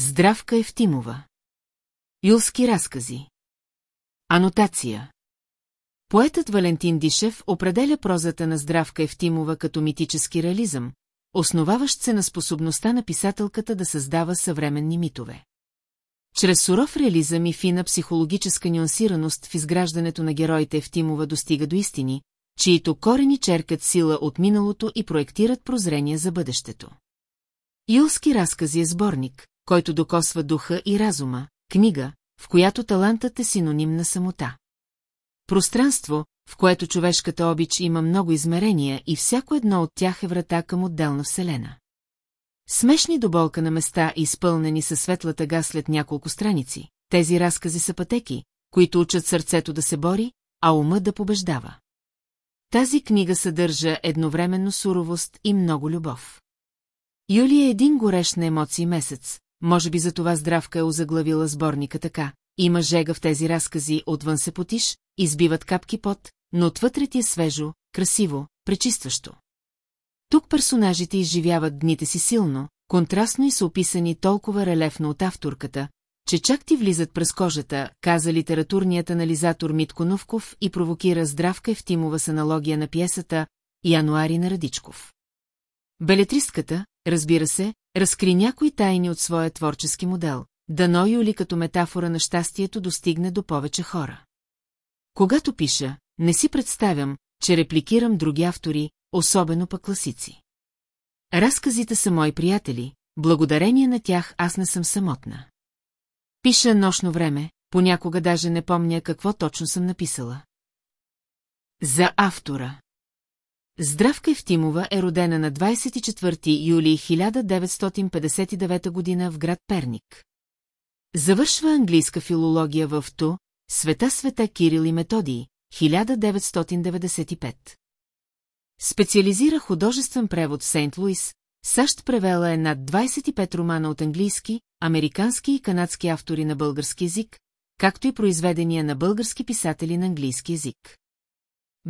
Здравка Евтимова. Юлски разкази. Анотация. Поетът Валентин Дишев определя прозата на Здравка Евтимова като митически реализъм, основаващ се на способността на писателката да създава съвременни митове. Чрез суров реализъм и фина психологическа нюансираност в изграждането на героите Евтимова достига до истини, чието корени черкат сила от миналото и проектират прозрение за бъдещето. Юлски разкази е сборник, който докосва духа и разума, книга, в която талантът е синоним на самота. Пространство, в което човешката обич има много измерения и всяко едно от тях е врата към отделна вселена. Смешни до болка на места, изпълнени със светла тъга след няколко страници, тези разкази са пътеки, които учат сърцето да се бори, а ума да побеждава. Тази книга съдържа едновременно суровост и много любов. Юли е един горещ на емоции месец, може би за това здравка е озаглавила сборника така. Има жега в тези разкази, отвън се потиш, избиват капки пот, но отвътре ти е свежо, красиво, пречистващо. Тук персонажите изживяват дните си силно, контрастно и са описани толкова релефно от авторката, че чак ти влизат през кожата, каза литературният анализатор Митко Новков и провокира здравка Евтимова с аналогия на пиесата «Януари на Радичков». Белетристката, разбира се, разкри някои тайни от своя творчески модел, дано Юли като метафора на щастието достигне до повече хора. Когато пиша, не си представям, че репликирам други автори, особено пък класици. Разказите са мои приятели, благодарение на тях аз не съм самотна. Пиша нощно време, понякога даже не помня какво точно съм написала. За автора Здравка Евтимова е родена на 24 юли 1959 година в град Перник. Завършва английска филология в ТУ, Света Света Кирил и Методий, 1995. Специализира художествен превод в Сейнт Луис, САЩ превела е над 25 романа от английски, американски и канадски автори на български язик, както и произведения на български писатели на английски язик.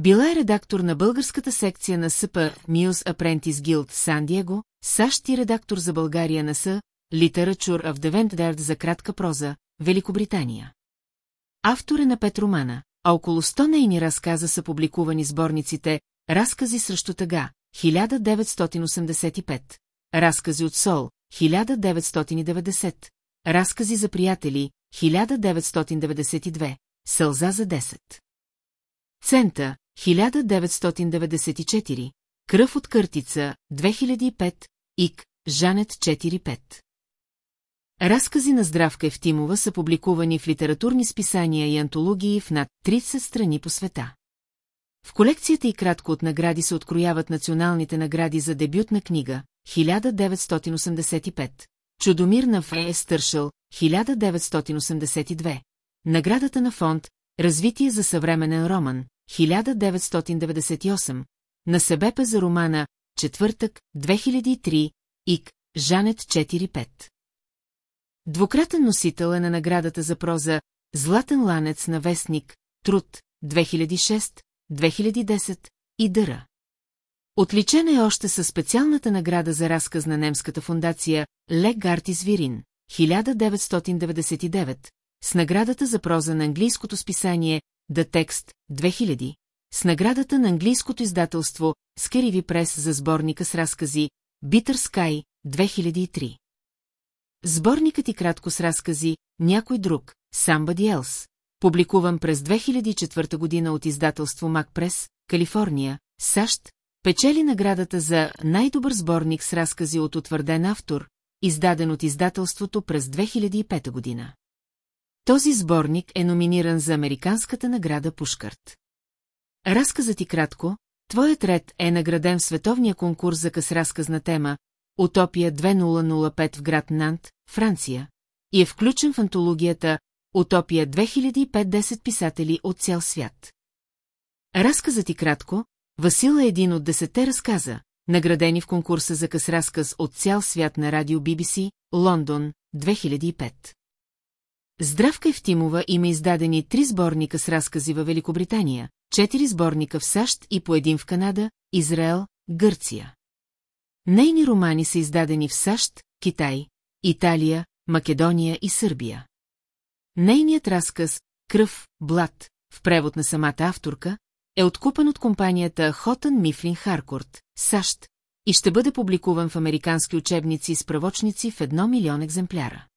Била е редактор на българската секция на СП Muse Apprentice Guild Сан Диего, САЩ и редактор за България на С. Literature of the Vendard за кратка проза, Великобритания. Автор е на пет романа, а около 100 нейни разказа са публикувани сборниците Разкази срещу тъга, 1985, Разкази от Сол, 1990, Разкази за приятели, 1992, Сълза за 10. Цента, 1994, Кръв от къртица, 2005, ИК, Жанет 45. Разкази на Здравка Евтимова са публикувани в литературни списания и антологии в над 30 страни по света. В колекцията и кратко от награди се открояват националните награди за дебютна книга 1985, Чудомир на Ф. Стършъл 1982, наградата на фонд Развитие за съвременен роман 1998, на Себепе за романа Четвъртък 2003, ИК Жанет 45. Двукратен носител е на наградата за проза Златен ланец на вестник Труд 2006, 2010 и Дъра. Отличена е още със специалната награда за разказ на немската фундация Лег Артис Вирин, 1999, с наградата за проза на английското списание The Text 2000, с наградата на английското издателство Скериви Прес за сборника с разкази Bitter Sky 2003. Сборникът и кратко с разкази Някой друг, Somebody Else, публикуван през 2004 година от издателство Макпрес, Калифорния, САЩ, печели наградата за най-добър сборник с разкази от утвърден автор, издаден от издателството през 2005 година. Този сборник е номиниран за Американската награда Пушкарт. Разказът и кратко, Твоят ред е награден в световния конкурс за късразказна тема Утопия 2005 в град Нант, Франция, и е включен в антологията Утопия 2050 писатели от цял свят. Разказът и кратко, Васил е един от десетте разказа, наградени в конкурса за къс разказ от цял свят на радио BBC, Лондон, 2005. Здравка Евтимова има издадени три сборника с разкази във Великобритания, четири сборника в САЩ и по един в Канада, Израел, Гърция. Нейни романи са издадени в САЩ, Китай, Италия, Македония и Сърбия. Нейният разказ «Кръв, блат», в превод на самата авторка, е откупен от компанията Хотън Мифлин Харкорт, САЩ, и ще бъде публикуван в американски учебници с правочници в едно милион екземпляра.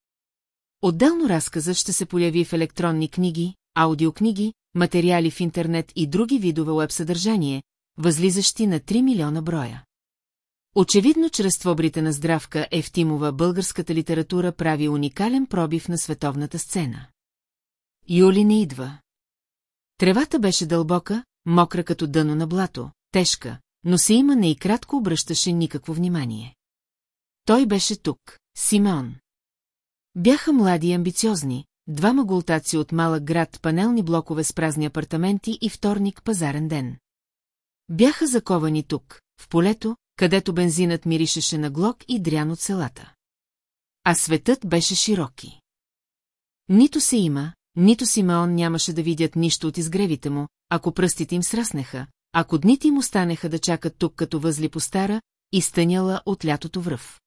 Отделно разказът ще се появи в електронни книги, аудиокниги, материали в интернет и други видове уеб-съдържание, възлизащи на 3 милиона броя. Очевидно, чрез твобрите на Здравка Ефтимова българската литература прави уникален пробив на световната сцена. Юли не идва. Тревата беше дълбока, мокра като дъно на блато, тежка, но се има не и кратко обръщаше никакво внимание. Той беше тук, Симеон. Бяха млади и амбициозни, двама гултаци от малък град, панелни блокове с празни апартаменти и вторник пазарен ден. Бяха заковани тук, в полето, където бензинът миришеше на глок и дрян от селата. А светът беше широки. Нито се има, нито Симеон нямаше да видят нищо от изгревите му, ако пръстите им сраснеха, ако дните им останеха да чакат тук като възли по стара, изтъняла от лятото връв.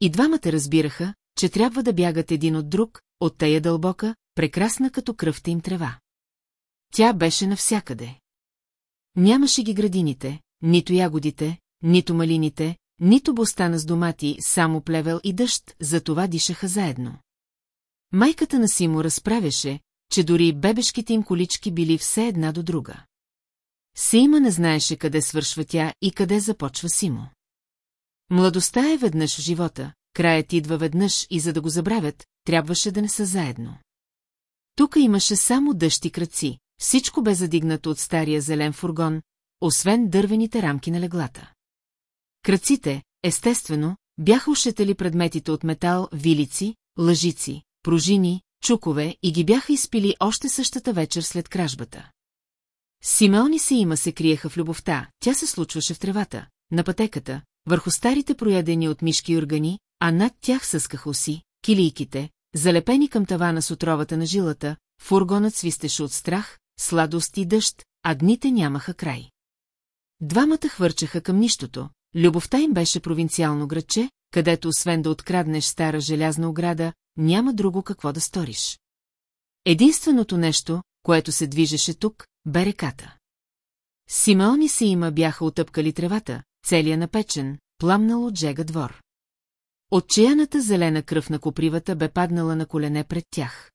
И двамата разбираха, че трябва да бягат един от друг, от тая дълбока, прекрасна като кръвта им трева. Тя беше навсякъде. Нямаше ги градините, нито ягодите, нито малините, нито бостана с домати, само плевел и дъжд, затова дишаха заедно. Майката на Симо разправяше, че дори бебешките им колички били все една до друга. Сима не знаеше къде свършва тя и къде започва Симо. Младостта е веднъж в живота, краят идва веднъж и за да го забравят, трябваше да не са заедно. Тук имаше само дъжд и кръци, всичко бе задигнато от стария зелен фургон, освен дървените рамки на леглата. Кръците, естествено, бяха ушетели предметите от метал, вилици, лъжици, пружини, чукове и ги бяха изпили още същата вечер след кражбата. Симеони се има се криеха в любовта, тя се случваше в тревата, на пътеката, върху старите проядени от мишки органи, а над тях съскаха уси, килийките, залепени към тавана с отровата на жилата, фургонът свистеше от страх, сладост и дъжд, а дните нямаха край. Двамата хвърчаха към нищото, любовта им беше провинциално градче, където освен да откраднеш стара желязна ограда, няма друго какво да сториш. Единственото нещо, което се движеше тук, бе реката. Симеон и Сима бяха отъпкали тревата, целия напечен, пламнал от жега двор. Отчаяната зелена кръв на копривата бе паднала на колене пред тях.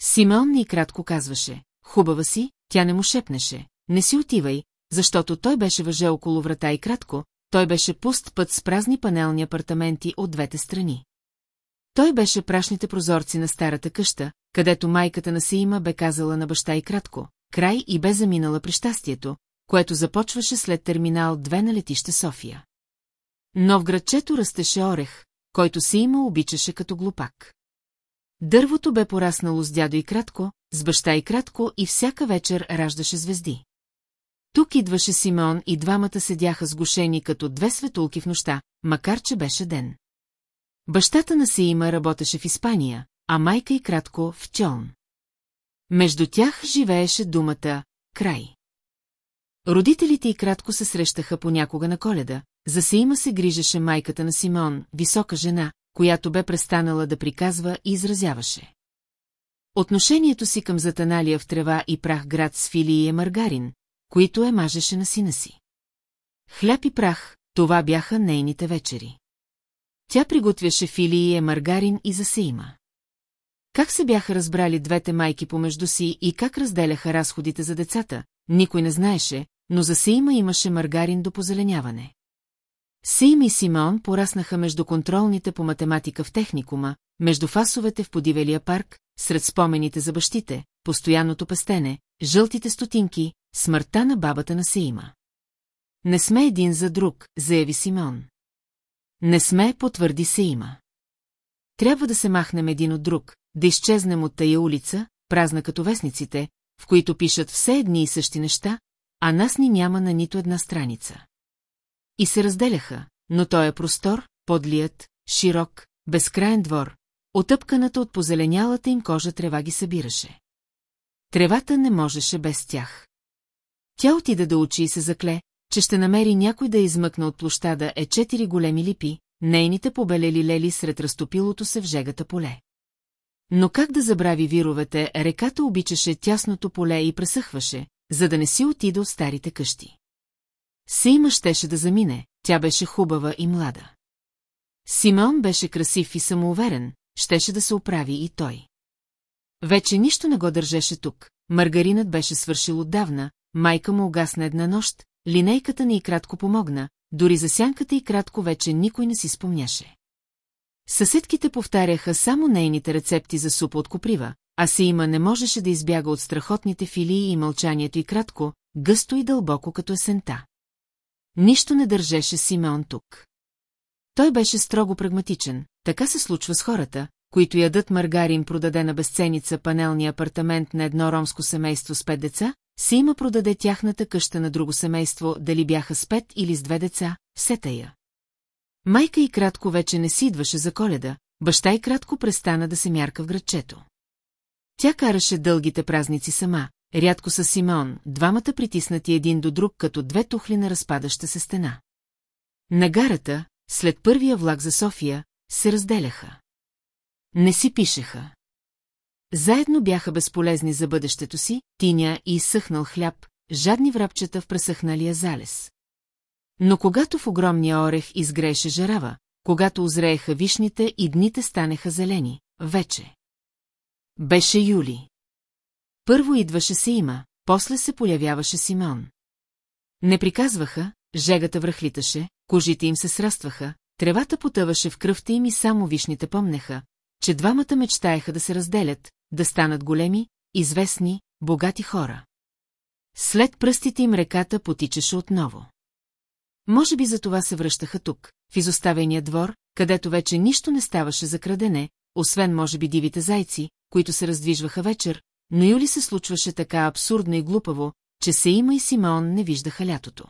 Симеон ни кратко казваше, хубава си, тя не му шепнеше, не си отивай, защото той беше въже около врата и кратко, той беше пуст път с празни панелни апартаменти от двете страни. Той беше прашните прозорци на старата къща, където майката на Сима бе казала на баща и кратко, край и бе заминала при щастието, което започваше след терминал 2 на летище София. Но в градчето растеше орех, който Сима обичаше като глупак. Дървото бе пораснало с дядо и кратко, с баща и кратко и всяка вечер раждаше звезди. Тук идваше Симеон и двамата седяха сгушени като две светулки в нощта, макар че беше ден. Бащата на Сима работеше в Испания, а майка и кратко в Тьон. Между тях живееше думата «край». Родителите и кратко се срещаха понякога на коледа, за Сима се грижеше майката на Симеон, висока жена, която бе престанала да приказва и изразяваше. Отношението си към затаналия в трева и прах град с филии е маргарин, които е мажеше на сина си. Хляб и прах, това бяха нейните вечери. Тя приготвяше филии е маргарин и засейма. Как се бяха разбрали двете майки помежду си и как разделяха разходите за децата, никой не знаеше, но за Сейма имаше маргарин до позеленяване. Сейм и Симеон пораснаха между контролните по математика в техникума, между фасовете в подивелия парк, сред спомените за бащите, постоянното пестене, жълтите стотинки, смъртта на бабата на Сейма. Не сме един за друг, заяви Симеон. Не сме, потвърди Сейма. Трябва да се махнем един от друг, да изчезнем от тая улица, празна като вестниците, в които пишат все едни и същи неща, а нас ни няма на нито една страница. И се разделяха, но той е простор, подлият, широк, безкраен двор, отъпканата от позеленялата им кожа трева ги събираше. Тревата не можеше без тях. Тя отида да учи и се закле, че ще намери някой да измъкна от площада е четири големи липи, нейните побелели лели сред разтопилото се в жегата поле. Но как да забрави вировете, реката обичаше тясното поле и пресъхваше, за да не си отида от старите къщи. Сейма щеше да замине, тя беше хубава и млада. Симеон беше красив и самоуверен, щеше да се оправи и той. Вече нищо не го държеше тук, маргаринът беше свършил отдавна, майка му угасна една нощ, линейката ни и кратко помогна, дори за сянката и кратко вече никой не си спомняше. Съседките повтаряха само нейните рецепти за супа от коприва, а се има не можеше да избяга от страхотните филии и мълчанието и кратко, гъсто и дълбоко като есента. Нищо не държеше Симеон тук. Той беше строго прагматичен, така се случва с хората, които ядат маргарин продаде на безценица панелния апартамент на едно ромско семейство с пет деца, си има продаде тяхната къща на друго семейство, дали бяха с пет или с две деца, все тая. Майка и кратко вече не си идваше за коледа, баща и кратко престана да се мярка в градчето. Тя караше дългите празници сама, рядко с Симеон, двамата притиснати един до друг като две тухли на разпадаща се стена. На гарата, след първия влак за София, се разделяха. Не си пишеха. Заедно бяха безполезни за бъдещето си, тиня и изсъхнал хляб, жадни врабчета в пресъхналия залез. Но когато в огромния орех изгрееше жарава, когато озрееха вишните и дните станеха зелени, вече. Беше Юли. Първо идваше се има, после се появяваше Симеон. Не приказваха, жегата връхлиташе, кожите им се срастваха, тревата потъваше в кръвта им и само вишните помнеха, че двамата мечтаеха да се разделят, да станат големи, известни, богати хора. След пръстите им реката потичаше отново. Може би за това се връщаха тук, в изоставения двор, където вече нищо не ставаше за крадене, освен може би дивите зайци, които се раздвижваха вечер, но Юли се случваше така абсурдно и глупаво, че се има и Симеон не виждаха лятото.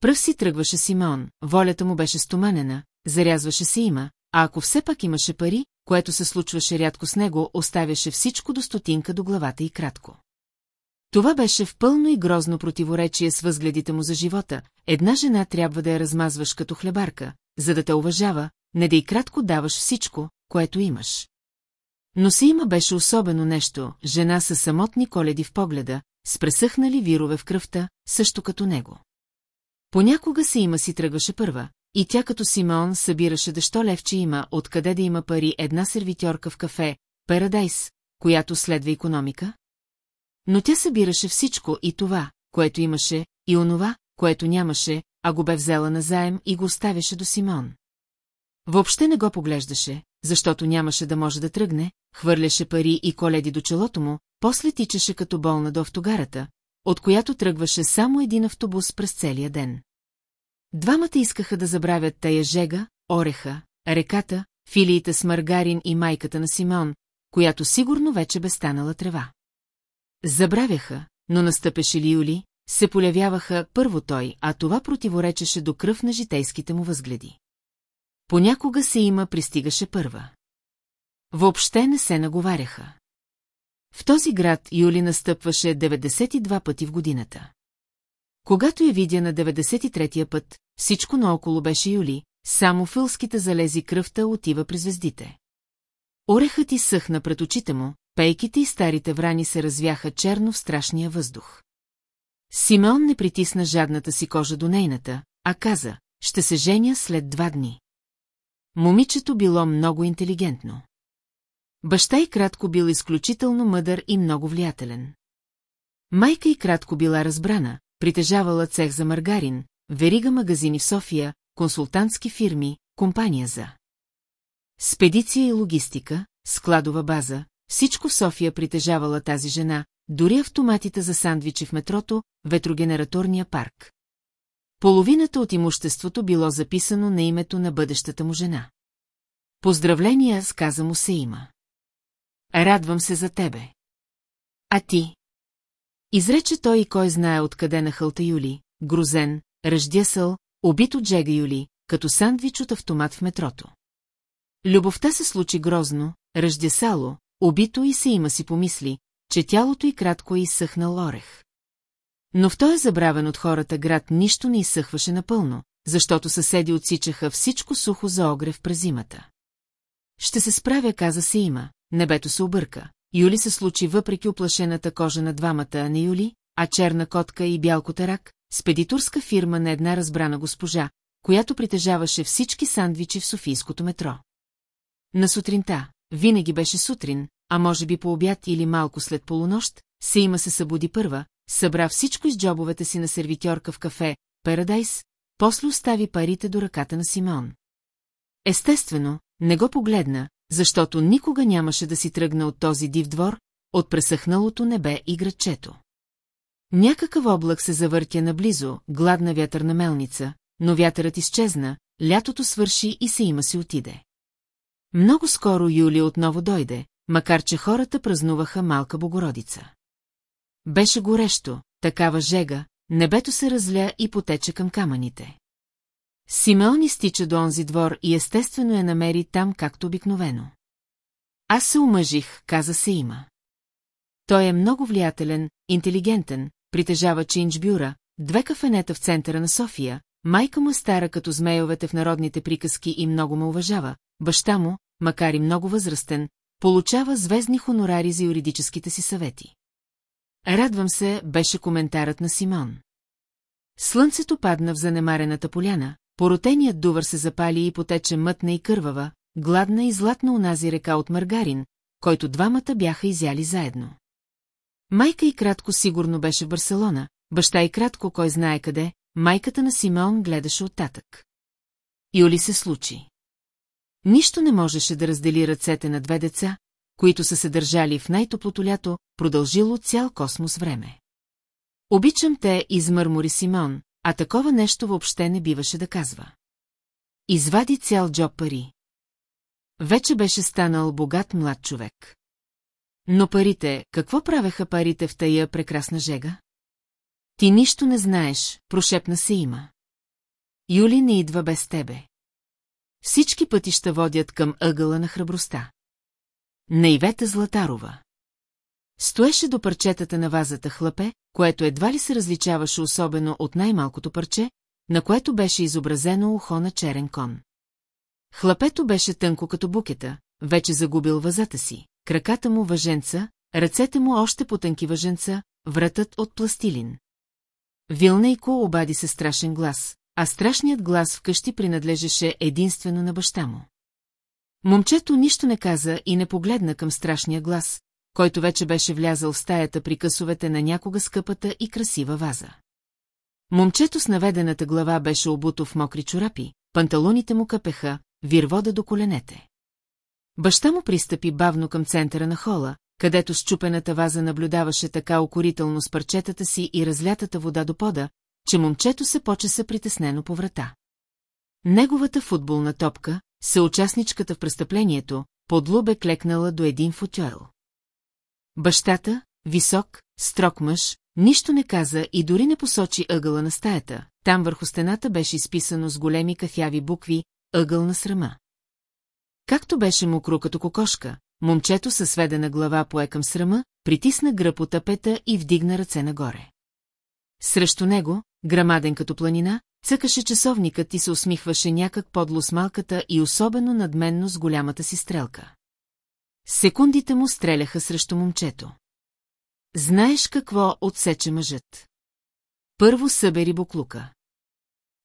Пръв си тръгваше Симеон, волята му беше стоманена, зарязваше се има, а ако все пак имаше пари, което се случваше рядко с него, оставяше всичко до стотинка до главата и кратко. Това беше в пълно и грозно противоречие с възгледите му за живота. Една жена трябва да я размазваш като хлебарка, за да те уважава, не да и кратко даваш всичко, което имаш. Но си има беше особено нещо, жена със самотни коледи в погледа, с пресъхнали вирове в кръвта, също като него. Понякога се има си тръгваше първа, и тя като Симеон събираше дещо левче има, откъде да има пари една сервитьорка в кафе, Парадайс, която следва економика? Но тя събираше всичко и това, което имаше, и онова, което нямаше, а го бе взела назаем и го оставяше до Симон. Въобще не го поглеждаше, защото нямаше да може да тръгне, хвърляше пари и коледи до челото му, после тичаше като болна до автогарата, от която тръгваше само един автобус през целия ден. Двамата искаха да забравят тая жега, ореха, реката, филиите с маргарин и майката на Симеон, която сигурно вече бе станала трева. Забравяха, но настъпеше ли Юли, се полявяваха първо той, а това противоречеше до кръв на житейските му възгледи. Понякога се има пристигаше първа. Въобще не се наговаряха. В този град Юли настъпваше 92 пъти в годината. Когато я видя на 93-я път, всичко наоколо беше Юли, само филските залези кръвта отива при звездите. Орехът изсъхна пред очите му, пейките и старите врани се развяха черно в страшния въздух. Симеон не притисна жадната си кожа до нейната, а каза, ще се женя след два дни. Момичето било много интелигентно. Баща и кратко бил изключително мъдър и много влиятелен. Майка и кратко била разбрана, притежавала цех за маргарин, верига магазини в София, консултантски фирми, компания за спедиция и логистика, складова база, всичко в София притежавала тази жена, дори автоматите за сандвичи в метрото, ветрогенераторния парк. Половината от имуществото било записано на името на бъдещата му жена. Поздравления, сказа му се има. Радвам се за тебе. А ти? Изрече той и кой знае откъде на хълта Юли, грозен, ръждясъл, убит от Джега Юли, като сандвич от автомат в метрото. Любовта се случи грозно, ръждясало, убито и се има си помисли, че тялото й кратко е изсъхнал орех. Но в този забравен от хората град нищо не изсъхваше напълно, защото съседи отсичаха всичко сухо за огрев през зимата. Ще се справя, каза се има, небето се обърка. Юли се случи въпреки оплашената кожа на двамата, а не Юли, а черна котка и бял котарак, спедитурска фирма на една разбрана госпожа, която притежаваше всички сандвичи в Софийското метро. На сутринта, винаги беше сутрин, а може би по обяд или малко след полунощ, се има се събуди първа, събра всичко из джобовете си на сервитьорка в кафе Парадайс, после остави парите до ръката на Симеон. Естествено, не го погледна, защото никога нямаше да си тръгна от този див двор, от пресъхналото небе и градчето. Някакъв облак се завъртя наблизо, гладна вятърна мелница, но вятърът изчезна, лятото свърши и се има си отиде. Много скоро Юли отново дойде, макар че хората празнуваха малка Богородица. Беше горещо, такава жега, небето се разля и потече към камъните. Симеон изтича до онзи двор и естествено я намери там, както обикновено. Аз се омъжих, каза се има. Той е много влиятелен, интелигентен, притежава чинчбюра, две кафенета в центъра на София, майка му е стара като змейовете в народните приказки и много ме уважава, баща му, макар и много възрастен, получава звездни хонорари за юридическите си съвети. Радвам се, беше коментарът на Симон. Слънцето падна в занемарената поляна, поротеният дувър се запали и потече мътна и кървава, гладна и златна унази река от маргарин, който двамата бяха изяли заедно. Майка и кратко сигурно беше в Барселона, баща и кратко кой знае къде, майката на Симеон гледаше оттатък. Юли се случи. Нищо не можеше да раздели ръцете на две деца, които са се държали в най-топлото лято, продължило цял космос време. Обичам те, измърмори Симон, а такова нещо въобще не биваше да казва. Извади цял джоб пари. Вече беше станал богат млад човек. Но парите, какво правеха парите в тая прекрасна жега? Ти нищо не знаеш, прошепна се има. Юли не идва без тебе. Всички пътища водят към ъгъла на храбростта. На Ивета Златарова. Стоеше до парчетата на вазата хлапе, което едва ли се различаваше особено от най-малкото парче, на което беше изобразено ухо на черен кон. Хлапето беше тънко като букета, вече загубил вазата си, краката му въженца, ръцете му още по-тънки въженца, вратът от пластилин. Вилнейко обади се страшен глас, а страшният глас вкъщи принадлежеше единствено на баща му. Момчето нищо не каза и не погледна към страшния глас, който вече беше влязъл в стаята при късовете на някога скъпата и красива ваза. Момчето с наведената глава беше обуто в мокри чорапи, панталоните му къпеха, вирвода до коленете. Баща му пристъпи бавно към центъра на хола, където щупената ваза наблюдаваше така окорително с парчетата си и разлятата вода до пода, че момчето се почеса притеснено по врата. Неговата футболна топка, съучастничката в престъплението, подло бе клекнала до един футюел. Бащата, висок, строг мъж, нищо не каза и дори не посочи ъгъла на стаята, там върху стената беше изписано с големи кафяви букви «Ъгъл на срама». Както беше мокро като кокошка, момчето със сведена глава пое към срама, притисна гръб от тапета и вдигна ръце нагоре. Срещу него, грамаден като планина, цъкаше часовникът и се усмихваше някак подло с малката и особено надменно с голямата си стрелка. Секундите му стреляха срещу момчето. Знаеш какво отсече мъжът? Първо събери буклука.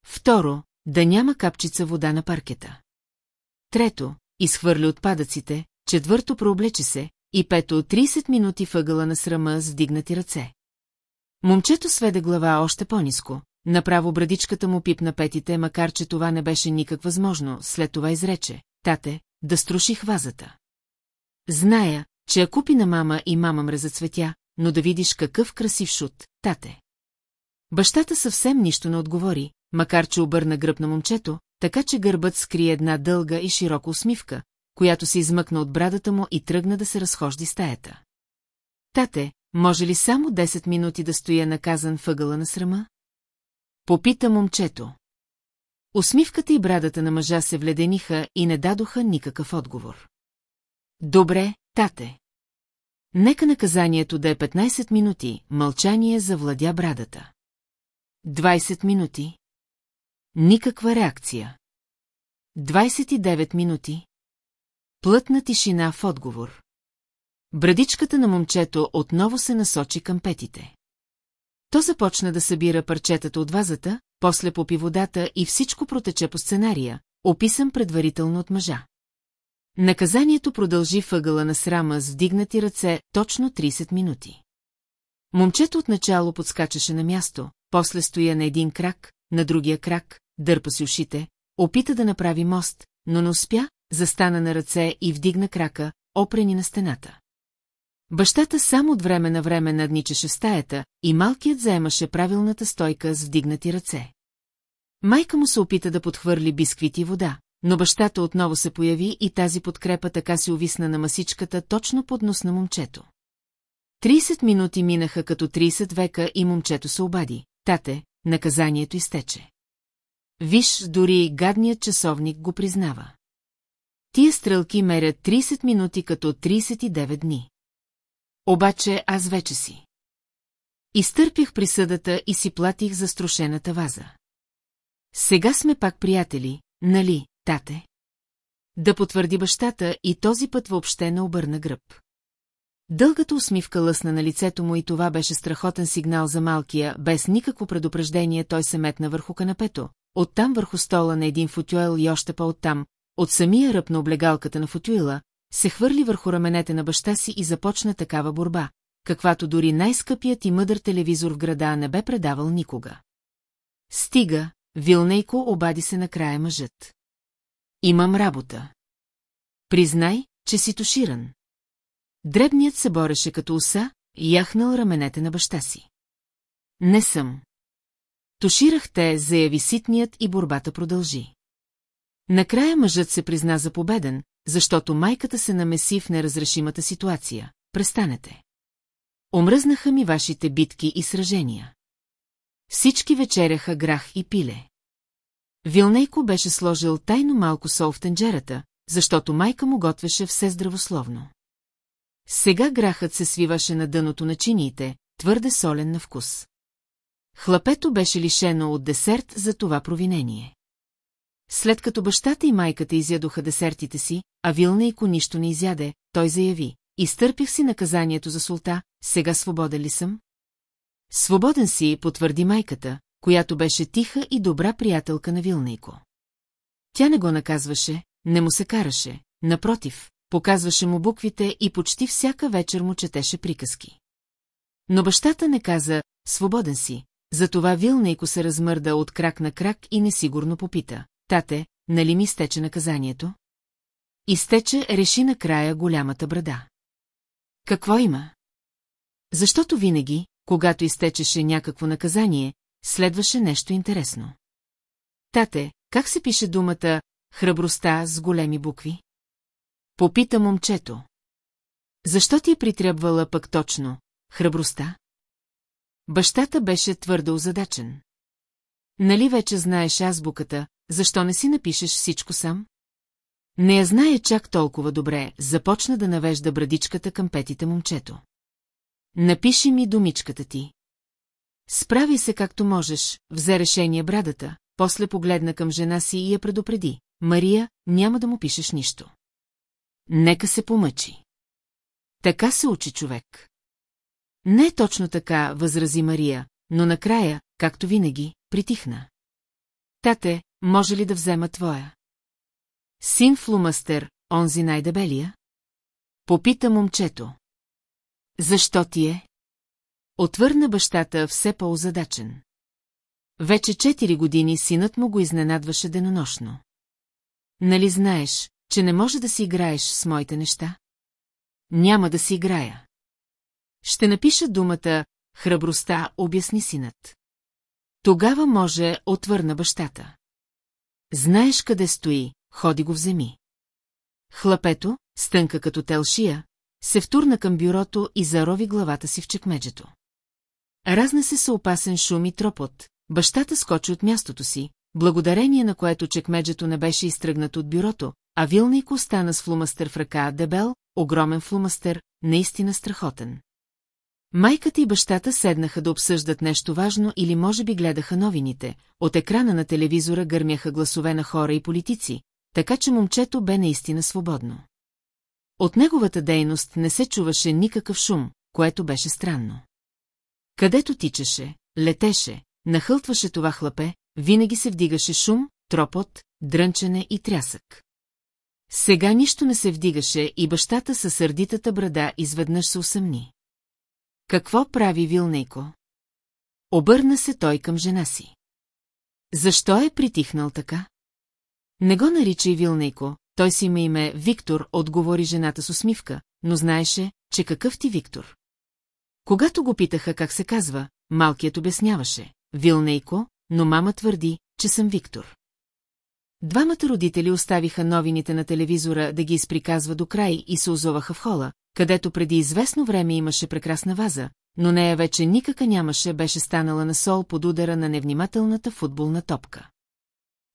Второ, да няма капчица вода на паркета. Трето, изхвърли отпадъците, четвърто прооблече се и пето 30 минути въгъла на срама с вдигнати ръце. Момчето сведе глава още по-низко, направо брадичката му пипна петите, макар че това не беше никак възможно, след това изрече, тате, да струших вазата. Зная, че я купи на мама и мама мреза цветя, но да видиш какъв красив шут, тате. Бащата съвсем нищо не отговори, макар че обърна гръб на момчето, така че гърбът скри една дълга и широка усмивка, която се измъкна от брадата му и тръгна да се разхожди стаята. Тате, може ли само 10 минути да стоя наказан въгъла на срама? Попита момчето. Усмивката и брадата на мъжа се вледениха и не дадоха никакъв отговор. Добре, тате. Нека наказанието да е 15 минути, мълчание завладя брадата. 20 минути. Никаква реакция. 29 минути. Плътна тишина в отговор. Брадичката на момчето отново се насочи към петите. То започна да събира парчетата от вазата, после попи водата и всичко протече по сценария, описан предварително от мъжа. Наказанието продължи въгъла на срама с вдигнати ръце точно 30 минути. Момчето отначало подскачаше на място, после стоя на един крак, на другия крак, дърпа си ушите, опита да направи мост, но не успя, застана на ръце и вдигна крака, опрени на стената. Бащата само от време на време надничаше в стаята и малкият заемаше правилната стойка с вдигнати ръце. Майка му се опита да подхвърли бисквити и вода, но бащата отново се появи и тази подкрепа така си увисна на масичката точно под нос на момчето. 30 минути минаха като 30 века и момчето се обади. Тате, наказанието изтече. Виж, дори гадният часовник го признава. Тия стрелки мерят 30 минути като 39 дни. Обаче аз вече си. Изтърпях присъдата и си платих за струшената ваза. Сега сме пак приятели, нали, тате? Да потвърди бащата и този път въобще не обърна гръб. Дългата усмивка лъсна на лицето му и това беше страхотен сигнал за малкия, без никакво предупреждение той се метна върху канапето, оттам върху стола на един футюел и още по-оттам, от самия ръб на облегалката на футюила, се хвърли върху раменете на баща си и започна такава борба, каквато дори най-скъпият и мъдър телевизор в града не бе предавал никога. Стига, Вилнейко обади се накрая мъжът. Имам работа. Признай, че си туширан. Дребният се бореше като уса яхнал раменете на баща си. Не съм. Туширах те, заяви ситният и борбата продължи. Накрая мъжът се призна за победен, защото майката се намеси в неразрешимата ситуация. Престанете. Омръзнаха ми вашите битки и сражения. Всички вечеряха грах и пиле. Вилнейко беше сложил тайно малко сол в тенджерата, защото майка му готвеше все здравословно. Сега грахът се свиваше на дъното на чиниите, твърде солен на вкус. Хлапето беше лишено от десерт за това провинение. След като бащата и майката изядоха десертите си, а Вилнейко нищо не изяде, той заяви. Изтърпих си наказанието за султа, сега свободен ли съм? Свободен си, потвърди майката, която беше тиха и добра приятелка на Вилнейко. Тя не го наказваше, не му се караше, напротив, показваше му буквите и почти всяка вечер му четеше приказки. Но бащата не каза «свободен си», затова Вилнейко се размърда от крак на крак и несигурно попита. Тате, нали ми изтече наказанието? Изтече, реши накрая голямата брада. Какво има? Защото винаги, когато изтечеше някакво наказание, следваше нещо интересно. Тате, как се пише думата «храбростта» с големи букви? Попита момчето. Защо ти е притребвала пък точно храбростта? Бащата беше твърдо озадачен. Нали вече знаеш азбуката, защо не си напишеш всичко сам? Не я знае чак толкова добре, започна да навежда брадичката към петите момчето. Напиши ми думичката ти. Справи се както можеш, взе решение брадата, после погледна към жена си и я предупреди. Мария, няма да му пишеш нищо. Нека се помъчи. Така се учи човек. Не е точно така, възрази Мария, но накрая, както винаги, притихна. Тате, може ли да взема твоя? Син Флумастер, онзи най-дебелия? Попита момчето. Защо ти е? Отвърна бащата все по-озадачен. Вече четири години синът му го изненадваше денонощно. Нали знаеш, че не може да си играеш с моите неща? Няма да си играя. Ще напиша думата «храбростта», обясни синът. Тогава може, отвърна бащата. Знаеш къде стои, ходи го вземи. Хлапето, стънка като телшия, се втурна към бюрото и зарови главата си в чекмеджето. Разнесе се опасен шум и тропот, бащата скочи от мястото си, благодарение на което чекмеджето не беше изтръгнато от бюрото, а Вилнейко стана с флумастър в ръка, дебел, огромен флумастър, наистина страхотен. Майката и бащата седнаха да обсъждат нещо важно или може би гледаха новините, от екрана на телевизора гърмяха гласове на хора и политици, така че момчето бе наистина свободно. От неговата дейност не се чуваше никакъв шум, което беше странно. Където тичаше, летеше, нахълтваше това хлапе, винаги се вдигаше шум, тропот, дрънчене и трясък. Сега нищо не се вдигаше и бащата със сърдитата брада изведнъж се усъмни. Какво прави Вилнейко? Обърна се той към жена си. Защо е притихнал така? Не го наричай Вилнейко, той си има име Виктор, отговори жената с усмивка, но знаеше, че какъв ти Виктор. Когато го питаха как се казва, малкият обясняваше. Вилнейко, но мама твърди, че съм Виктор. Двамата родители оставиха новините на телевизора да ги изприказва до край и се озоваха в хола, където преди известно време имаше прекрасна ваза, но нея вече никака нямаше, беше станала на сол под удара на невнимателната футболна топка.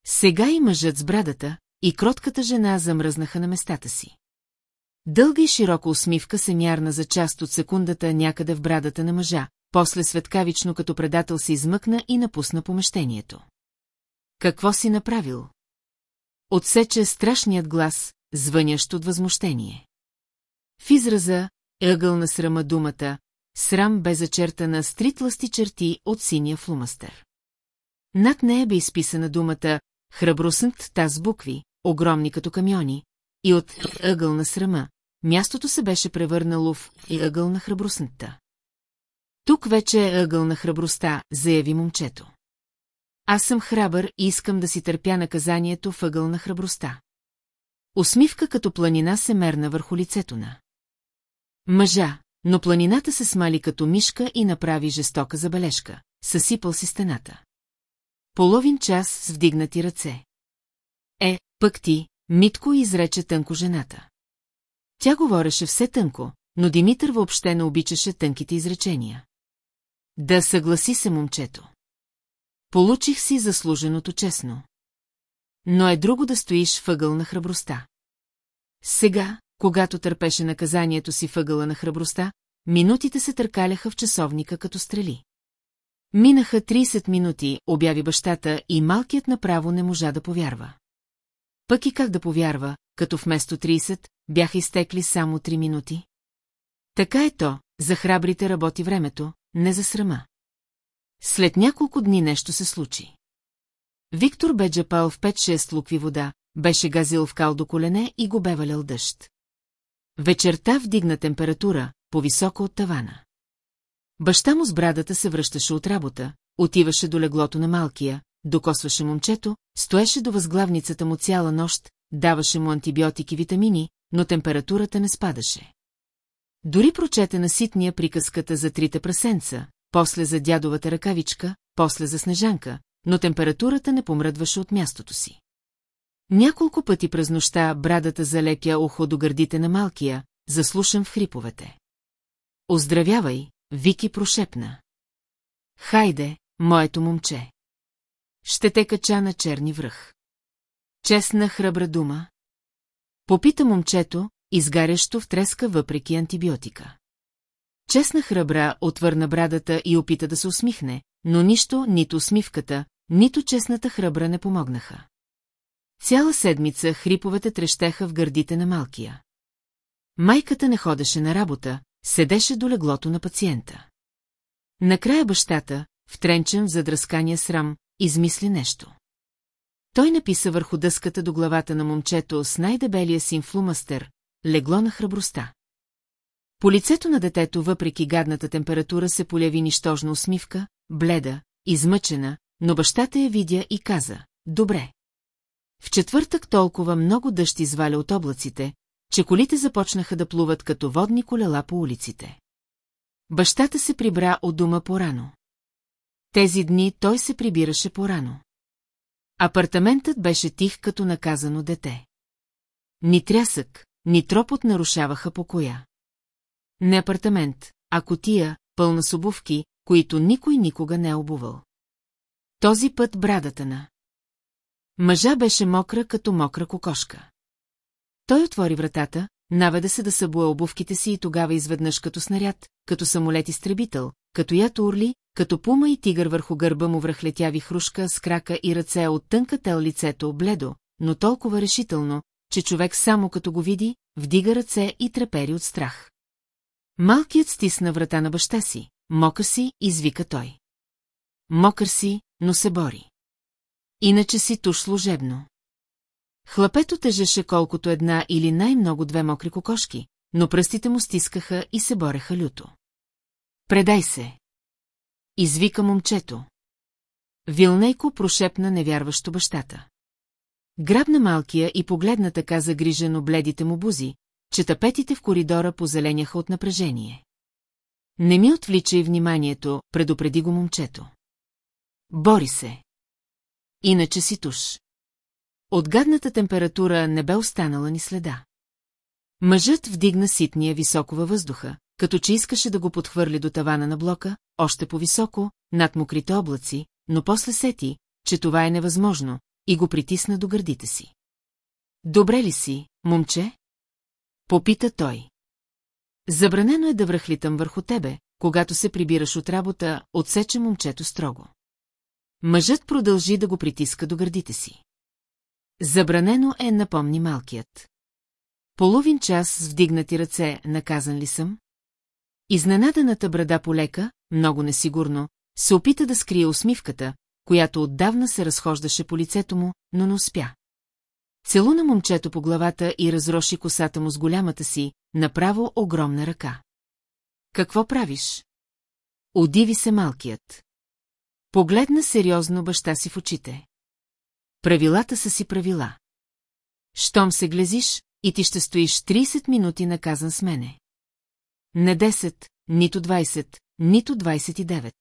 Сега и мъжът с брадата, и кротката жена замръзнаха на местата си. Дълга и широка усмивка се мярна за част от секундата някъде в брадата на мъжа, после светкавично като предател се измъкна и напусна помещението. Какво си направил? Отсече страшният глас, звънящ от възмущение. В израза ъгъл на срама думата, срам бе зачертана с тритласти черти от синия флумастер. Над нея бе изписана думата храбросънт таз букви, огромни като камиони, и от ъгъл на срама, мястото се беше превърнало в ъгъл на храбросънта. Тук вече е ъгъл на храбростта, заяви момчето. Аз съм храбър и искам да си търпя наказанието в ъгъл на храбростта. Усмивка като планина се мерна върху лицето на. Мъжа, но планината се смали като мишка и направи жестока забележка. Съсипал си стената. Половин час с вдигнати ръце. Е, пък ти, Митко изрече тънко жената. Тя говореше все тънко, но Димитър въобще не обичаше тънките изречения. Да съгласи се момчето. Получих си заслуженото честно. Но е друго да стоиш въгъл на храбростта. Сега, когато търпеше наказанието си въгъла на храбростта, минутите се търкаляха в часовника като стрели. Минаха 30 минути, обяви бащата и малкият направо не можа да повярва. Пък и как да повярва, като вместо 30 бяха изтекли само 3 минути? Така е то, за храбрите работи времето, не за срама. След няколко дни нещо се случи. Виктор бе джапал в 5-6 лукви вода, беше газил в кал до колене и го бе валял дъжд. Вечерта вдигна температура, по-високо от тавана. Баща му с брадата се връщаше от работа, отиваше до леглото на малкия, докосваше момчето, стоеше до възглавницата му цяла нощ, даваше му антибиотики и витамини, но температурата не спадаше. Дори прочете на ситния приказката за трите прасенца, после за дядовата ръкавичка, после за снежанка, но температурата не помръдваше от мястото си. Няколко пъти през нощта брадата залепя ухо до гърдите на малкия, заслушан в хриповете. Оздравявай, Вики прошепна. Хайде, моето момче. Ще те кача на черни връх. Честна храбра дума. Попита момчето, изгарящо в треска въпреки антибиотика. Честна храбра отвърна брадата и опита да се усмихне, но нищо, нито усмивката, нито честната храбра не помогнаха. Цяла седмица хриповете трещеха в гърдите на малкия. Майката не ходеше на работа, седеше до леглото на пациента. Накрая бащата, втренчен в задръскания срам, измисли нещо. Той написа върху дъската до главата на момчето с най-дебелия си флумастер, легло на храбростта. По лицето на детето, въпреки гадната температура, се поляви нищожна усмивка, бледа, измъчена, но бащата я видя и каза, добре. В четвъртък толкова много дъжд изваля от облаците, че колите започнаха да плуват като водни колела по улиците. Бащата се прибра от дома порано. Тези дни той се прибираше порано. Апартаментът беше тих като наказано дете. Ни трясък, ни тропот нарушаваха покоя. Не апартамент, а котия, пълна с обувки, които никой никога не е обувал. Този път брадата на. Мъжа беше мокра като мокра кокошка. Той отвори вратата, наведа се да събуе обувките си и тогава изведнъж като снаряд, като самолет-изтребител, като ято урли, като пума и тигър върху гърба му връхлетяви хрушка с крака и ръце от тънка тел лицето бледо, но толкова решително, че човек само като го види, вдига ръце и трепери от страх. Малкият стисна врата на баща си, мокър си, извика той. Мокър си, но се бори. Иначе си туш служебно. Хлапето тежеше колкото една или най-много две мокри кокошки, но пръстите му стискаха и се бореха люто. Предай се! Извика момчето. Вилнейко прошепна невярващо бащата. Грабна малкия и погледна така загрижено бледите му бузи, че тапетите в коридора позеленяха от напрежение. Не ми отвличай вниманието, предупреди го момчето. Бори се. Иначе си туш. От гадната температура не бе останала ни следа. Мъжът вдигна ситния високо във въздуха, като че искаше да го подхвърли до тавана на блока, още по-високо, над мокрите облаци, но после сети, че това е невъзможно, и го притисна до гърдите си. Добре ли си, момче? Попита той. Забранено е да връхлитам върху тебе, когато се прибираш от работа, отсече момчето строго. Мъжът продължи да го притиска до гърдите си. Забранено е, напомни малкият. Половин час с вдигнати ръце, наказан ли съм? Изненаданата брада полека, много несигурно, се опита да скрие усмивката, която отдавна се разхождаше по лицето му, но не успя. Целуна момчето по главата и разроши косата му с голямата си, направо огромна ръка. Какво правиш? Удиви се малкият. Погледна сериозно баща си в очите. Правилата са си правила. Щом се глезиш, и ти ще стоиш 30 минути наказан с мене. Не 10, нито 20, нито 29.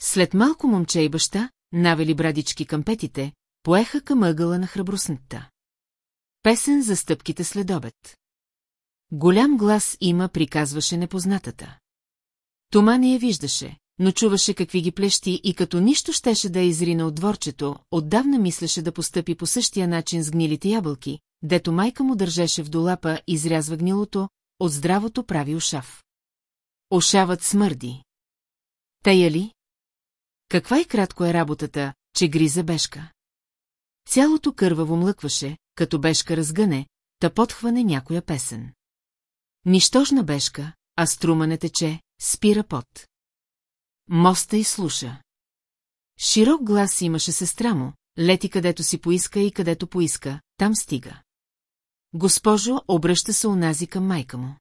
След малко момче и баща, навели брадички към петите, поеха към ъгъла на храбростната. Песен за стъпките след обед. Голям глас има, приказваше непознатата. Тома не я виждаше, но чуваше какви ги плещи и като нищо щеше да я изрина от дворчето, отдавна мислеше да постъпи по същия начин с гнилите ябълки, дето майка му държеше в долапа и изрязва гнилото, от здравото прави ушав. Ошавът смърди. Тая ли? Каква и кратко е работата, че гриза бешка? Цялото кърваво млъкваше, като бешка разгъне, та подхване някоя песен. Нищожна бешка, а струма не тече, спира пот. Моста и слуша. Широк глас имаше сестра му, лети където си поиска и където поиска, там стига. Госпожо, обръща се унази към майка му.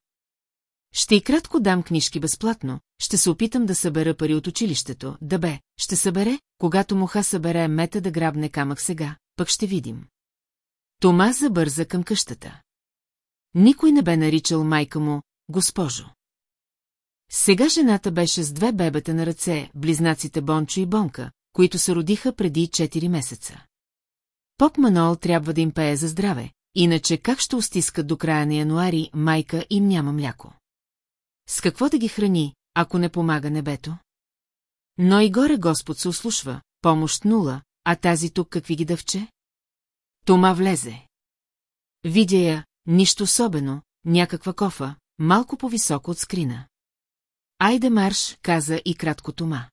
Ще и кратко дам книжки безплатно, ще се опитам да събера пари от училището, да бе, ще събере, когато муха събере мета да грабне камък сега, пък ще видим. Тома забърза към къщата. Никой не бе наричал майка му, госпожо. Сега жената беше с две бебета на ръце, близнаците Бончо и Бонка, които се родиха преди 4 месеца. Поп Манол трябва да им пее за здраве, иначе как ще устискат до края на януари, майка им няма мляко. С какво да ги храни, ако не помага небето? Но и горе Господ се услушва, помощ нула, а тази тук какви ги дъвче? Тома влезе. Видя я, нищо особено, някаква кофа, малко по-високо от скрина. Айде марш, каза и кратко Тома.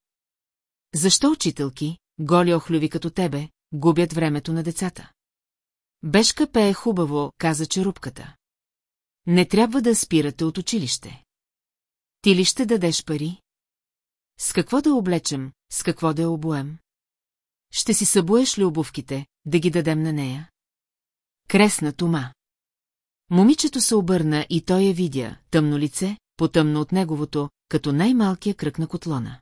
Защо учителки, голи охлюви като тебе, губят времето на децата? Бешка пее хубаво, каза черупката. Не трябва да спирате от училище. Ти ли ще дадеш пари? С какво да облечем, с какво да я обуем? Ще си събуеш ли обувките, да ги дадем на нея? Кресна Тома. Момичето се обърна и той я видя, тъмно лице, потъмно от неговото, като най-малкия кръг на котлона.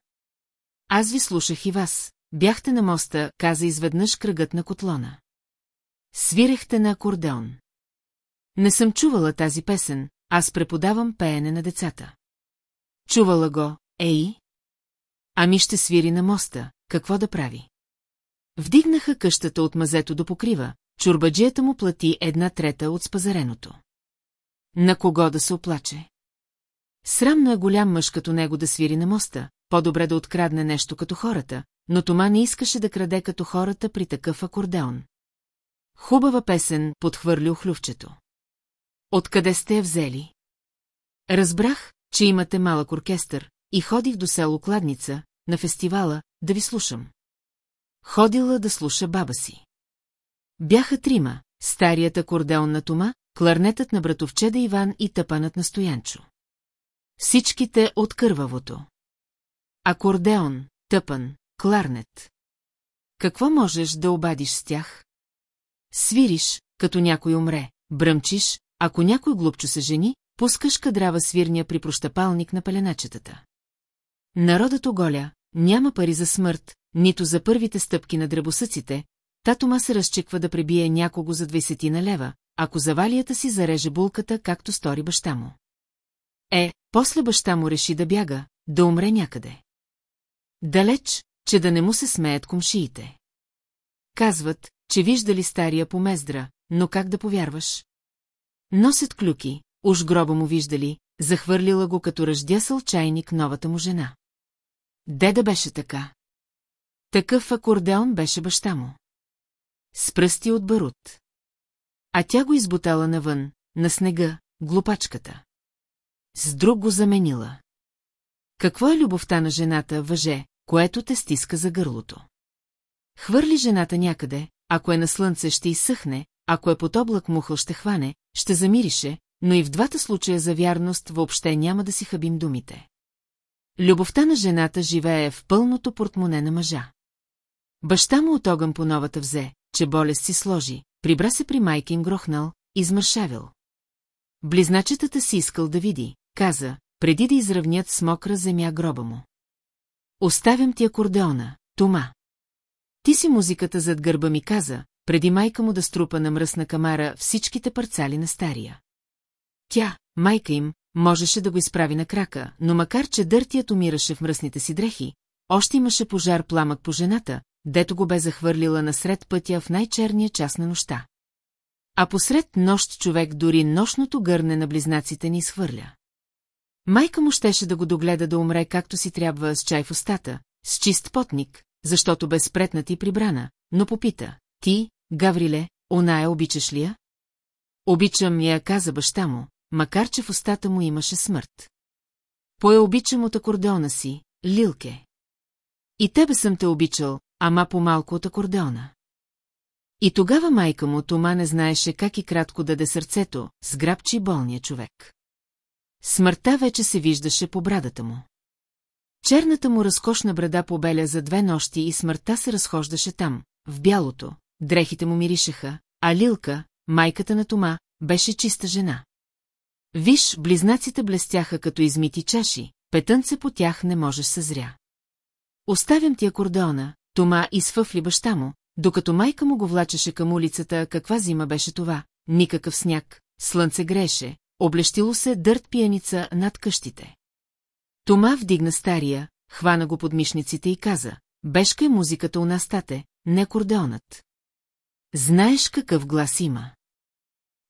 Аз ви слушах и вас. Бяхте на моста, каза изведнъж кръгът на котлона. Свирехте на акордеон. Не съм чувала тази песен, аз преподавам пеене на децата. Чувала го, ей? Ами ще свири на моста, какво да прави? Вдигнаха къщата от мазето до покрива, чурбаджията му плати една трета от спазареното. На кого да се оплаче? Срамно е голям мъж като него да свири на моста, по-добре да открадне нещо като хората, но Тома не искаше да краде като хората при такъв акордеон. Хубава песен подхвърли охлювчето. Откъде сте я взели? Разбрах, че имате малък оркестър и ходих до село Кладница, на фестивала, да ви слушам. Ходила да слуша баба си. Бяха трима, старият акордеон на Тома, кларнетът на братовчеда Иван и тъпанът на Стоянчо. Всичките от кървавото. Акордеон, тъпан, кларнет. Какво можеш да обадиш с тях? Свириш, като някой умре, бръмчиш, ако някой глупчо се жени, пускаш кадрава свирния при прощапалник на пеленачетата. Народът оголя, няма пари за смърт, нито за първите стъпки на дребосъците, Татома се разчеква да пребие някого за 20 на лева, ако завалията си зареже булката, както стори баща му. Е, после баща му реши да бяга, да умре някъде. Далеч, че да не му се смеят комшиите. Казват, че виждали стария по мездра, но как да повярваш? Носят клюки, уж гроба му виждали, захвърлила го като ръждясъл чайник новата му жена. Деда беше така. Такъв акордеон беше баща му. С пръсти от барут. А тя го избутала навън, на снега, глупачката. С друг го заменила. Какво е любовта на жената, въже, което те стиска за гърлото? Хвърли жената някъде, ако е на слънце ще изсъхне, ако е под облак мухъл ще хване, ще замирише, но и в двата случая за вярност въобще няма да си хабим думите. Любовта на жената живее в пълното портмоне на мъжа. Баща му от огън по новата взе, че болест си сложи, прибра се при майка им грохнал, измършавил. Близначетата си искал да види, каза, преди да изравнят с мокра земя гроба му. Оставям ти акордеона, Тома. Ти си музиката зад гърба ми каза, преди майка му да струпа на мръсна камара всичките парцали на стария. Тя, майка им, можеше да го изправи на крака, но макар че дъртият умираше в мръсните си дрехи, още имаше пожар пламък по жената, дето го бе захвърлила насред пътя в най-черния час на нощта. А посред нощ човек дори нощното гърне на близнаците ни изхвърля. Майка му щеше да го догледа да умре както си трябва с чай в устата, с чист потник, защото бе спретнат и прибрана, но попита, ти, Гавриле, оная обичаш ли я? Обичам я, каза баща му, макар че в устата му имаше смърт. Пое обичам от акордеона си, Лилке. И тебе съм те обичал, ама по-малко от акордеона. И тогава майка му Тома не знаеше как и кратко даде сърцето, сграбчи болния човек. Смъртта вече се виждаше по брадата му. Черната му разкошна брада побеля за две нощи и смъртта се разхождаше там, в бялото, дрехите му миришеха, а Лилка, майката на Тома, беше чиста жена. Виж, близнаците блестяха като измити чаши, петънце по тях не можеш съзря. Оставям ти акордеона, Тома изфъфли баща му, докато майка му го влачеше към улицата, каква зима беше това, никакъв сняг, слънце греше, облещило се дърт пияница над къщите. Тома вдигна стария, хвана го под мишниците и каза, бешка е музиката у нас, тате, не акордеонът. Знаеш какъв глас има.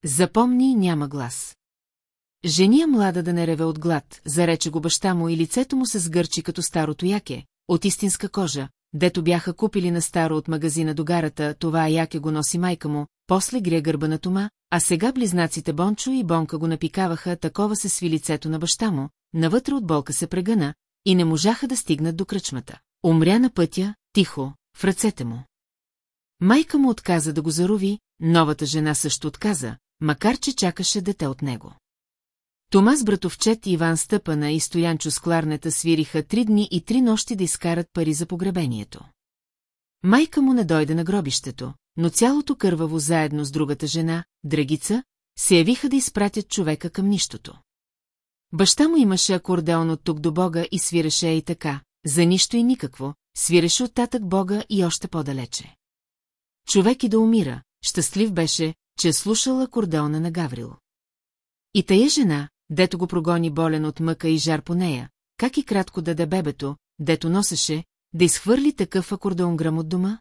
Запомни, няма глас. Жения млада да не реве от глад, зарече го баща му и лицето му се сгърчи като старото яке, от истинска кожа, дето бяха купили на старо от магазина до гарата, това яке го носи майка му, после гря гърба на Тома, а сега близнаците Бончо и Бонка го напикаваха, такова се сви лицето на баща му, навътре от болка се прегъна и не можаха да стигнат до кръчмата. Умря на пътя, тихо, в ръцете му. Майка му отказа да го зарови, новата жена също отказа, макар че чакаше дете от него. Томас Братовчет и Иван Стъпана и Стоянчо с кларнета свириха три дни и три нощи да изкарат пари за погребението. Майка му не дойде на гробището, но цялото кърваво заедно с другата жена, Драгица, се явиха да изпратят човека към нищото. Баща му имаше акордеон от тук до Бога и свиреше и така, за нищо и никакво, свиреше от татък Бога и още по-далече. Човек и да умира, щастлив беше, че е слушал акордеона на Гаврил. И тая жена, дето го прогони болен от мъка и жар по нея, как и кратко даде бебето, дето носеше, да изхвърли такъв акордеонграм от дома?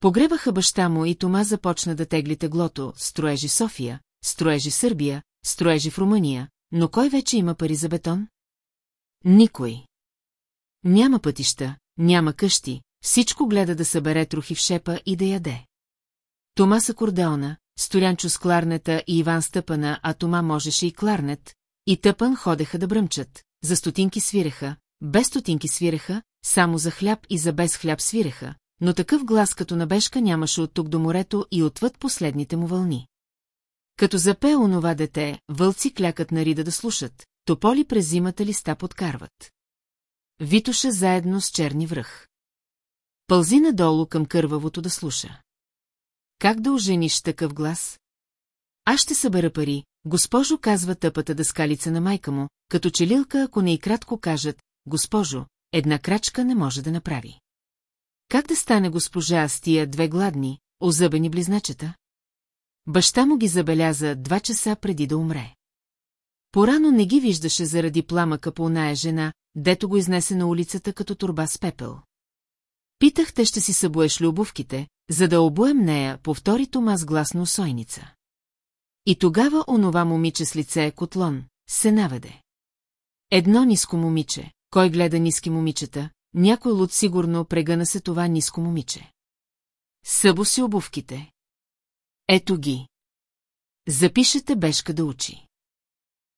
Погребаха баща му и Тома започна да тегли теглото, строежи София, строежи Сърбия, строежи в Румъния, но кой вече има пари за бетон? Никой. Няма пътища, няма къщи, всичко гледа да събере трохи в шепа и да яде. Тома с акордеона, Сторянчо с кларнета и Иван стъпана, а Тома можеше и кларнет, и тъпън ходеха да бръмчат, за стотинки свиреха, без стотинки свиреха, само за хляб и за без хляб свиреха, но такъв глас като на бешка нямаше от тук до морето и отвъд последните му вълни. Като запе онова дете, вълци клякат на рида да слушат, тополи през зимата листа подкарват. Витоша заедно с черни връх. Пълзи надолу към кървавото да слуша. Как да ожениш такъв глас? Аз ще събера пари, госпожо казва тъпата дъскалица на майка му, като че лилка, ако не и кратко кажат, госпожо, една крачка не може да направи. Как да стане госпожа с тия две гладни, озъбени близначета? Баща му ги забеляза два часа преди да умре. Порано не ги виждаше заради пламъка по оная жена, дето го изнесе на улицата като турба с пепел. Питах те ще си събуеш ли за да обуем нея, повтори Тома с гласно усойница. И тогава онова момиче с лице котлон се наведе. Едно ниско момиче, кой гледа ниски момичета, някой луд сигурно прегъна се това ниско момиче. Събо си обувките. Ето ги. Запишете бешка да учи.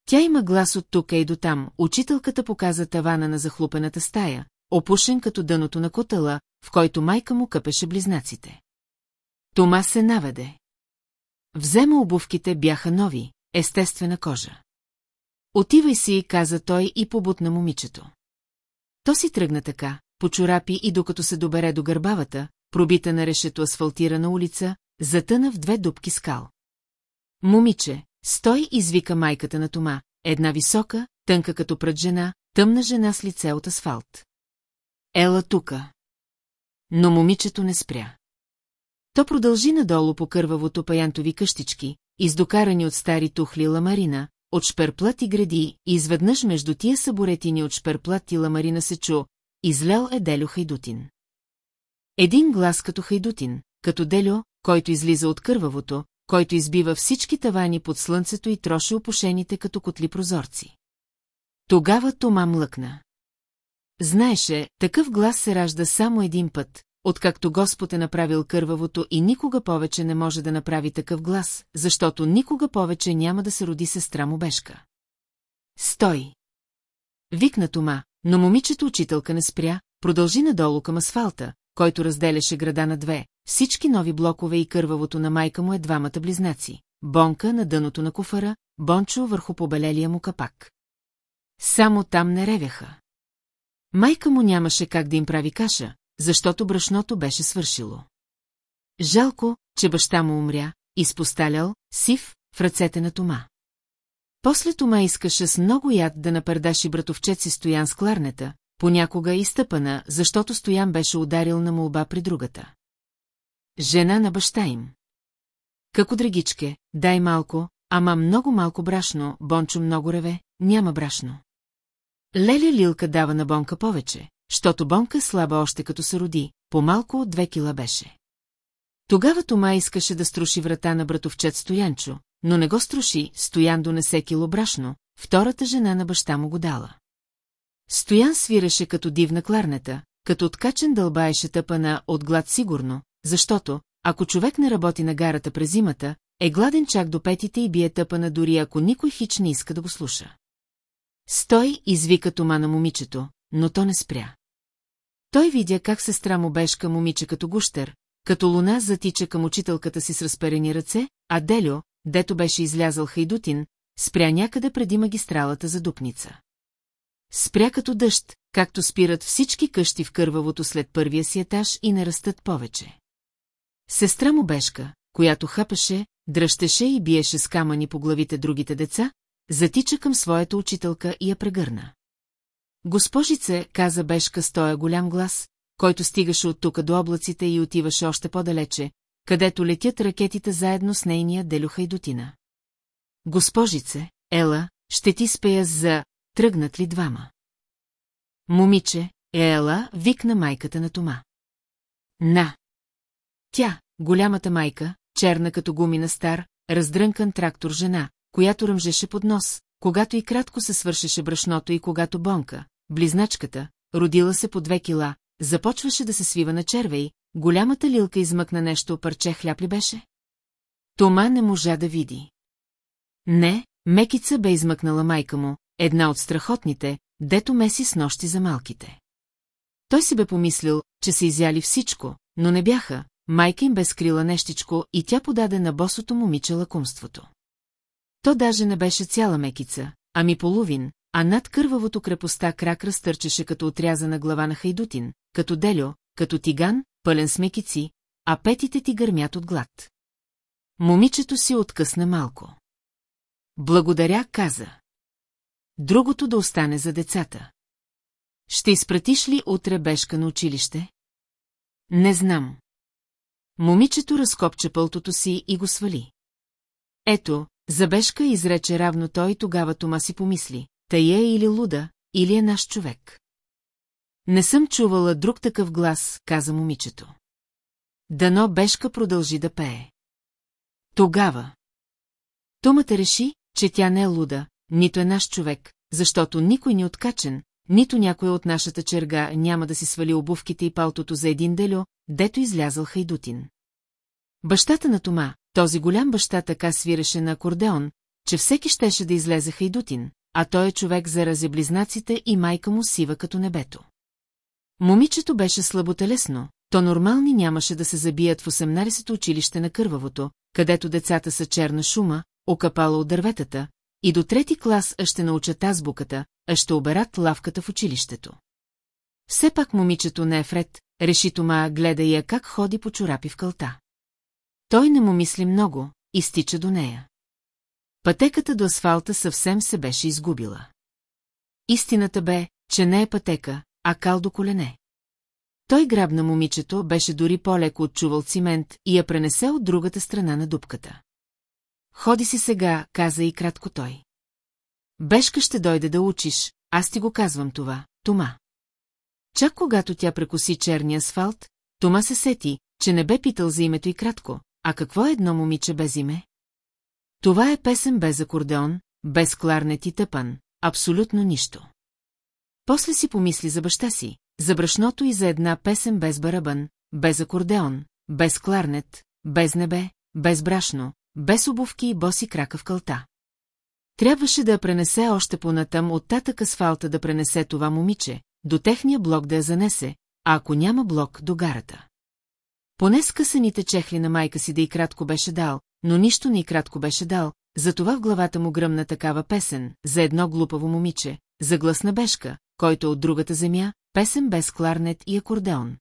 Тя има глас от тук и до там, учителката показа тавана на захлупената стая, опушен като дъното на котела, в който майка му къпеше близнаците. Тома се наведе. Взема обувките бяха нови, естествена кожа. Отивай си, каза той и побутна момичето. То си тръгна така, почорапи и докато се добере до гърбавата, пробита на решето асфалтирана улица, затъна в две дубки скал. Момиче, стой, извика майката на Тома, една висока, тънка като пред жена, тъмна жена с лице от асфалт. Ела тука. Но момичето не спря. То продължи надолу по кървавото паянтови къщички, издокарани от стари тухли ламарина, от шперплат и гради, и изведнъж между тия съборетини от шперплат и ламарина се чу, излел е Делю Хайдутин. Един глас като Хайдутин, като Делю, който излиза от кървавото, който избива всички тавани под слънцето и троши опушените като котли прозорци. Тогава Тома млъкна. Знаеше, такъв глас се ражда само един път, откакто Господ е направил кървавото и никога повече не може да направи такъв глас, защото никога повече няма да се роди сестра му Бешка. Стой! Викна Тома, но момичето учителка не спря, продължи надолу към асфалта, който разделяше града на две, всички нови блокове и кървавото на майка му е двамата близнаци, Бонка на дъното на куфара, Бончо върху побелелия му капак. Само там не ревяха. Майка му нямаше как да им прави каша, защото брашното беше свършило. Жалко, че баща му умря, изпосталял, сив, в ръцете на Тома. После Тома искаше с много яд да напърдаши братовчет си Стоян с кларнета, понякога и стъпана, защото Стоян беше ударил на молба при другата. Жена на баща им. Како драгичке, дай малко, ама много малко брашно, Бончо много реве, няма брашно. Леля Лилка дава на Бонка повече, щото Бонка слаба още като се роди, по-малко от две кила беше. Тогава Тома искаше да струши врата на братовчет Стоянчо, но не го струши, Стоян донесе кило брашно, втората жена на баща му го дала. Стоян свиреше като дивна кларнета, като откачен дълбаеше тъпана от глад сигурно, защото, ако човек не работи на гарата през зимата, е гладен чак до петите и бие тъпана дори ако никой хич не иска да го слуша. Стой, извика Тома на момичето, но то не спря. Той видя как сестра му бешка момиче като гущер, като луна затича към учителката си с разперени ръце, а Делю, дето беше излязъл Хайдутин, спря някъде преди магистралата за Дупница. Спря като дъжд, както спират всички къщи в кървавото след първия си етаж и не растат повече. Сестра му бешка, която хапаше, дръщеше и биеше с камъни по главите другите деца, затича към своята учителка и я прегърна. Госпожице, каза Бешка с тоя голям глас, който стигаше от тука до облаците и отиваше още по-далече, където летят ракетите заедно с нейния Делюха и Дотина. Госпожице, Ела, ще ти спея за... Тръгнат ли двама? Момиче, Ела, викна майката на Тома. На! Тя, голямата майка, черна като гумина стар, раздрънкан трактор жена, която ръмжеше под нос, когато и кратко се свършеше брашното и когато Бонка, близначката, родила се по две кила, започваше да се свива на червей, голямата лилка измъкна нещо парче хляб ли беше? Тома не можа да види. Не, Мекица бе измъкнала майка му, една от страхотните, дето меси с нощи за малките. Той си бе помислил, че са изяли всичко, но не бяха, майка им бе скрила нещичко и тя подаде на босото момиче лакумството. То даже не беше цяла мекица, ами половин, а над кървавото крепостта крак разтърчеше като отрязана глава на хайдутин, като делю, като тиган, пълен с мекици, а петите ти гърмят от глад. Момичето си откъсна малко. Благодаря, каза. Другото да остане за децата. Ще изпратиш ли утре бешка на училище? Не знам. Момичето разкопча пълтото си и го свали. Ето, забежка изрече равно той тогава Тома си помисли. Тая е или луда, или е наш човек. Не съм чувала друг такъв глас, каза момичето. Дано Бешка продължи да пее. Тогава. Томата реши, че тя не е луда, нито е наш човек, защото никой ни откачен, нито някой от нашата черга няма да си свали обувките и палтото за един делю, дето излязъл хайдутин. Бащата на Тома, този голям баща така свиреше на акордеон, че всеки щеше да излезе хайдутин, а той е човек зарази близнаците и майка му сива като небето. Момичето беше слаботелесно, то нормални нямаше да се забият в 18-то училище на Кървавото, където децата са черна шума, окапала от дърветата, и до трети клас ще научат азбуката, а ще оберат лавката в училището. Все пак момичето не е вред, реши Тома, гледа я как ходи по чорапи в кълта. Той не му мисли много, и стича до нея. Пътеката до асфалта съвсем се беше изгубила. Истината бе, че не е пътека, а кал до колене. Той грабна момичето, беше дори по-леко от чувал цимент и я пренесе от другата страна на дупката. Ходи си сега, каза и кратко той. Бешка ще дойде да учиш, аз ти го казвам това, Тома. Чак когато тя прекоси черния асфалт, Тома се сети, че не бе питал за името и кратко, а какво е едно момиче без име? Това е песен без акордеон, без кларнет и тъпан, абсолютно нищо. После си помисли за баща си, за брашното и за една песен без барабан, без акордеон, без кларнет, без небе, без брашно, без обувки и боси крака в кълта. Трябваше да я пренесе още понатъм от татък асфалта да пренесе това момиче, до техния блок да я занесе, а ако няма блок, до гарата. Поне скъсаните чехли на майка си да и кратко беше дал, но нищо не и кратко беше дал, затова в главата му гръмна такава песен, за едно глупаво момиче, за гласна бешка, който е от другата земя, песен без кларнет и акордеон.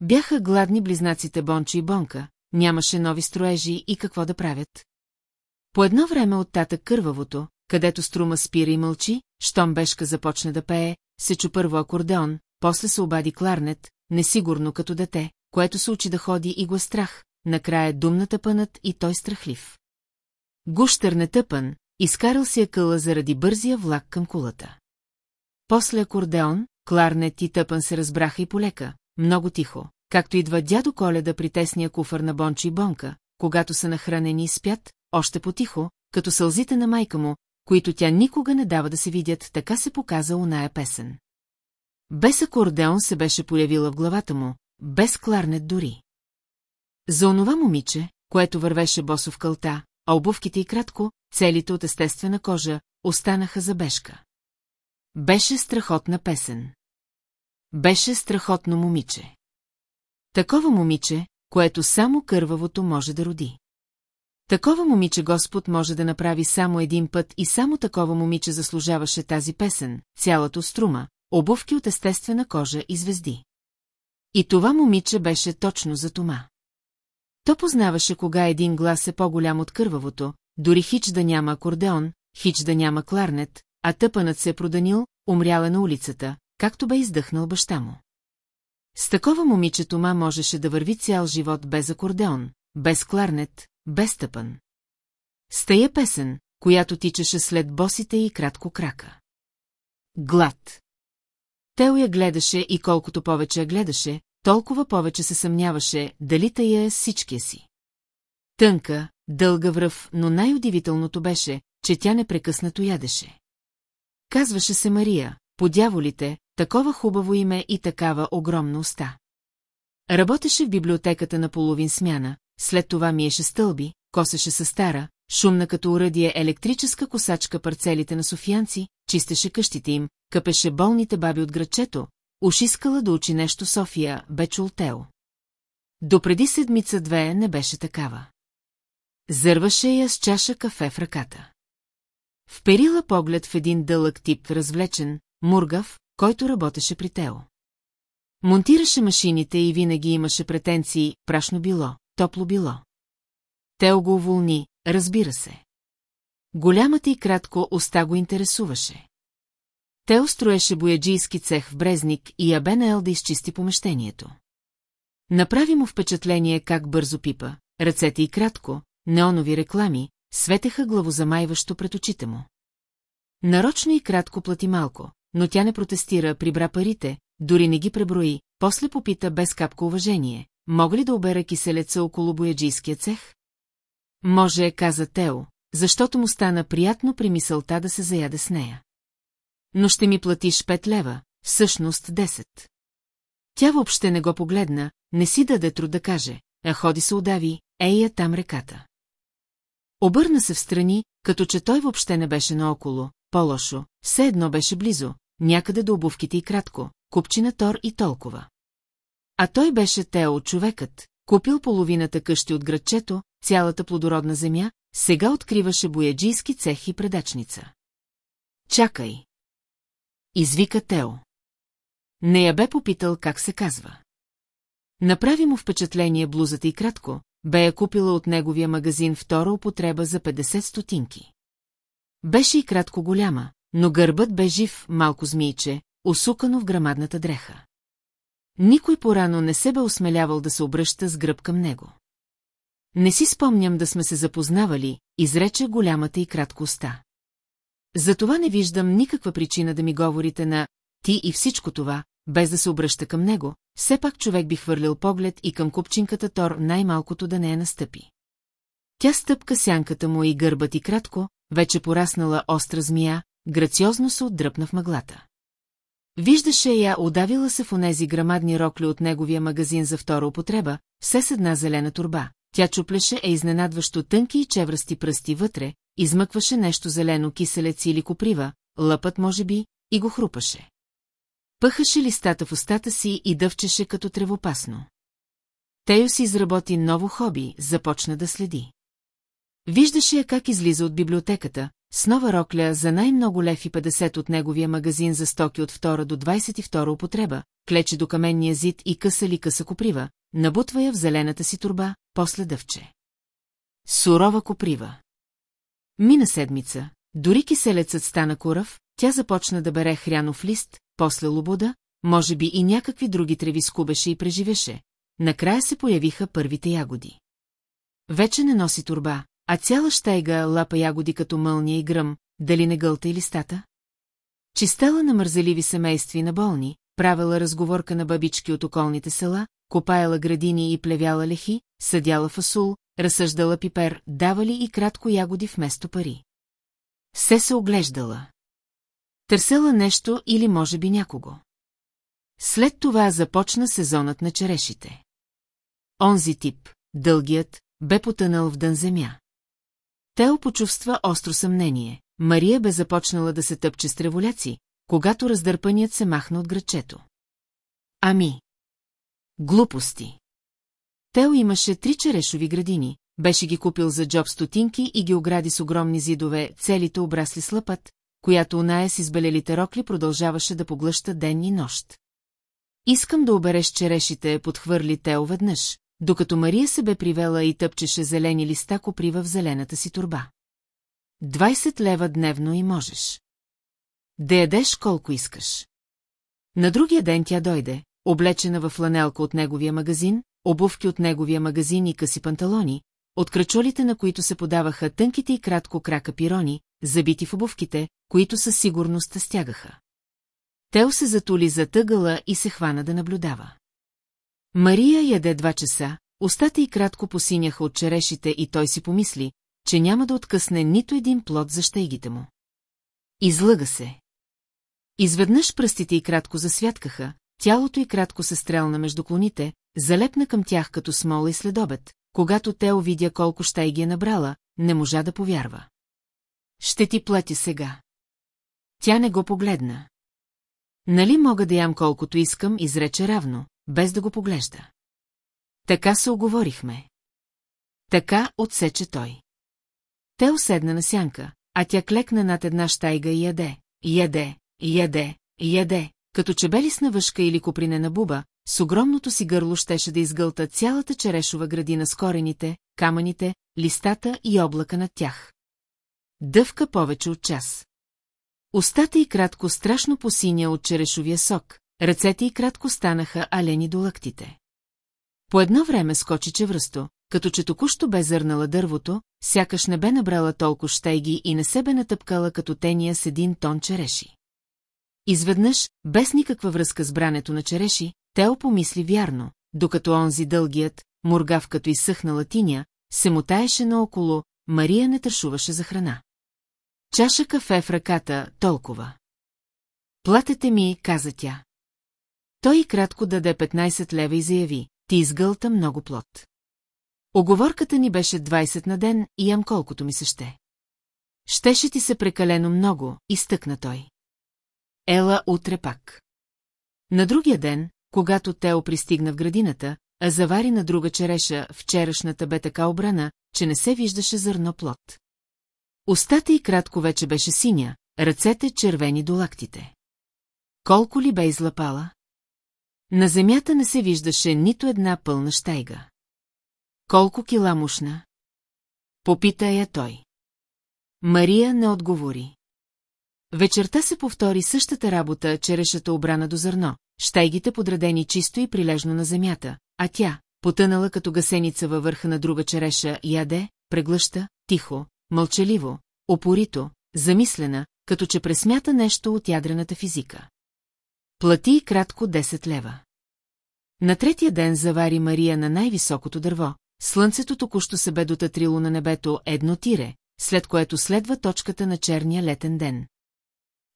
Бяха гладни близнаците Бончо и Бонка, нямаше нови строежи и какво да правят. По едно време от тата кървавото, където струма спира и мълчи, щом бешка започне да пее, се чу първо акордеон, после се обади кларнет, несигурно като дете, което се учи да ходи и го е страх, накрая думната пънат и той страхлив. Гущър не тъпан, изкарал си къла заради бързия влак към кулата. После акордеон, кларнет и тъпан се разбраха и полека, много тихо, както идва дядо Коледа при тесния куфър на Бончи и Бонка, когато са нахранени и спят, още потихо, като сълзите на майка му, които тя никога не дава да се видят, така се показа оная песен. Без акордеон се беше появила в главата му, без кларнет дори. За онова момиче, което вървеше босо в кълта, а обувките и кратко, целите от естествена кожа, останаха за бешка. Беше страхотна песен. Беше страхотно момиче. Такова момиче, което само кървавото може да роди. Такова момиче Господ може да направи само един път и само такова момиче заслужаваше тази песен, цялата струма, обувки от естествена кожа и звезди. И това момиче беше точно за Тома. То познаваше кога един глас е по-голям от кървавото, дори хич да няма акордеон, хич да няма кларнет, а тъпанът се е проданил, умряла на улицата, както бе издъхнал баща му. С такова момиче Тома можеше да върви цял живот без акордеон, без кларнет, без тъпан. С тая песен, която тичаше след босите и кратко крака. Глад. Тео я гледаше и колкото повече я гледаше, толкова повече се съмняваше, дали тая е всичкия си. Тънка, дълга връв, но най-удивителното беше, че тя непрекъснато ядеше. Казваше се Мария, по дяволите, такова хубаво име и такава огромна уста. Работеше в библиотеката на половин смяна, след това миеше стълби, косеше със стара, шумна като уръдие електрическа косачка парцелите на софиянци, чистеше къщите им, къпеше болните баби от градчето, уж искала да учи нещо София, бе чултео. Допреди седмица-две не беше такава. Зърваше я с чаша кафе в ръката. Вперила поглед в един дълъг тип, развлечен, мургав, който работеше при Тео. Монтираше машините и винаги имаше претенции, прашно било, топло било. Тео го уволни, разбира се. Голямата и кратко уста го интересуваше. Тео строеше бояджийски цех в Брезник и Ел да изчисти помещението. Направи му впечатление как бързо пипа, ръцете и кратко, неонови реклами, светеха главозамайващо пред очите му. Нарочно и кратко плати малко, но тя не протестира, прибра парите, дори не ги преброи, после попита без капка уважение. Мога ли да обера киселеца около бояджийския цех? Може, каза Тео, защото му стана приятно при мисълта да се заяде с нея. Но ще ми платиш пет лева, всъщност 10. Тя въобще не го погледна, не си даде труд да каже, а ходи се удави, ея там реката. Обърна се в страни, като че той въобще не беше наоколо, по-лошо, все едно беше близо, някъде до обувките и кратко, купчина тор и толкова. А той беше Тео човекът, купил половината къщи от градчето, цялата плодородна земя, сега откриваше бояджийски цех и предачница. Чакай! Извика Тео. Не я бе попитал как се казва. Направи му впечатление блузата и кратко, бе я купила от неговия магазин втора употреба за 50 стотинки. Беше и кратко голяма, но гърбът бе жив, малко змийче, усукано в грамадната дреха. Никой порано не се бе осмелявал да се обръща с гръб към него. Не си спомням да сме се запознавали, изрече голямата и кратко уста. Затова не виждам никаква причина да ми говорите на «ти» и всичко това, без да се обръща към него, все пак човек би хвърлил поглед и към купчинката Тор най-малкото да не е настъпи. Тя стъпка сянката му и гърбът и кратко, вече пораснала остра змия, грациозно се отдръпна в мъглата. Виждаше я, удавила се в онези грамадни рокли от неговия магазин за втора употреба, все с една зелена турба. Тя чуплеше е изненадващо тънки и чевръсти пръсти вътре, измъкваше нещо зелено киселец или коприва, лъпът може би, и го хрупаше. Пъхаше листата в устата си и дъвчеше като тревопасно. Тео си изработи ново хоби, започна да следи. Виждаше я как излиза от библиотеката, с нова рокля за най-много лев и 50 от неговия магазин за стоки от 2 до 22 употреба, клече до каменния зид и къса ли къса коприва, набутва я в зелената си турба, после дъвче. Сурова коприва. Мина седмица, дори киселецът стана курав, тя започна да бере хрянов лист, после лобода, може би и някакви други треви скубеше и преживеше. Накрая се появиха първите ягоди. Вече не носи турба, а цяла щайга лапа ягоди като мълния и гръм, дали не гълта и листата? Чистела на мързеливи семейства на болни, правила разговорка на бабички от околните села, копаяла градини и плевяла лехи, съдяла фасул, разсъждала пипер, давали и кратко ягоди вместо пари. Все се оглеждала. Търсела нещо или може би някого. След това започна сезонът на черешите. Онзи тип, дългият, бе потънал в дън земя. Тео почувства остро съмнение. Мария бе започнала да се тъпче с треволяци, когато раздърпаният се махна от грачето. Ами. Глупости. Тео имаше три черешови градини, беше ги купил за джоб стотинки и ги огради с огромни зидове, целите обрасли с лъпът, която оная с избелелите рокли продължаваше да поглъща ден и нощ. Искам да обереш черешите, подхвърли Тео веднъж, докато Мария се бе привела и тъпчеше зелени листа коприва в зелената си турба. 20 лева дневно и можеш. Да ядеш колко искаш. На другия ден тя дойде, облечена в фланелка от неговия магазин, обувки от неговия магазин и къси панталони, от кръчолите на които се подаваха тънките и кратко крака пирони, забити в обувките, които със сигурност стягаха. Тео се затули за тъгъла и се хвана да наблюдава. Мария яде два часа, устата й кратко посиняха от черешите и той си помисли, че няма да откъсне нито един плод за щейгите му. Излъга се. Изведнъж пръстите й кратко засвяткаха, тялото й кратко се стрелна между клоните, залепна към тях като смола и следобед, когато Тео видя колко щай ги е набрала, не можа да повярва. Ще ти плати сега. Тя не го погледна. Нали мога да ям колкото искам, изрече равно, без да го поглежда. Така се оговорихме. Така отсече той. Те уседна на сянка, а тя клекна над една щайга и яде, яде, яде, яде, като че белисна въшка или копринена буба, с огромното си гърло щеше да изгълта цялата черешова градина с корените, камъните, листата и облака над тях. Дъвка повече от час. Остата и кратко страшно посиня от черешовия сок, ръцете и кратко станаха алени до лъктите. По едно време скочи чевръсто, като че току-що бе зърнала дървото, сякаш не бе набрала толкова щейги и не се бе натъпкала като тения с един тон череши. Изведнъж, без никаква връзка с брането на череши, Тео помисли вярно, докато онзи дългият, моргав като изсъхнала тиня, се мутаеше наоколо, Мария не тършуваше за храна. Чаша кафе в ръката, толкова. Платете ми, каза тя. Той и кратко даде 15 лева и заяви, ти изгълта много плод. Оговорката ни беше 20 на ден и ям колкото ми се ще. Щеше ти се прекалено много, изтъкна той. Ела утре пак. На другия ден, когато Тео пристигна в градината, а завари на друга череша, вчерашната бе така обрана, че не се виждаше зърно плод. Остата и кратко вече беше синя, ръцете червени до лактите. Колко ли бе излапала? На земята не се виждаше нито една пълна щайга. Колко кила мушна? Попита я той. Мария не отговори. Вечерта се повтори същата работа, черешата обрана до зърно, щайгите подредени чисто и прилежно на земята, а тя, потънала като гасеница във върха на друга череша, яде, преглъща, тихо, мълчаливо, опорито, замислена, като че пресмята нещо от ядрената физика. Плати и кратко 10 лева. На третия ден завари Мария на най-високото дърво, слънцето току-що се бе дотатрило на небето едно тире, след което следва точката на черния летен ден.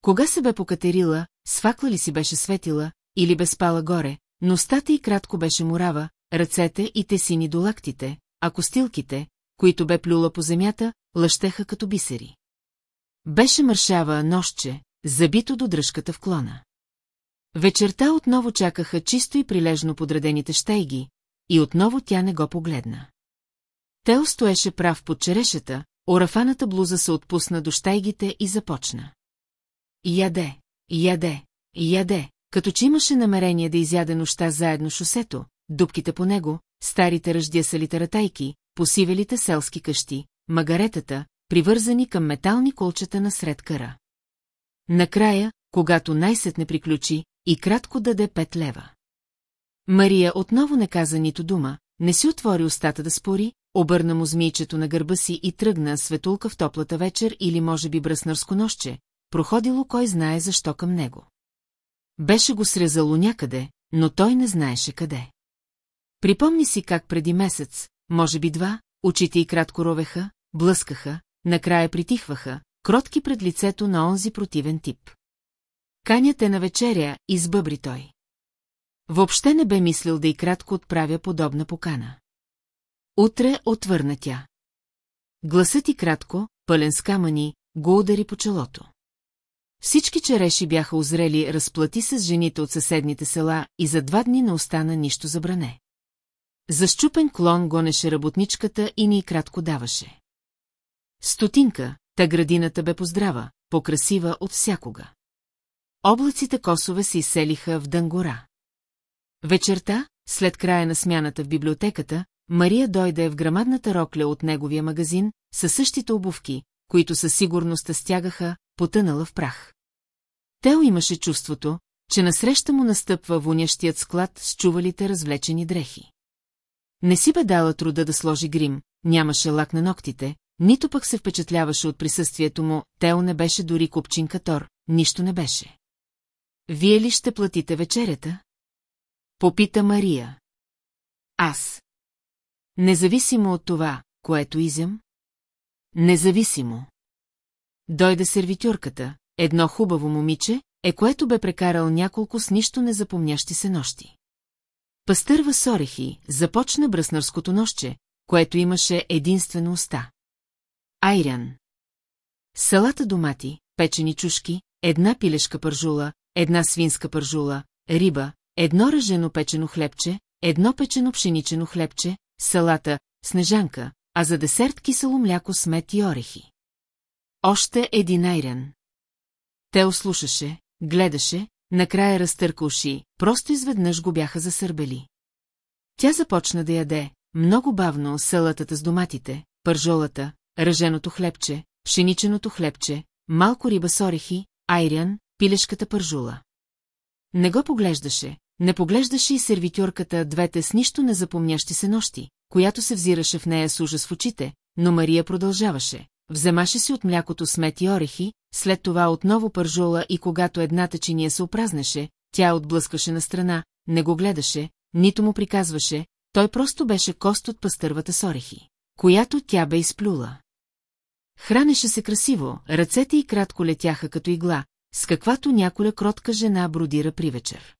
Кога се бе покатерила, с факла ли си беше светила, или бе спала горе, но стата и кратко беше мурава, ръцете и тесини до лактите, а костилките, които бе плюла по земята, лъщеха като бисери. Беше мършава нощче, забито до дръжката в клона. Вечерта отново чакаха чисто и прилежно подредените щейги, и отново тя не го погледна. Тео стоеше прав под черешата, орафаната блуза се отпусна до щайгите и започна. Яде, яде, яде, като че имаше намерение да изяде нощта заедно шосето, дубките по него, старите ръждясалите ратайки, посивелите селски къщи, магаретата, привързани към метални колчета на сред кара. Накрая, когато най-сетне приключи, и кратко даде пет лева. Мария отново не каза нито дума, не си отвори устата да спори, обърна му змийчето на гърба си и тръгна светулка в топлата вечер или може би бръснарско нощче, проходило кой знае защо към него. Беше го срезало някъде, но той не знаеше къде. Припомни си как преди месец, може би два, очите й кратко ровеха, блъскаха, накрая притихваха, кротки пред лицето на онзи противен тип. Канят е на вечеря, избъбри той. Въобще не бе мислил да и кратко отправя подобна покана. Утре отвърна тя. Гласът и кратко, пълен с камъни, го удари по челото. Всички череши бяха озрели разплати с жените от съседните села и за два дни не остана нищо за бране. За щупен клон гонеше работничката и ни кратко даваше. Стотинка, та градината бе поздрава, покрасива от всякога. Облаците косове се изселиха в дънгора. Вечерта, след края на смяната в библиотеката, Мария дойде в грамадната рокля от неговия магазин, със същите обувки, които със сигурност стягаха, потънала в прах. Тео имаше чувството, че насреща му настъпва вонящият склад с чувалите развлечени дрехи. Не си бе дала труда да сложи грим, нямаше лак на ногтите, нито пък се впечатляваше от присъствието му, Тео не беше дори купчин катор, нищо не беше. Вие ли ще платите вечерята? Попита Мария. Аз. Независимо от това, което изям? Независимо. Дойде сервитюрката, едно хубаво момиче, е което бе прекарал няколко с нищо незапомнящи се нощи. Пастър с орехи, започна бръснарското нощче, което имаше единствено уста. Айрян. Салата домати, печени чушки, една пилешка пържула, една свинска пържула, риба, едно ръжено печено хлебче, едно печено пшеничено хлебче, салата, снежанка, а за десерт кисело мляко с мед и орехи. Още един айрен. Те ослушаше, гледаше, накрая разтърка уши, просто изведнъж го бяха засърбели. Тя започна да яде, много бавно салатата с доматите, пържолата, ръженото хлебче, пшениченото хлебче, малко риба с орехи, айрян, пилешката пържула. Не го поглеждаше, не поглеждаше и сервитюрката двете с нищо незапомнящи се нощи, която се взираше в нея с ужас в очите, но Мария продължаваше. Вземаше си от млякото смет и орехи, след това отново пържола и когато едната чиния се опразнеше, тя отблъскаше на страна, не го гледаше, нито му приказваше, той просто беше кост от пастървата с орехи, която тя бе изплюла. Хранеше се красиво, ръцете й кратко летяха като игла, с каквато няколя кротка жена бродира при вечер.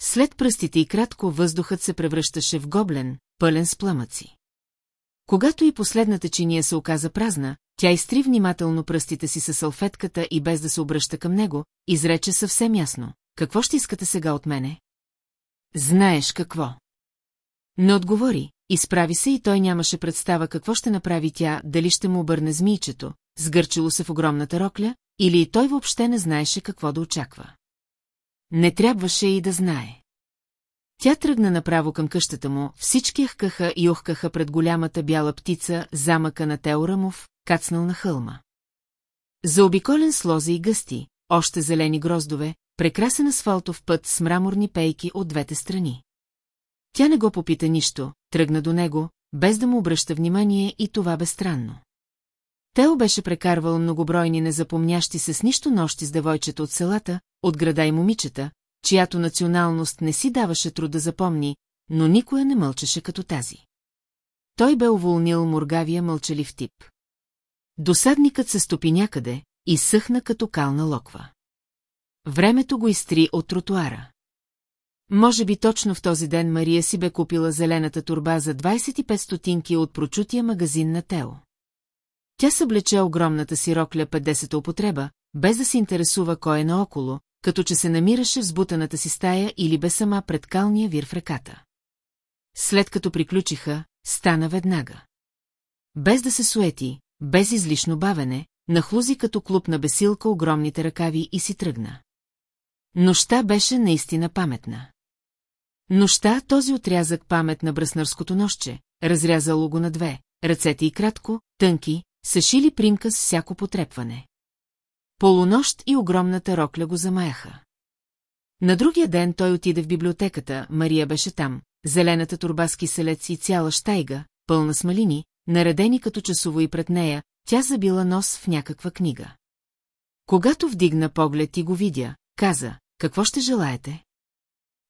След пръстите и кратко въздухът се превръщаше в гоблен, пълен с пламъци. Когато и последната чиния се оказа празна, тя изтри внимателно пръстите си със салфетката и без да се обръща към него, изрече съвсем ясно. Какво ще искате сега от мене? Знаеш какво. Не отговори, изправи се и той нямаше представа какво ще направи тя, дали ще му обърне змийчето, сгърчило се в огромната рокля, или той въобще не знаеше какво да очаква. Не трябваше и да знае. Тя тръгна направо към къщата му, всички ахкаха и охкаха пред голямата бяла птица, замъка на Теорамов, кацнал на хълма. Заобиколен с лози и гъсти, още зелени гроздове, прекрасен асфалтов път с мраморни пейки от двете страни. Тя не го попита нищо, тръгна до него, без да му обръща внимание и това бе странно. Тео беше прекарвал многобройни незапомнящи се с нищо нощи с девойчета от селата, от града и момичета, чиято националност не си даваше труда да запомни, но никоя не мълчеше като тази. Той бе уволнил моргавия мълчалив тип. Досадникът се стопи някъде и съхна като кална локва. Времето го изтри от тротуара. Може би точно в този ден Мария си бе купила зелената турба за 25 стотинки от прочутия магазин на Тео. Тя съблече огромната си рокля 50-та употреба, без да се интересува кой е наоколо, като че се намираше в сбутаната си стая или бе сама пред калния вир в реката. След като приключиха, стана веднага. Без да се суети, без излишно бавене, нахлузи като клуб на бесилка огромните ръкави и си тръгна. Нощта беше наистина паметна. Нощта този отрязък памет на бръснарското нощче, разрязало го на две, ръцете и кратко, тънки, съшили примка с всяко потрепване. Полунощ и огромната рокля го замаяха. На другия ден той отиде в библиотеката, Мария беше там, зелената турба с киселец и цяла штайга, пълна с малини, наредени като часово и пред нея, тя забила нос в някаква книга. Когато вдигна поглед и го видя, каза, какво ще желаете?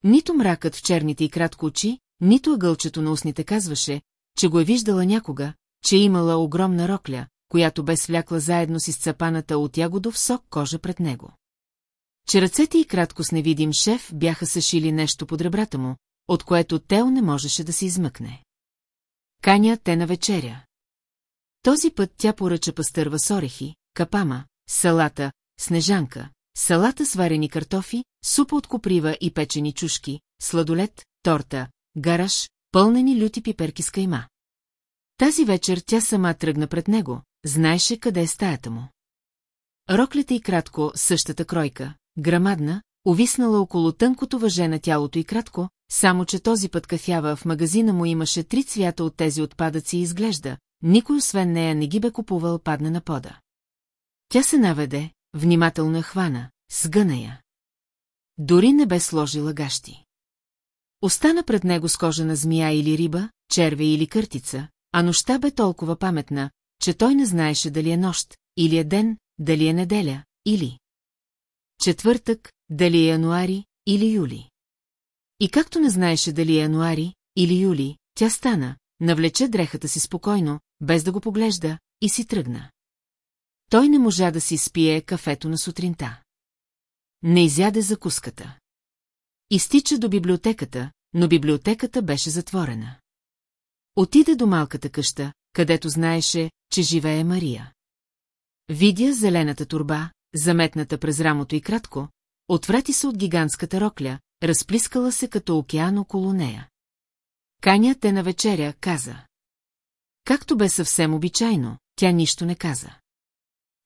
Нито мракът в черните и кратко очи, нито ъгълчето на устните казваше, че го е виждала някога, че имала огромна рокля, която бе свлякла заедно с изцапаната от ягодов сок кожа пред него. Че ръцете и кратко с невидим шеф бяха съшили нещо под ребрата му, от което Тео не можеше да се измъкне. Каня те на вечеря. Този път тя поръча пастърва с орехи, капама, салата, снежанка, салата с варени картофи, супа от коприва и печени чушки, сладолет, торта, гараж, пълнени люти пиперки с кайма. Тази вечер тя сама тръгна пред него, знаеше къде е стаята му. Роклята и кратко, същата кройка, грамадна, увиснала около тънкото въже на тялото и кратко, само че този път кафява в магазина му имаше три цвята от тези отпадъци и изглежда, никой освен нея не ги бе купувал падне на пода. Тя се наведе, внимателно я хвана, сгъна я. Дори не бе сложила гащи. Остана пред него с кожена змия или риба, черве или къртица, а нощта бе толкова паметна, че той не знаеше дали е нощ, или е ден, дали е неделя, или... Четвъртък, дали е януари, или юли. И както не знаеше дали е януари, или юли, тя стана, навлече дрехата си спокойно, без да го поглежда, и си тръгна. Той не можа да си спие кафето на сутринта. Не изяде закуската. Изтича до библиотеката, но библиотеката беше затворена. Отиде до малката къща, където знаеше, че живее Мария. Видя зелената турба, заметната през рамото и кратко, отврати се от гигантската рокля, разплискала се като океан около нея. Каня те на вечеря, каза. Както бе съвсем обичайно, тя нищо не каза.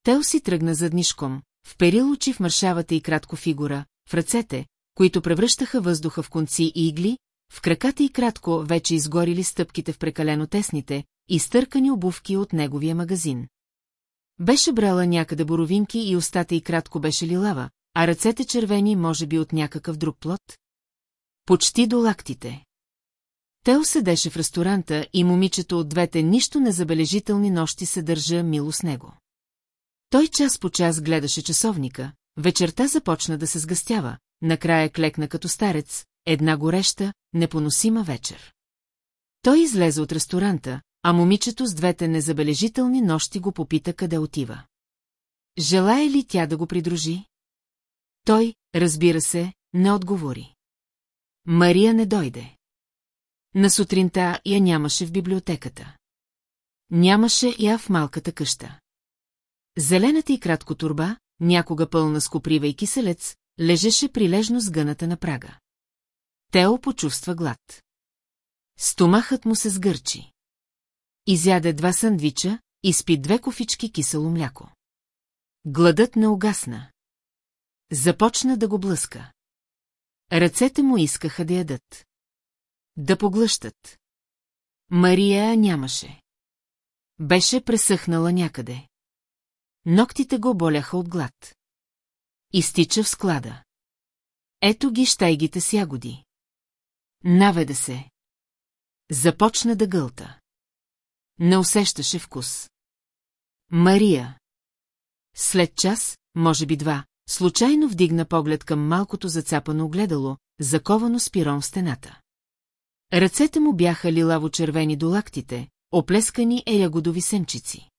Тел си тръгна заднишком, вперил очи в мършавата и кратко фигура, в ръцете, които превръщаха въздуха в конци и игли, в краката и кратко вече изгорили стъпките в прекалено тесните, изтъркани обувки от неговия магазин. Беше брала някъде боровинки и устата и кратко беше лилава, а ръцете червени може би от някакъв друг плод? Почти до лактите. Тео седеше в ресторанта и момичето от двете нищо незабележителни нощи се държа мило с него. Той час по час гледаше часовника, вечерта започна да се сгъстява, накрая клекна като старец, една гореща, непоносима вечер. Той излезе от ресторанта, а момичето с двете незабележителни нощи го попита къде отива. Желая ли тя да го придружи? Той, разбира се, не отговори. Мария не дойде. На сутринта я нямаше в библиотеката. Нямаше я в малката къща. Зелената и кратко турба, някога пълна с коприва и киселец, лежеше прилежно с гъната на прага. Тео почувства глад. Стомахът му се сгърчи. Изяде два сандвича, изпи две кофички кисело мляко. Гладът не угасна. Започна да го блъска. Ръцете му искаха да ядат. Да поглъщат. Мария нямаше. Беше пресъхнала някъде. Ноктите го боляха от глад. Изтича в склада. Ето ги щайгите с ягоди. Наведе се. Започна да гълта. Не усещаше вкус. Мария. След час, може би два, случайно вдигна поглед към малкото зацапано огледало, заковано с пирон в стената. Ръцете му бяха лилаво-червени до лактите, оплескани е ягодови семчици.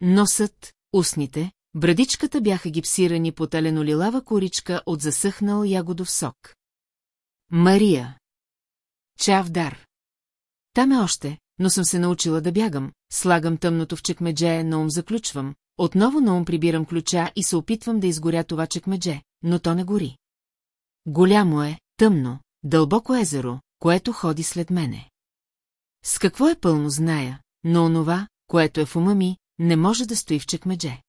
Носът, устните, брадичката бяха гипсирани по таленолилава коричка от засъхнал ягодов сок. Мария. Чав дар. Там е още, но съм се научила да бягам, слагам тъмното в чекмедже, на ум заключвам, отново на ум прибирам ключа и се опитвам да изгоря това чекмедже, но то не гори. Голямо е, тъмно, дълбоко езеро, което ходи след мене. С какво е пълно зная, но онова, което е в ума ми, не може да стои в чекмедже.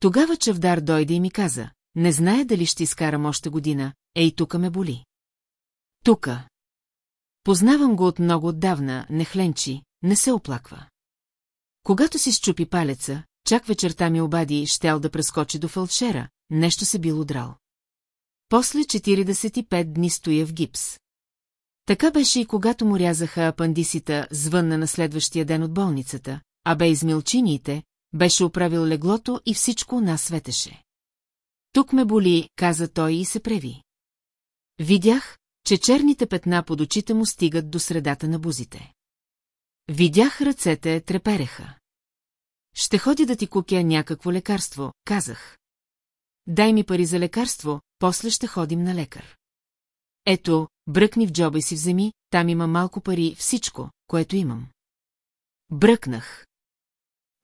Тогава Чавдар дойде и ми каза, не зная дали ще изкарам още година, ей тука ме боли. Тука. Познавам го от много отдавна, не хленчи, не се оплаква. Когато си щупи палеца, чак вечерта ми обади, щел да прескочи до фалшера, нещо се бил удрал. После 45 дни стоя в гипс. Така беше и когато му рязаха апандисита, звънна на следващия ден от болницата, а бе измил чиниите, беше оправил леглото и всичко нас светеше. Тук ме боли, каза той и се преви. Видях, че черните петна под очите му стигат до средата на бузите. Видях ръцете трепереха. Ще ходи да ти купя някакво лекарство, казах. Дай ми пари за лекарство, после ще ходим на лекар. Ето, бръкни в джоба и си вземи, там има малко пари, всичко, което имам. Бръкнах.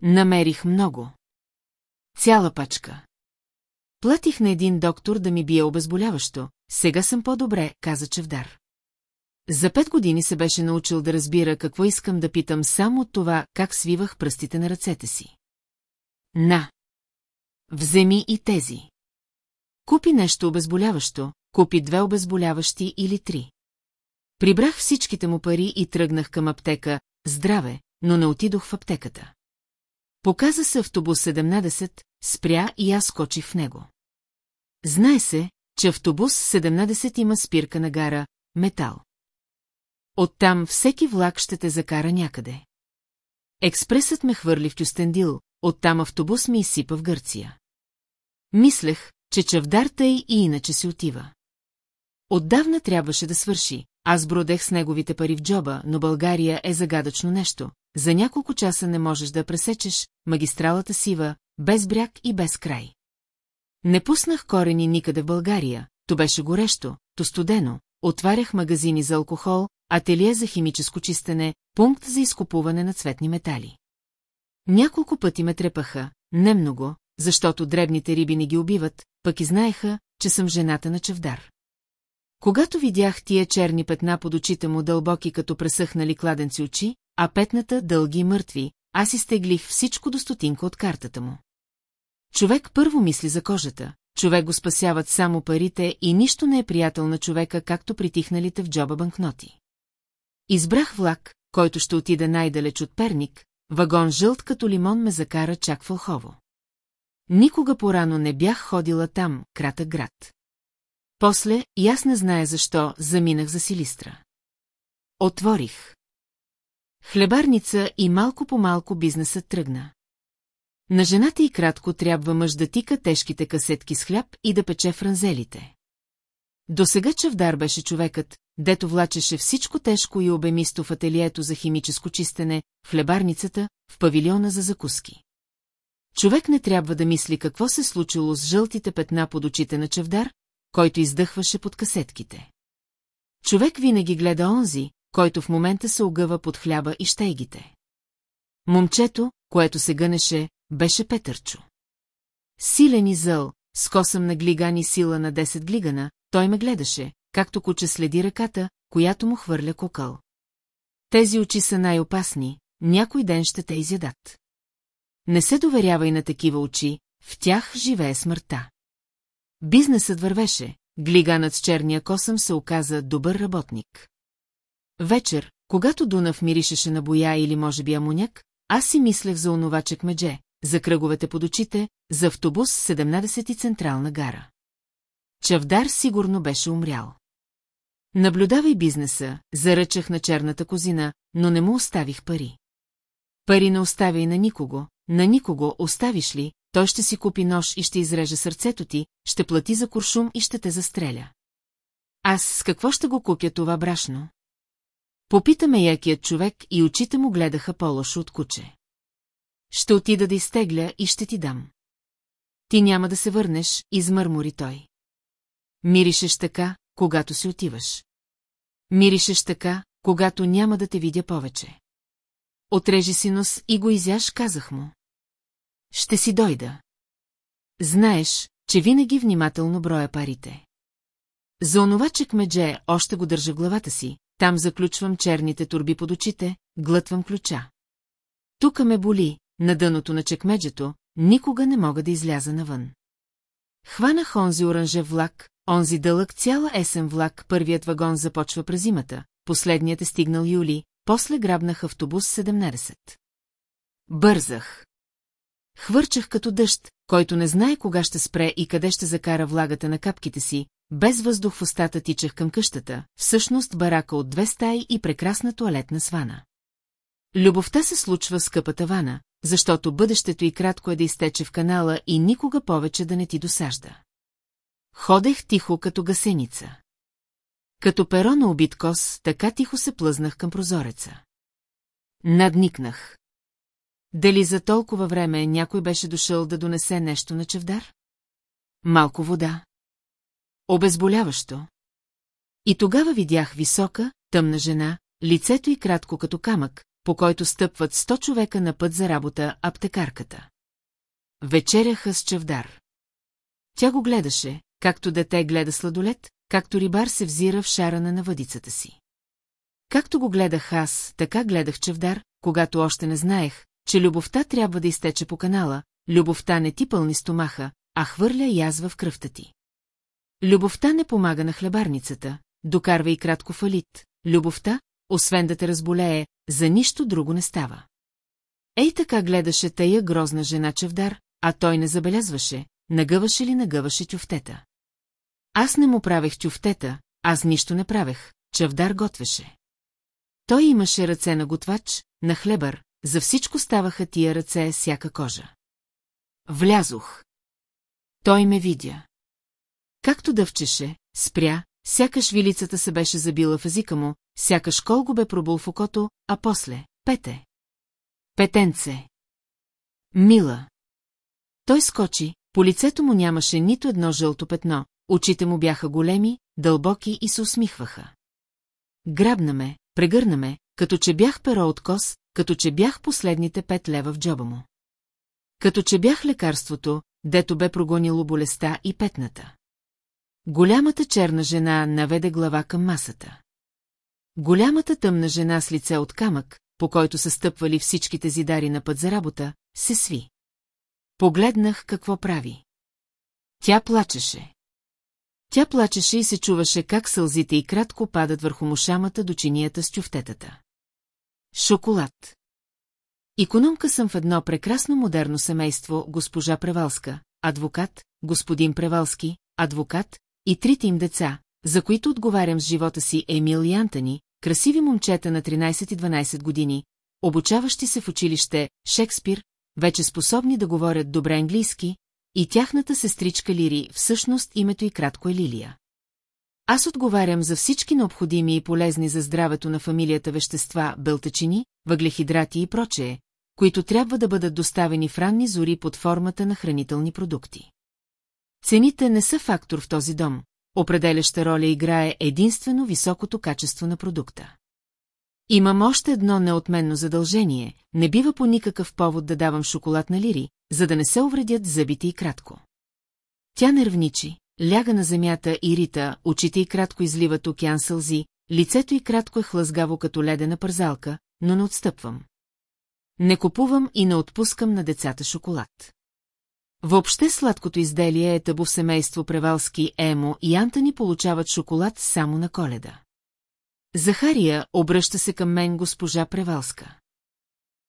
Намерих много. Цяла пачка. Платих на един доктор да ми бие обезболяващо, сега съм по-добре, каза Чевдар. За пет години се беше научил да разбира какво искам да питам само това, как свивах пръстите на ръцете си. На! Вземи и тези. Купи нещо обезболяващо, купи две обезболяващи или три. Прибрах всичките му пари и тръгнах към аптека, здраве, но не отидох в аптеката. Показа се автобус 17, спря и аз скочих в него. Знае се, че автобус 17 има спирка на гара, метал. Оттам всеки влак ще те закара някъде. Експресът ме хвърли в Кюстендил, оттам автобус ми изсипа в Гърция. Мислех, че чавдарта и иначе си отива. Отдавна трябваше да свърши, аз бродех с неговите пари в джоба, но България е загадъчно нещо. За няколко часа не можеш да пресечеш магистралата сива, без бряг и без край. Не пуснах корени никъде в България, то беше горещо, то студено, отварях магазини за алкохол, ателие за химическо чистене, пункт за изкупуване на цветни метали. Няколко пъти ме трепаха, не много, защото дребните риби не ги убиват, пък и знаеха, че съм жената на Чевдар. Когато видях тия черни петна под очите му дълбоки като пресъхнали кладенци очи, а петната дълги и мъртви, аз изтеглих всичко до стотинка от картата му. Човек първо мисли за кожата, човек го спасяват само парите и нищо не е приятел на човека, както притихналите в джоба банкноти. Избрах влак, който ще отида най-далеч от Перник, вагон жълт като лимон ме закара чак в. Никога порано не бях ходила там, кратък град. После, и аз не зная защо, заминах за Силистра. Отворих. Хлебарница и малко по малко бизнесът тръгна. На жената и кратко трябва мъж да тика тежките касетки с хляб и да пече франзелите. До сега Чавдар беше човекът, дето влачеше всичко тежко и обемисто в ателието за химическо чистене, в хлебарницата, в павилиона за закуски. Човек не трябва да мисли какво се случило с жълтите петна под очите на Чавдар, който издъхваше под касетките. Човек винаги гледа онзи, който в момента се огъва под хляба и щейгите. Момчето, което се гънеше, беше Петърчо. Силен и зъл, с косъм на глигани сила на 10 глигана, той ме гледаше, както куче следи ръката, която му хвърля кокъл. Тези очи са най-опасни, някой ден ще те изядат. Не се доверявай на такива очи, в тях живее смъртта. Бизнесът вървеше, глиганът с черния косъм се оказа добър работник. Вечер, когато Дунав миришеше на боя или може би амоняк, аз си мислех за онова чекмедже, за кръговете под очите, за автобус 17 и централна гара. Чавдар сигурно беше умрял. Наблюдавай бизнеса, заръчах на черната козина, но не му оставих пари. Пари не оставяй на никого, на никого оставиш ли, той ще си купи нож и ще изреже сърцето ти, ще плати за куршум и ще те застреля. Аз с какво ще го купя това брашно? Попитаме якият човек и очите му гледаха по-лошо от куче. Ще отида да изтегля и ще ти дам. Ти няма да се върнеш, измърмори той. Миришеш така, когато си отиваш. Миришеш така, когато няма да те видя повече. Отрежи си нос и го изяш, казах му. Ще си дойда. Знаеш, че винаги внимателно броя парите. За онова чекмедже още го държа в главата си, там заключвам черните турби под очите, глътвам ключа. Тука ме боли, на дъното на чекмеджето, никога не мога да изляза навън. Хванах онзи оранжев влак, онзи дълъг цяла есен влак, първият вагон започва през зимата, последният е стигнал юли, после грабнах автобус 17. Бързах. Хвърчах като дъжд, който не знае кога ще спре и къде ще закара влагата на капките си, без въздух в устата тичах към къщата, всъщност барака от две стаи и прекрасна туалетна свана. Любовта се случва с къпата вана, защото бъдещето и кратко е да изтече в канала и никога повече да не ти досажда. Ходех тихо като гасеница. Като перо на убит кос, така тихо се плъзнах към прозореца. Надникнах. Дали за толкова време някой беше дошъл да донесе нещо на чевдар? Малко вода. Обезболяващо. И тогава видях висока, тъмна жена, лицето и кратко като камък, по който стъпват сто човека на път за работа аптекарката. Вечеряха с чевдар. Тя го гледаше, както дете гледа сладолет, както рибар се взира в шарана на въдицата си. Както го гледах аз, така гледах чевдар, когато още не знаех, че любовта трябва да изтече по канала, любовта не ти пълни стомаха, а хвърля язва в кръвта ти. Любовта не помага на хлебарницата, докарва и кратко фалит. Любовта, освен да те разболее, за нищо друго не става. Ей така гледаше тая грозна жена Чевдар, а той не забелязваше, нагъваше ли нагъваше тюфтета. Аз не му правех тюфтета, аз нищо не правех, Чавдар готвеше. Той имаше ръце на готвач, на хлебър, за всичко ставаха тия ръце всяка кожа. Влязох. Той ме видя. Както дъвчеше, спря, сякаш вилицата се беше забила в езика му, сякаш кол го бе пробул в окото, а после – пете. Петенце. Мила. Той скочи, по лицето му нямаше нито едно жълто петно, очите му бяха големи, дълбоки и се усмихваха. Грабна ме, прегърна ме, като че бях перо от кос, като че бях последните пет лева в джоба му. Като че бях лекарството, дето бе прогонило болестта и петната. Голямата черна жена наведе глава към масата. Голямата тъмна жена с лице от камък, по който са стъпвали всичките зидари на път за работа, се сви. Погледнах какво прави. Тя плачеше. Тя плачеше и се чуваше как сълзите и кратко падат върху мушамата до чинията с чуфтетата. Шоколад. Икономка съм в едно прекрасно модерно семейство, госпожа Превалска, адвокат, господин Превалски, адвокат и трите им деца, за които отговарям с живота си Емил и Антони, красиви момчета на 13 и 12 години, обучаващи се в училище Шекспир, вече способни да говорят добре английски, и тяхната сестричка Лири, всъщност името и кратко е Лилия. Аз отговарям за всички необходими и полезни за здравето на фамилията вещества, белтачини, въглехидрати и прочее, които трябва да бъдат доставени в ранни зори под формата на хранителни продукти. Цените не са фактор в този дом, определяща роля играе единствено високото качество на продукта. Имам още едно неотменно задължение, не бива по никакъв повод да давам шоколад на лири, за да не се увредят зъбите и кратко. Тя нервничи, ляга на земята и рита, очите и кратко изливат океан сълзи, лицето и кратко е хлъзгаво като ледена пързалка, но не отстъпвам. Не купувам и не отпускам на децата шоколад. Въобще сладкото изделие е табу в семейство Превалски, Емо и Антони получават шоколад само на коледа. Захария обръща се към мен госпожа Превалска.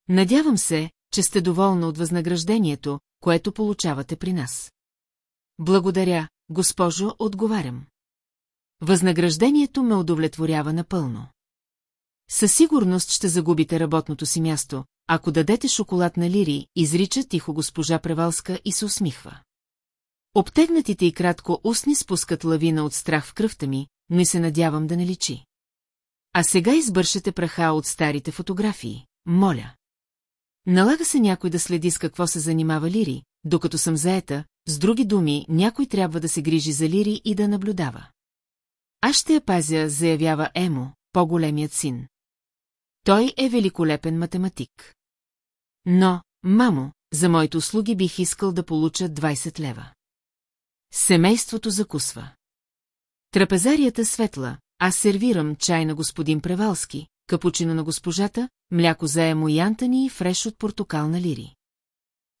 Надявам се, че сте доволна от възнаграждението, което получавате при нас. Благодаря, госпожо, отговарям. Възнаграждението ме удовлетворява напълно. Със сигурност ще загубите работното си място, ако дадете шоколад на Лири, изрича тихо госпожа Превалска и се усмихва. Обтегнатите и кратко устни спускат лавина от страх в кръвта ми, но и се надявам да не личи. А сега избършете праха от старите фотографии, моля. Налага се някой да следи с какво се занимава Лири, докато съм заета, с други думи, някой трябва да се грижи за Лири и да наблюдава. Аз ще я пазя, заявява Емо, по-големият син. Той е великолепен математик. Но, мамо, за моите услуги бих искал да получа 20 лева. Семейството закусва. Трапезарията светла, аз сервирам чай на господин Превалски, капучино на госпожата, мляко за Емо и Антони и фреш от портокална лири.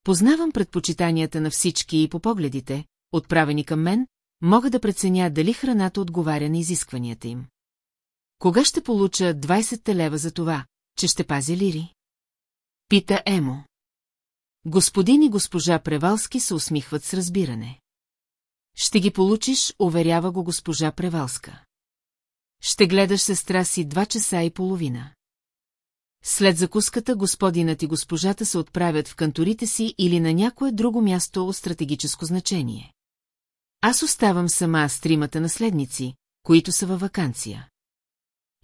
Познавам предпочитанията на всички и по погледите, отправени към мен, мога да преценя дали храната отговаря на изискванията им. Кога ще получа 20 лева за това, че ще пазя лири? Пита Емо. Господин и госпожа Превалски се усмихват с разбиране. Ще ги получиш, уверява го госпожа Превалска. Ще гледаш сестра си два часа и половина. След закуската господинът и госпожата се отправят в канторите си или на някое друго място от стратегическо значение. Аз оставам сама с тримата наследници, които са във вакансия.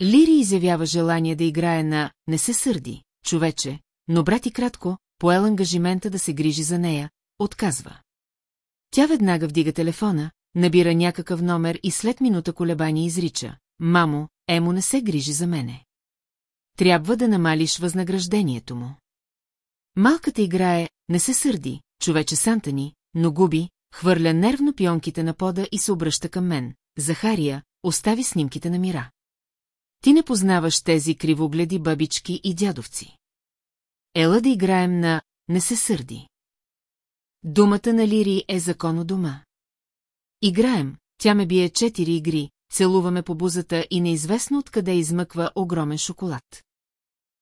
Лири изявява желание да играе на «Не се сърди, човече», но брат и кратко, поел ангажимента да се грижи за нея, отказва. Тя веднага вдига телефона, набира някакъв номер и след минута колебание изрича. Мамо, Емо не се грижи за мене. Трябва да намалиш възнаграждението му. Малката играе, не се сърди, човече Сантани, но губи, хвърля нервно пионките на пода и се обръща към мен. Захария, остави снимките на мира. Ти не познаваш тези кривогледи бабички и дядовци. Ела да играем на «Не се сърди». Думата на Лири е закон у дома. Играем, тя ме бие четири игри, целуваме по бузата и неизвестно откъде измъква огромен шоколад.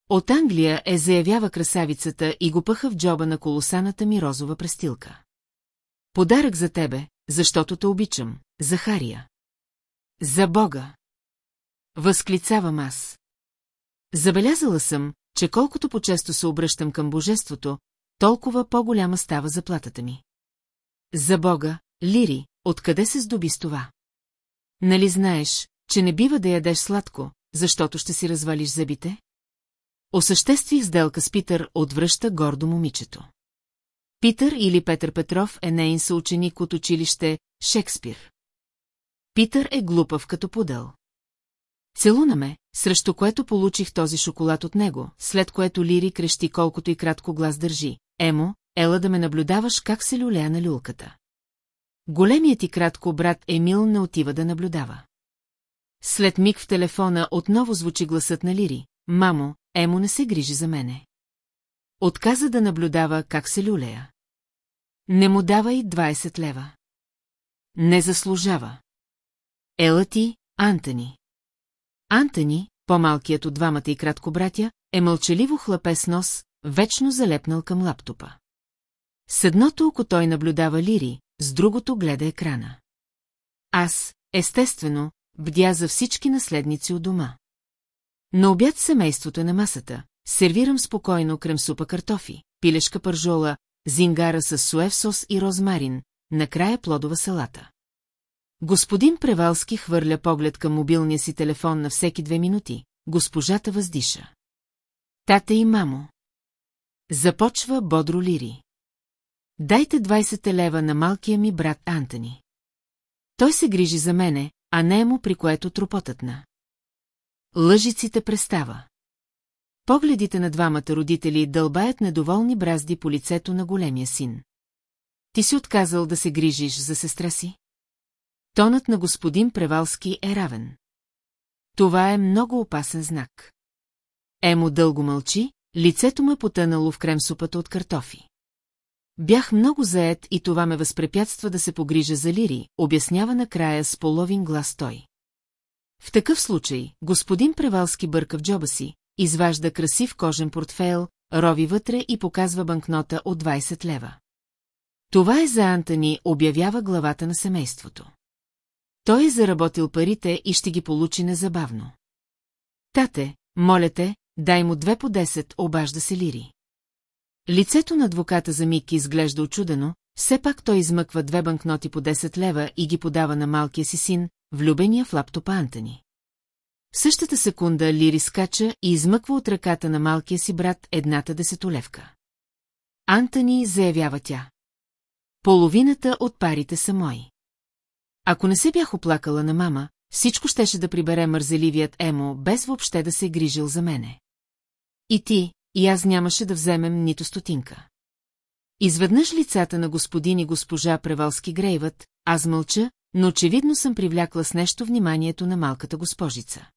От Англия е заявява красавицата и го пъха в джоба на колосаната ми розова престилка. Подарък за тебе, защото те обичам, Захария. За Бога! Възклицавам аз. Забелязала съм, че колкото по-често се обръщам към божеството, толкова по-голяма става заплатата ми. За Бога, Лири, откъде се здоби с това? Нали знаеш, че не бива да ядеш сладко, защото ще си развалиш зъбите? Осъществих сделка с Питър, отвръща гордо момичето. Питър или Петър Петров е нейн съученик от училище Шекспир. Питър е глупав като пудъл. Целуна ме, срещу което получих този шоколад от него, след което Лири крещи колкото и кратко глас държи. Емо, ела да ме наблюдаваш как се люлея на люлката. Големият и кратко брат Емил не отива да наблюдава. След миг в телефона отново звучи гласът на Лири. Мамо, Емо не се грижи за мене. Отказа да наблюдава как се люлея. Не му давай 20 лева. Не заслужава. Ела ти, Антони. Антони, по-малкият от двамата и кратко братя, е мълчаливо хлапе с нос, вечно залепнал към лаптопа. С едното око той наблюдава Лири, с другото гледа екрана. Аз, естествено, бдя за всички наследници от дома. На обяд семейството е на масата, сервирам спокойно крем супа картофи, пилешка пържола, зингара с суев сос и розмарин, накрая плодова салата. Господин Превалски хвърля поглед към мобилния си телефон на всеки две минути, госпожата въздиша. Тата и мамо. Започва бодро лири. Дайте 20 лева на малкия ми брат Антони. Той се грижи за мене, а не е му при което тропотът на. Лъжиците престава. Погледите на двамата родители дълбаят недоволни бразди по лицето на големия син. Ти си отказал да се грижиш за сестра си? Тонът на господин Превалски е равен. Това е много опасен знак. Емо дълго мълчи, лицето му е потънало в кремсупата от картофи. Бях много заед и това ме възпрепятства да се погрижа за Лири, обяснява накрая с половин глас той. В такъв случай, господин Превалски бърка в джоба си, изважда красив кожен портфейл, рови вътре и показва банкнота от 20 лева. Това е за Антони, обявява главата на семейството. Той е заработил парите и ще ги получи незабавно. Тате, моля те, дай му две по 10, обажда се Лири. Лицето на адвоката за миг изглежда очудено, все пак той измъква две банкноти по 10 лева и ги подава на малкия си син, влюбения в лаптопа Антони. В същата секунда Лири скача и измъква от ръката на малкия си брат едната десетолевка. Антони заявява тя. Половината от парите са мои. Ако не се бях оплакала на мама, всичко щеше да прибере мързеливият Емо, без въобще да се е грижил за мене. И ти, и аз нямаше да вземем нито стотинка. Изведнъж лицата на господин и госпожа Превалски грейват, аз мълча, но очевидно съм привлякла с нещо вниманието на малката госпожица.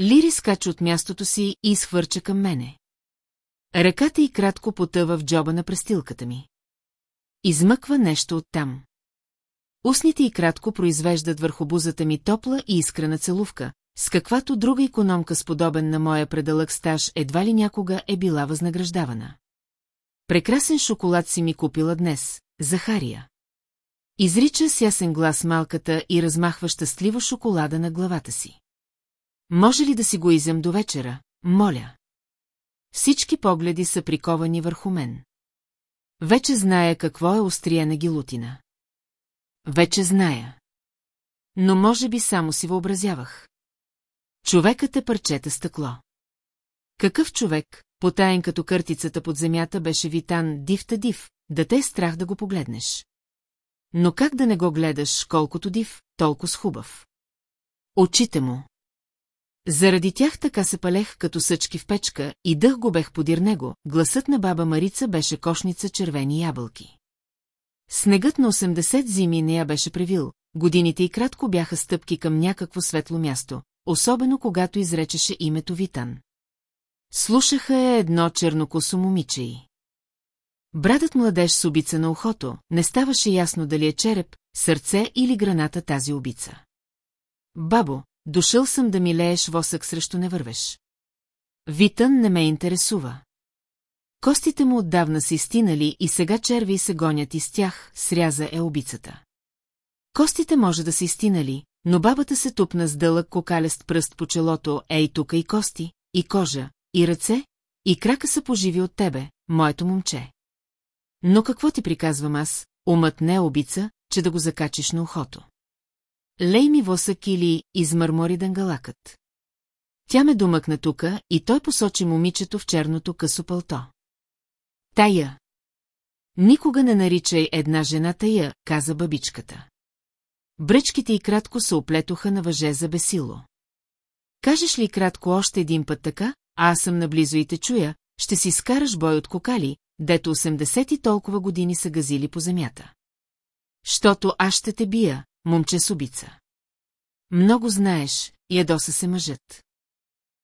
Лири скача от мястото си и изхвърча към мене. Ръката й кратко потъва в джоба на престилката ми. Измъква нещо оттам. Устните й кратко произвеждат върху бузата ми топла и искрена целувка, с каквато друга економка с подобен на моя предълъг стаж едва ли някога е била възнаграждавана. Прекрасен шоколад си ми купила днес, Захария. Изрича с ясен глас малката и размахва щастливо шоколада на главата си. Може ли да си го изям до вечера, моля? Всички погледи са приковани върху мен. Вече зная какво е острие на гилутина. Вече зная. Но може би само си въобразявах. Човекът е парчета стъкло. Какъв човек, потаен като къртицата под земята, беше витан див-та див, да те е страх да го погледнеш. Но как да не го гледаш, колкото див, толкова хубав? Очите му. Заради тях така се палех като съчки в печка и дъх го бех подир него, гласът на баба Марица беше кошница червени ябълки. Снегът на 80 зими не я беше превил, годините и кратко бяха стъпки към някакво светло място, особено когато изречеше името Витан. Слушаха е едно чернокосо момиче й. Брадът младеж с убица на ухото, не ставаше ясно дали е череп, сърце или граната тази убица. Бабо, дошъл съм да ми лееш восък срещу не вървеш. Витън не ме интересува. Костите му отдавна са изтинали и сега черви се гонят из тях, сряза е убицата. Костите може да са изтинали, но бабата се тупна с дълъг кокалест пръст по челото, ей тука и кости, и кожа, и ръце, и крака са поживи от тебе, моето момче. Но какво ти приказвам аз, умът не е обица, че да го закачиш на ухото. Лей ми восък или измърмори дънгалакът. Тя ме домъкна тука и той посочи момичето в черното късо пълто. Тая. Никога не наричай една жена тая, каза бабичката. Бръчките и кратко се оплетоха на въже за бесило. Кажеш ли кратко още един път така, а аз съм наблизо и те чуя, ще си скараш бой от кокали, дето 80 и толкова години са газили по земята. Щото аз ще те бия, момче с убица. Много знаеш, ядоса се мъжът.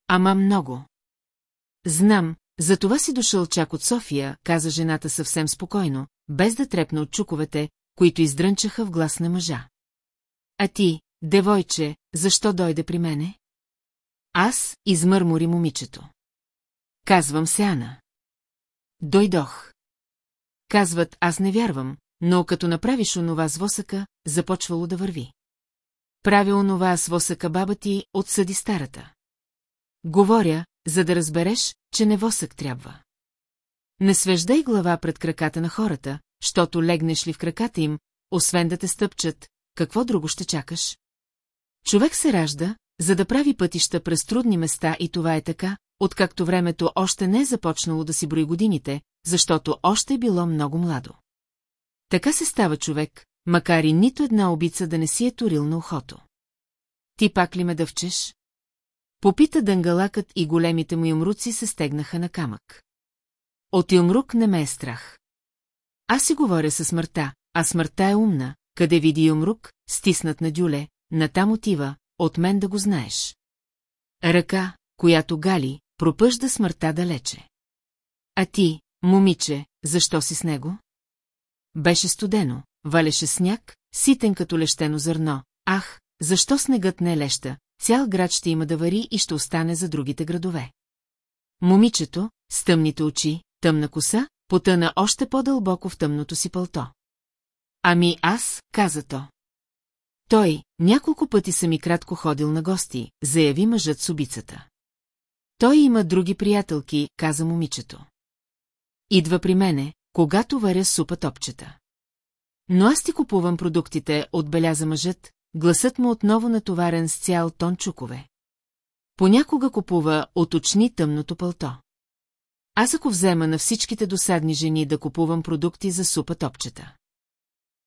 Ама много. Знам, за това си дошъл чак от София, каза жената съвсем спокойно, без да трепна от чуковете, които издрънчаха в глас на мъжа. А ти, девойче, защо дойде при мене? Аз измърмори момичето. Казвам се Ана. Дойдох. Казват, аз не вярвам, но като направиш онова с восъка, започвало да върви. Прави онова с восъка баба ти, отсъди старата. Говоря, за да разбереш, че не восък трябва. Не свеждай глава пред краката на хората, щото легнеш ли в краката им, освен да те стъпчат, какво друго ще чакаш? Човек се ражда, за да прави пътища през трудни места и това е така, откакто времето още не е започнало да си брои годините, защото още е било много младо. Така се става човек, макар и нито една обица да не си е турил на ухото. Ти пак ли ме дъвчеш? Попита дънгалакът и големите му юмруци се стегнаха на камък. От юмрук не ме е страх. Аз си говоря със смъртта, а смъртта е умна, къде види юмрук, стиснат на дюле, натам отива, от мен да го знаеш. Ръка, която гали, пропъжда смъртта далече. А ти, момиче, защо си с него? Беше студено, валеше сняг, ситен като лещено зърно. Ах, защо снегът не е леща, цял град ще има да вари и ще остане за другите градове. Момичето, с тъмните очи, тъмна коса, потъна още по-дълбоко в тъмното си пълто. Ами аз, каза то. Той, няколко пъти съм и кратко ходил на гости, заяви мъжът с убицата. Той има други приятелки, каза момичето. Идва при мене, когато варя супа топчета. Но аз ти купувам продуктите, отбеляза мъжът, гласът му отново натоварен с цял тон чукове. Понякога купува оточни тъмното пълто. Аз ако взема на всичките досадни жени да купувам продукти за супа топчета.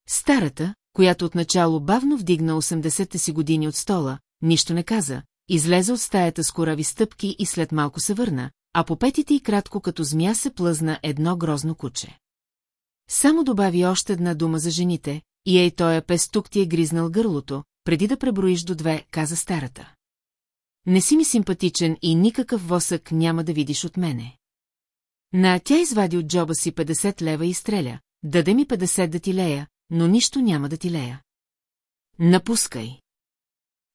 Старата, която отначало бавно вдигна 80-те си години от стола, нищо не каза, излезе от стаята с корави стъпки и след малко се върна, а по петите и кратко като змия се плъзна едно грозно куче. Само добави още една дума за жените, и ей той е пестук ти е гризнал гърлото, преди да преброиш до две, каза старата. Не си ми симпатичен и никакъв восък няма да видиш от мене. На тя извади от джоба си 50 лева и стреля, даде ми 50 да ти лея, но нищо няма да ти лея. Напускай.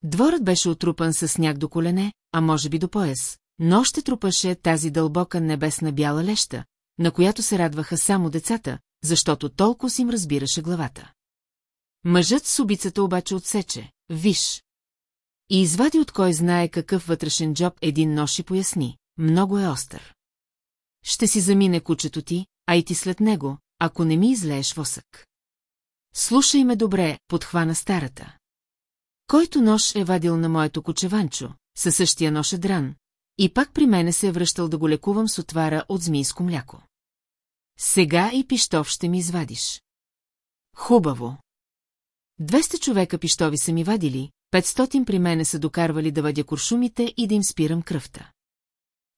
Дворът беше отрупан с сняг до колене, а може би до пояс, но още трупаше тази дълбока небесна бяла леща, на която се радваха само децата, защото толкова си им разбираше главата. Мъжът с убицата обаче отсече, виж. И извади от кой знае какъв вътрешен джоб един нож и поясни, много е остър. Ще си замине кучето ти, а и ти след него, ако не ми излееш восък. Слушай ме добре, подхвана старата. Който нож е вадил на моето кучеванчо, със същия нож е дран, и пак при мене се е връщал да го лекувам с отвара от змийско мляко. Сега и пиштов ще ми извадиш. Хубаво. Двеста човека пищови са ми вадили, 500 при мене са докарвали да въдя куршумите и да им спирам кръвта.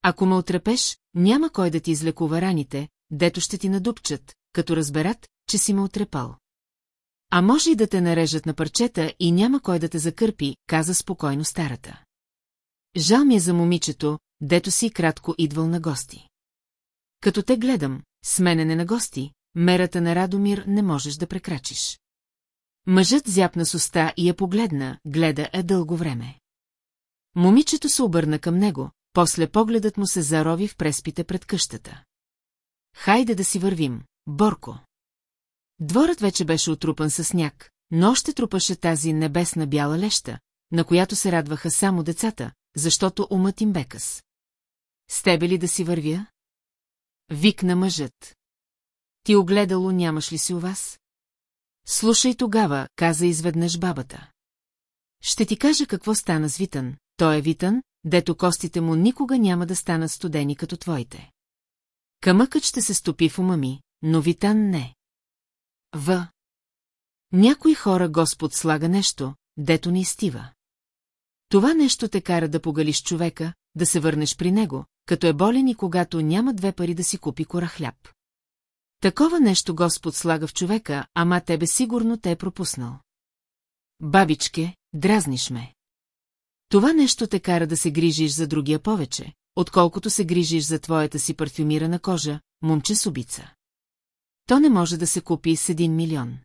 Ако ме отрепеш, няма кой да ти излекува раните, дето ще ти надупчат, като разберат, че си ме отрепал. А може и да те нарежат на парчета и няма кой да те закърпи, каза спокойно старата. Жал ми е за момичето, дето си кратко идвал на гости. Като те гледам, сменене на гости, мерата на Радомир не можеш да прекрачиш. Мъжът зяпна с уста и я погледна, гледа е дълго време. Момичето се обърна към него, после погледът му се зарови в преспите пред къщата. Хайде да си вървим, Борко. Дворът вече беше отрупан със сняг, но още трупаше тази небесна бяла леща, на която се радваха само децата, защото умът им бекъс. С тебе ли да си вървя? Викна мъжът. Ти огледало нямаш ли си у вас? Слушай тогава, каза изведнъж бабата. Ще ти кажа какво стана с Витън. Той е Витън, дето костите му никога няма да станат студени като твоите. Камъкът ще се стопи в ума ми, но Витан не. В. Някои хора Господ слага нещо, дето не изтива. Това нещо те кара да погалиш човека, да се върнеш при него, като е болен и когато няма две пари да си купи кора хляб. Такова нещо Господ слага в човека, ама тебе сигурно те е пропуснал. Бабичке, дразниш ме. Това нещо те кара да се грижиш за другия повече, отколкото се грижиш за твоята си парфюмирана кожа, момче с убица. То не може да се купи с един милион.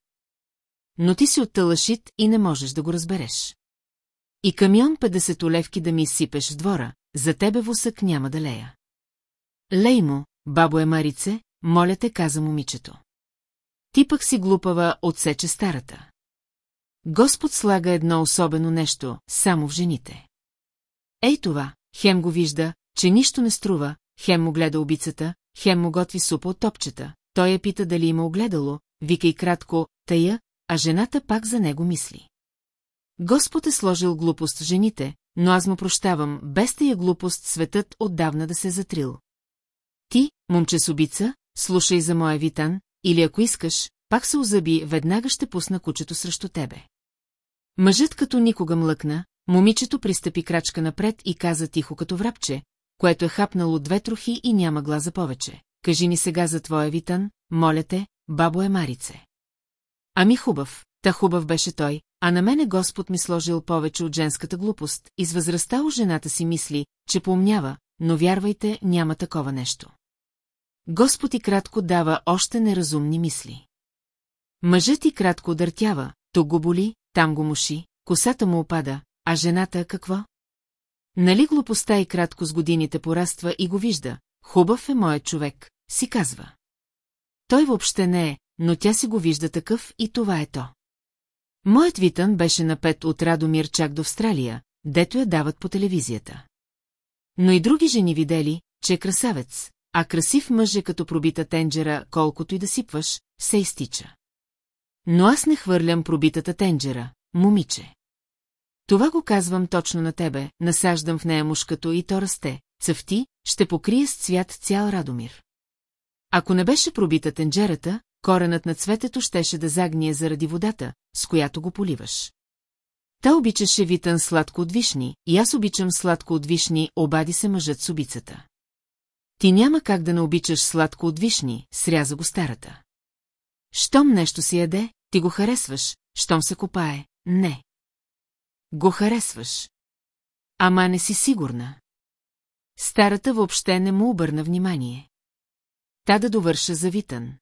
Но ти си от талашит и не можеш да го разбереш. И камион 50 олевки да ми изсипеш в двора, за тебе восък няма да лея. Лей му, бабо е Марице, моля те, каза момичето. Ти пък си глупава, отсече старата. Господ слага едно особено нещо, само в жените. Ей това, хем го вижда, че нищо не струва, хем му гледа убицата, хем му готви супа от топчета. Той я пита дали има огледало, вика и кратко, тая, а жената пак за него мисли. Господ е сложил глупост в жените, но аз му прощавам, без тая глупост светът отдавна да се затрил. Ти, момче с убица, слушай за моя витан, или ако искаш, пак се озъби, веднага ще пусна кучето срещу тебе. Мъжът като никога млъкна, момичето пристъпи крачка напред и каза тихо като врабче, което е хапнало две трохи и няма глаза повече. Кажи ни сега за твоя витан, моля те, бабо е Марице. Ами хубав, та хубав беше той, а на мене Господ ми сложил повече от женската глупост, и с възрастта у жената си мисли, че поумнява, но вярвайте, няма такова нещо. Господ и кратко дава още неразумни мисли. Мъжът и кратко дъртява, тук го боли, там го муши, косата му опада, а жената какво? Нали глупостта и кратко с годините пораства и го вижда, хубав е моят човек, си казва. Той въобще не е, но тя си го вижда такъв и това е то. Моят Витън беше напет от Радомир чак до Австралия, дето я дават по телевизията. Но и други жени видели, че е красавец, а красив мъж е като пробита тенджера, колкото и да сипваш, се изтича. Но аз не хвърлям пробитата тенджера, момиче. Това го казвам точно на тебе, насаждам в нея мушкато и то расте, цъфти, ще покрие с цвят цял Радомир. Ако не беше пробита тенджерата, коренът на цветето щеше да загния заради водата, с която го поливаш. Та обичаше Витън сладко от вишни, и аз обичам сладко от вишни, обади се мъжът с убицата. Ти няма как да не обичаш сладко от вишни, сряза го старата. Щом нещо си яде, ти го харесваш, щом се копае, не. Го харесваш. Ама не си сигурна. Старата въобще не му обърна внимание. Та да довърша за Витън.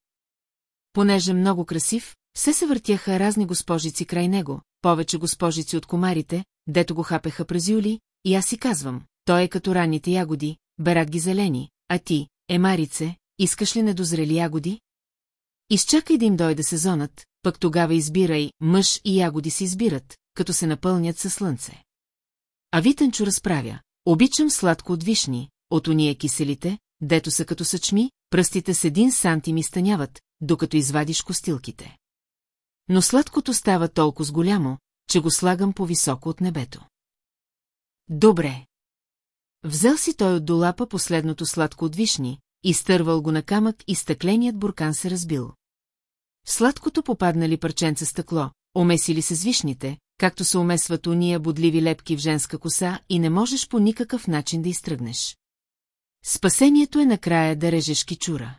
Понеже много красив, все се въртяха разни госпожици край него, повече госпожици от комарите, дето го хапеха през юли, и аз си казвам, той е като ранните ягоди, берат ги зелени, а ти, емарице, искаш ли недозрели ягоди? Изчакай да им дойде сезонът, пък тогава избирай, мъж и ягоди се избират, като се напълнят със слънце. А Витънчо разправя, обичам сладко от вишни, от уния киселите, дето са като съчми, пръстите с един сантим изтъняват, докато извадиш костилките. Но сладкото става толкова с голямо, че го слагам по-високо от небето. Добре. Взел си той от долапа последното сладко от вишни, изтървал го на камък и стъкленият буркан се разбил. В сладкото попаднали парченца стъкло, омесили се с вишните, както се умесват уния бодливи лепки в женска коса и не можеш по никакъв начин да изтръгнеш. Спасението е накрая да режеш кичура.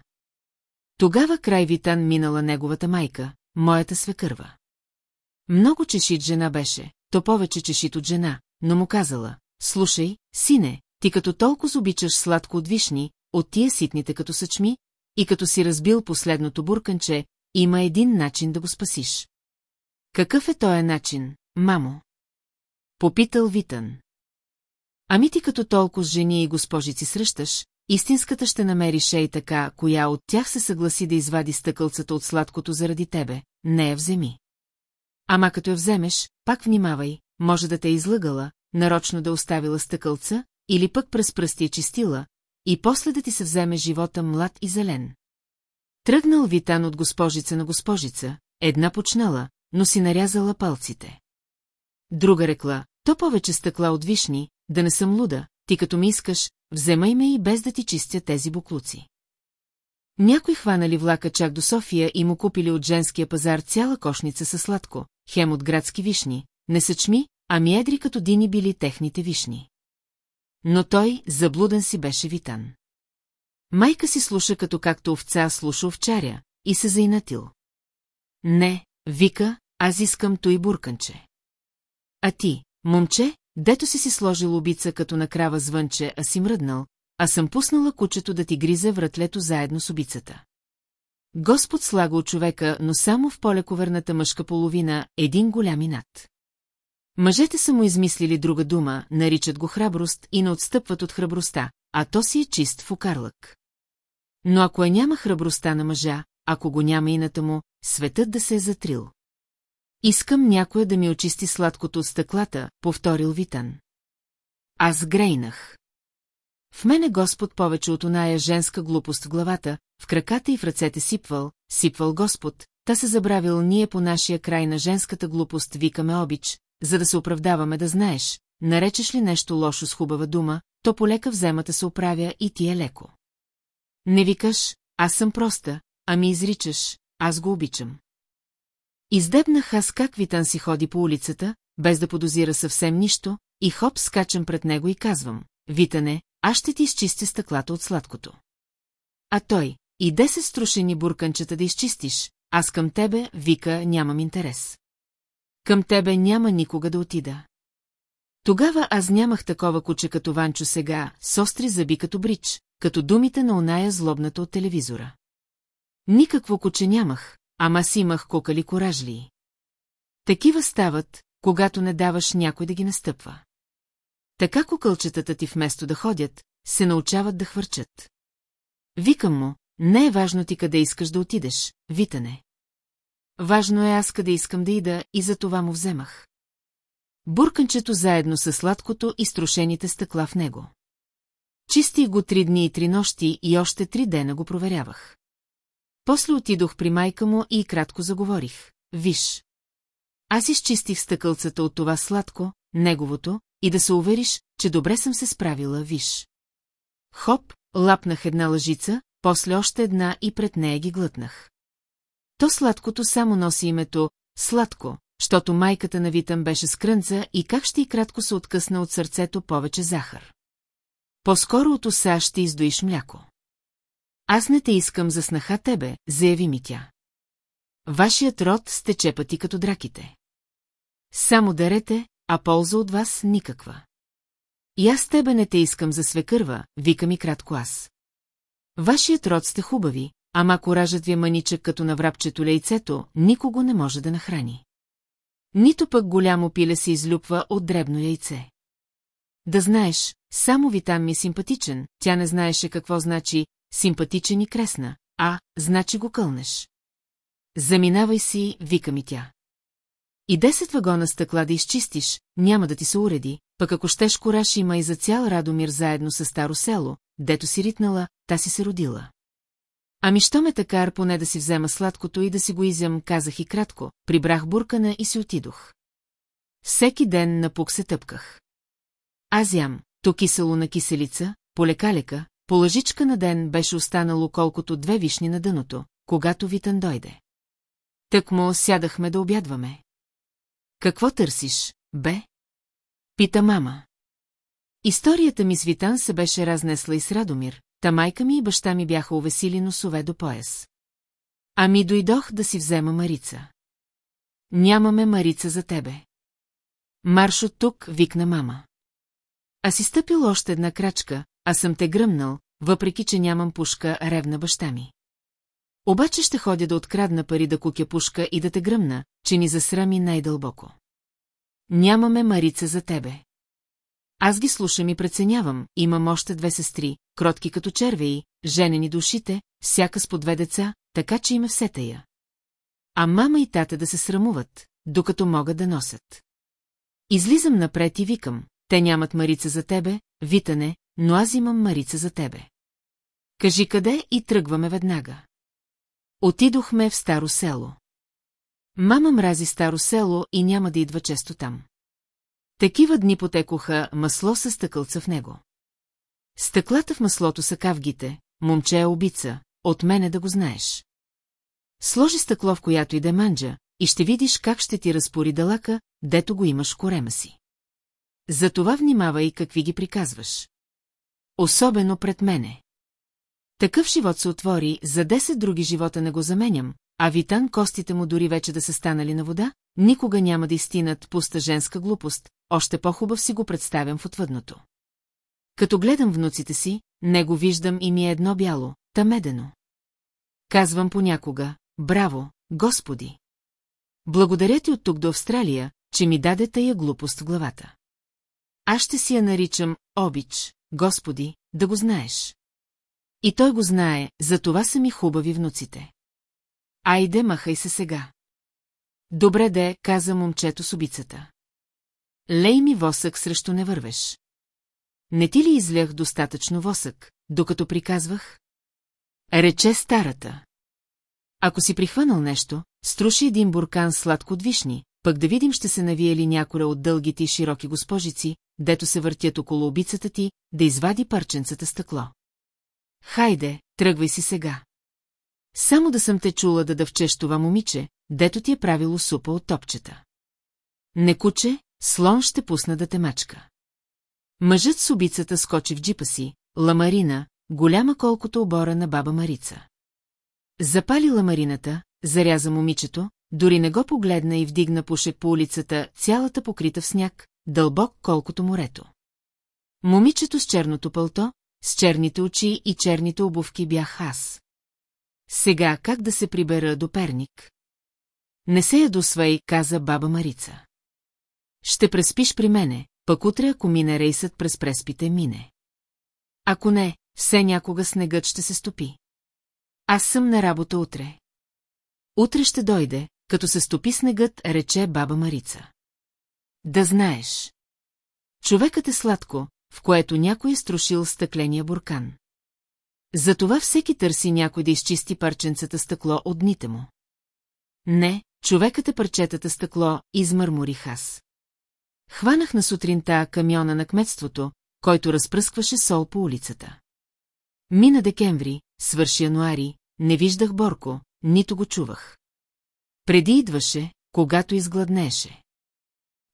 Тогава край Витан минала неговата майка, моята свекърва. Много чешит жена беше, то повече чешит от жена, но му казала, слушай, сине, ти като толкова обичаш сладко от вишни, от тия ситните като съчми, и като си разбил последното бурканче, има един начин да го спасиш. Какъв е този начин, мамо? Попитал Витън. Ами ти като толкова с жени и госпожици срещаш, истинската ще намериш ей така, коя от тях се съгласи да извади стъкълцата от сладкото заради тебе, не я вземи. Ама като я вземеш, пак внимавай, може да те е излъгала, нарочно да оставила стъкълца, или пък през пръсти е чистила, и после да ти се вземе живота млад и зелен. Тръгнал Витан от госпожица на госпожица, една почнала, но си нарязала палците. Друга рекла, то повече стъкла от вишни, да не съм луда, ти като ми искаш, вземай ме и без да ти чистя тези буклуци. Някой хванали влака чак до София и му купили от женския пазар цяла кошница със сладко, хем от градски вишни, не съчми, ами едри като дини били техните вишни. Но той, заблуден си, беше витан. Майка си слуша като както овца слуша овчаря и се заинатил. Не, вика, аз искам той бурканче. А ти, момче, дето си си сложил обица като на крава звънче, а си мръднал, а съм пуснала кучето да ти гризе вратлето заедно с обицата. Господ слага от човека, но само в полековерната мъжка половина, един голям инат. Мъжете са му измислили друга дума, наричат го храброст и не отстъпват от храбростта, а то си е чист в окарлък. Но ако я няма храбростта на мъжа, ако го няма ината му, светът да се е затрил. Искам някоя да ми очисти сладкото от стъклата, повторил Витан. Аз грейнах. В мене Господ повече от оная женска глупост в главата, в краката и в ръцете сипвал, сипвал Господ, та се забравил ние по нашия край на женската глупост викаме обич, за да се оправдаваме да знаеш, наречеш ли нещо лошо с хубава дума, то полека вземата се оправя и ти е леко. Не викаш, аз съм проста, а ми изричаш, аз го обичам. Издебнах аз как Витан си ходи по улицата, без да подозира съвсем нищо, и хоп скачам пред него и казвам, Витане, аз ще ти изчистя стъклата от сладкото. А той, и десет струшени бурканчета да изчистиш, аз към тебе, вика, нямам интерес. Към тебе няма никога да отида. Тогава аз нямах такова куче като Ванчо сега, с остри зъби като брич, като думите на оная злобната от телевизора. Никакво куче нямах, ама си имах кокали коражли. Такива стават, когато не даваш някой да ги настъпва. Така кукълчетата ти вместо да ходят, се научават да хвърчат. Викам му, не е важно ти къде искаш да отидеш, витане. Важно е аз къде искам да ида и за това му вземах. Бурканчето заедно с сладкото и струшените стъкла в него. Чистих го три дни и три нощи и още три дена го проверявах. После отидох при майка му и кратко заговорих. Виж. Аз изчистих стъкълцата от това сладко, неговото, и да се увериш, че добре съм се справила, виж. Хоп, лапнах една лъжица, после още една и пред нея ги глътнах. То сладкото само носи името «сладко», защото майката на Витъм беше скрънца и как ще и кратко се откъсна от сърцето повече захар. По-скоро от уса ще издоиш мляко. Аз не те искам за снаха тебе, заяви ми тя. Вашият род сте пъти като драките. Само дарете, а полза от вас никаква. И аз тебе не те искам за свекърва, вика ми кратко аз. Вашият род сте хубави, ама коражът ви е маничък като на врабчето лейцето, никого не може да нахрани. Нито пък голямо пиле се излюпва от дребно яйце. Да знаеш, само Витан ми е симпатичен, тя не знаеше какво значи симпатичен и кресна, а, значи го кълнеш. Заминавай си, вика ми тя. И десет вагона стъкла да изчистиш, няма да ти се уреди, пък ако щеш кораж има и за цял Радомир заедно с старо село, дето си ритнала, та си се родила. Ами що ме такар поне да си взема сладкото и да си го изям, казах и кратко, прибрах буркана и си отидох. Всеки ден напук се тъпках. Аз ям, то кисело на киселица, полека-лека, по лъжичка на ден беше останало колкото две вишни на дъното, когато Витан дойде. Тък му сядахме да обядваме. Какво търсиш, бе? Пита мама. Историята ми с Витан се беше разнесла и с Радомир, та майка ми и баща ми бяха увесили носове до пояс. Ами дойдох да си взема Марица. Нямаме Марица за тебе. Марш от тук, викна мама. А си стъпил още една крачка, а съм те гръмнал, въпреки че нямам пушка, ревна баща ми. Обаче ще ходя да открадна пари да кукя пушка и да те гръмна, че ни засрами най-дълбоко. Нямаме Марица за тебе. Аз ги слушам и преценявам, имам още две сестри, кротки като червеи, женени душите, всяка с по две деца, така че има все тая. А мама и тата да се срамуват, докато могат да носят. Излизам напред и викам, те нямат Марица за тебе, витане, но аз имам Марица за тебе. Кажи къде и тръгваме веднага. Отидохме в старо село. Мама мрази старо село и няма да идва често там. Такива дни потекоха масло с стъкълца в него. Стъклата в маслото са кавгите, момче е убица, от мене да го знаеш. Сложи стъкло в която и да манджа, и ще видиш как ще ти разпори далака, дето го имаш корема си. затова внимавай какви ги приказваш. Особено пред мене. Такъв живот се отвори, за 10 други живота не го заменям, а Витан костите му дори вече да са станали на вода, никога няма да изтинат пуста женска глупост, още по-хубав си го представям в отвъдното. Като гледам внуците си, него виждам и ми е едно бяло, тамедено. Казвам понякога, браво, господи! Благодаря ти от тук до Австралия, че ми даде тая глупост в главата. Аз ще си я наричам обич, господи, да го знаеш. И той го знае, за това са ми хубави внуците. Айде, махай се сега. Добре де, каза момчето с убицата. Лей ми восък срещу не вървеш. Не ти ли излях достатъчно восък, докато приказвах? Рече старата. Ако си прихванал нещо, струши един буркан сладко от вишни, пък да видим ще се навие ли някоя от дългите и широки госпожици, дето се въртят около обицата ти, да извади парченцата стъкло. Хайде, тръгвай си сега. Само да съм те чула да дъвчеш това момиче, дето ти е правило супа от топчета. Не куче, слон ще пусна да те мачка. Мъжът с убицата скочи в джипа си, ламарина, голяма колкото обора на баба Марица. Запали ламарината, заряза момичето, дори не го погледна и вдигна пушек по улицата, цялата покрита в сняг, дълбок колкото морето. Момичето с черното пълто, с черните очи и черните обувки бях аз. Сега как да се прибера до перник? Не се ядосвай, каза баба Марица. Ще преспиш при мене, пък утре, ако мине рейсът през преспите, мине. Ако не, все някога снегът ще се стопи. Аз съм на работа утре. Утре ще дойде, като се стопи снегът, рече баба Марица. Да знаеш. Човекът е сладко, в което някой е струшил стъкления буркан. Затова всеки търси някой да изчисти парченцата стъкло от дните му. Не, човекът е парчетата стъкло, измърморих аз. Хванах на сутринта камиона на кметството, който разпръскваше сол по улицата. Мина декември, свърши януари, не виждах Борко, нито го чувах. Преди идваше, когато изгладнееше.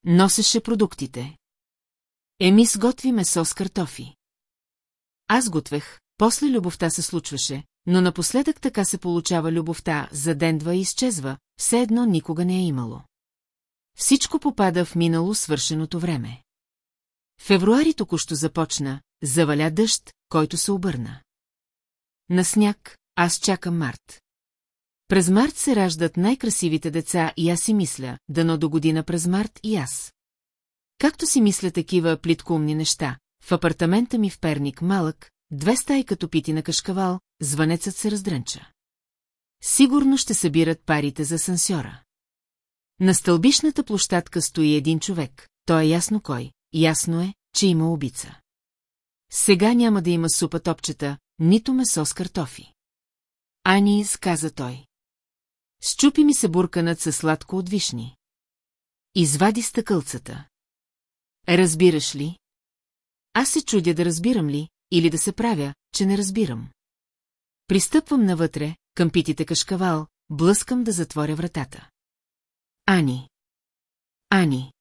Носеше продуктите. Еми сготви месо с картофи. Аз готвех, после любовта се случваше, но напоследък така се получава любовта, задендва и изчезва, все едно никога не е имало. Всичко попада в минало свършеното време. Февруари току-що започна, заваля дъжд, който се обърна. На сняг, аз чакам март. През март се раждат най-красивите деца и аз си мисля, дано до година през март и аз. Както си мисля такива плиткоумни неща, в апартамента ми в Перник малък, две стаи като пити на кашкавал, звънецът се раздрънча. Сигурно ще събират парите за сансьора. На стълбишната площадка стои един човек, той е ясно кой, ясно е, че има убица. Сега няма да има супа топчета, нито месо с картофи. Ани, каза той. Щупи ми се бурканът със сладко от вишни. Извади стъкълцата. Разбираш ли? Аз се чудя да разбирам ли, или да се правя, че не разбирам. Пристъпвам навътре, към питите кашкавал, блъскам да затворя вратата. Ани. Ани.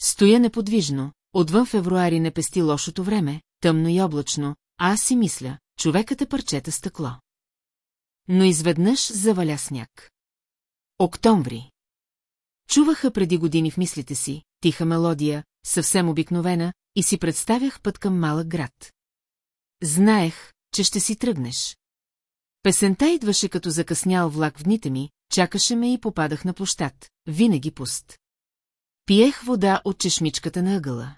Стоя неподвижно, отвън февруари не пести лошото време, тъмно и облачно, а аз си мисля, човекът е парчета стъкло. Но изведнъж заваля сняг. Октомври. Чуваха преди години в мислите си, тиха мелодия, съвсем обикновена, и си представях път към малък град. Знаех, че ще си тръгнеш. Песента идваше като закъснял влак в дните ми, чакаше ме и попадах на площад, винаги пуст. Пиех вода от чешмичката на ъгъла.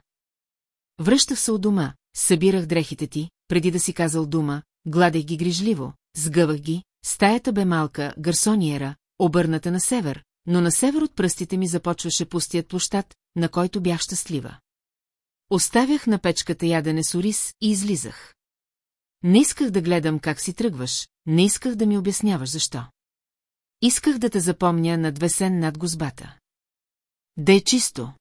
Връщах се от дома, събирах дрехите ти, преди да си казал дума, гладех ги грижливо, сгъвах ги, стаята бе малка, гарсониера, обърната на север, но на север от пръстите ми започваше пустият площад, на който бях щастлива. Оставях на печката ядене с ориз и излизах. Не исках да гледам как си тръгваш, не исках да ми обясняваш защо. Исках да те запомня над весен над гозбата. Да е чисто.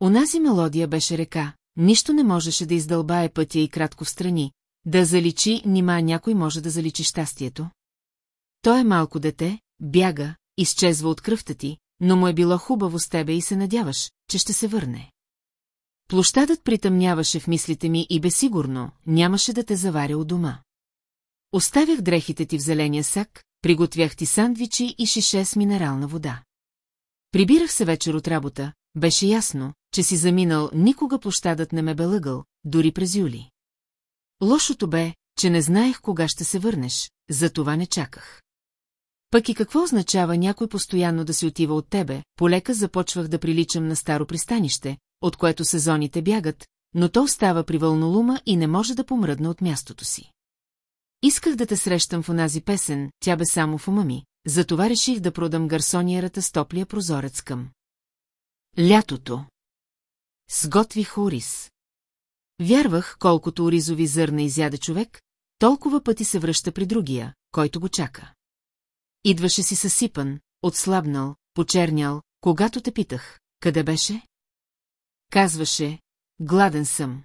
Унази мелодия беше река, нищо не можеше да издълбае пътя и кратко в страни, да заличи, нима някой може да заличи щастието. Той е малко дете, бяга, изчезва от кръвта ти, но му е било хубаво с тебе и се надяваш, че ще се върне. Площадът притъмняваше в мислите ми и безсигурно нямаше да те заваря у дома. Оставях дрехите ти в зеления сак, приготвях ти сандвичи и шише с минерална вода. Прибирах се вечер от работа, беше ясно, че си заминал, никога площадът не ме бе лъгал, дори през юли. Лошото бе, че не знаех кога ще се върнеш, за това не чаках. Пък и какво означава някой постоянно да си отива от тебе, полека започвах да приличам на старо пристанище, от което сезоните бягат, но то остава при вълнолума и не може да помръдна от мястото си. Исках да те срещам в онази песен, тя бе само в ума ми, затова реших да продам гарсониерата с топлия прозорец към. Лятото. Сготвих ориз. Вярвах, колкото оризови зърна изяде човек, толкова пъти се връща при другия, който го чака. Идваше си съсипан, отслабнал, почернял, когато те питах, къде беше? Казваше, гладен съм.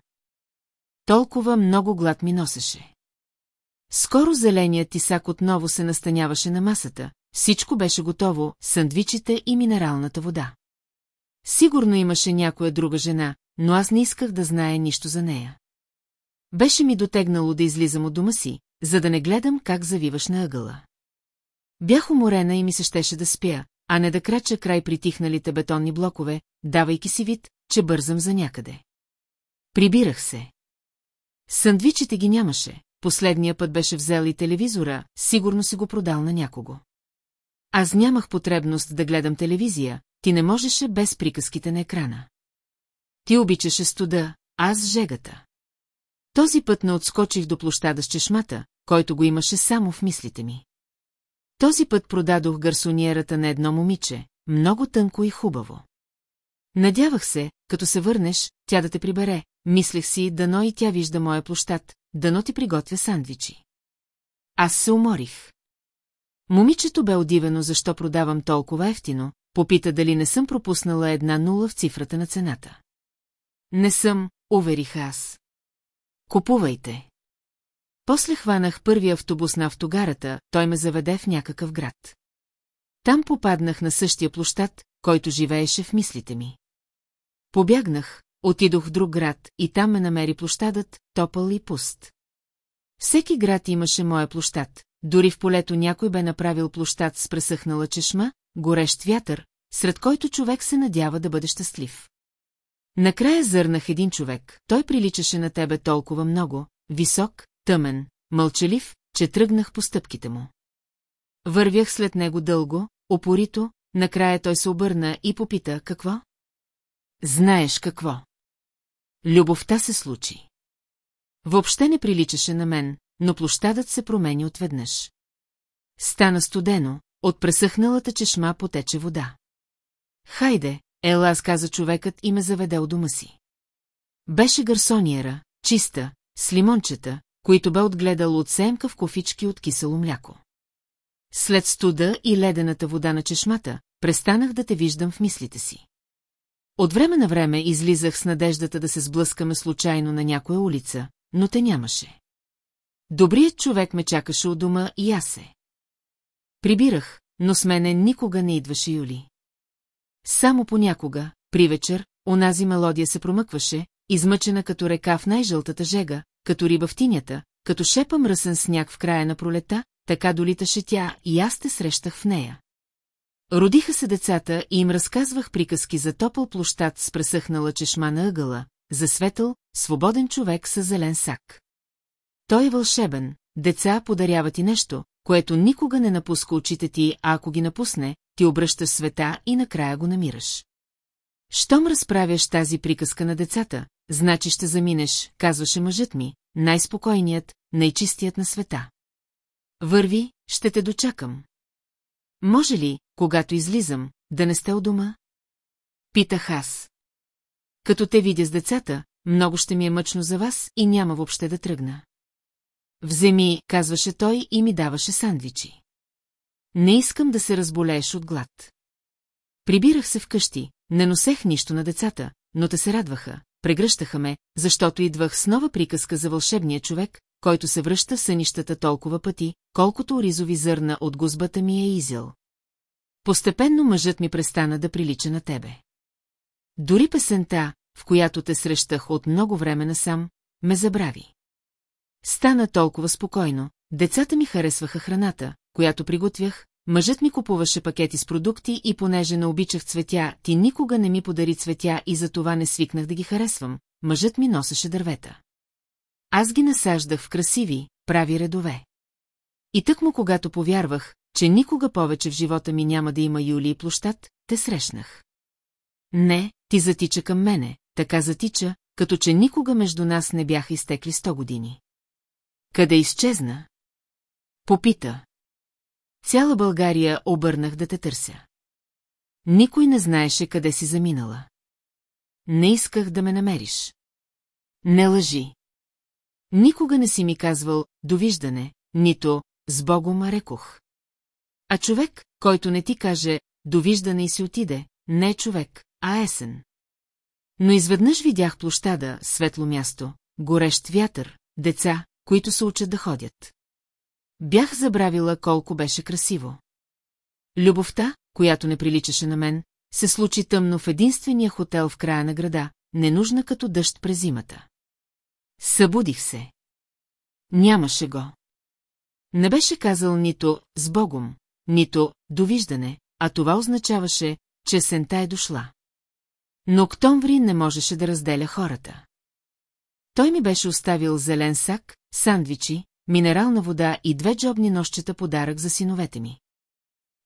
Толкова много глад ми носеше. Скоро зеленият тисак отново се настаняваше на масата, всичко беше готово, сандвичите и минералната вода. Сигурно имаше някоя друга жена, но аз не исках да знае нищо за нея. Беше ми дотегнало да излизам от дома си, за да не гледам как завиваш на ъгъла. Бях уморена и ми се щеше да спя, а не да крача край притихналите бетонни блокове, давайки си вид, че бързам за някъде. Прибирах се. Сандвичите ги нямаше, последния път беше взел и телевизора, сигурно си го продал на някого. Аз нямах потребност да гледам телевизия, ти не можеше без приказките на екрана. Ти обичаше студа, аз жегата. Този път не отскочих до площада с чешмата, който го имаше само в мислите ми. Този път продадох гарсониерата на едно момиче, много тънко и хубаво. Надявах се, като се върнеш, тя да те прибере, мислех си, дано и тя вижда моя площад, дано ти приготвя сандвичи. Аз се уморих. Момичето бе удивено защо продавам толкова ефтино, попита дали не съм пропуснала една нула в цифрата на цената. Не съм, уверих аз. Купувайте. После хванах първи автобус на автогарата, той ме заведе в някакъв град. Там попаднах на същия площад, който живееше в мислите ми. Побягнах, отидох в друг град и там ме намери площадът, топъл и пуст. Всеки град имаше моя площад, дори в полето някой бе направил площад с пресъхнала чешма, горещ вятър, сред който човек се надява да бъде щастлив. Накрая зърнах един човек, той приличаше на тебе толкова много, висок, тъмен, мълчалив, че тръгнах по стъпките му. Вървях след него дълго, опорито, накрая той се обърна и попита какво? Знаеш какво? Любовта се случи. Въобще не приличаше на мен, но площадът се промени отведнъж. Стана студено, от пресъхналата чешма потече вода. Хайде, ела, каза човекът и ме заведе от дома си. Беше гарсониера, чиста, с лимончета, които бе отгледал от семка в кофички от кисело мляко. След студа и ледената вода на чешмата, престанах да те виждам в мислите си. От време на време излизах с надеждата да се сблъскаме случайно на някоя улица, но те нямаше. Добрият човек ме чакаше от дома и аз се. Прибирах, но с мене никога не идваше Юли. Само понякога, при вечер, онази мелодия се промъкваше, измъчена като река в най-жълтата жега, като риба в тинята, като шепа мръсен сняг в края на пролета, така долиташе тя и аз те срещах в нея. Родиха се децата и им разказвах приказки за топъл площад с пресъхнала чешма на ъгъла, за светъл, свободен човек с зелен сак. Той е вълшебен, деца подаряват ти нещо, което никога не напуска очите ти, а ако ги напусне, ти обръщаш света и накрая го намираш. Щом разправяш тази приказка на децата, значи ще заминеш, казваше мъжът ми, най-спокойният, най-чистият на света. Върви, ще те дочакам. Може ли, когато излизам, да не сте у дома? Питах аз. Като те видя с децата, много ще ми е мъчно за вас и няма въобще да тръгна. Вземи, казваше той и ми даваше сандвичи. Не искам да се разболееш от глад. Прибирах се вкъщи, не носех нищо на децата, но те се радваха, прегръщаха ме, защото идвах с нова приказка за вълшебния човек, който се връща в сънищата толкова пъти, колкото оризови зърна от гузбата ми е изял. Постепенно мъжът ми престана да прилича на тебе. Дори песента в която те срещах от много време насам, ме забрави. Стана толкова спокойно, децата ми харесваха храната, която приготвях, мъжът ми купуваше пакети с продукти и понеже не обичах цветя, ти никога не ми подари цветя и за това не свикнах да ги харесвам, мъжът ми носеше дървета. Аз ги насаждах в красиви, прави редове. И тък му когато повярвах, че никога повече в живота ми няма да има Юли и площад, те срещнах. Не, ти затича към мене, така затича, като че никога между нас не бяха изтекли сто години. Къде изчезна? Попита. Цяла България обърнах да те търся. Никой не знаеше къде си заминала. Не исках да ме намериш. Не лъжи. Никога не си ми казвал «довиждане», нито «с Богом рекох». А човек, който не ти каже «довиждане» и си отиде, не е човек, а есен. Но изведнъж видях площада, светло място, горещ вятър, деца, които се учат да ходят. Бях забравила колко беше красиво. Любовта, която не приличаше на мен, се случи тъмно в единствения хотел в края на града, ненужна като дъжд през зимата. Събудих се. Нямаше го. Не беше казал нито «с Богом», нито «довиждане», а това означаваше, че сента е дошла. Но октомври не можеше да разделя хората. Той ми беше оставил зелен сак, сандвичи, минерална вода и две джобни нощчета подарък за синовете ми.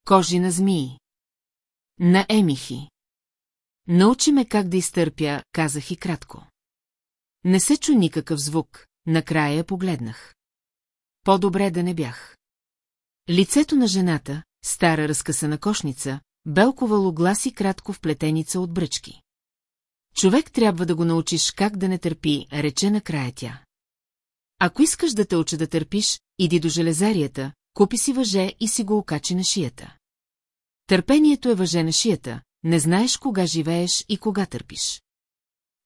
Кожи на змии. На емихи. Научи ме как да изтърпя, казах и кратко. Не се чу никакъв звук, накрая я погледнах. По-добре да не бях. Лицето на жената, стара разкъсана кошница, белковало гласи кратко в плетеница от бръчки. Човек трябва да го научиш как да не търпи, рече накрая тя. Ако искаш да те уча да търпиш, иди до железарията, купи си въже и си го окачи на шията. Търпението е въже на шията, не знаеш кога живееш и кога търпиш.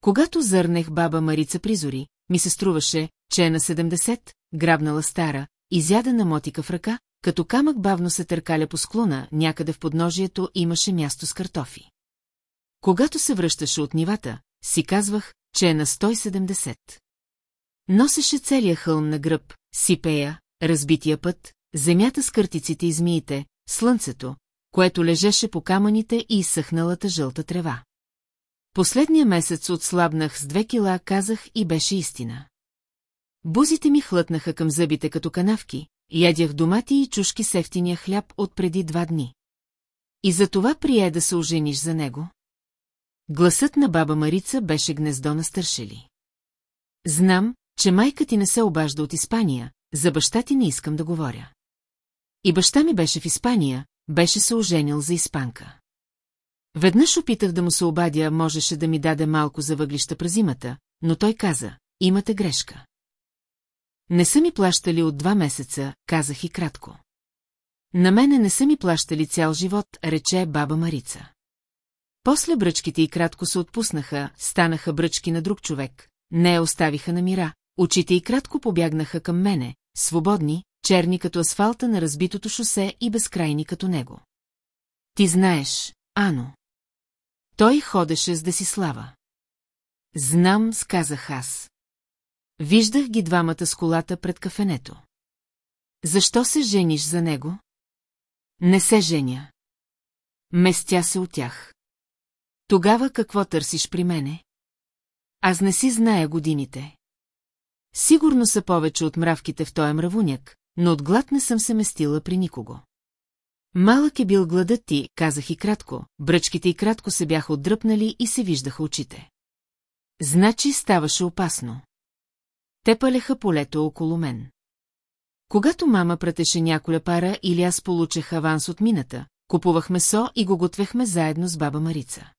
Когато зърнех баба Марица призори, ми се струваше, че е на 70, грабнала стара, изядена мотика в ръка, като камък бавно се търкаля по склона, някъде в подножието имаше място с картофи. Когато се връщаше от нивата, си казвах, че е на 170. Носеше целия хълм на гръб, сипея, разбития път, земята с къртиците и змиите, слънцето, което лежеше по камъните и изсъхналата жълта трева. Последния месец отслабнах с две кила, казах и беше истина. Бузите ми хлътнаха към зъбите като канавки, ядях домати и чушки с ефтиния хляб от преди два дни. И за това прие да се ожениш за него? Гласът на баба Марица беше гнездо на стършели. Знам, че майка ти не се обажда от Испания, за баща ти не искам да говоря. И баща ми беше в Испания, беше се оженил за испанка. Веднъж опитах да му се обадя, можеше да ми даде малко за въглища през зимата, но той каза, имате грешка. Не са ми плащали от два месеца, казах и кратко. На мене не са ми плащали цял живот, рече баба Марица. После бръчките и кратко се отпуснаха, станаха бръчки на друг човек, не оставиха на мира, очите и кратко побягнаха към мене, свободни, черни като асфалта на разбитото шосе и безкрайни като него. Ти знаеш, Ано. Той ходеше с Десислава. Знам, сказах аз. Виждах ги двамата с колата пред кафенето. Защо се жениш за него? Не се женя. Местя се от тях. Тогава какво търсиш при мене? Аз не си зная годините. Сигурно са повече от мравките в този мравуняк, но от глад не съм се местила при никого. Малък е бил гладът ти, казах и кратко, бръчките и кратко се бяха отдръпнали и се виждаха очите. Значи ставаше опасно. Те палеха полето около мен. Когато мама пратеше няколя пара или аз получех аванс от мината, купувах месо и го готвехме заедно с баба Марица.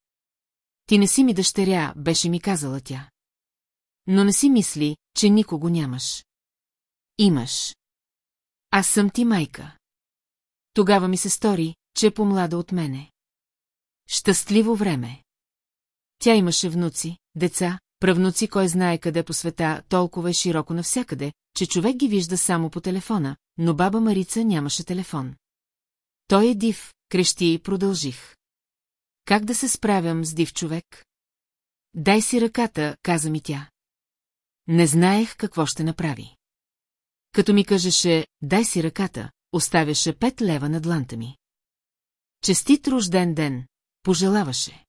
Ти не си ми дъщеря, беше ми казала тя. Но не си мисли, че никого нямаш. Имаш. Аз съм ти майка. Тогава ми се стори, че е помлада от мене. Щастливо време. Тя имаше внуци, деца, правнуци, кой знае къде по света, толкова е широко навсякъде, че човек ги вижда само по телефона, но баба Марица нямаше телефон. Той е див, крещи и продължих. Как да се справям с див човек? дай си ръката, каза ми тя. Не знаех какво ще направи. Като ми кажеше, дай си ръката, оставяше пет лева на дланта ми. Честит рожден ден, пожелаваше.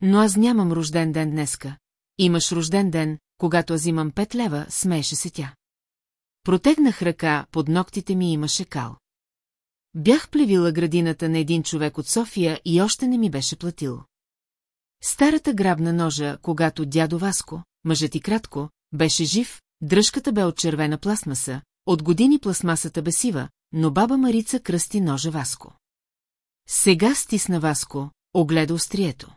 Но аз нямам рожден ден днеска. Имаш рожден ден, когато аз имам пет лева, смееше се тя. Протегнах ръка, под ногтите ми имаше кал. Бях плевила градината на един човек от София и още не ми беше платил. Старата грабна ножа, когато дядо Васко, мъжът и кратко, беше жив, дръжката бе от червена пластмаса, от години пластмасата бе сива, но баба Марица кръсти ножа Васко. Сега стисна Васко, огледа острието.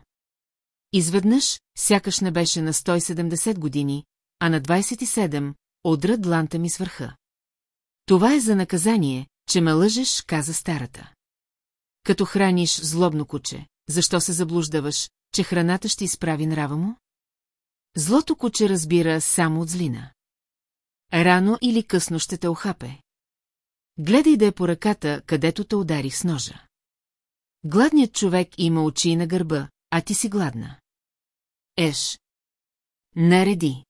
Изведнъж, сякаш не беше на 170 години, а на 27, одра дланта ми свърха. Това е за наказание, че ме лъжеш, каза старата. Като храниш злобно куче, защо се заблуждаваш, че храната ще изправи нрава му? Злото куче разбира само от злина. Рано или късно ще те охапе. Гледай да е по ръката, където те ударих с ножа. Гладният човек има очи на гърба, а ти си гладна. Еш. Нареди.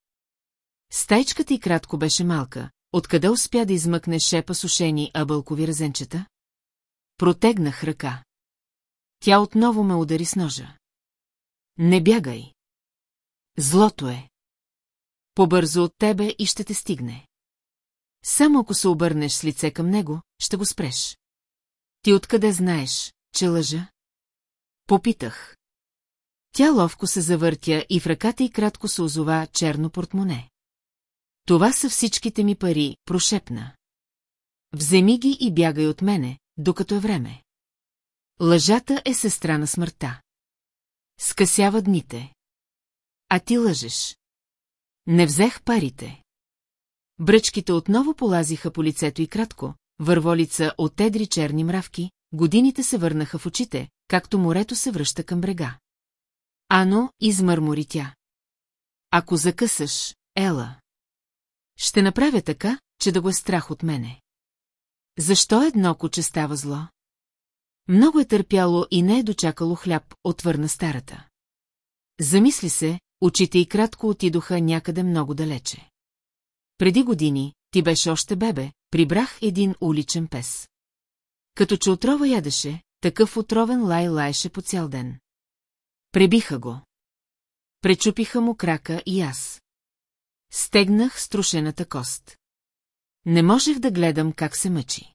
Стайчката и кратко беше малка, откъде успя да измъкне шепа сушени абълкови разенчета? Протегнах ръка. Тя отново ме удари с ножа. Не бягай. Злото е. Побързо от тебе и ще те стигне. Само ако се обърнеш с лице към него, ще го спреш. Ти откъде знаеш, че лъжа? Попитах. Тя ловко се завъртя и в ръката й кратко се озова черно портмоне. Това са всичките ми пари, прошепна. Вземи ги и бягай от мене, докато е време. Лъжата е сестра на смъртта. Скъсява дните. А ти лъжеш. Не взех парите. Бръчките отново полазиха по лицето и кратко, върволица от тедри черни мравки, годините се върнаха в очите, както морето се връща към брега. Ано, измърмори тя. Ако закъсаш, ела. Ще направя така, че да го е страх от мене. Защо едно куче става зло? Много е търпяло и не е дочакало хляб, отвърна старата. Замисли се, очите и кратко отидоха някъде много далече. Преди години, ти беше още бебе, прибрах един уличен пес. Като че отрова ядеше, такъв отровен лай лаеше по цял ден. Пребиха го. Пречупиха му крака и аз. Стегнах струшената кост. Не можех да гледам как се мъчи.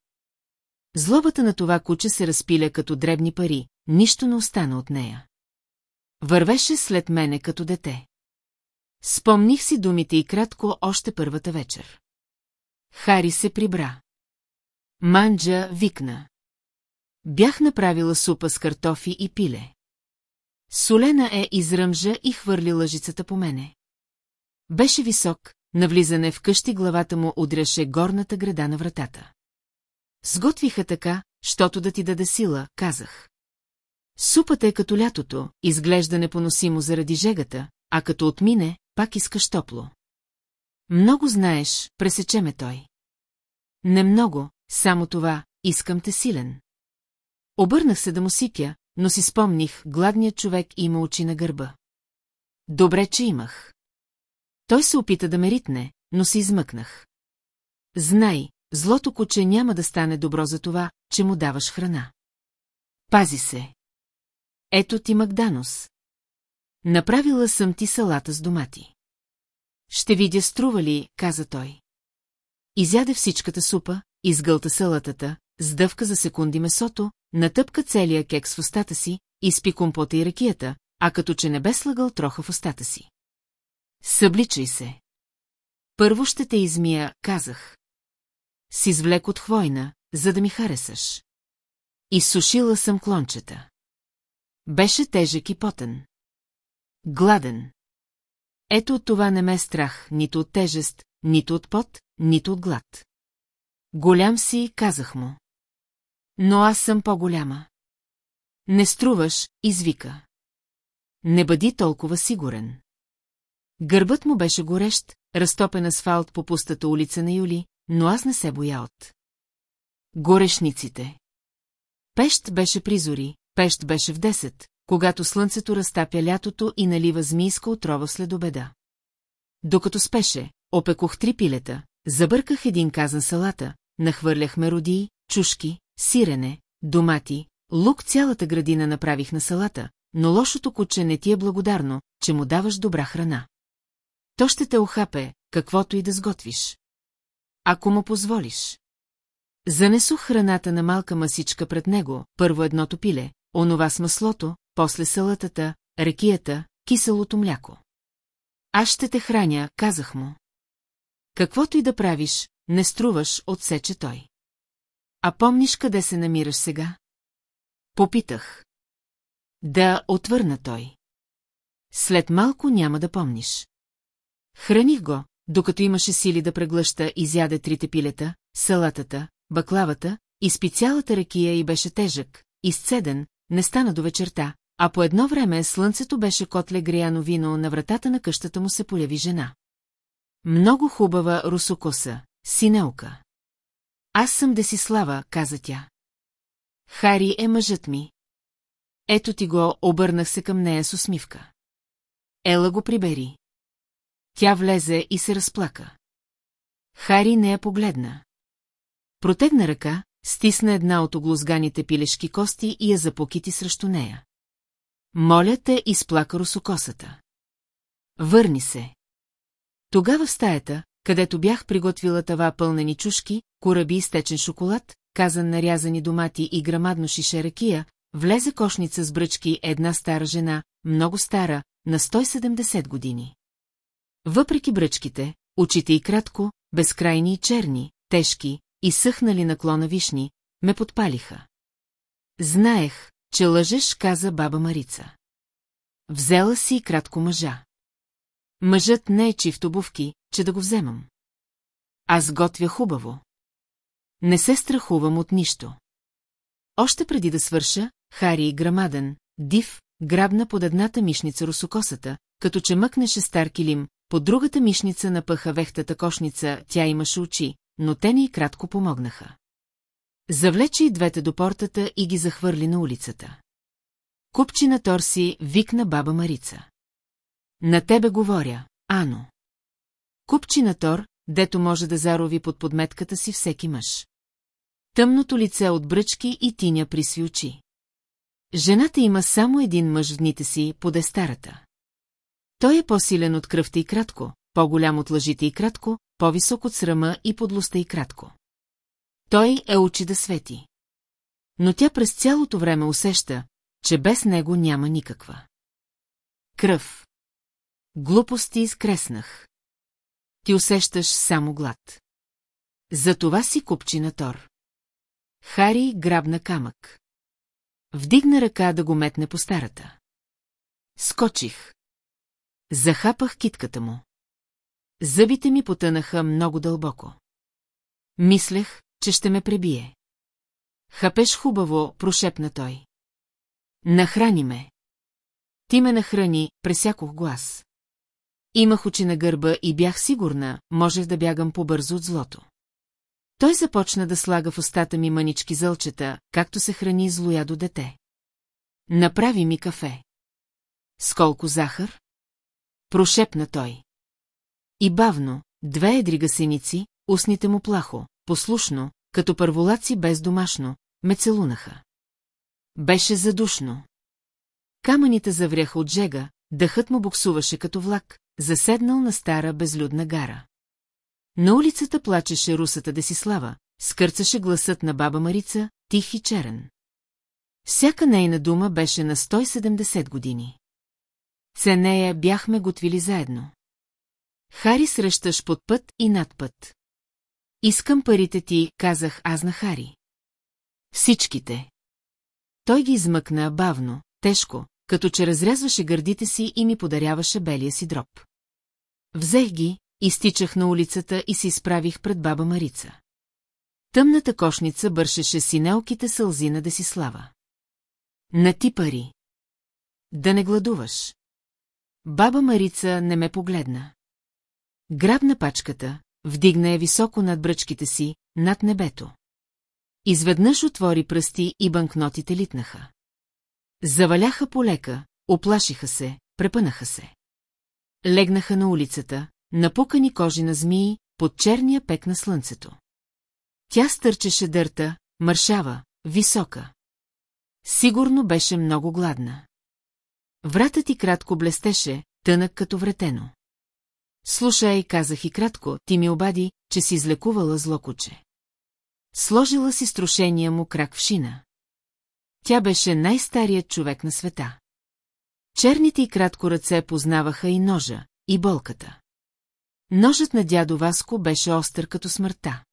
Злобата на това куче се разпиля като дребни пари, нищо не остана от нея. Вървеше след мене като дете. Спомних си думите и кратко още първата вечер. Хари се прибра. Манджа викна. Бях направила супа с картофи и пиле. Солена е изръмжа и хвърли лъжицата по мене. Беше висок, навлизане в къщи главата му удряше горната града на вратата. Сготвиха така, щото да ти даде сила, казах. Супата е като лятото, изглежда непоносимо заради жегата, а като отмине, пак искаш топло. Много знаеш, пресече ме той. Не много, само това, искам те силен. Обърнах се да му сипя, но си спомних, гладният човек има очи на гърба. Добре, че имах. Той се опита да ме ритне, но се измъкнах. Знай, злото куче няма да стане добро за това, че му даваш храна. Пази се. Ето ти Макданос. Направила съм ти салата с домати. Ще видя струва ли, каза той. Изяде всичката супа, изгълта салатата, сдъвка за секунди месото, натъпка целия кекс в устата си, изпи компота и ракията, а като че не бе слагал троха в устата си. Събличай се. Първо ще те измия, казах. С извлек от хвойна, за да ми харесаш. Изсушила съм клончета. Беше тежък и потен. Гладен. Ето от това не ме е страх, нито от тежест, нито от пот, нито от глад. Голям си, казах му. Но аз съм по-голяма. Не струваш, извика. Не бъди толкова сигурен. Гърбът му беше горещ, разтопен асфалт по пустата улица на Юли, но аз не се боя от. Горешниците. Пещ беше призори, пещ беше в 10, когато слънцето разтапя лятото и налива змийска отрова след обеда. Докато спеше, опекох три пилета, забърках един казан салата, нахвърлях меродии, чушки, сирене, домати, лук цялата градина направих на салата, но лошото куче не ти е благодарно, че му даваш добра храна. То ще те охапе, каквото и да сготвиш. Ако му позволиш. Занесох храната на малка масичка пред него, първо едното пиле, онова с маслото, после салатата, рекията, киселото мляко. Аз ще те храня, казах му. Каквото и да правиш, не струваш, отсече той. А помниш къде се намираш сега? Попитах. Да, отвърна той. След малко няма да помниш. Храних го, докато имаше сили да преглъща, изяде трите пилета, салатата, баклавата, изпи цялата ракия и беше тежък, изцеден, не стана до вечерта, а по едно време слънцето беше котле гряно вино, на вратата на къщата му се поляви жена. Много хубава русокоса, синелка. Аз съм Десислава, каза тя. Хари е мъжът ми. Ето ти го, обърнах се към нея с усмивка. Ела го прибери. Тя влезе и се разплака. Хари не я погледна. Протегна ръка, стисна една от оглозганите пилешки кости и я запокити срещу нея. Моля те, изплака русокосата. Върни се. Тогава в стаята, където бях приготвила тава пълнени чушки, кораби и стечен шоколад, казан нарязани домати и грамадно шише ракия, влезе кошница с бръчки една стара жена, много стара, на 170 години. Въпреки бръчките, очите и кратко, безкрайни и черни, тежки, и съхнали наклона вишни, ме подпалиха. Знаех, че лъжеш, каза баба Марица. Взела си и кратко мъжа. Мъжът не е чифт обувки, че да го вземам. Аз готвя хубаво. Не се страхувам от нищо. Още преди да свърша, Хари грамаден, див, грабна под едната мишница русокосата, като че мъкнеше стар килим, под другата мишница напъха вехтата кошница, тя имаше очи, но те ни и кратко помогнаха. Завлече и двете до портата и ги захвърли на улицата. Купчи на Торси викна баба Марица. На тебе говоря, Ано. Купчи на Тор, дето може да зарови под подметката си всеки мъж. Тъмното лице от бръчки и тиня присви очи. Жената има само един мъж в дните си, поде старата. Той е по-силен от кръвта и кратко, по-голям от лъжите и кратко, по-висок от срама и подлостта и кратко. Той е учи да свети. Но тя през цялото време усеща, че без него няма никаква. Кръв. Глупости изкреснах. Ти усещаш само глад. Затова си купчи на Тор. Хари грабна камък. Вдигна ръка да го метне по старата. Скочих. Захапах китката му. Зъбите ми потънаха много дълбоко. Мислех, че ще ме пребие. Хапеш хубаво, прошепна той. Нахрани ме. Ти ме нахрани, пресякох глас. Имах очи на гърба и бях сигурна, можех да бягам по-бързо от злото. Той започна да слага в устата ми мънички зълчета, както се храни злоядо дете. Направи ми кафе. Сколко захар? Прошепна той. И бавно, две едри гасеници, устните му плахо, послушно, като първолаци без домашно, ме целунаха. Беше задушно. Камъните завряха от жега, дъхът му буксуваше като влак, заседнал на стара безлюдна гара. На улицата плачеше русата Десислава, скърцаше гласът на баба Марица, тих и черен. Всяка нейна дума беше на 170 години. Ценея бяхме готвили заедно. Хари срещаш под път и над път. Искам парите ти, казах аз на Хари. Всичките. Той ги измъкна бавно, тежко, като че разрязваше гърдите си и ми подаряваше белия си дроб. Взех ги, изтичах на улицата и се изправих пред баба Марица. Тъмната кошница бършеше синелките сълзи на Десислава. На ти пари. Да не гладуваш. Баба Марица не ме погледна. Грабна пачката, вдигна я високо над бръчките си, над небето. Изведнъж отвори пръсти и банкнотите литнаха. Заваляха полека, оплашиха се, препънаха се. Легнаха на улицата, напукани кожи на змии, под черния пек на слънцето. Тя стърчеше дърта, мършава, висока. Сигурно беше много гладна. Вратът ти кратко блестеше, тънък като вретено. Слушай, казах и кратко, ти ми обади, че си излекувала злокуче. Сложила си струшения му крак в шина. Тя беше най-старият човек на света. Черните и кратко ръце познаваха и ножа, и болката. Ножът на дядо Васко беше остър като смъртта.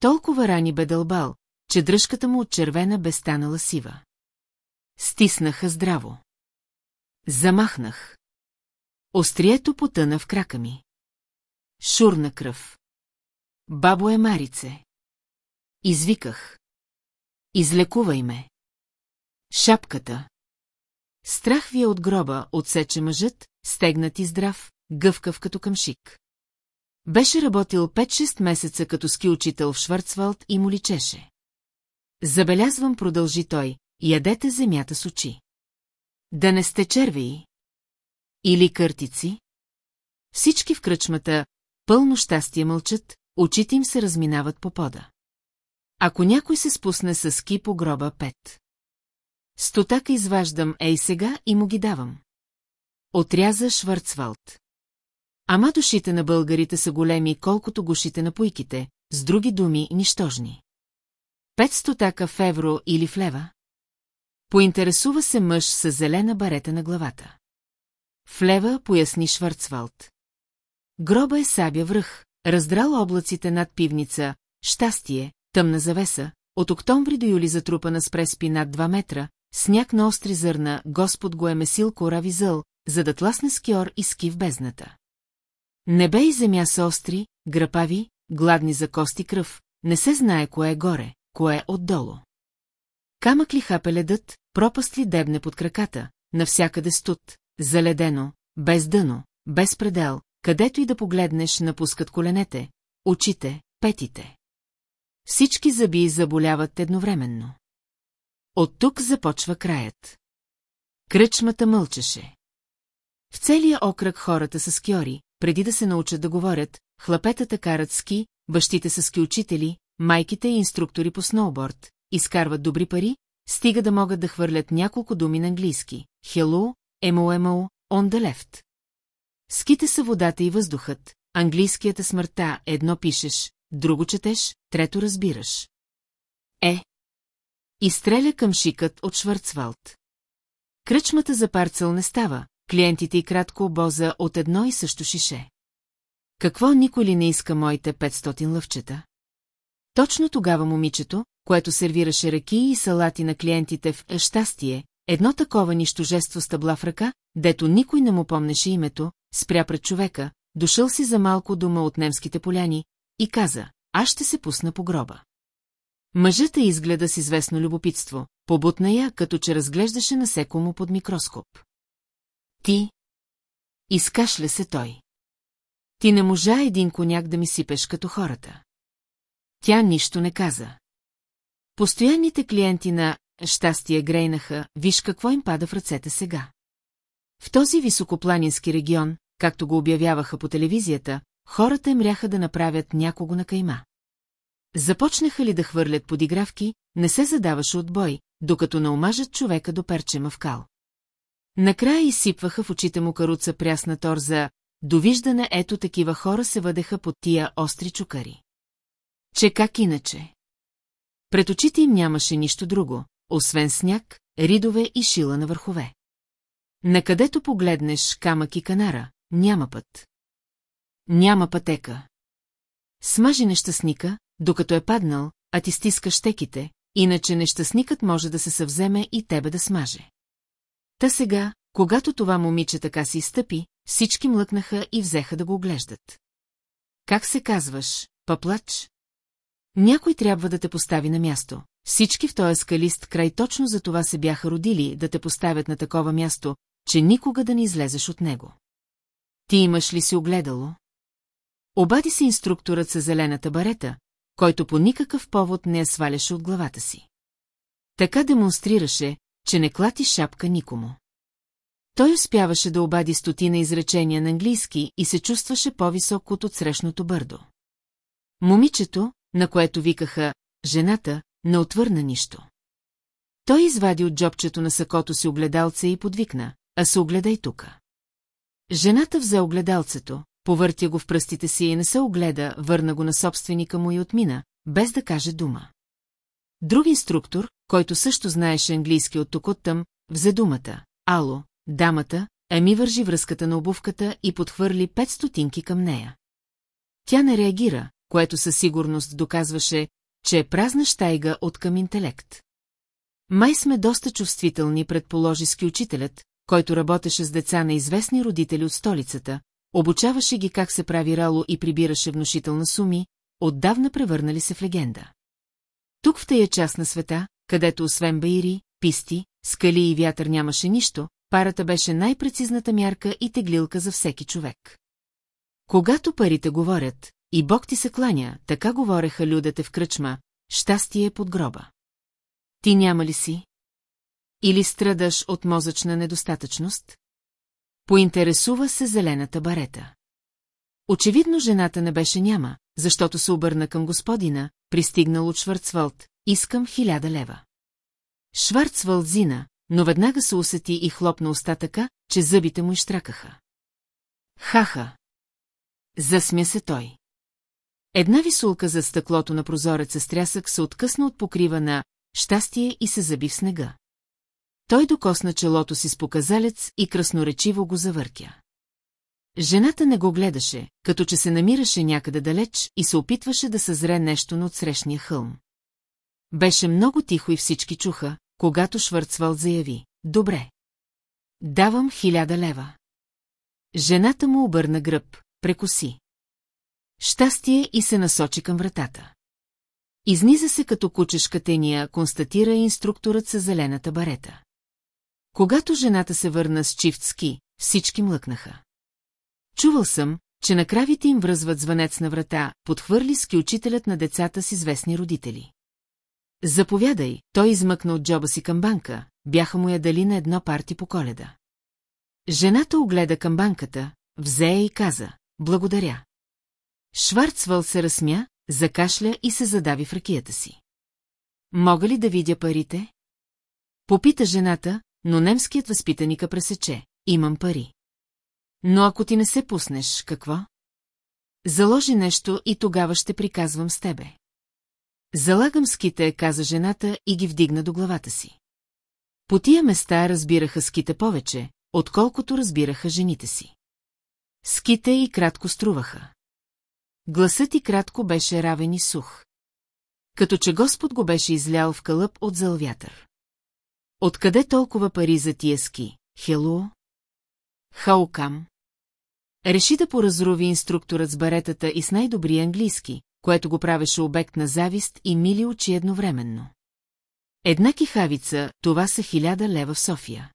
Толкова рани бе дълбал, че дръжката му от червена бе станала сива. Стиснаха здраво. Замахнах. Острието потъна в крака ми. Шурна кръв. Бабо е Марице. Извиках. Излекувай ме. Шапката. Страх ви е от гроба, отсече мъжът, стегнат и здрав, гъвкав като къмшик. Беше работил 5-6 месеца като ски учител в Шварцвалд и му личеше. Забелязвам, продължи той, ядете земята с очи. Да не сте червеи. Или къртици. Всички в кръчмата, пълно щастие мълчат, очите им се разминават по пода. Ако някой се спусне с ски по гроба пет. Стотака изваждам ей сега и му ги давам. Отряза Шварцвалд. Ама душите на българите са големи, колкото гушите на пуйките, с други думи, нищожни. Пет стотака в евро или в лева? Поинтересува се мъж с зелена барета на главата. В лева поясни Шварцвалд. Гроба е сабя връх, раздрал облаците над пивница, щастие, тъмна завеса, от октомври до юли затрупана с преспи над 2 метра, сняг на остри зърна, Господ го е месил корави зъл, за да тласне скиор и ски в бездната. Небе и земя са остри, грапави, гладни за кости кръв, не се знае кое е горе, кое е отдолу. Камък ли хапе ледът, пропаст ли дебне под краката, навсякъде студ, заледено, без дъно, без предел, където и да погледнеш напускат коленете, очите, петите. Всички зъби заболяват едновременно. От тук започва краят. Кръчмата мълчеше. В целия окръг хората са скиори, преди да се научат да говорят, хлапетата карат ски, бащите са ски учители, майките и инструктори по сноуборд, изкарват добри пари, стига да могат да хвърлят няколко думи на английски. Hello, емо, on the left. Ските са водата и въздухът, английският е смъртта, едно пишеш, друго четеш, трето разбираш. Е. Изстреля към шикът от Шварцвалд. Кръчмата за парцел не става, клиентите и кратко обоза от едно и също шише. Какво никой ли не иска моите 500 лъвчета? Точно тогава момичето, което сервираше ръки и салати на клиентите в щастие, едно такова нищожество с в ръка, дето никой не му помнеше името, спря пред човека, дошъл си за малко дума от немските поляни, и каза, аз ще се пусна по гроба. Мъжът я изгледа с известно любопитство, побутна я, като че разглеждаше насекомо под микроскоп. Ти? Изкашля се той. Ти не можа един коняк да ми сипеш като хората. Тя нищо не каза. Постоянните клиенти на щастие грейнаха, виж какво им пада в ръцете сега. В този високопланински регион, както го обявяваха по телевизията, хората мряха да направят някого на кайма. Започнаха ли да хвърлят подигравки, не се задаваше отбой, докато не омажат човека до перчема в кал. Накрая изсипваха в очите му каруца прясна торза, довиждане ето такива хора се въдеха под тия остри чукари. Че как иначе? Пред очите им нямаше нищо друго, освен сняг, ридове и шила на върхове. Накъдето погледнеш камък и канара, няма път. Няма пътека. Смажи нещастника, докато е паднал, а ти стискаш теките, иначе нещастникът може да се съвземе и тебе да смаже. Та сега, когато това момиче така си изтъпи, всички млъкнаха и взеха да го оглеждат. Как се казваш, паплач? Някой трябва да те постави на място. Всички в този скалист край точно за това се бяха родили да те поставят на такова място, че никога да не излезеш от него. Ти имаш ли си огледало? Обади се инструкторът с зелената барета, който по никакъв повод не я сваляше от главата си. Така демонстрираше, че не клати шапка никому. Той успяваше да обади стотина изречения на английски и се чувстваше по-висок от отсрещното бърдо. Момичето, на което викаха «жената», не отвърна нищо. Той извади от джобчето на сакото си огледалце и подвикна, а се огледай тука. Жената взе огледалцето, повъртя го в пръстите си и не се огледа, върна го на собственика му и отмина, без да каже дума. Друг инструктор, който също знаеше английски от тук оттам, взе думата. Ало, дамата, ами вържи връзката на обувката и подхвърли пет стотинки към нея. Тя не реагира, което със сигурност доказваше, че е празна щайга от към интелект. Май сме доста чувствителни, предположи учителят, който работеше с деца на известни родители от столицата, обучаваше ги как се прави рало и прибираше внушителна суми, отдавна превърнали се в легенда. Тук в тая част на света, където освен баири, писти, скали и вятър нямаше нищо, парата беше най-прецизната мярка и теглилка за всеки човек. Когато парите говорят, и Бог ти се кланя, така говореха людите в кръчма, щастие е под гроба. Ти няма ли си? Или страдаш от мозъчна недостатъчност? Поинтересува се зелената барета. Очевидно жената не беше няма, защото се обърна към господина, пристигнал от Шварцвалд, искам хиляда лева. Шварцвалд зина, но веднага се усети и хлопна уста така, че зъбите му изтракаха. Хаха! Засмя се той. Една висулка за стъклото на прозореца с трясък се откъсна от покрива на щастие и се заби в снега. Той докосна челото си с показалец и красноречиво го завъртя. Жената не го гледаше, като че се намираше някъде далеч и се опитваше да съзре нещо на отсрещния хълм. Беше много тихо и всички чуха, когато Шварцвалд заяви. Добре. Давам хиляда лева. Жената му обърна гръб, прекоси. Щастие и се насочи към вратата. Изниза се като кучешка тения, констатира инструкторът с зелената барета. Когато жената се върна с чифт ски, всички млъкнаха. Чувал съм, че на кравите им връзват звънец на врата, подхвърли ски учителят на децата с известни родители. Заповядай, той измъкна от джоба си към банка, бяха му я дали на едно парти по коледа. Жената огледа към банката, взе я и каза, благодаря. Шварцвал се разсмя, закашля и се задави в ракията си. Мога ли да видя парите? Попита жената, но немският възпитаника пресече. Имам пари. Но ако ти не се пуснеш, какво? Заложи нещо и тогава ще приказвам с тебе. Залагам ските, каза жената и ги вдигна до главата си. По тия места разбираха ските повече, отколкото разбираха жените си. Ските и кратко струваха. Гласът и кратко беше равен и сух. Като че Господ го беше излял в кълъп от зъл вятър. Откъде толкова пари за тия ски, Хелуо? Хаукам. Реши да поразруви инструкторът с баретата и с най-добрия английски, което го правеше обект на завист и мили очи едновременно. Една кихавица, това са хиляда лева в София.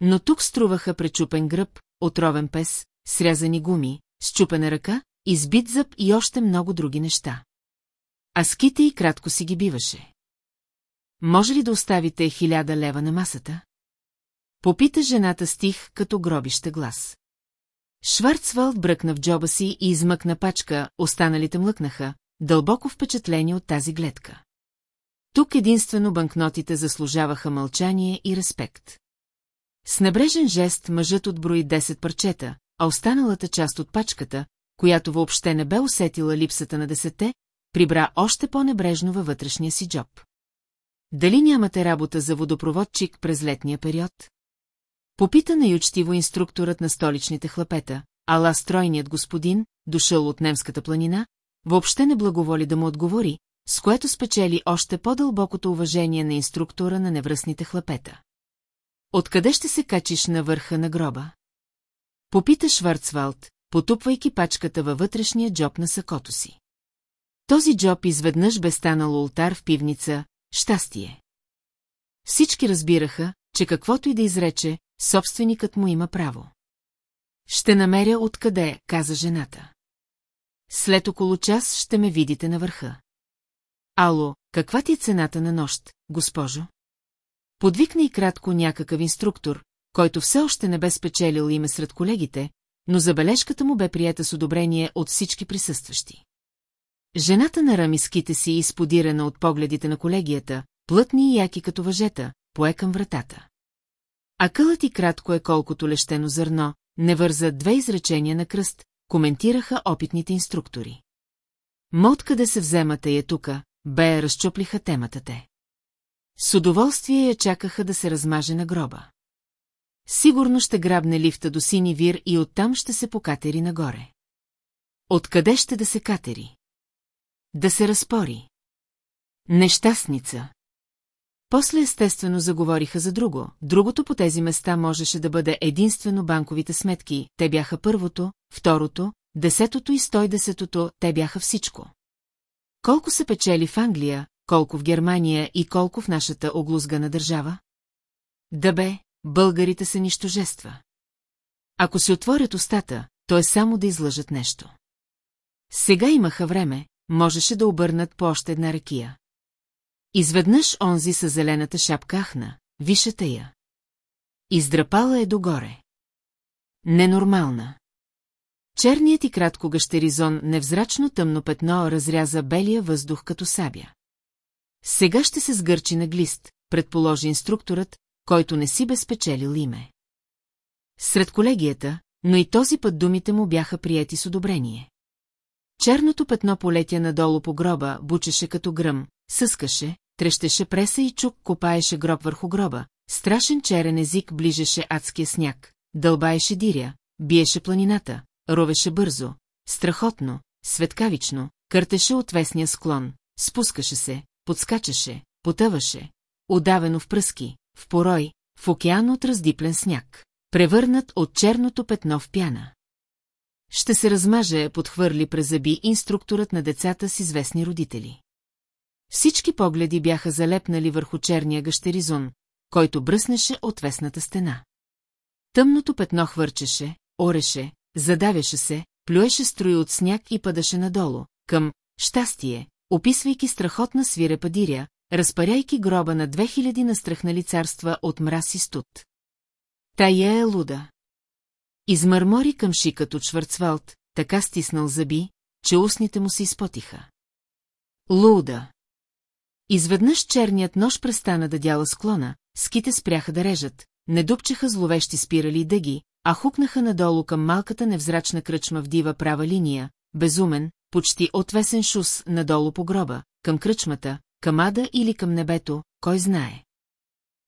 Но тук струваха пречупен гръб, отровен пес, срязани гуми, счупена ръка, избит зъб и още много други неща. А ските и кратко си ги биваше. Може ли да оставите хиляда лева на масата? Попита жената стих като гробище глас. Шварцвалд бръкна в джоба си и измъкна пачка, останалите млъкнаха, дълбоко впечатлени от тази гледка. Тук единствено банкнотите заслужаваха мълчание и респект. С небрежен жест мъжът отброи 10 парчета, а останалата част от пачката, която въобще не бе усетила липсата на десете, прибра още по-небрежно във вътрешния си джоб. Дали нямате работа за водопроводчик през летния период? Попита най-учтиво инструкторът на столичните хлапета, ала стройният господин, дошъл от немската планина, въобще не благоволи да му отговори, с което спечели още по-дълбокото уважение на инструктора на невръстните хлапета. Откъде ще се качиш на върха на гроба? Попита Шварцвалд, потупвайки пачката във вътрешния джоб на сакото си. Този джоб изведнъж бе станал ултар в пивница «Щастие». Всички разбираха, че каквото и да изрече, собственикът му има право. Ще намеря откъде, каза жената. След около час ще ме видите на върха. Ало, каква ти е цената на нощ, госпожо? Подвикна и кратко някакъв инструктор, който все още не бе спечелил име сред колегите, но забележката му бе приета с одобрение от всички присъстващи. Жената на рамиските си, изподирана от погледите на колегията, плътни и яки като въжета, пое към вратата. А кълът и кратко е колкото лещено зърно, не върза две изречения на кръст, коментираха опитните инструктори. Мо къде се вземате я тука, бе разчуплиха темата те. С удоволствие я чакаха да се размаже на гроба. Сигурно ще грабне лифта до сини вир и оттам ще се покатери нагоре. Откъде ще да се катери? Да се разпори. Нещастница. После естествено заговориха за друго. Другото по тези места можеше да бъде единствено банковите сметки. Те бяха първото, второто, десетото и стой десетото, те бяха всичко. Колко се печели в Англия, колко в Германия и колко в нашата оглузгана държава? Да бе, българите са нищожества. Ако си отворят устата, то е само да излъжат нещо. Сега имаха време, можеше да обърнат по още една ракия. Изведнъж онзи с зелената шапка ахна, вишата я. Издрапала е догоре. Ненормална. Черният и кратко гъщеризон невзрачно тъмно петно разряза белия въздух като сабя. Сега ще се сгърчи на глист, предположи инструкторът, който не си безпечелил име. Сред колегията, но и този път думите му бяха приети с одобрение. Черното петно полетя надолу по гроба, бучеше като гръм, съскаше, трещеше преса и чук копаеше гроб върху гроба, страшен черен език ближеше адския сняг, дълбаеше диря, биеше планината, ровеше бързо, страхотно, светкавично, къртеше отвесния склон, спускаше се, подскачаше, потъваше, удавено в пръски, в порой, в океан от раздиплен сняг, превърнат от черното петно в пяна. Ще се размаже, подхвърли през зъби инструкторът на децата с известни родители. Всички погледи бяха залепнали върху черния гъщеризон, който бръснеше от весната стена. Тъмното петно хвърчеше, ореше, задавяше се, плюеше строи от сняг и падаше надолу, към щастие, описвайки страхотна свирепа диря, разпаряйки гроба на 2000 настрахнали царства от мраз и студ. Тая е луда. Измърмори към шикът от Шварцвалд, така стиснал зъби, че устните му се изпотиха. Луда. Изведнъж черният нож престана да дяла склона, ските спряха да режат, не дупчеха зловещи спирали и дъги, а хукнаха надолу към малката невзрачна кръчма в дива права линия, безумен, почти отвесен шус надолу по гроба, към кръчмата, към ада или към небето, кой знае.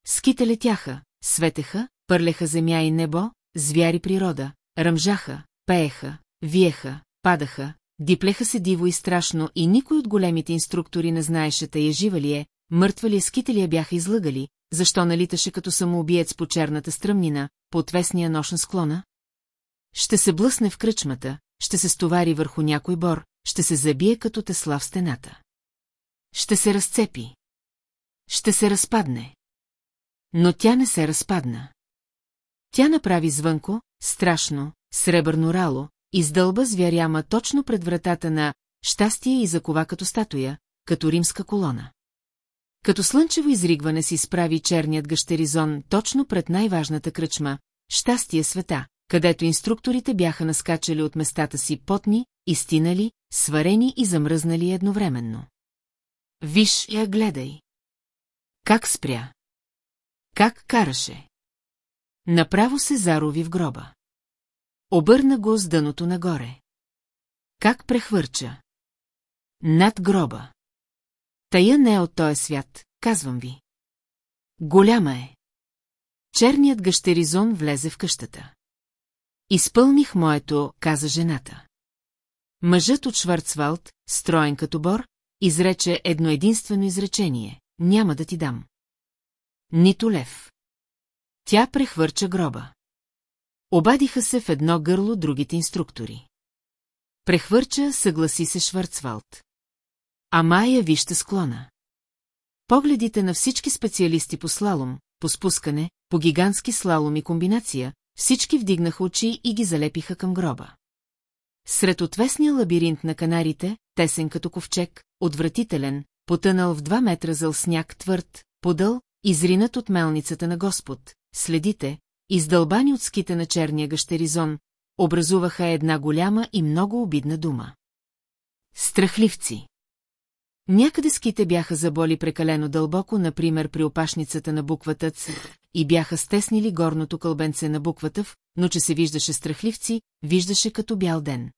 Ските летяха, светеха, пърлеха земя и небо, звяри природа, ръмжаха, пееха, виеха, падаха, диплеха се диво и страшно и никой от големите инструктори не знаеше тая жива ли е, мъртва ли е ските ли я бяха излъгали, защо налиташе като самоубиец по черната стръмнина, по отвесния нощна склона? Ще се блъсне в кръчмата, ще се стовари върху някой бор, ще се забие като тесла в стената. Ще се разцепи. Ще се разпадне. Но тя не се разпадна. Тя направи звънко, страшно, сребърно рало, издълба звяряма точно пред вратата на щастие и закова като статуя, като римска колона. Като слънчево изригване си справи черният гъщеризон точно пред най-важната кръчма – щастие света, където инструкторите бяха наскачали от местата си потни, изтинали, сварени и замръзнали едновременно. Виж я гледай. Как спря? Как караше? Направо се зарови в гроба. Обърна го с дъното нагоре. Как прехвърча? Над гроба. Тая не е от този свят, казвам ви. Голяма е. Черният гъщеризон влезе в къщата. Изпълних моето, каза жената. Мъжът от Шварцвалд, строен като бор, изрече едно единствено изречение. Няма да ти дам. Нито лев. Тя прехвърча гроба. Обадиха се в едно гърло другите инструктори. Прехвърча, съгласи се Шварцвалд. А Майя вижте склона. Погледите на всички специалисти по слалом, по спускане, по гигантски слалом и комбинация, всички вдигнаха очи и ги залепиха към гроба. Сред отвесния лабиринт на канарите, тесен като ковчег, отвратителен, потънал в два метра зъл сняг твърд, подъл, изринат от мелницата на Господ, следите, издълбани от ските на черния гъщеризон, образуваха една голяма и много обидна дума. Страхливци. Някъде ските бяха заболи прекалено дълбоко, например при опашницата на буквата Ц, и бяха стеснили горното кълбенце на буквата В, но че се виждаше страхливци, виждаше като бял ден.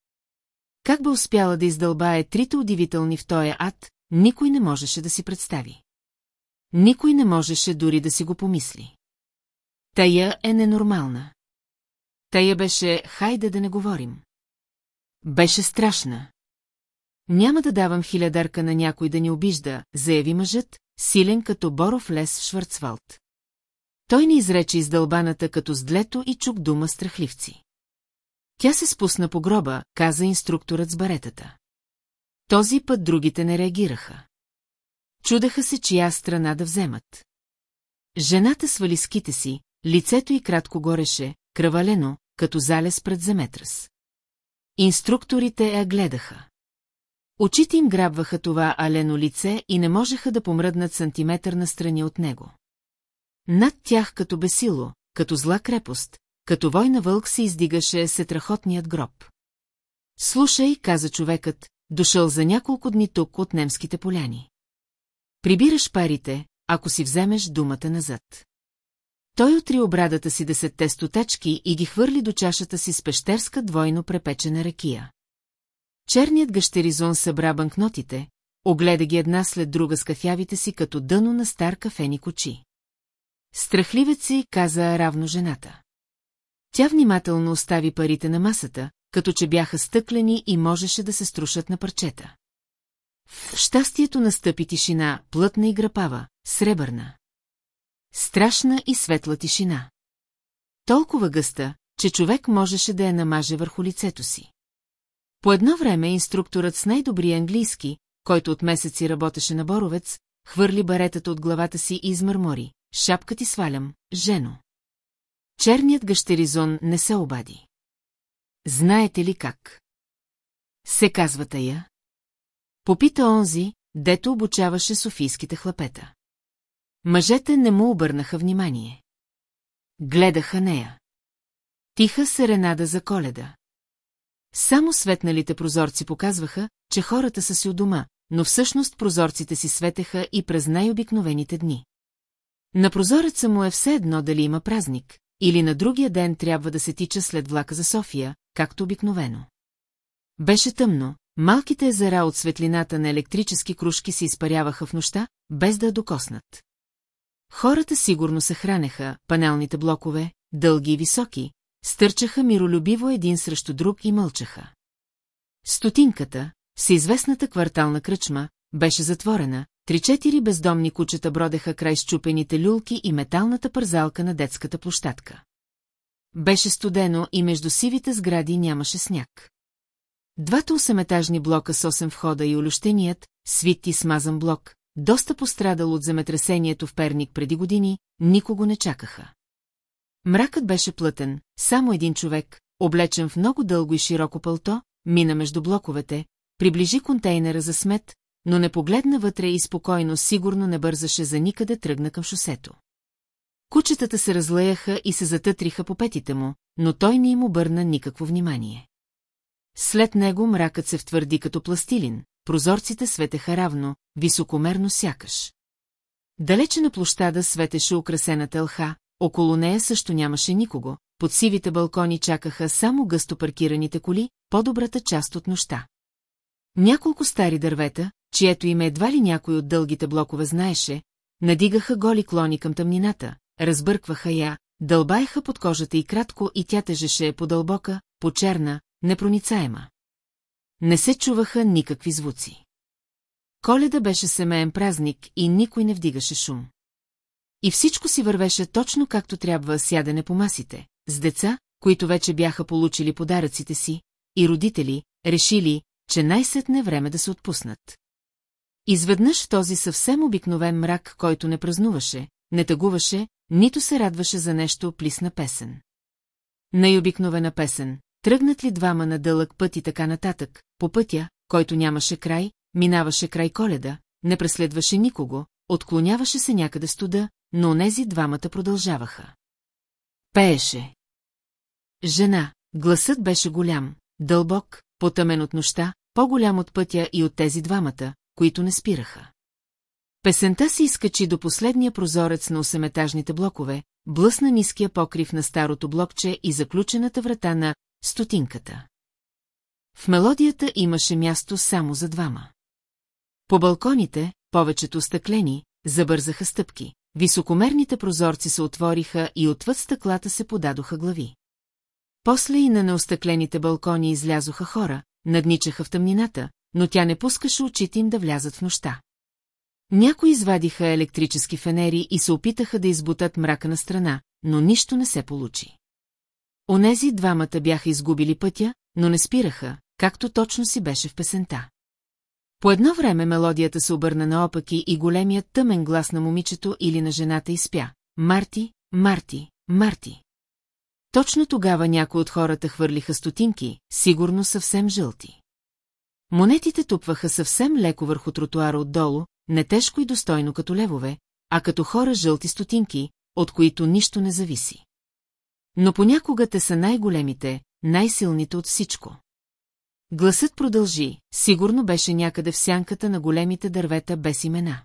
Как бе успяла да издълбае трите удивителни в тоя ад, никой не можеше да си представи. Никой не можеше дори да си го помисли. Тая е ненормална. Тая беше, хайде да не говорим. Беше страшна. Няма да давам хилядарка на някой да ни обижда, заяви мъжът, силен като боров лес в Шварцвалд. Той ни изрече издълбаната като сдлето и чук дума страхливци. Тя се спусна по гроба, каза инструкторът с баретата. Този път другите не реагираха. Чудаха се чия страна да вземат. Жената свали ските си, лицето й кратко гореше, кръвалено, като залез пред земетръс. Инструкторите я гледаха. Очите им грабваха това алено лице и не можеха да помръднат сантиметър настрани от него. Над тях като бесило, като зла крепост, като война вълк се издигаше сетрахотният гроб. Слушай, каза човекът, дошъл за няколко дни тук от немските поляни. Прибираш парите, ако си вземеш думата назад. Той отри обрадата си десетте стотачки и ги хвърли до чашата си с пещерска двойно препечена ракия. Черният гъщеризон събра банкнотите, огледа ги една след друга с кафявите си като дъно на стар кафени кочи. Страхливец си, каза равно жената. Тя внимателно остави парите на масата, като че бяха стъклени и можеше да се струшат на парчета. В щастието настъпи тишина, плътна и грапава, сребърна. Страшна и светла тишина. Толкова гъста, че човек можеше да я намаже върху лицето си. По едно време инструкторът с най-добрия английски, който от месеци работеше на Боровец, хвърли баретата от главата си и измърмори. Шапка ти свалям, жено. Черният гъщеризон не се обади. Знаете ли как? Се казва тая. Попита онзи, дето обучаваше софийските хлапета. Мъжете не му обърнаха внимание. Гледаха нея. Тиха серенада за коледа. Само светналите прозорци показваха, че хората са си у дома, но всъщност прозорците си светеха и през най-обикновените дни. На прозореца му е все едно дали има празник, или на другия ден трябва да се тича след влака за София, както обикновено. Беше тъмно, малките езера от светлината на електрически кружки се изпаряваха в нощта, без да докоснат. Хората сигурно се хранеха, панелните блокове, дълги и високи, стърчаха миролюбиво един срещу друг и мълчаха. Стотинката, всеизвестната квартална кръчма, беше затворена, три-четири бездомни кучета бродеха край щупените люлки и металната пързалка на детската площадка. Беше студено и между сивите сгради нямаше сняг. Двата осеметажни блока с осем входа и олющеният, свит и смазан блок, доста пострадал от земетресението в Перник преди години, никого не чакаха. Мракът беше плътен, само един човек, облечен в много дълго и широко пълто, мина между блоковете, приближи контейнера за смет, но не погледна вътре и спокойно сигурно не бързаше за никъде тръгна към шосето. Кучетата се разлеяха и се затътриха по петите му, но той не им обърна никакво внимание. След него мракът се втвърди като пластилин, прозорците светеха равно, високомерно сякаш. Далече на площада светеше украсената лха, около нея също нямаше никого, под сивите балкони чакаха само гъсто паркираните коли, по-добрата част от нощта. Няколко стари дървета, чието име едва ли някой от дългите блокове знаеше, надигаха голи клони към тъмнината, разбъркваха я, дълбаеха под кожата и кратко и тя тежеше по-дълбока, по-черна, непроницаема. Не се чуваха никакви звуци. Коледа беше семейен празник и никой не вдигаше шум. И всичко си вървеше точно както трябва сядене по масите, с деца, които вече бяха получили подаръците си, и родители, решили, че най-сетне време да се отпуснат. Изведнъж този съвсем обикновен мрак, който не празнуваше, не тъгуваше, нито се радваше за нещо плисна песен. Най-обикновена песен, тръгнат ли двама на дълъг път и така нататък, по пътя, който нямаше край, минаваше край коледа, не преследваше никого, отклоняваше се някъде студа, но онези двамата продължаваха. Пееше. Жена, гласът беше голям, дълбок, потъмен от нощта, по-голям от пътя и от тези двамата, които не спираха. Песента се изкачи до последния прозорец на осеметажните блокове, блъсна ниския покрив на старото блокче и заключената врата на стотинката. В мелодията имаше място само за двама. По балконите, повечето стъклени, забързаха стъпки. Високомерните прозорци се отвориха и отвъд стъклата се подадоха глави. После и на неостъклените балкони излязоха хора, надничаха в тъмнината, но тя не пускаше очите им да влязат в нощта. Някои извадиха електрически фенери и се опитаха да избутат мрака на страна, но нищо не се получи. Онези двамата бяха изгубили пътя, но не спираха, както точно си беше в песента. По едно време мелодията се обърна наопаки и големият тъмен глас на момичето или на жената изпя. Марти, Марти, Марти. Точно тогава някои от хората хвърлиха стотинки, сигурно съвсем жълти. Монетите тупваха съвсем леко върху тротуара отдолу, не тежко и достойно като левове, а като хора жълти стотинки, от които нищо не зависи. Но понякога те са най-големите, най-силните от всичко. Гласът продължи, сигурно беше някъде в сянката на големите дървета без имена.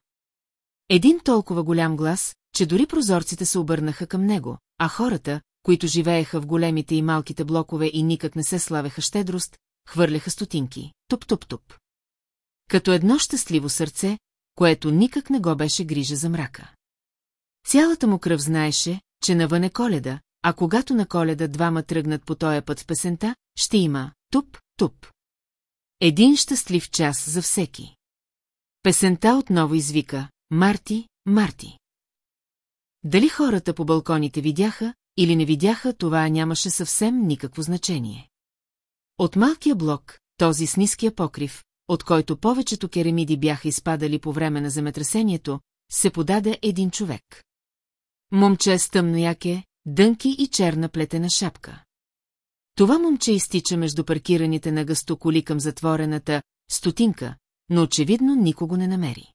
Един толкова голям глас, че дори прозорците се обърнаха към него, а хората, които живееха в големите и малките блокове и никак не се славеха щедрост, хвърляха стотинки, туп-туп-туп. Като едно щастливо сърце, което никак не го беше грижа за мрака. Цялата му кръв знаеше, че навън е коледа, а когато на коледа двама тръгнат по този път в песента, ще има туп-туп. Един щастлив час за всеки. Песента отново извика «Марти, Марти». Дали хората по балконите видяха или не видяха, това нямаше съвсем никакво значение. От малкия блок, този с ниския покрив, от който повечето керамиди бяха изпадали по време на земетресението, се подаде един човек. Момче с тъмно яке, дънки и черна плетена шапка. Това момче изтича между паркираните на гъсто коли към затворената стотинка, но очевидно никого не намери.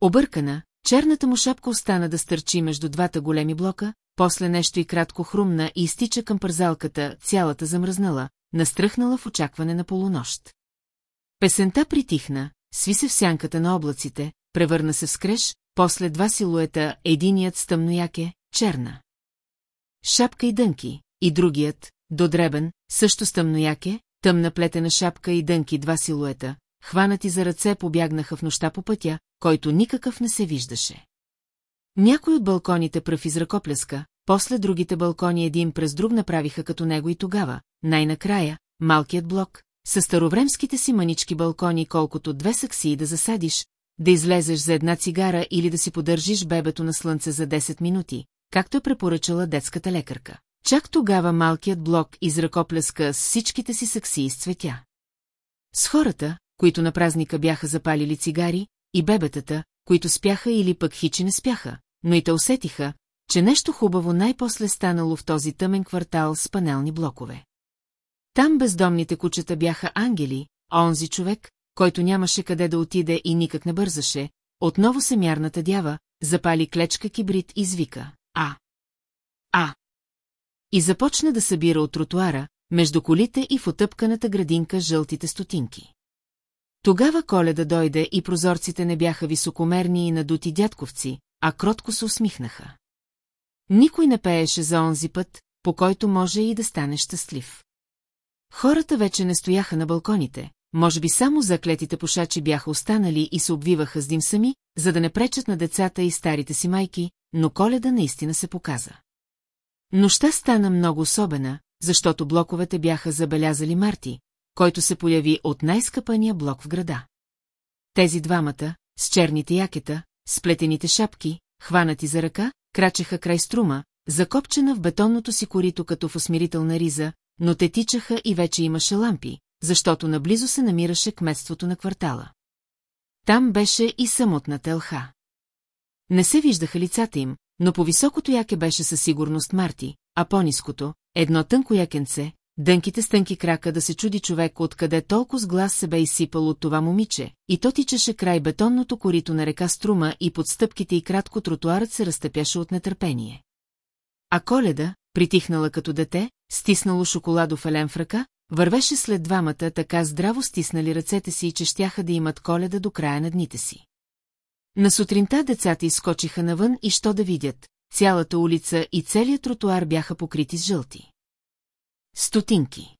Объркана, черната му шапка остана да стърчи между двата големи блока, после нещо и кратко хрумна и изтича към пързалката, цялата замръзнала, настръхнала в очакване на полунощ. Песента притихна, сви се в сянката на облаците, превърна се в скреж, после два силуета, единият с тъмнояке, черна. Шапка и дънки, и другият, додребен, също с тъмнояке, тъмна плетена шапка и дънки два силуета, хванати за ръце побягнаха в нощта по пътя, който никакъв не се виждаше. Някой от балконите пръв изръкопляска, после другите балкони един през друг направиха като него и тогава, най-накрая, малкият блок, с старовремските си манички балкони колкото две саксии да засадиш, да излезеш за една цигара или да си поддържиш бебето на слънце за 10 минути, както е препоръчала детската лекарка. Чак тогава малкият блок изръкопляска с всичките си саксии с цветя. С хората, които на празника бяха запалили цигари, и бебетата, които спяха или пък хичи не спяха, но и те усетиха, че нещо хубаво най-после станало в този тъмен квартал с панелни блокове. Там бездомните кучета бяха ангели, а онзи човек, който нямаше къде да отиде и никак не бързаше, отново се мярната дява, запали клечка кибрид и извика «А! А!» И започна да събира от тротуара, между колите и в отъпканата градинка жълтите стотинки. Тогава коледа дойде и прозорците не бяха високомерни и надути дядковци, а кротко се усмихнаха. Никой не пееше за онзи път, по който може и да стане щастлив. Хората вече не стояха на балконите, може би само заклетите пушачи бяха останали и се обвиваха с дим сами, за да не пречат на децата и старите си майки, но коледа наистина се показа. Нощта стана много особена, защото блоковете бяха забелязали Марти, който се появи от най-скъпания блок в града. Тези двамата, с черните якета, сплетените шапки, хванати за ръка, крачеха край струма, закопчена в бетонното си корито като в усмирителна риза, но те тичаха и вече имаше лампи, защото наблизо се намираше кметството на квартала. Там беше и самотната елха. Не се виждаха лицата им, но по високото яке беше със сигурност Марти, а по-ниското, едно тънко якенце, дънките с тънки крака да се чуди човек откъде толкова с глас се бе изсипал от това момиче, и то тичаше край бетонното корито на река Струма и под стъпките и кратко тротуарът се разтъпяше от нетърпение. А Коледа, притихнала като дете, стиснало шоколадов елен в ръка, вървеше след двамата така здраво стиснали ръцете си, че щяха да имат Коледа до края на дните си. На сутринта децата изскочиха навън и що да видят, цялата улица и целият тротуар бяха покрити с жълти. Стотинки.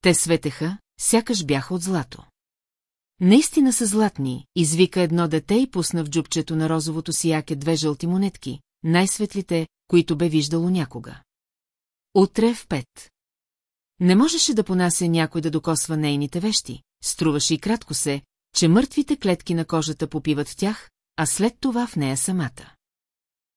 Те светеха, сякаш бяха от злато. Наистина са златни, извика едно дете и пусна в джубчето на розовото си яке две жълти монетки, най-светлите, които бе виждало някога. Утре в пет. Не можеше да понася някой да докосва нейните вещи, струваше и кратко се, че мъртвите клетки на кожата попиват в тях, а след това в нея самата.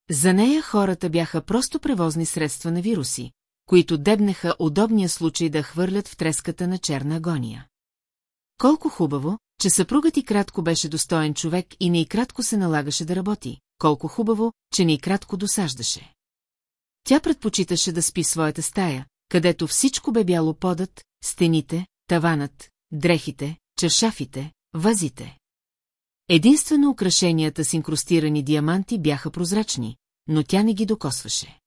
За нея хората бяха просто превозни средства на вируси, които дебнеха удобния случай да хвърлят в треската на черна агония. Колко хубаво, че съпругът и кратко беше достоен човек и не и кратко се налагаше да работи, колко хубаво, че не и кратко досаждаше. Тя предпочиташе да спи своята стая, където всичко бе бяло подът, стените, таванът, дрехите, чершафите, вазите. Единствено украшенията с инкрустирани диаманти бяха прозрачни, но тя не ги докосваше.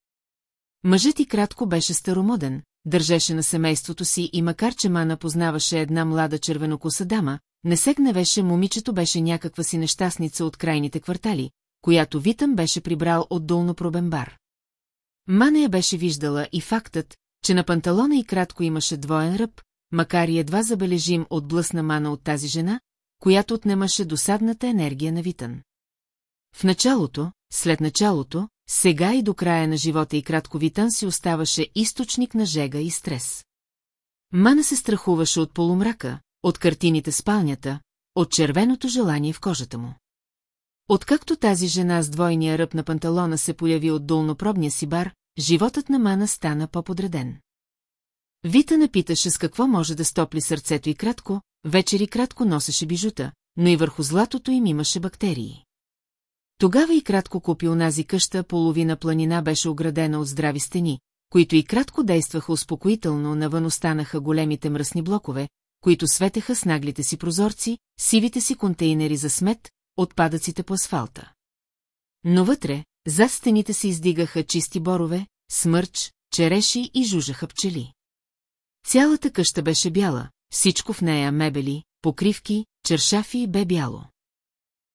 Мъжът и кратко беше старомоден, държеше на семейството си и макар че Мана познаваше една млада червенокоса дама, не се гневеше, момичето беше някаква си нещастница от крайните квартали, която Витъм беше прибрал от долнопробен бар. Мана я беше виждала и фактът, че на панталона и кратко имаше двоен ръб, макар и едва забележим от блъсна Мана от тази жена, която отнемаше досадната енергия на Витън. В началото, след началото, сега и до края на живота и кратко Витън си оставаше източник на жега и стрес. Мана се страхуваше от полумрака, от картините спалнята, от червеното желание в кожата му. Откакто тази жена с двойния ръб на панталона се появи от долнопробния си бар, животът на Мана стана по-подреден. Вита напиташе с какво може да стопли сърцето и кратко, вечер и кратко носеше бижута, но и върху златото им имаше бактерии. Тогава и кратко купи онази къща, половина планина беше оградена от здрави стени, които и кратко действаха успокоително, навън останаха големите мръсни блокове, които светеха с наглите си прозорци, сивите си контейнери за смет, отпадъците по асфалта. Но вътре, зад стените се издигаха чисти борове, смърч, череши и жужаха пчели. Цялата къща беше бяла, всичко в нея мебели, покривки, чершафи бе бяло.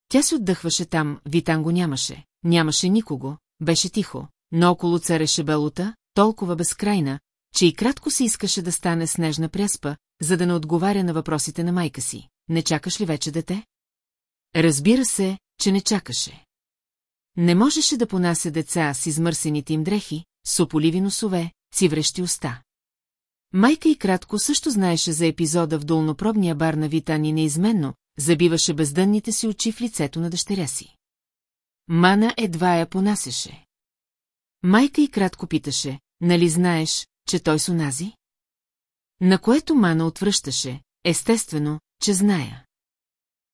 Тя се отдъхваше там, Витан го нямаше, нямаше никого, беше тихо, но около цареше белота, толкова безкрайна, че и кратко се искаше да стане снежна пряспа, за да не отговаря на въпросите на майка си. Не чакаш ли вече дете? Разбира се, че не чакаше. Не можеше да понася деца с измърсените им дрехи, с ополиви носове, циврещи уста. Майка и кратко също знаеше за епизода в долнопробния бар на Витани неизменно, забиваше бездънните си очи в лицето на дъщеря си. Мана едва я понасеше. Майка и кратко питаше, нали знаеш, че той с онази? На което Мана отвръщаше, естествено, че зная.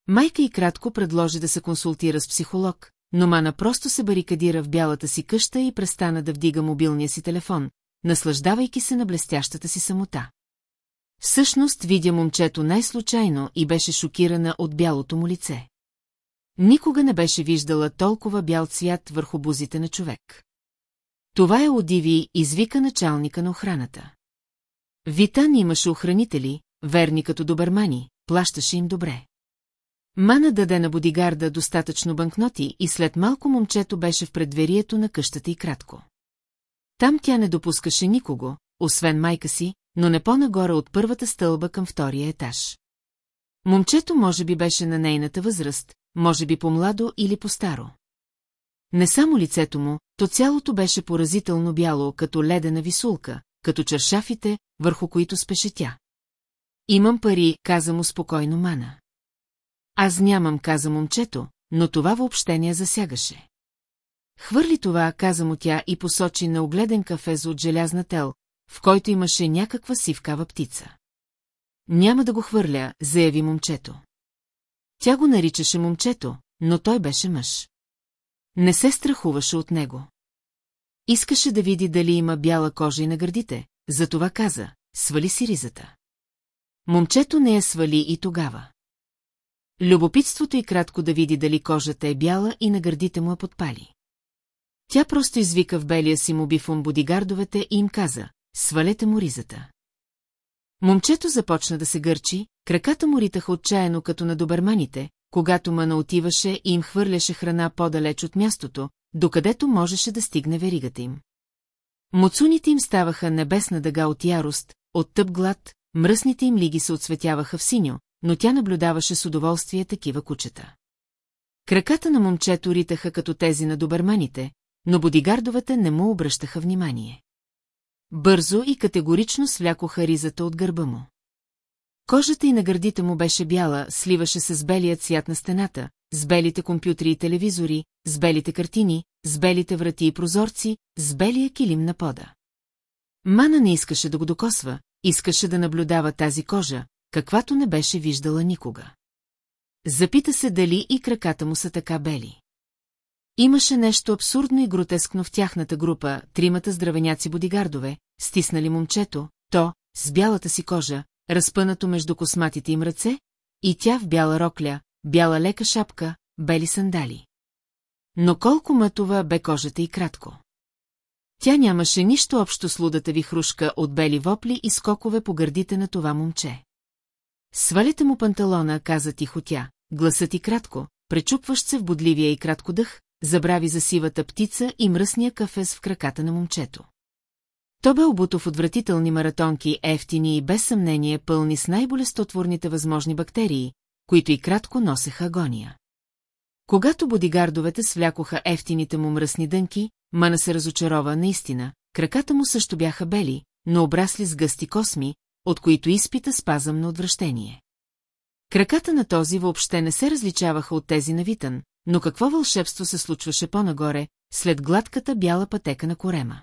Майка и кратко предложи да се консултира с психолог, но Мана просто се барикадира в бялата си къща и престана да вдига мобилния си телефон, наслаждавайки се на блестящата си самота. Всъщност видя момчето най-случайно и беше шокирана от бялото му лице. Никога не беше виждала толкова бял цвят върху бузите на човек. Това е удиви, извика началника на охраната. Витан имаше охранители, верни като добърмани, плащаше им добре. Мана даде на бодигарда достатъчно банкноти и след малко момчето беше в предверието на къщата и кратко. Там тя не допускаше никого, освен майка си, но не по-нагоре от първата стълба към втория етаж. Момчето може би беше на нейната възраст, може би по-младо или по-старо. Не само лицето му, то цялото беше поразително бяло, като ледена висулка, като чаршафите, върху които спеше тя. Имам пари, каза му спокойно Мана. Аз нямам, каза момчето, но това въобще не я засягаше. Хвърли това, каза му тя и посочи на огледен кафез от желязна тел, в който имаше някаква сивкава птица. Няма да го хвърля, заяви момчето. Тя го наричаше момчето, но той беше мъж. Не се страхуваше от него. Искаше да види дали има бяла кожа и на гърдите, затова каза, свали си ризата. Момчето не я свали и тогава. Любопитството и кратко да види дали кожата е бяла и на гърдите му я подпали. Тя просто извика в белия си му бифон бодигардовете и им каза, свалете му ризата. Момчето започна да се гърчи, краката му ритаха отчаяно като на доберманите, когато мана отиваше и им хвърляше храна по-далеч от мястото, докъдето можеше да стигне веригата им. Муцуните им ставаха небесна дъга от ярост, от тъп глад, мръсните им лиги се отсветяваха в синьо, но тя наблюдаваше с удоволствие такива кучета. Краката на момчето ритаха като тези на доберманите, но бодигардовете не му обръщаха внимание. Бързо и категорично свлякоха ризата от гърба му. Кожата и на гърдите му беше бяла, сливаше се с белият цвят на стената, с белите компютри и телевизори, с белите картини, с белите врати и прозорци, с белия килим на пода. Мана не искаше да го докосва, искаше да наблюдава тази кожа, каквато не беше виждала никога. Запита се дали и краката му са така бели. Имаше нещо абсурдно и гротескно в тяхната група, тримата здравеняци бодигардове, стиснали момчето, то, с бялата си кожа, разпънато между косматите им ръце, и тя в бяла рокля, бяла лека шапка, бели сандали. Но колко мътова бе кожата и кратко. Тя нямаше нищо общо с лудата ви хрушка от бели вопли и скокове по гърдите на това момче. Свалете му панталона, каза тихо тя, гласът и кратко, пречупващ се в бодливия и кратко дъх, забрави за сивата птица и мръсния кафес в краката на момчето. То бе обуто отвратителни маратонки, ефтини и без съмнение пълни с най-болестотворните възможни бактерии, които и кратко носеха агония. Когато бодигардовете свлякоха ефтините му мръсни дънки, Мана се разочарова наистина, краката му също бяха бели, но обрасли с гъсти косми, от които изпита спазъм на отвращение. Краката на този въобще не се различаваха от тези на Витън, но какво вълшебство се случваше по-нагоре, след гладката бяла пътека на корема.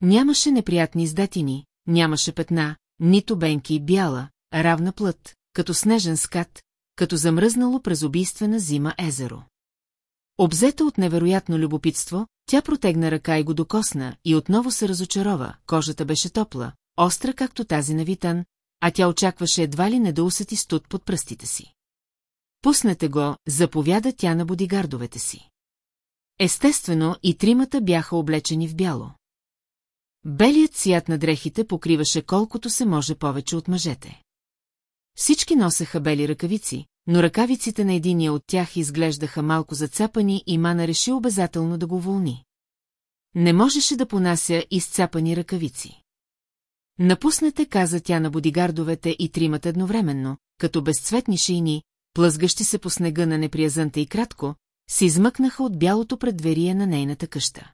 Нямаше неприятни издатини, нямаше петна, нито бенки бяла, равна плът, като снежен скат, като замръзнало през убийствена зима езеро. Обзета от невероятно любопитство, тя протегна ръка и го докосна и отново се разочарова, кожата беше топла, остра както тази на Витан, а тя очакваше едва ли не да усети студ под пръстите си. Пуснете го, заповяда тя на бодигардовете си. Естествено, и тримата бяха облечени в бяло. Белият цвят на дрехите покриваше колкото се може повече от мъжете. Всички носеха бели ръкавици, но ръкавиците на единия от тях изглеждаха малко зацапани и Мана реши обязателно да го волни. Не можеше да понася изцапани ръкавици. Напуснете, каза тя на бодигардовете и тримата едновременно, като безцветни шейни, плъзгащи се по снега на неприязънта и кратко, се измъкнаха от бялото предверие на нейната къща.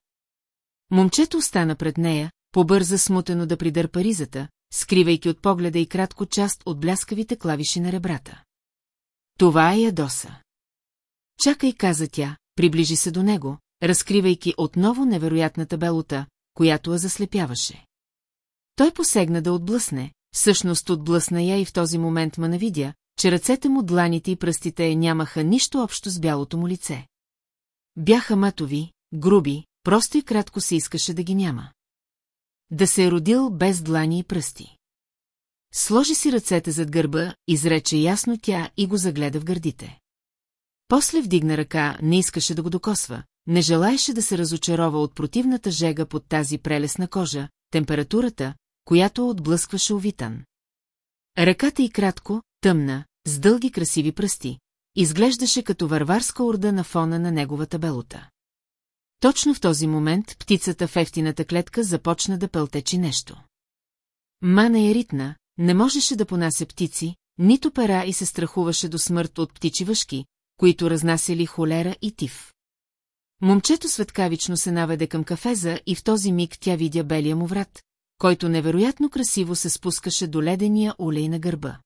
Момчето остана пред нея, побърза смутено да придърпа ризата, скривайки от погледа и кратко част от бляскавите клавиши на ребрата. Това е ядоса. Чакай, каза тя, приближи се до него, разкривайки отново невероятната белота, която я заслепяваше. Той посегна да отблъсне, всъщност отблъсна я и в този момент ма навидя, че ръцете му, дланите и пръстите нямаха нищо общо с бялото му лице. Бяха матови, груби, просто и кратко се искаше да ги няма. Да се е родил без длани и пръсти. Сложи си ръцете зад гърба, изрече ясно тя и го загледа в гърдите. После вдигна ръка, не искаше да го докосва, не желаеше да се разочарова от противната жега под тази прелесна кожа, температурата, която отблъскваше овитан. Ръката й кратко, тъмна, с дълги красиви пръсти, изглеждаше като варварска урда на фона на неговата белота. Точно в този момент птицата в ефтината клетка започна да пълтечи нещо. Мана е ритна, не можеше да понася птици, нито пера и се страхуваше до смърт от птичи въшки, които разнасяли холера и тиф. Момчето светкавично се наведе към кафеза и в този миг тя видя белия му врат, който невероятно красиво се спускаше до ледения улей на гърба.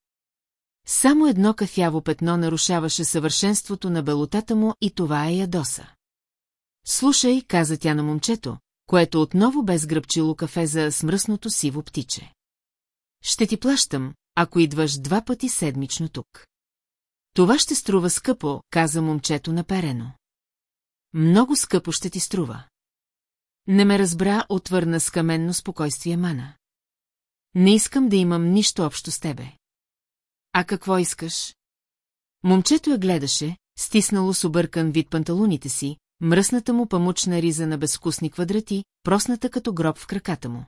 Само едно кафяво петно нарушаваше съвършенството на белотата му и това е ядоса. Слушай, каза тя на момчето, което отново бе сгръбчило кафе за смръсното сиво птиче. Ще ти плащам, ако идваш два пъти седмично тук. Това ще струва скъпо, каза момчето наперено. Много скъпо ще ти струва. Не ме разбра, отвърна с каменно спокойствие Мана. Не искам да имам нищо общо с тебе. А какво искаш? Момчето я гледаше, стиснало с объркан вид панталоните си, мръсната му памучна риза на безвкусни квадрати, просната като гроб в краката му.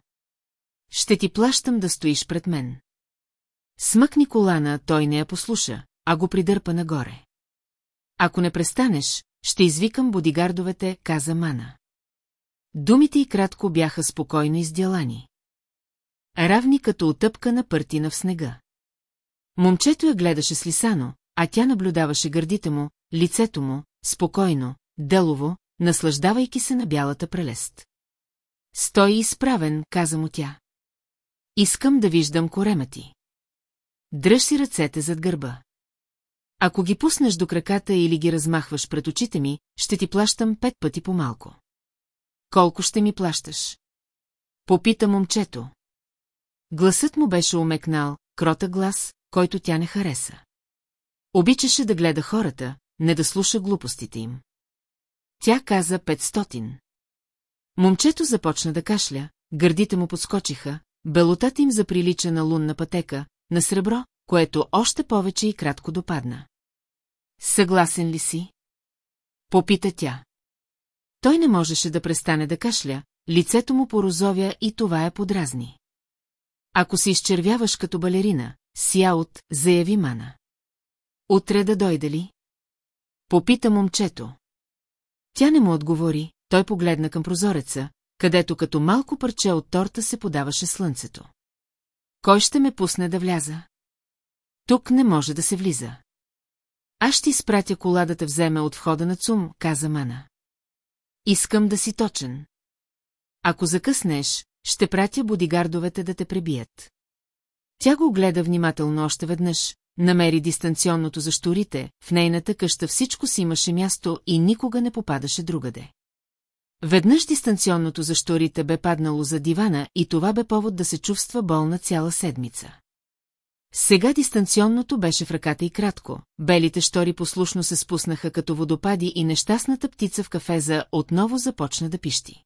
Ще ти плащам да стоиш пред мен. Смъкни колана, той не я послуша, а го придърпа нагоре. Ако не престанеш, ще извикам бодигардовете, каза Мана. Думите й кратко бяха спокойно издялани. Равни като отъпка на пъртина в снега. Момчето я гледаше с лисано, а тя наблюдаваше гърдите му, лицето му, спокойно, делово, наслаждавайки се на бялата прелест. Стой изправен, каза му тя. Искам да виждам корема ти. Дръж си ръцете зад гърба. Ако ги пуснеш до краката или ги размахваш пред очите ми, ще ти плащам пет пъти по-малко. Колко ще ми плащаш? Попита момчето. Гласът му беше умекнал, крота глас, който тя не хареса. Обичаше да гледа хората, не да слуша глупостите им. Тя каза 500. Момчето започна да кашля, гърдите му подскочиха, белотата им заприлича на лунна пътека, на сребро, което още повече и кратко допадна. Съгласен ли си? Попита тя. Той не можеше да престане да кашля, лицето му порозовя и това я подразни. Ако се изчервяваш като балерина, Сяот, заяви Мана. Утре да дойде ли? Попита момчето. Тя не му отговори, той погледна към прозореца, където като малко парче от торта се подаваше слънцето. Кой ще ме пусне да вляза? Тук не може да се влиза. Аз ще изпратя кола да те вземе от входа на ЦУМ, каза Мана. Искам да си точен. Ако закъснеш, ще пратя бодигардовете да те пребият. Тя го гледа внимателно още веднъж, намери дистанционното за шторите, в нейната къща всичко си имаше място и никога не попадаше другаде. Веднъж дистанционното за шторите бе паднало за дивана и това бе повод да се чувства болна цяла седмица. Сега дистанционното беше в ръката и кратко, белите штори послушно се спуснаха като водопади и нещастната птица в кафеза отново започна да пищи.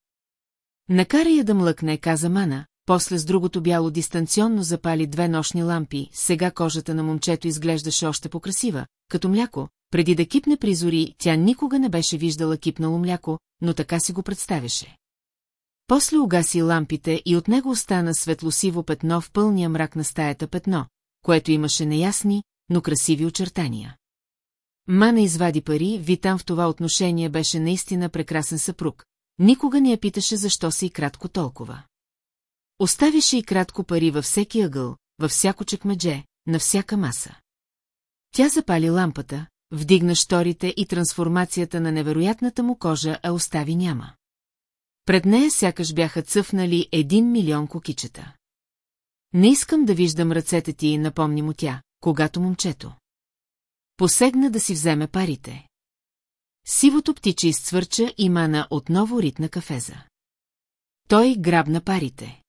Накара я да млъкне, каза Мана, после с другото бяло дистанционно запали две нощни лампи, сега кожата на момчето изглеждаше още покрасива, като мляко, преди да кипне призори, тя никога не беше виждала кипнало мляко, но така си го представяше. После угаси лампите и от него остана светлосиво петно в пълния мрак на стаята петно, което имаше неясни, но красиви очертания. Мана извади пари, Витан в това отношение беше наистина прекрасен съпруг. Никога не я питаше защо си и кратко толкова. Оставише и кратко пари във всеки ъгъл, във всяко чекмедже, на всяка маса. Тя запали лампата, вдигна шторите и трансформацията на невероятната му кожа, а остави няма. Пред нея сякаш бяха цъфнали един милион кокичета. Не искам да виждам ръцете ти, напомни му тя, когато момчето. Посегна да си вземе парите. Сивото птиче изцвърча и мана отново ритна кафеза. Той грабна парите.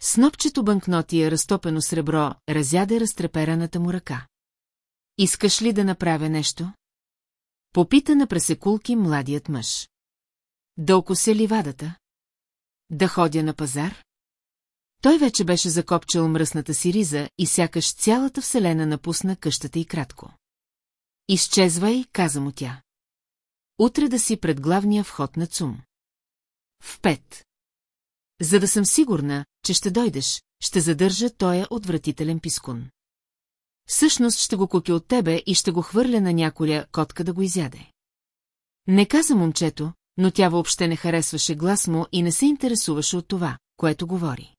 Снопчето банкноти е разтопено сребро, разяде разтрепераната му ръка. Искаш ли да направя нещо? Попита на пресекулки младият мъж. Да окося ливадата? Да ходя на пазар? Той вече беше закопчал мръсната си риза и сякаш цялата вселена напусна къщата и кратко. Изчезвай, каза му тя. Утре да си пред главния вход на ЦУМ. В пет. За да съм сигурна, че ще дойдеш, ще задържа тоя отвратителен пискун. Всъщност ще го купя от тебе и ще го хвърля на няколя котка да го изяде. Не каза момчето, но тя въобще не харесваше глас му и не се интересуваше от това, което говори.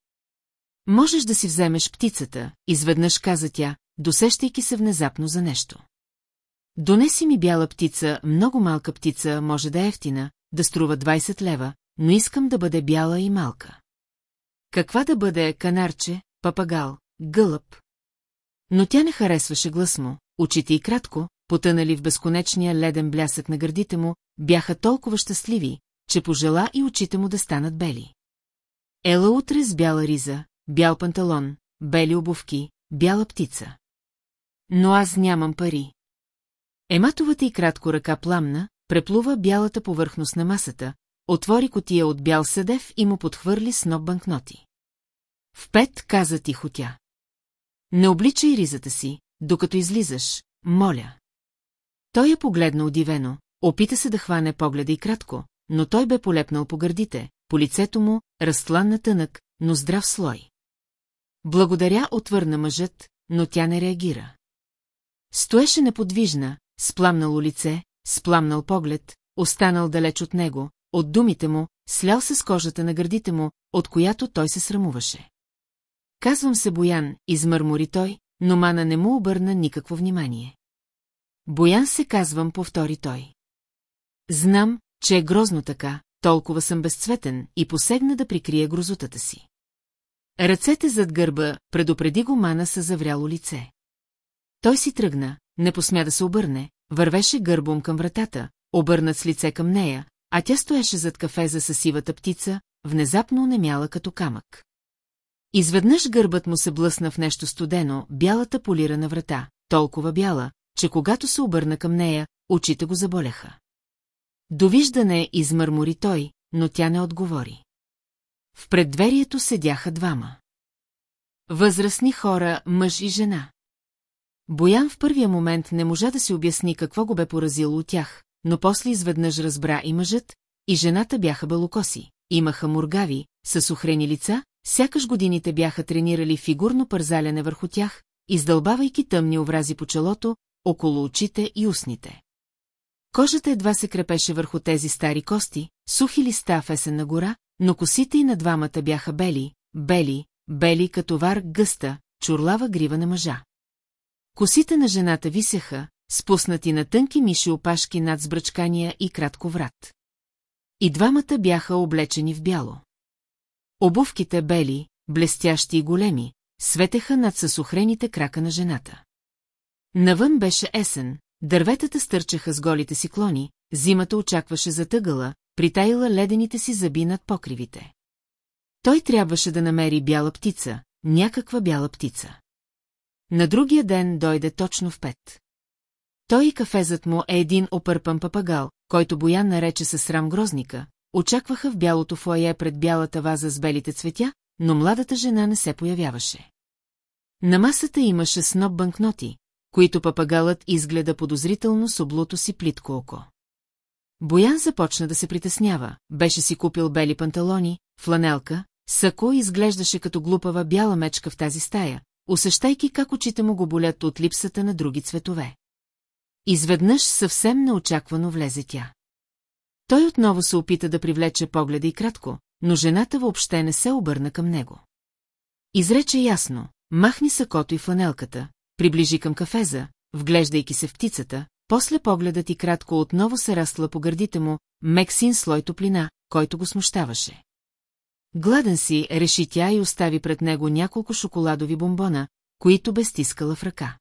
Можеш да си вземеш птицата, изведнъж каза тя, досещайки се внезапно за нещо. Донеси ми бяла птица, много малка птица, може да е ефтина, да струва 20 лева, но искам да бъде бяла и малка. Каква да бъде канарче, папагал, гълъб? Но тя не харесваше глас му, очите и кратко, потънали в безконечния леден блясък на гърдите му, бяха толкова щастливи, че пожела и очите му да станат бели. Ела утре с бяла риза, бял панталон, бели обувки, бяла птица. Но аз нямам пари. Ематовата и кратко ръка пламна, преплува бялата повърхност на масата, отвори котия от бял съдев и му подхвърли сноп банкноти. В пет каза тихо тя. Не обличай ризата си, докато излизаш, моля. Той я погледна удивено, опита се да хване погледа и кратко, но той бе полепнал по гърдите, по лицето му, разтлан на тънък, но здрав слой. Благодаря, отвърна мъжът, но тя не реагира. Стоеше неподвижна, с пламнало лице, с пламнал поглед, останал далеч от него, от думите му, слял се с кожата на гърдите му, от която той се срамуваше. Казвам се Боян, измърмори той, но Мана не му обърна никакво внимание. Боян се казвам, повтори той. Знам, че е грозно така, толкова съм безцветен и посегна да прикрие грозотата си. Ръцете зад гърба предупреди го Мана с завряло лице. Той си тръгна, не посмя да се обърне, вървеше гърбом към вратата, обърнат с лице към нея, а тя стоеше зад кафеза със сивата птица, внезапно немяла като камък. Изведнъж гърбът му се блъсна в нещо студено, бялата полирана врата, толкова бяла, че когато се обърна към нея, очите го заболяха. Довиждане измърмори той, но тя не отговори. В преддверието седяха двама. Възрастни хора, мъж и жена. Боян в първия момент не можа да си обясни какво го бе поразило от тях, но после изведнъж разбра и мъжът, и жената бяха белокоси, имаха мургави, с охрени лица, сякаш годините бяха тренирали фигурно пързаляне върху тях, издълбавайки тъмни оврази по челото, около очите и устните. Кожата едва се крепеше върху тези стари кости, сухи листа в есенна гора, но косите и на двамата бяха бели, бели, бели като вар гъста, чурлава грива на мъжа. Косите на жената висяха, спуснати на тънки миши опашки над сбръчкания и кратко врат. И двамата бяха облечени в бяло. Обувките бели, блестящи и големи, светеха над съсохрените крака на жената. Навън беше есен, дърветата стърчаха с голите си клони, зимата очакваше затъгала, притаила ледените си зъби над покривите. Той трябваше да намери бяла птица, някаква бяла птица. На другия ден дойде точно в пет. Той и кафезът му е един опърпан папагал, който Боян нарече със срам грозника, очакваха в бялото фойе пред бялата ваза с белите цветя, но младата жена не се появяваше. На масата имаше сноп банкноти, които папагалът изгледа подозрително с облото си плитко око. Боян започна да се притеснява, беше си купил бели панталони, фланелка, сако изглеждаше като глупава бяла мечка в тази стая, усещайки как очите му го болят от липсата на други цветове. Изведнъж съвсем неочаквано влезе тя. Той отново се опита да привлече погледа и кратко, но жената въобще не се обърна към него. Изрече ясно, махни сакото и фланелката, приближи към кафеза, вглеждайки се в птицата, после погледът и кратко отново се растла по гърдите му, мексин слой топлина, който го смущаваше. Гладен си, реши тя и остави пред него няколко шоколадови бомбона, които бе стискала в ръка.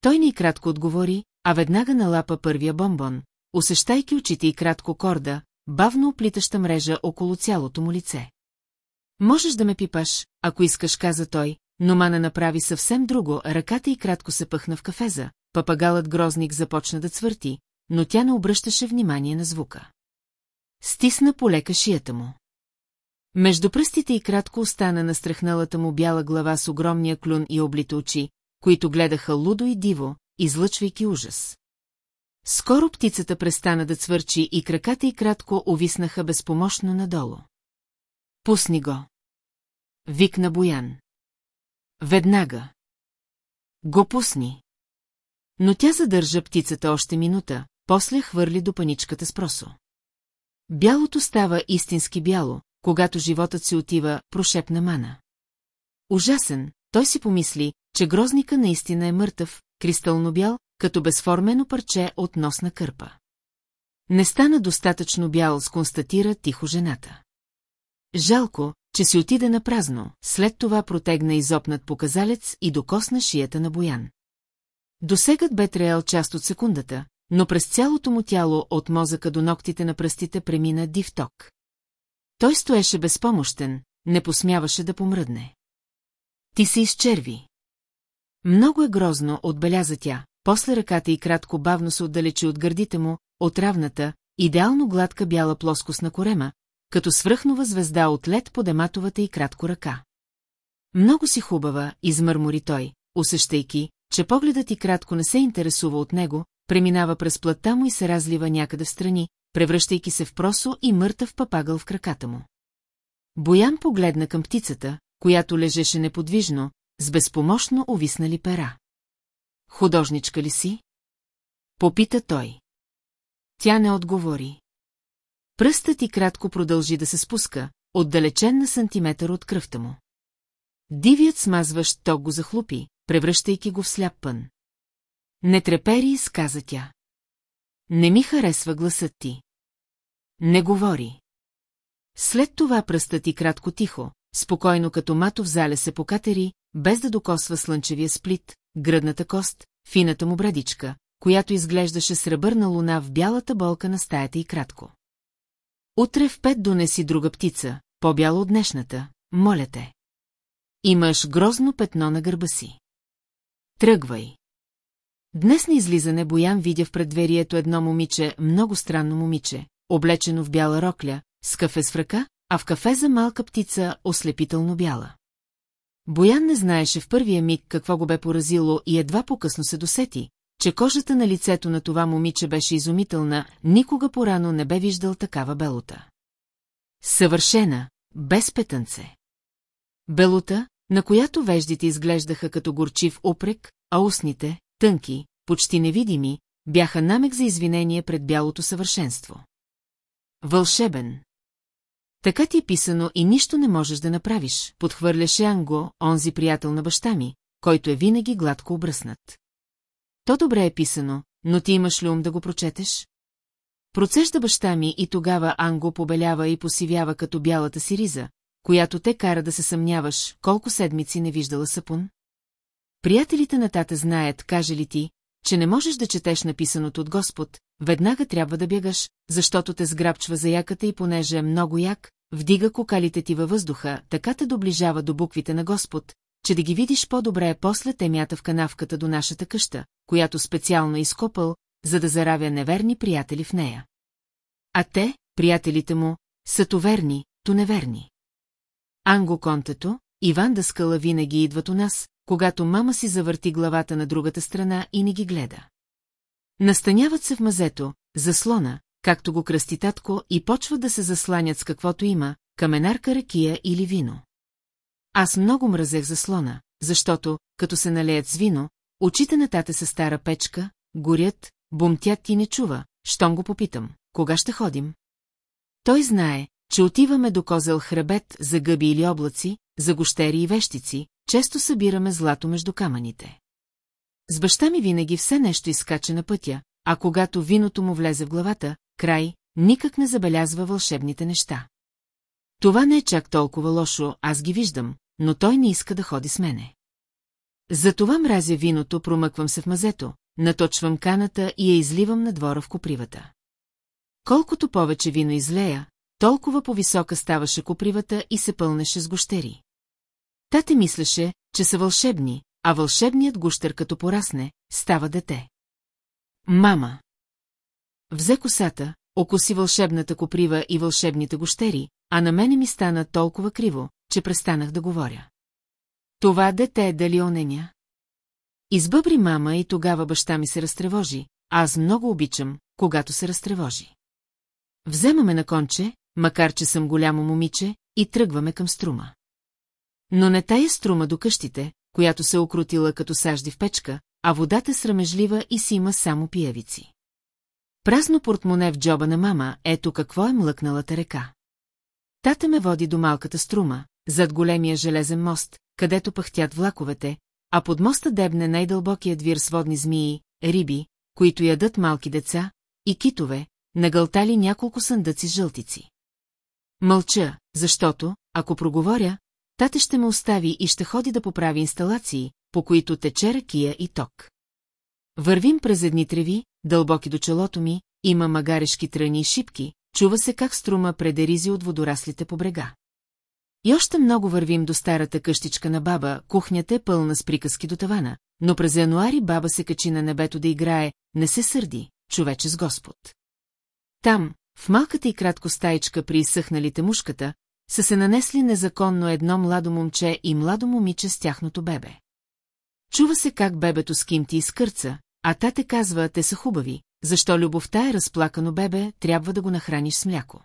Той ни кратко отговори, а веднага налапа първия бомбон, усещайки очите и кратко корда, бавно оплитаща мрежа около цялото му лице. Можеш да ме пипаш, ако искаш, каза той, но Мана направи съвсем друго, ръката и кратко се пъхна в кафеза, папагалът грозник започна да цвърти, но тя не обръщаше внимание на звука. Стисна полека шията му. Между пръстите и кратко остана на страхналата му бяла глава с огромния клюн и облите очи, които гледаха лудо и диво, излъчвайки ужас. Скоро птицата престана да цвърчи и краката и кратко увиснаха безпомощно надолу. Пусни го. Викна Боян. Веднага. Го пусни. Но тя задържа птицата още минута, после хвърли до паничката с просо. Бялото става истински бяло, когато животът си отива, прошепна мана. Ужасен, той си помисли, че грозника наистина е мъртъв, кристално бял, като безформено парче от носна кърпа. Не стана достатъчно бял, сконстатира тихо жената. Жалко, че си отиде на празно, след това протегна изопнат показалец и докосна шията на Боян. Досегът бе треял част от секундата, но през цялото му тяло от мозъка до ногтите на пръстите премина див ток. Той стоеше безпомощен, не посмяваше да помръдне. Ти се изчерви. Много е грозно, отбеляза тя, после ръката и кратко бавно се отдалечи от гърдите му, от равната, идеално гладка бяла плоскост на корема, като свръхнова звезда от лед по дематовата и кратко ръка. Много си хубава, измърмори той, усещайки, че погледът и кратко не се интересува от него, преминава през плътта му и се разлива някъде в страни, превръщайки се в просо и мъртъв папагъл в краката му. Боян погледна към птицата, която лежеше неподвижно, с безпомощно увиснали пера. Художничка ли си? Попита той. Тя не отговори. Пръстът и кратко продължи да се спуска, отдалечен на сантиметър от кръвта му. Дивият смазващ ток го захлупи, превръщайки го в сляп пън. Не трепери, сказа тя. Не ми харесва гласът ти. Не говори. След това пръстът и кратко тихо, спокойно като матов зале се покатери, без да докосва слънчевия сплит, гръдната кост, фината му брадичка, която изглеждаше сребърна луна в бялата болка на стаята и кратко. Утре в пет донеси друга птица, по-бяла от днешната, моля те. Имаш грозно петно на гърба си. Тръгвай. Днес на излизане Боян видя в предверието едно момиче, много странно момиче, облечено в бяла рокля, с кафе с ръка, а в кафе за малка птица ослепително бяла. Боян не знаеше в първия миг какво го бе поразило и едва по-късно се досети, че кожата на лицето на това момиче беше изумителна, никога порано не бе виждал такава белота. Съвършена, без петънце. Белота, на която веждите изглеждаха като горчив упрек, а устните, тънки, почти невидими, бяха намек за извинение пред бялото съвършенство. Вълшебен. Така ти е писано и нищо не можеш да направиш, подхвърляше Анго, онзи приятел на баща ми, който е винаги гладко обръснат. То добре е писано, но ти имаш ли ум да го прочетеш? Процежда баща ми и тогава Анго побелява и посивява като бялата си риза, която те кара да се съмняваш, колко седмици не виждала сапун? Приятелите на тата знаят, каже ли ти, че не можеш да четеш написаното от Господ, веднага трябва да бягаш, защото те сграбчва за яката и понеже е много як, вдига кокалите ти във въздуха, така те доближава до буквите на Господ, че да ги видиш по-добре е после темята в канавката до нашата къща, която специално е изкопал, за да заравя неверни приятели в нея. А те, приятелите му, са то верни, то неверни. Анго контето, Иван Даскала винаги идват у нас, когато мама си завърти главата на другата страна и не ги гледа. Настаняват се в мазето, заслона, както го кръсти татко, и почват да се засланят с каквото има, каменарка ракия или вино. Аз много мразех заслона, защото, като се налеят с вино, очите на тата се стара печка, горят, бумтят и не чува, щом го попитам, кога ще ходим? Той знае, че отиваме до козел хребет за гъби или облаци, за гощери и вещици, често събираме злато между камъните. С баща ми винаги все нещо изкача на пътя, а когато виното му влезе в главата, край, никак не забелязва вълшебните неща. Това не е чак толкова лошо, аз ги виждам, но той не иска да ходи с мене. Затова мразя виното, промъквам се в мазето, наточвам каната и я изливам на двора в копривата. Колкото повече вино излея, толкова по-висока ставаше копривата и се пълнеше с гощери. Тате мислеше, че са вълшебни, а вълшебният гущер като порасне, става дете. Мама. Взе косата, окоси вълшебната коприва и вълшебните гощери, а на мене ми стана толкова криво, че престанах да говоря. Това дете е дали оненя? Избъбри мама и тогава баща ми се разтревожи, аз много обичам, когато се разтревожи. Вземаме на конче, макар че съм голямо момиче, и тръгваме към струма. Но не тая струма до къщите, която се окрутила като сажди в печка, а водата срамежлива и си има само пиявици. Празно портмоне в джоба на мама, ето какво е млъкналата река. Тата ме води до малката струма, зад големия железен мост, където пъхтят влаковете, а под моста дебне най-дълбокият вир с водни змии, риби, които ядат малки деца, и китове, нагълтали няколко съндъци жълтици. Мълча, защото, ако проговоря, тате ще ме остави и ще ходи да поправи инсталации, по които тече ракия и ток. Вървим през едни треви, дълбоки до челото ми, има магарешки тръни и шипки, чува се как струма предеризи от водораслите по брега. И още много вървим до старата къщичка на баба, кухнята е пълна с приказки до тавана, но през януари баба се качи на небето да играе, не се сърди, човече с Господ. Там, в малката и кратко стаичка при изсъхналите мушката, са се нанесли незаконно едно младо момче и младо момиче с тяхното бебе. Чува се как бебето скимти и скърца, а тате казва, те са хубави, защо любовта е разплакано бебе, трябва да го нахраниш с мляко.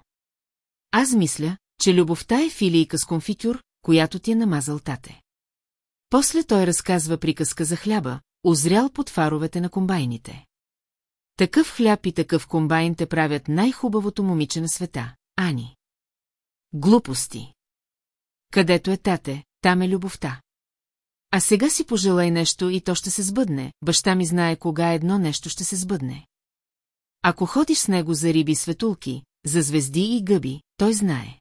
Аз мисля, че любовта е филийка с конфитюр, която ти е намазал тате. После той разказва приказка за хляба, озрял под фаровете на комбайните. Такъв хляб и такъв комбайн те правят най-хубавото момиче на света, Ани. Глупости. Където е тате, там е любовта. А сега си пожелай нещо и то ще се сбъдне, баща ми знае кога едно нещо ще се сбъдне. Ако ходиш с него за риби светулки, за звезди и гъби, той знае.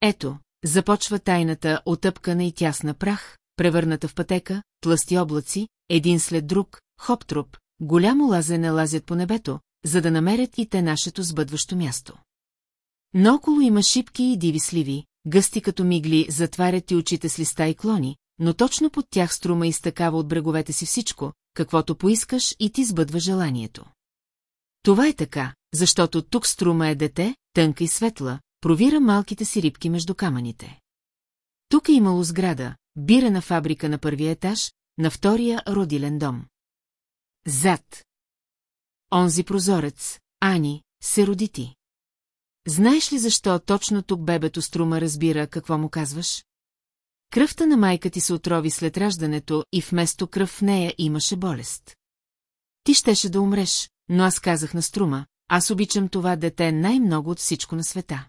Ето, започва тайната отъпкана и тясна прах, превърната в пътека, тлъсти облаци, един след друг, хоптруп, голямо лазене лазят по небето, за да намерят и те нашето сбъдващо място. Наоколо има шипки и диви сливи, гъсти като мигли, затварят и очите с листа и клони, но точно под тях струма изтъкава от бреговете си всичко, каквото поискаш и ти сбъдва желанието. Това е така, защото тук струма е дете, тънка и светла, провира малките си рибки между камъните. Тук е имало сграда, бирена фабрика на първия етаж, на втория родилен дом. Зад. Онзи прозорец, Ани, се роди ти. Знаеш ли защо точно тук бебето струма разбира какво му казваш? Кръвта на майка ти се отрови след раждането и вместо кръв в нея имаше болест. Ти щеше да умреш, но аз казах на струма, аз обичам това дете най-много от всичко на света.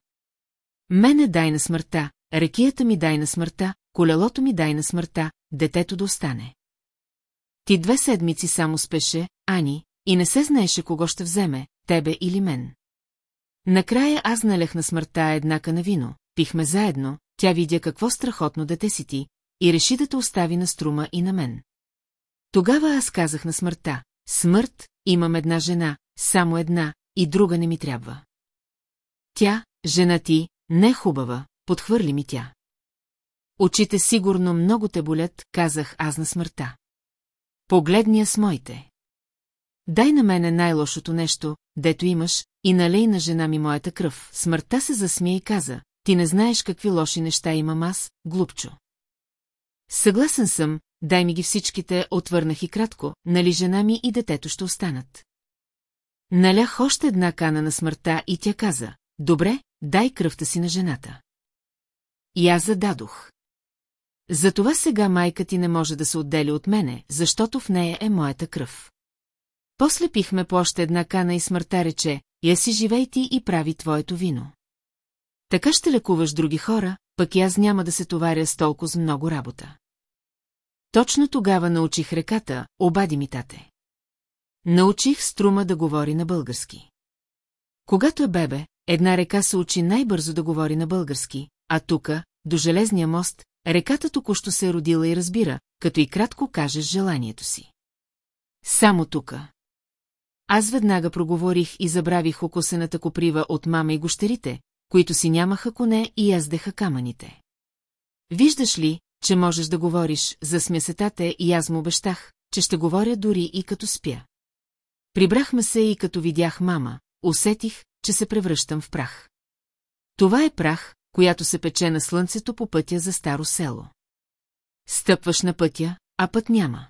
Мене дай на смъртта, рекията ми дай на смъртта, колелото ми дай на смъртта, детето да остане. Ти две седмици само спеше, Ани, и не се знаеше кого ще вземе, тебе или мен. Накрая аз налех на смъртта еднака на вино, пихме заедно, тя видя какво страхотно дете си ти и реши да те остави на струма и на мен. Тогава аз казах на смъртта, смърт, имам една жена, само една, и друга не ми трябва. Тя, жена ти, не е хубава, подхвърли ми тя. Очите сигурно много те болят, казах аз на смъртта. Погледния с моите. Дай на мене най-лошото нещо, дето имаш, и налей на жена ми моята кръв. Смъртта се засмя и каза, ти не знаеш какви лоши неща имам аз, глупчо. Съгласен съм, дай ми ги всичките, отвърнах и кратко, нали жена ми и детето ще останат. Налях още една кана на смъртта и тя каза, добре, дай кръвта си на жената. И аз зададох. Затова сега майка ти не може да се отдели от мене, защото в нея е моята кръв. После пихме по още една кана и смъртта рече, я си живей ти и прави твоето вино. Така ще лекуваш други хора, пък и аз няма да се товаря с толкова много работа. Точно тогава научих реката, обади ми тате. Научих струма да говори на български. Когато е бебе, една река се учи най-бързо да говори на български, а тука, до железния мост, реката току-що се е родила и разбира, като и кратко кажеш желанието си. Само тука. Аз веднага проговорих и забравих окосената коприва от мама и гощерите, които си нямаха коне и яздеха камъните. Виждаш ли, че можеш да говориш, за смесетата и аз му обещах, че ще говоря дори и като спя. Прибрахме се и като видях мама, усетих, че се превръщам в прах. Това е прах, която се пече на слънцето по пътя за старо село. Стъпваш на пътя, а път няма.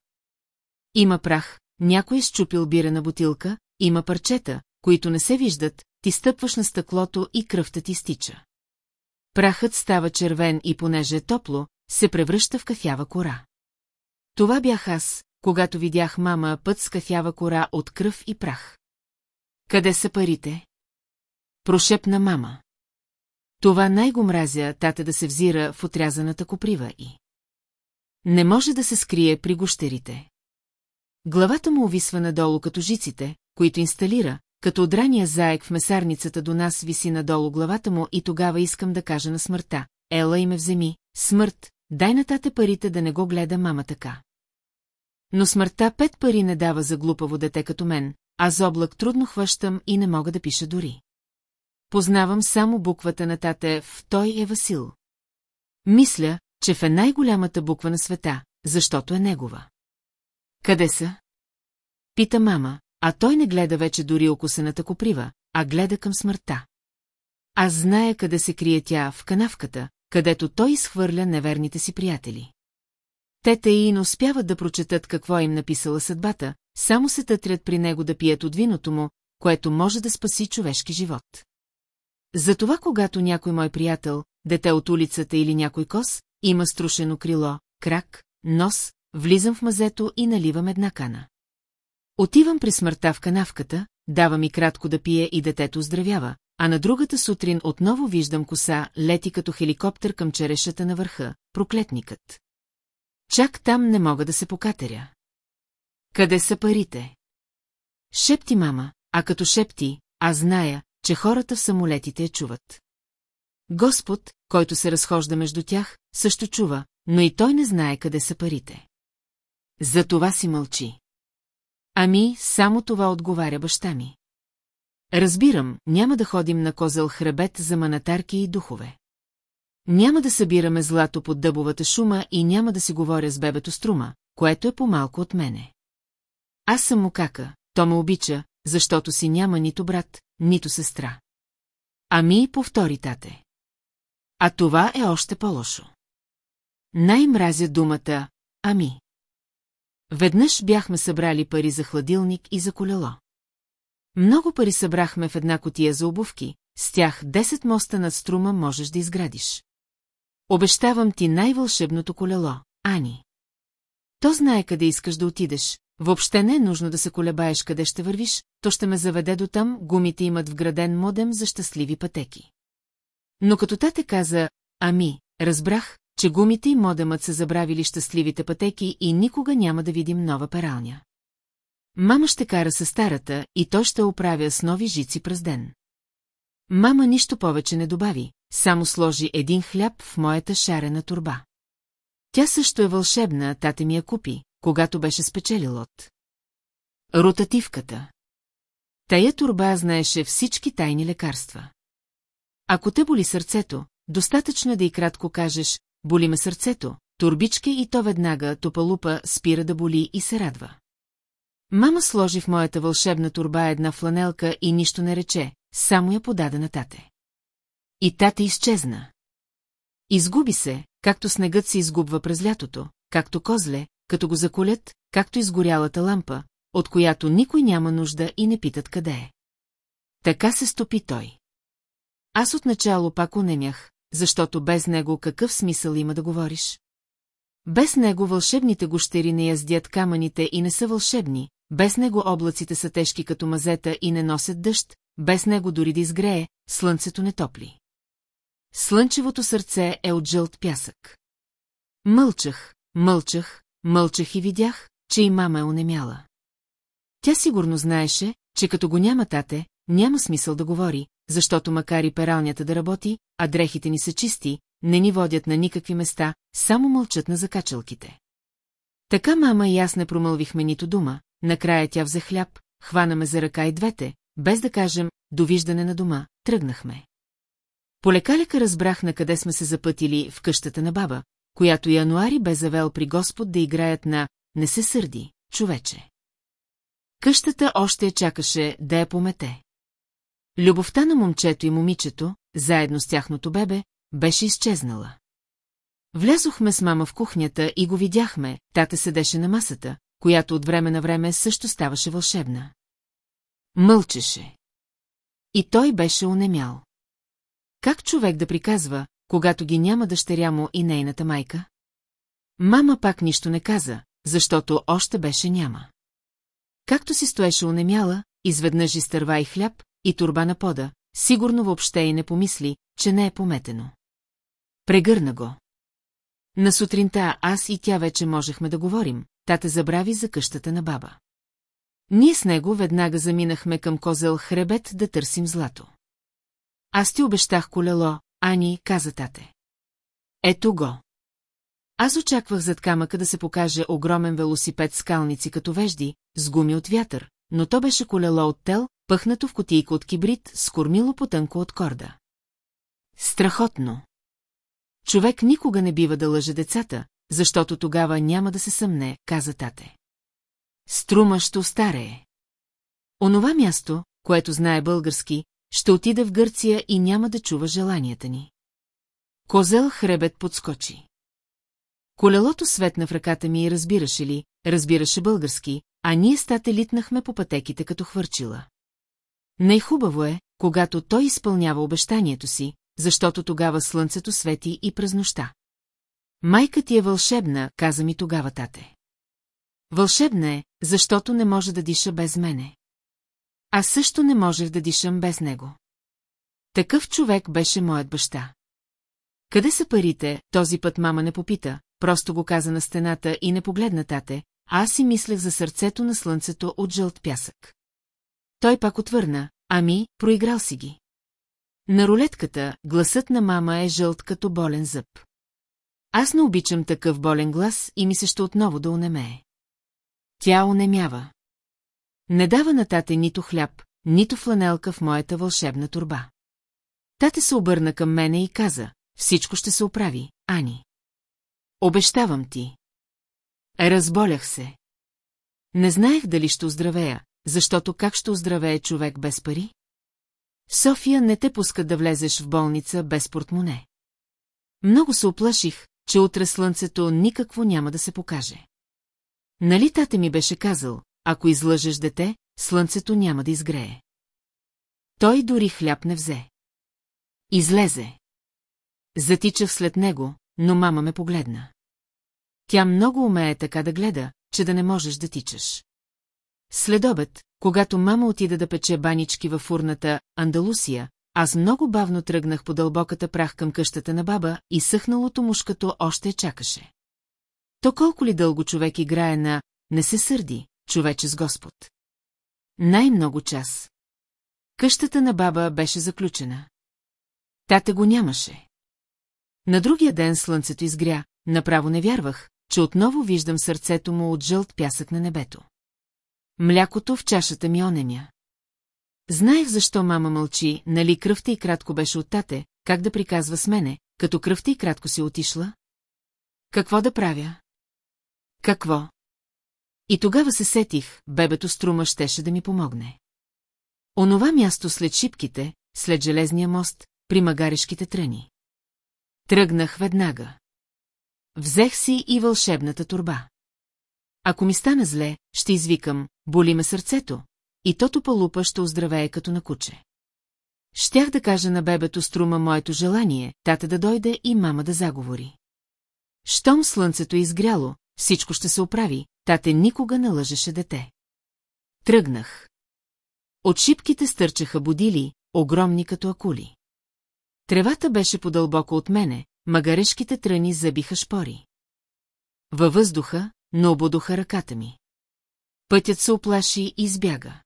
Има прах, някой е щупил бирена бутилка, има парчета, които не се виждат, ти стъпваш на стъклото и кръвта ти стича. Прахът става червен и понеже е топло, се превръща в кафява кора. Това бях аз, когато видях мама път с кафява кора от кръв и прах. Къде са парите? Прошепна мама. Това най-го мразя тата да се взира в отрязаната коприва и... Не може да се скрие при гощерите. Главата му увисва надолу като жиците, които инсталира, като отрания заек в месарницата до нас виси надолу главата му и тогава искам да кажа на смъртта. Ела и ме вземи, смърт, дай на тате парите да не го гледа мама така. Но смъртта пет пари не дава за глупаво дете като мен, а за облак трудно хващам и не мога да пиша дори. Познавам само буквата на тате в той е Васил. Мисля, че в е най-голямата буква на света, защото е негова. Къде са? Пита мама, а той не гледа вече дори окосената коприва, а гледа към смъртта. Аз зная къде се крие тя в канавката, където той изхвърля неверните си приятели. Те и не успяват да прочетат какво им написала съдбата, само се тътрят при него да пият от виното му, което може да спаси човешки живот. Затова, когато някой мой приятел, дете от улицата или някой кос, има струшено крило, крак, нос, влизам в мазето и наливам една кана. Отивам при смъртта в канавката, дава ми кратко да пие и детето оздравява, а на другата сутрин отново виждам коса, лети като хеликоптер към черешата на върха, проклетникът. Чак там не мога да се покатеря. Къде са парите? Шепти мама, а като шепти, аз зная, че хората в самолетите я чуват. Господ, който се разхожда между тях, също чува, но и той не знае къде са парите. За това си мълчи. Ами, само това отговаря баща ми. Разбирам, няма да ходим на козел хребет за манатарки и духове. Няма да събираме злато под дъбовата шума и няма да си говоря с бебето струма, което е по-малко от мене. Аз съм му кака, то ме обича, защото си няма нито брат, нито сестра. Ами, повтори тате. А това е още по-лошо. Най-мразя думата «ами». Веднъж бяхме събрали пари за хладилник и за колело. Много пари събрахме в една котия за обувки, с тях 10 моста над струма можеш да изградиш. Обещавам ти най-вълшебното колело, Ани. То знае къде искаш да отидеш, въобще не е нужно да се колебаеш къде ще вървиш, то ще ме заведе до там, гумите имат вграден модем за щастливи пътеки. Но като тате каза, ами, разбрах, че гумите и модемът са забравили щастливите пътеки и никога няма да видим нова пералня. Мама ще кара със старата и то ще оправя с нови жици през ден. Мама нищо повече не добави, само сложи един хляб в моята шарена турба. Тя също е вълшебна, тате ми я купи, когато беше спечелил от. Ротативката. Тая турба знаеше всички тайни лекарства. Ако те боли сърцето, достатъчно е да и кратко кажеш, боли ме сърцето, турбичка и то веднага топалупа спира да боли и се радва. Мама сложи в моята вълшебна турба една фланелка и нищо не рече, само я подаде на тате. И тате изчезна. Изгуби се, както снегът се изгубва през лятото, както козле, като го заколят, както изгорялата лампа, от която никой няма нужда и не питат къде е. Така се стопи той. Аз отначало пак онемях, защото без него какъв смисъл има да говориш? Без него вълшебните гощери не яздят камъните и не са вълшебни, без него облаците са тежки като мазета и не носят дъжд, без него дори да изгрее, слънцето не топли. Слънчевото сърце е от жълт пясък. Мълчах, мълчах, мълчах и видях, че и мама е онемяла. Тя сигурно знаеше, че като го няма тате, няма смисъл да говори, защото макар и пералнята да работи, а дрехите ни са чисти, не ни водят на никакви места, само мълчат на закачалките. Така мама и аз не промълвихме нито дума, накрая тя взе хляб, хвана ме за ръка и двете, без да кажем «довиждане на дома», тръгнахме. Полекалека разбрах на къде сме се запътили в къщата на баба, която Януари бе завел при Господ да играят на «Не се сърди, човече». Къщата още я чакаше да я помете. Любовта на момчето и момичето, заедно с тяхното бебе, беше изчезнала. Влязохме с мама в кухнята и го видяхме, тата седеше на масата, която от време на време също ставаше вълшебна. Мълчеше. И той беше унемял. Как човек да приказва, когато ги няма дъщеря му и нейната майка? Мама пак нищо не каза, защото още беше няма. Както си стоеше унемяла, изведнъж изтърва и хляб, и турба на пода, сигурно въобще и не помисли, че не е пометено. Прегърна го. На сутринта аз и тя вече можехме да говорим, тата забрави за къщата на баба. Ние с него веднага заминахме към козел хребет да търсим злато. Аз ти обещах колело, Ани, каза тате. Ето го. Аз очаквах зад камъка да се покаже огромен велосипед с калници като вежди, с гуми от вятър, но то беше колело от тел, пъхнато в котийка от кибрид, с кормило потънко от корда. Страхотно! Човек никога не бива да лъже децата, защото тогава няма да се съмне, каза тате. Струма ще остарее. Онова място, което знае български, ще отида в Гърция и няма да чува желанията ни. Козел хребет подскочи. Колелото светна в ръката ми и разбираше ли, разбираше български, а ние стате литнахме по пътеките като хвърчила. Най-хубаво е, когато той изпълнява обещанието си, защото тогава слънцето свети и през нощта. Майка ти е вълшебна, каза ми тогава тате. Вълшебна е, защото не може да диша без мене. Аз също не можех да дишам без него. Такъв човек беше моят баща. Къде са парите, този път мама не попита, просто го каза на стената и не погледна тате, а аз си мислех за сърцето на слънцето от жълт пясък. Той пак отвърна, ами, проиграл си ги. На рулетката гласът на мама е жълт като болен зъб. Аз не обичам такъв болен глас и ми се ще отново да унемее. Тя онемява. Не дава на тате нито хляб, нито фланелка в моята вълшебна турба. Тате се обърна към мене и каза, всичко ще се оправи, Ани. Обещавам ти. Разболях се. Не знаех дали ще оздравея, защото как ще оздравее човек без пари? София не те пуска да влезеш в болница без портмоне. Много се оплаших, че утре слънцето никакво няма да се покаже. Нали тате ми беше казал, ако излъжеш дете, слънцето няма да изгрее. Той дори хляб не взе. Излезе. Затичах след него, но мама ме погледна. Тя много умее така да гледа, че да не можеш да тичаш. След обед, когато мама отида да пече банички във фурната Андалусия, аз много бавно тръгнах по дълбоката прах към къщата на баба и съхналото мушкато още чакаше. То колко ли дълго човек играе на «Не се сърди, човече с Господ». Най-много час. Къщата на баба беше заключена. Тате го нямаше. На другия ден слънцето изгря, направо не вярвах, че отново виждам сърцето му от жълт пясък на небето. Млякото в чашата ми онемя. Знаех защо мама мълчи, нали кръвта и кратко беше от тате, как да приказва с мене, като кръвта и кратко си отишла? Какво да правя? Какво? И тогава се сетих, бебето струма щеше да ми помогне. Онова място след шипките, след железния мост, при магарешките тръни. Тръгнах веднага. Взех си и вълшебната турба. Ако ми стане зле, ще извикам, боли ме сърцето, и тото палупа ще оздравее като на куче. Щях да кажа на бебето струма моето желание, тата да дойде и мама да заговори. Щом слънцето е изгряло, всичко ще се оправи, тате никога не лъжеше дете. Тръгнах. От шипките стърчаха будили, огромни като акули. Тревата беше подълбоко от мене, магарешките тръни забиха шпори. Във въздуха, но ободоха ръката ми. Пътят се оплаши и избяга.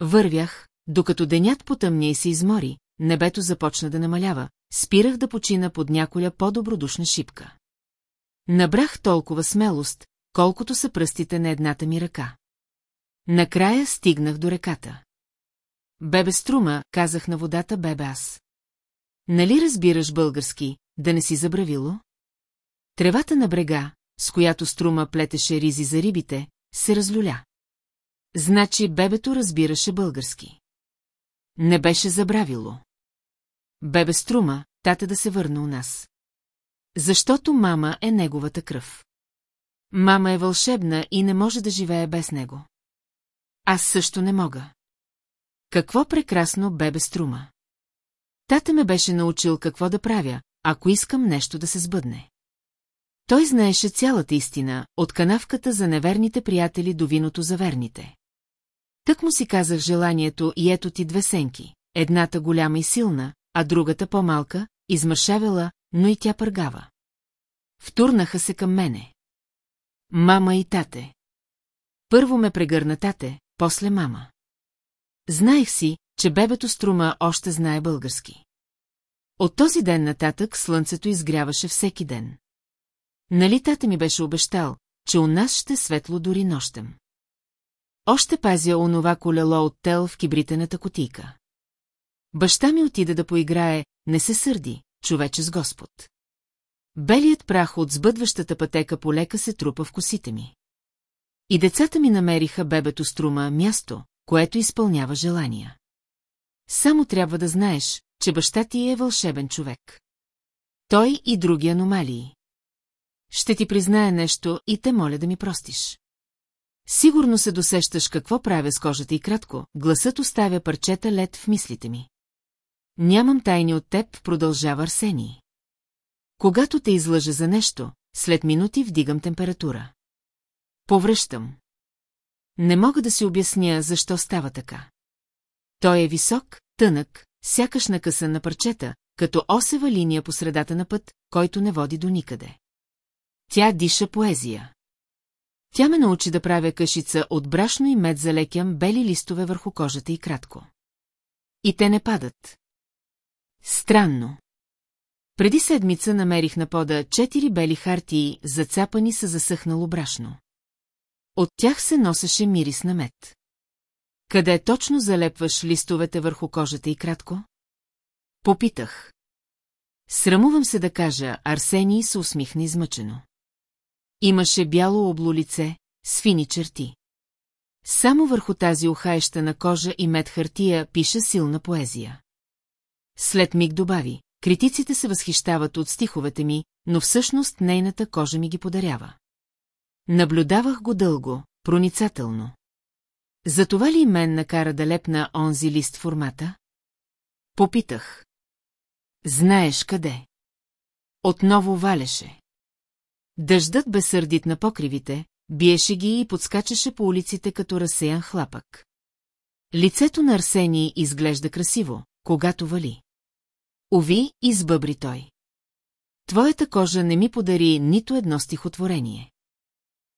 Вървях, докато денят потъмня и се измори, небето започна да намалява, спирах да почина под няколя по-добродушна шипка. Набрах толкова смелост, колкото са пръстите на едната ми ръка. Накрая стигнах до реката. Бебе струма, казах на водата бебе аз. Нали разбираш български, да не си забравило? Тревата на брега, с която струма плетеше ризи за рибите, се разлюля. Значи бебето разбираше български. Не беше забравило. Бебе струма, тата да се върне у нас. Защото мама е неговата кръв. Мама е вълшебна и не може да живее без него. Аз също не мога. Какво прекрасно бебе струма. Тата ме беше научил какво да правя, ако искам нещо да се сбъдне. Той знаеше цялата истина, от канавката за неверните приятели до виното за верните. Тък му си казах желанието и ето ти две сенки, едната голяма и силна, а другата по-малка, измършавела, но и тя пъргава. Втурнаха се към мене. Мама и тате. Първо ме прегърна тате, после мама. Знаех си, че бебето струма още знае български. От този ден нататък слънцето изгряваше всеки ден. Нали тата ми беше обещал, че у нас ще светло дори нощем. Още пазя онова колело от тел в кибритената котийка. Баща ми отида да поиграе, не се сърди, човече с Господ. Белият прах от сбъдващата пътека полека се трупа в косите ми. И децата ми намериха бебето струма място, което изпълнява желания. само трябва да знаеш, че баща ти е вълшебен човек. Той и други аномалии. Ще ти призная нещо и те моля да ми простиш. Сигурно се досещаш какво правя с кожата и кратко, гласът оставя парчета лед в мислите ми. Нямам тайни от теб, продължава Арсений. Когато те излъжа за нещо, след минути вдигам температура. Повръщам. Не мога да си обясня, защо става така. Той е висок, тънък, сякаш накъсан на парчета, като осева линия по средата на път, който не води до никъде. Тя диша поезия. Тя ме научи да правя кашица от брашно и мед залекям бели листове върху кожата и кратко. И те не падат. Странно. Преди седмица намерих на пода четири бели хартии, зацапани са засъхнало брашно. От тях се носеше мирис на мед. Къде точно залепваш листовете върху кожата и кратко? Попитах. Срамувам се да кажа, Арсений се усмихна измъчено. Имаше бяло обло лице, с фини черти. Само върху тази ухаеща на кожа и мед хартия пиша силна поезия. След миг добави, критиците се възхищават от стиховете ми, но всъщност нейната кожа ми ги подарява. Наблюдавах го дълго, проницателно. Затова ли мен накара да лепна онзи лист формата? Попитах. Знаеш къде? Отново валеше. Дъждът бе сърдит на покривите, биеше ги и подскачаше по улиците като разсеян хлапък. Лицето на Арсений изглежда красиво, когато вали. Ови, избъбри той. Твоята кожа не ми подари нито едно стихотворение.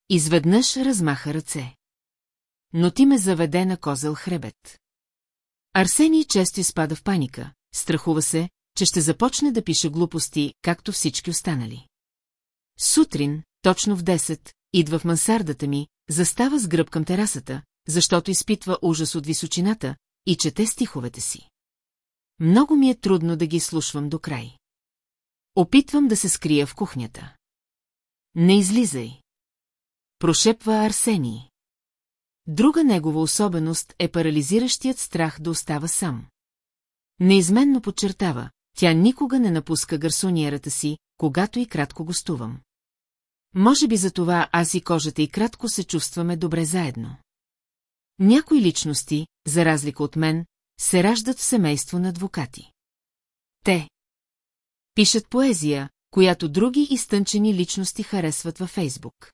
Изведнъж размаха ръце. Но ти ме заведе на козел хребет. Арсений често изпада в паника, страхува се, че ще започне да пише глупости, както всички останали. Сутрин, точно в 10, идва в мансардата ми, застава с гръб към терасата, защото изпитва ужас от височината и чете стиховете си. Много ми е трудно да ги слушвам до край. Опитвам да се скрия в кухнята. Не излизай. Прошепва Арсений. Друга негова особеност е парализиращият страх да остава сам. Неизменно подчертава, тя никога не напуска гарсониерата си, когато и кратко гостувам. Може би за това аз и кожата и кратко се чувстваме добре заедно. Някои личности, за разлика от мен, се раждат в семейство на адвокати. Те пишат поезия, която други изтънчени личности харесват във Фейсбук.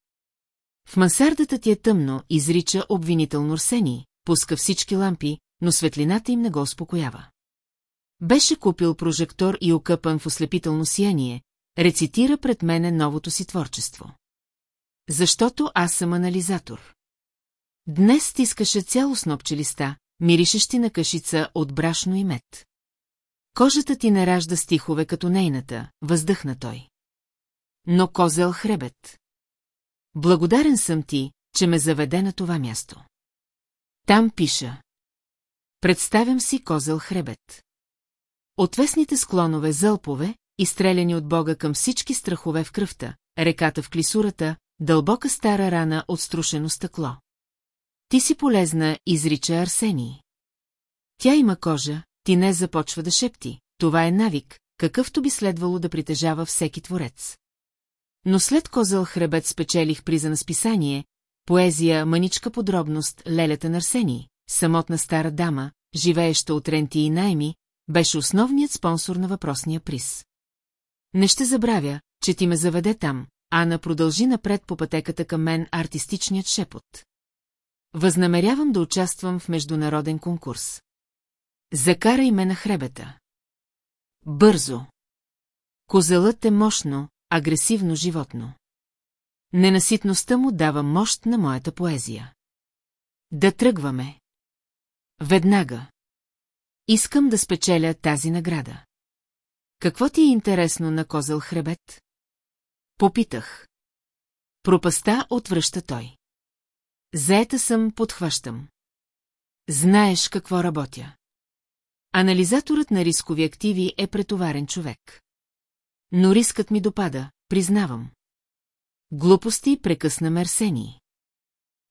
В мансардата ти е тъмно, изрича обвинително Арсений, пуска всички лампи, но светлината им не го успокоява. Беше купил прожектор и окъпан в ослепително сияние, рецитира пред мене новото си творчество. Защото аз съм анализатор. Днес стискаше цяло снопче листа, миришещи на кашица от брашно и мед. Кожата ти не ражда стихове като нейната, въздъхна той. Но козел хребет. Благодарен съм ти, че ме заведе на това място. Там пиша. Представям си козел хребет. Отвесните склонове зълпове, изстреляни от Бога към всички страхове в кръвта, реката в клисурата, дълбока стара рана от струшено стъкло. Ти си полезна, изрича Арсений. Тя има кожа, ти не започва да шепти. Това е навик, какъвто би следвало да притежава всеки творец. Но след козъл хребет спечелих приза на списание, поезия, маничка подробност, лелята на Арсений, самотна стара дама, живееща от ренти и найми, беше основният спонсор на въпросния приз. Не ще забравя, че ти ме заведе там, Ана продължи напред по пътеката към мен артистичният шепот. Възнамерявам да участвам в международен конкурс. Закарай ме на хребета. Бързо. Козелът е мощно, агресивно животно. Ненаситността му дава мощ на моята поезия. Да тръгваме. Веднага. Искам да спечеля тази награда. Какво ти е интересно на козел хребет? Попитах. Пропаста отвръща той. Заета съм, подхващам. Знаеш какво работя. Анализаторът на рискови активи е претоварен човек. Но рискът ми допада, признавам. Глупости прекъсна Мерсени.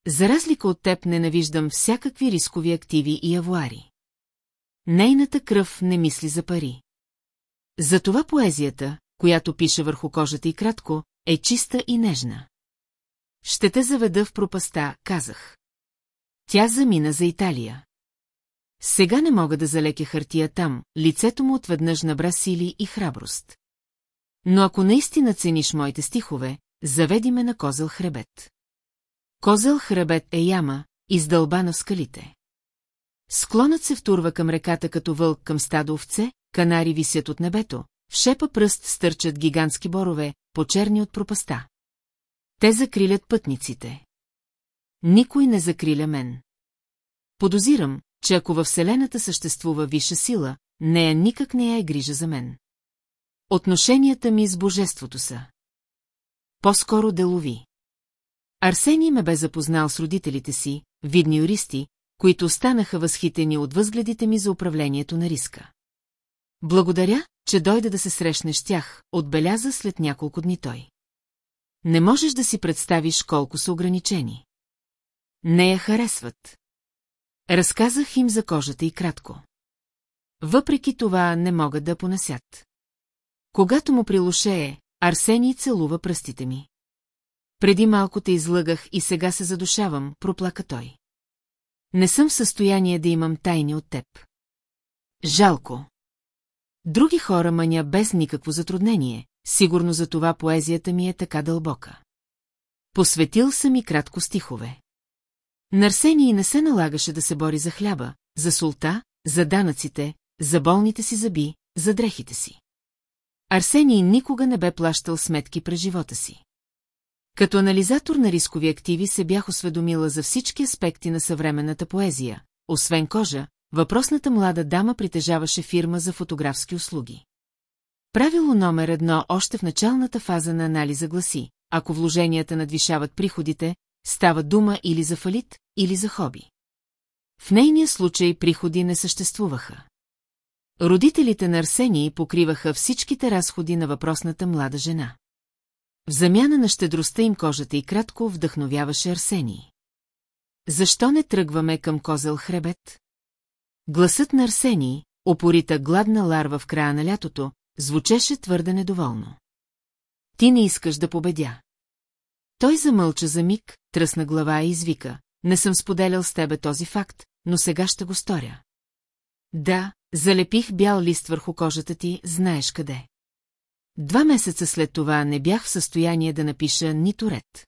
За разлика от теб ненавиждам всякакви рискови активи и авуари. Нейната кръв не мисли за пари. Затова поезията, която пише върху кожата и кратко, е чиста и нежна. Ще те заведа в пропаста, казах. Тя замина за Италия. Сега не мога да залекя хартия там, лицето му отведнъж набра сили и храброст. Но ако наистина цениш моите стихове, заведи ме на козел хребет. Козел хребет е яма, издълбана в скалите. Склонът се втурва към реката като вълк към стадо овце, канари висят от небето, в шепа пръст стърчат гигантски борове, почерни от пропаста. Те закрилят пътниците. Никой не закриля мен. Подозирам, че ако във Вселената съществува висша сила, нея никак не е грижа за мен. Отношенията ми с Божеството са. По-скоро делови. Арсений ме бе запознал с родителите си, видни юристи, които останаха възхитени от възгледите ми за управлението на риска. Благодаря, че дойде да се срещнеш с тях, отбеляза след няколко дни той. Не можеш да си представиш колко са ограничени. Не я харесват. Разказах им за кожата и кратко. Въпреки това не могат да понасят. Когато му прилушее, Арсений целува пръстите ми. Преди малко те излъгах и сега се задушавам, проплака той. Не съм в състояние да имам тайни от теб. Жалко. Други хора маня без никакво затруднение, сигурно за това поезията ми е така дълбока. Посветил съм и кратко стихове. На Арсений не се налагаше да се бори за хляба, за солта, за данъците, за болните си зъби, за дрехите си. Арсений никога не бе плащал сметки през живота си. Като анализатор на рискови активи се бях осведомила за всички аспекти на съвременната поезия. Освен кожа, въпросната млада дама притежаваше фирма за фотографски услуги. Правило номер едно още в началната фаза на анализа гласи, ако вложенията надвишават приходите, става дума или за фалит, или за хоби. В нейния случай приходи не съществуваха. Родителите на Арсении покриваха всичките разходи на въпросната млада жена. В замяна на щедростта им кожата и кратко вдъхновяваше Арсений. Защо не тръгваме към козел хребет? Гласът на Арсений, опорита гладна ларва в края на лятото, звучеше твърде недоволно. Ти не искаш да победя. Той замълча за миг, тръсна глава и извика. Не съм споделял с тебе този факт, но сега ще го сторя. Да, залепих бял лист върху кожата ти, знаеш къде. Два месеца след това не бях в състояние да напиша нито ред.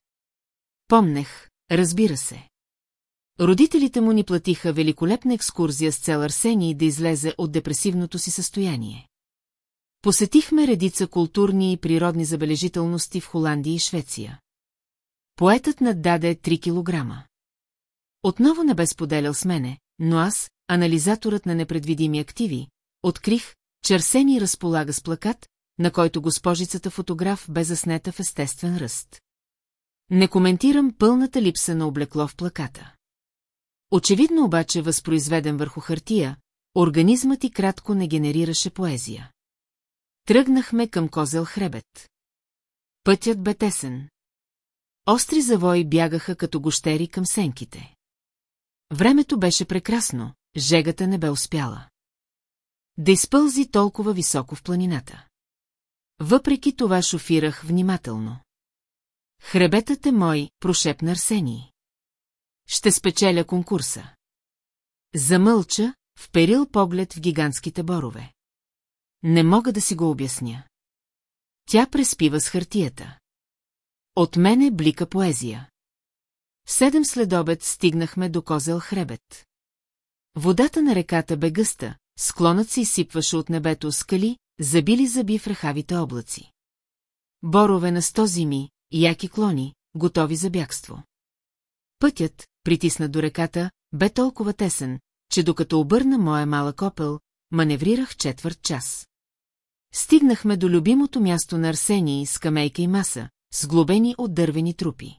Помнех, разбира се. Родителите му ни платиха великолепна екскурзия с цел Арсений да излезе от депресивното си състояние. Посетихме редица културни и природни забележителности в Холандия и Швеция. Поетът наддаде 3 килограма. Отново не бе споделял с мене, но аз, анализаторът на непредвидими активи, открих, че Арсений разполага с плакат, на който госпожицата фотограф бе заснета в естествен ръст. Не коментирам пълната липса на облекло в плаката. Очевидно обаче възпроизведен върху хартия, организмът и кратко не генерираше поезия. Тръгнахме към козел хребет. Пътят бе тесен. Остри завои бягаха като гощери към сенките. Времето беше прекрасно, жегата не бе успяла. Да изпълзи толкова високо в планината. Въпреки това шофирах внимателно. Хребетът е мой, прошепна Арсений. Ще спечеля конкурса. Замълча, вперил поглед в гигантските борове. Не мога да си го обясня. Тя преспива с хартията. От мене блика поезия. седем следобед стигнахме до козел хребет. Водата на реката бе гъста, склонът се изсипваше от небето скали, забили зъби в рехавите облаци. Борове на сто зими, яки клони, готови за бягство. Пътят, притиснат до реката, бе толкова тесен, че докато обърна моя малък опел, маневрирах четвърт час. Стигнахме до любимото място на Арсений с камейка и маса, сглобени от дървени трупи.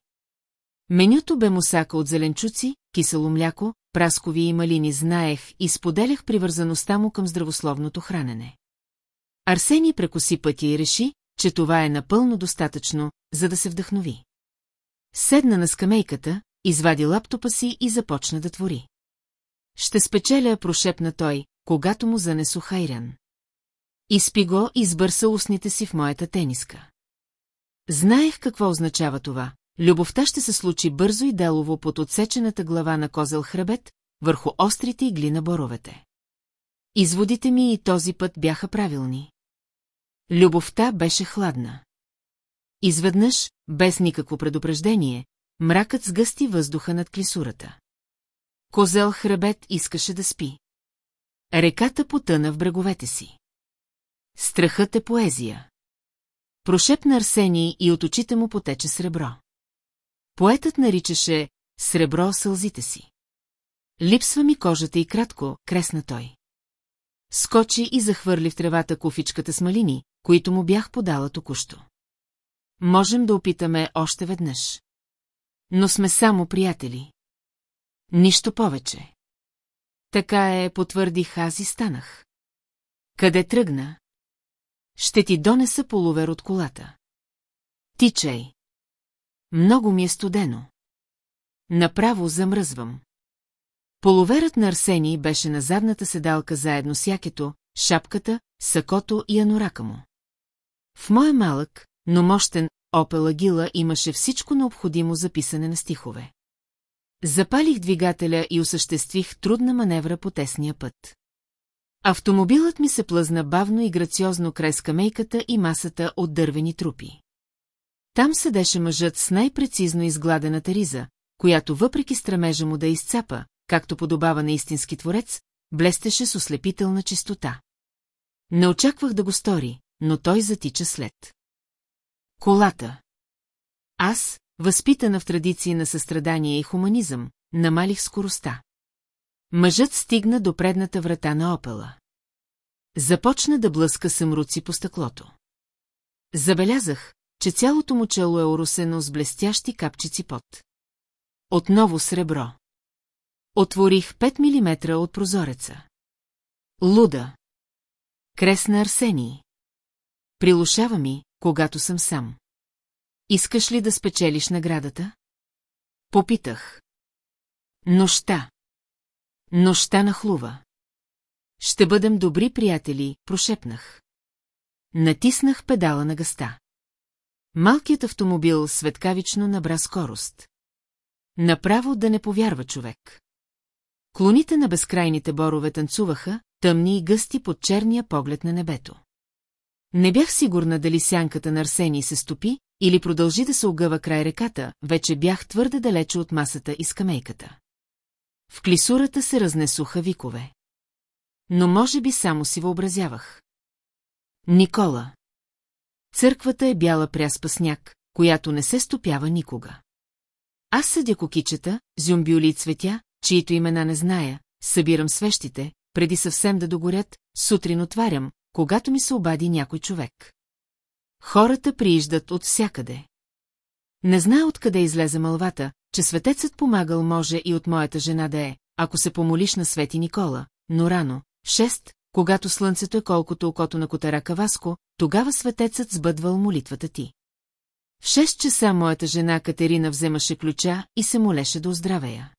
Менюто бе мусака от зеленчуци, кисело мляко, праскови и малини знаех и споделях привързаността му към здравословното хранене. Арсений прекоси пътя и реши, че това е напълно достатъчно, за да се вдъхнови. Седна на скамейката, извади лаптопа си и започна да твори. Ще спечеля, прошепна той, когато му занесо хайран. Изпи го и сбърса устните си в моята тениска. Знаех какво означава това. Любовта ще се случи бързо и делово под отсечената глава на козел хребет, върху острите игли на боровете. Изводите ми и този път бяха правилни. Любовта беше хладна. Изведнъж, без никакво предупреждение, мракът сгъсти въздуха над клисурата. Козел хребет искаше да спи. Реката потъна в бреговете си. Страхът е поезия. Прошепна Арсений и от очите му потече сребро. Поетът наричаше сребро сълзите си. Липсва ми кожата и кратко, кресна той. Скочи и захвърли в тревата куфичката с малини, които му бях подала току-що. Можем да опитаме още веднъж. Но сме само приятели. Нищо повече. Така е, потвърдих аз и станах. Къде тръгна? Ще ти донеса полувер от колата. Тичай. Много ми е студено. Направо замръзвам. Полуверът на Арсений беше на задната седалка заедно с якето, шапката, сакото и анорака му. В моя малък, но мощен Опел Агила имаше всичко необходимо за писане на стихове. Запалих двигателя и осъществих трудна маневра по тесния път. Автомобилът ми се плъзна бавно и грациозно край скамейката и масата от дървени трупи. Там седеше мъжът с най-прецизно изгладената риза, която въпреки стремежа му да изцапа, както подобава на истински творец, блестеше с ослепителна чистота. Не очаквах да го стори, но той затича след. Колата. Аз, възпитана в традиции на състрадание и хуманизъм, намалих скоростта. Мъжът стигна до предната врата на опела. Започна да блъска съмруци по стъклото. Забелязах, че цялото му чело е оросено с блестящи капчици пот. Отново сребро. Отворих 5 мм от прозореца. Луда. Кресна Арсений. Прилушава ми, когато съм сам. Искаш ли да спечелиш наградата? Попитах. Нощта. Нощта нахлува. Ще бъдем добри приятели, прошепнах. Натиснах педала на гъста. Малкият автомобил светкавично набра скорост. Направо да не повярва човек. Клоните на безкрайните борове танцуваха, тъмни и гъсти под черния поглед на небето. Не бях сигурна дали сянката на Арсений се стопи или продължи да се огъва край реката, вече бях твърде далече от масата и скамейката. В клисурата се разнесуха викове. Но може би само си въобразявах. Никола. Църквата е бяла пряспа сняг, която не се стопява никога. Аз съдя кокичета, зюмбюли и цветя, чието имена не зная, събирам свещите, преди съвсем да догорят, сутрин отварям, когато ми се обади някой човек. Хората прииждат от всякъде. Не знае откъде излезе мълвата, че светецът помагал може и от моята жена да е, ако се помолиш на Свети Никола, но рано, шест, когато слънцето е колкото окото на котарака Васко, тогава светецът сбъдвал молитвата ти. В шест часа моята жена Катерина вземаше ключа и се молеше да оздравея.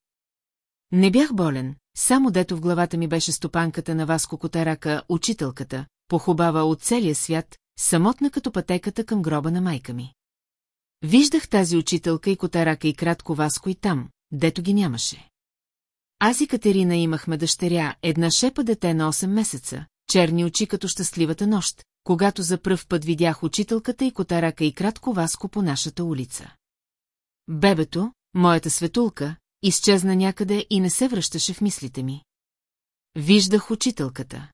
Не бях болен, само дето в главата ми беше стопанката на Васко Котарака, учителката, похубава от целия свят, самотна като пътеката към гроба на майка ми. Виждах тази учителка и Котарака и кратко Васко и там, дето ги нямаше. Аз и Катерина имахме дъщеря, една шепа дете на 8 месеца, черни очи като щастливата нощ, когато за пръв път видях учителката и Котарака и кратко Васко по нашата улица. Бебето, моята светулка, изчезна някъде и не се връщаше в мислите ми. Виждах учителката.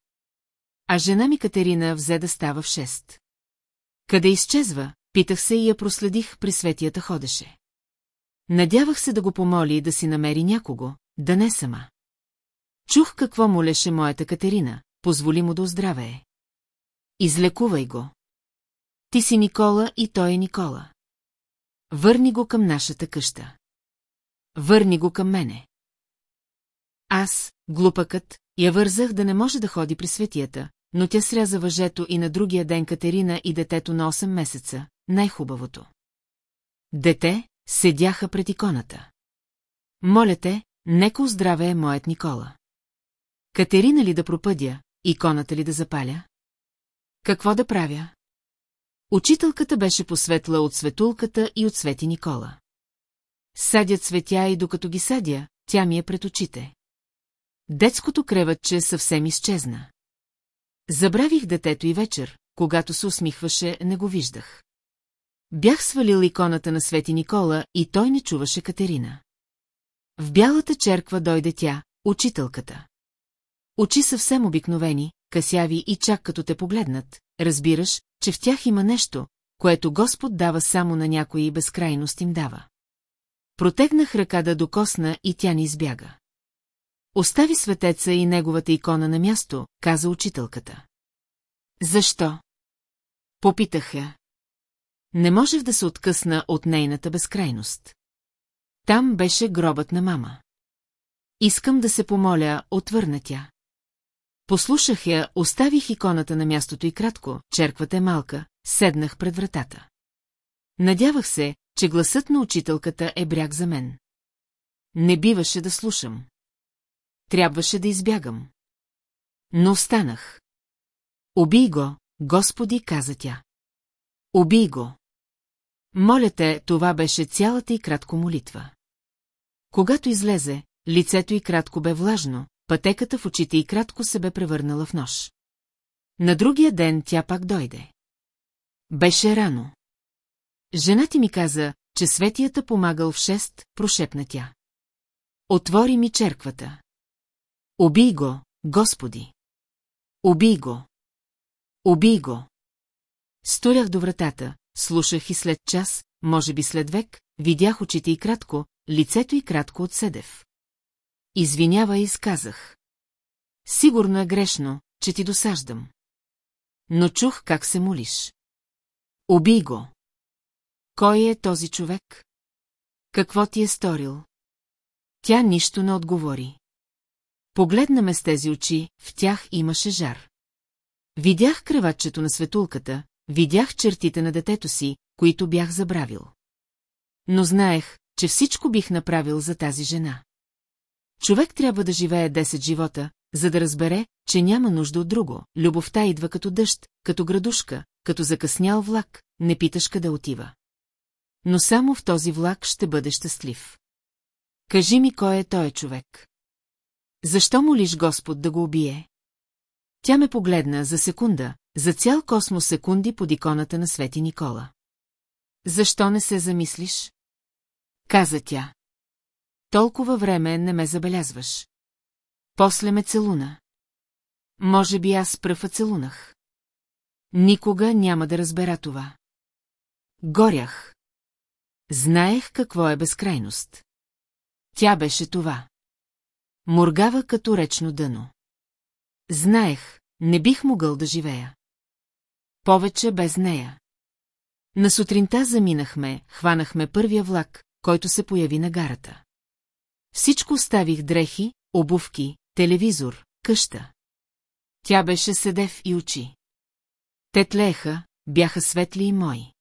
А жена ми Катерина взе да става в шест. Къде изчезва, питах се и я проследих, при светията ходеше. Надявах се да го помоли да си намери някого, да не сама. Чух какво молеше моята Катерина, позволи му да оздравее. Излекувай го. Ти си Никола и той е Никола. Върни го към нашата къща. Върни го към мене. Аз, глупакът, я вързах да не може да ходи при светията, но тя сряза въжето и на другия ден Катерина и детето на 8 месеца, най-хубавото. Дете, седяха пред иконата. Моля те, нека оздраве е моят Никола. Катерина ли да пропъдя, иконата ли да запаля? Какво да правя? Учителката беше посветла от светулката и от Свети Никола. Садя цветя и докато ги садя, тя ми е пред очите. Детското креватче съвсем изчезна. Забравих детето и вечер, когато се усмихваше, не го виждах. Бях свалил иконата на Свети Никола и той не чуваше Катерина. В бялата черква дойде тя, учителката. Очи съвсем обикновени, касяви и чак като те погледнат, разбираш, че в тях има нещо, което Господ дава само на някои и безкрайност им дава. Протегнах ръка да докосна и тя ни избяга. Остави светеца и неговата икона на място, каза учителката. Защо? Попитах я. Не можех да се откъсна от нейната безкрайност. Там беше гробът на мама. Искам да се помоля, отвърна тя. Послушах я, оставих иконата на мястото и кратко, черквата е малка, седнах пред вратата. Надявах се, че гласът на учителката е бряг за мен. Не биваше да слушам. Трябваше да избягам. Но останах. Убий го, Господи, каза тя. Убий го. Моля те, това беше цялата и кратко молитва. Когато излезе, лицето й кратко бе влажно, пътеката в очите и кратко се бе превърнала в нож. На другия ден тя пак дойде. Беше рано. Жена ти ми каза, че светията помагал в шест, прошепна тя. Отвори ми черквата. Убий го, Господи! Убий го! Убий го! Сторях до вратата, слушах и след час, може би след век, видях очите и кратко, лицето и кратко от седев. Извинява и сказах. Сигурно е грешно, че ти досаждам. Но чух как се молиш. Убий го. Кой е този човек? Какво ти е сторил? Тя нищо не отговори. Погледна ме с тези очи, в тях имаше жар. Видях кръватчето на светулката, видях чертите на детето си, които бях забравил. Но знаех, че всичко бих направил за тази жена. Човек трябва да живее 10 живота, за да разбере, че няма нужда от друго. Любовта идва като дъжд, като градушка, като закъснял влак, не питаш къде отива. Но само в този влак ще бъде щастлив. Кажи ми кой е той човек. Защо молиш Господ да го убие? Тя ме погледна за секунда, за цял космос секунди под иконата на Свети Никола. Защо не се замислиш? Каза тя. Толкова време не ме забелязваш. После ме целуна. Може би аз пръва целунах. Никога няма да разбера това. Горях. Знаех какво е безкрайност. Тя беше това. Моргава като речно дъно. Знаех, не бих могъл да живея. Повече без нея. На сутринта заминахме, хванахме първия влак, който се появи на гарата. Всичко оставих дрехи, обувки, телевизор, къща. Тя беше седев и очи. Те тлееха, бяха светли и мои.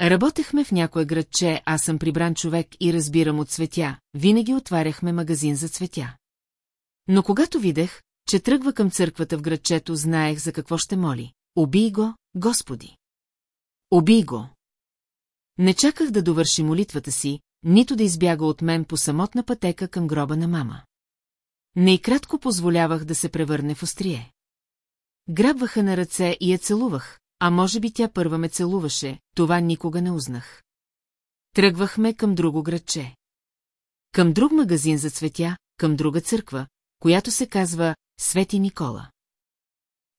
Работехме в някое градче, аз съм прибран човек и разбирам от цветя, винаги отваряхме магазин за цветя. Но когато видех, че тръгва към църквата в градчето, знаех за какво ще моли. Убий го, Господи! Убий го! Не чаках да довърши молитвата си, нито да избяга от мен по самотна пътека към гроба на мама. Не и кратко позволявах да се превърне в острие. Грабваха на ръце и я целувах, а може би тя първа ме целуваше, това никога не узнах. Тръгвахме към друго градче. Към друг магазин за цветя, към друга църква, която се казва Свети Никола.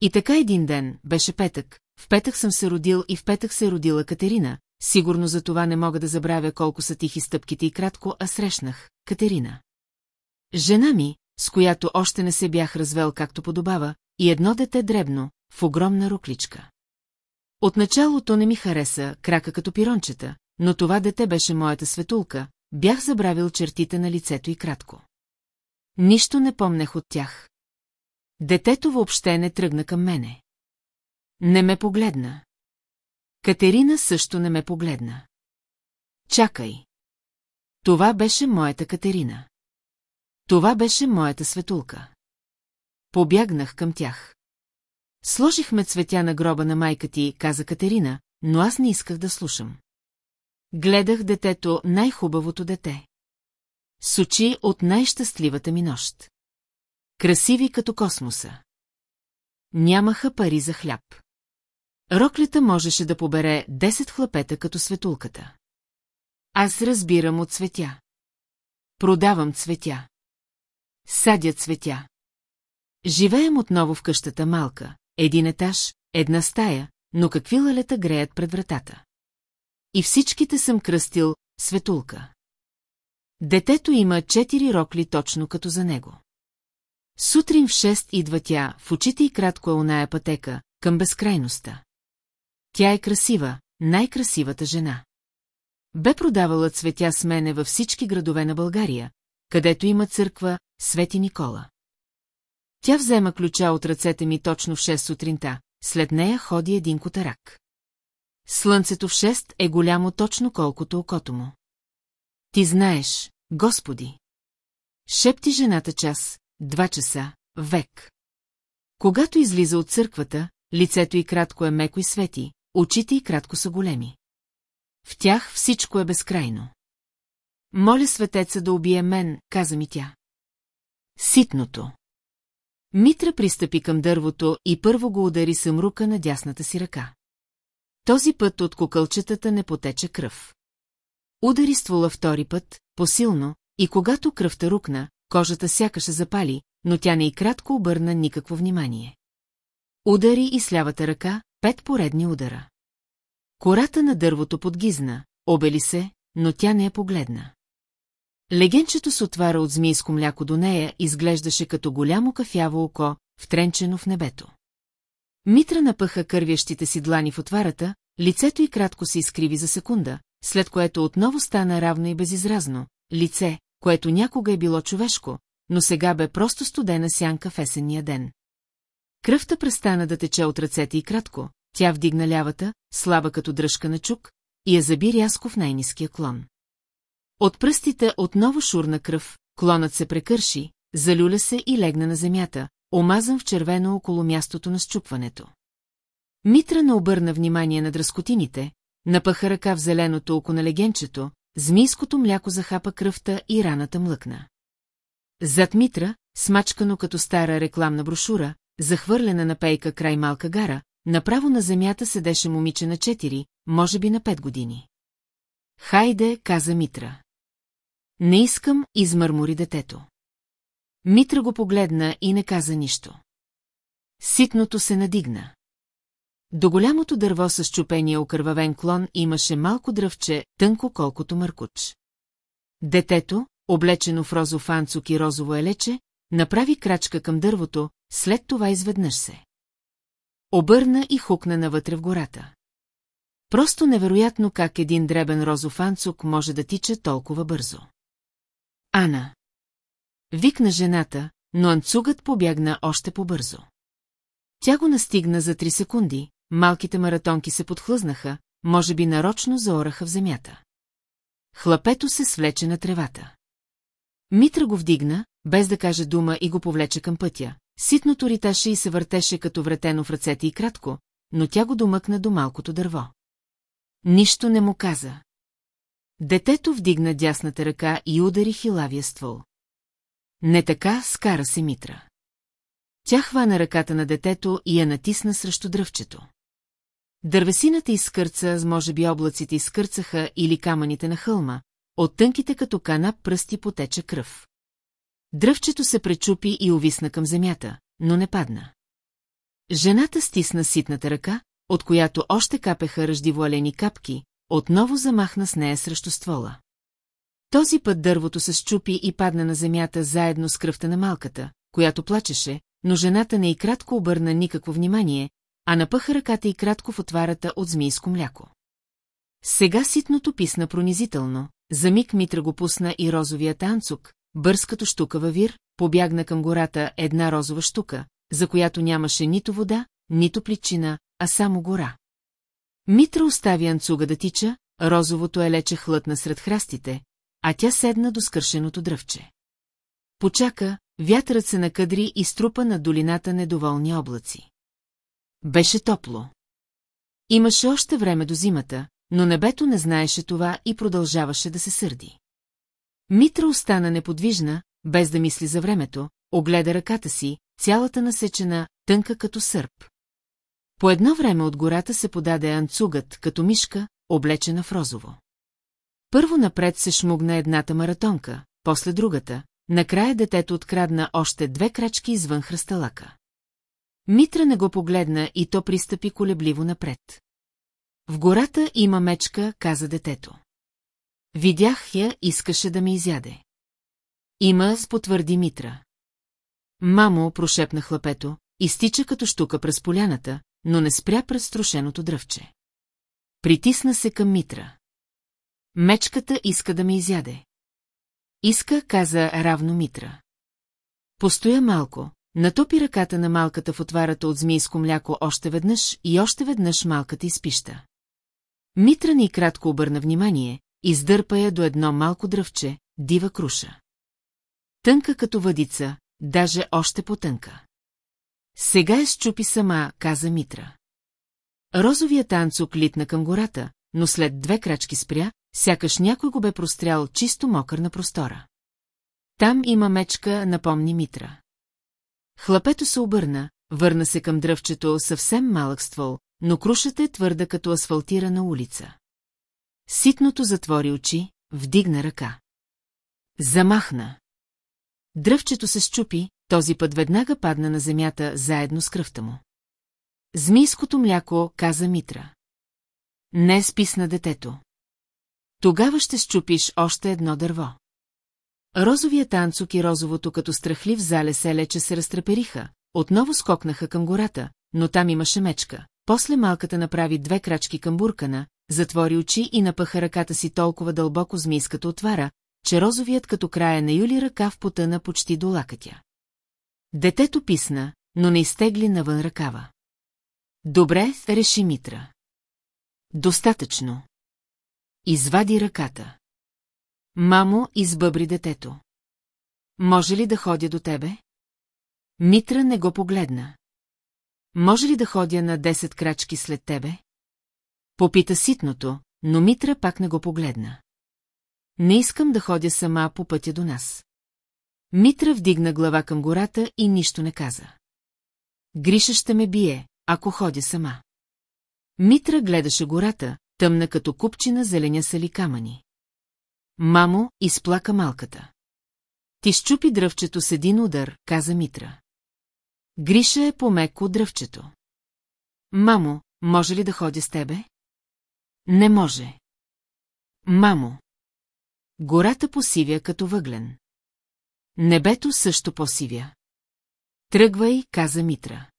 И така един ден, беше петък, в петък съм се родил и в петък се е родила Катерина, сигурно за това не мога да забравя колко са тихи стъпките и кратко, а срещнах Катерина. Жена ми, с която още не се бях развел както подобава, и едно дете дребно, в огромна рукличка. Отначалото не ми хареса, крака като пирончета, но това дете беше моята светулка, бях забравил чертите на лицето и кратко. Нищо не помнех от тях. Детето въобще не тръгна към мене. Не ме погледна. Катерина също не ме погледна. Чакай. Това беше моята Катерина. Това беше моята светулка. побягнах към тях. Сложихме цветя на гроба на майка ти, каза Катерина, но аз не исках да слушам. Гледах детето най-хубавото дете. С очи от най-щастливата ми нощ. Красиви като космоса. Нямаха пари за хляб. Роклята можеше да побере 10 хлапета като светулката. Аз разбирам от цветя. Продавам цветя. Садя цветя. Живеем отново в къщата малка, един етаж, една стая, но какви лалета греят пред вратата. И всичките съм кръстил Светулка. Детето има четири рокли точно като за него. Сутрин в шест идва тя, в очите и кратко е оная пътека, към безкрайността. Тя е красива, най-красивата жена. Бе продавала цветя с мене във всички градове на България, където има църква Свети Никола. Тя взема ключа от ръцете ми точно в 6 сутринта, след нея ходи един котарак. Слънцето в 6 е голямо точно колкото окото му. Ти знаеш, Господи. Шепти жената час, два часа, век. Когато излиза от църквата, лицето й кратко е меко и свети, очите й кратко са големи. В тях всичко е безкрайно. Моля светеца да убие мен, каза ми тя. Ситното. Митра пристъпи към дървото и първо го удари съмрука на дясната си ръка. Този път от кукълчетата не потече кръв. Удари ствола втори път, посилно, и когато кръвта рукна, кожата сякаше запали, но тя не и кратко обърна никакво внимание. Удари и с лявата ръка, пет поредни удара. Кората на дървото подгизна, обели се, но тя не я погледна. Легенчето се отвара от змийско мляко до нея изглеждаше като голямо кафяво око, втренчено в небето. Митра напъха кървящите си длани в отварата, лицето й кратко се изкриви за секунда, след което отново стана равно и безизразно, лице, което някога е било човешко, но сега бе просто студена сянка в есенния ден. Кръвта престана да тече от ръцете и кратко, тя вдигна лявата, слаба като дръжка на чук, и я заби рязко в най-низкия клон. От пръстите отново шурна кръв, клонът се прекърши, залюля се и легна на земята, омазан в червено около мястото на щупването. Митра не обърна внимание на дръскотините, напъха ръка в зеленото око на легенчето, змийското мляко захапа кръвта и раната млъкна. Зад Митра, смачкано като стара рекламна брошура, захвърлена на пейка край малка гара, направо на земята седеше момиче на 4, може би на 5 години. Хайде, каза Митра. Не искам, измърмори детето. Митра го погледна и не каза нищо. Ситното се надигна. До голямото дърво с чупения окървавен клон имаше малко дръвче, тънко колкото мъркуч. Детето, облечено в розов анцук и розово елече, направи крачка към дървото, след това изведнъж се. Обърна и хукна навътре в гората. Просто невероятно как един дребен розов анцук може да тича толкова бързо. Ана. Викна жената, но анцугът побягна още по-бързо. Тя го настигна за три секунди, малките маратонки се подхлъзнаха, може би нарочно заораха в земята. Хлапето се свлече на тревата. Митра го вдигна, без да каже дума и го повлече към пътя. Ситното риташе и се въртеше като вратено в ръцете и кратко, но тя го домъкна до малкото дърво. Нищо не му каза. Детето вдигна дясната ръка и удари хилавия ствол. Не така скара се Митра. Тя хвана ръката на детето и я натисна срещу дръвчето. Дървесината изкърца, може би облаците изкърцаха или камъните на хълма, от тънките като канап пръсти потече кръв. Дръвчето се пречупи и увисна към земята, но не падна. Жената стисна ситната ръка, от която още капеха ръждивоалени капки, отново замахна с нея срещу ствола. Този път дървото се щупи и падна на земята заедно с кръвта на малката, която плачеше, но жената не и кратко обърна никакво внимание, а напъха ръката и кратко в отварата от змийско мляко. Сега ситното писна пронизително, за миг Митра го пусна и розовия танцук, бърз като штука във вир, побягна към гората една розова штука, за която нямаше нито вода, нито плечина, а само гора. Митра остави анцуга да тича, розовото е лече хлътна сред храстите, а тя седна до скършеното дръвче. Почака, вятърът се накъдри и струпа на долината недоволни облаци. Беше топло. Имаше още време до зимата, но небето не знаеше това и продължаваше да се сърди. Митра остана неподвижна, без да мисли за времето, огледа ръката си, цялата насечена, тънка като сърп. По едно време от гората се подаде анцугът, като мишка, облечена в розово. Първо напред се шмугна едната маратонка, после другата, накрая детето открадна още две крачки извън хръсталака. Митра не го погледна и то пристъпи колебливо напред. В гората има мечка, каза детето. Видях я, искаше да ме изяде. Има, спотвърди Митра. Мамо, прошепна хлапето, изтича като штука през поляната, но не спря пред струшеното дръвче. Притисна се към Митра. Мечката иска да ме изяде. Иска, каза равно Митра. Постоя малко, натопи ръката на малката в отварата от змийско мляко още веднъж и още веднъж малката изпища. Митра ни кратко обърна внимание, издърпа я до едно малко дръвче, дива круша. Тънка като въдица, даже още по-тънка. Сега е щупи сама, каза Митра. Розовият танцук литна към гората, но след две крачки спря, сякаш някой го бе прострял чисто мокър на простора. Там има мечка, напомни Митра. Хлапето се обърна, върна се към дръвчето съвсем малък ствол, но крушата е твърда като асфалтирана улица. Ситното затвори очи, вдигна ръка. Замахна. Дръвчето се щупи, този път веднага падна на земята заедно с кръвта му. Змийското мляко, каза Митра. Не списна детето. Тогава ще щупиш още едно дърво. Розовия танцук и розовото като страхлив зале селече се разтрепериха, отново скокнаха към гората, но там имаше мечка. После малката направи две крачки към буркана, затвори очи и напъха ръката си толкова дълбоко змийската отвара, че розовият като края на юли ръкав потъна почти до лакътя. Детето писна, но не изтегли навън ръкава. Добре, реши Митра. Достатъчно. Извади ръката. Мамо, избъбри детето. Може ли да ходя до тебе? Митра не го погледна. Може ли да ходя на 10 крачки след тебе? Попита ситното, но Митра пак не го погледна. Не искам да ходя сама по пътя до нас. Митра вдигна глава към гората и нищо не каза. Гриша ще ме бие, ако ходя сама. Митра гледаше гората, тъмна като купчина зеленя сали камъни. Мамо, изплака малката. Ти щупи дръвчето с един удар, каза Митра. Гриша е помек от дръвчето. Мамо, може ли да ходя с тебе? Не може. Мамо. Гората посивя като въглен. Небето също посивя. Тръгвай, каза Митра.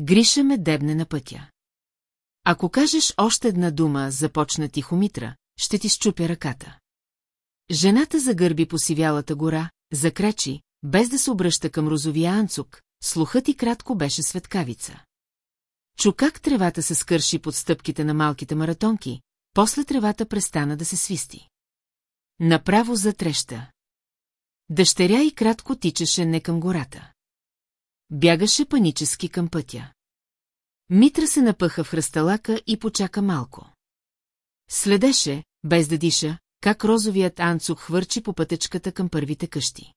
Гриша ме дебне на пътя. Ако кажеш още една дума, започна тихо Митра, ще ти щупя ръката. Жената загърби посивялата гора, закрачи, без да се обръща към розовия анцук, слухът и кратко беше светкавица. Чу как тревата се скърши под стъпките на малките маратонки, после тревата престана да се свисти. Направо затреща. Дъщеря и кратко тичаше не към гората. Бягаше панически към пътя. Митра се напъха в хръсталака и почака малко. Следеше, без да диша, как розовият анцук хвърчи по пътечката към първите къщи.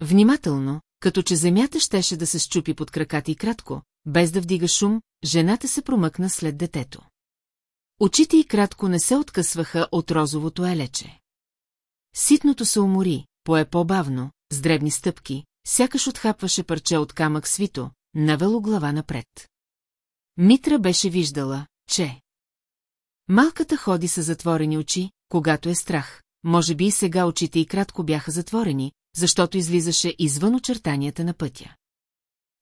Внимателно, като че земята щеше да се щупи под краката и кратко, без да вдига шум, жената се промъкна след детето. Очите й кратко не се откъсваха от розовото елече. Ситното се умори, пое по-бавно, с дребни стъпки, сякаш отхапваше парче от камък свито, навело глава напред. Митра беше виждала, че... Малката ходи с затворени очи, когато е страх. Може би и сега очите и кратко бяха затворени, защото излизаше извън очертанията на пътя.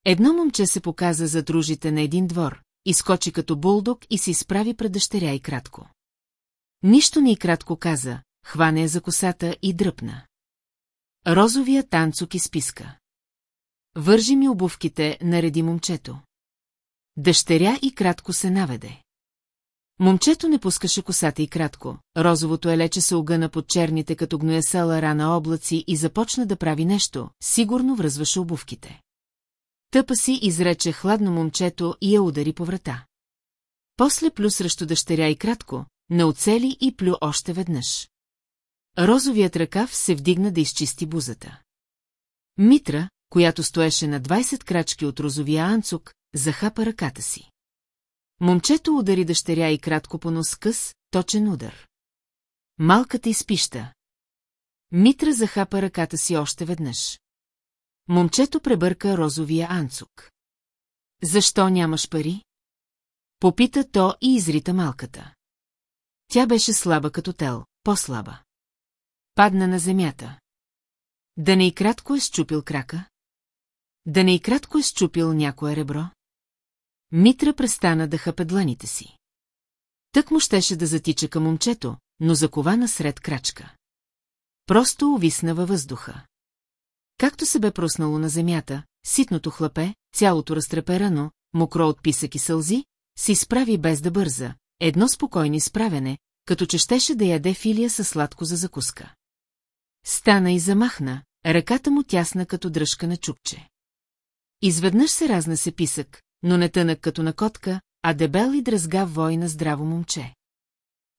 Едно момче се показа за дружите на един двор, изкочи като булдог и се изправи пред дъщеря и кратко. Нищо не и кратко каза, хване я за косата и дръпна. Розовия танцук изписка. Вържи ми обувките, нареди момчето. Дъщеря и кратко се наведе. Момчето не пускаше косата и кратко. Розовото елече се огъна под черните като гноясала рана облаци и започна да прави нещо, сигурно връзваше обувките. Тъпа си изрече хладно момчето и я удари по врата. После плю срещу дъщеря и кратко, не оцели и плю още веднъж. Розовият ръкав се вдигна да изчисти бузата. Митра, която стоеше на 20 крачки от розовия анцук, захапа ръката си. Момчето удари дъщеря и кратко по нос къс, точен удар. Малката изпища. Митра захапа ръката си още веднъж. Момчето пребърка розовия анцук. Защо нямаш пари? Попита то и изрита малката. Тя беше слаба като тел, по-слаба. Падна на земята. Да не и кратко е щупил крака? Да не и кратко е щупил някое ребро? Митра престана да хапе дланите си. Тък му щеше да затича към момчето, но закова насред крачка. Просто увисна във въздуха. Както се бе проснало на земята, ситното хлапе, цялото разтреперано, мокро от писък и сълзи, се изправи без да бърза, едно спокойно изправене, като че щеше да яде филия със сладко за закуска. Стана и замахна, ръката му тясна като дръжка на чупче. Изведнъж се разнесе писък, но не тънък като на котка, а дебел и дръзгав вой на здраво момче.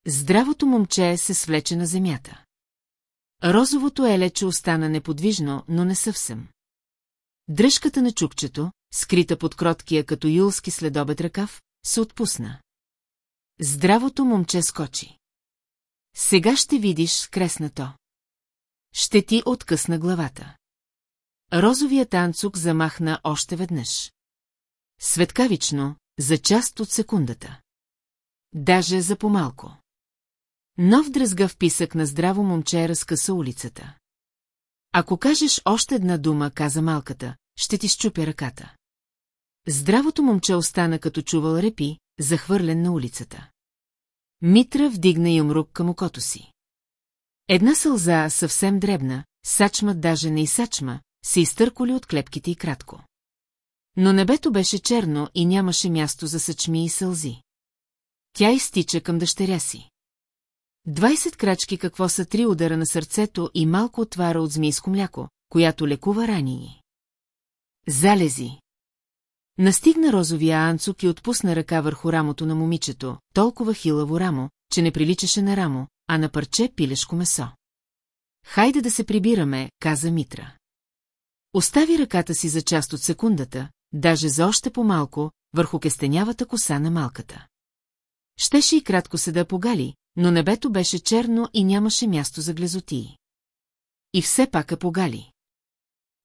Здравото момче се свлече на земята. Розовото елече остана неподвижно, но не съвсем. Дръжката на чукчето, скрита под кроткия като юлски следобед ръкав, се отпусна. Здравото момче скочи. Сега ще видиш, креснато. Ще ти откъсна главата. Розовият танцук замахна още веднъж. Светкавично, за част от секундата. Даже за помалко. Нов дръзгав писък на здраво момче разкъса улицата. Ако кажеш още една дума, каза малката, ще ти щупя ръката. Здравото момче остана като чувал репи, захвърлен на улицата. Митра вдигна юмрук към окото си. Една сълза, съвсем дребна, сачма даже не и сачма, се изтърколи от клепките и кратко. Но небето беше черно и нямаше място за съчми и сълзи. Тя изтича към дъщеря си. Двайсет крачки какво са три удара на сърцето и малко отвара от змийско мляко, която лекува рании. Залези. Настигна розовия анцук и отпусна ръка върху рамото на момичето, толкова хилаво рамо, че не приличаше на рамо, а на парче пилешко месо. Хайде да се прибираме, каза Митра. Остави ръката си за част от секундата, даже за още по-малко, върху кестенявата коса на малката. Щеше и кратко се да погали, но небето беше черно и нямаше място за глезотии. И все пак е погали.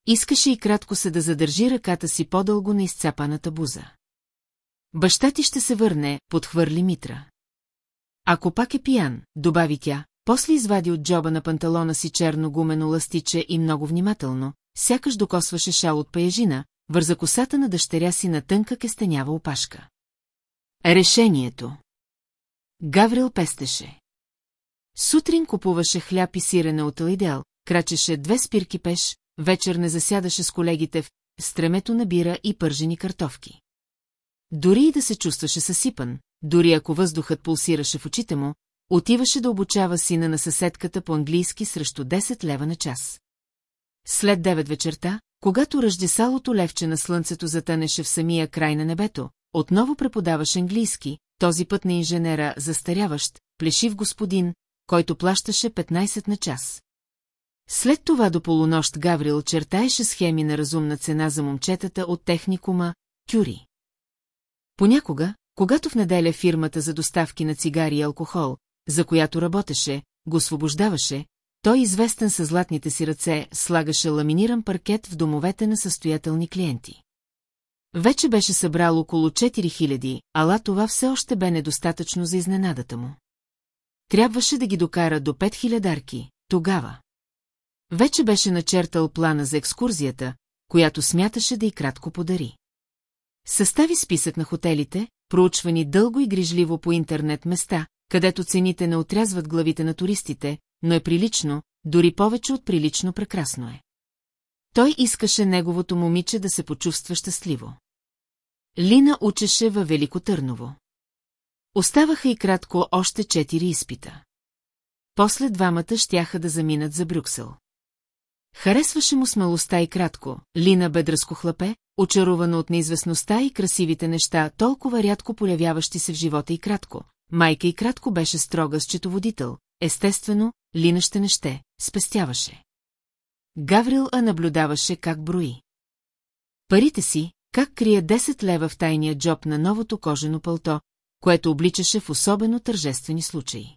Искаше и кратко се да задържи ръката си по-дълго на изцапаната буза. Баща ти ще се върне, подхвърли Митра. Ако пак е пиян, добави тя, после извади от джоба на панталона си черно гумено ластиче и много внимателно, сякаш докосваше шал от паяжина, върза косата на дъщеря си на тънка кестенява опашка. Решението Гаврил пестеше. Сутрин купуваше хляб и сирене от Алидел, крачеше две спирки пеш, вечер не засядаше с колегите в стремето на бира и пържени картофки. Дори и да се чувстваше съсипан, дори ако въздухът пулсираше в очите му, отиваше да обучава сина на съседката по английски срещу 10 лева на час. След 9 вечерта, когато ръждесалото левче на слънцето затънеше в самия край на небето, отново преподаваш английски, този път на инженера застаряващ, плешив господин, който плащаше 15 на час. След това до полунощ Гаврил чертаеше схеми на разумна цена за момчетата от техникума Кюри. Понякога, когато в неделя фирмата за доставки на цигари и алкохол, за която работеше, го освобождаваше, той, известен със златните си ръце, слагаше ламиниран паркет в домовете на състоятелни клиенти. Вече беше събрал около 4000, ала това все още бе недостатъчно за изненадата му. Трябваше да ги докара до 5000 арки, тогава. Вече беше начертал плана за екскурзията, която смяташе да и кратко подари. Състави списък на хотелите, проучвани дълго и грижливо по интернет места, където цените не отрязват главите на туристите, но е прилично, дори повече от прилично прекрасно е. Той искаше неговото момиче да се почувства щастливо. Лина учеше във Велико Търново. Оставаха и кратко още четири изпита. После двамата щяха да заминат за Брюксел. Харесваше му смелостта и кратко, Лина бедръско хлапе, очарована от неизвестността и красивите неща, толкова рядко полявяващи се в живота и кратко. Майка и кратко беше строга счетоводител, естествено, Лина ще не ще, спестяваше. Гаврил а наблюдаваше как брои. Парите си, как крие 10 лева в тайния джоб на новото кожено пълто, което обличаше в особено тържествени случаи.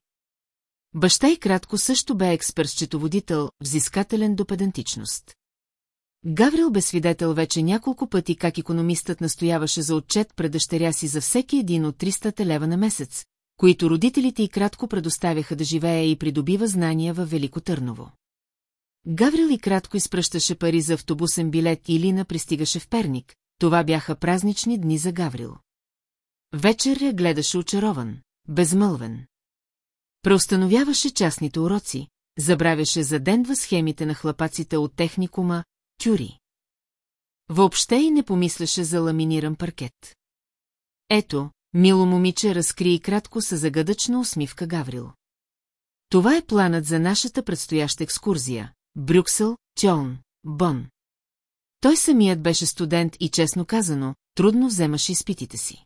Баща и кратко също бе експерт-счетоводител, взискателен до педантичност. Гаврил бе свидетел вече няколко пъти как економистът настояваше за отчет пред дъщеря си за всеки един от 300 лева на месец, които родителите и кратко предоставяха да живее и придобива знания във Велико Търново. Гаврил и кратко изпръщаше пари за автобусен билет и Лина пристигаше в Перник, това бяха празнични дни за Гаврил. Вечер я гледаше очарован, безмълвен. Преустановяваше частните уроци, забравяше за ден схемите на хлапаците от техникума, тюри. Въобще и не помисляше за ламиниран паркет. Ето, мило момиче разкри и кратко с загадъчна усмивка Гаврил. Това е планът за нашата предстояща екскурзия. Брюксел, Тьон, Бон. Той самият беше студент и, честно казано, трудно вземаше изпитите си.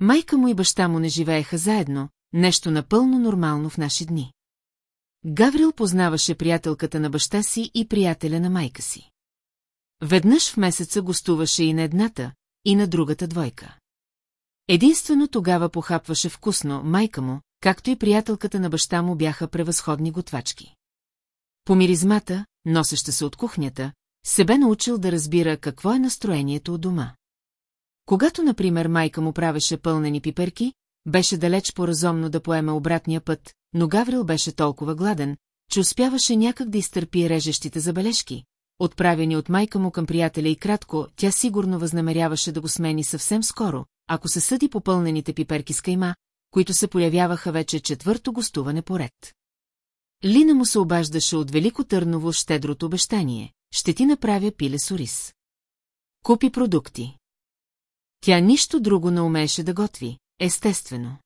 Майка му и баща му не живееха заедно, нещо напълно нормално в наши дни. Гаврил познаваше приятелката на баща си и приятеля на майка си. Веднъж в месеца гостуваше и на едната, и на другата двойка. Единствено тогава похапваше вкусно майка му, както и приятелката на баща му бяха превъзходни готвачки. По миризмата, носеща се от кухнята, се бе научил да разбира какво е настроението у дома. Когато, например, майка му правеше пълнени пиперки, беше далеч по-разумно да поеме обратния път, но Гаврил беше толкова гладен, че успяваше някак да изтърпи режещите забележки, отправени от майка му към приятеля и кратко, тя сигурно възнамеряваше да го смени съвсем скоро, ако се съди по пълнените пиперки с кайма, които се появяваха вече четвърто гостуване поред. Лина му се обаждаше от Велико Търново щедрото обещание. Ще ти направя пиле сорис. Купи продукти. Тя нищо друго не умееше да готви, естествено.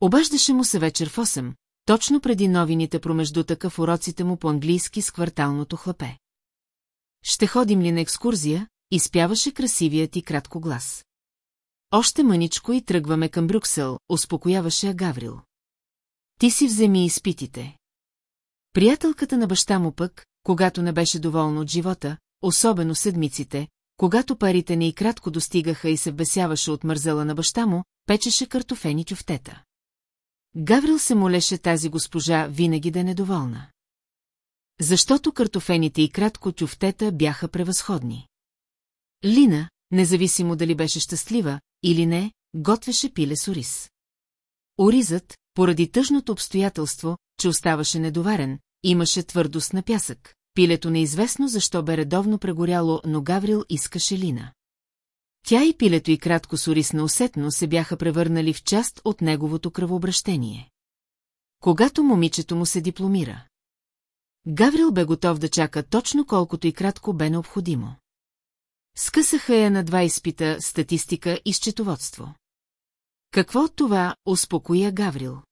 Обаждаше му се вечер в 8, точно преди новините промеждутъка в уроците му по-английски с кварталното хлапе. Ще ходим ли на екскурзия? Изпяваше красивият и кратко глас. Още мъничко и тръгваме към Брюксел, успокояваше Гаврил. Ти си вземи изпитите. Приятелката на баща му пък, когато не беше доволна от живота, особено седмиците, когато парите не и кратко достигаха и се вбесяваше от мързела на баща му, печеше картофени тюфтета. Гаврил се молеше тази госпожа винаги да е недоволна. Защото картофените и кратко тюфтета бяха превъзходни. Лина, независимо дали беше щастлива или не, готвеше пиле с ориз. Оризът, поради тъжното обстоятелство, че оставаше недоварен, имаше твърдост на пясък. Пилето неизвестно защо бе редовно прегоряло, но Гаврил искаше Лина. Тя и пилето и кратко с усетно се бяха превърнали в част от неговото кръвообращение. Когато момичето му се дипломира. Гаврил бе готов да чака точно колкото и кратко бе необходимо. Скъсаха я на два изпита статистика и счетоводство. Какво това успокоя Гаврил?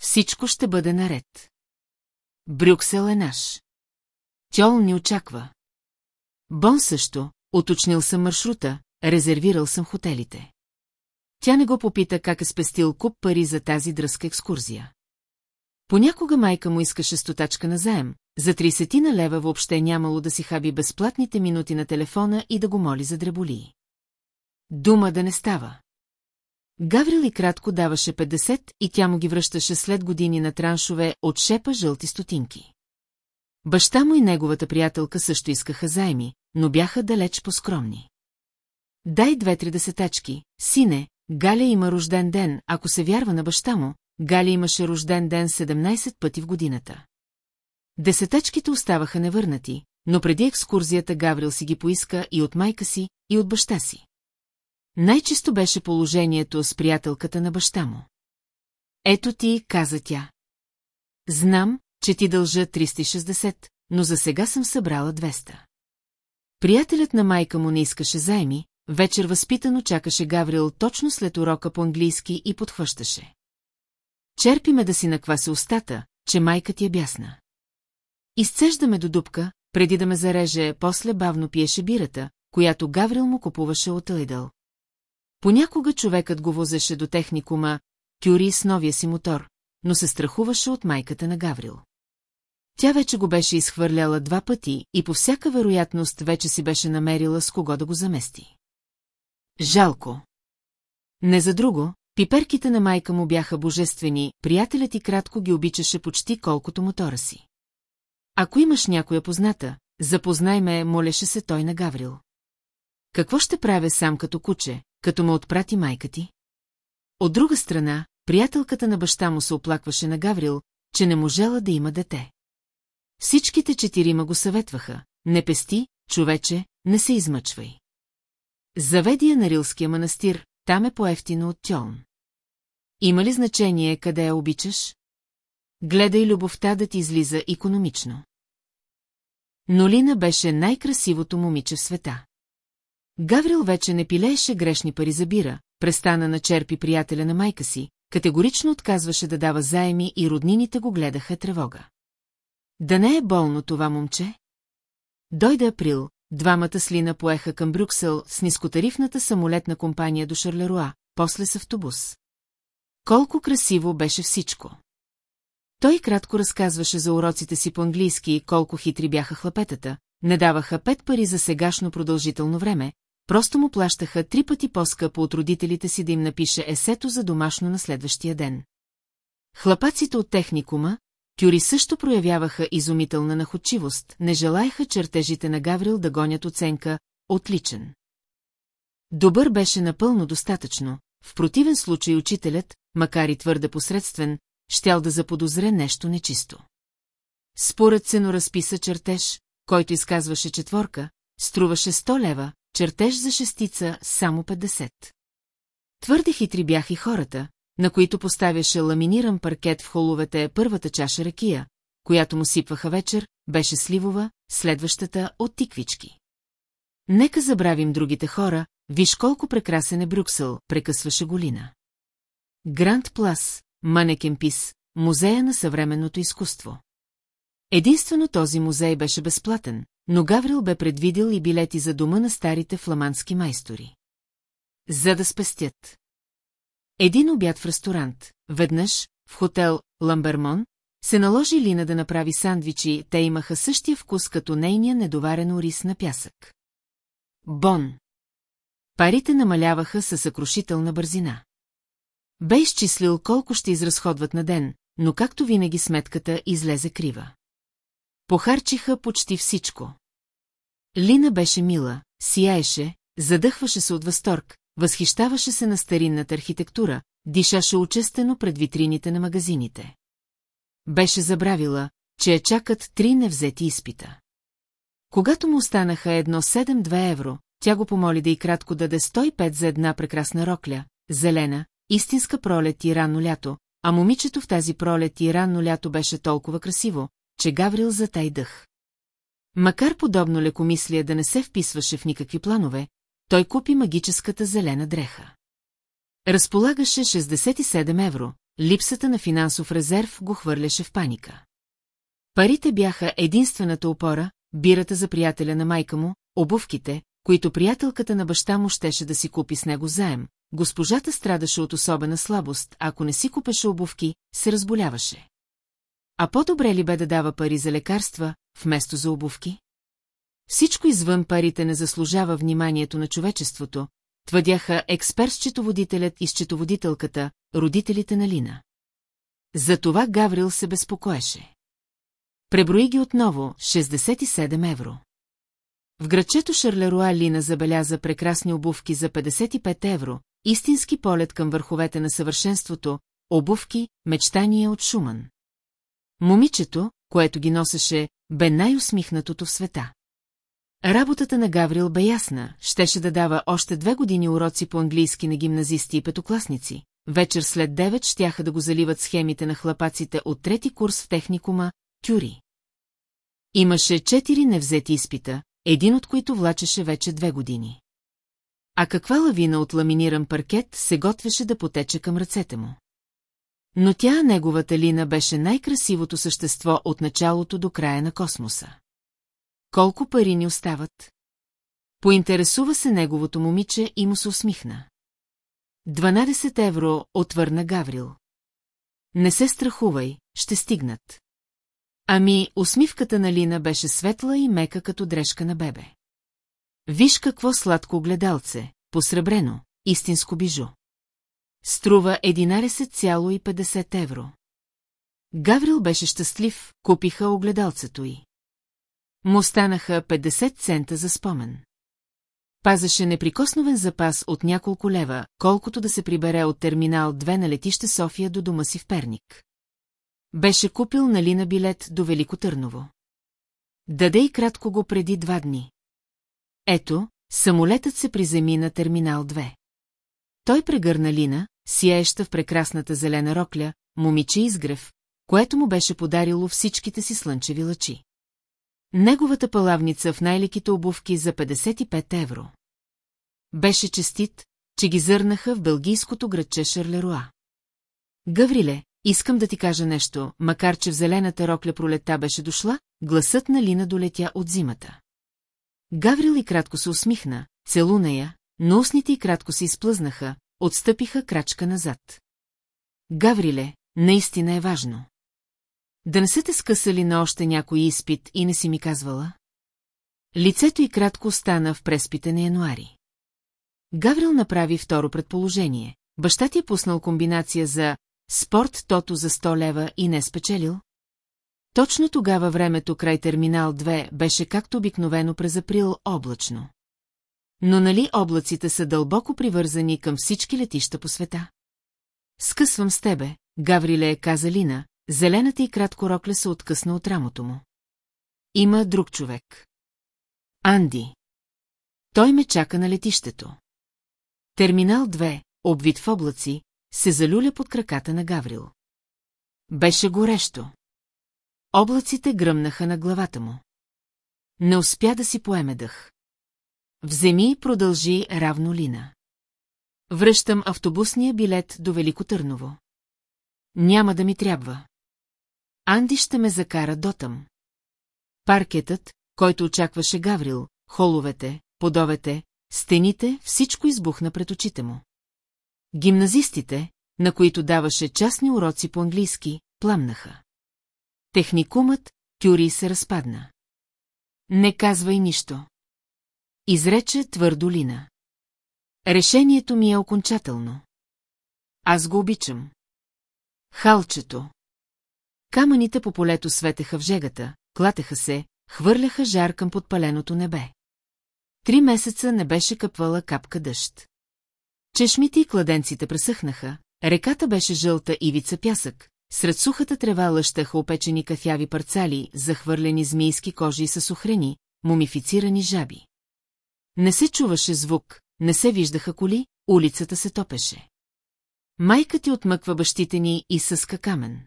Всичко ще бъде наред. Брюксел е наш. Тьол ни очаква. Бон също, уточнил съм маршрута, резервирал съм хотелите. Тя не го попита как е спестил куп пари за тази дръзка екскурзия. Понякога майка му искаше стотачка на заем, за 30 на лева въобще нямало да си хаби безплатните минути на телефона и да го моли за дреболии. Дума да не става. Гаврил и кратко даваше 50 и тя му ги връщаше след години на траншове от шепа жълти стотинки. Баща му и неговата приятелка също искаха заеми, но бяха далеч по-скромни. Дай две-три десетачки, сине, Галя има рожден ден, ако се вярва на баща му, Галя имаше рожден ден 17 пъти в годината. Десетачките оставаха невърнати, но преди екскурзията Гаврил си ги поиска и от майка си, и от баща си. Най-често беше положението с приятелката на баща му. Ето ти, каза тя. Знам, че ти дължа 360, но за сега съм събрала 200. Приятелят на майка му не искаше заеми, вечер възпитано чакаше Гаврил точно след урока по английски и подхващаше. Черпи ме да си наквася устата, че майка ти е бясна. Изцеждаме до дупка, преди да ме зареже, после бавно пиеше бирата, която Гаврил му купуваше от Лидъл. Понякога човекът го возеше до техникума, Кюри с новия си мотор, но се страхуваше от майката на Гаврил. Тя вече го беше изхвърляла два пъти и по всяка вероятност вече си беше намерила с кого да го замести. Жалко. Не за друго, пиперките на майка му бяха божествени, приятелят и кратко ги обичаше почти колкото мотора си. Ако имаш някоя позната, запознай ме, молеше се той на Гаврил. Какво ще правя сам като куче, като ме отпрати майка ти? От друга страна, приятелката на баща му се оплакваше на Гаврил, че не можела да има дете. Всичките четирима го съветваха. Не пести, човече, не се измъчвай. Заведи я на Рилския манастир, там е по-ефтино от Тьолн. Има ли значение къде я обичаш? Гледай любовта да ти излиза економично. Но Лина беше най-красивото момиче в света. Гаврил вече не пилееше грешни пари за бира, престана на черпи приятеля на майка си, категорично отказваше да дава заеми и роднините го гледаха тревога. Да не е болно това момче? Дойде април, двамата с Лина поеха към Брюксел с нискотарифната самолетна компания до Шарлеруа, после с автобус. Колко красиво беше всичко! Той кратко разказваше за уроците си по-английски и колко хитри бяха хлапетата, не даваха пет пари за сегашно продължително време, просто му плащаха три пъти по-скъпо от родителите си да им напише есето за домашно на следващия ден. Хлапаците от техникума, Кюри също проявяваха изумителна находчивост, не желаяха чертежите на Гаврил да гонят оценка «отличен». Добър беше напълно достатъчно, в противен случай учителят, макар и твърде посредствен, щял да заподозре нещо нечисто. Според разписа чертеж, който изказваше четворка, струваше 100 лева, чертеж за шестица само 50. Твърде хитри бяха и хората, на които поставяше ламиниран паркет в холовете първата чаша ракия, която му сипваха вечер, беше сливова, следващата от тиквички. Нека забравим другите хора, виж колко прекрасен е Брюксел, прекъсваше Голина. Гранд Плас, Манекен Пис, музея на съвременното изкуство. Единствено този музей беше безплатен, но Гаврил бе предвидил и билети за дома на старите фламандски майстори. За да спестят. Един обяд в ресторант, веднъж, в хотел Ламбермон, се наложи Лина да направи сандвичи, те имаха същия вкус като нейния недоварен рис на пясък. Бон. Парите намаляваха със съкрушителна бързина. Бе изчислил колко ще изразходват на ден, но както винаги сметката излезе крива. Похарчиха почти всичко. Лина беше мила, сияеше, задъхваше се от възторг, възхищаваше се на старинната архитектура, дишаше учестено пред витрините на магазините. Беше забравила, че я чакат три невзети изпита. Когато му останаха едно 7-2 евро, тя го помоли да и кратко даде 105 за една прекрасна рокля, зелена, истинска пролет и ранно лято, а момичето в тази пролет и ранно лято беше толкова красиво, че Гаврил затай дъх. Макар подобно лекомислие да не се вписваше в никакви планове, той купи магическата зелена дреха. Разполагаше 67 евро, липсата на финансов резерв го хвърляше в паника. Парите бяха единствената опора, бирата за приятеля на майка му, обувките, които приятелката на баща му щеше да си купи с него заем. Госпожата страдаше от особена слабост, ако не си купеше обувки, се разболяваше. А по-добре ли бе да дава пари за лекарства, вместо за обувки? Всичко извън парите не заслужава вниманието на човечеството, твърдяха експерт-счетоводителят и счетоводителката, родителите на Лина. За това Гаврил се безпокоеше. Преброи ги отново 67 евро. В градчето Шарлеруа Лина забеляза прекрасни обувки за 55 евро, истински полет към върховете на съвършенството, обувки, мечтания от Шуман. Момичето, което ги носеше, бе най-усмихнатото в света. Работата на Гаврил бе ясна, щеше да дава още две години уроци по английски на гимназисти и петокласници. Вечер след девет щяха да го заливат схемите на хлапаците от трети курс в техникума, Тюри. Имаше четири невзети изпита, един от които влачеше вече две години. а каква лавина от ламиниран паркет се готвеше да потече към ръцете му. Но тя, неговата Лина, беше най-красивото същество от началото до края на космоса. Колко пари ни остават? Поинтересува се неговото момиче и му се усмихна. 12 евро, отвърна Гаврил. Не се страхувай, ще стигнат. Ами, усмивката на Лина беше светла и мека като дрежка на бебе. Виж какво сладко гледалце, посребрено, истинско бижу. Струва 11,50 евро. Гаврил беше щастлив, купиха огледалцето й. Му станаха 50 цента за спомен. Пазеше неприкосновен запас от няколко лева, колкото да се прибере от терминал 2 на летище София до дома си в Перник. Беше купил на Лина билет до Велико Търново. Даде и кратко го преди два дни. Ето, самолетът се приземи на терминал 2. Той прегърна Лина, сияеща в прекрасната зелена рокля, момиче изгрев, което му беше подарило всичките си слънчеви лъчи. Неговата палавница в най-леките обувки за 55 евро. Беше честит, че ги зърнаха в белгийското градче Шарлеруа. Гавриле, искам да ти кажа нещо, макар че в зелената рокля пролета беше дошла, гласът на Лина долетя от зимата. Гаврил и кратко се усмихна, целуна я, но устните и кратко се изплъзнаха, отстъпиха крачка назад. Гавриле, наистина е важно. Да не са те скъсали на още някой изпит и не си ми казвала? Лицето й кратко стана в преспите на януари. Гаврил направи второ предположение. Баща ти е пуснал комбинация за спорт тото за 100 лева и не спечелил? Точно тогава времето край терминал 2 беше както обикновено през април облачно. Но нали облаците са дълбоко привързани към всички летища по света? Скъсвам с тебе, Гавриле, каза Лина, зелената и кратко рокля се откъсна от рамото му. Има друг човек. Анди. Той ме чака на летището. Терминал 2, обвит в облаци, се залюля под краката на Гаврил. Беше горещо. Облаците гръмнаха на главата му. Не успя да си поеме дъх. Вземи и продължи равно Лина. Връщам автобусния билет до Велико Търново. Няма да ми трябва. Анди ще ме закара дотъм. Паркетът, който очакваше Гаврил, холовете, подовете, стените, всичко избухна пред очите му. Гимназистите, на които даваше частни уроци по английски, пламнаха. Техникумът, Тюри се разпадна. Не казвай нищо. Изрече твърдо Лина. Решението ми е окончателно. Аз го обичам. Халчето. Камъните по полето светеха в жегата, клатеха се, хвърляха жар към подпаленото небе. Три месеца не беше къпвала капка дъжд. Чешмите и кладенците пресъхнаха, реката беше жълта ивица пясък, сред сухата трева лъщаха опечени кафяви парцали, захвърлени змийски кожи с охрени, мумифицирани жаби. Не се чуваше звук, не се виждаха коли, улицата се топеше. Майка ти отмъква бащите ни и съска камен.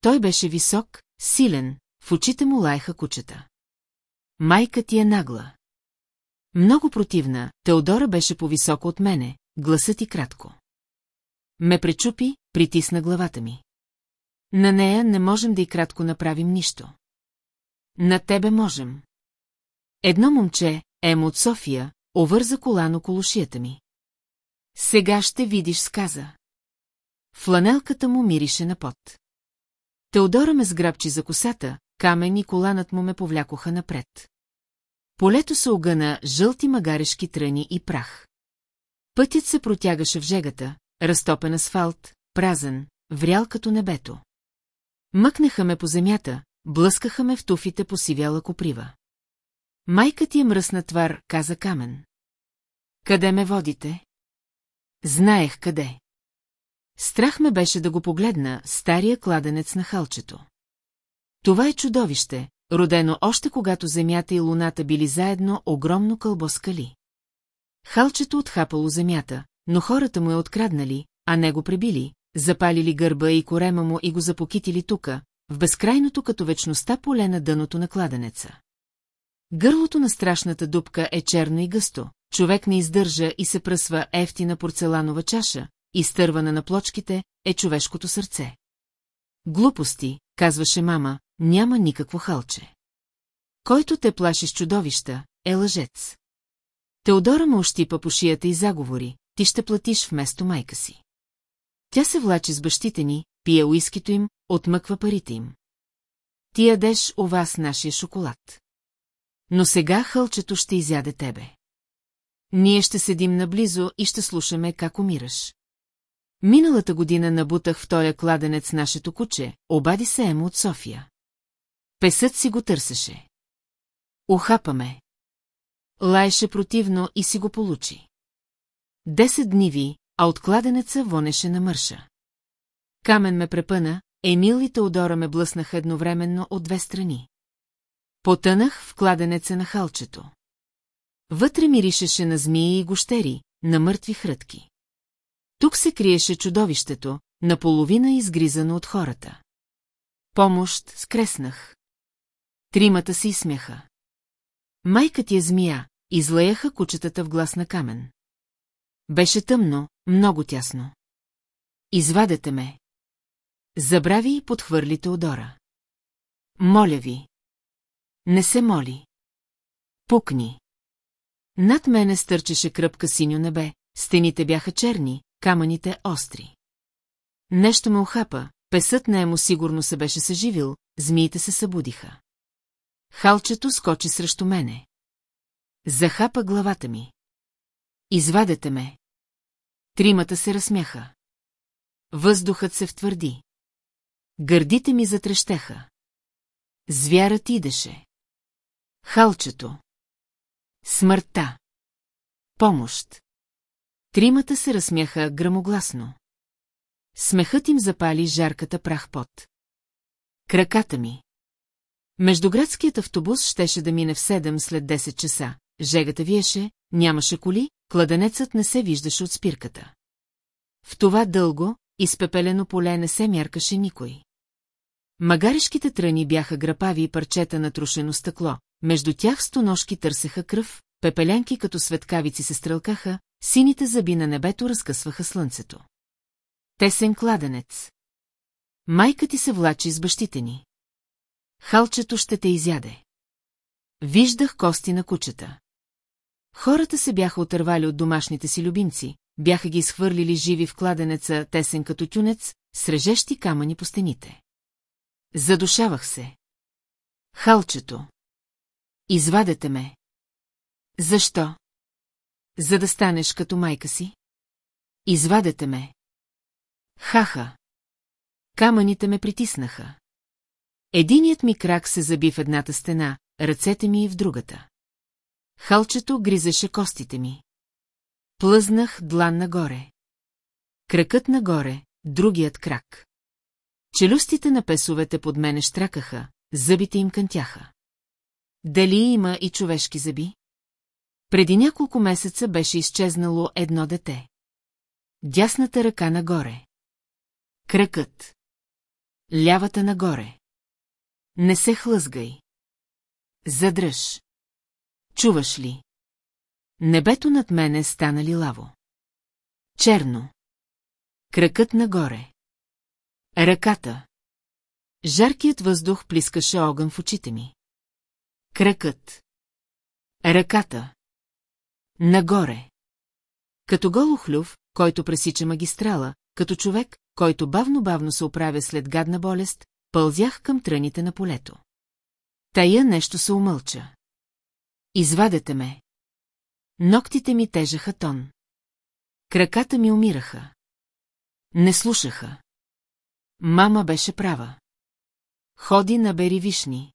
Той беше висок, силен, в очите му лаеха кучета. Майка ти е нагла. Много противна, Теодора беше по-високо от мене, гласът и кратко. Ме пречупи, притисна главата ми. На нея не можем да и кратко направим нищо. На тебе можем. Едно момче, Емо от София, овърза колан около шията ми. Сега ще видиш сказа. Фланелката му мирише на пот. Теодора ме сграбчи за косата, камен и коланът му ме повлякоха напред. Полето се огъна жълти магарешки тръни и прах. Пътят се протягаше в жегата, разтопен асфалт, празен, врял като небето. Мъкнаха ме по земята, блъскаха ме в туфите по сивяла коприва. Майка ти е мръсна твар, каза Камен. Къде ме водите? Знаех къде. Страх ме беше да го погледна, стария кладенец на халчето. Това е чудовище, родено още когато земята и луната били заедно огромно кълбо скали. Халчето отхапало земята, но хората му е откраднали, а не го пребили, запалили гърба и корема му и го запокитили тука, в безкрайното като вечността поле на дъното на кладенеца. Гърлото на страшната дупка е черно и гъсто, човек не издържа и се пръсва ефтина порцеланова чаша, изтървана на плочките, е човешкото сърце. Глупости, казваше мама, няма никакво халче. Който те плаши с чудовища, е лъжец. Теодора му ощипа по шията и заговори, ти ще платиш вместо майка си. Тя се влачи с бащите ни, пие уискито им, отмъква парите им. Ти ядеш у вас нашия шоколад. Но сега хълчето ще изяде тебе. Ние ще седим наблизо и ще слушаме как умираш. Миналата година набутах в тоя кладенец нашето куче, обади се Емо от София. Песът си го търсеше. Охапаме. Лаеше противно и си го получи. Десет дни ви, а от кладенеца вонеше на мърша. Камен ме препъна, Емил и Теодора ме блъснаха едновременно от две страни. Потънах в кладенеца на халчето. Вътре миришеше на змии и гощери, на мъртви хрътки. Тук се криеше чудовището, наполовина изгризано от хората. Помощ скреснах. Тримата се изсмяха. Майка ти е змия, излеяха кучетата в глас на камен. Беше тъмно, много тясно. Извадете ме. Забрави и подхвърли Теодора. Моля ви. Не се моли. Пукни. Над мене стърчеше кръпка синьо небе, стените бяха черни, камъните остри. Нещо ме охапа, песът не му сигурно се беше съживил, змиите се събудиха. Халчето скочи срещу мене. Захапа главата ми. Извадете ме. Тримата се разсмяха. Въздухът се втвърди. Гърдите ми затрещеха. Звярат идеше. Халчето. Смъртта. Помощ. Тримата се разсмяха грамогласно. Смехът им запали жарката прах под. Краката ми. Междуградският автобус щеше да мине в 7 след 10 часа. Жегата виеше, нямаше коли, кладенецът не се виждаше от спирката. В това дълго, изпепелено поле не се мяркаше никой. Магаришките тръни бяха грапави и парчета на трушено стъкло, между тях стоножки търсеха кръв, пепеленки като светкавици се стрелкаха, сините зъби на небето разкъсваха слънцето. Тесен кладенец. Майка ти се влачи с бащите ни. Халчето ще те изяде. Виждах кости на кучета. Хората се бяха отървали от домашните си любимци, бяха ги изхвърлили живи в кладенеца, тесен като тюнец, режещи камъни по стените. Задушавах се. Халчето. Извадете ме. Защо? За да станеш като майка си? Извадете ме. Хаха. Камъните ме притиснаха. Единият ми крак се заби в едната стена, ръцете ми и в другата. Халчето гризеше костите ми. Плъзнах длан нагоре. Кракът нагоре, другият крак. Челюстите на песовете под мене штракаха, зъбите им кънтяха. Дали има и човешки зъби? Преди няколко месеца беше изчезнало едно дете. Дясната ръка нагоре. Кръкът. Лявата нагоре. Не се хлъзгай. Задръж. Чуваш ли? Небето над мене стана лилаво. Черно. Кракът нагоре. Ръката. Жаркият въздух плискаше огън в очите ми. Кракът. Ръката. Нагоре. Като голохлюв, който пресича магистрала, като човек, който бавно-бавно се оправя след гадна болест, пълзях към тръните на полето. Тая нещо се умълча. Извадете ме. Ноктите ми тежаха тон. Краката ми умираха. Не слушаха. Мама беше права. Ходи на бери вишни.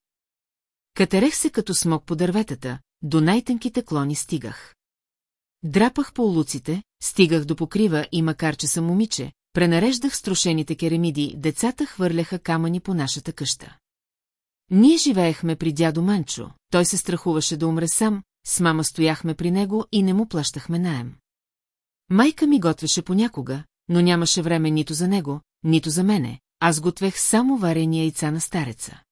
Катерех се като смок по дърветата, до най-тънките клони стигах. Драпах по улуците, стигах до покрива и макар че съм момиче, пренареждах струшените керамиди, децата хвърляха камъни по нашата къща. Ние живеехме при дядо Манчо, той се страхуваше да умре сам, с мама стояхме при него и не му плащахме наем. Майка ми готвеше понякога, но нямаше време нито за него, нито за мене, аз готвех само варени яйца на стареца.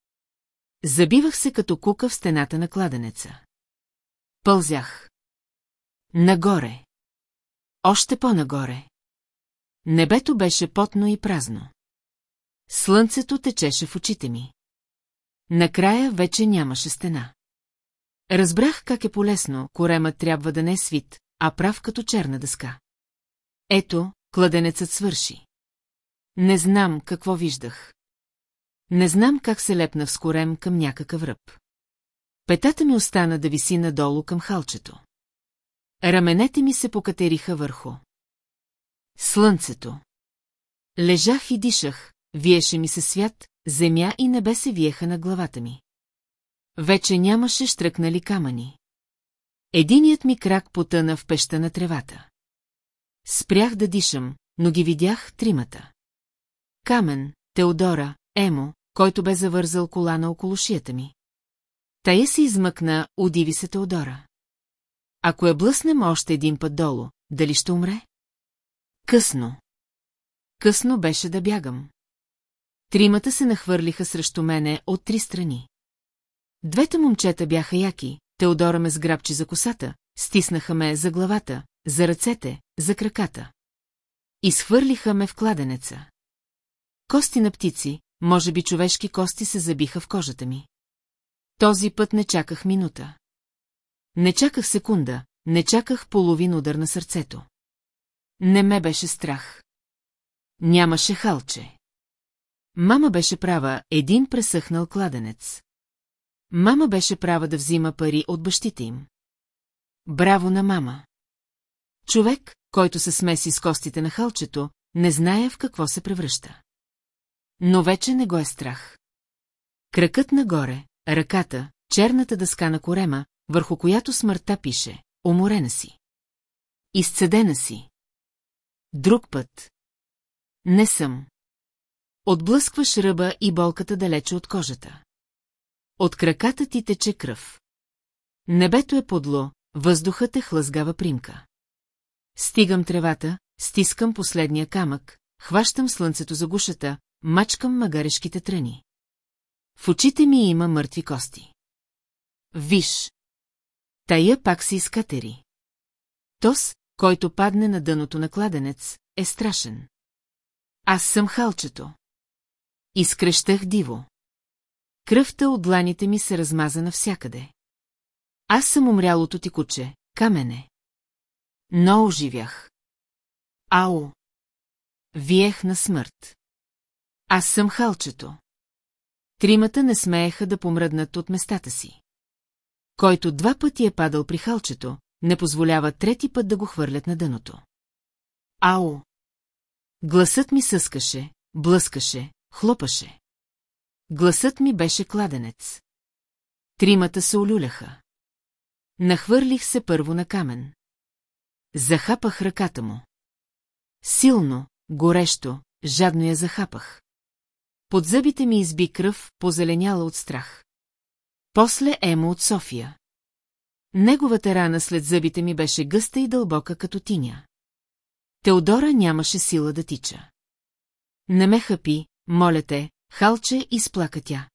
Забивах се като кука в стената на кладенеца. Пълзях. Нагоре. Още по-нагоре. Небето беше потно и празно. Слънцето течеше в очите ми. Накрая вече нямаше стена. Разбрах как е полезно, коремът трябва да не е свит, а прав като черна дъска. Ето, кладенецът свърши. Не знам какво виждах. Не знам как се лепнах с корем към някакъв ръб. Петата ми остана да виси надолу към халчето. Раменете ми се покатериха върху. Слънцето. Лежах и дишах, виеше ми се свят, земя и небе се виеха на главата ми. Вече нямаше штръкнали камъни. Единият ми крак потъна в пеща на тревата. Спрях да дишам, но ги видях тримата. Камен, Теодора, Емо, който бе завързал колана около шията ми. Тая се измъкна, удиви се Теодора. Ако я блъснем още един път долу, дали ще умре? Късно. Късно беше да бягам. Тримата се нахвърлиха срещу мене от три страни. Двете момчета бяха яки, Теодора ме сграбчи за косата, стиснаха ме за главата, за ръцете, за краката. Изхвърлиха ме в кладенеца. Кости на птици, може би човешки кости се забиха в кожата ми. Този път не чаках минута. Не чаках секунда, не чаках половин удар на сърцето. Не ме беше страх. Нямаше халче. Мама беше права, един пресъхнал кладенец. Мама беше права да взима пари от бащите им. Браво на мама! Човек, който се смеси с костите на халчето, не знае в какво се превръща. Но вече не го е страх. Кракът нагоре, ръката, черната дъска на корема, върху която смъртта пише «Уморена си». Изцедена си. Друг път. Не съм. Отблъскваш ръба и болката далече от кожата. От краката ти тече кръв. Небето е подло, въздухът е хлъзгава примка. Стигам тревата, стискам последния камък, хващам слънцето за гушата, мачкам магарешките тръни. В очите ми има мъртви кости. Виж! Тая пак се изкатери. Тос, който падне на дъното на кладенец, е страшен. Аз съм халчето. Изкрещах диво. Кръвта от дланите ми се размаза навсякъде. Аз съм умрялото ти куче, камене. Но оживях. Ау! Виех на смърт. Аз съм халчето. Тримата не смееха да помръднат от местата си. Който два пъти е падал при халчето, не позволява трети път да го хвърлят на дъното. Ау! Гласът ми съскаше, блъскаше, хлопаше. Гласът ми беше кладенец. Тримата се олюляха. Нахвърлих се първо на камен. Захапах ръката му. Силно, горещо, жадно я захапах. Под зъбите ми изби кръв, позеленяла от страх. После Емо от София. Неговата рана след зъбите ми беше гъста и дълбока като тиня. Теодора нямаше сила да тича. Не ме хъпи, моля те, халче изплака тя.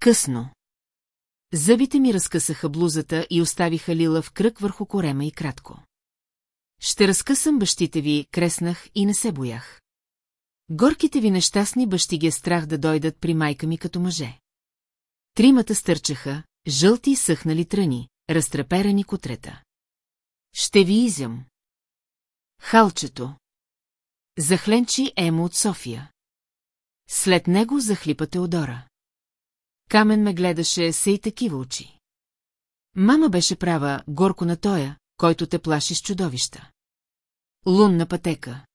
Късно. Зъбите ми разкъсаха блузата и оставиха лила в кръг върху корема и кратко. Ще разкъсам бащите ви, креснах и не се боях. Горките ви нещастни бащи ги е страх да дойдат при майка ми като мъже. Тримата стърчаха, жълти и съхнали тръни, разтреперани котрета. Ще ви изям. Халчето. Захленчи Емо от София. След него захлипа Теодора. Камен ме гледаше се и такива очи. Мама беше права, горко на тоя, който те плаши с чудовища. Лунна пътека.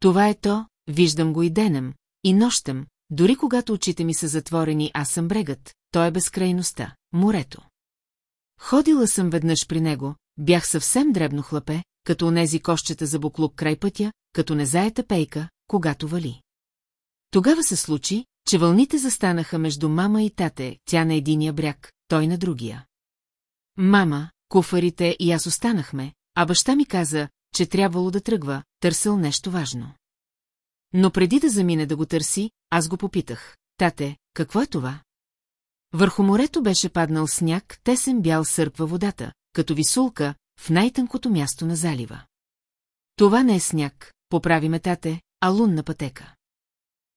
Това е то, виждам го и денем, и нощем, дори когато очите ми са затворени, аз съм брегът, то е безкрайността, морето. Ходила съм веднъж при него, бях съвсем дребно хлапе, като онези кощета за буклук край пътя, като незаета пейка, когато вали. Тогава се случи, че вълните застанаха между мама и тате, тя на единия бряг, той на другия. Мама, куфарите и аз останахме, а баща ми каза, че трябвало да тръгва, търсил нещо важно. Но преди да замине да го търси, аз го попитах. Тате, какво е това? Върху морето беше паднал сняг, тесен бял сърпва водата, като висулка, в най-тънкото място на залива. Това не е сняг, поправи метате, а лунна пътека.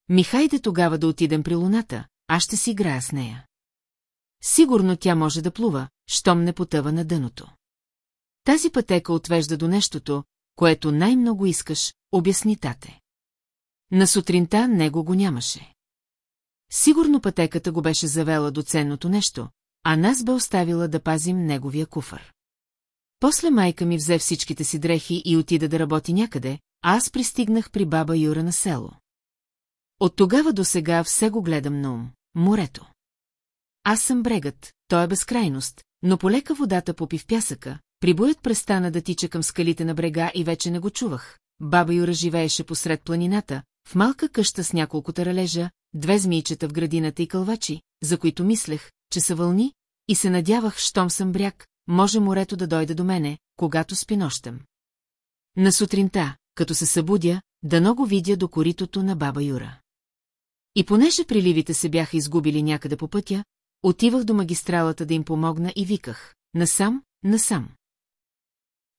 Ми хайде тогава да отидем при луната, аз ще си играя с нея. Сигурно тя може да плува, щом не потъва на дъното. Тази пътека отвежда до нещото, което най-много искаш, обясни тате. На сутринта него го нямаше. Сигурно пътеката го беше завела до ценното нещо, а нас бе оставила да пазим неговия куфър. После майка ми взе всичките си дрехи и отида да работи някъде, а аз пристигнах при баба Юра на село. От тогава до сега все го гледам на ум – морето. Аз съм брегът, то е безкрайност, но полека водата попи в пясъка, прибоят престана да тича към скалите на брега и вече не го чувах. Баба Юра живееше посред планината, в малка къща с няколко таралежа, две змийчета в градината и кълвачи, за които мислех, че са вълни, и се надявах, щом съм бряг, може морето да дойде до мене, когато спи нощем. На сутринта, като се събудя, да го видя до коритото на баба Юра. И понеже приливите се бяха изгубили някъде по пътя, отивах до магистралата да им помогна и виках. Насам, насам.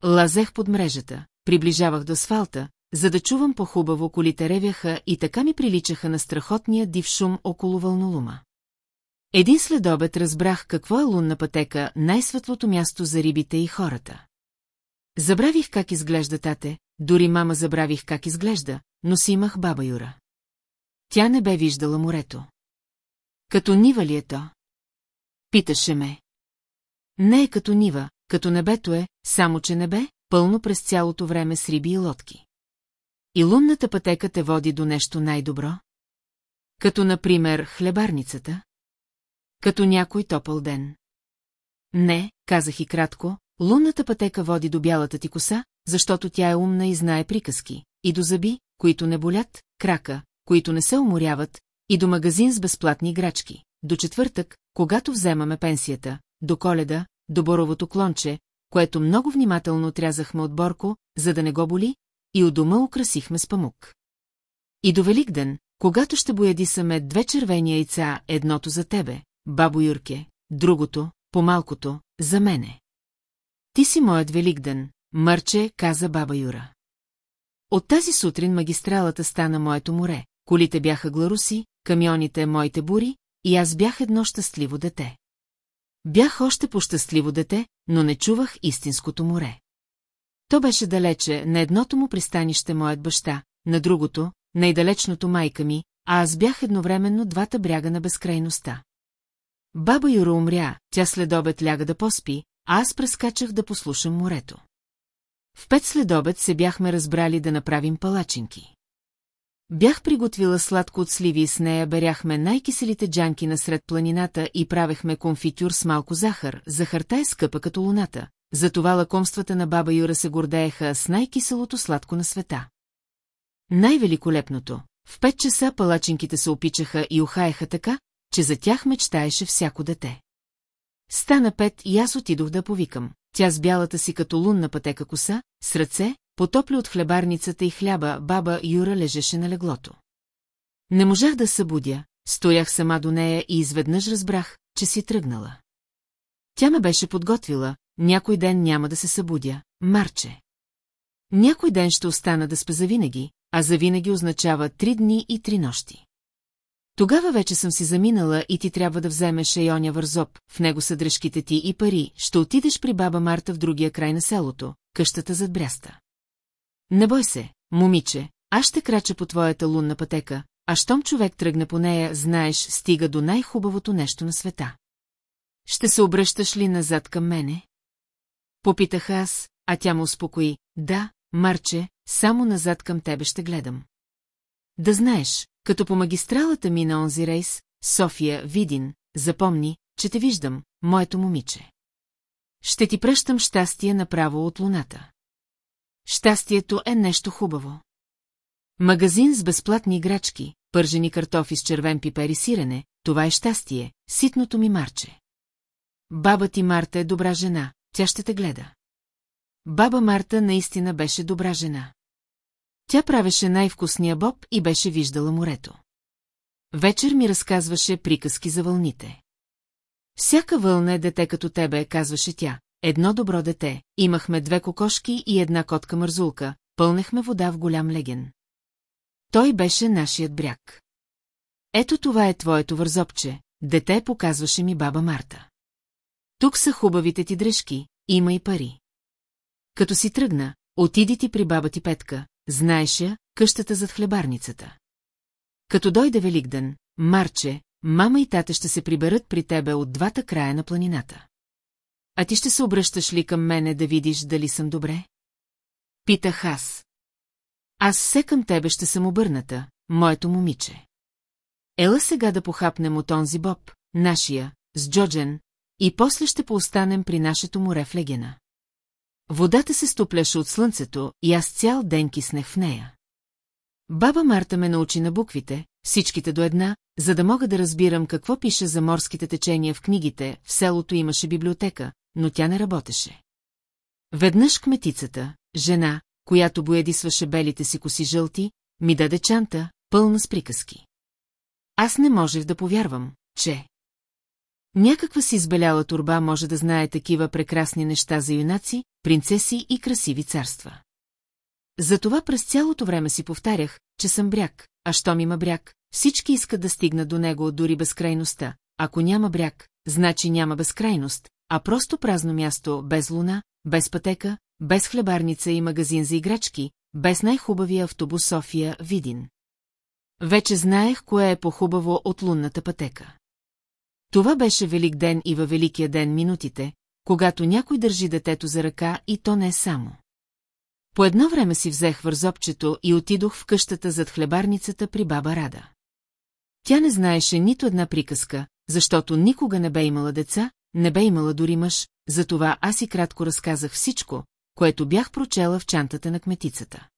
Лазех под мрежата, приближавах до асфалта, за да чувам по-хубаво колите ревяха и така ми приличаха на страхотния див шум около вълнолума. Един следобед разбрах какво е лунна пътека, най-светлото място за рибите и хората. Забравих как изглежда тате, дори мама забравих как изглежда, но си имах баба Юра. Тя не бе виждала морето. Като нива ли е то? Питаше ме. Не е като нива, като небето е, само че небе, пълно през цялото време с риби и лодки. И лунната пътека те води до нещо най-добро? Като, например, хлебарницата? Като някой топъл ден. Не, казах и кратко, лунната пътека води до бялата ти коса, защото тя е умна и знае приказки, и до зъби, които не болят, крака, които не се уморяват, и до магазин с безплатни играчки, до четвъртък, когато вземаме пенсията, до коледа, до боровото клонче, което много внимателно отрязахме от Борко, за да не го боли, и от дома украсихме с памук. И до Великден, когато ще боядисаме две червени яйца, едното за тебе, бабо Юрке, другото, по-малкото, за мене. Ти си моят Великден, мърче, каза баба Юра. От тази сутрин магистралата стана моето море, колите бяха гларуси, камионите моите бури, и аз бях едно щастливо дете. Бях още по-щастливо дете, но не чувах истинското море. То беше далече, на едното му пристанище моят баща, на другото, най-далечното майка ми, а аз бях едновременно двата бряга на безкрайността. Баба Юра умря, тя следобед ляга да поспи, а аз прескачах да послушам морето. В пет следобед се бяхме разбрали да направим палачинки. Бях приготвила сладко от сливи и с нея беряхме най-киселите джанки насред планината и правехме конфитюр с малко захар, захарта е скъпа като луната, затова лакомствата на баба Юра се гордееха с най-киселото сладко на света. Най-великолепното, в пет часа палачинките се опичаха и ухаеха така, че за тях мечтаеше всяко дете. Стана пет и аз отидох да повикам. Тя с бялата си като лунна пътека коса, с ръце, потопли от хлебарницата и хляба, баба Юра лежеше на леглото. Не можах да събудя, стоях сама до нея и изведнъж разбрах, че си тръгнала. Тя ме беше подготвила, някой ден няма да се събудя, Марче. Някой ден ще остана да спа завинаги, а завинаги означава три дни и три нощи. Тогава вече съм си заминала и ти трябва да вземеш Айоня вързоп, в него са дръжките ти и пари, ще отидеш при баба Марта в другия край на селото, къщата зад бряста. Не бой се, момиче, аз ще крача по твоята лунна пътека, а щом човек тръгне по нея, знаеш, стига до най-хубавото нещо на света. Ще се обръщаш ли назад към мене? Попитах аз, а тя му успокои. Да, Марче, само назад към тебе ще гледам. Да знаеш, като по магистралата ми на онзи рейс, София, Видин, запомни, че те виждам, моето момиче. Ще ти пръщам щастие направо от луната. Щастието е нещо хубаво. Магазин с безплатни играчки, пържени картофи с червен пипер и сирене, това е щастие, ситното ми марче. Баба ти Марта е добра жена, тя ще те гледа. Баба Марта наистина беше добра жена. Тя правеше най-вкусния боб и беше виждала морето. Вечер ми разказваше приказки за вълните. Всяка вълна е дете като тебе, казваше тя. Едно добро дете, имахме две кокошки и една котка мързулка, пълнехме вода в голям леген. Той беше нашият бряг. Ето това е твоето вързопче, дете показваше ми баба Марта. Тук са хубавите ти дръжки, има и пари. Като си тръгна, отиди ти при баба ти Петка, знаеше къщата зад хлебарницата. Като дойде Великден, Марче, мама и тата ще се приберат при тебе от двата края на планината. А ти ще се обръщаш ли към мене да видиш дали съм добре? Питах аз. Аз все към тебе ще съм обърната, моето момиче. Ела сега да похапнем от онзи Боб, нашия, с Джоджен, и после ще поостанем при нашето море в Легена. Водата се стопляше от слънцето и аз цял ден киснех в нея. Баба Марта ме научи на буквите, всичките до една, за да мога да разбирам какво пише за морските течения в книгите, в селото имаше библиотека, но тя не работеше. Веднъж кметицата, жена, която боядисваше белите си коси жълти, ми даде чанта, пълна с приказки. Аз не можех да повярвам, че... Някаква си избеляла турба може да знае такива прекрасни неща за юнаци, принцеси и красиви царства. Затова през цялото време си повтарях, че съм бряг, а щом има бряг, всички искат да стигнат до него дори безкрайността. Ако няма бряг, значи няма безкрайност, а просто празно място без луна, без пътека, без хлебарница и магазин за играчки, без най-хубавия автобус София Видин. Вече знаех, кое е по-хубаво от лунната пътека. Това беше велик ден и във великия ден минутите, когато някой държи детето за ръка и то не е само. По едно време си взех вързопчето и отидох в къщата зад хлебарницата при баба Рада. Тя не знаеше нито една приказка, защото никога не бе имала деца, не бе имала дори мъж, затова аз и кратко разказах всичко, което бях прочела в чантата на кметицата.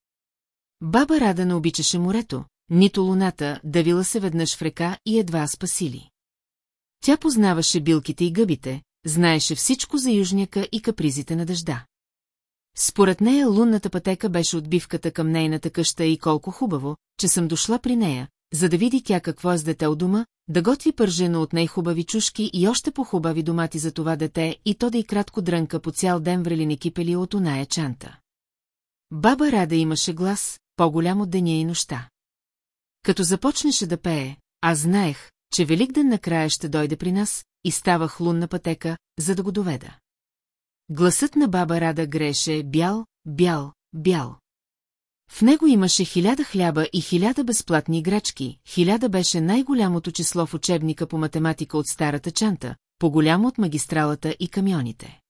Баба Рада не обичаше морето, нито луната, давила се веднъж в река и едва спасили. Тя познаваше билките и гъбите, знаеше всичко за южняка и капризите на дъжда. Според нея лунната пътека беше отбивката към нейната къща и колко хубаво, че съм дошла при нея, за да види тя какво е с дете у дома, да готви пържено от най-хубави чушки и още по-хубави домати за това дете и то да и кратко дрънка по цял ден врелини кипели от оная чанта. Баба Рада имаше глас, по-голям от деня и нощта. Като започнеше да пее, аз знаех, че Великден накрая ще дойде при нас и ставах лунна пътека, за да го доведа. Гласът на баба Рада греше бял, бял, бял. В него имаше хиляда хляба и хиляда безплатни играчки, хиляда беше най-голямото число в учебника по математика от старата чанта, по-голямо от магистралата и камионите.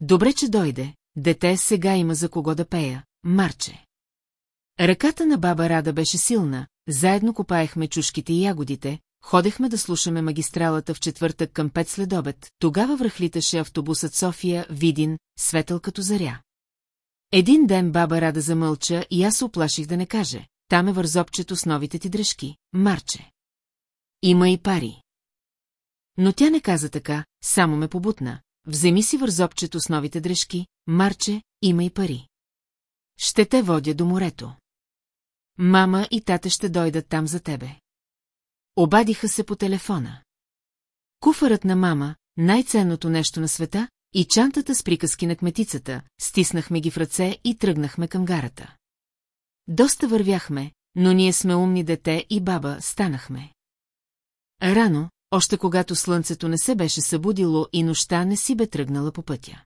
Добре, че дойде, дете сега има за кого да пея, Марче. Ръката на баба Рада беше силна, заедно копаехме чушките и ягодите, ходехме да слушаме магистралата в четвъртък към пет следобед, тогава връхлиташе автобусът София, Видин, светъл като заря. Един ден баба Рада замълча и аз оплаших да не каже. Там е вързопчето с новите ти дръжки, Марче. Има и пари. Но тя не каза така, само ме побутна. Вземи си вързопчето с новите дръжки, Марче, има и пари. Ще те водя до морето. Мама и тата ще дойдат там за тебе. Обадиха се по телефона. Куфарът на мама, най-ценното нещо на света, и чантата с приказки на кметицата, стиснахме ги в ръце и тръгнахме към гарата. Доста вървяхме, но ние сме умни дете и баба станахме. Рано, още когато слънцето не се беше събудило и нощта не си бе тръгнала по пътя.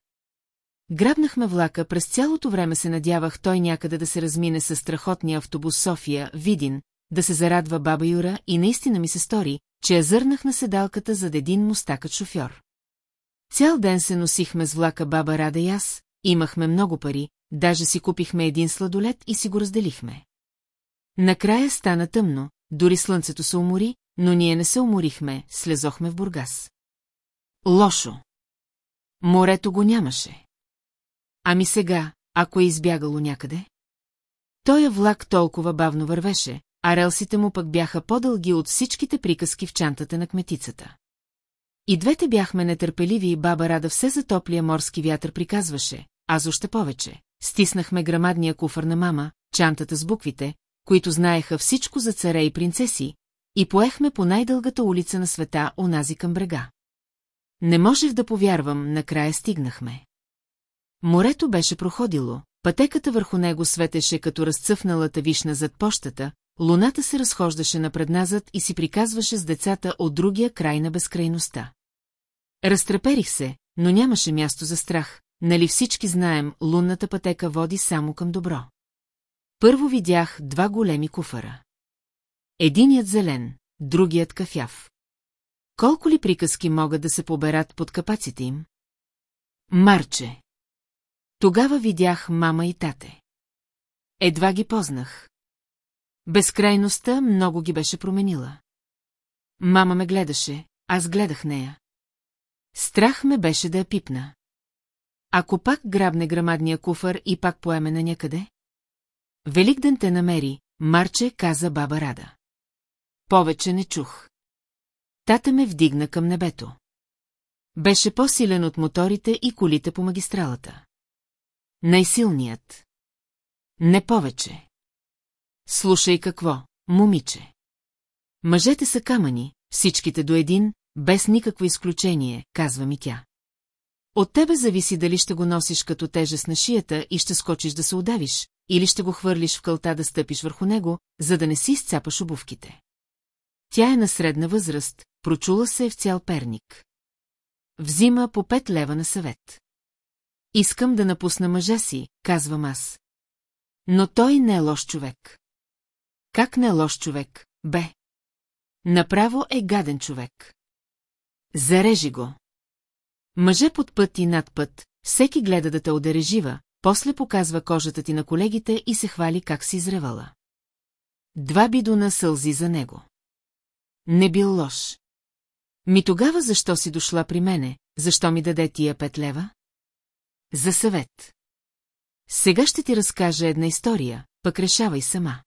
Грабнахме влака, през цялото време се надявах той някъде да се размине с страхотния автобус София, Видин, да се зарадва баба Юра и наистина ми се стори, че я зърнах на седалката зад един мустакът шофьор. Цял ден се носихме с влака баба Рада и аз, имахме много пари, даже си купихме един сладолет и си го разделихме. Накрая стана тъмно, дори слънцето се умори, но ние не се уморихме, слезохме в Бургас. Лошо. Морето го нямаше. Ами сега, ако е избягало някъде? Тоя влак толкова бавно вървеше, а релсите му пък бяха по-дълги от всичките приказки в чантата на кметицата. И двете бяхме нетърпеливи и баба Рада все за топлия морски вятър приказваше, аз още повече. Стиснахме грамадния куфър на мама, чантата с буквите, които знаеха всичко за царе и принцеси, и поехме по най-дългата улица на света, онази към брега. не можех да повярвам, накрая стигнахме. Морето беше проходило, пътеката върху него светеше като разцъфналата вишна зад пощата, луната се разхождаше напредназад и си приказваше с децата от другия край на безкрайността. Разтреперих се, но нямаше място за страх, нали всички знаем, лунната пътека води само към добро. Първо видях два големи куфара. Единият зелен, другият кафяв. Колко ли приказки могат да се поберат под капаците им? Марче. Тогава видях мама и тате. Едва ги познах. Безкрайността много ги беше променила. Мама ме гледаше, аз гледах нея. Страх ме беше да я пипна. Ако пак грабне грамадния куфър и пак поеме на някъде? Великден те намери, Марче каза баба Рада. Повече не чух. Тата ме вдигна към небето. Беше по-силен от моторите и колите по магистралата. Най-силният. Не повече. Слушай какво, момиче. Мъжете са камъни, всичките до един, без никакво изключение, казва ми тя. От тебе зависи дали ще го носиш като тежест на шията и ще скочиш да се удавиш, или ще го хвърлиш в кълта да стъпиш върху него, за да не си изцапаш обувките. Тя е на средна възраст, прочула се е в цял перник. Взима по пет лева на съвет. Искам да напусна мъжа си, казвам аз. Но той не е лош човек. Как не е лош човек, бе? Направо е гаден човек. Зарежи го. Мъже под път и над път, всеки гледа да те ударе жива, после показва кожата ти на колегите и се хвали как си изревала. Два бидона сълзи за него. Не бил лош. Ми тогава защо си дошла при мене, защо ми даде тия пет лева? За съвет. Сега ще ти разкажа една история, пък решавай сама.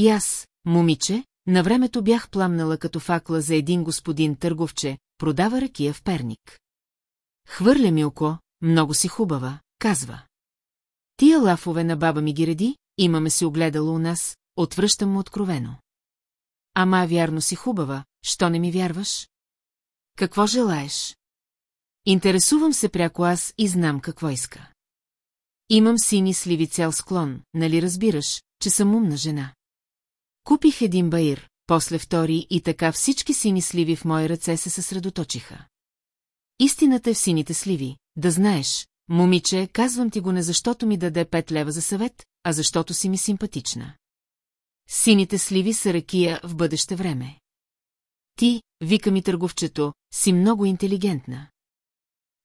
И аз, момиче, на времето бях пламнала като факла за един господин търговче, продава ракия в перник. Хвърля ми око, много си хубава, казва. Тия лафове на баба ми ги реди, имаме си огледало у нас, отвръщам му откровено. Ама вярно си хубава, що не ми вярваш? Какво желаеш? Интересувам се пряко аз и знам какво иска. Имам сини сливи цял склон, нали разбираш, че съм умна жена. Купих един баир, после втори и така всички сини сливи в мои ръце се съсредоточиха. Истината е в сините сливи, да знаеш, момиче, казвам ти го не защото ми даде пет лева за съвет, а защото си ми симпатична. Сините сливи са ракия в бъдеще време. Ти, вика ми търговчето, си много интелигентна.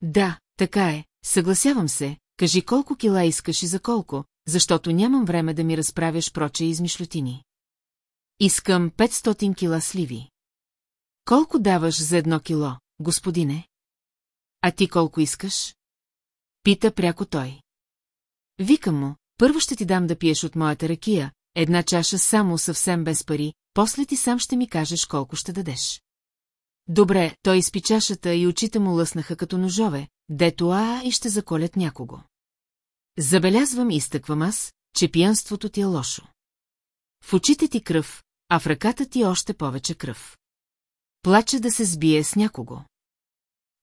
Да, така е, съгласявам се, кажи колко кила искаш и за колко, защото нямам време да ми разправяш проче измишлютини. Искам 500 кила сливи. Колко даваш за едно кило, господине? А ти колко искаш? Пита пряко той. Викам му, първо ще ти дам да пиеш от моята ракия, една чаша само съвсем без пари, после ти сам ще ми кажеш колко ще дадеш. Добре, той изпи чашата и очите му лъснаха като ножове, дето а и ще заколят някого. Забелязвам и стъквам аз, че пиянството ти е лошо. В очите ти кръв, а в ръката ти още повече кръв. Плаче да се сбие с някого.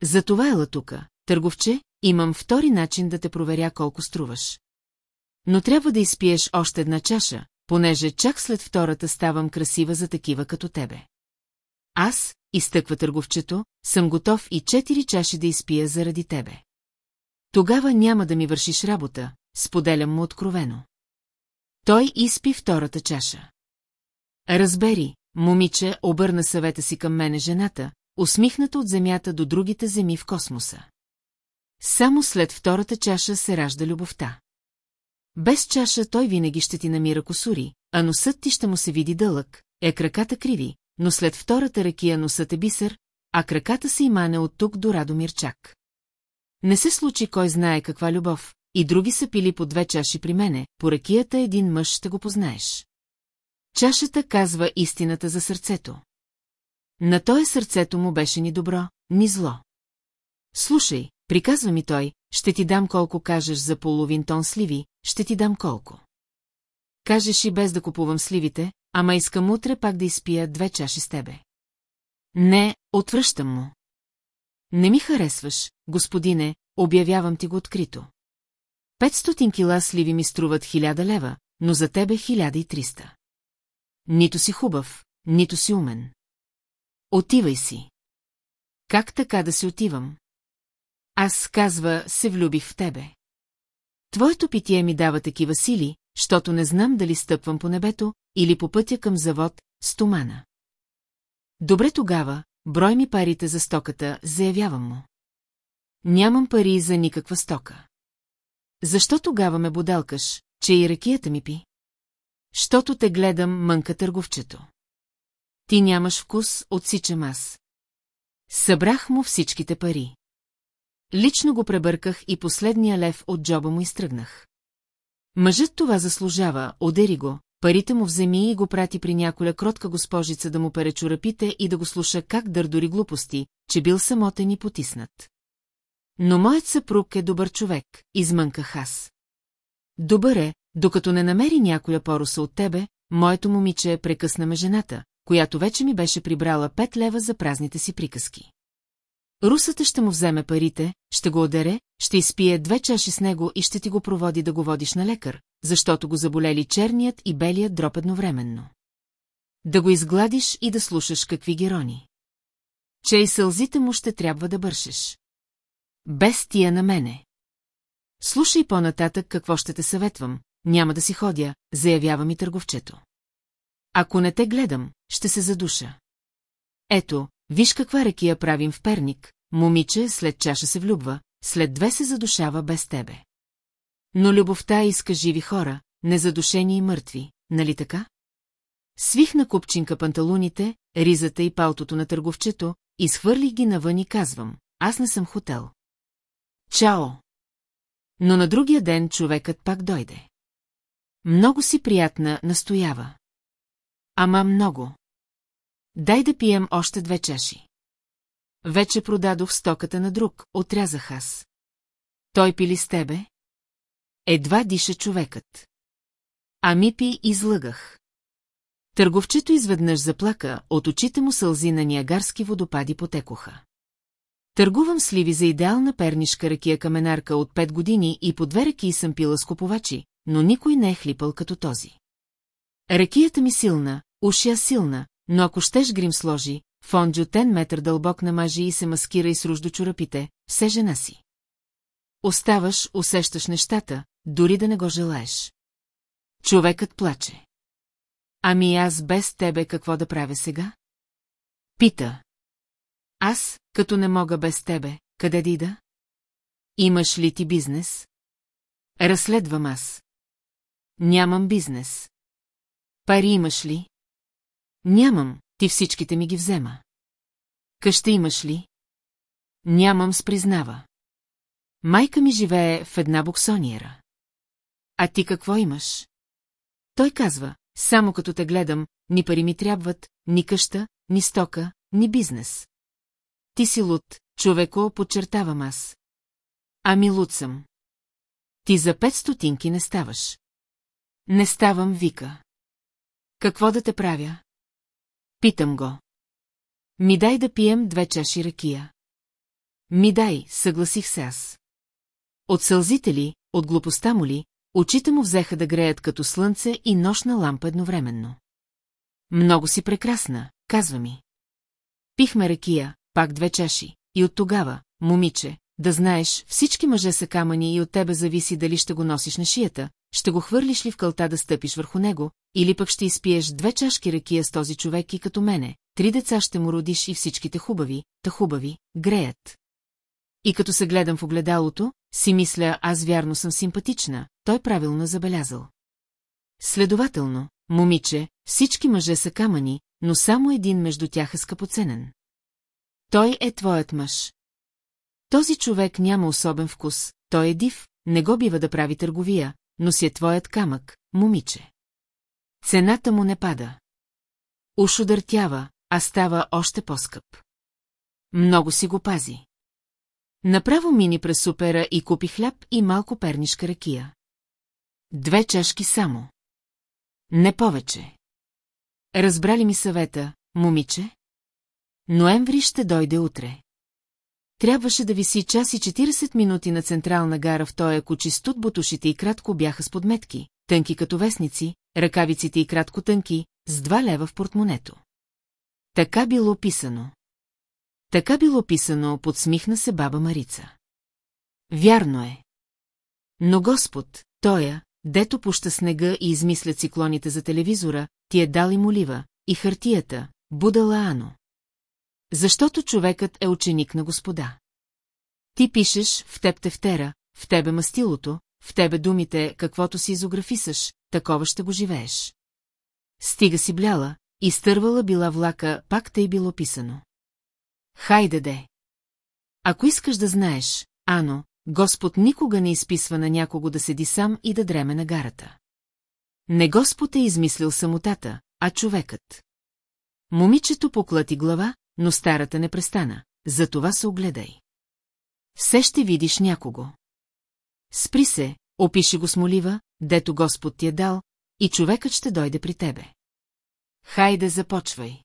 Затова ела тука, търговче, имам втори начин да те проверя колко струваш. Но трябва да изпиеш още една чаша, понеже чак след втората ставам красива за такива като тебе. Аз, изтъква търговчето, съм готов и четири чаши да изпия заради тебе. Тогава няма да ми вършиш работа, споделям му откровено. Той изпи втората чаша. Разбери, момиче обърна съвета си към мене жената, усмихната от земята до другите земи в космоса. Само след втората чаша се ражда любовта. Без чаша той винаги ще ти намира косури, а носът ти ще му се види дълъг, е краката криви, но след втората ракия носът е бисер, а краката се имане от тук до Радомирчак. Не се случи кой знае каква любов, и други са пили по две чаши при мене, по ракията един мъж ще го познаеш. Чашата казва истината за сърцето. На той сърцето му беше ни добро, ни зло. Слушай, приказва ми той, ще ти дам колко кажеш за половин тон сливи, ще ти дам колко. Кажеш и без да купувам сливите, ама искам утре пак да изпия две чаши с тебе. Не, отвръщам му. Не ми харесваш, господине, обявявам ти го открито. 500 кила сливи ми струват 1000 лева, но за тебе 1300. Нито си хубав, нито си умен. Отивай си. Как така да си отивам? Аз, казва, се влюбих в тебе. Твоето питие ми дава такива сили, щото не знам дали стъпвам по небето или по пътя към завод с тумана. Добре тогава, брой ми парите за стоката, заявявам му. Нямам пари за никаква стока. Защо тогава ме боделкаш, че и ракията ми пи? Щото те гледам, мънка търговчето. Ти нямаш вкус, отсичам аз. Събрах му всичките пари. Лично го пребърках и последния лев от джоба му изтръгнах. Мъжът това заслужава, одери го, парите му вземи и го прати при няколя кротка госпожица да му пере чурапите и да го слуша как дърдори глупости, че бил самотен и потиснат. Но моят съпруг е добър човек, измънках аз. Добър е, докато не намери някоя пороса от тебе, моето момиче прекъсна ме жената, която вече ми беше прибрала пет лева за празните си приказки. Русата ще му вземе парите, ще го одере, ще изпие две чаши с него и ще ти го проводи да го водиш на лекар, защото го заболели черният и белият дроп едновременно. Да го изгладиш и да слушаш какви герони. Че и сълзите му ще трябва да бършеш. Без тия на мене. Слушай по-нататък какво ще те съветвам, няма да си ходя, заявява ми търговчето. Ако не те гледам, ще се задуша. Ето, виж каква рекия правим в Перник, момиче след чаша се влюбва, след две се задушава без тебе. Но любовта иска живи хора, незадушени и мъртви, нали така? Свих на купчинка панталоните, ризата и палтото на търговчето, изхвърлих ги навън и казвам, аз не съм хотел. Чао! Но на другия ден човекът пак дойде. Много си приятна, настоява. Ама много. Дай да пием още две чаши. Вече продадох стоката на друг, отрязах аз. Той пили с тебе? Едва диша човекът. Ами пи излъгах. Търговчето изведнъж заплака, от очите му сълзи на ниагарски водопади потекоха. Търгувам сливи за идеална пернишка ракия каменарка от пет години и по две реки съм пила с купувачи, но никой не е хлипал като този. Рекията ми силна, ушия силна, но ако щеш грим сложи, фонджо тен метър дълбок намажи и се маскира и с руж до чурапите, все жена си. Оставаш, усещаш нещата, дори да не го желаеш. Човекът плаче. Ами аз без тебе какво да правя сега? Пита. Аз, като не мога без тебе, къде да ида? Имаш ли ти бизнес? Разследвам аз. Нямам бизнес. Пари имаш ли? Нямам, ти всичките ми ги взема. Къща имаш ли? Нямам спризнава. Майка ми живее в една буксониера. А ти какво имаш? Той казва, само като те гледам, ни пари ми трябват, ни къща, ни стока, ни бизнес. Ти си луд, човеко, подчертавам аз. Ами луд съм. Ти за пет стотинки не ставаш. Не ставам, вика. Какво да те правя? Питам го. Ми дай да пием две чаши ракия. Ми дай, съгласих се аз. От сълзите ли, от глупостта му ли, очите му взеха да греят като слънце и нощна лампа едновременно. Много си прекрасна, казва ми. Пихме ракия, пак две чаши, и от тогава, момиче, да знаеш, всички мъже са камъни и от тебе зависи дали ще го носиш на шията, ще го хвърлиш ли в кълта да стъпиш върху него, или пък ще изпиеш две чашки ракия с този човек и като мене, три деца ще му родиш и всичките хубави, та хубави, греят. И като се гледам в огледалото, си мисля, аз вярно съм симпатична, той правилно забелязал. Следователно, момиче, всички мъже са камъни, но само един между тях е скъпоценен. Той е твоят мъж. Този човек няма особен вкус, той е див, не го бива да прави търговия, но си е твоят камък, момиче. Цената му не пада. Уж удъртява, а става още по-скъп. Много си го пази. Направо мини през супера и купи хляб и малко пернишка ракия. Две чашки само. Не повече. Разбрали ми съвета, момиче? Ноември ще дойде утре. Трябваше да виси час и 40 минути на централна гара в тоя кучистут бутушите и кратко бяха с подметки, тънки като вестници, ръкавиците и кратко тънки, с два лева в портмонето. Така било писано. Така било писано, подсмихна се баба Марица. Вярно е. Но Господ, тоя, дето пуща снега и измисля циклоните за телевизора, ти е дал и молива, и хартията, Будала Ано. Защото човекът е ученик на Господа. Ти пишеш в теб тефтера, в тебе мастилото, в тебе думите, каквото си изографисаш, такова ще го живееш. Стига си бляла, изтървала била влака, пак тъй било писано. Хайде де! Ако искаш да знаеш, Ано, Господ никога не изписва на някого да седи сам и да дреме на гарата. Не Господ е измислил самотата, а човекът. Момичето поклати глава, но старата не престана, затова се огледай. Все ще видиш някого. Спри се, опиши го с молива, дето Господ ти е дал, и човекът ще дойде при тебе. Хайде, започвай.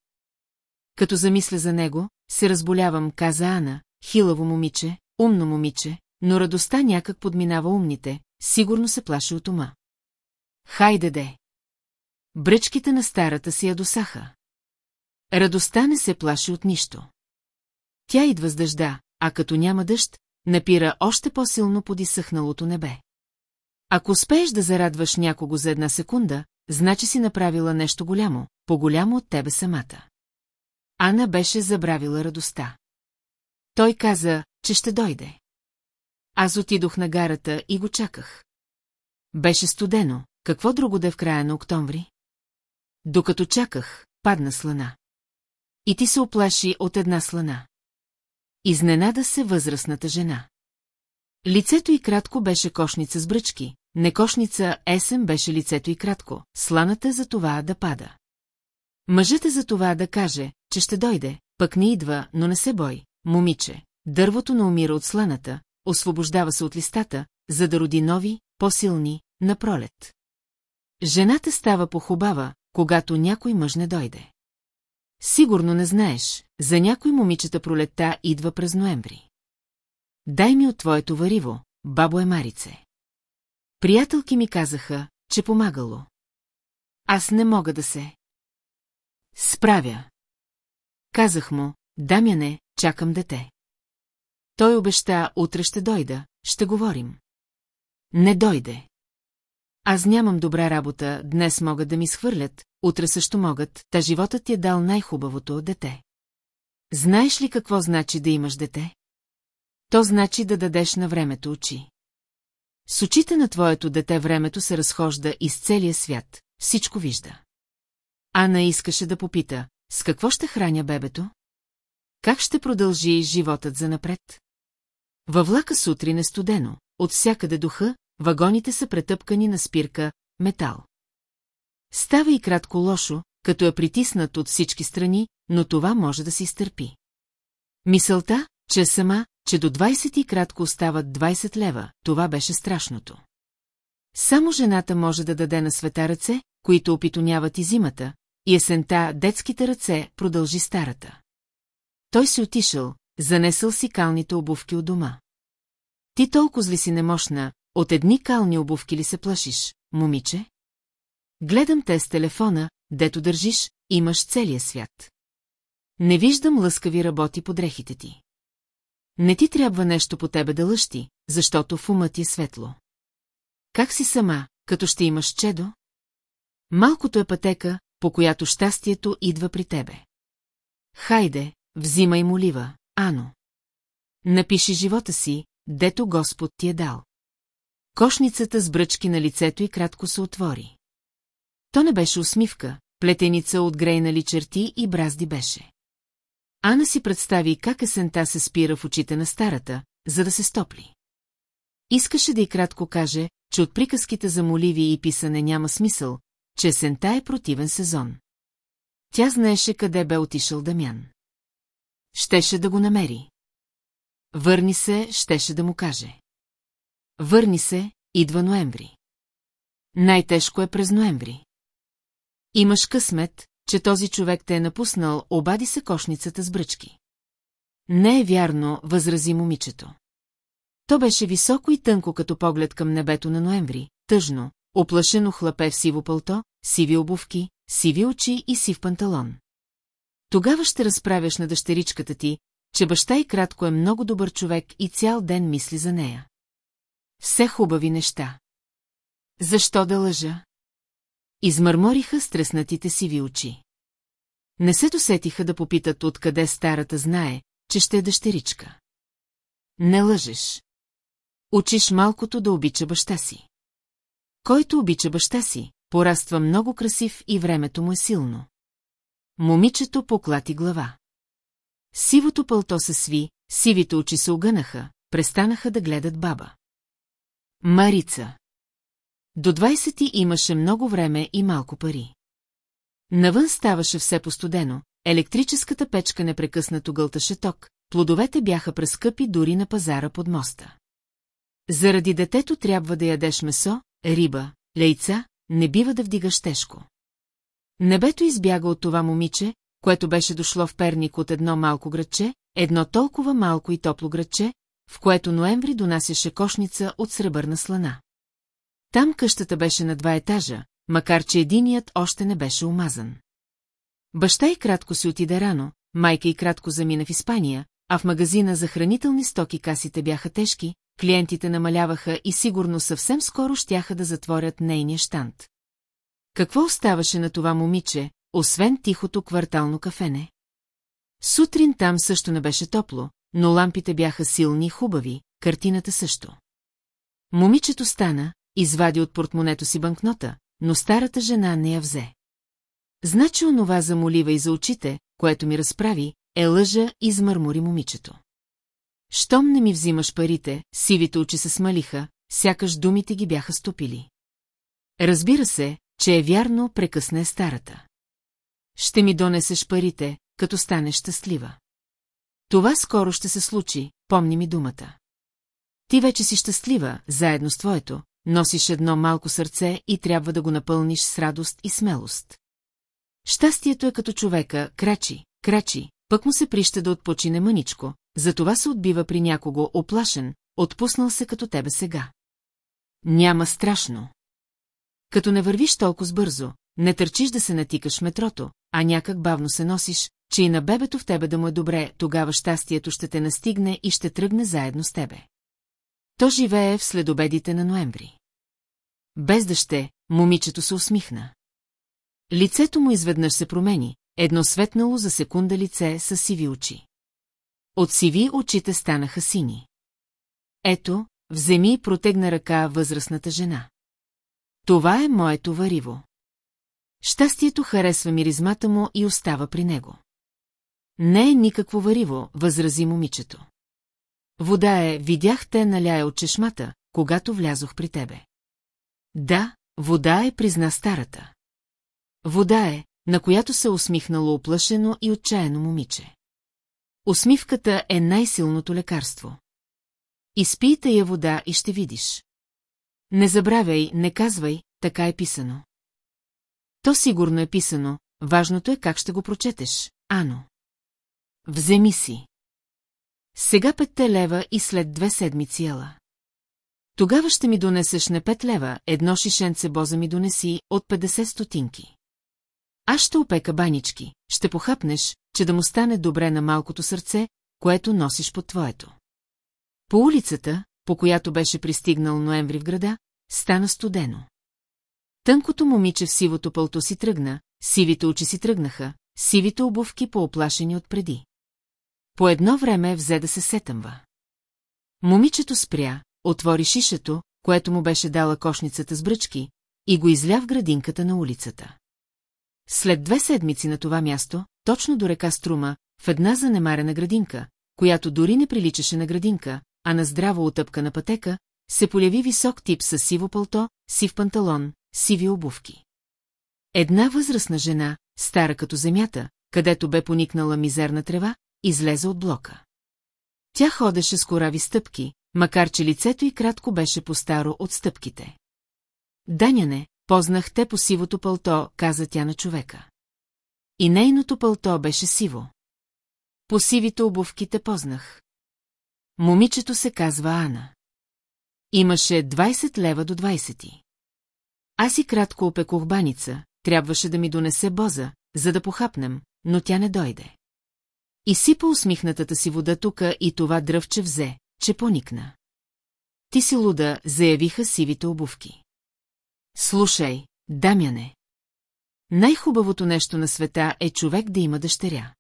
Като замисля за него, се разболявам, каза Ана, хилаво момиче, умно момиче, но радостта някак подминава умните, сигурно се плаши от ума. Хайде де! Бръчките на старата си я досаха. Радостта не се плаши от нищо. Тя идва с дъжда, а като няма дъжд, напира още по-силно под изсъхналото небе. Ако успееш да зарадваш някого за една секунда, значи си направила нещо голямо, по-голямо от тебе самата. Ана беше забравила радостта. Той каза, че ще дойде. Аз отидох на гарата и го чаках. Беше студено, какво друго да е в края на октомври? Докато чаках, падна слана. И ти се оплаши от една слана. Изненада се възрастната жена. Лицето й кратко беше кошница с бръчки, не кошница есен беше лицето й кратко, сланата за това да пада. Мъжът е за това да каже, че ще дойде, пък не идва, но не се бой, момиче. Дървото не умира от сланата, освобождава се от листата, за да роди нови, по-силни, на пролет. Жената става похубава, когато някой мъж не дойде. Сигурно не знаеш, за някой момичета пролетта идва през ноември. Дай ми от твоето вариво, бабо Емарице. Приятелки ми казаха, че помагало. Аз не мога да се. Справя. Казах му, Дамяне, чакам дете. Той обеща, утре ще дойда, ще говорим. Не дойде. Аз нямам добра работа, днес могат да ми схвърлят, утре също могат, та животът ти е дал най-хубавото от дете. Знаеш ли какво значи да имаш дете? То значи да дадеш на времето очи. С очите на твоето дете времето се разхожда из целия свят, всичко вижда. Ана искаше да попита, с какво ще храня бебето? Как ще продължи животът за напред? Във влака сутрин е студено, от всякъде духа, вагоните са претъпкани на спирка, метал. Става и кратко лошо, като е притиснат от всички страни, но това може да се изтърпи. Мисълта, че сама, че до 20 и кратко остават 20 лева, това беше страшното. Само жената може да даде на света ръце, които опитоняват и зимата, и есента детските ръце продължи старата. Той си отишъл, занесъл си калните обувки от дома. Ти толкова ли си немощна, от едни кални обувки ли се плашиш, момиче? Гледам те с телефона, дето държиш, имаш целия свят. Не виждам лъскави работи по дрехите ти. Не ти трябва нещо по тебе да лъщи, защото в ума ти е светло. Как си сама, като ще имаш чедо? Малкото е пътека, по която щастието идва при тебе. Хайде, взимай молива, Ано. Напиши живота си, дето Господ ти е дал. Кошницата с бръчки на лицето и кратко се отвори. То не беше усмивка, плетеница от грейнали черти и бразди беше. Ана си представи как есента се спира в очите на старата, за да се стопли. Искаше да и кратко каже, че от приказките за моливи и писане няма смисъл, че есента е противен сезон. Тя знаеше къде бе отишъл Дамян. Щеше да го намери. Върни се, щеше да му каже. Върни се, идва ноември. Най-тежко е през ноември. Имаш късмет, че този човек те е напуснал, обади се кошницата с бръчки. Не е вярно, възрази момичето. То беше високо и тънко като поглед към небето на ноември, тъжно, оплашено хлапе в сиво пълто, сиви обувки, сиви очи и сив панталон. Тогава ще разправяш на дъщеричката ти, че баща и кратко е много добър човек и цял ден мисли за нея. Все хубави неща. Защо да лъжа? Измърмориха стреснатите сиви очи. Не се досетиха да попитат откъде старата знае, че ще е дъщеричка. Не лъжеш. Учиш малкото да обича баща си. Който обича баща си, пораства много красив и времето му е силно. Момичето поклати глава. Сивото пълто се сви, сивите очи се огънаха, престанаха да гледат баба. Марица. До 20 имаше много време и малко пари. Навън ставаше все постудено, електрическата печка непрекъснато гълташе ток, плодовете бяха прескъпи дори на пазара под моста. Заради детето трябва да ядеш месо, риба, лейца, не бива да вдигаш тежко. Небето избяга от това момиче, което беше дошло в Перник от едно малко градче, едно толкова малко и топло градче, в което ноември донасяше кошница от сребърна слана. Там къщата беше на два етажа, макар че единият още не беше омазан. Баща и кратко си отиде рано, майка и кратко замина в Испания, а в магазина за хранителни стоки касите бяха тежки, клиентите намаляваха и сигурно съвсем скоро щяха да затворят нейния штант. Какво оставаше на това момиче, освен тихото квартално кафене? Сутрин там също не беше топло, но лампите бяха силни и хубави, картината също. Момичето стана, извади от портмонето си банкнота, но старата жена не я взе. Значи онова за молива и за очите, което ми разправи, е лъжа, измърмори момичето. Щом не ми взимаш парите, сивите очи се смалиха, сякаш думите ги бяха стопили. Разбира се, че е вярно, прекъсне старата. Ще ми донесеш парите, като станеш щастлива. Това скоро ще се случи, помни ми думата. Ти вече си щастлива, заедно с твоето, носиш едно малко сърце и трябва да го напълниш с радост и смелост. Щастието е като човека, крачи, крачи, пък му се прища да отпочине мъничко, затова се отбива при някого оплашен, отпуснал се като тебе сега. Няма страшно. Като не вървиш толкова бързо, не търчиш да се натикаш метрото, а някак бавно се носиш, че и на бебето в тебе да му е добре, тогава щастието ще те настигне и ще тръгне заедно с тебе. То живее в следобедите на ноември. Без дъще, момичето се усмихна. Лицето му изведнъж се промени, едно светнало за секунда лице с сиви очи. От сиви очите станаха сини. Ето, вземи и протегна ръка възрастната жена. Това е моето вариво. Щастието харесва миризмата му и остава при него. Не е никакво вариво, възрази момичето. Вода е, видях те наляя от чешмата, когато влязох при тебе. Да, вода е, призна старата. Вода е, на която се усмихнало оплашено и отчаяно момиче. Усмивката е най-силното лекарство. Изпийте я вода и ще видиш. Не забравяй, не казвай, така е писано. То сигурно е писано, важното е как ще го прочетеш, Ано. Вземи си. Сега петте лева и след две седмици ела. Тогава ще ми донесеш не пет лева, едно шишенце боза ми донеси от 50 стотинки. Аз ще опека банички, ще похапнеш, че да му стане добре на малкото сърце, което носиш под твоето. По улицата, по която беше пристигнал ноември в града, стана студено. Тънкото момиче в сивото пълто си тръгна, сивите очи си тръгнаха, сивите обувки по-оплашени отпреди. По едно време взе да се сетъмва. Момичето спря, отвори шишето, което му беше дала кошницата с бръчки, и го изля в градинката на улицата. След две седмици на това място, точно до река Струма, в една занемарена градинка, която дори не приличаше на градинка, а на здраво отъпкана пътека, се поляви висок тип с сиво пълто, сив панталон, сиви обувки. Една възрастна жена, стара като земята, където бе поникнала мизерна трева, излезе от блока. Тя ходеше с корави стъпки, макар че лицето й кратко беше по-старо от стъпките. Даняне, познах те по сивото пълто, каза тя на човека. И нейното пълто беше сиво. По сивите обувки те познах. Момичето се казва Ана. Имаше 20 лева до 20. Аз и кратко опекох баница, трябваше да ми донесе боза, за да похапнем, но тя не дойде. Изсипа усмихнатата си вода тука и това дръвче взе, че поникна. Ти си луда, заявиха сивите обувки. Слушай, Дамяне. Най-хубавото нещо на света е човек да има дъщеря.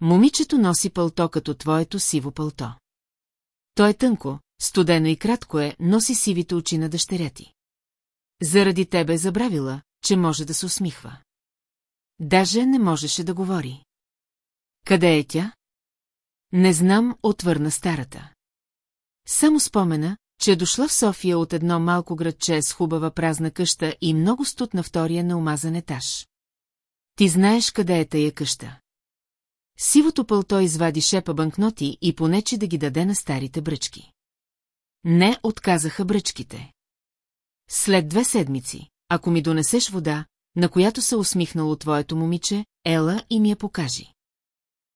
Момичето носи пълто като твоето сиво пълто. То е тънко, студено и кратко е, носи сивите очи на дъщеря ти. Заради тебе е забравила, че може да се усмихва. Даже не можеше да говори. Къде е тя? Не знам, отвърна старата. Само спомена, че е дошла в София от едно малко градче с хубава празна къща и много студ на втория неомазан етаж. Ти знаеш къде е тая къща. Сивото пълто извади шепа банкноти и понече да ги даде на старите бръчки. Не отказаха бръчките. След две седмици, ако ми донесеш вода, на която се усмихнало твоето момиче, ела и ми я покажи.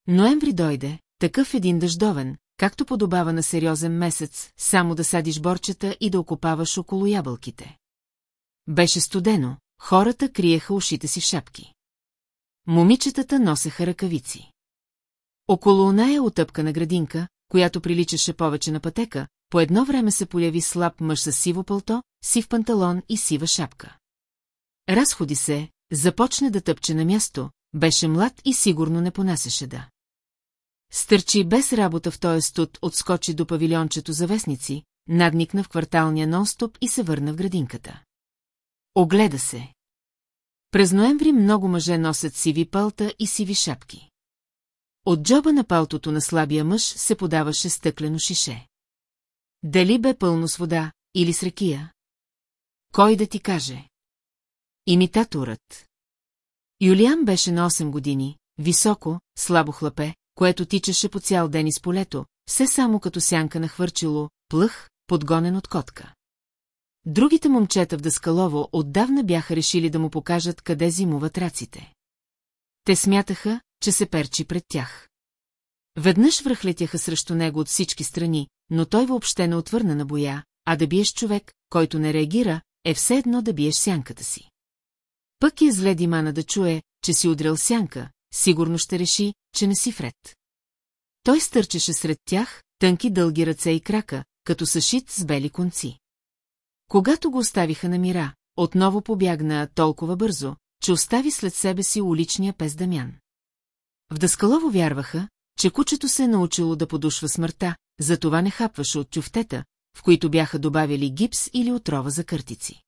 Ноември дойде, такъв един дъждовен, както подобава на сериозен месец, само да садиш борчета и да окопаваш около ябълките. Беше студено, хората криеха ушите си в шапки. Момичетата носеха ръкавици. Около оная отъпкана градинка, която приличаше повече на пътека, по едно време се появи слаб мъж с сиво пълто, сив панталон и сива шапка. Разходи се, започне да тъпче на място, беше млад и сигурно не понасеше да. Стърчи без работа в този студ, отскочи до павилиончето за вестници, надникна в кварталния нонстоп и се върна в градинката. Огледа се. През ноември много мъже носят сиви палта и сиви шапки. От джоба на палтото на слабия мъж се подаваше стъклено шише. Дали бе пълно с вода или с рекия? Кой да ти каже? Имитаторът. Юлиан беше на 8 години, високо, слабо хлапе, което тичаше по цял ден из полето, все само като сянка на хвърчило, плъх, подгонен от котка. Другите момчета в Даскалово отдавна бяха решили да му покажат къде зимуват раците. Те смятаха, че се перчи пред тях. Веднъж връхлетяха срещу него от всички страни, но той въобще не отвърна на боя, а да биеш човек, който не реагира, е все едно да биеш сянката си. Пък е зле Димана да чуе, че си удрял сянка, сигурно ще реши, че не си вред. Той стърчеше сред тях, тънки дълги ръце и крака, като съшит с бели конци. Когато го оставиха на мира, отново побягна толкова бързо, че остави след себе си уличния пес Дамян. В Даскалово вярваха, че кучето се е научило да подушва смъртта, затова не хапваше от чуфтета, в които бяха добавили гипс или отрова за къртици.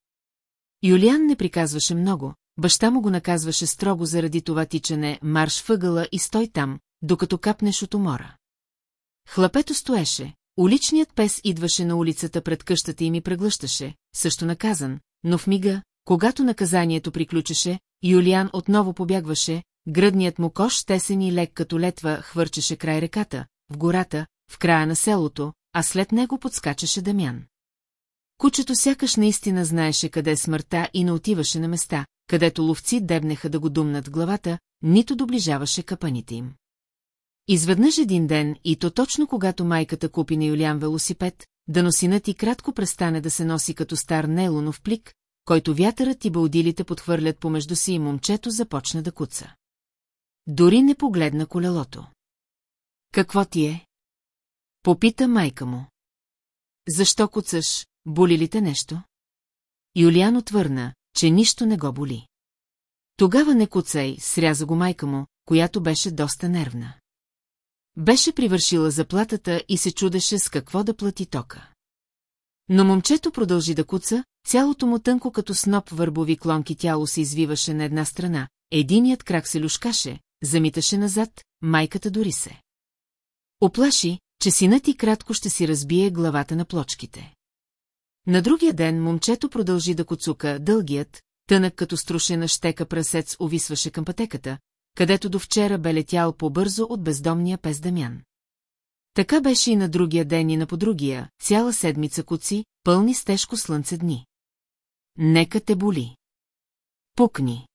Юлиан не приказваше много, баща му го наказваше строго заради това тичане, марш въгъла и стой там, докато капнеш от умора. Хлапето стоеше, уличният пес идваше на улицата пред къщата и ми преглъщаше, също наказан, но в мига, когато наказанието приключеше, Юлиан отново побягваше, гръдният му кош тесен и лек като летва хвърчеше край реката, в гората, в края на селото, а след него подскачаше Дамян. Кучето сякаш наистина знаеше къде е смъртта и не отиваше на места, където ловци дебнеха да го думнат главата, нито доближаваше капаните им. Изведнъж един ден, и то точно когато майката купи на Юлиан велосипед, да носинът и кратко престане да се носи като стар нейлонов плик, който вятърът и бълдилите подхвърлят помежду си и момчето започна да куца. Дори не погледна колелото. Какво ти е? Попита майка му. Защо куцаш, боли ли те нещо? Юлиан отвърна, че нищо не го боли. Тогава не куцай, сряза го майка му, която беше доста нервна. Беше привършила заплатата и се чудеше с какво да плати тока. Но момчето продължи да куца, цялото му тънко като сноп върбови клонки тяло се извиваше на една страна, единият крак се люшкаше, замиташе назад, майката дори се. Оплаши, че синът и кратко ще си разбие главата на плочките. На другия ден момчето продължи да коцука, дългият, тънък като струшена щека прасец увисваше към пътеката, където до вчера бе летял по-бързо от бездомния пес Дамян. Така беше и на другия ден и на подругия, цяла седмица куци, пълни с тежко слънце дни. Нека те боли. Пукни.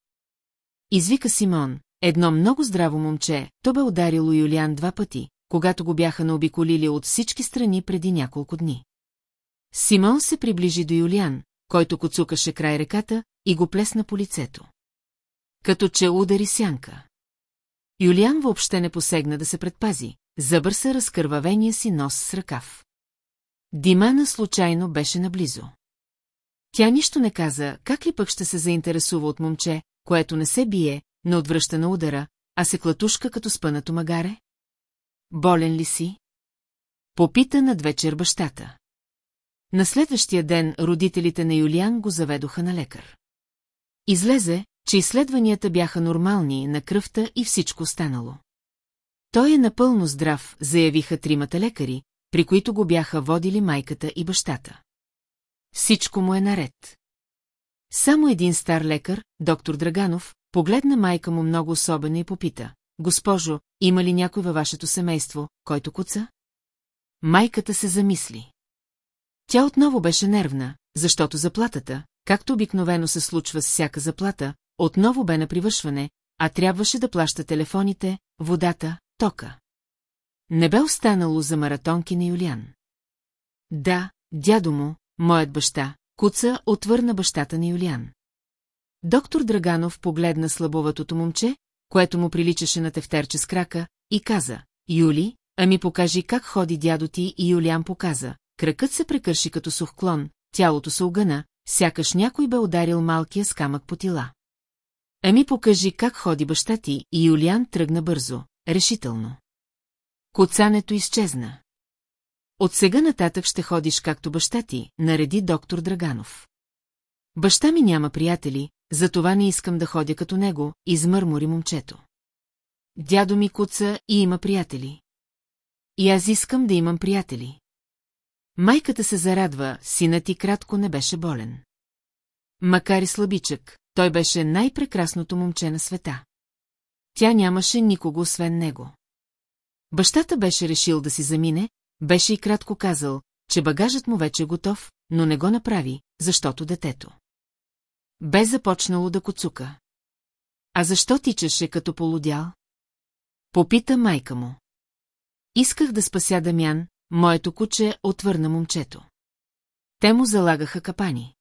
Извика Симон, едно много здраво момче, то бе ударило Юлиан два пъти, когато го бяха наобиколили от всички страни преди няколко дни. Симон се приближи до Юлиан, който коцукаше край реката, и го плесна по лицето. Като че удари сянка. Юлиан въобще не посегна да се предпази, забърса разкървавения си нос с ръкав. Димана случайно беше наблизо. Тя нищо не каза, как ли пък ще се заинтересува от момче, което не се бие, не отвръща на удара, а се клатушка като спънато магаре? Болен ли си? Попита над вечер бащата. На следващия ден родителите на Юлиан го заведоха на лекар. Излезе, че изследванията бяха нормални на кръвта и всичко останало. Той е напълно здрав, заявиха тримата лекари, при които го бяха водили майката и бащата. Всичко му е наред. Само един стар лекар, доктор Драганов, погледна майка му много особено и попита. Госпожо, има ли някой във вашето семейство, който куца? Майката се замисли. Тя отново беше нервна, защото заплатата, както обикновено се случва с всяка заплата, отново бе на привършване, а трябваше да плаща телефоните, водата, тока. Не бе останало за маратонки на Юлиан. Да, дядо му, моят баща, куца отвърна бащата на Юлиан. Доктор Драганов погледна слабоватото момче, което му приличаше на тефтерче с крака, и каза, Юли, ами покажи как ходи дядо ти и Юлиан показа. Кракът се прекърши като сух клон, тялото се огъна, сякаш някой бе ударил малкия с камък по тила. Ами покажи как ходи баща ти и Юлиан тръгна бързо, решително. Коцането изчезна. От сега нататък ще ходиш както баща ти, нареди доктор Драганов. Баща ми няма приятели, затова не искам да ходя като него, измърмори момчето. Дядо ми куца и има приятели. И аз искам да имам приятели. Майката се зарадва, синът ти кратко не беше болен. Макар и слабичък, той беше най-прекрасното момче на света. Тя нямаше никого освен него. Бащата беше решил да си замине, беше и кратко казал, че багажът му вече е готов, но не го направи, защото детето. Бе започнало да коцука. А защо тичаше като полудял? Попита майка му. Исках да спася Дамян, моето куче отвърна момчето. Те му залагаха капани.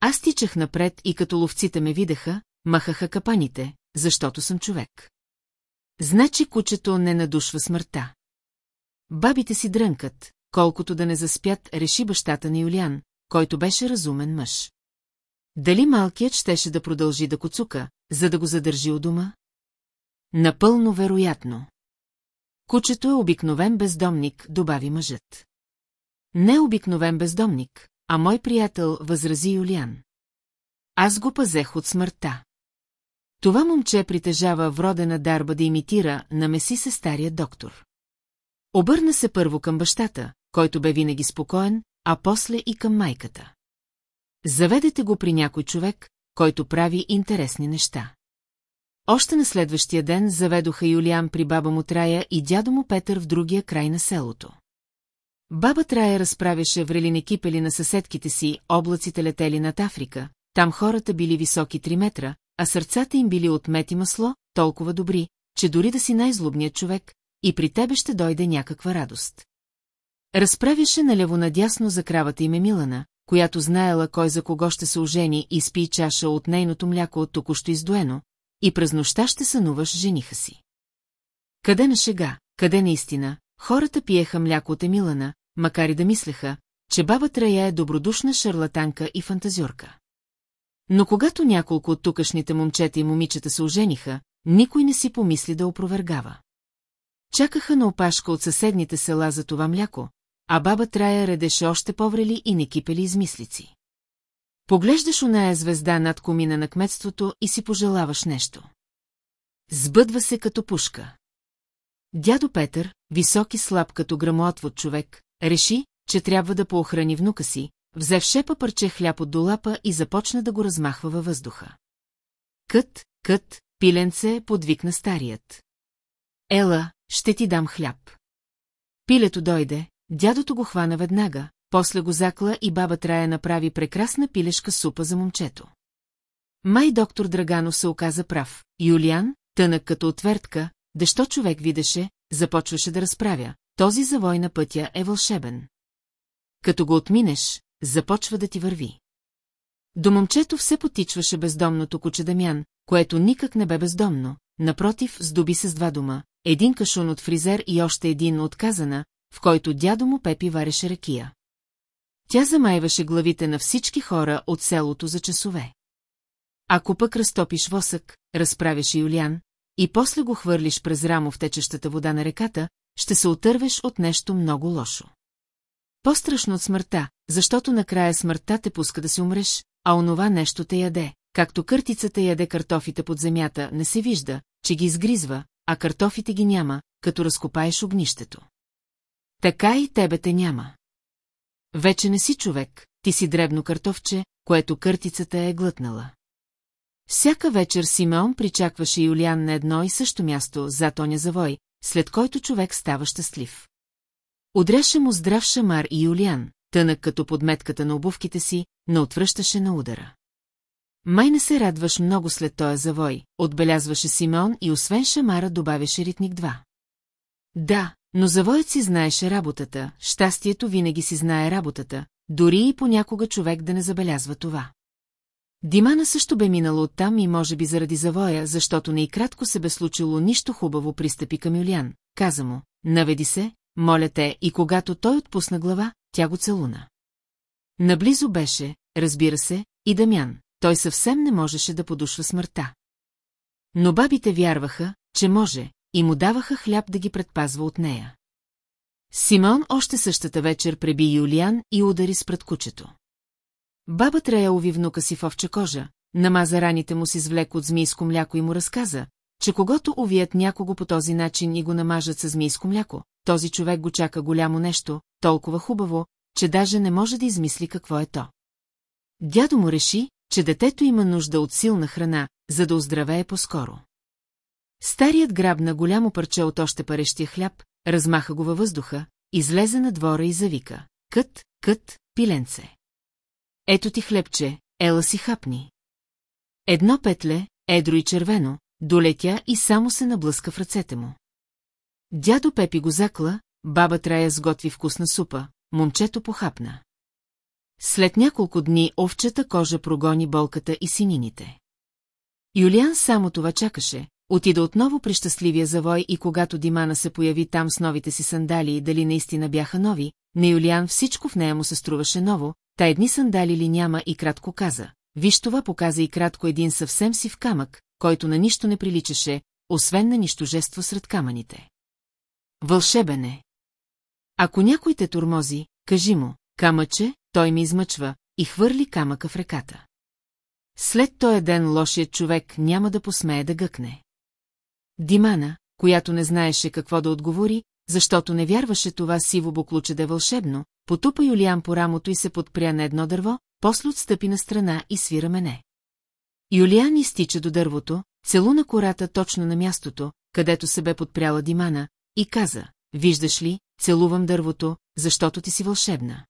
Аз тичах напред и като ловците ме видяха, махаха капаните, защото съм човек. Значи кучето не надушва смъртта. Бабите си дрънкат, колкото да не заспят, реши бащата на Юлиан, който беше разумен мъж. Дали малкият щеше да продължи да коцука, за да го задържи у дома? Напълно вероятно. Кучето е обикновен бездомник, добави мъжът. Не обикновен бездомник, а мой приятел възрази Юлиан. Аз го пазех от смъртта. Това момче притежава вродена дарба да имитира, намеси се стария доктор. Обърна се първо към бащата, който бе винаги спокоен, а после и към майката. Заведете го при някой човек, който прави интересни неща. Още на следващия ден заведоха Юлиан при баба му Трая и дядо му Петър в другия край на селото. Баба Трая разправяше врелини кипели на съседките си, облаците летели над Африка, там хората били високи 3 метра, а сърцата им били от мет и масло, толкова добри, че дори да си най-злобният човек, и при тебе ще дойде някаква радост. Разправяше налево-надясно за кравата им Емилана, която знаела кой за кого ще се ожени и спи чаша от нейното мляко от току-що издоено, и през нощта ще сънуваш жениха си. Къде на шега, къде наистина, хората пиеха мляко от Емилана, макар и да мислеха, че баба Трая е добродушна шарлатанка и фантазьорка. Но когато няколко от тукашните момчета и момичета се ожениха, никой не си помисли да опровергава. Чакаха на опашка от съседните села за това мляко, а баба Трая редеше още поврели и не кипели измислици. Поглеждаш оная звезда над комина на кметството и си пожелаваш нещо. Сбъдва се като пушка. Дядо Петър, висок и слаб като грамоотвод човек, реши, че трябва да поохрани внука си, взе в шепа парче хляб от долапа и започна да го размахва във въздуха. Кът, кът, пиленце, подвикна старият. Ела, ще ти дам хляб. Пилето дойде, дядото го хвана веднага, после го закла и баба Трая направи прекрасна пилешка супа за момчето. Май доктор Драганов се оказа прав. Юлиан, тънък като отвертка, дещо човек видеше, започваше да разправя. Този завой на пътя е вълшебен. Като го отминеш, започва да ти върви. До момчето все потичваше бездомното куче Дамян, което никак не бе бездомно, напротив, здоби се с два дома, един кашун от фризер и още един от казана, в който дядо му Пепи вареше ракия. Тя замайваше главите на всички хора от селото за часове. Ако пък разтопиш восък, разправяше Юлиан, и после го хвърлиш през рамо в течещата вода на реката, ще се отървеш от нещо много лошо. По-страшно от смъртта, защото накрая смъртта те пуска да си умреш, а онова нещо те яде, както къртицата яде картофите под земята, не се вижда, че ги изгризва, а картофите ги няма, като разкопаеш огнището. Така и тебе те няма. Вече не си човек, ти си дребно картофче, което къртицата е глътнала. Всяка вечер Симеон причакваше Юлиан на едно и също място зад оня завой, след който човек става щастлив. Удряше му здрав шамар и Юлиан, тънък като подметката на обувките си, но отвръщаше на удара. Май не се радваш много след този завой, отбелязваше Симеон и освен шамара добавяше ритник 2. Да, но завоят си знаеше работата, щастието винаги си знае работата, дори и понякога човек да не забелязва това. Димана също бе минала оттам и може би заради завоя, защото не и кратко се бе случило нищо хубаво пристъпи към Юлиан. Каза му, наведи се, моля те, и когато той отпусна глава, тя го целуна. Наблизо беше, разбира се, и Дамян, той съвсем не можеше да подушва смъртта. Но бабите вярваха, че може, и му даваха хляб да ги предпазва от нея. Симон още същата вечер преби Юлиан и удари с пред кучето. Баба Трея уви внука си в овча кожа, намаза раните му с извлек от змийско мляко и му разказа, че когато увият някого по този начин и го намажат с змийско мляко, този човек го чака голямо нещо, толкова хубаво, че даже не може да измисли какво е то. Дядо му реши, че детето има нужда от силна храна, за да оздравее по-скоро. Старият грабна голямо парче от още парещия хляб, размаха го във въздуха, излезе на двора и завика. Кът, кът, пиленце. Ето ти хлебче, ела си хапни. Едно петле, едро и червено, долетя и само се наблъска в ръцете му. Дядо Пепи го закла, баба Трая сготви вкусна супа, момчето похапна. След няколко дни овчата кожа прогони болката и синините. Юлиан само това чакаше, отида отново при щастливия завой и когато Димана се появи там с новите си сандали и дали наистина бяха нови, на Юлиан всичко в нея му се струваше ново, та едни сандали ли няма и кратко каза. Виж това показа и кратко един съвсем си в камък, който на нищо не приличаше, освен на нищожество сред камъните. Вълшебен е. Ако някой те турмози, кажи му, камъче, той ми измъчва и хвърли камъка в реката. След този ден лошият човек няма да посмее да гъкне. Димана, която не знаеше какво да отговори, защото не вярваше това сиво буклуче да е вълшебно, потупа Юлиан по рамото и се подпря на едно дърво, после отстъпи на страна и свира мене. Юлиан изтича до дървото, целуна кората точно на мястото, където се бе подпряла Димана, и каза, виждаш ли, целувам дървото, защото ти си вълшебна.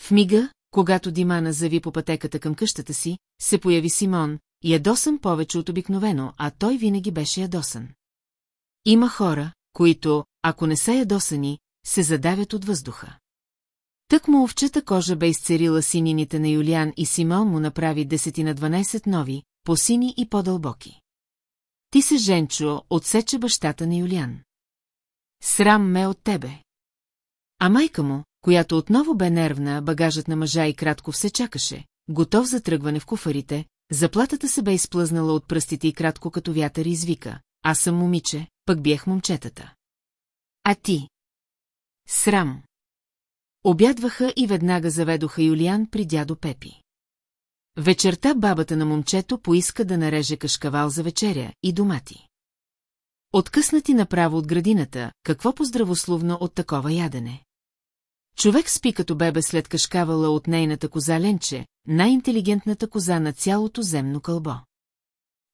В мига, когато Димана зави по пътеката към къщата си, се появи Симон, ядосан повече от обикновено, а той винаги беше ядосан. Има хора, които, ако не са ядосани, се задавят от въздуха. Тък му овчета кожа бе изцерила синините на Юлиан и Симон му направи десети на 12 нови, по-сини и по-дълбоки. Ти се, Женчо, отсече бащата на Юлиан. Срам ме от тебе. А майка му, която отново бе нервна, багажът на мъжа и кратко все чакаше, готов за тръгване в куфарите, заплатата се бе изплъзнала от пръстите и кратко като вятър извика. Аз съм момиче, пък биех момчетата. А ти? Срам. Обядваха и веднага заведоха Юлиан при дядо Пепи. Вечерта бабата на момчето поиска да нареже кашкавал за вечеря и домати. Откъснати направо от градината, какво поздравословно от такова ядене. Човек спи като бебе след кашкавала от нейната коза Ленче, най-интелигентната коза на цялото земно кълбо.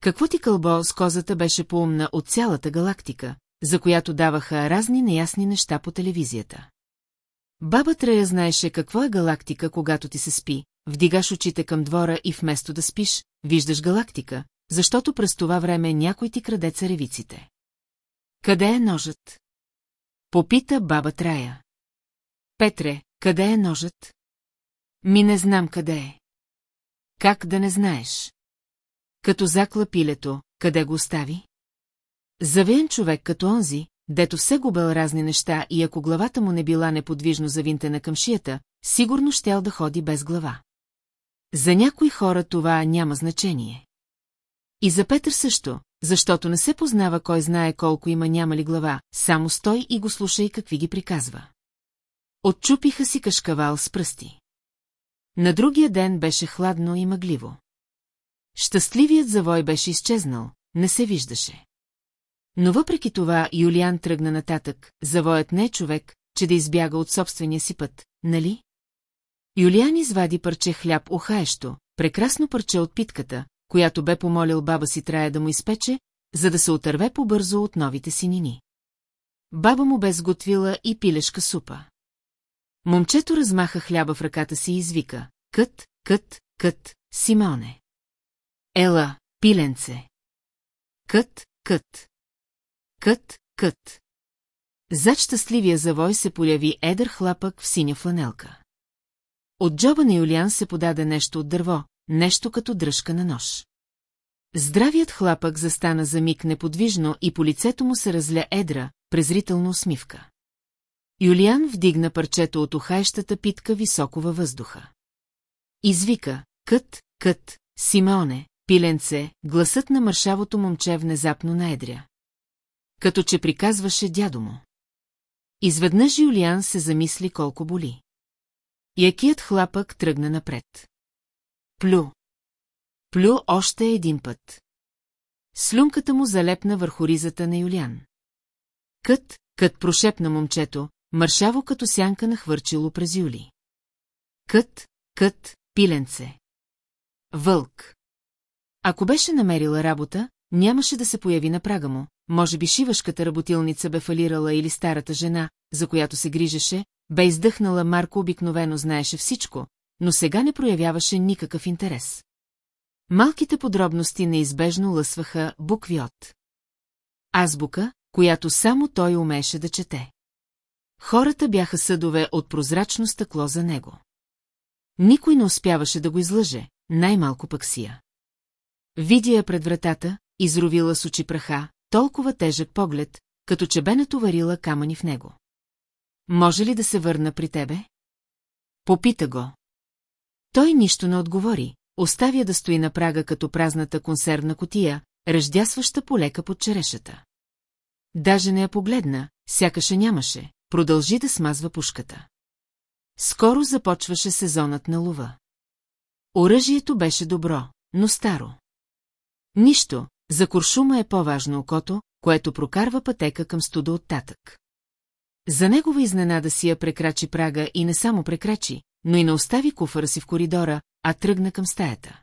Какво ти кълбо с козата беше поумна от цялата галактика, за която даваха разни неясни неща по телевизията. Баба Трея знаеше какво е галактика, когато ти се спи, вдигаш очите към двора и вместо да спиш, виждаш галактика, защото през това време някой ти краде царевиците. Къде е ножът? Попита баба Трая. Петре, къде е ножът? Ми не знам къде е. Как да не знаеш? Като закла пилето, къде го остави? Завиен човек като онзи, дето все губел разни неща и ако главата му не била неподвижно завинтена към шията, сигурно щял да ходи без глава. За някои хора това няма значение. И за Петър също, защото не се познава кой знае колко има няма ли глава, само стой и го слушай какви ги приказва. Отчупиха си кашкавал с пръсти. На другия ден беше хладно и мъгливо. Щастливият завой беше изчезнал, не се виждаше. Но въпреки това Юлиан тръгна нататък, завоят не е човек, че да избяга от собствения си път, нали? Юлиан извади парче хляб охаещо, прекрасно парче от питката, която бе помолил баба си Трая да му изпече, за да се отърве побързо от новите синини. Баба му бе сготвила и пилешка супа. Момчето размаха хляба в ръката си и извика. Кът, кът, кът, Симеоне. Ела, пиленце. Кът, кът. Кът, кът. Зад щастливия завой се поляви едър хлапък в синя фланелка. От джоба на Юлиан се подаде нещо от дърво, нещо като дръжка на нож. Здравият хлапък застана за миг неподвижно и по лицето му се разля едра, презрителна усмивка. Юлиан вдигна парчето от ухаещата питка високо във въздуха. Извика, кът, кът, Симеоне, пиленце, гласът на мършавото момче внезапно наедря. Като че приказваше дядо му. Изведнъж Юлиан се замисли колко боли. Якият хлапък тръгна напред. Плю. Плю още един път. Слюнката му залепна върху ризата на Юлиан. Кът, кът прошепна момчето, мършаво като сянка нахвърчило през юли. Кът, кът, пиленце. Вълк. Ако беше намерила работа, нямаше да се появи на прага му, може би шивашката работилница бе фалирала или старата жена, за която се грижеше, бе издъхнала Марко обикновено знаеше всичко, но сега не проявяваше никакъв интерес. Малките подробности неизбежно лъсваха букви от. Азбука, която само той умееше да чете. Хората бяха съдове от прозрачно стъкло за него. Никой не успяваше да го излъже, най-малко пък сия. Видя я пред вратата, изровила с очи праха, толкова тежък поглед, като че бе натоварила камъни в него. Може ли да се върна при тебе? Попита го. Той нищо не отговори, оставя да стои на прага като празната консервна котия, ръждясваща полека под черешата. Даже не я погледна, сякаше нямаше, продължи да смазва пушката. Скоро започваше сезонът на лова. Оръжието беше добро, но старо. Нищо, за куршума е по-важно окото, което прокарва пътека към студа от татък. За негова изненада си я прекрачи прага и не само прекрачи, но и не остави куфара си в коридора, а тръгна към стаята.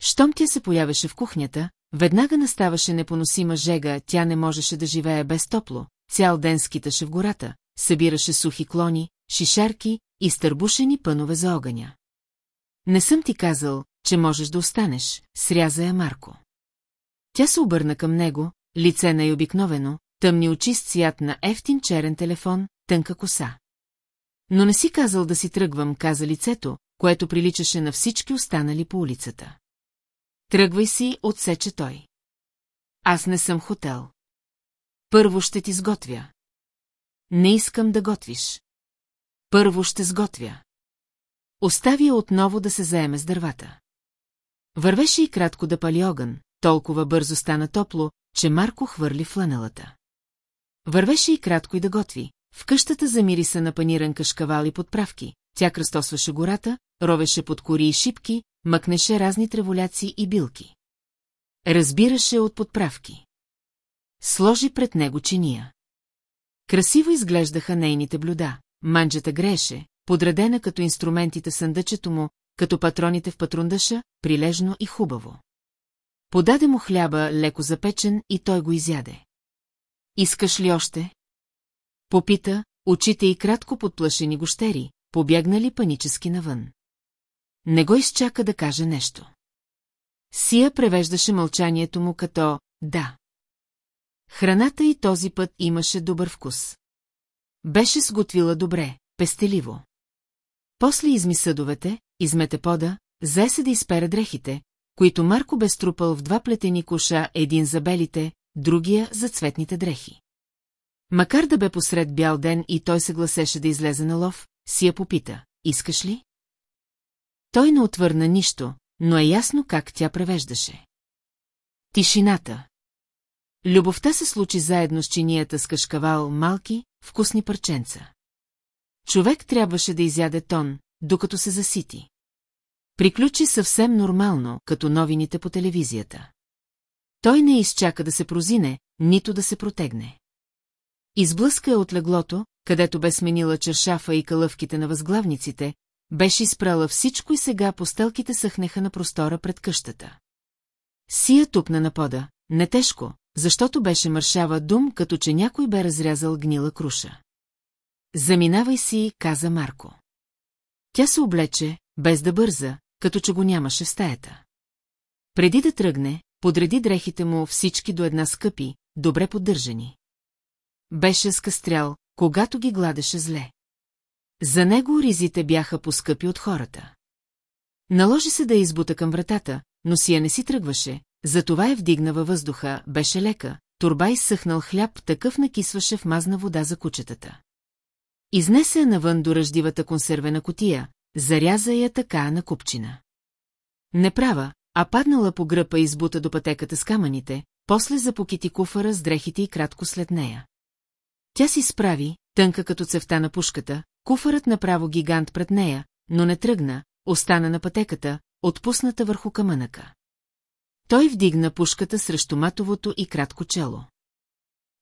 Щом тя се появеше в кухнята, веднага наставаше непоносима жега, тя не можеше да живее без топло, цял ден скиташе в гората, събираше сухи клони, шишарки и стърбушени пънове за огъня. Не съм ти казал, че можеш да останеш, сряза я Марко. Тя се обърна към него, лице най-обикновено, тъмни очи с цвят на ефтин черен телефон, тънка коса. Но не си казал да си тръгвам, каза лицето, което приличаше на всички останали по улицата. Тръгвай си, отсече той. Аз не съм хотел. Първо ще ти сготвя. Не искам да готвиш. Първо ще сготвя. Остави я отново да се заеме с дървата. Вървеше и кратко да пали огън, толкова бързо стана топло, че Марко хвърли фланелата. Вървеше и кратко и да готви. В къщата замириса на паниран кашкавал и подправки. Тя кръстосваше гората, ровеше под кори и шипки, мъкнеше разни треволяци и билки. Разбираше от подправки. Сложи пред него чиния. Красиво изглеждаха нейните блюда. Манджата грееше, подредена като инструментите съндъчето му, като патроните в патрундъша, прилежно и хубаво. Подаде му хляба, леко запечен, и той го изяде. Искаш ли още? Попита, очите и кратко подплашени гощери, побягнали панически навън. Не го изчака да каже нещо. Сия превеждаше мълчанието му като «да». Храната и този път имаше добър вкус. Беше сготвила добре, пестеливо. После изми съдовете, измете пода, зае се да изпере дрехите, които Марко бе струпал в два плетени коша, един за белите, другия за цветните дрехи. Макар да бе посред бял ден и той се гласеше да излезе на лов, си я попита, искаш ли? Той не отвърна нищо, но е ясно как тя превеждаше. Тишината. Любовта се случи заедно с чинията с кашкавал малки, вкусни парченца. Човек трябваше да изяде тон, докато се засити. Приключи съвсем нормално, като новините по телевизията. Той не изчака да се прозине, нито да се протегне. Изблъска е от леглото, където бе сменила чершафа и калъвките на възглавниците, беше изпрала всичко и сега постелките съхнеха на простора пред къщата. Сия тупна на пода, не тежко, защото беше мършава дум, като че някой бе разрязал гнила круша. Заминавай си, каза Марко. Тя се облече, без да бърза, като че го нямаше в стаята. Преди да тръгне, подреди дрехите му всички до една скъпи, добре поддържани. Беше скъстрял, когато ги гладеше зле. За него ризите бяха поскъпи от хората. Наложи се да избута към вратата, но си я не си тръгваше, затова я вдигна във въздуха, беше лека, турба изсъхнал хляб, такъв накисваше в мазна вода за кучетата. Изнесе я навън до ръждивата консервена котия, заряза я така на купчина. Не права, а паднала по гръпа и избута до пътеката с камъните, после запокити куфара с дрехите и кратко след нея. Тя си справи, тънка като цевта на пушката, куфарът направо гигант пред нея, но не тръгна, остана на пътеката, отпусната върху камънъка. Той вдигна пушката срещу матовото и кратко чело.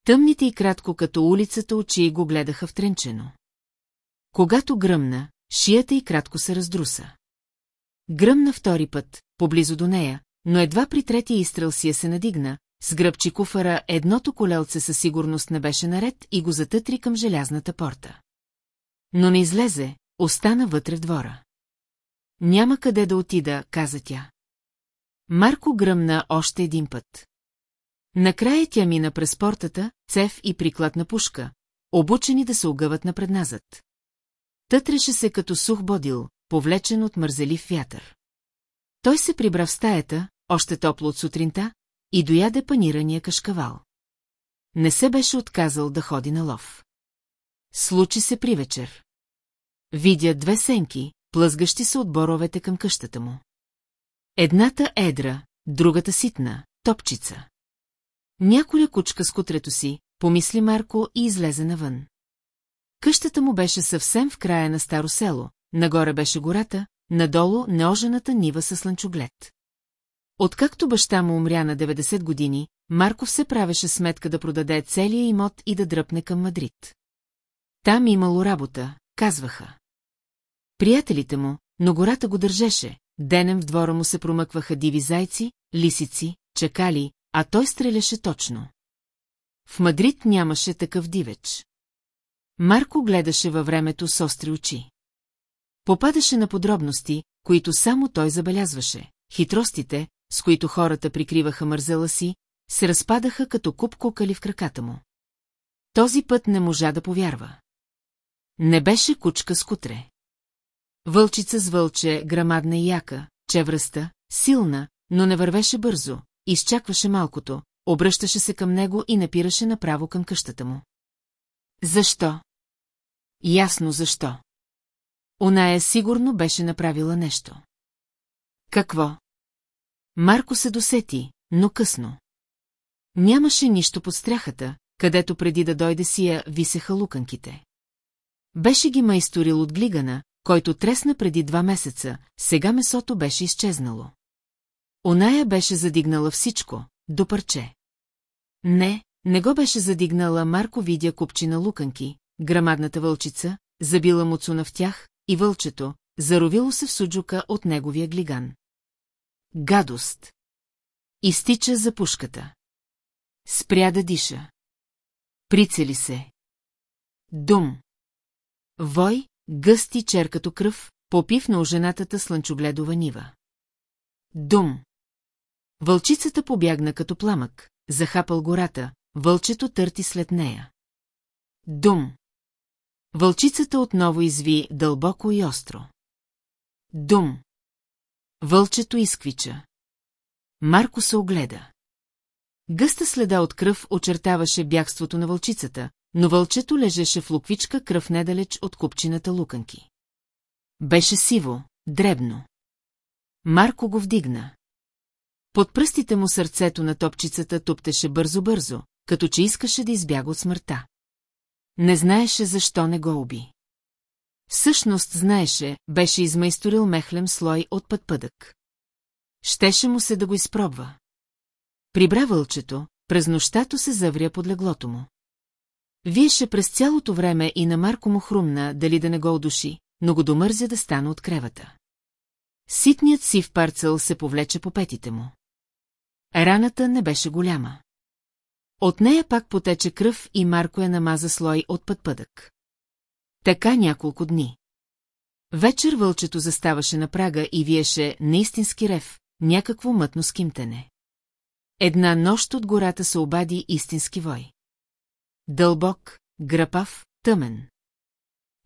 Тъмните и кратко като улицата очи го гледаха втренчено. Когато гръмна, шията и кратко се раздруса. Гръмна втори път, поблизо до нея, но едва при третия изстрел си я се надигна, сгръбчи куфара, едното колелце със сигурност не беше наред и го затътри към желязната порта. Но не излезе, остана вътре в двора. Няма къде да отида, каза тя. Марко гръмна още един път. Накрая тя мина през портата, цев и прикладна пушка, обучени да се огъват напредназът. Тътреше се като сух бодил, повлечен от мързелив вятър. Той се прибра в стаята, още топло от сутринта, и дояде панирания кашкавал. Не се беше отказал да ходи на лов. Случи се при вечер. Видя две сенки, плъзгащи се от боровете към къщата му. Едната едра, другата ситна, топчица. Няколя кучка с кутрето си, помисли Марко и излезе навън. Къщата му беше съвсем в края на старо село, нагоре беше гората, надолу неожената нива със слънчоглед. Откакто баща му умря на 90 години, Марков се правеше сметка да продаде целия имот и да дръпне към Мадрид. Там имало работа, казваха. Приятелите му, но гората го държеше, денем в двора му се промъкваха диви зайци, лисици, чакали, а той стреляше точно. В Мадрид нямаше такъв дивеч. Марко гледаше във времето с остри очи. Попадаше на подробности, които само той забелязваше. Хитростите, с които хората прикриваха мързела си, се разпадаха като куп кукали в краката му. Този път не можа да повярва. Не беше кучка с кутре. Вълчица с вълче, грамадна и яка, чевръста, силна, но не вървеше бързо, изчакваше малкото, обръщаше се към него и напираше направо към къщата му. Защо? Ясно защо. Оная сигурно беше направила нещо. Какво? Марко се досети, но късно. Нямаше нищо под стряхата, където преди да дойде сия висеха луканките. Беше ги майсторил от глигана, който тресна преди два месеца, сега месото беше изчезнало. Оная беше задигнала всичко, до парче. Не, не го беше задигнала, Марко видя купчина луканки, грамадната вълчица, забила муцуна в тях, и вълчето, заровило се в суджука от неговия глиган. Гадост. Изтича за пушката. Спря да диша. Прицели се. Дум. Вой, гъсти черкато кръв, попив на оженатата слънчогледова нива. Дум. Вълчицата побягна като пламък, захапал гората, вълчето търти след нея. Дум! Вълчицата отново изви дълбоко и остро. Дум! Вълчето изквича. Марко се огледа. Гъста следа от кръв очертаваше бягството на вълчицата, но вълчето лежеше в луквичка кръв недалеч от купчината луканки. Беше сиво, дребно. Марко го вдигна. Под пръстите му сърцето на топчицата туптеше бързо-бързо, като че искаше да избяга от смъртта. Не знаеше защо не го уби. Всъщност знаеше, беше измайсторил мехлем слой от пътпъдък. Щеше му се да го изпробва. Прибра вълчето, през нощато се завря под леглото му. Виеше през цялото време и на Марко му хрумна дали да не го одуши, но го домързя да стане от кревата. Ситният сив парцел се повлече по петите му. Раната не беше голяма. От нея пак потече кръв и Марко я намаза слой от пътпъдък. Така няколко дни. Вечер вълчето заставаше на прага и виеше неистински рев, някакво мътно скимтене. Една нощ от гората се обади истински вой. Дълбок, грапав, тъмен.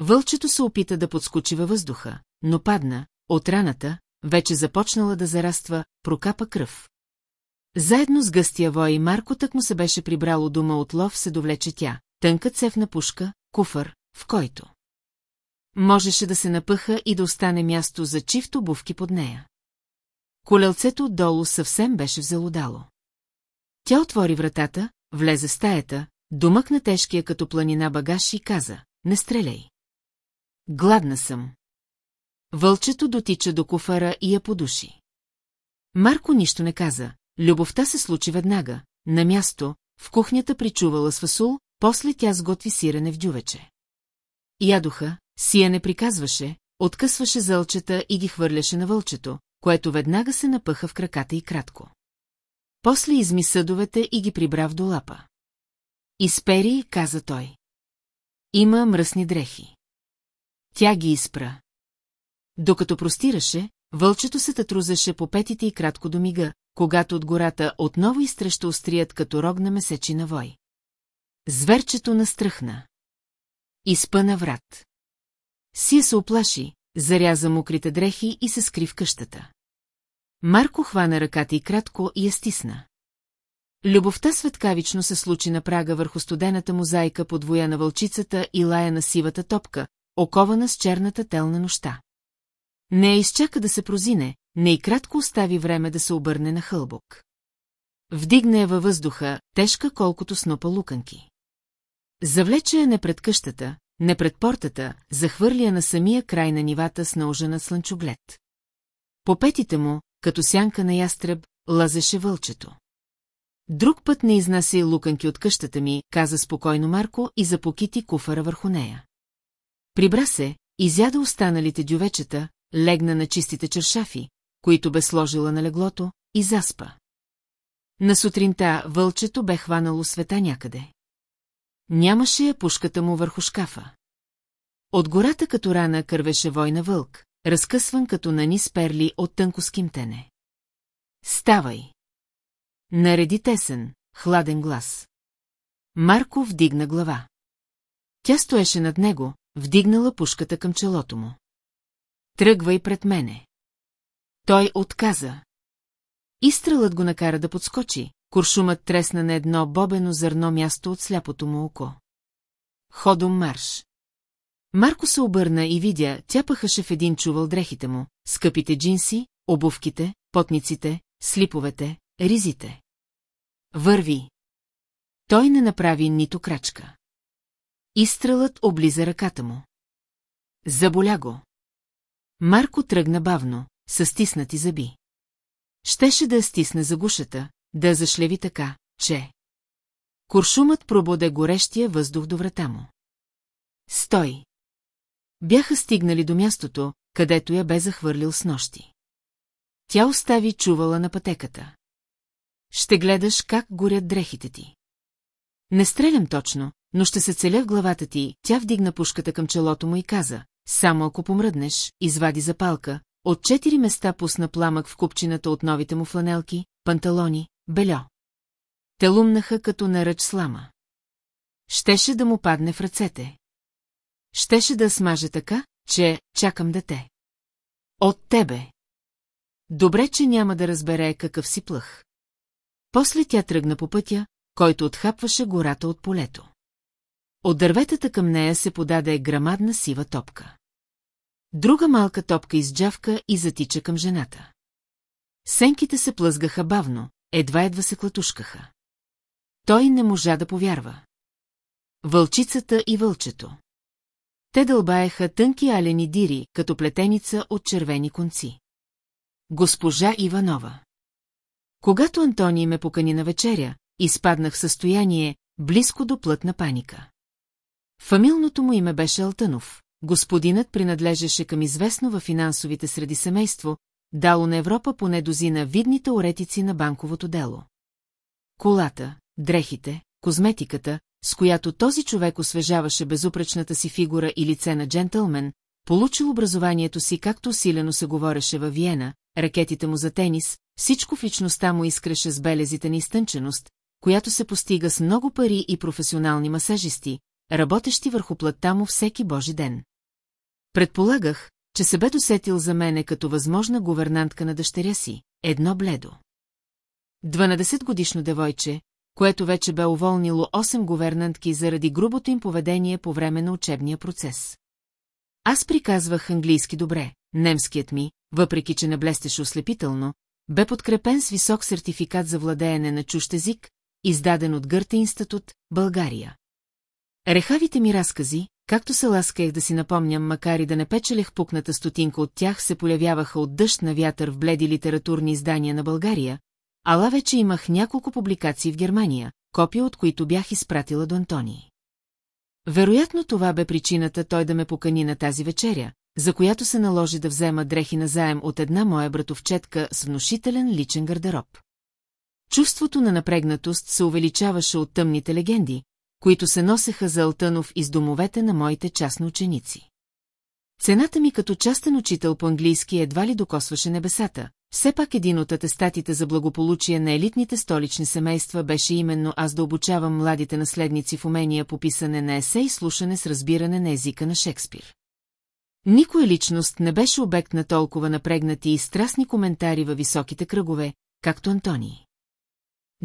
Вълчето се опита да подскочи във въздуха, но падна, от раната, вече започнала да зараства, прокапа кръв. Заедно с гъстия вой Марко так му се беше прибрало дума от лов се довлече тя, тънка цевна пушка, куфър, в който. Можеше да се напъха и да остане място за чифт обувки под нея. Колелцето отдолу съвсем беше взелодало. Тя отвори вратата, влезе в стаята, домъкна тежкия като планина багаж и каза, не стреляй. Гладна съм. Вълчето дотича до куфара и я подуши. Марко нищо не каза. Любовта се случи веднага. На място, в кухнята причувала с фасул, после тя сготви сирене в дювече. Ядоха, сия не приказваше, откъсваше зълчета и ги хвърляше на вълчето, което веднага се напъха в краката и кратко. После изми съдовете и ги прибра в долапа. Изпери, каза той. Има мръсни дрехи. Тя ги изпра. Докато простираше, вълчето се татрузеше по петите и кратко до мига, когато от гората отново изтръща острият като рог на месечина вой. Зверчето настръхна. Изпъна врат. Сия се оплаши, заряза мокрите дрехи и се скри в къщата. Марко хвана ръката и кратко и я стисна. Любовта светкавично се случи на прага върху студената мозайка подвоя на вълчицата и лая на сивата топка, окована с черната тел на нощта. Не изчака да се прозине, не и кратко остави време да се обърне на хълбок. Вдигна я във въздуха, тежка колкото снопа луканки. Завлече я не пред къщата, не пред портата, захвърля на самия край на нивата с наужена слънчоглед. По петите му, като сянка на ястреб, лазеше вълчето. Друг път не изнася луканки от къщата ми, каза спокойно Марко и запокити куфара върху нея. Прибра се, изяда останалите дювечета, легна на чистите чершафи, които бе сложила на леглото, и заспа. На сутринта вълчето бе хванало света някъде. Нямаше я пушката му върху шкафа. От гората като рана кървеше война вълк, разкъсван като нани с перли от тънко скимтене. Ставай! Нареди тесен, хладен глас. Марко вдигна глава. Тя стоеше над него, вдигнала пушката към челото му. Тръгвай пред мене. Той отказа. Изстрелът го накара да подскочи, куршумът тресна на едно бобено зърно място от сляпото му око. Ходом марш. Марко се обърна и видя, тя пъхаше в един чувал дрехите му, скъпите джинси, обувките, потниците, слиповете, ризите. Върви. Той не направи нито крачка. Изстрелът облиза ръката му. Заболя го. Марко тръгна бавно, със стиснати зъби. Щеше да я стисне за гушата, да я зашлеви така, че... Куршумът прободе горещия въздух до врата му. Стой! Бяха стигнали до мястото, където я бе захвърлил с нощи. Тя остави чувала на пътеката. Ще гледаш как горят дрехите ти. Не стрелям точно, но ще се целя в главата ти, тя вдигна пушката към челото му и каза, само ако помръднеш, извади запалка, от четири места пусна пламък в купчината от новите му фланелки, панталони, бельо. Те лумнаха като на ръч слама. Щеше да му падне в ръцете. Щеше да смаже така, че чакам дете. От тебе. Добре, че няма да разбере какъв си плъх. После тя тръгна по пътя, който отхапваше гората от полето. От дърветата към нея се подаде грамадна сива топка. Друга малка топка изджавка и затича към жената. Сенките се плъзгаха бавно, едва-едва се клатушкаха. Той не можа да повярва. Вълчицата и вълчето. Те дълбаеха тънки алени дири, като плетеница от червени конци. Госпожа Иванова. Когато Антоний ме покани на вечеря, изпаднах в състояние, близко до плътна паника. Фамилното му име беше Алтънов. Господинът принадлежеше към известно във финансовите среди семейство, дало на Европа поне дозина видните уретици на банковото дело. Колата, дрехите, козметиката, с която този човек освежаваше безупречната си фигура и лице на джентълмен, получил образованието си както усилено се говореше във Виена, ракетите му за тенис, всичко в личността му искреше с белезите на изтънченост, която се постига с много пари и професионални масажисти, работещи върху плътта му всеки божи ден. Предполагах, че се бе досетил за мене като възможна гувернантка на дъщеря си, едно бледо. 12 годишно девойче, което вече бе уволнило 8 гувернантки заради грубото им поведение по време на учебния процес. Аз приказвах английски добре, немският ми, въпреки че не блестеше ослепително, бе подкрепен с висок сертификат за владеене на чужд език, издаден от Гърте институт, България. Рехавите ми разкази, както се ласкаех да си напомням, макар и да не печелех пукната стотинка от тях, се полявяваха от дъжд на вятър в бледи литературни издания на България, ала вече имах няколко публикации в Германия, копия от които бях изпратила до Антоний. Вероятно това бе причината той да ме покани на тази вечеря, за която се наложи да взема дрехи на заем от една моя братовчетка с внушителен личен гардероб. Чувството на напрегнатост се увеличаваше от тъмните легенди, които се носеха за Алтънов из домовете на моите частни ученици. Цената ми като частен учител по английски едва ли докосваше небесата, все пак един от атестатите за благополучие на елитните столични семейства беше именно аз да обучавам младите наследници в умения по писане на есе и слушане с разбиране на езика на Шекспир. Никоя личност не беше обект на толкова напрегнати и страстни коментари във високите кръгове, както Антоний.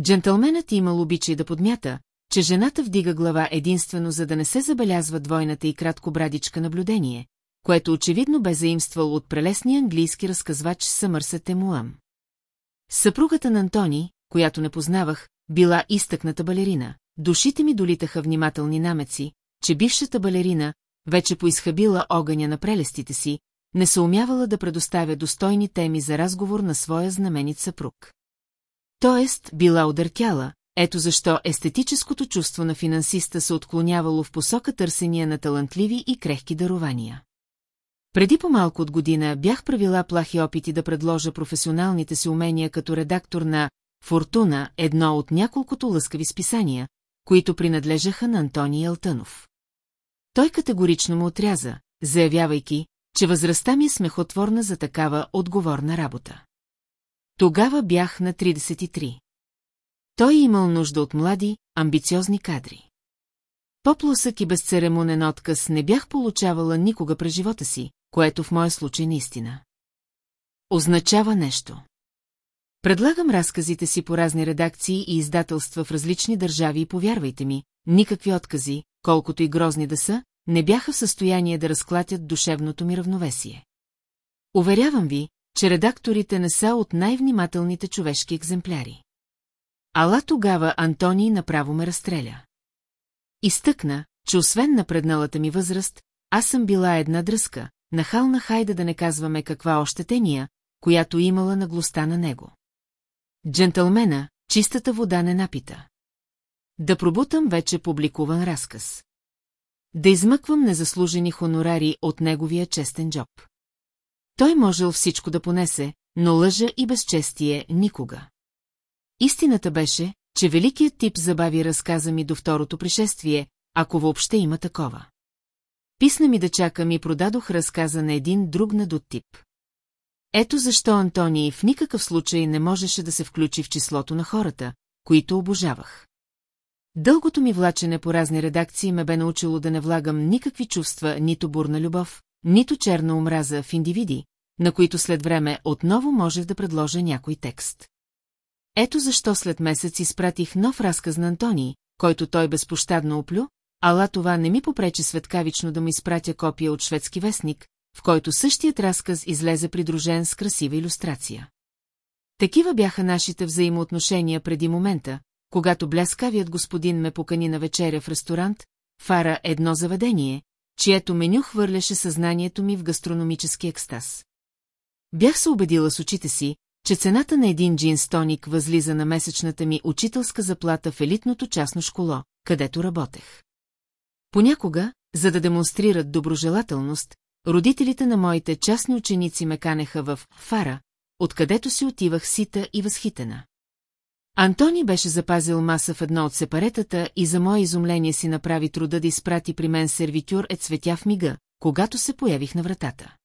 Джентълменът имал обичай да подмята, че жената вдига глава единствено за да не се забелязва двойната и кратко брадичка наблюдение, което очевидно бе заимствал от прелесния английски разказвач Съмърсет Емуам. Съпругата на Антони, която не познавах, била изтъкната балерина. Душите ми долитаха внимателни намеци, че бившата балерина, вече поизхабила огъня на прелестите си, не се умявала да предоставя достойни теми за разговор на своя знаменит съпруг. Тоест, била удъртяла, ето защо естетическото чувство на финансиста се отклонявало в посока търсения на талантливи и крехки дарования. Преди по-малко от година бях правила плахи опити да предложа професионалните си умения като редактор на «Фортуна», едно от няколкото лъскави списания, които принадлежаха на Антоний Алтънов. Той категорично му отряза, заявявайки, че възрастта ми е смехотворна за такава отговорна работа. Тогава бях на 33. Той е имал нужда от млади, амбициозни кадри. По-плосък и безцеремонен отказ не бях получавала никога през живота си, което в моя случай наистина. Означава нещо. Предлагам разказите си по разни редакции и издателства в различни държави и повярвайте ми, никакви откази, колкото и грозни да са, не бяха в състояние да разклатят душевното ми равновесие. Уверявам ви, че редакторите не са от най-внимателните човешки екземпляри. Ала тогава Антоний направо ме разстреля. Изтъкна, че освен на предналата ми възраст, аз съм била една дръска, нахална хайде да не казваме каква още тения, която имала наглостта на него. Джентълмена, чистата вода не напита. Да пробутам вече публикуван разказ. Да измъквам незаслужени хонорари от неговия честен джоб. Той можел всичко да понесе, но лъжа и безчестие никога. Истината беше, че великият тип забави разказа ми до второто пришествие, ако въобще има такова. Писна ми да чакам и продадох разказа на един друг надут тип. Ето защо Антоний в никакъв случай не можеше да се включи в числото на хората, които обожавах. Дългото ми влачене по разни редакции ме бе научило да не влагам никакви чувства, нито бурна любов, нито черна омраза в индивиди, на които след време отново можех да предложа някой текст. Ето защо след месец изпратих нов разказ на Антони, който той безпощадно оплю, ала това не ми попречи светкавично да ми изпратя копия от шведски вестник, в който същият разказ излезе придружен с красива иллюстрация. Такива бяха нашите взаимоотношения преди момента, когато бляскавият господин ме покани на вечеря в ресторант, фара едно заведение, чието меню хвърляше съзнанието ми в гастрономически екстаз. Бях се убедила с очите си, че цената на един джинс тоник възлиза на месечната ми учителска заплата в елитното частно школо, където работех. Понякога, за да демонстрират доброжелателност, родителите на моите частни ученици ме канеха в Фара, откъдето си отивах сита и възхитена. Антони беше запазил маса в едно от сепаретата и за мое изумление си направи труда да изпрати при мен сервитюр е цветя в мига, когато се появих на вратата.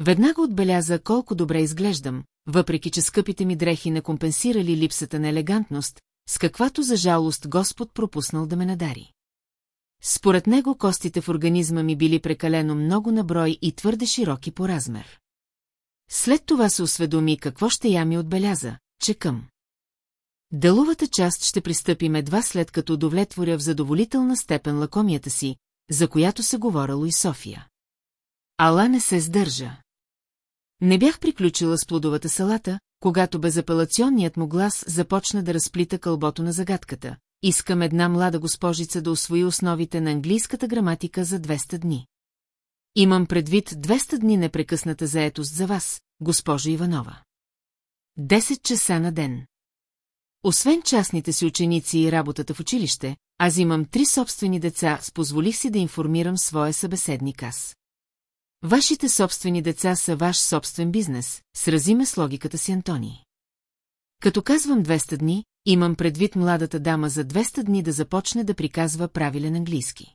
Веднага отбеляза колко добре изглеждам, въпреки че скъпите ми дрехи не компенсирали липсата на елегантност, с каквато за жалост Господ пропуснал да ме надари. Според него костите в организма ми били прекалено много на брой и твърде широки по размер. След това се осведоми какво ще я ми отбеляза, че към. Деловата част ще пристъпим едва след като удовлетворя в задоволителна степен лакомията си, за която се говорало и София. Ала не се сдържа. Не бях приключила с плодовата салата, когато безапелационният му глас започна да разплита кълбото на загадката. Искам една млада госпожица да освои основите на английската граматика за 200 дни. Имам предвид 200 дни непрекъсната заетост за вас, госпожо Иванова. 10 часа на ден. Освен частните си ученици и работата в училище, аз имам три собствени деца, с позволих си да информирам своя събеседник аз. Вашите собствени деца са ваш собствен бизнес, сразиме с логиката си Антони. Като казвам 200 дни, имам предвид младата дама за 200 дни да започне да приказва правилен английски.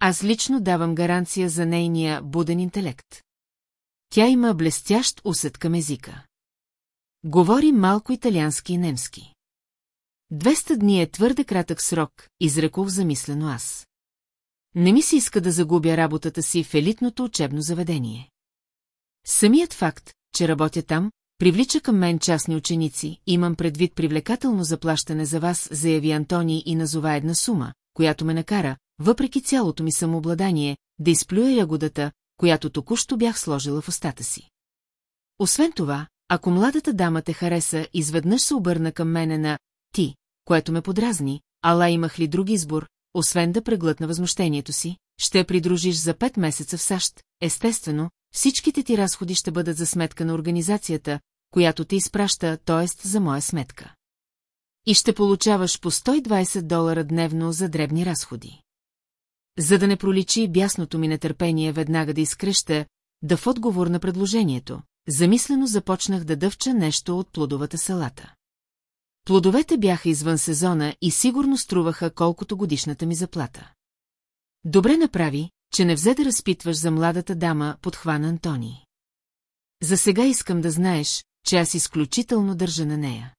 Аз лично давам гаранция за нейния буден интелект. Тя има блестящ усет към езика. Говори малко италиански и немски. 200 дни е твърде кратък срок, изрекох замислено аз. Не ми се иска да загубя работата си в елитното учебно заведение. Самият факт, че работя там, привлича към мен частни ученици, имам предвид привлекателно заплащане за вас, заяви Антони и назова една сума, която ме накара, въпреки цялото ми самообладание, да изплюя ягодата, която току-що бях сложила в устата си. Освен това, ако младата дама те хареса, изведнъж се обърна към мене на «ти», което ме подразни, ала имах ли друг избор, освен да преглътна възмущението си, ще придружиш за пет месеца в САЩ, естествено, всичките ти разходи ще бъдат за сметка на организацията, която те изпраща, т.е. за моя сметка. И ще получаваш по 120 долара дневно за дребни разходи. За да не проличи бясното ми нетърпение веднага да изкреща, да в отговор на предложението, замислено започнах да дъвча нещо от плодовата салата. Плодовете бяха извън сезона и сигурно струваха колкото годишната ми заплата. Добре направи, че не взе да разпитваш за младата дама, подхвана Антони. За сега искам да знаеш, че аз изключително държа на нея.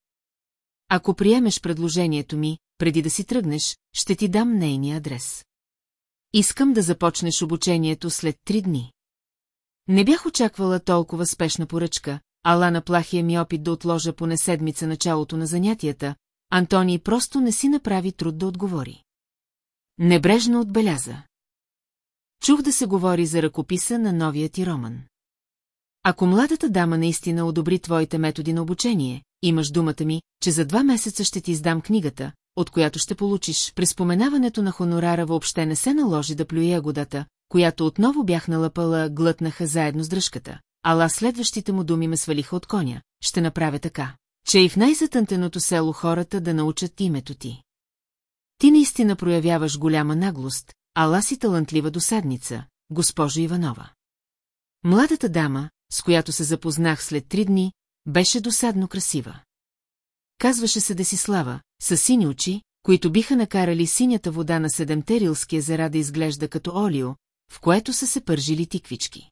Ако приемеш предложението ми, преди да си тръгнеш, ще ти дам нейния адрес. Искам да започнеш обучението след три дни. Не бях очаквала толкова спешна поръчка, ала на плахия ми опит да отложа поне седмица началото на занятията, Антони просто не си направи труд да отговори. Небрежно отбеляза. Чух да се говори за ръкописа на новия ти роман. Ако младата дама наистина одобри твоите методи на обучение, имаш думата ми, че за два месеца ще ти издам книгата, от която ще получиш. При споменаването на хонорара въобще не се наложи да плюя годата, която отново бях налъпала, глътнаха заедно с дръжката. Ала следващите му думи ме свалиха от коня. Ще направя така, че и в най-затънтеното село хората да научат името ти. Ти наистина проявяваш голяма наглост, ала си талантлива досадница, госпожо Иванова. Младата дама, с която се запознах след три дни, беше досадно красива. Казваше се Десислава, с сини очи, които биха накарали синята вода на седемте рилски езера да изглежда като олио, в което са се пържили тиквички.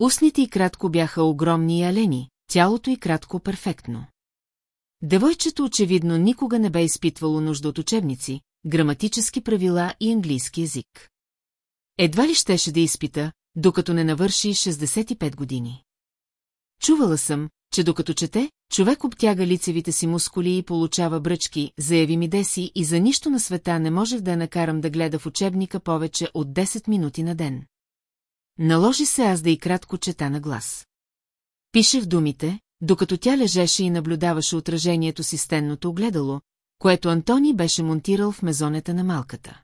Устните и кратко бяха огромни и алени, тялото и кратко перфектно. Девойчето очевидно никога не бе изпитвало нужда от учебници, граматически правила и английски язик. Едва ли щеше да изпита, докато не навърши 65 години. Чувала съм, че докато чете, човек обтяга лицевите си мускули и получава бръчки, заяви ми Деси и за нищо на света не можех да я накарам да гледа в учебника повече от 10 минути на ден. Наложи се аз да и кратко чета на глас. Пишех думите, докато тя лежеше и наблюдаваше отражението си стенното огледало, което Антони беше монтирал в мезонета на малката.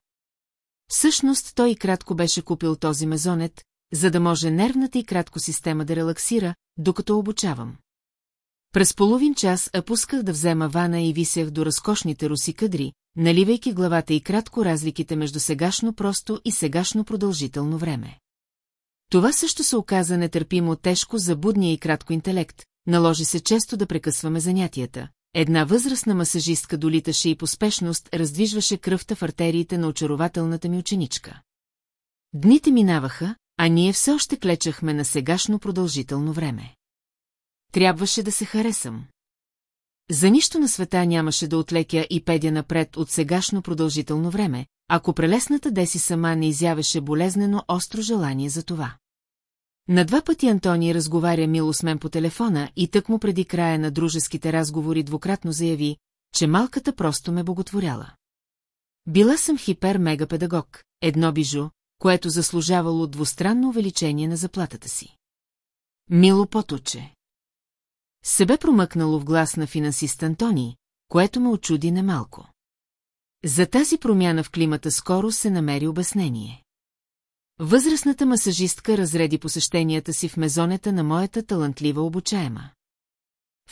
Всъщност той и кратко беше купил този мезонет, за да може нервната и кратко система да релаксира, докато обучавам. През половин час опусках да взема вана и висях до разкошните руси кадри, наливайки главата и кратко разликите между сегашно просто и сегашно продължително време. Това също се оказа нетърпимо тежко за будния и кратко интелект, наложи се често да прекъсваме занятията. Една възрастна масажистка долиташе и поспешност раздвижваше кръвта в артериите на очарователната ми ученичка. Дните минаваха, а ние все още клечахме на сегашно продължително време. Трябваше да се харесам. За нищо на света нямаше да отлекя и педя напред от сегашно продължително време, ако прелесната Деси сама не изявеше болезнено остро желание за това. На два пъти Антони разговаря мило с мен по телефона и тък му преди края на дружеските разговори двукратно заяви, че малката просто ме боготворяла. Била съм хипер-мега-педагог, едно бижу, което заслужавало двустранно увеличение на заплатата си. Мило поточе. Себе промъкнало в глас на финансист Антони, което ме очуди немалко. За тази промяна в климата скоро се намери обяснение. Възрастната масажистка разреди посещенията си в мезонета на моята талантлива обучаема.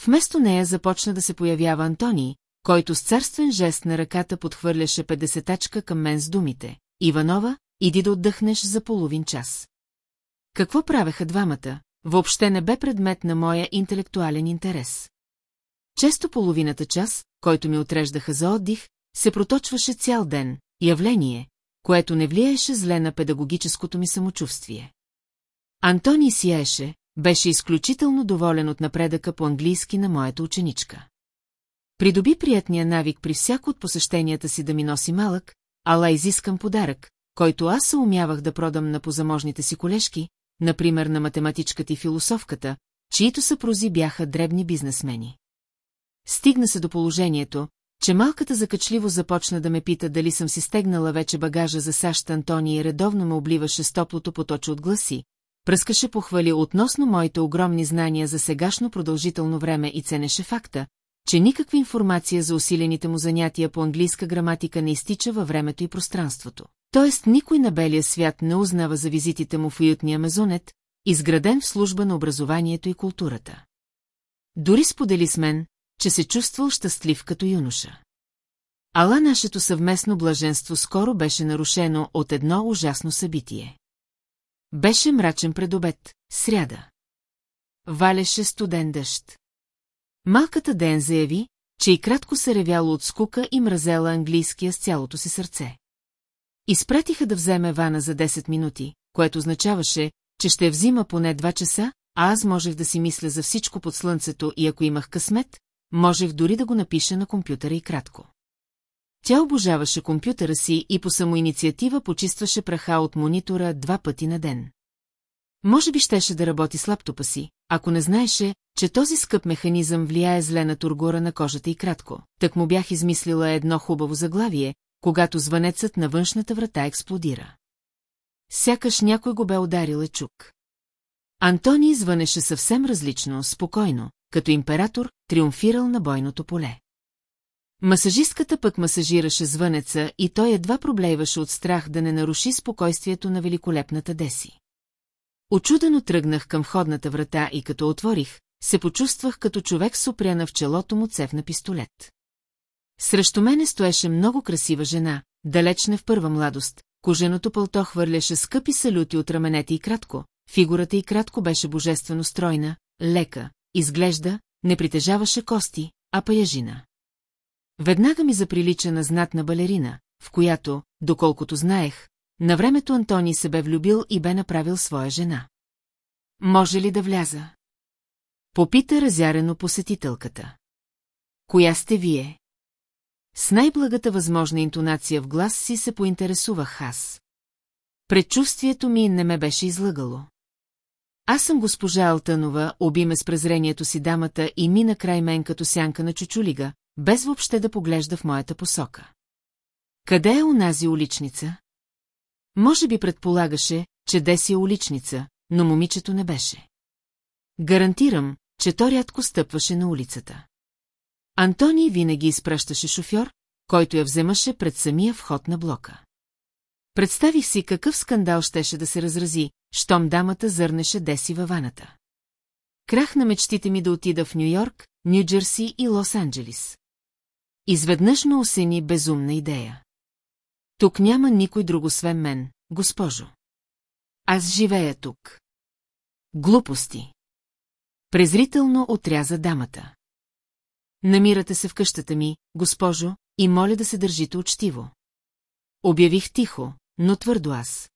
Вместо нея започна да се появява Антони, който с царствен жест на ръката подхвърляше 50 към мен с думите. Иванова, иди да отдъхнеш за половин час. Какво правеха двамата, въобще не бе предмет на моя интелектуален интерес. Често половината час, който ми отреждаха за отдих, се проточваше цял ден, явление, което не влияеше зле на педагогическото ми самочувствие. Антони сияеше, беше изключително доволен от напредъка по английски на моята ученичка. Придоби приятния навик при всяко от посещенията си да ми носи малък, ала изискам подарък, който аз се умявах да продам на позаможните си колежки, например на математичката и философката, чието съпрузи бяха дребни бизнесмени. Стигна се до положението, че малката закачливо започна да ме пита дали съм си стегнала вече багажа за САЩ Антони и редовно ме обливаше с топлото поточе от гласи, пръскаше похвали относно моите огромни знания за сегашно продължително време и ценеше факта, че никаква информация за усилените му занятия по английска граматика не изтича във времето и пространството. Тоест никой на белия свят не узнава за визитите му в уютния мезонет, изграден в служба на образованието и културата. Дори сподели с мен, че се чувствал щастлив като юноша. Ала нашето съвместно блаженство скоро беше нарушено от едно ужасно събитие. Беше мрачен предобед, сряда. Валеше студен дъжд. Малката Ден заяви, че и кратко се ревяло от скука и мразела английския с цялото си сърце. Изпратиха да вземе вана за 10 минути, което означаваше, че ще взима поне 2 часа, а аз можех да си мисля за всичко под слънцето и ако имах късмет, можех дори да го напиша на компютъра и кратко. Тя обожаваше компютъра си и по самоинициатива почистваше праха от монитора два пъти на ден. Може би щеше да работи с лаптопа си, ако не знаеше, че този скъп механизъм влияе зле на тургора на кожата и кратко. Так му бях измислила едно хубаво заглавие, когато звънецът на външната врата експлодира. Сякаш някой го бе ударил чук. Антони звънеше съвсем различно, спокойно, като император, триумфирал на бойното поле. Масажистката пък масажираше звънеца и той едва проблейваше от страх да не наруши спокойствието на великолепната Деси. Очудено тръгнах към входната врата и като отворих, се почувствах като човек с опряна в челото му цев на пистолет. Срещу мене стоеше много красива жена, далечна в първа младост, коженото пълто хвърляше скъпи салюти от раменете и кратко, фигурата и кратко беше божествено стройна, лека, изглежда, не притежаваше кости, а паяжина. Веднага ми заприлича на знатна балерина, в която, доколкото знаех, на времето Антони се бе влюбил и бе направил своя жена. Може ли да вляза? Попита разярено посетителката. Коя сте вие? С най-благата възможна интонация в глас си се поинтересувах аз. Предчувствието ми не ме беше излъгало. Аз съм госпожа Алтънова, обиме с презрението си дамата и мина край мен като сянка на чучулига, без въобще да поглежда в моята посока. Къде е онази уличница? Може би предполагаше, че Деси е уличница, но момичето не беше. Гарантирам, че то рядко стъпваше на улицата. Антони винаги изпращаше шофьор, който я вземаше пред самия вход на блока. Представих си какъв скандал щеше да се разрази, щом дамата зърнеше Деси във ваната. Крах на мечтите ми да отида в Нью-Йорк, Нью-Джерси и Лос-Анджелис. Изведнъж ме осени безумна идея. Тук няма никой друг освен мен, госпожо. Аз живея тук. Глупости. Презрително отряза дамата. Намирате се в къщата ми, госпожо, и моля да се държите учтиво. Обявих тихо, но твърдо аз.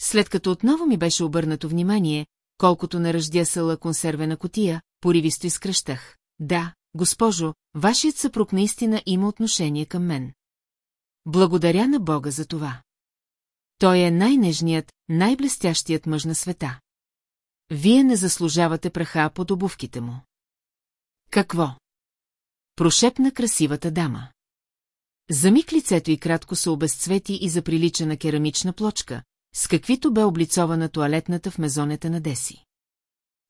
След като отново ми беше обърнато внимание, колкото на ръждясала консервена котия, поривисто изкръщах. Да, госпожо, вашият съпруг наистина има отношение към мен. Благодаря на Бога за това. Той е най-нежният, най-блестящият мъж на света. Вие не заслужавате праха под обувките му. Какво? Прошепна красивата дама. За миг лицето и кратко се обезцвети и заприлича на керамична плочка, с каквито бе облицована туалетната в мезонета на Деси.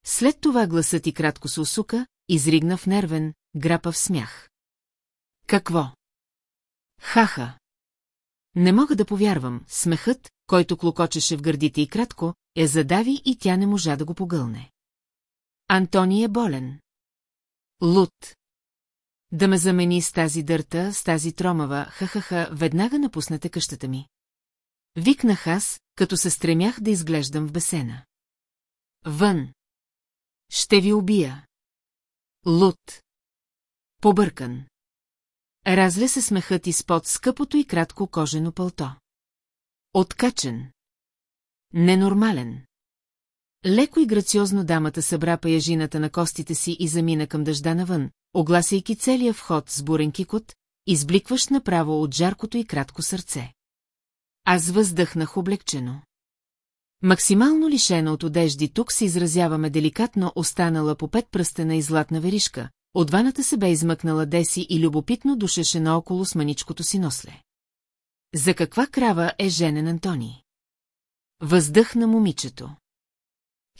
След това гласът и кратко се усука, изригна в нервен, грапав смях. Какво? Хаха. Не мога да повярвам, смехът, който клокочеше в гърдите и кратко, я задави и тя не можа да го погълне. Антони е болен. Лут. Да ме замени с тази дърта, с тази тромава, ха-ха-ха, веднага напуснете къщата ми. Викнах аз, като се стремях да изглеждам в бесена. Вън. Ще ви убия. Лут. Побъркан. Разля се смехът изпод скъпото и кратко кожено пълто. Откачен. Ненормален. Леко и грациозно дамата събра паяжината на костите си и замина към дъжда навън, огласяйки целия вход с бурен кикот, избликващ направо от жаркото и кратко сърце. Аз въздъхнах облегчено. Максимално лишена от одежди тук се изразяваме деликатно останала по пет пръстена и златна веришка, от ваната се бе измъкнала Деси и любопитно душеше наоколо с маничкото си носле. За каква крава е женен Антони? Въздъхна момичето.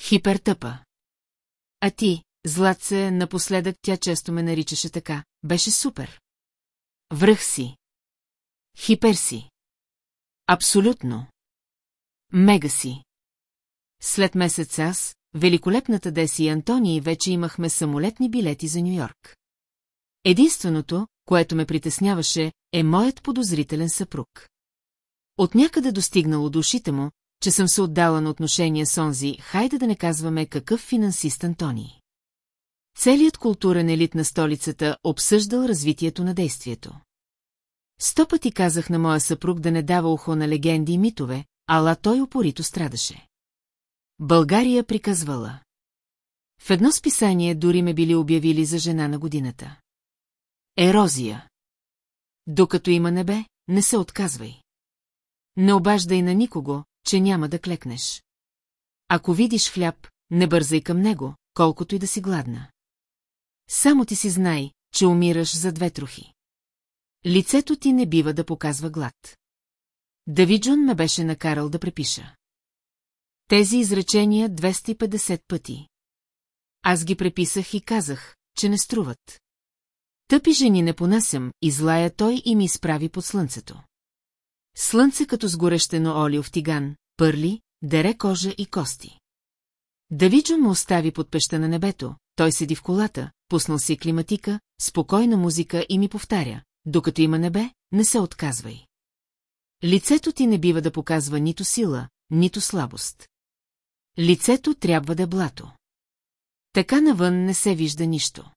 Хипертъпа. А ти, Златце, напоследък тя често ме наричаше така, беше супер. Връх си. Хипер си. Абсолютно. Мега си. След месец аз, великолепната Деси и Антони вече имахме самолетни билети за Нью-Йорк. Единственото, което ме притесняваше, е моят подозрителен съпруг. От някъде достигнало душите му, че съм се отдала на отношения с онзи, хайде да не казваме какъв финансист Антони. Целият културен елит на столицата обсъждал развитието на действието. Сто пъти казах на моя съпруг да не дава ухо на легенди и митове, ала той опорито страдаше. България приказвала. В едно списание дори ме били обявили за жена на годината. Ерозия. Докато има небе, не се отказвай. Не обаждай на никого, че няма да клекнеш. Ако видиш хляб, не бързай към него, колкото и да си гладна. Само ти си знай, че умираш за две трохи. Лицето ти не бива да показва глад. Давиджон ме беше накарал да препиша. Тези изречения 250 пъти. Аз ги преписах и казах, че не струват. Тъпи жени не понасям, излая той и ми изправи под слънцето. Слънце като сгорещено олио в тиган, пърли, дере кожа и кости. Давиджо му остави под пеща на небето, той седи в колата, пуснал си климатика, спокойна музика и ми повтаря, докато има небе, не се отказвай. Лицето ти не бива да показва нито сила, нито слабост. Лицето трябва да е блато. Така навън не се вижда нищо.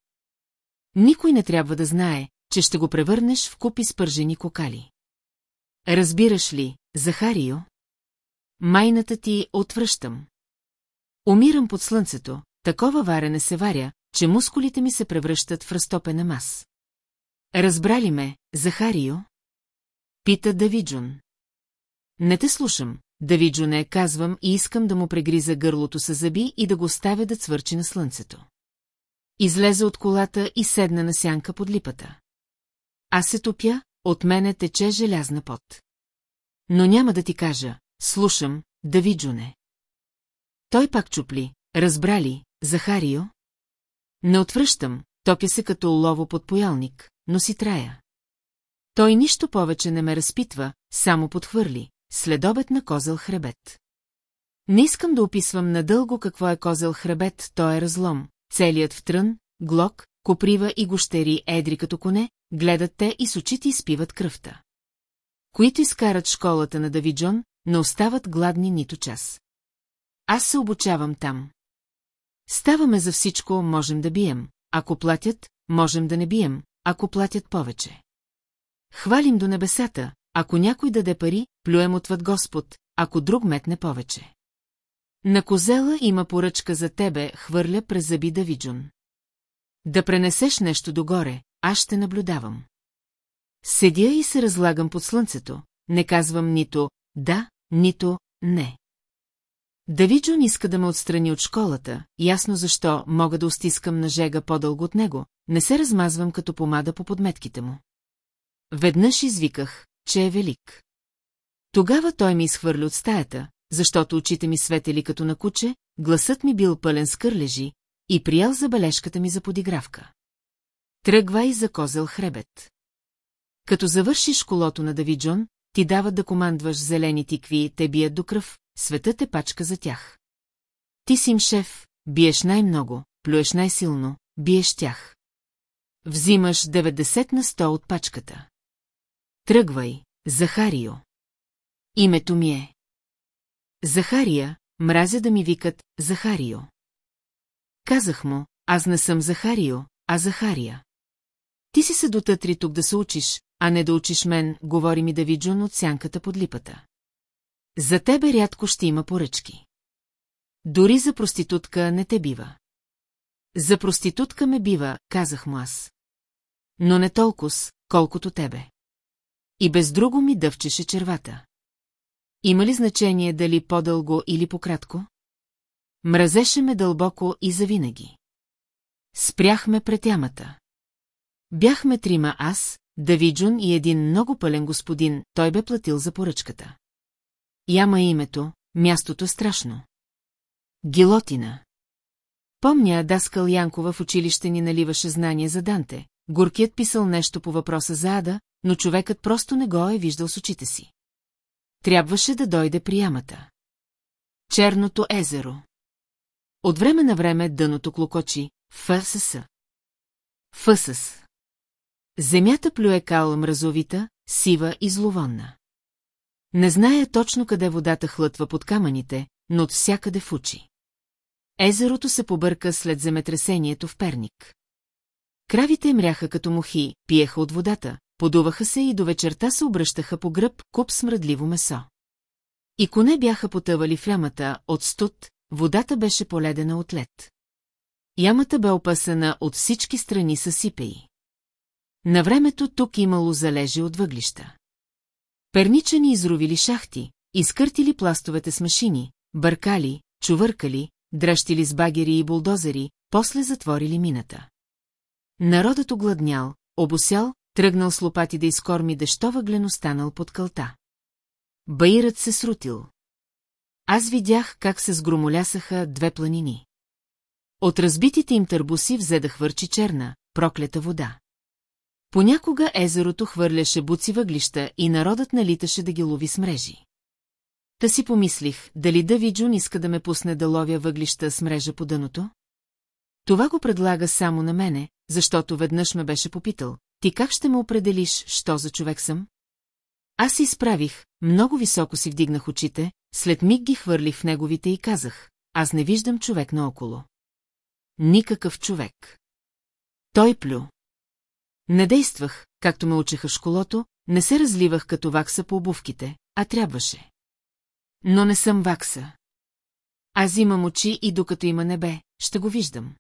Никой не трябва да знае, че ще го превърнеш в купи спържени кокали. Разбираш ли, Захарио? Майната ти отвръщам. Умирам под слънцето, такова варене се варя, че мускулите ми се превръщат в разтопена мас. Разбрали ме, Захарио? Пита Давиджун. Не те слушам, Давиджуне, казвам и искам да му прегриза гърлото с зъби и да го оставя да цвърчи на слънцето. Излезе от колата и седна на сянка под липата. Аз се топя, от мене тече желязна пот. Но няма да ти кажа, слушам, Давиджуне. Той пак чупли, разбрали, Захарио? Не отвръщам, топя се като лово под поялник, но си трая. Той нищо повече не ме разпитва, само подхвърли, следобед на козел хребет. Не искам да описвам надълго какво е козел хребет, той е разлом, целият в трън, глок, коприва и гощери едри като коне, гледат те и с очите изпиват кръвта. Които изкарат школата на Давиджон, не остават гладни нито час. Аз се обучавам там. Ставаме за всичко, можем да бием. Ако платят, можем да не бием, ако платят повече. Хвалим до небесата, ако някой даде пари, плюем отвъд Господ, ако друг метне повече. На козела има поръчка за тебе, хвърля през зъби Давиджун. Да пренесеш нещо догоре, аз ще наблюдавам. Седя и се разлагам под слънцето, не казвам нито да, нито не. Давиджон иска да ме отстрани от школата, ясно защо мога да устискам на жега по-дълго от него, не се размазвам като помада по подметките му. Веднъж извиках, че е велик. Тогава той ми изхвърли от стаята, защото очите ми светели като на куче, гласът ми бил пълен с кърлежи и приял забележката ми за подигравка. Тръгвай за козел хребет. Като завършиш колото на Давиджон, ти дават да командваш зелени тикви, те бият до кръв, светът е пачка за тях. Ти си им шеф, биеш най-много, плюеш най-силно, биеш тях. Взимаш 90 на 100 от пачката. Тръгвай, Захарио. Името ми е. Захария, мразя да ми викат Захарио. Казах му, аз не съм Захарио, а Захария. Ти си се дотътри тук да се учиш, а не да учиш мен, говори ми Давиджун от сянката под липата. За тебе рядко ще има поръчки. Дори за проститутка не те бива. За проститутка ме бива, казах му аз. Но не толкова, колкото тебе. И без друго ми дъвчеше червата. Има ли значение дали по-дълго или по-кратко? Мразеше ме дълбоко и завинаги. Спряхме пред ямата. Бяхме трима аз, Давиджун и един много пълен господин, той бе платил за поръчката. Яма името, мястото страшно. Гилотина. Помня, Даскал Янкова в училище ни наливаше знание за Данте. Горкият писал нещо по въпроса за Ада, но човекът просто не го е виждал с очите си. Трябваше да дойде при ямата. Черното езеро. От време на време дъното клокочи, ФСС. ФСС. Земята плюе кал мразовита, сива и зловонна. Не зная точно къде водата хлътва под камъните, но от всякъде фучи. Езерото се побърка след земетресението в Перник. Кравите мряха като мухи, пиеха от водата, подуваха се и до вечерта се обръщаха по гръб куп смръдливо месо. И коне бяха потъвали в ямата от студ, водата беше поледена от лед. Ямата бе опасена от всички страни с сипеи. На времето тук имало залежи от въглища. Перничани изровили шахти, изкъртили пластовете с машини, бъркали, чувъркали, дръщили с багери и булдозери, после затворили мината. Народът огладнял, обосял, тръгнал с лопати да изкорми дещова глен останал под кълта. Баирът се срутил. Аз видях как се сгромолясаха две планини. От разбитите им търбуси взе да хвърчи черна, проклета вода. Понякога езерото хвърляше буци въглища и народът налиташе да ги лови с мрежи. Та си помислих, дали Давиджун иска да ме пусне да ловя въглища с мрежа по дъното? Това го предлага само на мене, защото веднъж ме беше попитал. Ти как ще ме определиш, що за човек съм? Аз изправих, много високо си вдигнах очите, след миг ги хвърлих в неговите и казах, аз не виждам човек наоколо. Никакъв човек. Той плю. Не действах, както ме учеха школото, не се разливах като вакса по обувките, а трябваше. Но не съм вакса. Аз имам очи и докато има небе, ще го виждам.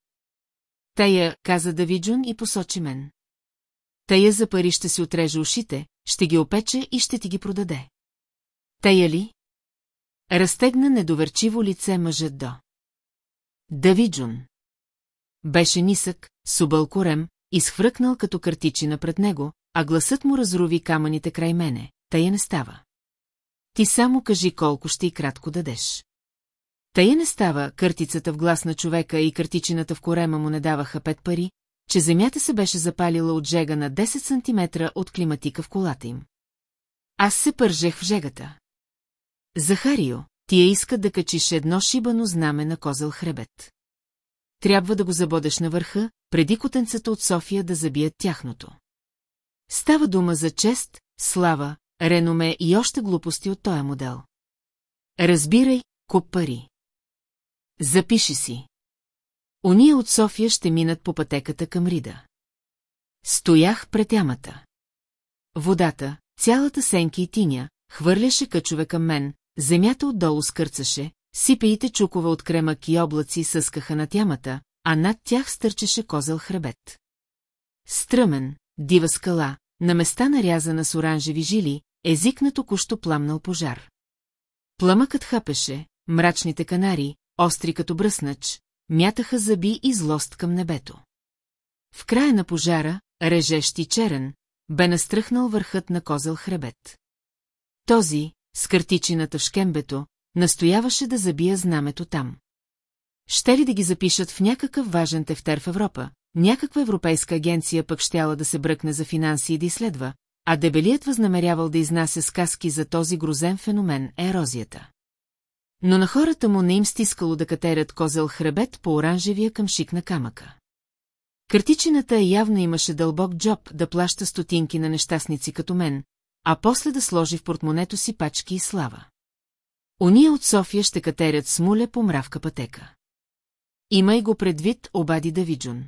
Тая, каза Давиджун и посочи мен. Тая за пари ще си отреже ушите, ще ги опече и ще ти ги продаде. Тая ли? Разтегна недоверчиво лице мъжът до. Давиджун. Беше нисък, субъл корем, изхвръкнал като картичина пред него, а гласът му разруви камъните край мене. Тая не става. Ти само кажи колко ще и кратко дадеш. Тая не става, къртицата в глас на човека и картичината в корема му не даваха пет пари, че земята се беше запалила от жега на 10 сантиметра от климатика в колата им. Аз се пържех в жегата. Захарио, ти я искат да качиш едно шибано знаме на козел хребет. Трябва да го забодеш на върха, преди котенцата от София да забият тяхното. Става дума за чест, слава, реноме и още глупости от този модел. Разбирай, куп пари. Запиши си. Ония от София ще минат по пътеката към Рида. Стоях пред ямата. Водата, цялата сенки и тиня, хвърляше къчове към мен, земята отдолу скърцаше, сипеите чукове от кремък и облаци съскаха над ямата, а над тях стърчеше козел хребет. Стръмен, дива скала, на места нарязана с оранжеви жили, език на току-що пламнал пожар. Пламъкът хапеше, мрачните канари, остри като бръснач, мятаха зъби и злост към небето. В края на пожара, режещ и черен, бе настръхнал върхът на козел хребет. Този, с картичината в шкембето, настояваше да забия знамето там. Ще ли да ги запишат в някакъв важен тефтер в Европа, някаква европейска агенция пък щяла да се бръкне за финанси и да изследва, а дебелият възнамерявал да изнася сказки за този грозен феномен – ерозията. Но на хората му не им стискало да катерят козел хребет по оранжевия къмшик на камъка. Картичината явно имаше дълбок джоб да плаща стотинки на нещастници като мен, а после да сложи в портмонето си пачки и слава. Ония от София ще катерят смуле по мравка пътека. Имай го предвид, обади Давиджун.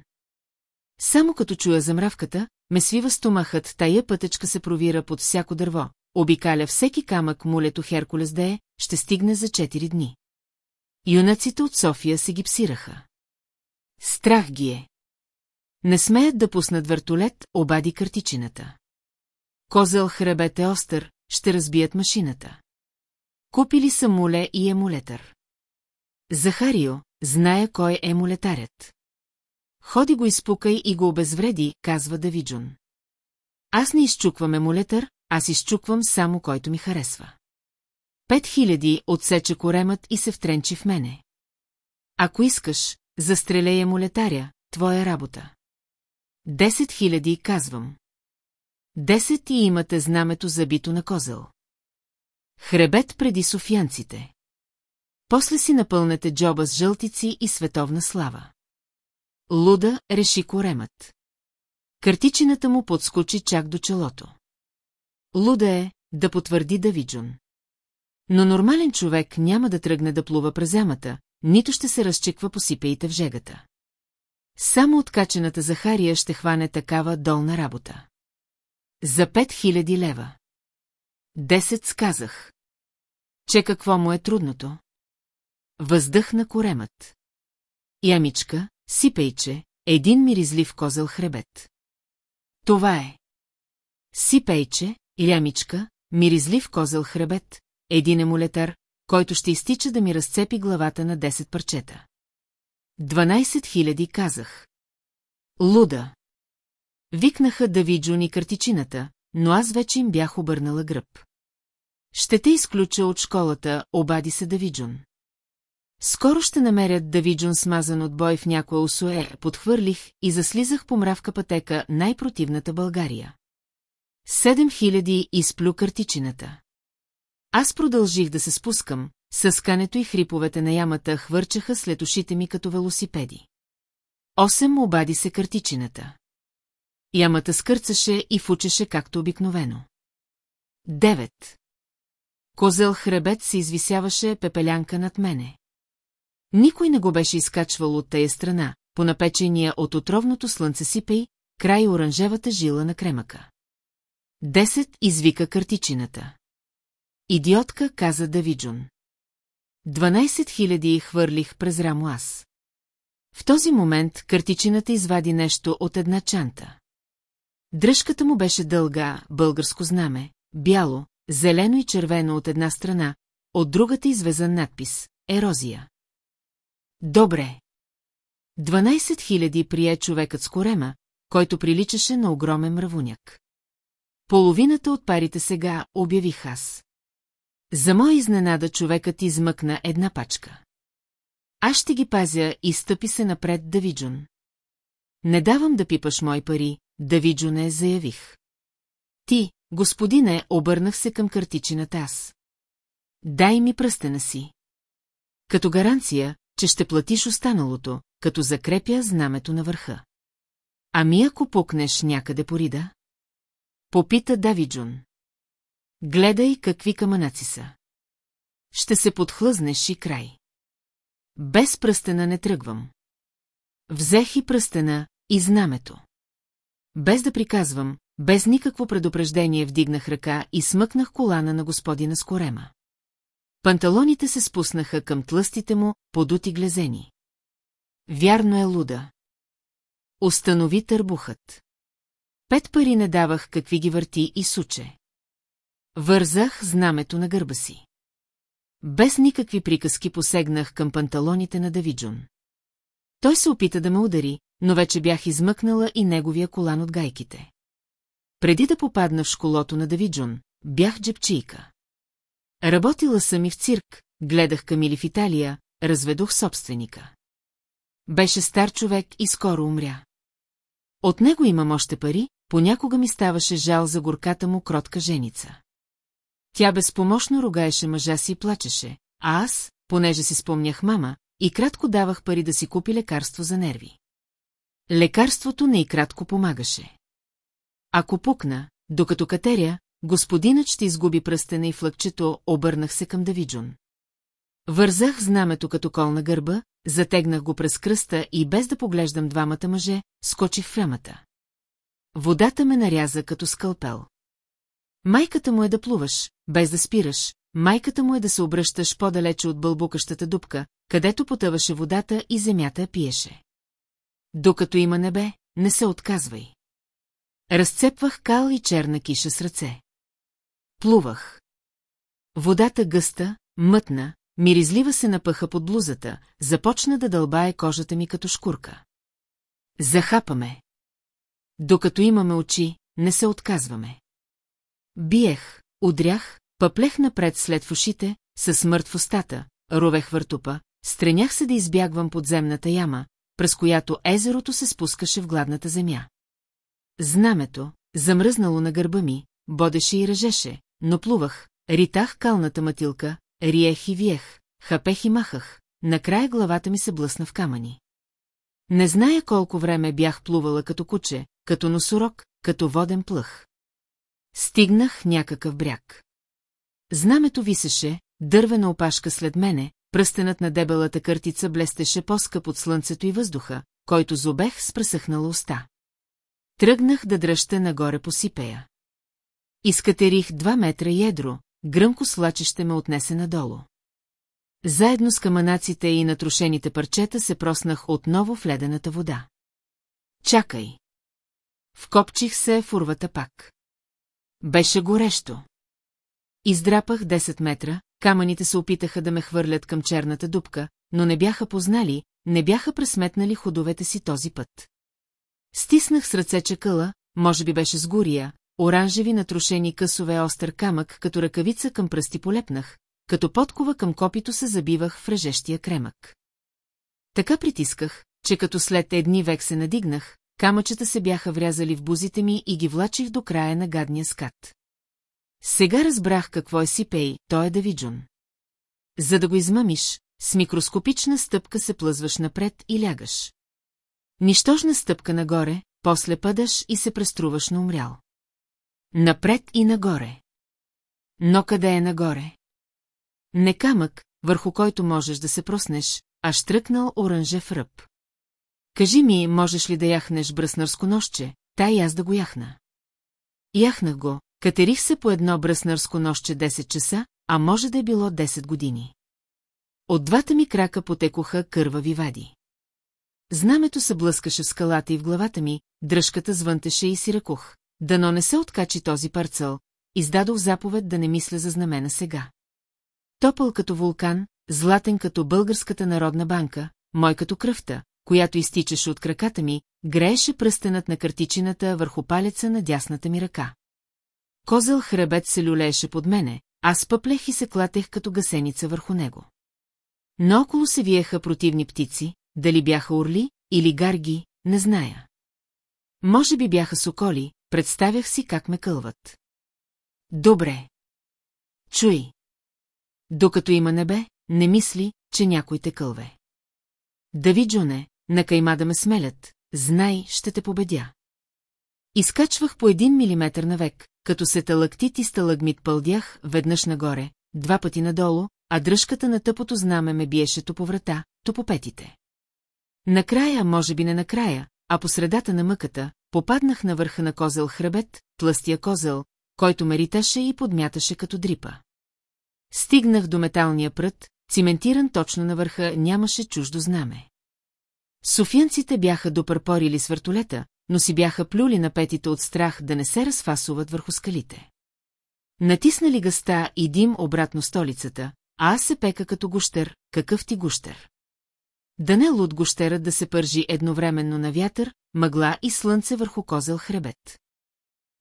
Само като чуя за мравката, ме свива стомахът, тая пътечка се провира под всяко дърво, обикаля всеки камък мулето Херкулес да е, ще стигне за 4 дни. Юнаците от София се гипсираха. Страх ги е. Не смеят да пуснат вертолет, обади картичината. Козел хребет е остър, ще разбият машината. Купили са муле и емулетър. Захарио, зная кой е емулетарят. Ходи го изпукай и го обезвреди, казва Давиджун. Аз не изчуквам емулетър, аз изчуквам само който ми харесва. Пет хиляди отсече коремът и се втренчи в мене. Ако искаш, застрелей емулетаря, твоя работа. Десет хиляди, казвам. Десет и имате знамето забито на козел. Хребет преди софиянците. После си напълнете джоба с жълтици и световна слава. Луда реши коремът. Картичината му подскочи чак до челото. Луда е, да потвърди Давиджун. Но нормален човек няма да тръгне да плува през ямата, нито ще се разчеква по сипеите в жегата. Само откачената Захария ще хване такава долна работа. За пет хиляди лева. Десет сказах. Че какво му е трудното? Въздъхна коремът. Ямичка, сипейче, един миризлив козел хребет. Това е. Сипейче, лямичка, миризлив козел хребет, един емулетар, който ще изтича да ми разцепи главата на 10 парчета. 12 хиляди казах. Луда. Викнаха Давиджун и картичината, но аз вече им бях обърнала гръб. Ще те изключа от школата, обади се Давиджун. Скоро ще намерят Давиджун смазан от бой в някоя усуе, подхвърлих и заслизах по мравка пътека най-противната България. Седем хиляди изплю картичината. Аз продължих да се спускам, съскането и хриповете на ямата хвърчаха след ушите ми като велосипеди. Осем обади се картичината. Ямата скърцаше и фучеше както обикновено. Девет. Козел хребет се извисяваше пепелянка над мене. Никой не го беше изкачвал от тая страна, по напечения от отровното слънце сипей, край оранжевата жила на кремъка. Десет извика картичината. Идиотка, каза Давиджун. 12 хиляди хвърлих през рамо аз. В този момент картичината извади нещо от една чанта. Дръжката му беше дълга, българско знаме, бяло, зелено и червено от една страна, от другата извезан надпис – ерозия. Добре. 12 хиляди прие човекът с корема, който приличаше на огромен мравуняк. Половината от парите сега обявих аз. За моя изненада човекът измъкна една пачка. Аз ще ги пазя и стъпи се напред Давиджун. Не давам да пипаш мои пари, Давиджуне, заявих. Ти, господине, обърнах се към картичината аз. Дай ми пръстена си. Като гаранция, че ще платиш останалото, като закрепя знамето на върха. Ами ако пукнеш някъде по рида? Попита Давиджун. Гледай какви камънаци са. Ще се подхлъзнеш и край. Без пръстена не тръгвам. Взех и пръстена, и знамето. Без да приказвам, без никакво предупреждение вдигнах ръка и смъкнах колана на господина с корема. Панталоните се спуснаха към тлъстите му, подути глезени. Вярно е луда. Установи търбухът. Пет пари не давах какви ги върти и суче. Вързах знамето на гърба си. Без никакви приказки посегнах към панталоните на Давиджун. Той се опита да ме удари, но вече бях измъкнала и неговия колан от гайките. Преди да попадна в школото на Давиджун, бях джепчийка. Работила съм и в цирк, гледах Камили в Италия, разведох собственика. Беше стар човек и скоро умря. От него имам още пари, понякога ми ставаше жал за горката му кротка женица. Тя безпомощно ругаеше мъжа си и плачеше, а аз, понеже си спомнях мама, и кратко давах пари да си купи лекарство за нерви. Лекарството не и кратко помагаше. Ако пукна, докато катеря, господинът ще изгуби пръстена и флъкчето, обърнах се към Давиджун. Вързах знамето като кол на гърба, затегнах го през кръста и без да поглеждам двамата мъже, скочих в ямата. Водата ме наряза като скалпел. Майката му е да плуваш, без да спираш, майката му е да се обръщаш по-далече от бълбукащата дупка, където потъваше водата и земята пиеше. Докато има небе, не се отказвай. Разцепвах кал и черна киша с ръце. Плувах. Водата гъста, мътна, миризлива се напъха под блузата, започна да дълбае кожата ми като шкурка. Захапаме. Докато имаме очи, не се отказваме. Биех, удрях, пъплех напред след в ушите, със смърт в устата, ровех въртупа, стренях се да избягвам подземната яма, през която езерото се спускаше в гладната земя. Знамето, замръзнало на гърба ми, бодеше и ръжеше, но плувах, ритах калната матилка, риех и виех, хапех и махах, накрая главата ми се блъсна в камъни. Не зная колко време бях плувала като куче, като носорог, като воден плъх. Стигнах някакъв бряг. Знамето висеше, дървена опашка след мене, пръстенът на дебелата къртица блестеше по-скъп от слънцето и въздуха, който зобех с пресъхнала уста. Тръгнах да дръща нагоре по сипея. Изкатерих два метра ядро, гръмко слачеще ме отнесе надолу. Заедно с каманаците и натрошените парчета се проснах отново в ледената вода. Чакай! Вкопчих се в урвата пак. Беше горещо. Издрапах 10 метра, камъните се опитаха да ме хвърлят към черната дупка, но не бяха познали, не бяха пресметнали ходовете си този път. Стиснах с ръце чакъла, може би беше с гория, оранжеви натрошени късове остър камък, като ръкавица към пръсти полепнах, като подкова към копито се забивах в режещия кремък. Така притисках, че като след едни век се надигнах, камъчета се бяха врязали в бузите ми и ги влачих до края на гадния скат. Сега разбрах какво е Сипей, той е Давиджун. За да го измамиш, с микроскопична стъпка се плъзваш напред и лягаш. Нищожна стъпка нагоре, после падаш и се преструваш на умрял. Напред и нагоре. Но къде е нагоре? Не камък, върху който можеш да се проснеш, а штръкнал оранжев ръб. Кажи ми, можеш ли да яхнеш бръснарско нощче, та и аз да го яхна. Яхнах го, катерих се по едно бръснарско нощче 10 часа, а може да е било 10 години. От двата ми крака потекоха кървави вади. Знамето се блъскаше в скалата и в главата ми, дръжката звънтеше и си ръкох. Дано не се откачи този парцел, издадох заповед да не мисля за знамена сега. Топъл като вулкан, златен като Българската народна банка, мой като кръвта, която изтичаше от краката ми, грееше пръстенът на картичината върху палеца на дясната ми ръка. Козел хребет се люлееше под мене, аз пъплех и се клатех като гасеница върху него. Наоколо се виеха противни птици, дали бяха орли или гарги, не зная. Може би бяха соколи, представях си как ме кълват. Добре. Чуй. Докато има небе, не мисли, че някой те кълве. Дави, Джуне, на кайма да ме смелят, знай, ще те победя. Изкачвах по един милиметър навек, като се талактит и сталагмит пълдях, веднъж нагоре, два пъти надолу, а дръжката на тъпото знаме ме биеше по врата, то по петите. Накрая, може би не накрая, а по средата на мъката, попаднах на върха на козел хребет, тлъстия козел, който ме риташе и подмяташе като дрипа. Стигнах до металния прът, циментиран точно на върха, нямаше чуждо знаме. Софиянците бяха допърпорили с въртолета, но си бяха плюли на петите от страх да не се разфасуват върху скалите. Натиснали гъста и дим обратно столицата, а аз се пека като гущер, какъв ти гущер. Да не луд гущерът да се пържи едновременно на вятър, мъгла и слънце върху козел хребет.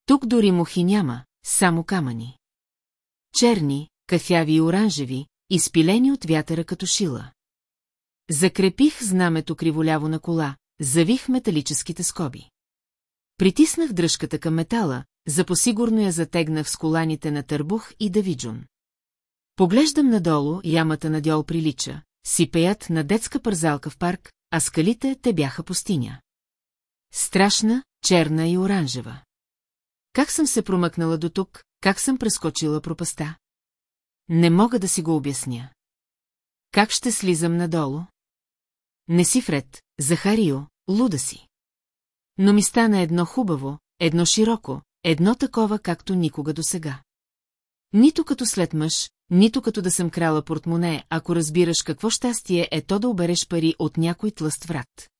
Тук дори мухи няма, само камъни. Черни, кафяви и оранжеви, изпилени от вятъра като шила. Закрепих знамето криволяво на кола, завих металическите скоби. Притиснах дръжката към метала, за посигурно я затегнах с коланите на Търбух и Давиджун. Поглеждам надолу, ямата на дьол прилича, сипеят на детска пързалка в парк, а скалите те бяха пустиня. Страшна, черна и оранжева. Как съм се промъкнала до тук, как съм прескочила пропаста? Не мога да си го обясня. Как ще слизам надолу? Не си Фред, Захарио, луда си. Но ми стана едно хубаво, едно широко, едно такова, както никога досега. Нито като след мъж, нито като да съм крала портмоне, ако разбираш какво щастие е то да обереш пари от някой тлъст врат.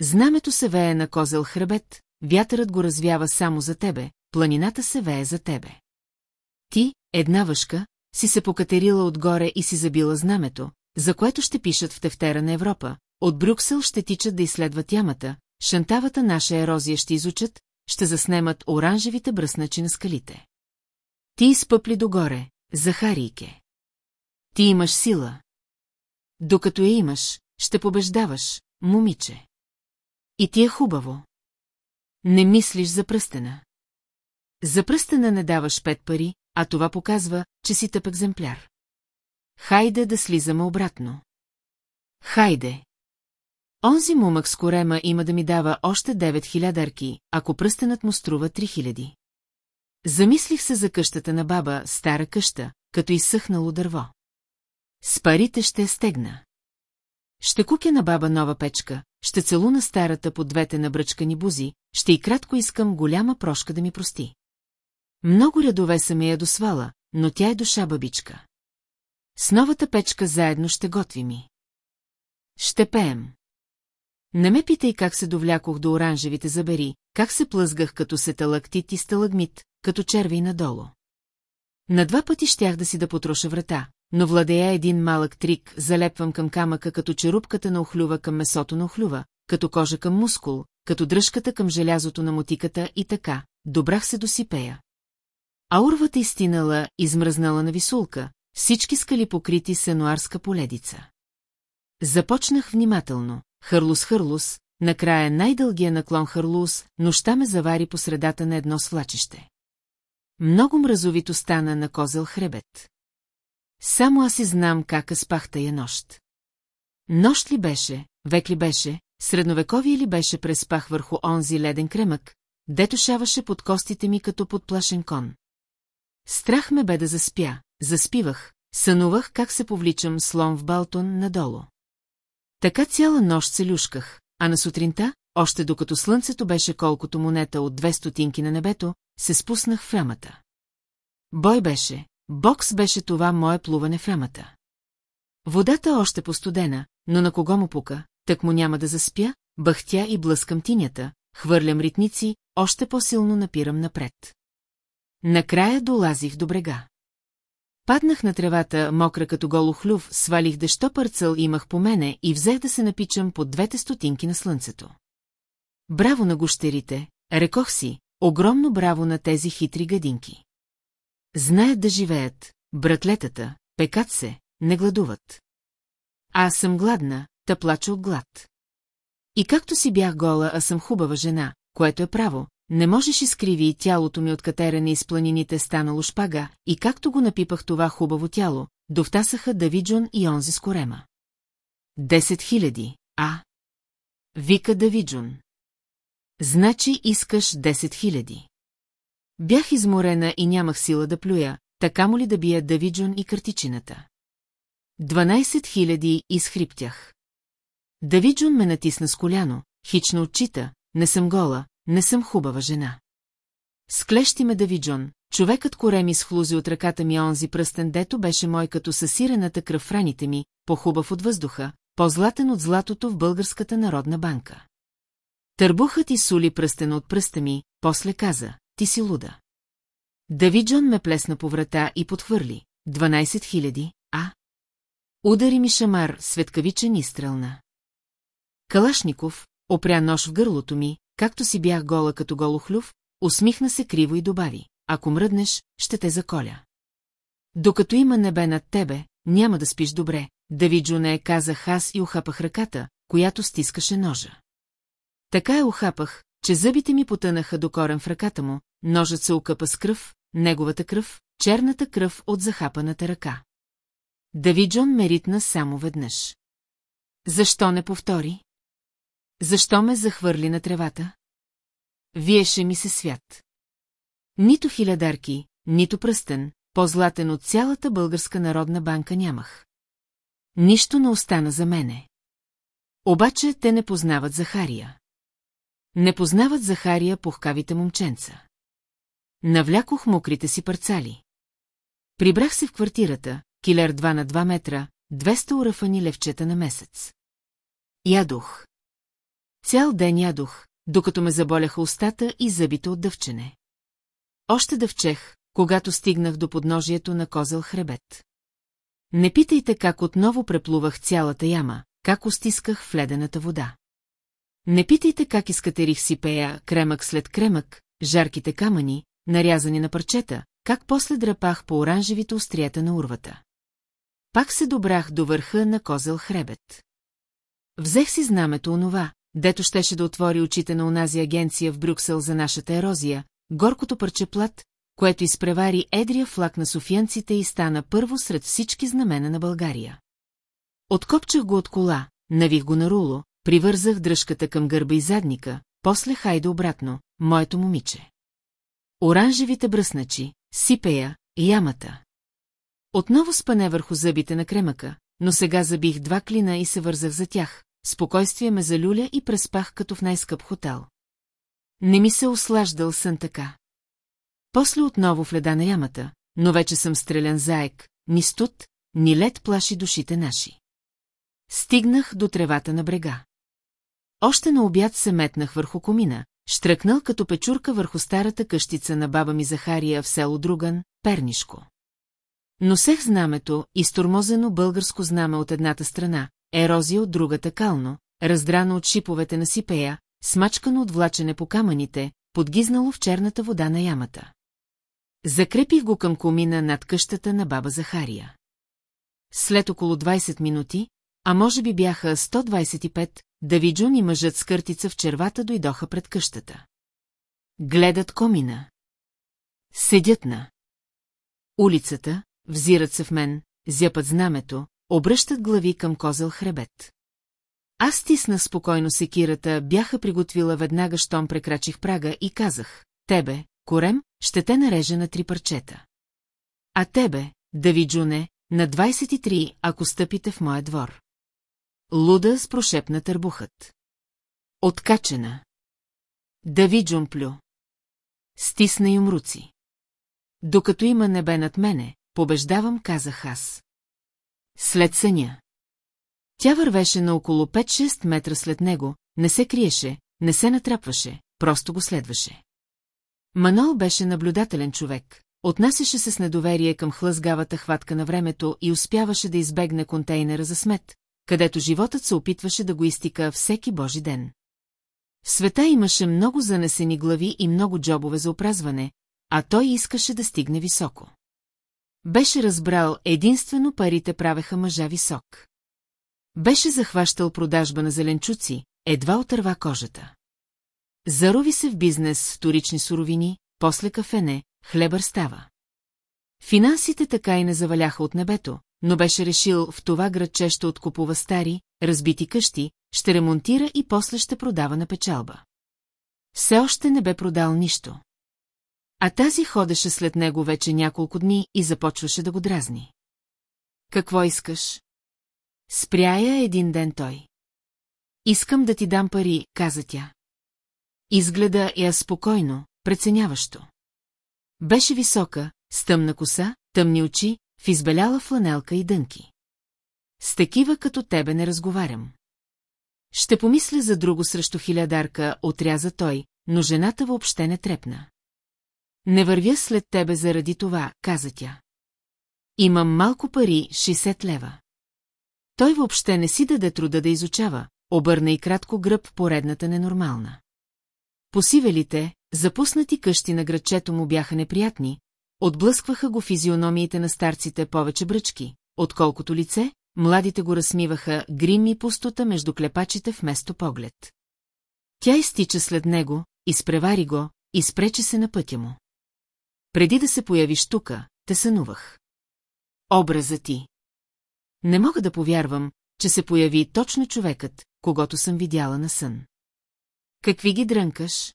Знамето се вее на козел хребет, вятърът го развява само за тебе, планината се вее за тебе. Ти, една въшка, си се покатерила отгоре и си забила знамето, за което ще пишат в тефтера на Европа. От Брюксел ще тичат да изследват ямата, шантавата наша ерозия ще изучат, ще заснемат оранжевите бръсначи на скалите. Ти изпъпли догоре, Захарийке. Ти имаш сила. Докато я имаш, ще побеждаваш, момиче. И ти е хубаво. Не мислиш за пръстена. За пръстена не даваш пет пари, а това показва, че си тъп екземпляр. Хайде да слизаме обратно. Хайде. Онзи мумък с корема има да ми дава още 9 хилядърки, ако пръстенът му струва 3 хиляди. Замислих се за къщата на баба, стара къща, като изсъхнало дърво. С парите ще стегна. Ще купя на баба нова печка, ще целуна старата по двете набръчкани бузи, ще и кратко искам голяма прошка да ми прости. Много рядове са ми я досвала, но тя е душа бабичка. С новата печка заедно ще готви ми. Ще пеем. Не ме питай как се довлякох до оранжевите забери, как се плъзгах като сеталактит и сталагмит, като черви надолу. На два пъти щях да си да потроша врата, но владея един малък трик, залепвам към камъка като черупката на охлюва към месото на охлюва, като кожа към мускул, като дръжката към желязото на мотиката и така, добрах се до сипея. А урвата изтинала, измръзнала на висулка, всички скали покрити с енуарска поледица. Започнах внимателно, хърлус-хърлус, накрая най-дългия наклон хърлус, нощта ме завари по средата на едно свлачище. Много мразовито стана на козел хребет. Само аз и знам как спах тая нощ. Нощ ли беше, век ли беше, средновековие ли беше преспах върху онзи леден кремък, дето шаваше под костите ми като подплашен кон. Страх ме бе да заспя, заспивах, сънувах как се повличам слон в Балтон надолу. Така цяла нощ се люшках, а на сутринта, още докато слънцето беше колкото монета от две стотинки на небето, се спуснах в рамата. Бой беше, бокс беше това мое плуване в рамата. Водата още постудена, но на кого му пука, так му няма да заспя, бъхтя и блъскам тинята, хвърлям ритници, още по-силно напирам напред. Накрая долазих до брега. Паднах на тревата, мокра като голохлюв, свалих дещо парцъл имах по мене и взех да се напичам под двете стотинки на слънцето. Браво на гущерите, рекох си, огромно браво на тези хитри гадинки. Знаят да живеят, братлетата, пекат се, не гладуват. Аз съм гладна, та плача от глад. И както си бях гола, а съм хубава жена, което е право, не можеш изкриви и тялото ми от катерене из планините станало шпага, и както го напипах това хубаво тяло, довтасаха Давиджон и онзи с корема. Десет хиляди, а? Вика Давиджон. Значи искаш 10 хиляди. Бях изморена и нямах сила да плюя, така му ли да бия Давиджон и картичината. 12 хиляди изхриптях. Давиджон ме натисна с коляно, хична отчита, не съм гола, не съм хубава жена. Склещи ме Давиджон, човекът кореми с хлузи от ръката ми онзи пръстен, дето беше мой като съсирената кръв в раните ми, по-хубав от въздуха, по-златен от златото в Българската народна банка. Търбухът и сули пръстена от пръста ми, после каза, ти си луда. Давиджон ме плесна по врата и подхвърли. 12 хиляди, а? Удари ми шамар, светкавичен и стрелна. Калашников, опря нож в гърлото ми, както си бях гола като голохлюв, усмихна се криво и добави. Ако мръднеш, ще те заколя. Докато има небе над тебе, няма да спиш добре, Давиджо не е казах аз и ухапах ръката, която стискаше ножа. Така я ухапах, че зъбите ми потънаха до корен в ръката му, ножът се окъпа с кръв, неговата кръв, черната кръв от захапаната ръка. Давиджон ме ритна само веднъж. Защо не повтори? Защо ме захвърли на тревата? Виеше ми се свят. Нито хилядарки, нито пръстен, по-златен от цялата българска народна банка нямах. Нищо не остана за мене. Обаче те не познават Захария. Не познават Захария пухкавите момченца. Навлякох мокрите си парцали. Прибрах се в квартирата, килер 2 на 2 метра, 200 урафани левчета на месец. Ядох. Цял ден ядох, докато ме заболяха устата и зъбите от дъвчене. Още дъвчех, когато стигнах до подножието на козел хребет. Не питайте как отново преплувах цялата яма, как устисках в ледената вода. Не питайте как изкатерих си пея, кремък след кремък, жарките камъни, нарязани на парчета, как после драпах по оранжевите острията на урвата. Пак се добрах до върха на козел хребет. Взех си знамето онова, дето щеше да отвори очите на онази агенция в Брюксел за нашата ерозия, горкото парче плат, което изпревари едрия флаг на софиянците и стана първо сред всички знамена на България. Откопчах го от кола, навих го на руло, привързах дръжката към гърба и задника, после хайде обратно, моето момиче. Оранжевите бръсначи, сипея, ямата. Отново спане върху зъбите на кремъка, но сега забих два клина и се вързах за тях. Спокойствие ме залюля и преспах като в най-скъп хотел. Не ми се ослаждал сън така. После отново в леда на ямата, но вече съм стрелян заек, ни студ, ни лед плаши душите наши. Стигнах до тревата на брега. Още на обяд се метнах върху комина, штръкнал като печурка върху старата къщица на баба ми Захария в село Друган, Пернишко. Носех знамето, изтормозено българско знаме от едната страна, ерозия от другата кално, раздрано от шиповете на сипея, смачкано от влачене по камъните, подгизнало в черната вода на ямата. Закрепих го към комина над къщата на баба Захария. След около 20 минути, а може би бяха 125, Давиджун и мъжът с къртица в червата дойдоха пред къщата. Гледат комина. Седят на улицата, взират се в мен, зяпат знамето, обръщат глави към козел хребет. Аз стисна спокойно секирата, бяха приготвила веднага, щом прекрачих прага и казах, тебе, корем, ще те нарежа на три парчета. А тебе, Давиджуне, на 23, ако стъпите в моя двор. Луда с прошепна търбухът. Откачена. Дави Джумплю. Стисна им руци. Докато има небе над мене, побеждавам, казах аз. След съня. Тя вървеше на около 5-6 метра след него, не се криеше, не се натрапваше, просто го следваше. Манол беше наблюдателен човек, отнасяше се с недоверие към хлъзгавата хватка на времето и успяваше да избегне контейнера за смет, където животът се опитваше да го изтика всеки божи ден. В света имаше много занесени глави и много джобове за опразване, а той искаше да стигне високо. Беше разбрал, единствено парите правеха мъжа висок. Беше захващал продажба на зеленчуци, едва отърва кожата. Зарови се в бизнес с вторични суровини, после кафене, хлебър става. Финансите така и не заваляха от небето, но беше решил в това градче ще откупува стари, разбити къщи, ще ремонтира и после ще продава на печалба. Все още не бе продал нищо. А тази ходеше след него вече няколко дни и започваше да го дразни. Какво искаш? Спряя един ден той. Искам да ти дам пари, каза тя. Изгледа я спокойно, преценяващо. Беше висока, с тъмна коса, тъмни очи, в избеляла фланелка и дънки. С такива като тебе не разговарям. Ще помисля за друго срещу хилядарка, отряза той, но жената въобще не трепна. Не вървя след тебе заради това, каза тя. Имам малко пари, 60 лева. Той въобще не си даде труда да изучава, обърна и кратко гръб поредната ненормална. Посивелите, запуснати къщи на градчето му бяха неприятни, отблъскваха го физиономиите на старците повече бръчки, отколкото лице, младите го разсмиваха грим и пустота между клепачите вместо поглед. Тя изтича след него, изпревари го, изпречи се на пътя му. Преди да се появиш тука, те сънувах. Образа ти. Не мога да повярвам, че се появи точно човекът, когато съм видяла на сън. Какви ги дрънкаш?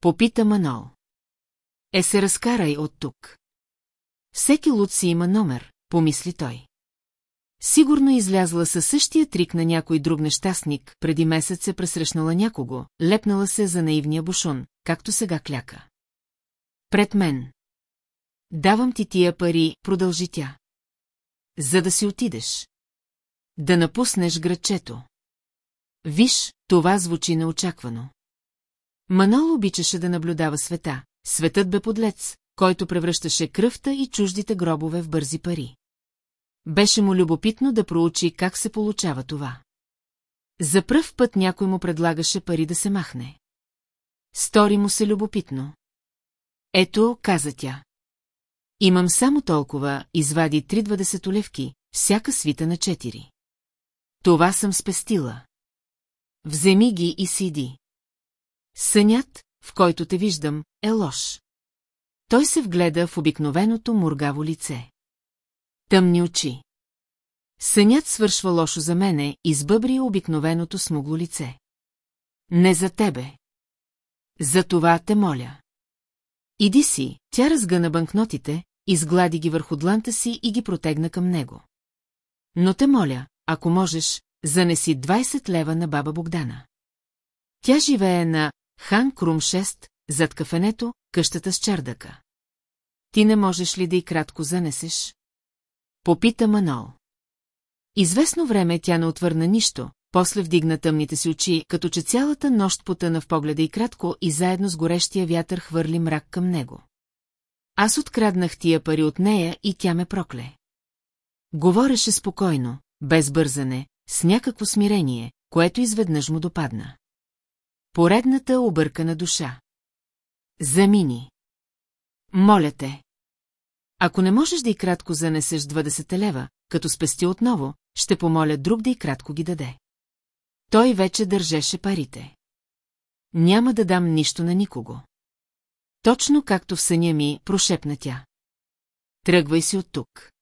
Попита Манол. Е се разкарай от тук. Всеки луд си има номер, помисли той. Сигурно излязла със същия трик на някой друг нещастник, преди месец се пресрещнала някого, лепнала се за наивния бушун, както сега кляка. Пред мен. Давам ти тия пари, продължи тя. За да си отидеш. Да напуснеш градчето. Виж, това звучи неочаквано. Манол обичаше да наблюдава света. Светът бе подлец, който превръщаше кръвта и чуждите гробове в бързи пари. Беше му любопитно да проучи как се получава това. За пръв път някой му предлагаше пари да се махне. Стори му се любопитно. Ето, каза тя. Имам само толкова, извади три двадесетолевки, всяка свита на четири. Това съм спестила. Вземи ги и сиди. Сънят, в който те виждам, е лош. Той се вгледа в обикновеното мургаво лице. Тъмни очи. Сънят свършва лошо за мене, избъбри обикновеното смугло лице. Не за тебе. За това те моля. Иди си, тя разгъна банкнотите, изглади ги върху дланта си и ги протегна към него. Но те моля, ако можеш, занеси 20 лева на баба Богдана. Тя живее на Хан Крум 6, зад кафенето, къщата с чардъка. Ти не можеш ли да и кратко занесеш? Попита Манол. Известно време тя не отвърна нищо, после вдигна тъмните си очи, като че цялата нощ потъна в погледа и кратко и заедно с горещия вятър хвърли мрак към него. Аз откраднах тия пари от нея и тя ме прокле. Говореше спокойно, без бързане, с някакво смирение, което изведнъж му допадна. Поредната объркана душа. Замини. Моля те. Ако не можеш да и кратко занесеш 20 лева, като спести отново, ще помоля друг да и кратко ги даде. Той вече държеше парите. Няма да дам нищо на никого. Точно както в съня ми, прошепна тя. Тръгвай си от тук.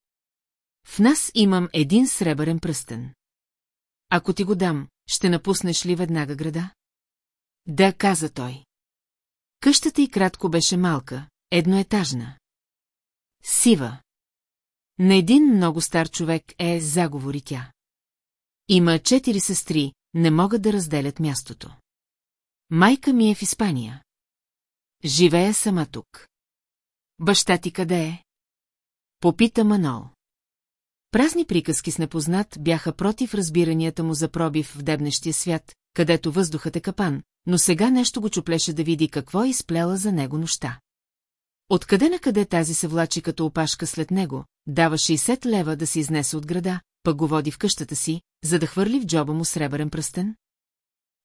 В нас имам един сребърен пръстен. Ако ти го дам, ще напуснеш ли веднага града? Да, каза той. Къщата и кратко беше малка, едноетажна. Сива. На един много стар човек е, заговори тя. Има четири сестри, не могат да разделят мястото. Майка ми е в Испания. Живея сама тук. Баща ти къде е? Попита Манол. Празни приказки с непознат бяха против разбиранията му за пробив в дебнещия свят, където въздухът е капан, но сега нещо го чуплеше да види какво е изплела за него нощта. Откъде на къде тази се влачи като опашка след него, дава 60 лева да се изнесе от града, пък го води в къщата си, за да хвърли в джоба му сребърен пръстен?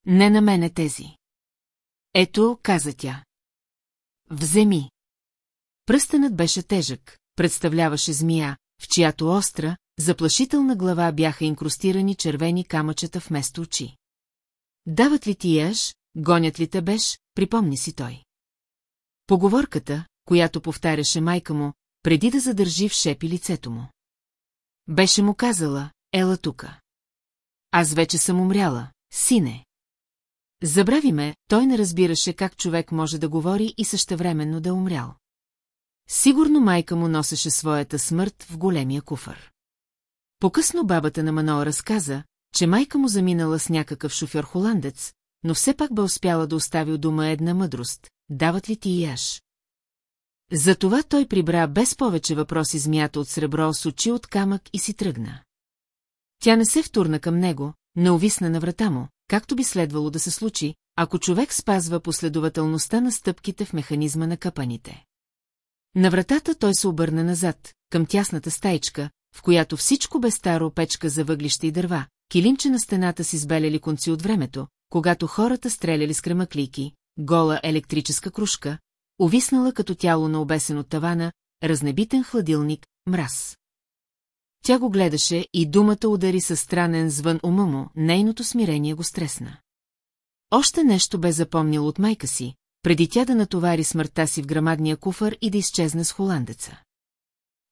Не на мене тези. Ето, каза тя. Вземи. Пръстенът беше тежък, представляваше змия, в чиято остра, заплашителна глава бяха инкрустирани червени камъчета вместо очи. Дават ли ти яж, гонят ли те беш, припомни си той. Поговорката, която повтаряше майка му, преди да задържи в шепи лицето му. Беше му казала, ела тука. Аз вече съм умряла, сине. Забрави ме, той не разбираше как човек може да говори и същевременно да е умрял. Сигурно майка му носеше своята смърт в големия куфър. По-късно бабата на Манол разказа, че майка му заминала с някакъв шофьор-холандец, но все пак бе успяла да остави у дома една мъдрост. Дават ли ти яш? Затова той прибра без повече въпроси змията от сребро с очи от камък и си тръгна. Тя не се втурна към него, не увисна на врата му, както би следвало да се случи, ако човек спазва последователността на стъпките в механизма на капаните. На вратата той се обърна назад, към тясната стайчка, в която всичко бе старо печка за въглища и дърва, килимче на стената си избелели конци от времето, когато хората стреляли с кремаклийки, гола електрическа кружка, увиснала като тяло на обесен от тавана, разнебитен хладилник, мраз. Тя го гледаше и думата удари със странен звън ума му, нейното смирение го стресна. Още нещо бе запомнил от майка си, преди тя да натовари смъртта си в грамадния куфър и да изчезне с холандеца.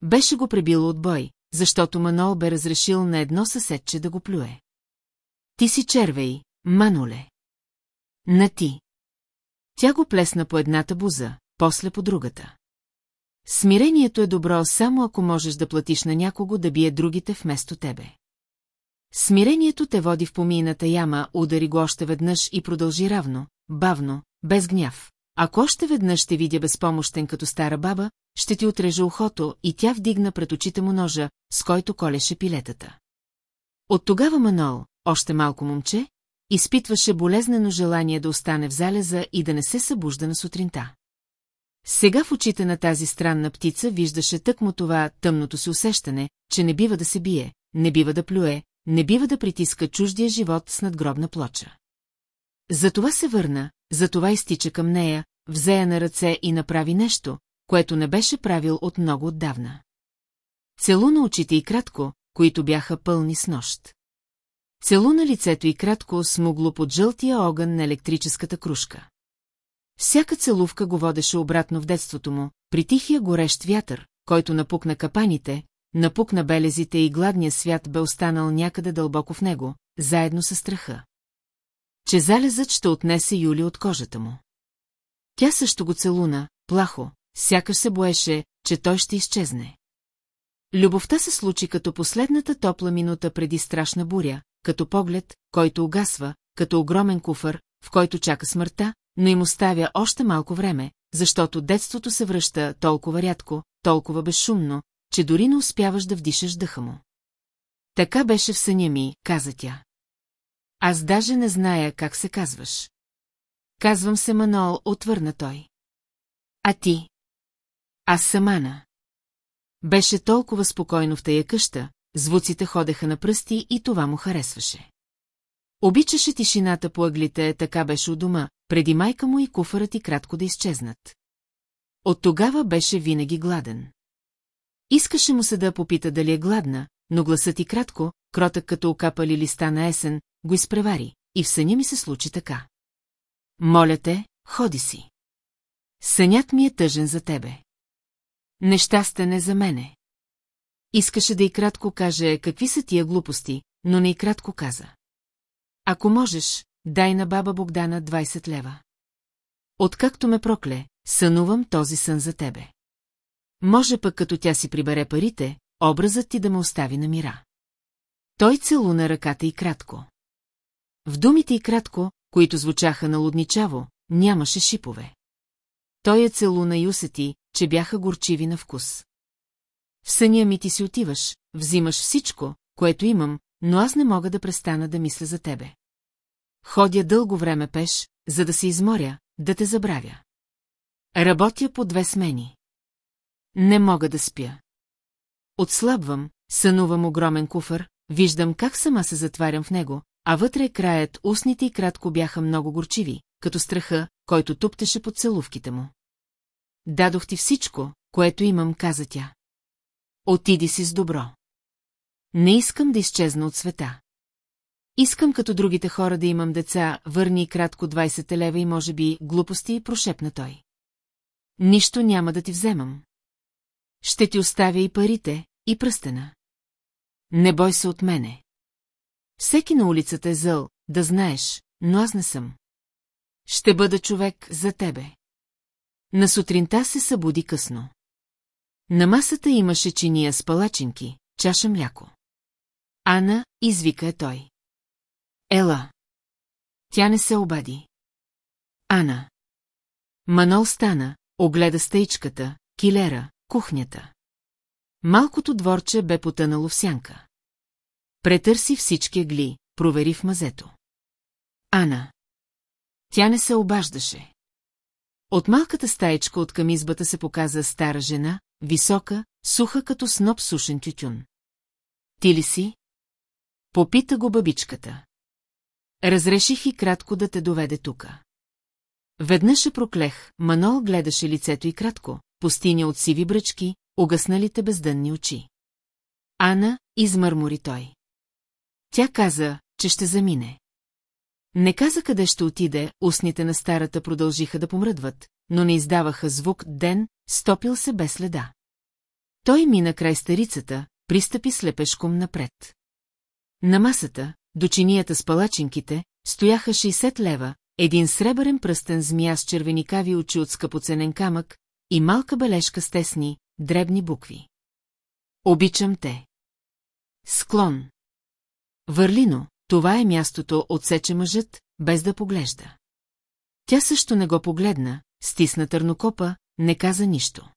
Беше го пребило от бой, защото Манол бе разрешил на едно съседче да го плюе. Ти си червей, Мануле. На ти. Тя го плесна по едната буза, после по другата. Смирението е добро само ако можеш да платиш на някого да бие другите вместо тебе. Смирението те води в помийната яма, удари го още веднъж и продължи равно, бавно, без гняв. Ако още веднъж ще видя безпомощен като стара баба, ще ти отрежа ухото и тя вдигна пред очите му ножа, с който колеше пилетата. От тогава Манол, още малко момче, изпитваше болезнено желание да остане в залеза и да не се събужда на сутринта. Сега в очите на тази странна птица виждаше тъкмо това тъмното си усещане, че не бива да се бие, не бива да плюе, не бива да притиска чуждия живот с надгробна плоча. Затова се върна, затова изтича към нея, взе я на ръце и направи нещо, което не беше правил от много отдавна. Целуна очите и кратко, които бяха пълни с нощ. Целуна лицето и кратко смугло под жълтия огън на електрическата кружка. Всяка целувка го водеше обратно в детството му, при тихия горещ вятър, който напукна капаните, напукна белезите и гладния свят бе останал някъде дълбоко в него, заедно с страха. Че залезът ще отнесе Юли от кожата му. Тя също го целуна, плахо, сякаш се боеше, че той ще изчезне. Любовта се случи като последната топла минута преди страшна буря, като поглед, който угасва, като огромен куфър, в който чака смъртта, но им оставя още малко време, защото детството се връща толкова рядко, толкова безшумно, че дори не успяваш да вдишаш дъха му. Така беше в съня ми, каза тя. Аз даже не зная как се казваш. Казвам се Манол, отвърна той. А ти? Аз съм Ана. Беше толкова спокойно в тая къща, звуците ходеха на пръсти и това му харесваше. Обичаше тишината по ъглите, така беше у дома, преди майка му и куфарът и кратко да изчезнат. От тогава беше винаги гладен. Искаше му се да попита дали е гладна, но гласът и кратко, кротък като окапали листа на есен, го изпревари, и в съня ми се случи така. Моля те, ходи си. Сънят ми е тъжен за тебе. Нещастен е за мене. Искаше да и кратко каже какви са тия глупости, но не и кратко каза. Ако можеш, дай на баба Богдана 20 лева. Откакто ме прокле, сънувам този сън за тебе. Може пък като тя си прибере парите, образът ти да ме остави на мира. Той целуна ръката и кратко. В думите и кратко, които звучаха налудничаво, нямаше шипове. Той е целуна и усети, че бяха горчиви на вкус. В съня ми ти си отиваш, взимаш всичко, което имам, но аз не мога да престана да мисля за тебе. Ходя дълго време пеш, за да се изморя, да те забравя. Работя по две смени. Не мога да спя. Отслабвам, сънувам огромен куфър, виждам как сама се затварям в него, а вътре краят, устните и кратко бяха много горчиви, като страха, който туптеше под целувките му. Дадох ти всичко, което имам, каза тя. Отиди си с добро. Не искам да изчезна от света. Искам като другите хора да имам деца, върни и кратко 20 лева и може би глупости, прошепна той. Нищо няма да ти вземам. Ще ти оставя и парите, и пръстена. Не бой се от мене. Всеки на улицата е зъл, да знаеш, но аз не съм. Ще бъда човек за тебе. На сутринта се събуди късно. На масата имаше чиния с палачинки, чаша мляко. Ана, извика е той. Ела. Тя не се обади. Ана. Манол стана, огледа стъичката, килера, кухнята. Малкото дворче бе потънало в сянка. Претърси всички гли, провери в мазето. Ана. Тя не се обаждаше. От малката стаечка от към избата се показа стара жена, висока, суха като сноп сушен тютюн. Ти ли си? Попита го бабичката. Разреших и кратко да те доведе тука. Веднъж е проклех, Манол гледаше лицето и кратко, пустиня от сиви бръчки, угасналите бездънни очи. Ана, измърмори той. Тя каза, че ще замине. Не каза къде ще отиде, устните на старата продължиха да помръдват, но не издаваха звук ден, стопил се без следа. Той мина край старицата, пристъпи слепешком напред. На масата, до чинията с палачинките, стояха 60 лева, един сребърен пръстен змия с червеникави очи от скъпоценен камък и малка бележка с тесни, дребни букви. Обичам те. Склон. Върлино, това е мястото, отсече мъжът, без да поглежда. Тя също не го погледна, стисна търнокопа, не каза нищо.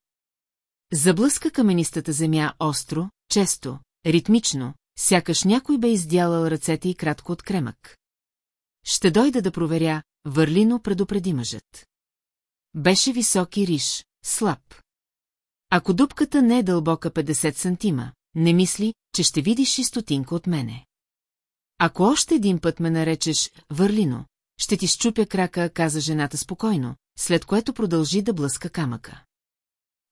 Заблъска каменистата земя остро, често, ритмично, сякаш някой бе издялал ръцете и кратко от кремък. Ще дойда да проверя, Върлино предупреди мъжът. Беше високи риш, слаб. Ако дупката не е дълбока 50 сантима, не мисли, че ще видиш и стотинка от мене. Ако още един път ме наречеш Върлино, ще ти щупя крака, каза жената спокойно, след което продължи да блъска камъка.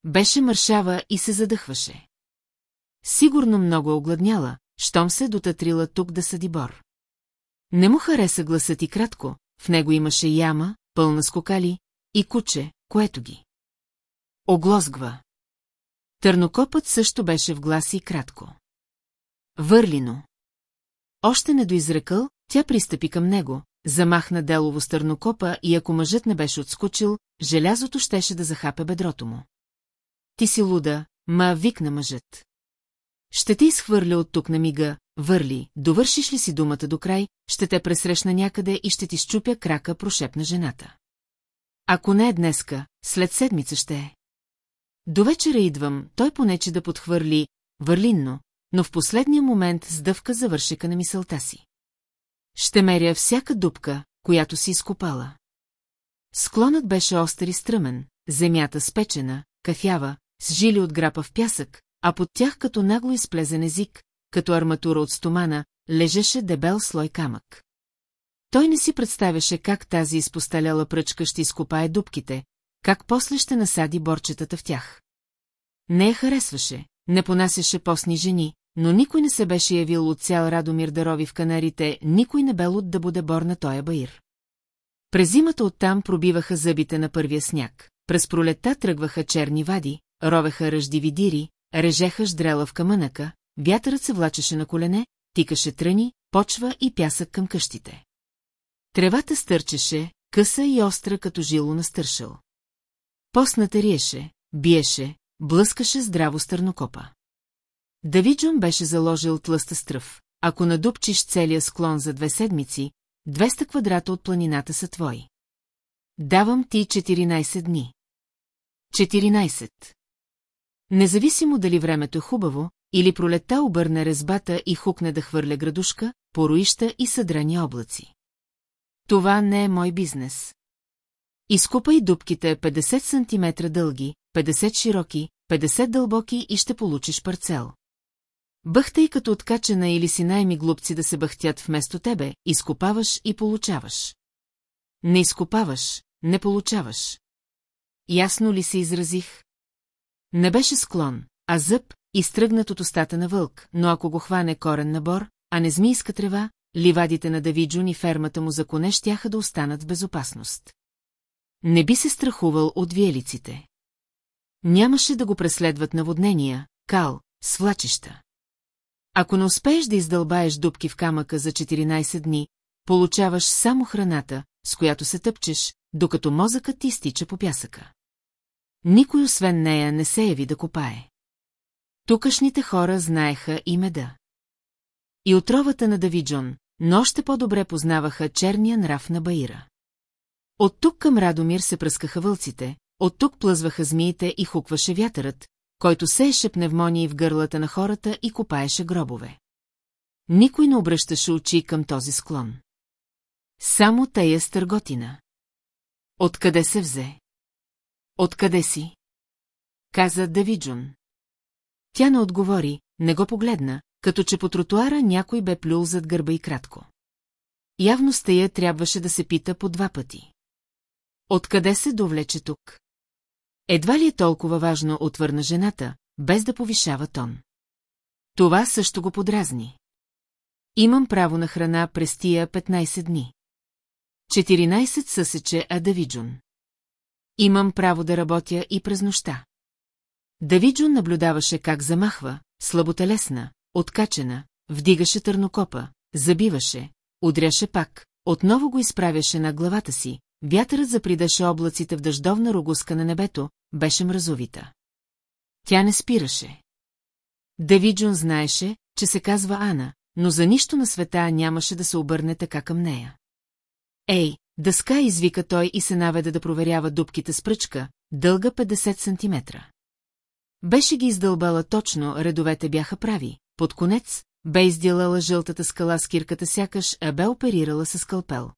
Беше мършава и се задъхваше. Сигурно много е огладняла, щом се дотатрила тук да съди бор. Не му хареса гласът и кратко, в него имаше яма, пълна скокали и куче, което ги. Оглозгва. Търнокопът също беше в глас и кратко. Върлино. Още не доизрекал, тя пристъпи към него, замахна делово с търнокопа и ако мъжът не беше отскочил, желязото щеше да захапе бедрото му. Ти си луда, ма викна мъжът. Ще ти изхвърля от тук на мига, върли, довършиш ли си думата до край, ще те пресрещна някъде и ще ти щупя крака, прошепна жената. Ако не е днеска, след седмица ще е. До вечера идвам, той понече да подхвърли, върлинно, но в последния момент сдъвка завършика на мисълта си. Ще меря всяка дупка, която си изкопала. Склонът беше остър и стръмен, земята спечена, кафява, с жили от грапа в пясък, а под тях като нагло изплезен език, като арматура от стомана, лежеше дебел слой камък. Той не си представяше как тази изпосталяла пръчка ще изкопае дубките, как после ще насади борчетата в тях. Не я харесваше, не понасяше постни жени, но никой не се беше явил от цял Радомир Дарови в канарите, никой не бе луд да буде бор на тоя баир. През зимата оттам пробиваха зъбите на първия сняг, през пролетта тръгваха черни вади, ровеха ръждиви дири, режеха ждрела в камънъка, вятърът се влачеше на колене, тикаше тръни, почва и пясък към къщите. Тревата стърчеше, къса и остра като жило на стършъл. Посната риеше, биеше, блъскаше здраво стърнокопа. Давиджон беше заложил тлъста стръв. Ако надупчиш целия склон за две седмици, 200 квадрата от планината са твои. Давам ти 14 дни. 14. Независимо дали времето е хубаво, или пролетта обърне резбата и хукне да хвърля градушка, поруища и съдрани облаци. Това не е мой бизнес. Изкупай дубките 50 см дълги, 50 широки, 50 дълбоки и ще получиш парцел. Бъхтай като откачена или си найми глупци да се бъхтят вместо тебе, изкопаваш и получаваш. Не изкопаваш, не получаваш. Ясно ли се изразих? Не беше склон, а зъб, изтръгнат от устата на вълк, но ако го хване корен набор, а не змийска трева, ливадите на Давиджун и фермата му за коне щяха да останат в безопасност. Не би се страхувал от виелиците. Нямаше да го преследват наводнения, кал, свлачища. Ако не успееш да издълбаеш дубки в камъка за 14 дни, получаваш само храната, с която се тъпчеш, докато мозъкът ти изтича по пясъка. Никой освен нея не се яви да копае. Тукашните хора знаеха и меда. И отровата на Давиджон, но още по-добре познаваха черния нрав на Баира. От тук към Радомир се пръскаха вълците, от тук плъзваха змиите и хукваше вятърът, който сееше пневмонии в гърлата на хората и копаеше гробове. Никой не обръщаше очи към този склон. Само тая стърготина. Откъде се взе? Откъде си? Каза Давиджун. Тя не отговори, не го погледна, като че по тротуара някой бе плюл зад гърба и кратко. Явно стея трябваше да се пита по два пъти. Откъде се довлече тук? Едва ли е толкова важно, отвърна жената, без да повишава тон. Това също го подразни. Имам право на храна през тия 15 дни. 14 съсече Адавиджун. Имам право да работя и през нощта. Давиджун наблюдаваше как замахва, слаботелесна, откачена, вдигаше търнокопа, забиваше, удряше пак, отново го изправяше на главата си, вятърът запридаше облаците в дъждовна рогуска на небето, беше мразовита. Тя не спираше. Давиджун знаеше, че се казва Ана, но за нищо на света нямаше да се обърне така към нея. Ей, дъска извика той и се наведе да проверява дубките с пръчка, дълга 50 сантиметра. Беше ги издълбала точно, редовете бяха прави. Под конец бе изделала жълтата скала с кирката сякаш, а бе оперирала с скалпел.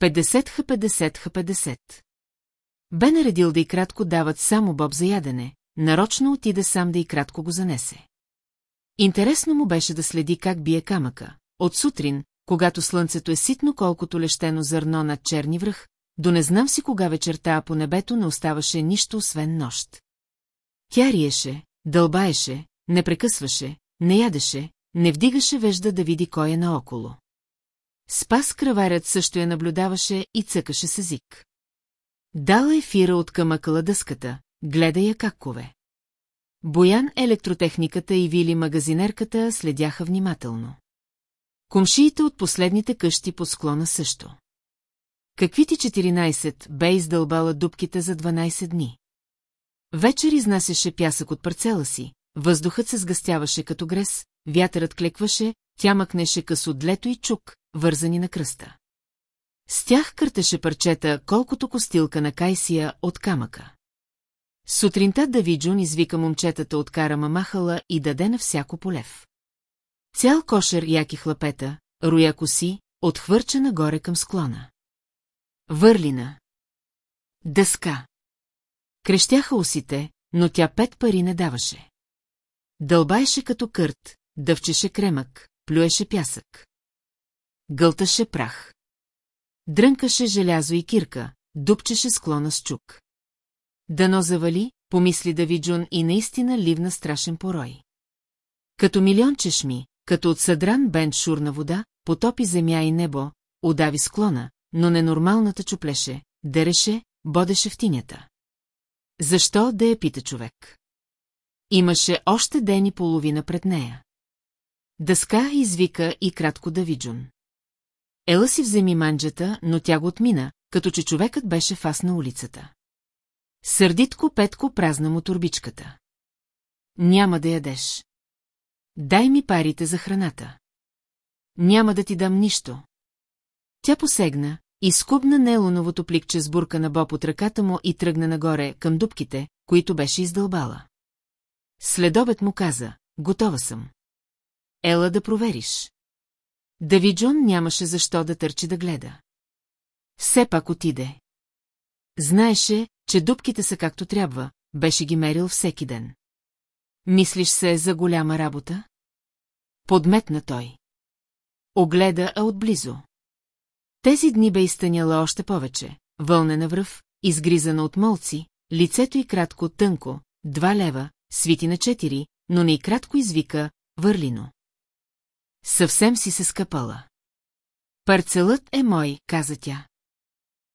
50 ха 50 ха 50. Бе наредил да и кратко дават само боб за ядене, нарочно отида сам да и кратко го занесе. Интересно му беше да следи как бие камъка. От сутрин, когато слънцето е ситно колкото лещено зърно над черни връх, до не знам си кога вечерта по небето не оставаше нищо освен нощ. Тя риеше, дълбаеше, не прекъсваше, не ядеше, не вдигаше вежда да види кой е наоколо. Спас кръварят също я наблюдаваше и цъкаше с език. Дала ефира от къмъкала дъската, гледа я как кове. Боян електротехниката и Вили магазинерката следяха внимателно. Комшиите от последните къщи по склона също. Какви ти 14 бе издълбала дубките за 12 дни? Вечер изнасяше пясък от парцела си, въздухът се сгъстяваше като грес, вятърът клекваше, тя мъкнеше късодлето и чук, вързани на кръста. С тях къртеше парчета, колкото костилка на кайсия от камъка. Сутринта Давиджун извика момчетата от кара мамахала и даде на всяко полев. Цял кошер яки хлапета, роя коси, отхвърча нагоре към склона. Върлина. Дъска. Крещяха усите, но тя пет пари не даваше. Дълбаеше като кърт, дъвчеше кремък, плюеше пясък. Гълташе прах. Дрънкаше желязо и кирка, дупчеше склона с чук. Дано завали, помисли Давиджун и наистина ливна страшен порой. Като милион чешми, като от съдран бент шурна вода, потопи земя и небо, удави склона, но ненормалната чуплеше, дереше, бодеше в тинята. Защо да я пита човек? Имаше още ден и половина пред нея. Дъска извика и кратко Давиджун. Ела си вземи манджата, но тя го отмина, като че човекът беше фас на улицата. Сърдитко Петко празна му турбичката. Няма да ядеш. Дай ми парите за храната. Няма да ти дам нищо. Тя посегна, изкубна нейлоновото пликче с бурка на Боб от ръката му и тръгна нагоре, към дубките, които беше издълбала. Следобед му каза, готова съм. Ела да провериш. Давиджон нямаше защо да търчи да гледа. Все пак отиде. Знаеше, че дубките са както трябва, беше ги мерил всеки ден. Мислиш се за голяма работа? Подметна той. Огледа, а отблизо. Тези дни бе изтъняла още повече. Вълнена връв, изгризана от молци, лицето й кратко тънко, два лева, свити на четири, но не и кратко извика «Върлино». Съвсем си се скъпала. Парцелът е мой, каза тя.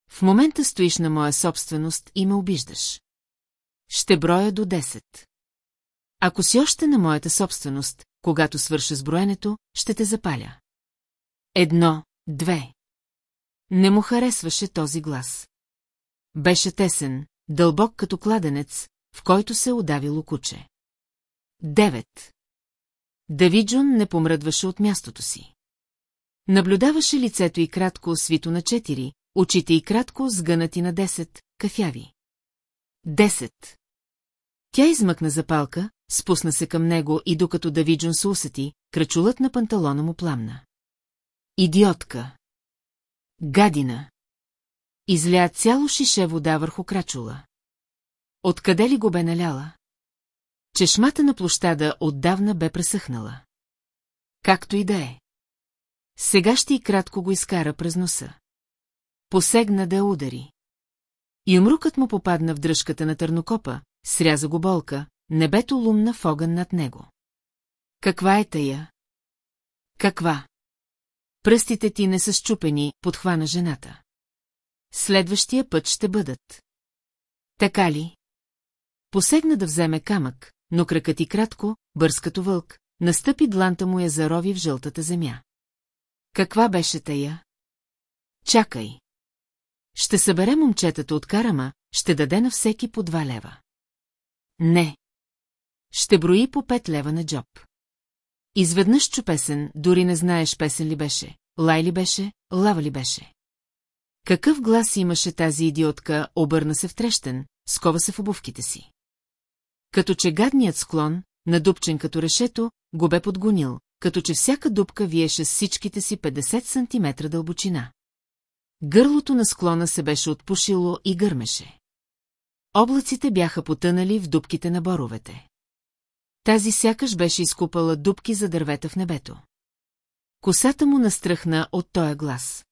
В момента стоиш на моя собственост и ме обиждаш. Ще броя до 10. Ако си още на моята собственост, когато свърша с броенето, ще те запаля. Едно, две. Не му харесваше този глас. Беше тесен, дълбок като кладенец, в който се удавило куче. Девет. Давиджон не помръдваше от мястото си. Наблюдаваше лицето и кратко свито на четири, очите и кратко сгънати на 10, кафяви. Десет. Тя измъкна запалка, спусна се към него и докато Давиджон се усети, крачулът на панталона му пламна. Идиотка. Гадина. Изля цяло шише вода върху крачула. Откъде ли го бе наляла? Чешмата на площада отдавна бе пресъхнала. Както и да е. Сега ще и кратко го изкара през носа. Посегна да удари. Юмрукът му попадна в дръжката на търнокопа, сряза го болка, небето лумна в огън над него. Каква е тая? Каква? Пръстите ти не са щупени, подхвана жената. Следващия път ще бъдат. Така ли? Посегна да вземе камък, но кракът и кратко, бърз като вълк, настъпи дланта му я зарови в жълтата земя. Каква беше тая? Чакай. Ще събере момчетата от карама, ще даде на всеки по два лева. Не. Ще брои по пет лева на джоб. Изведнъж чу песен, дори не знаеш песен ли беше, лай ли беше, лава ли беше. Какъв глас имаше тази идиотка, обърна се в трещен, скова се в обувките си. Като че гадният склон, надупчен като решето, го бе подгонил, като че всяка дупка виеше с всичките си 50 сантиметра дълбочина. Гърлото на склона се беше отпушило и гърмеше. Облаците бяха потънали в дубките на боровете. Тази сякаш беше изкупала дубки за дървета в небето. Косата му настръхна от тоя глас.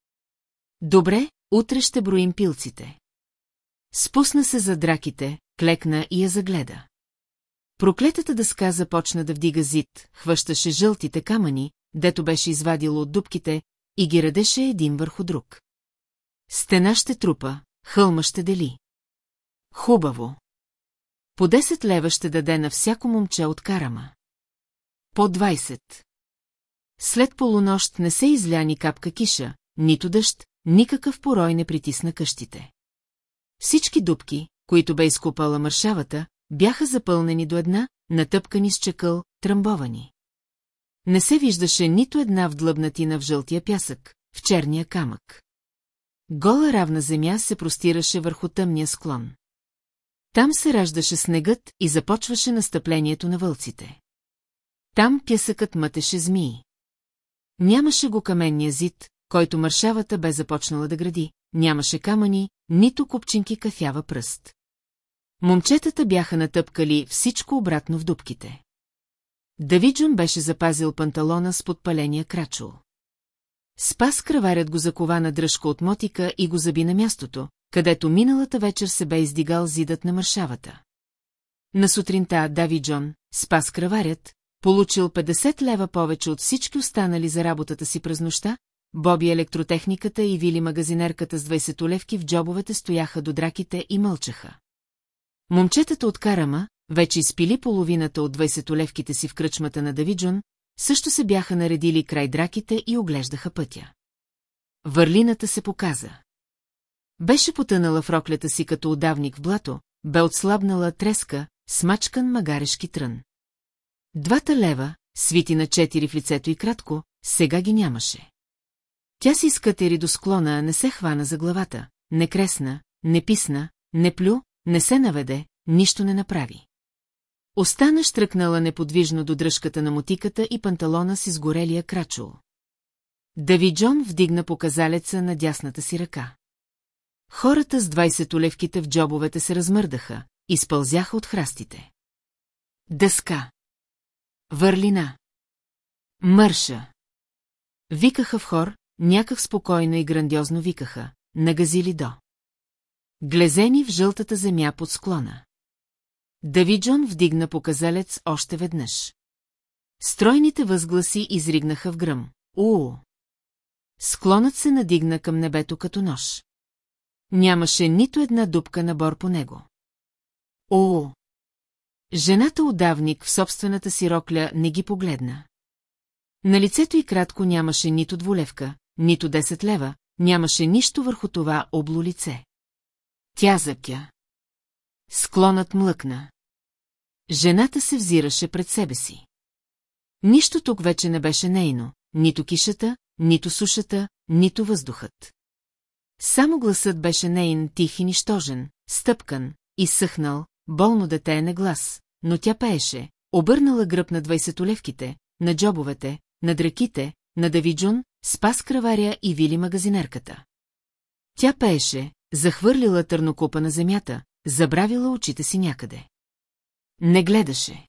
Добре, утре ще броим пилците. Спусна се за драките, клекна и я загледа. Проклетата дъска започна да вдига зид, хващаше жълтите камъни, дето беше извадило от дубките, и ги радеше един върху друг. Стена ще трупа, хълма ще дели. Хубаво. По 10 лева ще даде на всяко момче от карама. По 20. След полунощ не се изля ни капка киша, нито дъжд, никакъв порой не притисна къщите. Всички дубки, които бе изкупала мършавата, бяха запълнени до една, натъпкани с чекъл, тръмбовани. Не се виждаше нито една вдлъбнатина в жълтия пясък, в черния камък. Гола равна земя се простираше върху тъмния склон. Там се раждаше снегът и започваше настъплението на вълците. Там пясъкът мътеше змии. Нямаше го каменния зид, който маршавата бе започнала да гради, нямаше камъни, нито купчинки кафява пръст. Момчетата бяха натъпкали всичко обратно в дубките. Давиджон беше запазил панталона с подпаления крачул. Спас кръварят го закова на дръжка от мотика и го заби на мястото, където миналата вечер се бе издигал зидът на маршавата. На сутринта Дави Джон, спас кръварят, получил 50 лева повече от всички останали за работата си през нощта, Боби електротехниката и Вили магазинерката с 20 левки в джобовете стояха до драките и мълчаха. Момчетата от Карама, вече изпили половината от 20 левките си в кръчмата на Давиджон, също се бяха наредили край драките и оглеждаха пътя. Върлината се показа. Беше потънала в роклята си като удавник в блато, бе отслабнала треска, смачкан магарешки трън. Двата лева, свити на четири в лицето и кратко, сега ги нямаше. Тя си скатери до склона, не се хвана за главата, не кресна, не писна, не плю, не се наведе, нищо не направи. Остана штръкнала неподвижно до дръжката на мотиката и панталона с изгорелия крачул. Дави Джон вдигна показалеца на дясната си ръка. Хората с 20 олевките в джобовете се размърдаха, изпълзяха от храстите. Дъска. Върлина. Мърша. Викаха в хор, някак спокойно и грандиозно викаха, нагазили до. Глезени в жълтата земя под склона. Давиджон вдигна показалец още веднъж. Стройните възгласи изригнаха в гръм. Уу! Склонът се надигна към небето като нож. Нямаше нито една дупка на бор по него. Уу! Жената отдавник в собствената си рокля не ги погледна. На лицето й кратко нямаше нито дволевка, нито 10 лева, нямаше нищо върху това обло лице. Тя запя. Склонът млъкна. Жената се взираше пред себе си. Нищо тук вече не беше нейно, нито кишата, нито сушата, нито въздухът. Само гласът беше нейн тих и нищожен, стъпкан, изсъхнал, болно дете е на глас, но тя пееше, обърнала гръб на двайсетолевките, на джобовете, на драките, на Давиджун, Спас Краваря и Вили магазинерката. Тя пееше, захвърлила търнокопа на земята, забравила очите си някъде. Не гледаше.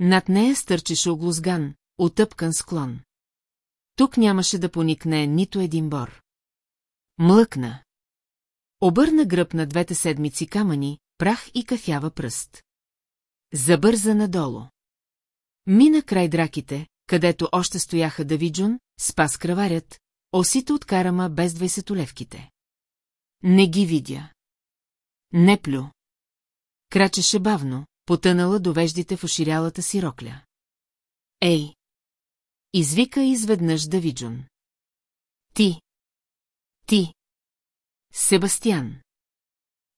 Над нея стърчеше оглузган, отъпкан склон. Тук нямаше да поникне нито един бор. Млъкна. Обърна гръб на двете седмици камъни, прах и кафява пръст. Забърза надолу. Мина край драките, където още стояха Давиджун, спас краварят, осите от карама без двайсетолевките. Не ги видя. Не плю. Крачеше бавно, потънала довеждите в оширялата си рокля. Ей! Извика изведнъж Давиджун. Ти! Ти! Себастиян!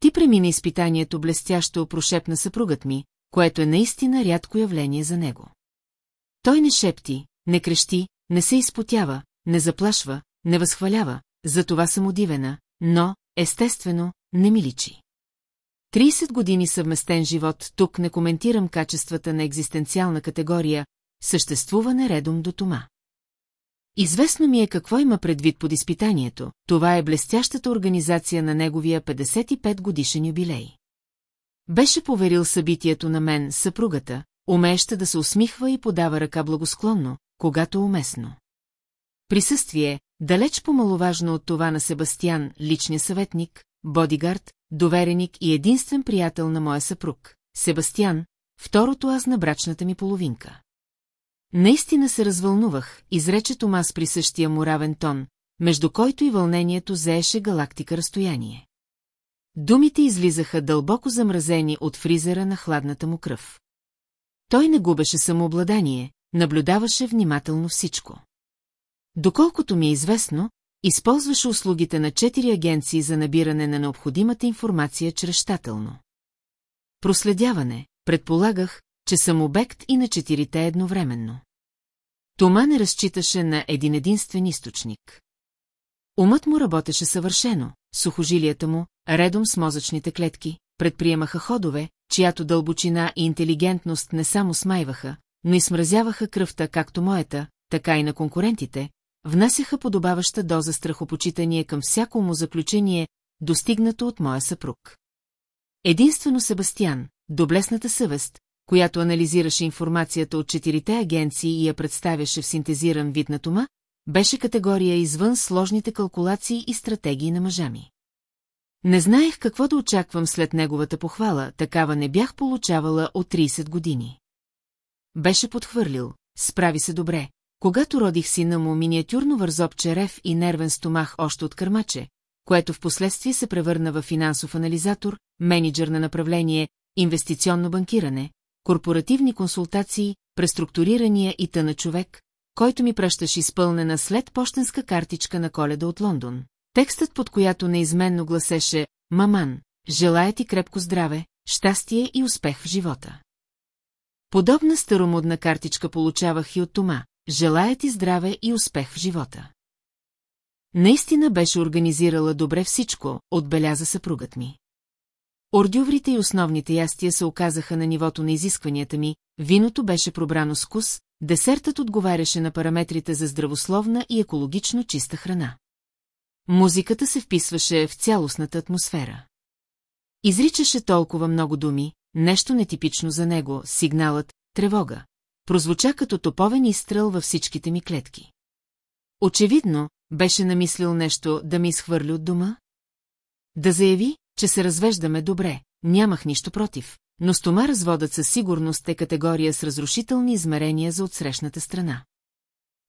Ти премина изпитанието блестящо прошепна съпругът ми, което е наистина рядко явление за него. Той не шепти, не крещи, не се изпотява, не заплашва, не възхвалява, за това съм удивена, но, естествено, не ми личи. 30 години съвместен живот, тук не коментирам качествата на екзистенциална категория, съществуване редом до тома. Известно ми е какво има предвид под изпитанието, това е блестящата организация на неговия 55 годишен юбилей. Беше поверил събитието на мен, съпругата, умееща да се усмихва и подава ръка благосклонно, когато уместно. Присъствие, далеч по-маловажно от това на Себастиян, личния съветник, бодигард, довереник и единствен приятел на моя съпруг, Себастиян, второто аз на брачната ми половинка. Наистина се развълнувах, изрече Томас при същия му равен тон, между който и вълнението заеше галактика разстояние. Думите излизаха дълбоко замразени от фризера на хладната му кръв. Той не губеше самообладание, наблюдаваше внимателно всичко. Доколкото ми е известно, използваше услугите на четири агенции за набиране на необходимата информация чрез щателно. Проследяване, предполагах, че съм обект и на четирите едновременно. Тома не разчиташе на един единствен източник. Умът му работеше съвършено, сухожилията му, редом с мозъчните клетки, предприемаха ходове, чиято дълбочина и интелигентност не само смайваха, но и смразяваха кръвта както моята, така и на конкурентите, внасяха подобаваща доза страхопочитание към всяко му заключение, достигнато от моя съпруг. Единствено Себастиян, доблесната съвест, която анализираше информацията от четирите агенции и я представяше в синтезиран вид на тома, беше категория извън сложните калкулации и стратегии на мъжа ми. Не знаех какво да очаквам след неговата похвала, такава не бях получавала от 30 години. Беше подхвърлил, справи се добре, когато родих сина му миниатюрно вързоп черев и нервен стомах още от кърмаче, което в последствие се превърна в финансов анализатор, менеджер на направление, инвестиционно банкиране, корпоративни консултации, преструктурирания и тъна човек, който ми пращаше изпълнена след почтенска картичка на коледа от Лондон. Текстът, под която неизменно гласеше «Маман, желая ти крепко здраве, щастие и успех в живота». Подобна старомодна картичка получавах и от Тома, желая ти здраве и успех в живота. Наистина беше организирала добре всичко, отбеляза съпругът ми. Ордюврите и основните ястия се оказаха на нивото на изискванията ми, виното беше пробрано с вкус, десертът отговаряше на параметрите за здравословна и екологично чиста храна. Музиката се вписваше в цялостната атмосфера. Изричаше толкова много думи, нещо нетипично за него, сигналът, тревога. Прозвуча като топовен изстрел във всичките ми клетки. Очевидно, беше намислил нещо да ми изхвърли от дома? Да заяви, че се развеждаме добре, нямах нищо против, но с тома разводът със сигурност е категория с разрушителни измерения за отсрещната страна.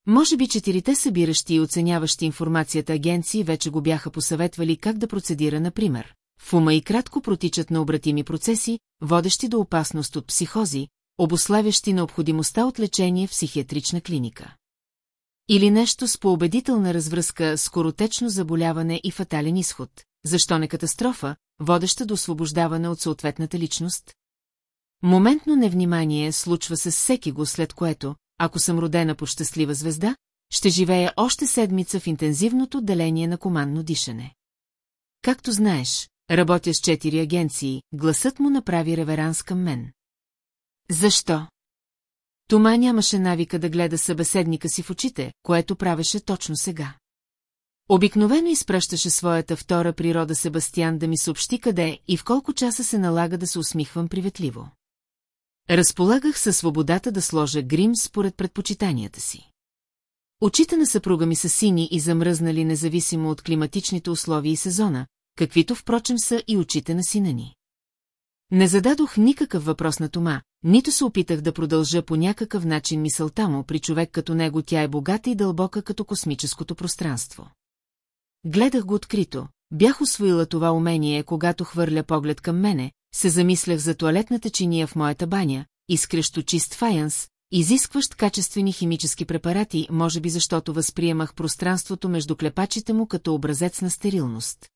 Може би четирите събиращи и оценяващи информацията агенции вече го бяха посъветвали как да процедира, например. В ума и кратко протичат необратими процеси, водещи до опасност от психози, обославящи необходимостта от лечение в психиатрична клиника. Или нещо с поубедителна развръзка с коротечно заболяване и фатален изход. Защо не катастрофа, водеща до освобождаване от съответната личност? Моментно невнимание случва се с всеки го, след което, ако съм родена по щастлива звезда, ще живея още седмица в интензивното отделение на командно дишане. Както знаеш, работя с четири агенции, гласът му направи реверанс към мен. Защо? Тома нямаше навика да гледа събеседника си в очите, което правеше точно сега. Обикновено изпращаше своята втора природа Себастиян да ми съобщи къде и в колко часа се налага да се усмихвам приветливо. Разполагах със свободата да сложа грим според предпочитанията си. Очите на съпруга ми са сини и замръзнали независимо от климатичните условия и сезона, каквито впрочем са и очите на сина ни. Не зададох никакъв въпрос на Тома, нито се опитах да продължа по някакъв начин мисълта му, при човек като него тя е богата и дълбока като космическото пространство. Гледах го открито, бях освоила това умение, когато хвърля поглед към мене, се замислях за туалетната чиния в моята баня, изкрещо чист фаянс, изискващ качествени химически препарати, може би защото възприемах пространството между клепачите му като образец на стерилност.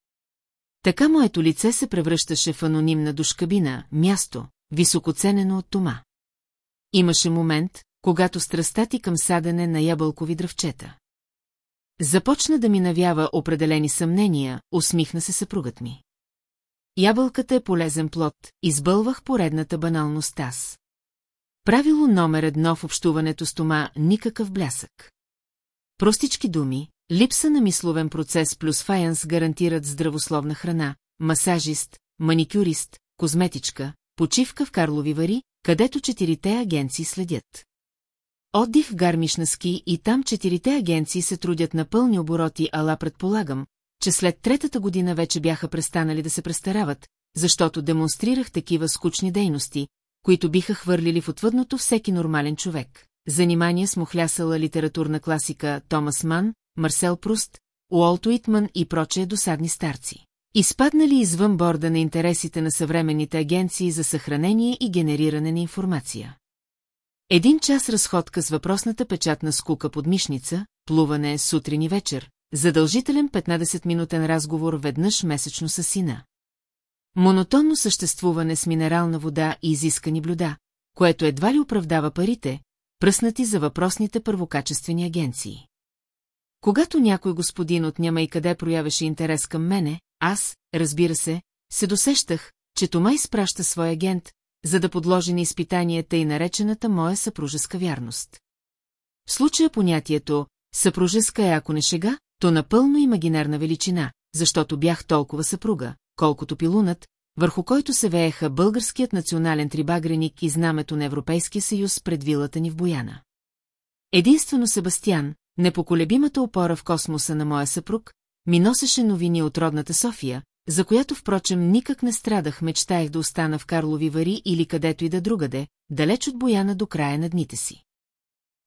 Така моето лице се превръщаше в анонимна душкабина, място, високоценено от тома. Имаше момент, когато страстта ти към садене на ябълкови дръвчета. Започна да ми навява определени съмнения, усмихна се съпругът ми. Ябълката е полезен плод, избълвах поредната баналност аз. Правило номер едно в общуването с Тома – никакъв блясък. Простички думи, липса на мисловен процес плюс фаянс гарантират здравословна храна, масажист, маникюрист, козметичка, почивка в Карлови вари, където четирите агенции следят. Отдих в гармиш на ски и там четирите агенции се трудят на пълни обороти, ала предполагам, че след третата година вече бяха престанали да се престарават, защото демонстрирах такива скучни дейности, които биха хвърлили в отвъдното всеки нормален човек. Занимания с мухлясала литературна класика Томас Ман, Марсел Пруст, Уолт Уитман и прочие досадни старци. Изпаднали извън борда на интересите на съвременните агенции за съхранение и генериране на информация. Един час разходка с въпросната печатна скука под мишница, плуване сутрин и вечер, задължителен 15-минутен разговор веднъж месечно с сина. Монотонно съществуване с минерална вода и изискани блюда, което едва ли оправдава парите, пръснати за въпросните първокачествени агенции. Когато някой господин от няма и къде проявеше интерес към мене, аз, разбира се, се досещах, че Тома изпраща свой агент, за да подложи на изпитанията и наречената моя съпружеска вярност. В случая понятието «съпружеска е ако не шега», то напълно имагинарна величина, защото бях толкова съпруга, колкото пилунат, върху който се вееха българският национален трибагреник и знамето на Европейския съюз пред вилата ни в Бояна. Единствено Себастиян, непоколебимата опора в космоса на моя съпруг, ми носеше новини от родната София, за която, впрочем, никак не страдах, мечтаях да остана в Карлови вари или където и да другаде, далеч от Бояна до края на дните си.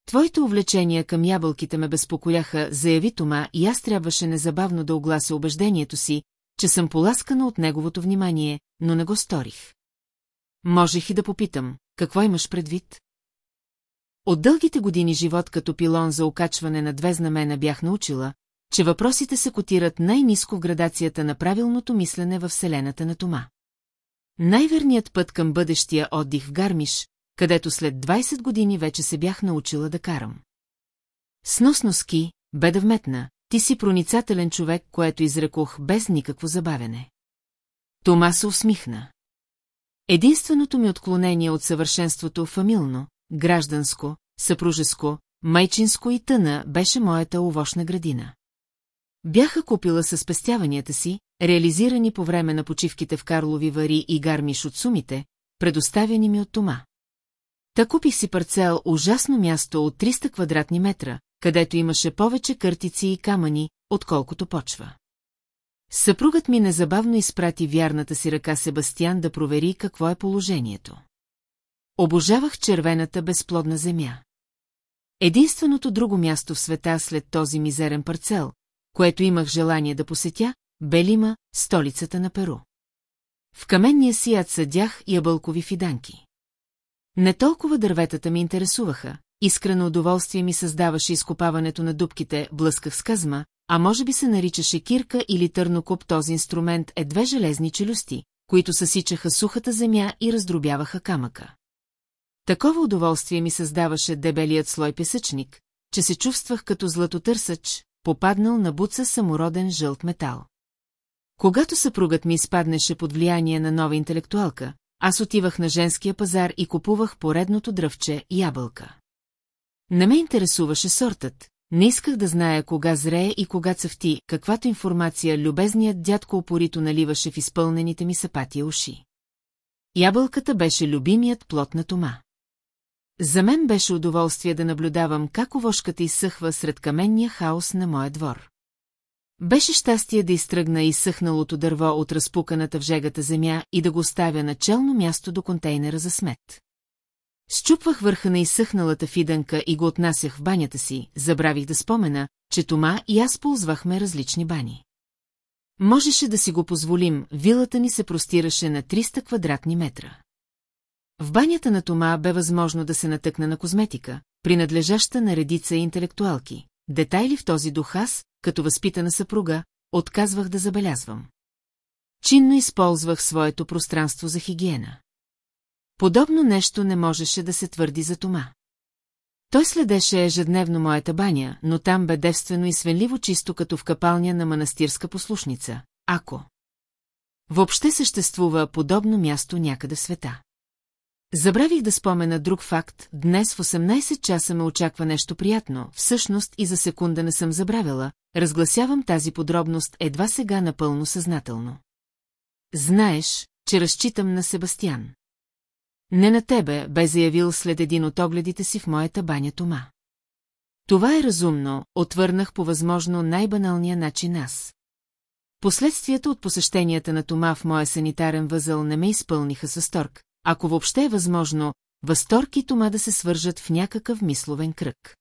Твоите увлечения към ябълките ме безпокояха, заяви Тома и аз трябваше незабавно да оглася убеждението си, че съм поласкана от неговото внимание, но не го сторих. Можех и да попитам, какво имаш предвид? От дългите години живот като пилон за окачване на две знамена бях научила, че въпросите се котират най-низко в градацията на правилното мислене във Вселената на Тома. Най-верният път към бъдещия отдих в Гармиш, където след 20 години вече се бях научила да карам. Сносно ски, бе да вметна, ти си проницателен човек, което изрекох без никакво забавене. Тома се усмихна. Единственото ми отклонение от съвършенството фамилно, гражданско, съпружеско, майчинско и тъна беше моята овощна градина. Бяха купила със спестяванията си, реализирани по време на почивките в Карлови вари и гармиш от сумите, предоставени ми от Тома. Та купих си парцел ужасно място от 300 квадратни метра, където имаше повече къртици и камъни, отколкото почва. Съпругът ми незабавно изпрати вярната си ръка Себастиян да провери какво е положението. Обожавах червената безплодна земя. Единственото друго място в света след този мизерен парцел, което имах желание да посетя, Белима, столицата на Перу. В каменния си яд съдях ябълкови фиданки. Не толкова дърветата ми интересуваха, искрено удоволствие ми създаваше изкопаването на дубките, блъсках с казма, а може би се наричаше кирка или търнокоп този инструмент е две железни челюсти, които съсичаха сухата земя и раздробяваха камъка. Такова удоволствие ми създаваше дебелият слой песъчник, че се чувствах като златотърсач, попаднал на буца самороден жълт метал. Когато съпругът ми изпаднеше под влияние на нова интелектуалка, аз отивах на женския пазар и купувах поредното дръвче ябълка. Не ме интересуваше сортът, не исках да зная кога зрее и кога цъфти, каквато информация любезният дядко опорито наливаше в изпълнените ми сапати уши. Ябълката беше любимият плод на Тома. За мен беше удоволствие да наблюдавам как овошката изсъхва сред каменния хаос на моя двор. Беше щастие да изтръгна изсъхналото дърво от разпуканата в жегата земя и да го оставя на челно място до контейнера за смет. Счупвах върха на изсъхналата фидънка и го отнасях в банята си, забравих да спомена, че Тома и аз ползвахме различни бани. Можеше да си го позволим, вилата ни се простираше на 300 квадратни метра. В банята на Тома бе възможно да се натъкна на козметика, принадлежаща на редица интелектуалки. Детайли в този дух аз, като възпитана съпруга, отказвах да забелязвам. Чинно използвах своето пространство за хигиена. Подобно нещо не можеше да се твърди за Тома. Той следеше ежедневно моята баня, но там бе девствено и свенливо чисто като в капалня на манастирска послушница, ако... Въобще съществува подобно място някъде в света. Забравих да спомена друг факт, днес в 18 часа ме очаква нещо приятно, всъщност и за секунда не съм забравила, разгласявам тази подробност едва сега напълно съзнателно. Знаеш, че разчитам на Себастиян. Не на тебе, бе заявил след един от огледите си в моята баня Тома. Това е разумно, отвърнах по възможно най-баналния начин аз. Последствията от посещенията на Тома в моя санитарен възъл не ме изпълниха с торг, ако въобще е възможно, възторг и Тома да се свържат в някакъв мисловен кръг.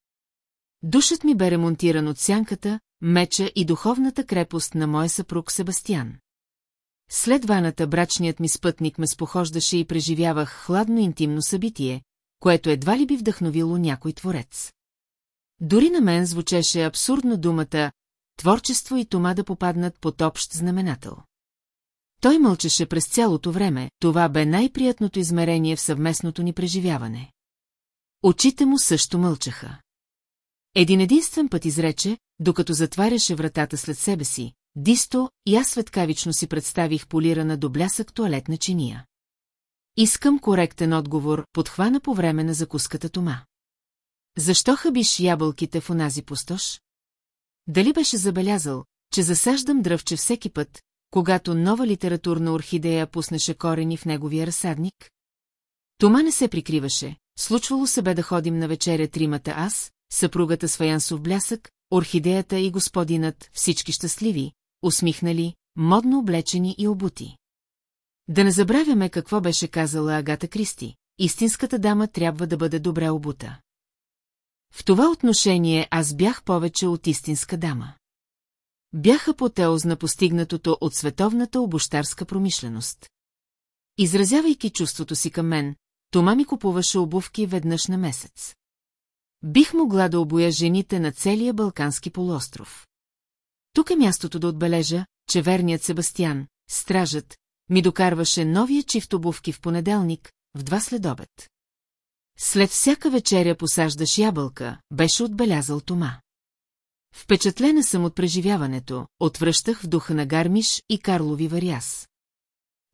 Душът ми бе ремонтиран от сянката, меча и духовната крепост на моя съпруг Себастиян. След ваната брачният ми спътник ме спохождаше и преживявах хладно интимно събитие, което едва ли би вдъхновило някой творец. Дори на мен звучеше абсурдно думата «творчество» и Тома да попаднат под общ знаменател. Той мълчеше през цялото време, това бе най-приятното измерение в съвместното ни преживяване. Очите му също мълчаха. Един единствен път изрече, докато затваряше вратата след себе си, Дисто и аз светкавично си представих полирана до блясък туалетна чиния. Искам коректен отговор, подхвана по време на закуската Тома. Защо хабиш ябълките в онази пустош? Дали беше забелязал, че засаждам дръвче всеки път, когато нова литературна орхидея пуснеше корени в неговия разсадник? Тома не се прикриваше, случвало се бе да ходим на вечеря тримата аз, съпругата с фаянсов блясък, орхидеята и господинът, всички щастливи, усмихнали, модно облечени и обути. Да не забравяме какво беше казала Агата Кристи. Истинската дама трябва да бъде добре обута. В това отношение аз бях повече от истинска дама. Бяха потеоз на постигнатото от световната обощарска промишленост. Изразявайки чувството си към мен, Тома ми купуваше обувки веднъж на месец. Бих могла да обоя жените на целия Балкански полуостров. Тук е мястото да отбележа, че верният Себастиян, стражът, ми докарваше новия чифт обувки в понеделник, в два следобед. След всяка вечеря посаждаш ябълка, беше отбелязал Тома. Впечатлена съм от преживяването, отвръщах в духа на Гармиш и Карлови Вариас.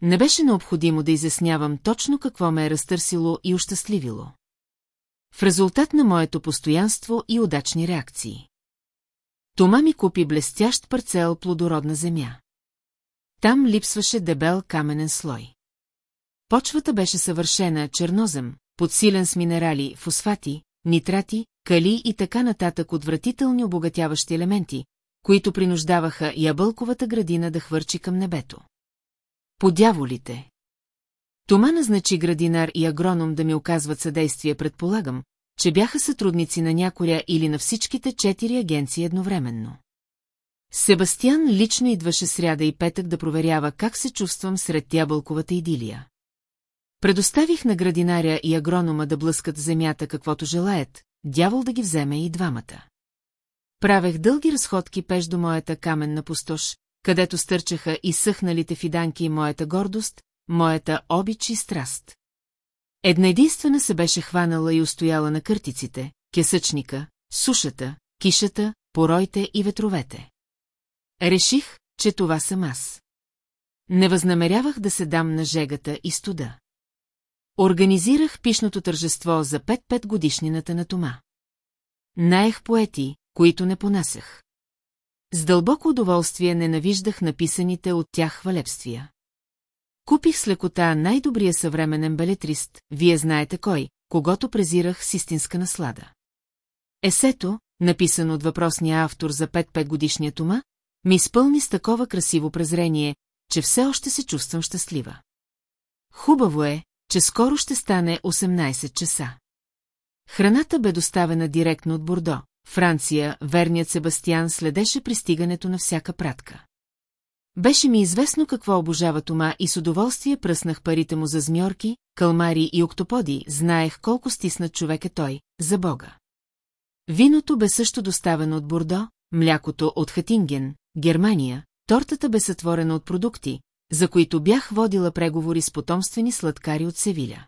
Не беше необходимо да изяснявам точно какво ме е разтърсило и ощастливило. В резултат на моето постоянство и удачни реакции. Тома ми купи блестящ парцел плодородна земя. Там липсваше дебел каменен слой. Почвата беше съвършена чернозем, подсилен с минерали, фосфати, нитрати, кали и така нататък отвратителни обогатяващи елементи, които принуждаваха ябълковата градина да хвърчи към небето. Подяволите! Тома назначи градинар и агроном да ми оказват съдействие, предполагам, че бяха сътрудници на някоя или на всичките четири агенции едновременно. Себастиян лично идваше сряда и петък да проверява как се чувствам сред ябълковата идилия. Предоставих на градинаря и агронома да блъскат земята каквото желаят, дявол да ги вземе и двамата. Правех дълги разходки пеш до моята каменна пустош, където стърчаха и съхналите фиданки и моята гордост, моята обич и страст. Една единствена се беше хванала и устояла на къртиците, кесъчника, сушата, кишата, поройте и ветровете. Реших, че това съм аз. Не възнамерявах да се дам на жегата и студа. Организирах пишното тържество за 5-5 годишнината на Тома. Наех поети, които не понасях. С дълбоко удоволствие ненавиждах написаните от тях хвалебствия. Купих с лекота най-добрия съвременен балетрист, вие знаете кой, когато презирах с истинска наслада. Есето, написано от въпросния автор за 5-5 годишния Тома, ми изпълни с такова красиво презрение, че все още се чувствам щастлива. Хубаво е, че скоро ще стане 18 часа. Храната бе доставена директно от Бордо. Франция, верният Себастиян следеше пристигането на всяка пратка. Беше ми известно какво обожава Тома и с удоволствие пръснах парите му за змьорки, калмари и октоподи, знаех колко стиснат човек е той, за Бога. Виното бе също доставено от Бордо, млякото от Хатинген, Германия, тортата бе сътворена от продукти, за които бях водила преговори с потомствени сладкари от Севиля.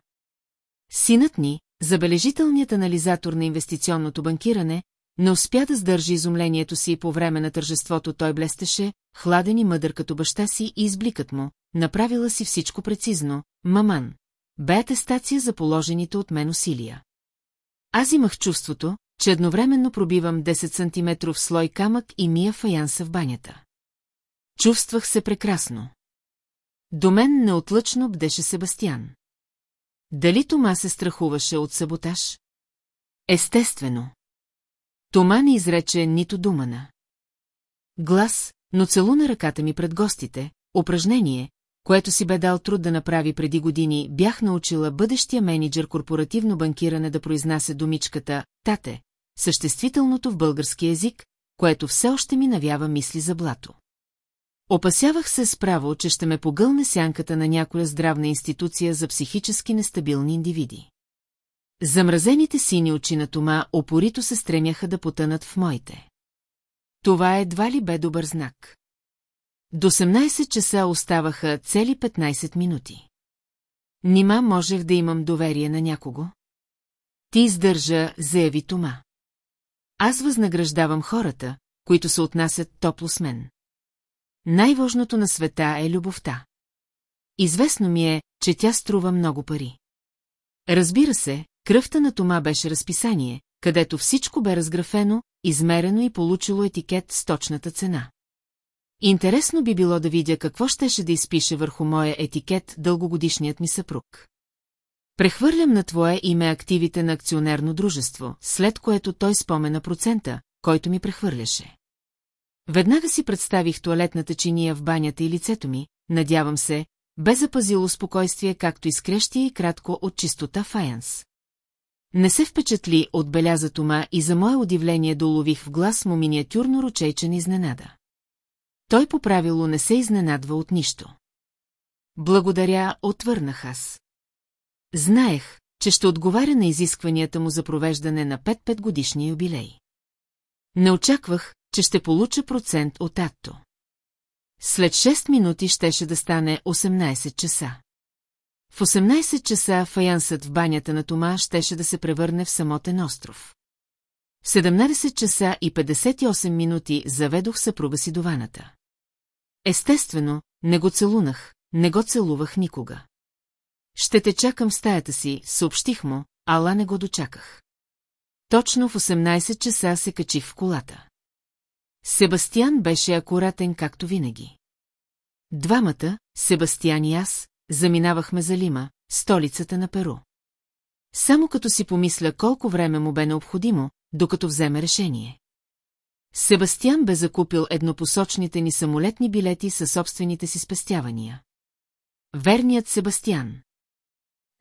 Синът ни, забележителният анализатор на инвестиционното банкиране, не успя да сдържи изумлението си и по време на тържеството той блестеше, хладен и мъдър като баща си и избликът му, направила си всичко прецизно, маман. Бе атестация за положените от мен усилия. Аз имах чувството, че едновременно пробивам 10 см слой камък и мия фаянса в банята. Чувствах се прекрасно. До мен неотлъчно бдеше Себастиян. Дали Тома се страхуваше от саботаж? Естествено. Тома не изрече нито думана. Глас, но целуна ръката ми пред гостите, упражнение, което си бе дал труд да направи преди години, бях научила бъдещия менеджер корпоративно банкиране да произнася думичката «тате», съществителното в български язик, което все още ми навява мисли за блато. Опасявах се справо, че ще ме погълне сянката на някоя здравна институция за психически нестабилни индивиди. Замразените сини очи на Тома опорито се стремяха да потънат в моите. Това едва ли бе добър знак. До 18 часа оставаха цели 15 минути. Нима можех да имам доверие на някого? Ти издържа, заяви Тома. Аз възнаграждавам хората, които се отнасят топло с мен. Най-важното на света е любовта. Известно ми е, че тя струва много пари. Разбира се, кръвта на Тома беше разписание, където всичко бе разграфено, измерено и получило етикет с точната цена. Интересно би било да видя какво щеше да изпише върху моя етикет дългогодишният ми съпруг. Прехвърлям на твое име активите на акционерно дружество, след което той спомена процента, който ми прехвърляше. Веднага си представих туалетната чиния в банята и лицето ми, надявам се, бе запазило спокойствие, както изкрещия и кратко от чистота фаянс. Не се впечатли, отбеляза Тома и за мое удивление долових в глас му миниатюрно ручейчен изненада. Той по правило не се изненадва от нищо. Благодаря, отвърнах аз. Знаех, че ще отговаря на изискванията му за провеждане на 5-5 годишния юбилей. Не очаквах, че ще получа процент от Атто. След 6 минути щеше да стане 18 часа. В 18 часа фаянсът в банята на Тома щеше да се превърне в самотен остров. В 17 часа и 58 минути заведох съпруга си до ваната. Естествено, не го целунах, не го целувах никога. Ще те чакам в стаята си, съобщих му, ала не го дочаках. Точно в 18 часа се качих в колата. Себастиян беше акуратен както винаги. Двамата, Себастиян и аз, заминавахме за Лима, столицата на Перу. Само като си помисля колко време му бе необходимо, докато вземе решение. Себастиян бе закупил еднопосочните ни самолетни билети със собствените си спестявания. Верният Себастиян.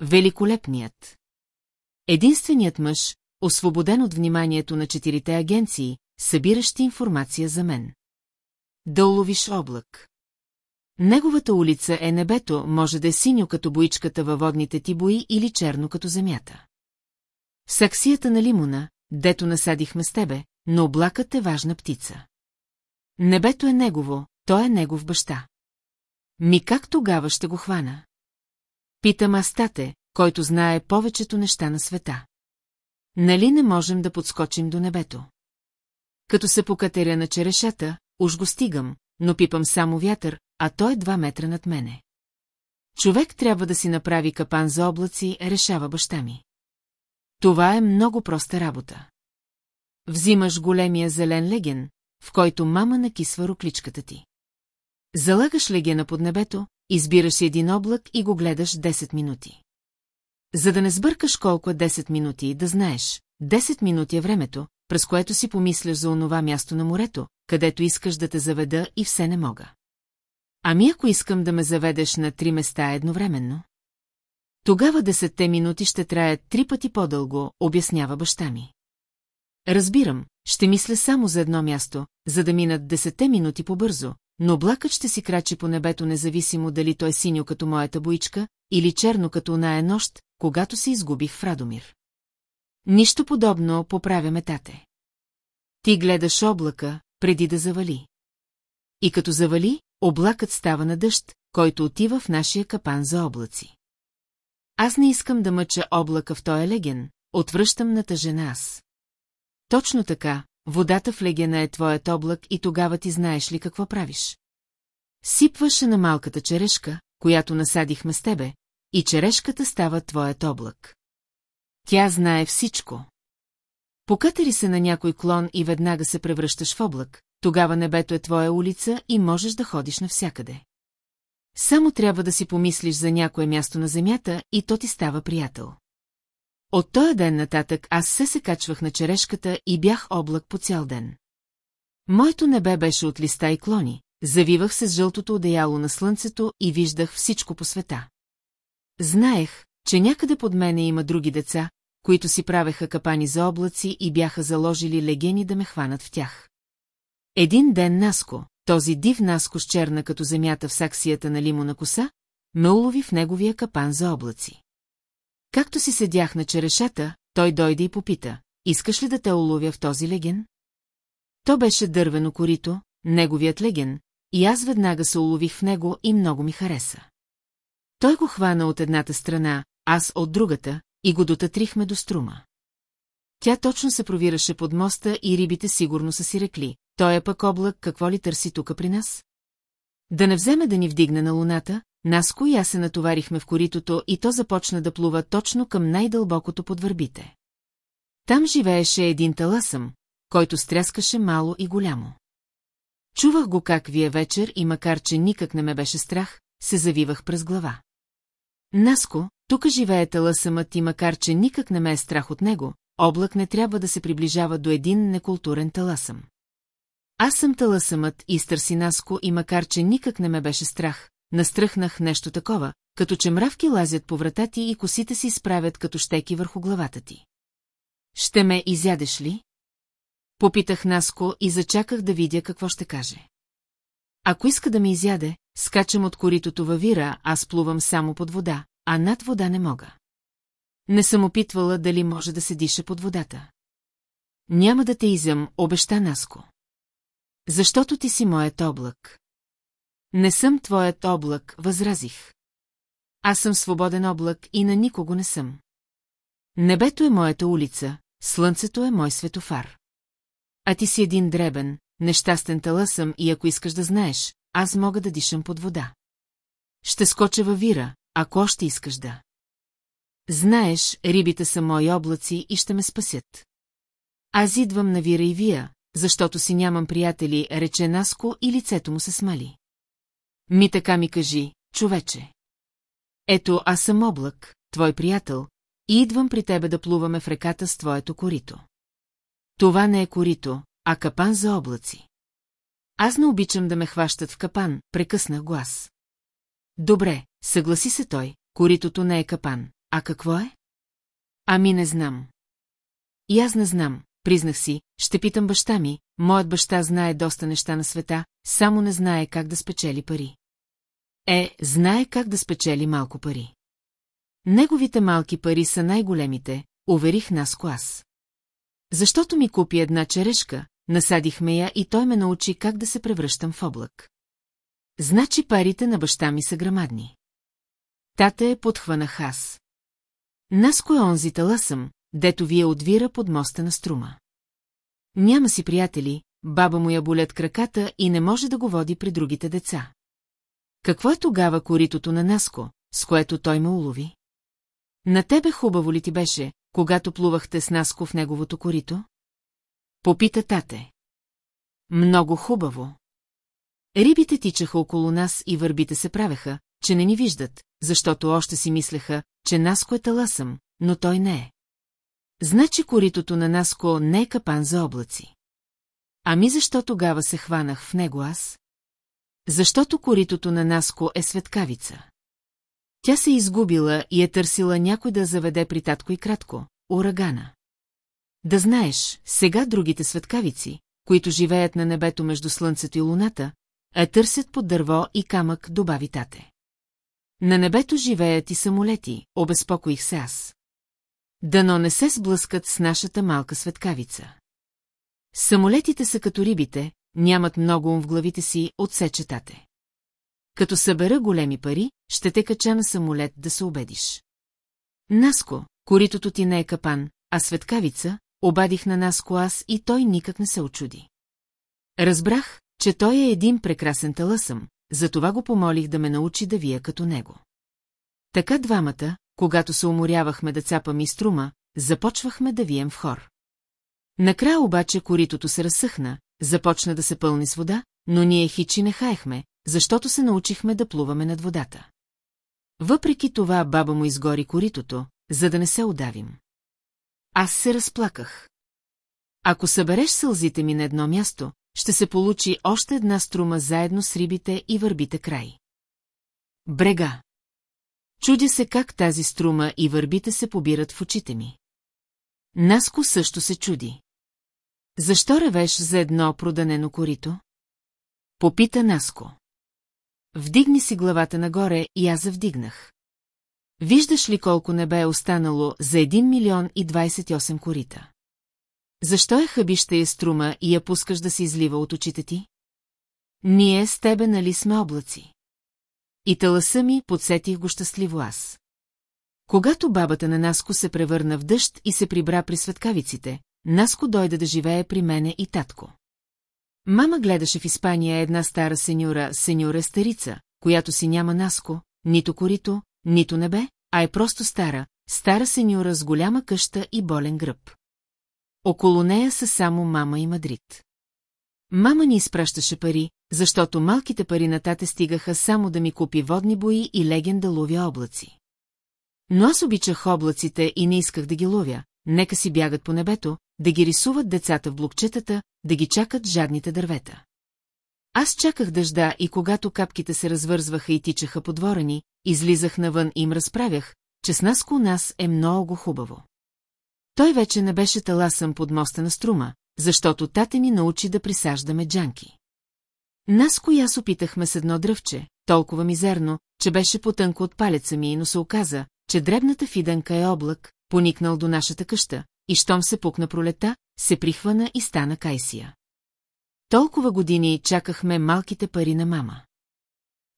Великолепният. Единственият мъж, освободен от вниманието на четирите агенции, събиращи информация за мен. Да уловиш облак. Неговата улица е небето, може да е синьо като боичката във водните ти бои или черно като земята. Саксията на лимона, дето насадихме с тебе, но облакът е важна птица. Небето е негово, той е негов баща. Ми как тогава ще го хвана? Питам аз който знае повечето неща на света. Нали не можем да подскочим до небето? Като се покатеря на черешата, уж го стигам, но пипам само вятър, а той е два метра над мене. Човек трябва да си направи капан за облаци, решава баща ми. Това е много проста работа. Взимаш големия зелен леген, в който мама накисва рукличката ти. Залагаш легена под небето, избираш един облак и го гледаш 10 минути. За да не сбъркаш колко е 10 минути, да знаеш, 10 минути е времето, през което си помисляш за онова място на морето, където искаш да те заведа и все не мога. Ами ако искам да ме заведеш на три места едновременно? Тогава десетте минути ще траят три пъти по-дълго, обяснява баща ми. Разбирам, ще мисля само за едно място, за да минат десетте минути по-бързо, но облакът ще си крачи по небето независимо дали той е синьо като моята боичка или черно като оная нощ, когато се изгубих в Радомир. Нищо подобно поправя метате. Ти гледаш облака, преди да завали. И като завали, облакът става на дъжд, който отива в нашия капан за облаци. Аз не искам да мъча облака в този леген, отвръщам на тъжена аз. Точно така, водата в легена е твоят облак и тогава ти знаеш ли какво правиш. Сипваше на малката черешка, която насадихме с тебе, и черешката става твоят облак. Тя знае всичко. Покатери се на някой клон и веднага се превръщаш в облак, тогава небето е твоя улица и можеш да ходиш навсякъде. Само трябва да си помислиш за някое място на земята и то ти става приятел. От този ден нататък аз се се качвах на черешката и бях облак по цял ден. Моето небе беше от листа и клони, завивах се с жълтото одеяло на слънцето и виждах всичко по света. Знаех, че някъде под мене има други деца, които си правеха капани за облаци и бяха заложили легени да ме хванат в тях. Един ден Наско, този див Наско с черна като земята в саксията на лимона коса, ме улови в неговия капан за облаци. Както си седях на черешата, той дойде и попита, искаш ли да те уловя в този леген? То беше дървено корито, неговият леген, и аз веднага се улових в него и много ми хареса. Той го хвана от едната страна, аз от другата, и го дотатрихме до струма. Тя точно се провираше под моста и рибите сигурно са си рекли. Той е пък облак, какво ли търси тука при нас? Да не вземе да ни вдигне на луната, Наско и аз се натоварихме в коритото и то започна да плува точно към най-дълбокото под върбите. Там живееше един таласъм, който стряскаше мало и голямо. Чувах го как вие вечер и макар, че никак не ме беше страх, се завивах през глава. Наско, тук живее таласъмът и макар, че никак не ме е страх от него, облак не трябва да се приближава до един некултурен таласъм. Аз съм таласъмът и стърси Наско и макар, че никак не ме беше страх, настръхнах нещо такова, като че мравки лазят по врата ти и косите си справят като щеки върху главата ти. Ще ме изядеш ли? Попитах Наско и зачаках да видя какво ще каже. Ако иска да ме изяде, скачам от коритото във вира, аз плувам само под вода, а над вода не мога. Не съм опитвала дали може да се диша под водата. Няма да те изям, обеща Наско. Защото ти си моят облак. Не съм твоят облак, възразих. Аз съм свободен облак и на никого не съм. Небето е моята улица, слънцето е мой светофар. А ти си един дребен, нещастен талъсъм и ако искаш да знаеш, аз мога да дишам под вода. ще скоча във вира, ако още искаш да. Знаеш, рибите са мои облаци и ще ме спасят. Аз идвам на вира и вия, защото си нямам приятели, рече Наско и лицето му се смали. Ми така ми кажи, човече. Ето, аз съм облак, твой приятел, и идвам при тебе да плуваме в реката с твоето корито. Това не е корито, а капан за облаци. Аз не обичам да ме хващат в капан, прекъснах глас. Добре, съгласи се той, коритото не е капан. А какво е? Ами не знам. И аз не знам, признах си, ще питам баща ми, моят баща знае доста неща на света, само не знае как да спечели пари. Е, знае как да спечели малко пари. Неговите малки пари са най-големите, уверих нас клас. Защото ми купи една черешка, насадихме я и той ме научи как да се превръщам в облак. Значи парите на баща ми са грамадни. Тата е подхванах аз. Наско е онзи таласъм, дето вие отвира под моста на струма. Няма си приятели, баба му я болят краката и не може да го води при другите деца. Какво е тогава коритото на Наско, с което той ме улови? На тебе хубаво ли ти беше, когато плувахте с Наско в неговото корито? Попита тате. Много хубаво. Рибите тичаха около нас и върбите се правеха, че не ни виждат, защото още си мислеха, че Наско е таласъм, но той не е. Значи коритото на Наско не е капан за облаци. Ами защо тогава се хванах в него аз? Защото коритото на Наско е светкавица. Тя се изгубила и е търсила някой да заведе при татко и кратко, урагана. Да знаеш, сега другите светкавици, които живеят на небето между слънцето и луната, а търсят под дърво и камък, добави тате. На небето живеят и самолети, обезпокоих се аз. Дано не се сблъскат с нашата малка светкавица. Самолетите са като рибите, нямат много ум в главите си, отсече тате. Като събера големи пари, ще те кача на самолет да се убедиш. Наско, коритото ти не е капан, а светкавица, обадих на Наско аз и той никак не се очуди. Разбрах, че той е един прекрасен талъсъм, затова го помолих да ме научи да вия като него. Така двамата, когато се уморявахме да цапаме и струма, започвахме да вием в хор. Накрая обаче коритото се разсъхна, започна да се пълни с вода, но ние хичи не хаехме, защото се научихме да плуваме над водата. Въпреки това баба му изгори коритото, за да не се удавим. Аз се разплаках. Ако събереш сълзите ми на едно място, ще се получи още една струма заедно с рибите и върбите край. Брега. Чудя се как тази струма и върбите се побират в очите ми. Наско също се чуди. Защо ревеш за едно проданено корито? Попита Наско. Вдигни си главата нагоре и аз завдигнах. Виждаш ли колко небе е останало за 1 милион и 28 корита? Защо е хъбища я струма и я пускаш да се излива от очите ти? Ние с тебе нали сме облаци? И таласа ми подсетих го щастливо аз. Когато бабата на Наско се превърна в дъжд и се прибра при светкавиците, Наско дойде да живее при мене и татко. Мама гледаше в Испания една стара сеньора, сеньора старица, която си няма Наско, нито корито, нито небе, а е просто стара, стара сеньора с голяма къща и болен гръб. Около нея са само мама и Мадрид. Мама ни изпращаше пари, защото малките пари на тате стигаха само да ми купи водни бои и леген да ловя облаци. Но аз обичах облаците и не исках да ги ловя, нека си бягат по небето, да ги рисуват децата в блокчетата, да ги чакат жадните дървета. Аз чаках дъжда и когато капките се развързваха и тичаха по двора ни, излизах навън и им разправях, че с нас у нас е много хубаво. Той вече не беше таласъм под моста на струма, защото тате ни научи да присаждаме джанки. Нас с опитахме с едно дръвче, толкова мизерно, че беше потънко от палеца ми, но се оказа, че дребната фиденка е облак, поникнал до нашата къща, и щом се пукна пролета, се прихвана и стана кайсия. Толкова години чакахме малките пари на мама.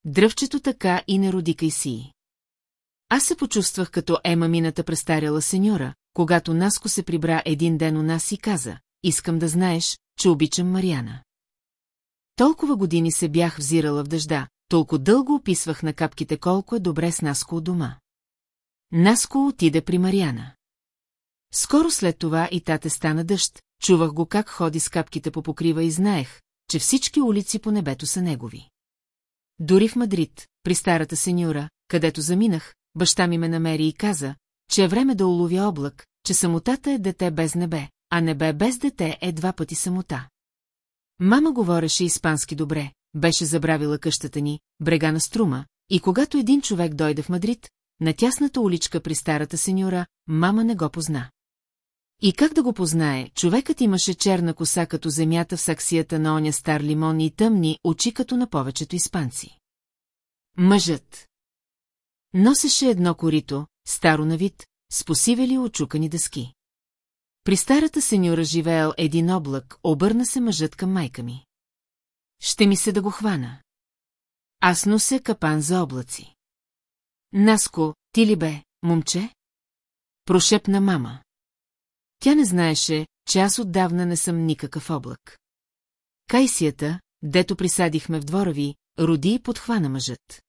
Дръвчето така и не роди кайсии. Аз се почувствах като ема мината престаряла сеньора, когато Наско се прибра един ден у нас и каза, искам да знаеш, че обичам Мариана. Толкова години се бях взирала в дъжда, толкова дълго описвах на капките колко е добре с Наско у дома. Наско отиде при Мариана. Скоро след това и тате стана дъжд, чувах го как ходи с капките по покрива и знаех, че всички улици по небето са негови. Дори в Мадрид, при старата сеньора, където заминах, баща ми ме намери и каза, че е време да уловя облак, че самотата е дете без небе, а небе без дете е два пъти самота. Мама говореше испански добре, беше забравила къщата ни, брега на струма, и когато един човек дойде в Мадрид, на тясната уличка при старата сеньора, мама не го позна. И как да го познае, човекът имаше черна коса като земята в саксията на оня стар лимон и тъмни очи като на повечето испанци. Мъжът. Носеше едно корито, старо на вид, с посивели очукани дъски. При старата сеньора живеел един облак, обърна се мъжът към майка ми. Ще ми се да го хвана. Аз нося капан за облаци. Наско, ти ли бе, момче? Прошепна мама. Тя не знаеше, че аз отдавна не съм никакъв облак. Кайсията, дето присадихме в двора ви, роди и подхвана мъжът.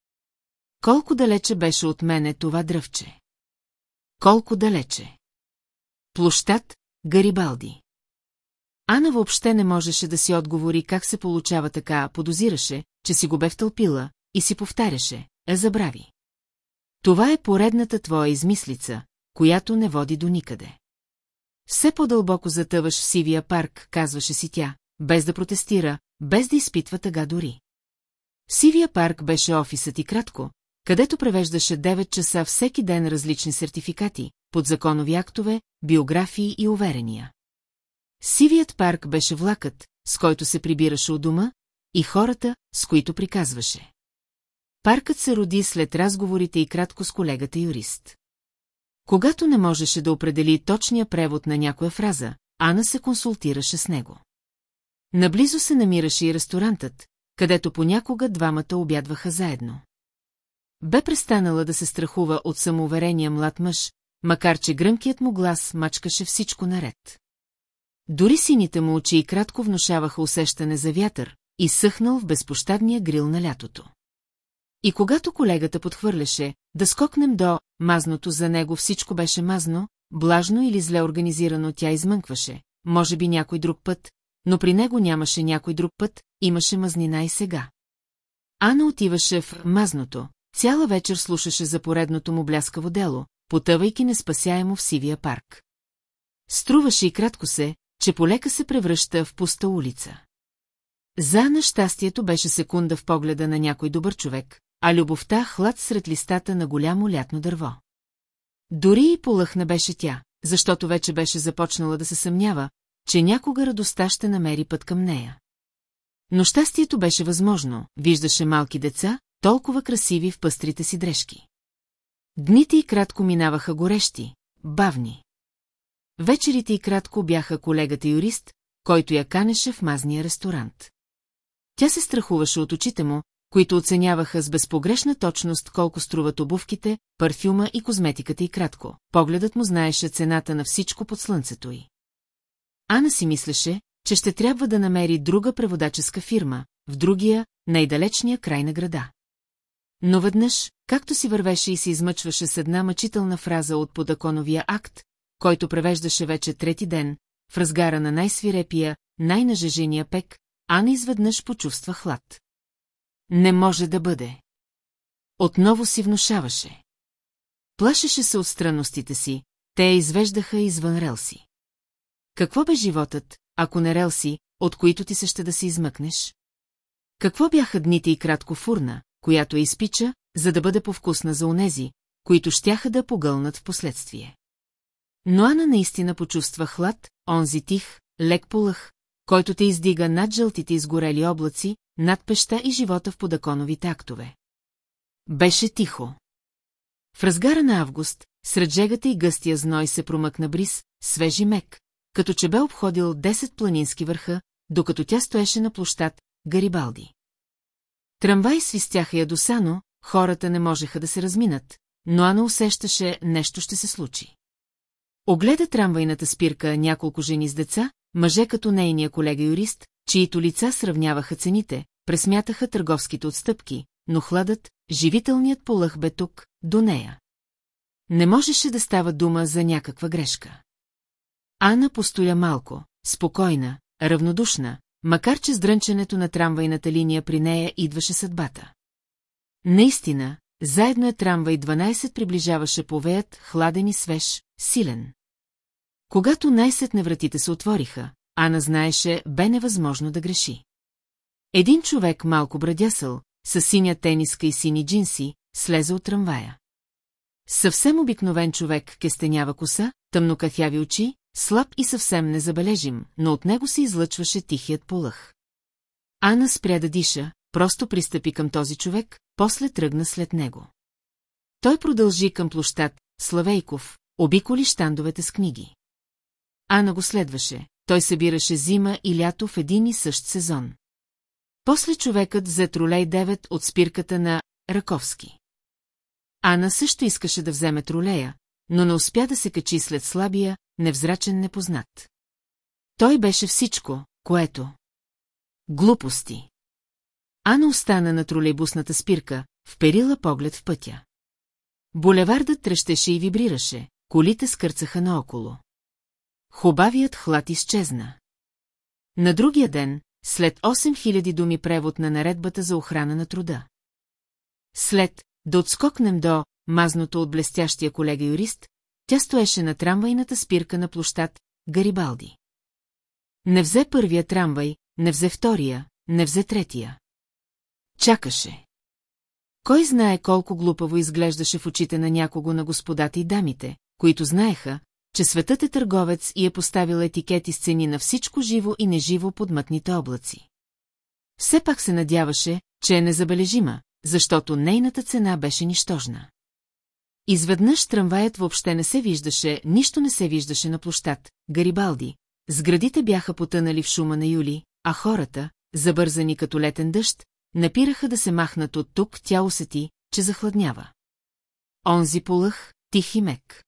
Колко далече беше от мене това дръвче? Колко далече? Площад Гарибалди. Ана въобще не можеше да си отговори как се получава така, подозираше, че си го бе втълпила и си повтаряше, а забрави. Това е поредната твоя измислица, която не води до никъде. Все по-дълбоко затъваш в сивия парк, казваше си тя, без да протестира, без да изпитва тъга дори. Сивия парк беше офисът и кратко, където превеждаше 9 часа всеки ден различни сертификати, подзаконови актове, биографии и уверения. Сивият парк беше влакът, с който се прибираше от дома, и хората, с които приказваше. Паркът се роди след разговорите и кратко с колегата юрист. Когато не можеше да определи точния превод на някоя фраза, Ана се консултираше с него. Наблизо се намираше и ресторантът, където понякога двамата обядваха заедно. Бе престанала да се страхува от самоуверения млад мъж, макар че гръмкият му глас мачкаше всичко наред. Дори сините му очи и кратко внушаваха усещане за вятър, и съхнал в безпощадния грил на лятото. И когато колегата подхвърляше, да скокнем до мазното за него всичко беше мазно, блажно или зле организирано тя измънкваше, може би някой друг път, но при него нямаше някой друг път, имаше мазнина и сега. Ана отиваше в мазното, цяла вечер слушаше за поредното му бляскаво дело, потъвайки неспасяемо в сивия парк. Струваше и кратко се, че полека се превръща в пуста улица. За на щастието беше секунда в погледа на някой добър човек, а любовта хлад сред листата на голямо лятно дърво. Дори и полъхна беше тя, защото вече беше започнала да се съмнява, че някога радостта ще намери път към нея. Но щастието беше възможно, виждаше малки деца, толкова красиви в пъстрите си дрежки. Дните и кратко минаваха горещи, бавни. Вечерите и кратко бяха колегата юрист, който я канеше в мазния ресторант. Тя се страхуваше от очите му, които оценяваха с безпогрешна точност колко струват обувките, парфюма и козметиката и кратко. Погледът му знаеше цената на всичко под слънцето й. Ана си мислеше, че ще трябва да намери друга преводаческа фирма, в другия, най-далечния край на града. Но веднъж, както си вървеше и се измъчваше с една мъчителна фраза от подаконовия акт, който превеждаше вече трети ден, в разгара на най-свирепия, най-нажежения пек, Ана изведнъж почувства хлад. Не може да бъде. Отново си внушаваше. Плашеше се от странностите си, те я извеждаха извън релси. Какво бе животът, ако не релси, от които ти се ще да се измъкнеш? Какво бяха дните и кратко фурна, която я изпича, за да бъде повкусна за онези, които щяха да погълнат в последствие? Но Ана наистина почувства хлад, онзи тих, лек полъх, който те издига над жълтите изгорели облаци, над пеща и живота в подаконовите актове. Беше тихо. В разгара на август, сред жегата и гъстия зной се промъкна бриз, свежи мек, като че бе обходил 10 планински върха, докато тя стоеше на площад Гарибалди. Трамвай свистяха ядосано, хората не можеха да се разминат, но Ана усещаше нещо ще се случи. Огледа трамвайната спирка няколко жени с деца, мъже като нейния колега юрист, чието лица сравняваха цените, пресмятаха търговските отстъпки, но хладът, живителният полъх бе тук, до нея. Не можеше да става дума за някаква грешка. Ана постоя малко, спокойна, равнодушна, макар че с дрънченето на трамвайната линия при нея идваше съдбата. Наистина, заедно е трамвай 12 приближаваше повеят, хладен и свеж, силен. Когато най-сетне вратите се отвориха, Ана знаеше, бе невъзможно да греши. Един човек малко брадясъл, с синя тениска и сини джинси, слезе от трамвая. Съвсем обикновен човек кестенява коса, тъмнокафяви очи, слаб и съвсем незабележим, но от него се излъчваше тихият полъх. Ана спря да диша, просто пристъпи към този човек, после тръгна след него. Той продължи към площад Славейков, обиколи щандовете с книги. Ана го следваше, той събираше зима и лято в един и същ сезон. После човекът взе тролей 9 от спирката на Раковски. Ана също искаше да вземе тролея, но не успя да се качи след слабия, невзрачен непознат. Той беше всичко, което... Глупости. Ана остана на тролейбусната спирка, вперила поглед в пътя. Булевардът трещеше и вибрираше, колите скърцаха наоколо. Хубавият хлад изчезна. На другия ден, след 8000 думи превод на наредбата за охрана на труда. След да отскокнем до мазното от блестящия колега-юрист, тя стоеше на трамвайната спирка на площад Гарибалди. Не взе първия трамвай, не взе втория, не взе третия. Чакаше. Кой знае колко глупаво изглеждаше в очите на някого на господата и дамите, които знаеха, че светът е търговец и е поставил етикети с цени на всичко живо и неживо под мътните облаци. Все пак се надяваше, че е незабележима, защото нейната цена беше нищожна. Изведнъж трамваят въобще не се виждаше, нищо не се виждаше на площад, Гарибалди. Сградите бяха потънали в шума на юли, а хората, забързани като летен дъжд, напираха да се махнат от тук, тя усети, че захладнява. Онзи полъх, тих и мек.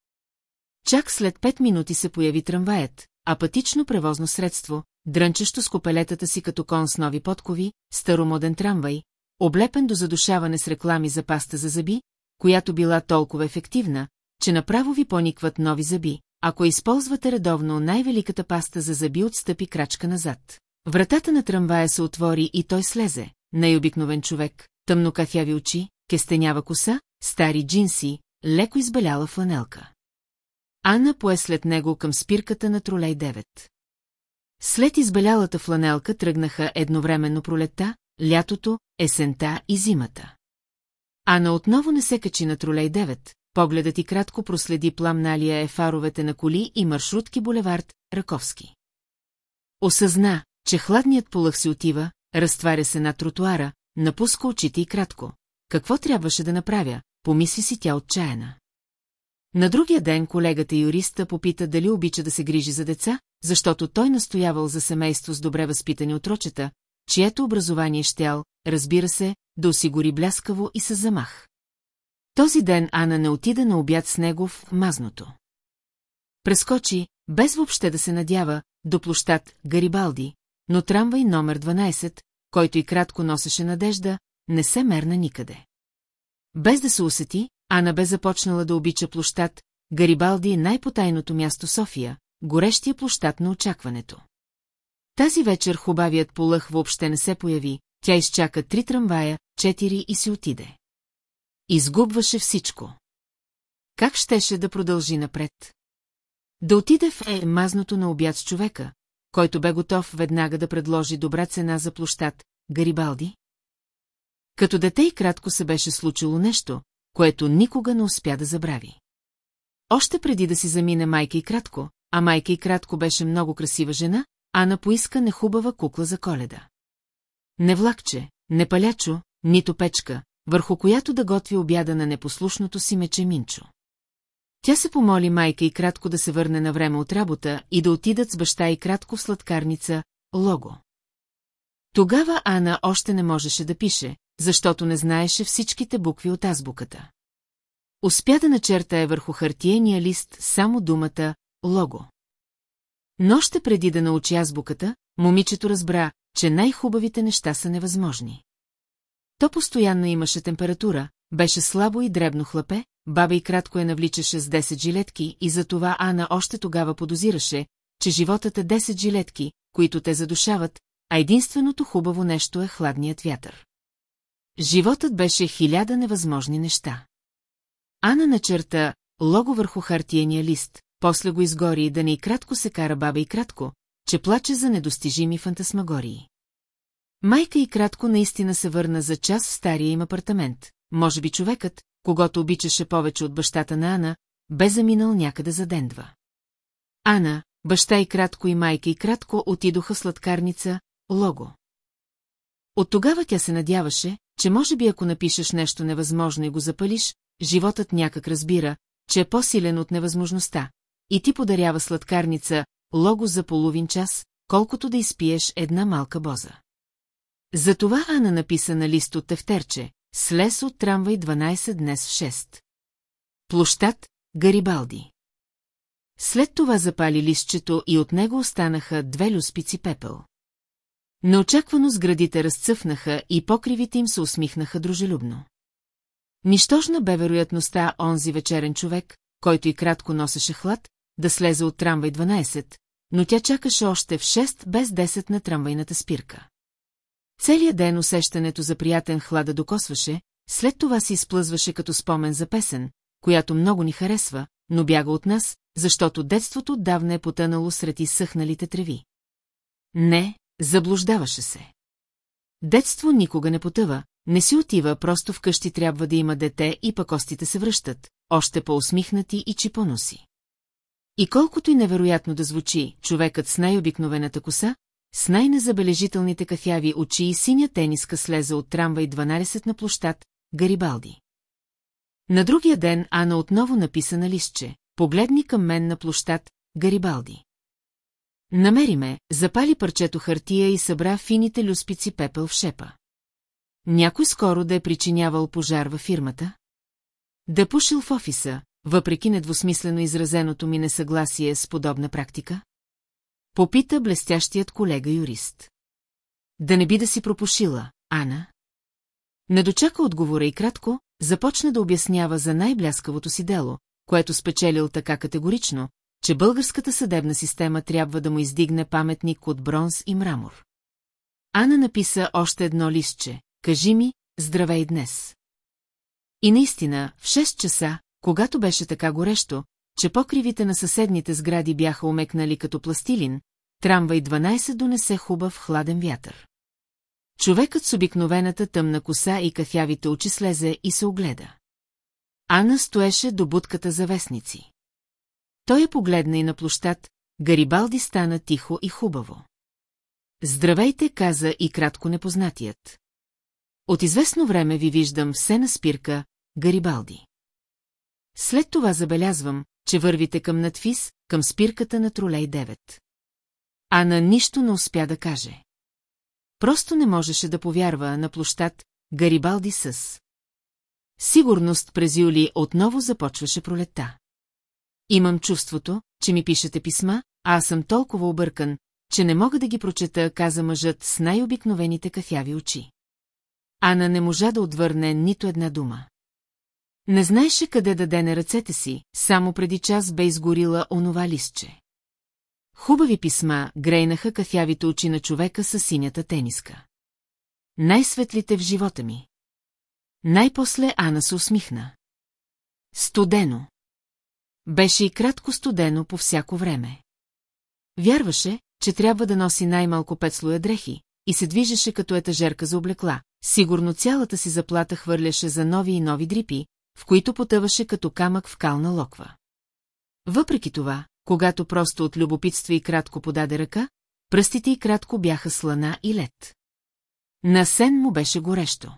Чак след пет минути се появи трамваят, апатично превозно средство, дрънчещо с копелетата си като кон с нови подкови, старомоден трамвай, облепен до задушаване с реклами за паста за зъби, която била толкова ефективна, че направо ви поникват нови зъби, ако използвате редовно най-великата паста за зъби отстъпи крачка назад. Вратата на трамвая се отвори и той слезе, най-обикновен човек, тъмно кафяви очи, кестенява коса, стари джинси, леко избеляла фланелка. Анна пое след него към спирката на тролей 9. След избелялата фланелка тръгнаха едновременно пролетта, лятото, есента и зимата. Ана отново не се качи на тролей 9, погледът и кратко проследи пламналия е фаровете на коли и маршрутки булевард Раковски. Осъзна, че хладният полъх си отива, разтваря се на тротуара, напуска очите и кратко. Какво трябваше да направя, помисли си тя отчаяна. На другия ден колегата юриста попита дали обича да се грижи за деца, защото той настоявал за семейство с добре възпитани отрочета, чието образование щял, разбира се, да осигури бляскаво и с замах. Този ден Ана не отида на обяд с него в мазното. Прескочи, без въобще да се надява, до площад Гарибалди, но трамвай номер 12, който и кратко носеше надежда, не се мерна никъде. Без да се усети, Ана бе започнала да обича площад Гарибалди най-потайното място София, горещия площад на очакването. Тази вечер хубавият полъх въобще не се появи, тя изчака три трамвая, четири и си отиде. Изгубваше всичко. Как щеше да продължи напред? Да отиде в е мазното на обяд с човека, който бе готов веднага да предложи добра цена за площад, Гарибалди? Като дете и кратко се беше случило нещо, което никога не успя да забрави. Още преди да си замине майка и кратко, а майка и кратко беше много красива жена, Ана поиска нехубава кукла за коледа. Не влакче, не палячо, нито печка, върху която да готви обяда на непослушното си мече Минчо. Тя се помоли майка и кратко да се върне на време от работа и да отидат с баща и кратко в сладкарница Лого. Тогава Ана още не можеше да пише, защото не знаеше всичките букви от азбуката. Успя да начертае върху хартиения лист само думата «лого». Но още преди да научи азбуката, момичето разбра, че най-хубавите неща са невъзможни. То постоянно имаше температура, беше слабо и дребно хлапе, баба и кратко я навличаше с 10 жилетки и затова Ана още тогава подозираше, че животът е 10 жилетки, които те задушават, а единственото хубаво нещо е хладният вятър. Животът беше хиляда невъзможни неща. Ана начерта лого върху хартиения лист, после го изгори да не и кратко се кара баба и кратко, че плаче за недостижими фантасмагории. Майка и кратко наистина се върна за час в стария им апартамент. Може би човекът, когато обичаше повече от бащата на Ана, бе заминал някъде за ден-два. Ана, баща и кратко и майка и кратко отидоха в сладкарница Лого. От тогава тя се надяваше, че може би ако напишеш нещо невъзможно и го запалиш, животът някак разбира, че е по-силен от невъзможността, и ти подарява сладкарница лого за половин час, колкото да изпиеш една малка боза. Затова Ана написа на лист от тефтерче, слез от трамвай 12 днес в 6. Площад Гарибалди. След това запали листчето и от него останаха две люспици пепел. Неочаквано сградите разцъфнаха и покривите им се усмихнаха дружелюбно. Нищожна бе вероятността онзи вечерен човек, който и кратко носеше хлад, да слезе от трамвай 12, но тя чакаше още в 6 без 10 на трамвайната спирка. Целият ден усещането за приятен хлада докосваше, след това се изплъзваше като спомен за песен, която много ни харесва, но бяга от нас, защото детството отдавна е потънало сред изсъхналите треви. Не, заблуждаваше се. Детство никога не потъва, не си отива, просто вкъщи трябва да има дете и пък костите се връщат, още по-усмихнати и чипоноси. И колкото и невероятно да звучи, човекът с най-обикновената коса, с най-незабележителните кафяви очи и синя тениска слезе от трамвай 12 на площад Гарибалди. На другия ден Ана отново написа на листче, погледни към мен на площад Гарибалди. Намери ме, запали парчето хартия и събра фините люспици пепел в шепа. Някой скоро да е причинявал пожар във фирмата? Да пушил в офиса, въпреки недвусмислено изразеното ми несъгласие с подобна практика? Попита блестящият колега-юрист. Да не би да си пропушила, Ана? Не дочака отговора и кратко, започна да обяснява за най-бляскавото си дело, което спечелил така категорично, че българската съдебна система трябва да му издигне паметник от бронз и мрамор. Ана написа още едно листче. Кажи ми, здравей днес. И наистина, в 6 часа, когато беше така горещо, че покривите на съседните сгради бяха омекнали като пластилин, трамвай 12 донесе хубав хладен вятър. Човекът с обикновената тъмна коса и кафявите очи слезе и се огледа. Ана стоеше до будката за вестници. Той я погледна и на площад, Гарибалди стана тихо и хубаво. Здравейте, каза и кратко непознатият. От известно време ви виждам все на спирка, Гарибалди. След това забелязвам, че вървите към надфис, към спирката на тролей 9. Ана нищо не успя да каже. Просто не можеше да повярва на площад Гарибалди с. Сигурност през юли отново започваше пролетта. Имам чувството, че ми пишете писма, а аз съм толкова объркан, че не мога да ги прочета, каза мъжът с най-обикновените кафяви очи. Ана не можа да отвърне нито една дума. Не знаеше къде да дене ръцете си, само преди час бе изгорила онова листче. Хубави писма грейнаха кафявите очи на човека с синята тениска. Най-светлите в живота ми. Най-после Ана се усмихна. Студено. Беше и кратко студено по всяко време. Вярваше, че трябва да носи най-малко пет слоя дрехи, и се движеше като етажерка за облекла. Сигурно цялата си заплата хвърляше за нови и нови дрипи, в които потъваше като камък в кална локва. Въпреки това, когато просто от любопитство и кратко подаде ръка, пръстите и кратко бяха слана и лед. На сен му беше горещо.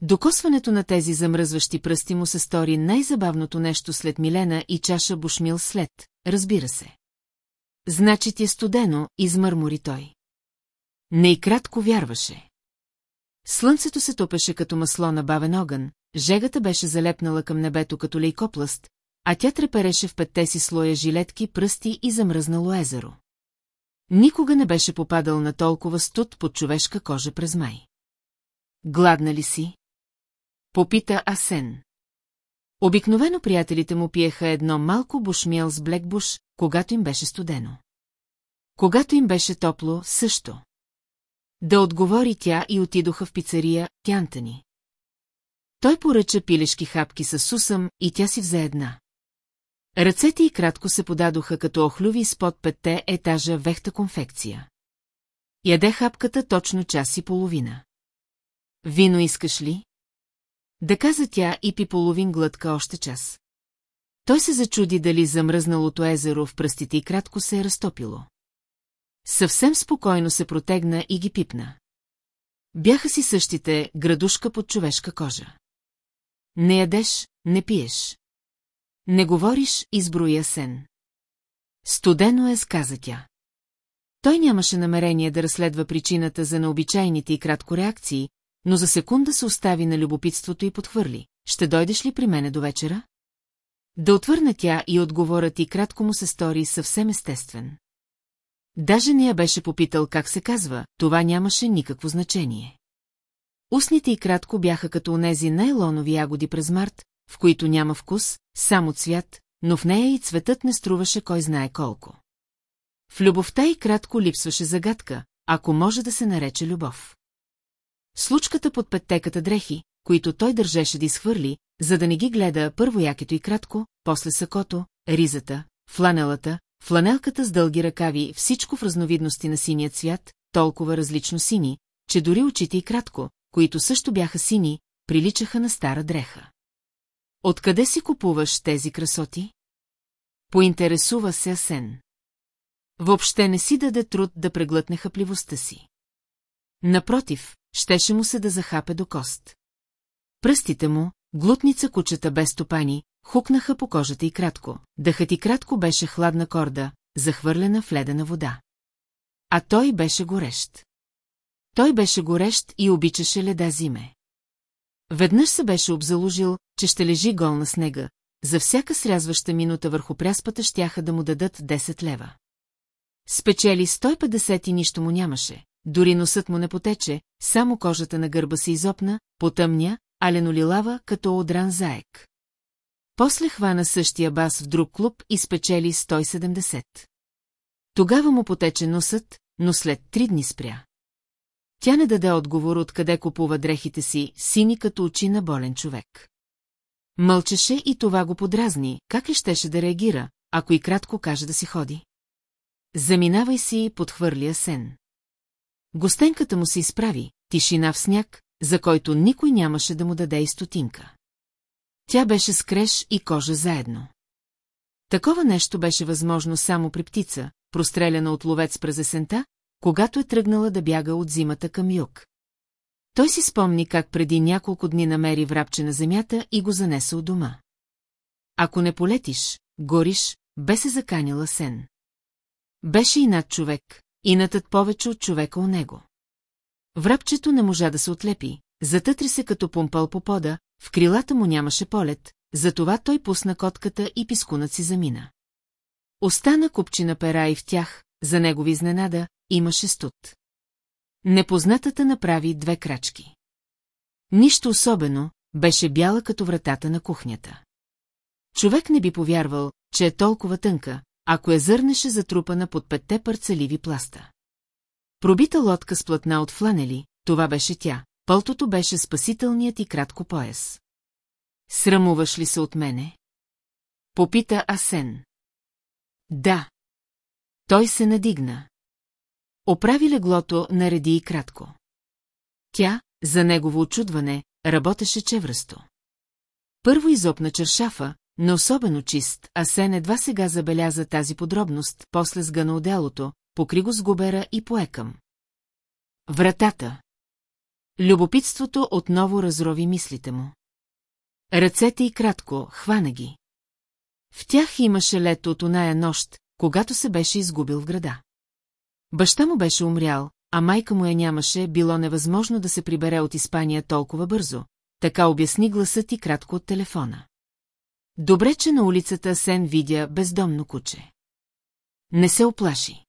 Докосването на тези замръзващи пръсти му се стори най-забавното нещо след Милена и чаша бушмил след, разбира се. Значи ти е студено, измърмори той. Не и кратко вярваше. Слънцето се топеше като масло на бавен огън, жегата беше залепнала към небето като лейкопласт, а тя трепереше в петте си слоя жилетки, пръсти и замръзнало езеро. Никога не беше попадал на толкова студ под човешка кожа през май. гладна ли си? Попита Асен. Обикновено приятелите му пиеха едно малко бушмиел с блекбуш, когато им беше студено. Когато им беше топло, също. Да отговори тя и отидоха в пицария Тянтани. Той поръча пилешки хапки с сусъм и тя си взе една. Ръцете й кратко се подадоха като охлюви с под петте етажа вехта конфекция. Яде хапката точно час и половина. Вино искаш ли? Да каза тя и пи половин глътка още час. Той се зачуди дали замръзналото езеро в пръстите и кратко се е разтопило. Съвсем спокойно се протегна и ги пипна. Бяха си същите градушка под човешка кожа. Не ядеш, не пиеш. Не говориш, изброя сен. Студено е, сказа тя. Той нямаше намерение да разследва причината за необичайните и кратко реакции, но за секунда се остави на любопитството и подхвърли. Ще дойдеш ли при мене до вечера? Да отвърна тя и отговорът и кратко му се стори съвсем естествен. Даже не я беше попитал как се казва, това нямаше никакво значение. Устните и кратко бяха като онези найлонови ягоди през март, в които няма вкус, само цвят, но в нея и цветът не струваше кой знае колко. В любовта и кратко липсваше загадка, ако може да се нарече любов. Случката под петтеката дрехи, които той държеше да изхвърли, за да не ги гледа първо якето и кратко, после сакото, ризата, фланелата, фланелката с дълги ръкави, всичко в разновидности на синия цвят, толкова различно сини, че дори очите и кратко, които също бяха сини, приличаха на стара дреха. Откъде си купуваш тези красоти? Поинтересува се Асен. Въобще не си даде труд да преглътне хапливостта си. Напротив, щеше му се да захапе до кост. Пръстите му, глутница кучета без стопани, хукнаха по кожата и кратко. Дъхът и кратко беше хладна корда, захвърлена в ледена вода. А той беше горещ. Той беше горещ и обичаше леда зиме. Веднъж се беше обзаложил, че ще лежи гол на снега, за всяка срязваща минута върху пряспата щяха да му дадат 10 лева. Спечели 150 и нищо му нямаше, дори носът му не потече, само кожата на гърба се изопна, потъмня, а ленолилава като одран заек. После хвана същия бас в друг клуб и спечели 170. Тогава му потече носът, но след три дни спря. Тя не даде отговор откъде купува дрехите си, сини като очи на болен човек. Мълчеше и това го подразни, как ли щеше да реагира, ако и кратко каже да си ходи. Заминавай си и подхвърля сен. Гостенката му се изправи, тишина в сняг, за който никой нямаше да му даде и стотинка. Тя беше с креш и кожа заедно. Такова нещо беше възможно само при птица, простреляна от ловец през есента, когато е тръгнала да бяга от зимата към юг. Той си спомни как преди няколко дни намери врабче на земята и го занесе от дома. Ако не полетиш, гориш, бе се заканяла сен. Беше и над човек, и натът повече от човека у него. Врабчето не можа да се отлепи, затътри се като помпал по пода, в крилата му нямаше полет, затова той пусна котката и пискунът си замина. Остана купчина пера и в тях, за негови изненада, имаше студ. Непознатата направи две крачки. Нищо особено, беше бяла като вратата на кухнята. Човек не би повярвал, че е толкова тънка, ако я зърнеше затрупана под петте парцеливи пласта. Пробита лодка с платна от фланели, това беше тя, пълтото беше спасителният и кратко пояс. Срамуваш ли се от мене? Попита Асен. Да. Той се надигна. Оправи леглото, нареди и кратко. Тя, за негово очудване, работеше чевръсто. Първо изопна чершафа, не особено чист, а Сен едва сега забеляза тази подробност, после сгъна отделото, покри го с губера и поекам. Вратата. Любопитството отново разрови мислите му. Ръцете и кратко, хвана ги. В тях имаше лето от оная нощ, когато се беше изгубил в града. Баща му беше умрял, а майка му я нямаше, било невъзможно да се прибере от Испания толкова бързо, така обясни гласът и кратко от телефона. Добре, че на улицата Сен видя бездомно куче. Не се оплаши.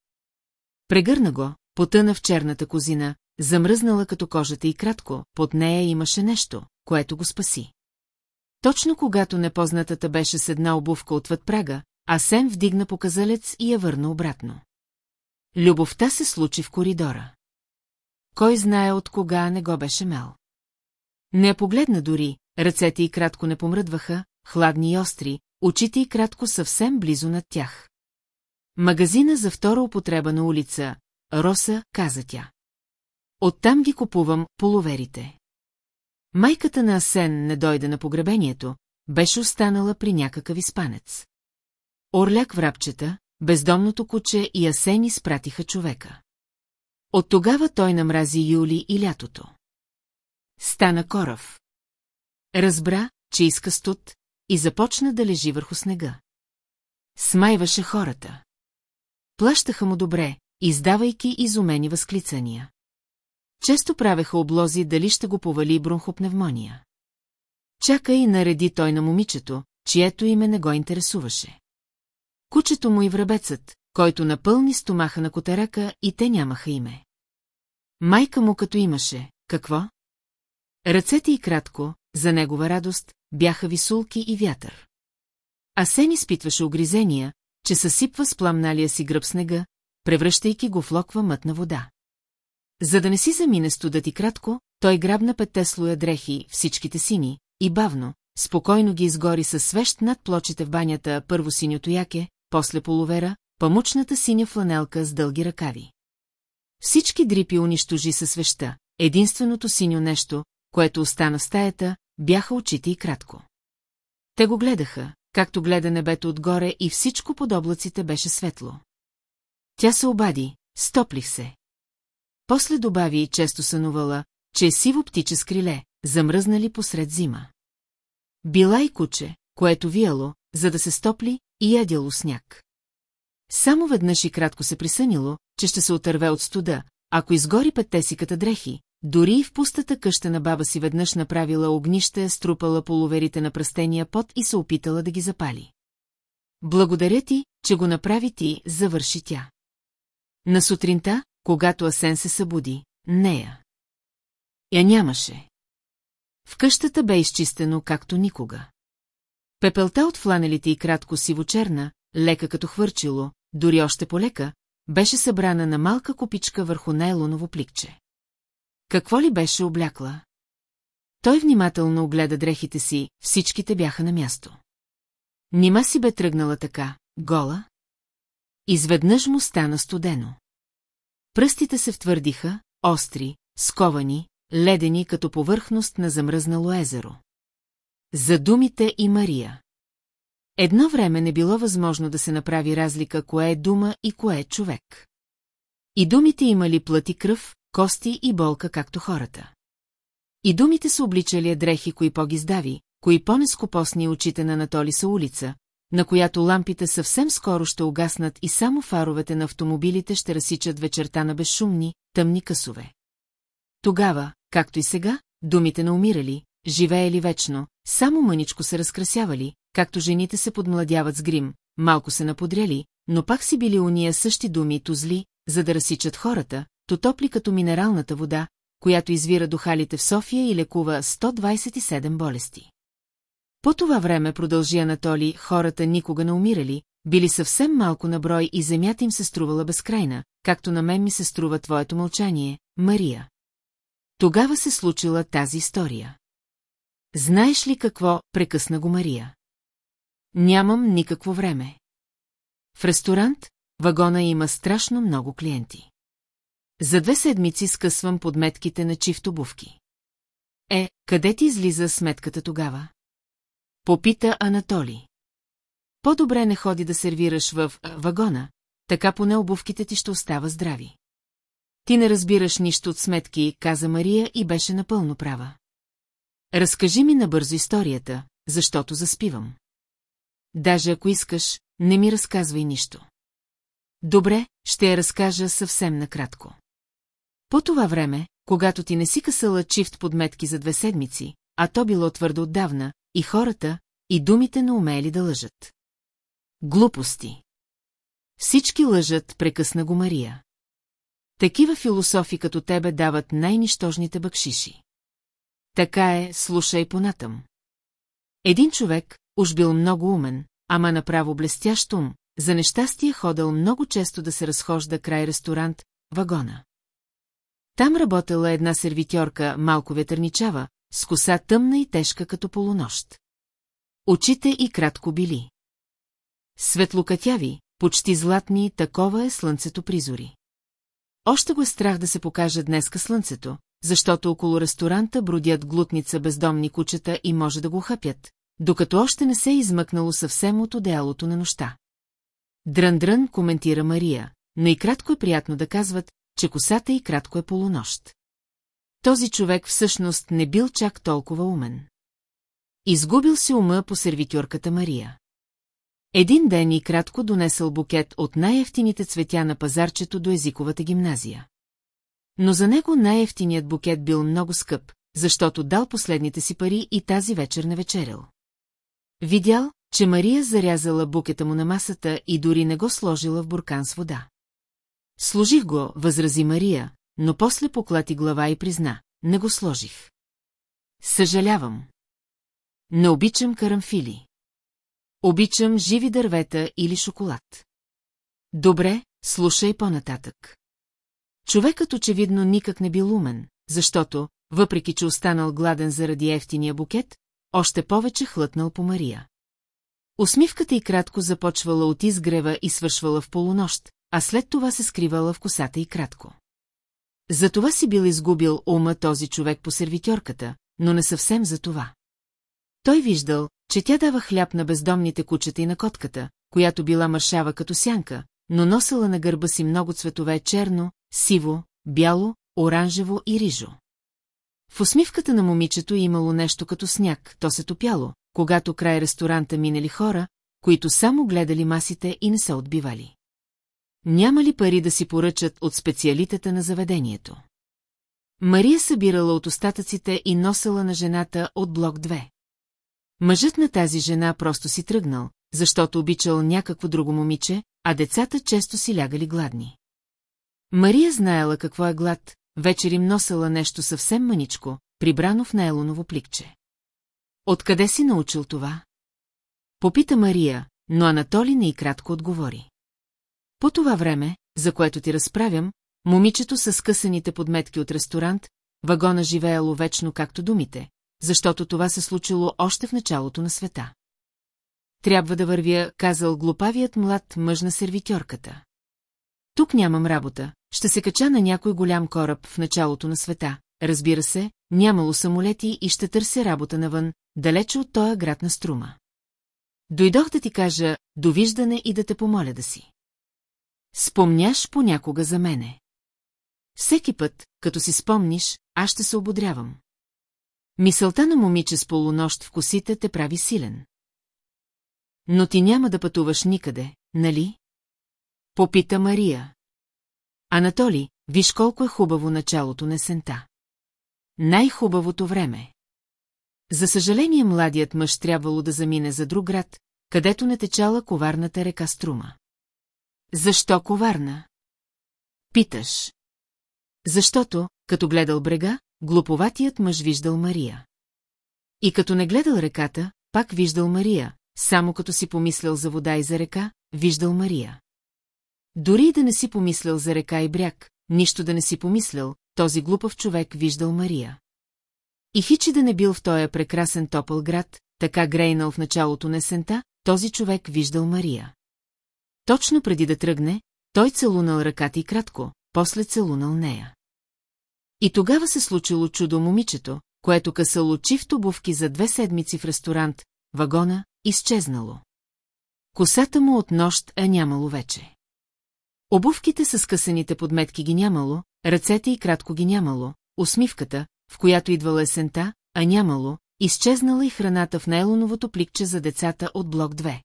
Прегърна го, потъна в черната козина, замръзнала като кожата и кратко, под нея имаше нещо, което го спаси. Точно когато непознатата беше с една обувка отвъд прага, Асен вдигна показалец и я върна обратно. Любовта се случи в коридора. Кой знае от кога не го беше мел. Не я погледна дори, ръцете й кратко не помръдваха, хладни и остри, очите й кратко съвсем близо над тях. Магазина за втора употреба на улица, Роса, каза тя. Оттам ги купувам полуверите. Майката на Асен не дойде на погребението, беше останала при някакъв изпанец. Орляк врабчета, бездомното куче и Асен изпратиха човека. От тогава той намрази юли и лятото. Стана корав. Разбра, че иска студ и започна да лежи върху снега. Смайваше хората. Плащаха му добре, издавайки изумени възклицания. Често правеха облози дали ще го повали бронхопневмония. Чака и нареди той на момичето, чието име не го интересуваше. Кучето му и врабецът, който напълни стомаха на котарака и те нямаха име. Майка му като имаше, какво? Ръцете и кратко, за негова радост, бяха висулки и вятър. Асен изпитваше огризения, че съсипва с пламналия си гръб снега, превръщайки го в локва мътна вода. За да не си замине студът и кратко, той грабна петте слоя дрехи, всичките сини, и бавно, спокойно ги изгори със свещ над плочите в банята първо синьото яке, после половера, памучната синя фланелка с дълги ръкави. Всички дрипи унищожи със свеща, единственото синьо нещо, което остана в стаята, бяха очите и кратко. Те го гледаха, както гледа небето отгоре и всичко под облаците беше светло. Тя се обади, стоплих се. После добави и често сънувала, че е сиво птиче с криле, замръзнали посред зима. Била и куче, което вияло, за да се стопли и ядяло сняг. Само веднъж и кратко се присънило, че ще се отърве от студа, ако изгори петте си дрехи, дори и в пустата къща на баба си веднъж направила огнище, струпала полуверите на пръстения пот и се опитала да ги запали. Благодаря ти, че го направи ти, завърши тя. На сутринта, когато Асен се събуди, нея. Я нямаше. В къщата бе изчистено както никога. Пепелта от фланелите и кратко сивочерна, лека като хвърчило, дори още полека, беше събрана на малка копичка върху найлоново пликче. Какво ли беше облякла? Той внимателно огледа дрехите си, всичките бяха на място. Нима си бе тръгнала така, гола? Изведнъж му стана студено. Пръстите се втвърдиха, остри, сковани, ледени като повърхност на замръзнало езеро. За думите и Мария. Едно време не било възможно да се направи разлика кое е дума и кое е човек. И думите имали плати кръв, кости и болка, както хората. И думите са обличали дрехи, кои по-гиздави, кои по-нескопосни очите на Анатоли са улица, на която лампите съвсем скоро ще угаснат и само фаровете на автомобилите ще разсичат вечерта на безшумни, тъмни късове. Тогава, както и сега, думите на умирали, живеели вечно, само мъничко се разкрасявали, както жените се подмладяват с грим, малко се наподряли, но пак си били уния същи думи то зли, за да разсичат хората, то топли като минералната вода, която извира до халите в София и лекува 127 болести. По това време продължи Анатоли, хората никога не умирали, били съвсем малко на брой и земята им се струвала безкрайна, както на мен ми се струва твоето мълчание, Мария. Тогава се случила тази история. Знаеш ли какво, прекъсна го Мария? Нямам никакво време. В ресторант, вагона има страшно много клиенти. За две седмици скъсвам подметките на чифт обувки. Е, къде ти излиза сметката тогава? Попита Анатоли. По-добре не ходи да сервираш в вагона, така поне обувките ти ще остава здрави. Ти не разбираш нищо от сметки, каза Мария и беше напълно права. Разкажи ми набързо историята, защото заспивам. Даже ако искаш, не ми разказвай нищо. Добре, ще я разкажа съвсем накратко. По това време, когато ти не си късала чифт подметки за две седмици, а то било твърдо отдавна, и хората, и думите не умели да лъжат. Глупости. Всички лъжат, прекъсна го Мария. Такива философи като тебе дават най-нищожните бъкшиши. Така е, слушай понатъм. Един човек, уж бил много умен, ама направо блестящ ум, за нещастие ходил много често да се разхожда край ресторант, вагона. Там работела една сервитьорка, малко ветърничава, с коса тъмна и тежка като полунощ. Очите и кратко били. Светлокатяви, почти златни, такова е слънцето призори. Още го е страх да се покаже днеска слънцето, защото около ресторанта бродят глутница бездомни кучета и може да го хъпят, докато още не се е измъкнало съвсем от одеялото на нощта. Дрън-дрън коментира Мария, но и кратко е приятно да казват, че косата и кратко е полунощ. Този човек всъщност не бил чак толкова умен. Изгубил си ума по сервитюрката Мария. Един ден и кратко донесъл букет от най-ефтините цветя на пазарчето до езиковата гимназия. Но за него най-ефтиният букет бил много скъп, защото дал последните си пари и тази вечер не вечерял. Видял, че Мария зарязала букета му на масата и дори не го сложила в буркан с вода. Сложих го, възрази Мария, но после поклати глава и призна, не го сложих. Съжалявам. Не обичам карамфили. Обичам живи дървета или шоколад. Добре, слушай по-нататък. Човекът очевидно никак не бил умен, защото, въпреки че останал гладен заради ефтиния букет, още повече хлътнал по Мария. Усмивката й кратко започвала от изгрева и свършвала в полунощ, а след това се скривала в косата и кратко. За това си бил изгубил ума този човек по сервитьорката, но не съвсем за това. Той виждал, че тя дава хляб на бездомните кучета и на котката, която била мършава като сянка, но носела на гърба си много цветове черно, сиво, бяло, оранжево и рижо. В усмивката на момичето имало нещо като сняг, то се топяло, когато край ресторанта минали хора, които само гледали масите и не се отбивали. Няма ли пари да си поръчат от специалитета на заведението? Мария събирала от остатъците и носела на жената от блок 2. Мъжът на тази жена просто си тръгнал, защото обичал някакво друго момиче, а децата често си лягали гладни. Мария знаела какво е глад, вечер им носела нещо съвсем маничко, прибрано в нейлоново пликче. Откъде си научил това? Попита Мария, но Анатоли не и кратко отговори. По това време, за което ти разправям, момичето с скъсаните подметки от ресторант, вагона живеело вечно както думите, защото това се случило още в началото на света. Трябва да вървя, казал глупавият млад мъж на сервитьорката. Тук нямам работа, ще се кача на някой голям кораб в началото на света. Разбира се, нямало самолети и ще търся работа навън, далече от тоя град на Струма. Дойдох да ти кажа довиждане и да те помоля да си. Спомняш понякога за мене. Всеки път, като си спомниш, аз ще се ободрявам. Мисълта на момиче с полунощ в косите те прави силен. Но ти няма да пътуваш никъде, нали? Попита Мария. Анатоли, виж колко е хубаво началото на сента. Най-хубавото време. За съжаление младият мъж трябвало да замине за друг град, където не течала коварната река Струма. Защо коварна? Питаш. Защото, като гледал брега, глуповатият мъж виждал Мария. И като не гледал реката, пак виждал Мария, само като си помислял за вода и за река, виждал Мария. Дори да не си помислял за река и бряг, нищо да не си помислял, този глупав човек виждал Мария. И хичи да не бил в този прекрасен топъл град, така грейнал в началото на есента, този човек виждал Мария. Точно преди да тръгне, той целунал ръката и кратко, после целунал нея. И тогава се случило чудо момичето, което късало в обувки за две седмици в ресторант, вагона, изчезнало. Косата му от нощ е нямало вече. Обувките с късаните подметки ги нямало, ръцете и кратко ги нямало, усмивката, в която идвала есента, а нямало, изчезнала и храната в нейлоновото пликче за децата от блок 2.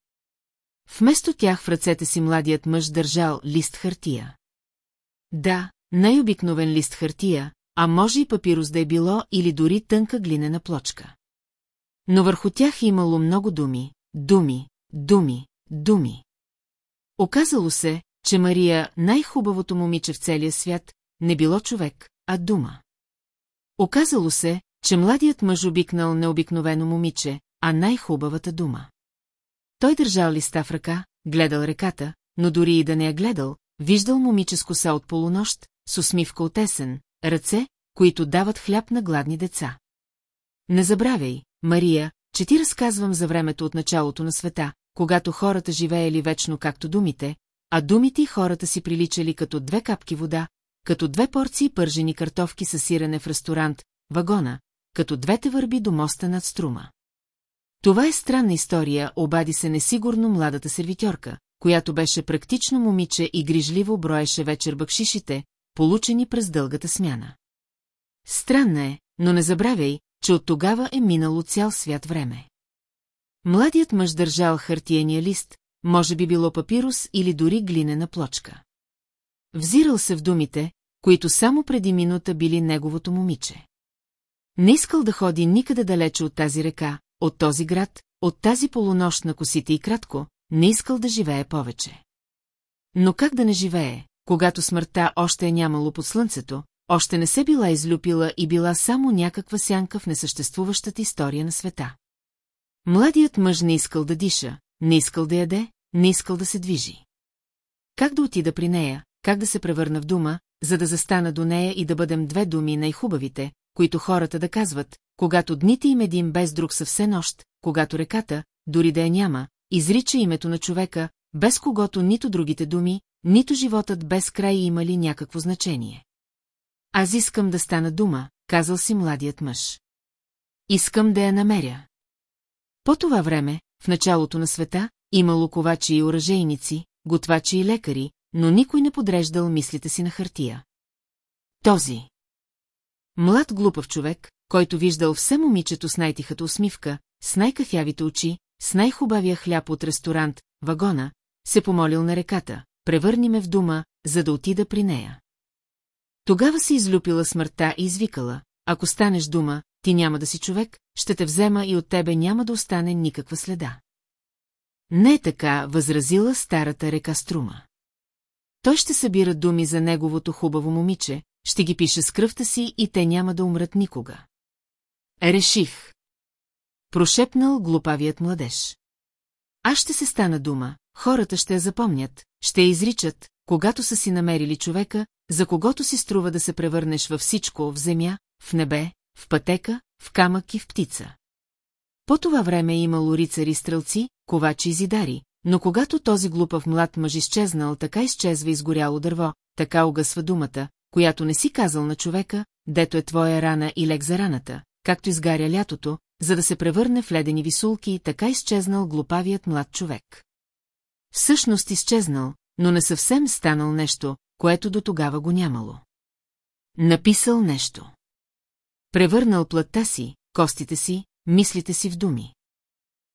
Вместо тях в ръцете си младият мъж държал лист хартия. Да, най-обикновен лист хартия, а може и папирус да е било или дори тънка глинена плочка. Но върху тях имало много думи, думи, думи, думи. Оказало се, че Мария, най-хубавото момиче в целия свят, не било човек, а дума. Оказало се, че младият мъж обикнал необикновено момиче, а най-хубавата дума. Той държал листа в ръка, гледал реката, но дори и да не я гледал, виждал момиче с коса от полунощ, с усмивка от есен, ръце, които дават хляб на гладни деца. Не забравяй, Мария, че ти разказвам за времето от началото на света, когато хората живеели вечно както думите, а думите и хората си приличали като две капки вода, като две порции пържени картофки с сирене в ресторант, вагона, като двете върби до моста над струма. Това е странна история, обади се несигурно младата сервитьорка, която беше практично момиче и грижливо броеше вечер бъкшишите, получени през дългата смяна. Странна е, но не забравяй, че от тогава е минало цял свят време. Младият мъж държал хартиения лист, може би било папирус или дори глинена плочка. Взирал се в думите, които само преди минута били неговото момиче. Не искал да ходи никъде далече от тази река, от този град, от тази полунощ на косите и кратко, не искал да живее повече. Но как да не живее, когато смъртта още е нямало под слънцето, още не се била излюпила и била само някаква сянка в несъществуващата история на света. Младият мъж не искал да диша, не искал да яде, не искал да се движи. Как да отида при нея, как да се превърна в дума, за да застана до нея и да бъдем две думи най-хубавите, които хората да казват, когато дните им един без друг са все нощ, когато реката, дори да я няма, изрича името на човека, без когото нито другите думи, нито животът без край имали някакво значение. Аз искам да стана дума, казал си младият мъж. Искам да я намеря. По това време, в началото на света, имало ковачи и оръжейници, готвачи и лекари, но никой не подреждал мислите си на хартия. Този. Млад глупав човек, който виждал все момичето с най-тихата усмивка, с най-кафявите очи, с най-хубавия хляб от ресторант, вагона, се помолил на реката, превърни ме в дума, за да отида при нея. Тогава се излюпила смъртта и извикала, ако станеш дума, ти няма да си човек, ще те взема и от тебе няма да остане никаква следа. Не така, възразила старата река Струма. Той ще събира думи за неговото хубаво момиче, ще ги пише с кръвта си и те няма да умрат никога. Реших. Прошепнал глупавият младеж. Аз ще се стана дума, хората ще я запомнят, ще я изричат, когато са си намерили човека, за когото си струва да се превърнеш във всичко в земя, в небе, в пътека, в камък и в птица. По това време е имало рицари стрелци, ковачи и зидари, но когато този глупав млад мъж изчезнал, така изчезва изгоряло дърво, така угасва думата, която не си казал на човека, дето е твоя рана и лег за раната, както изгаря лятото, за да се превърне в ледени висулки, така изчезнал глупавият млад човек. Всъщност изчезнал, но не съвсем станал нещо, което до тогава го нямало. Написал нещо. Превърнал плътта си, костите си, мислите си в думи.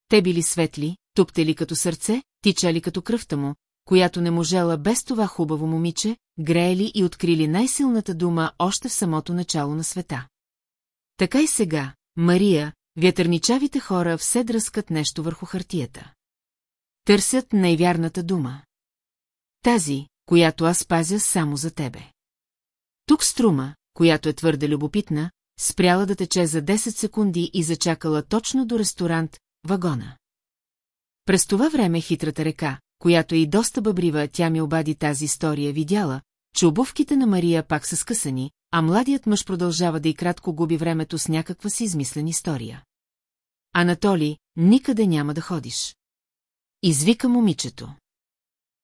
Те били светли, туптели като сърце, тичали като кръвта му, която не можела без това хубаво момиче, греели и открили най-силната дума още в самото начало на света. Така и сега, Мария, вятърничавите хора все дръскат нещо върху хартията. Търсят най-вярната дума. Тази, която аз пазя само за тебе. Тук струма, която е твърде любопитна, спряла да тече за 10 секунди и зачакала точно до ресторант, вагона. През това време хитрата река, която е и доста бъбрива, тя ми обади тази история, видяла, че обувките на Мария пак са скъсани, а младият мъж продължава да и кратко губи времето с някаква си измислена история. Анатоли, никъде няма да ходиш. Извика момичето.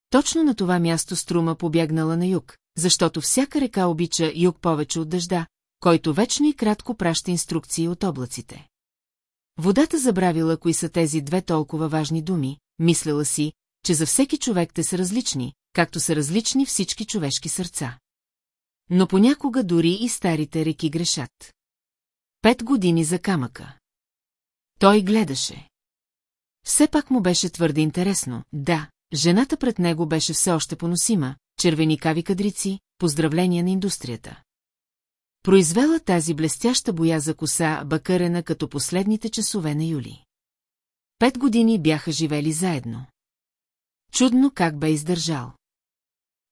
Точно на това място струма побягнала на юг, защото всяка река обича юг повече от дъжда, който вечно и кратко праща инструкции от облаците. Водата забравила кои са тези две толкова важни думи, мислела си, че за всеки човек те са различни, както са различни всички човешки сърца. Но понякога дори и старите реки грешат. Пет години за камъка. Той гледаше. Все пак му беше твърде интересно, да, жената пред него беше все още поносима, червеникави кадрици, поздравления на индустрията. Произвела тази блестяща боя за коса, бакърена като последните часове на юли. Пет години бяха живели заедно. Чудно как бе издържал.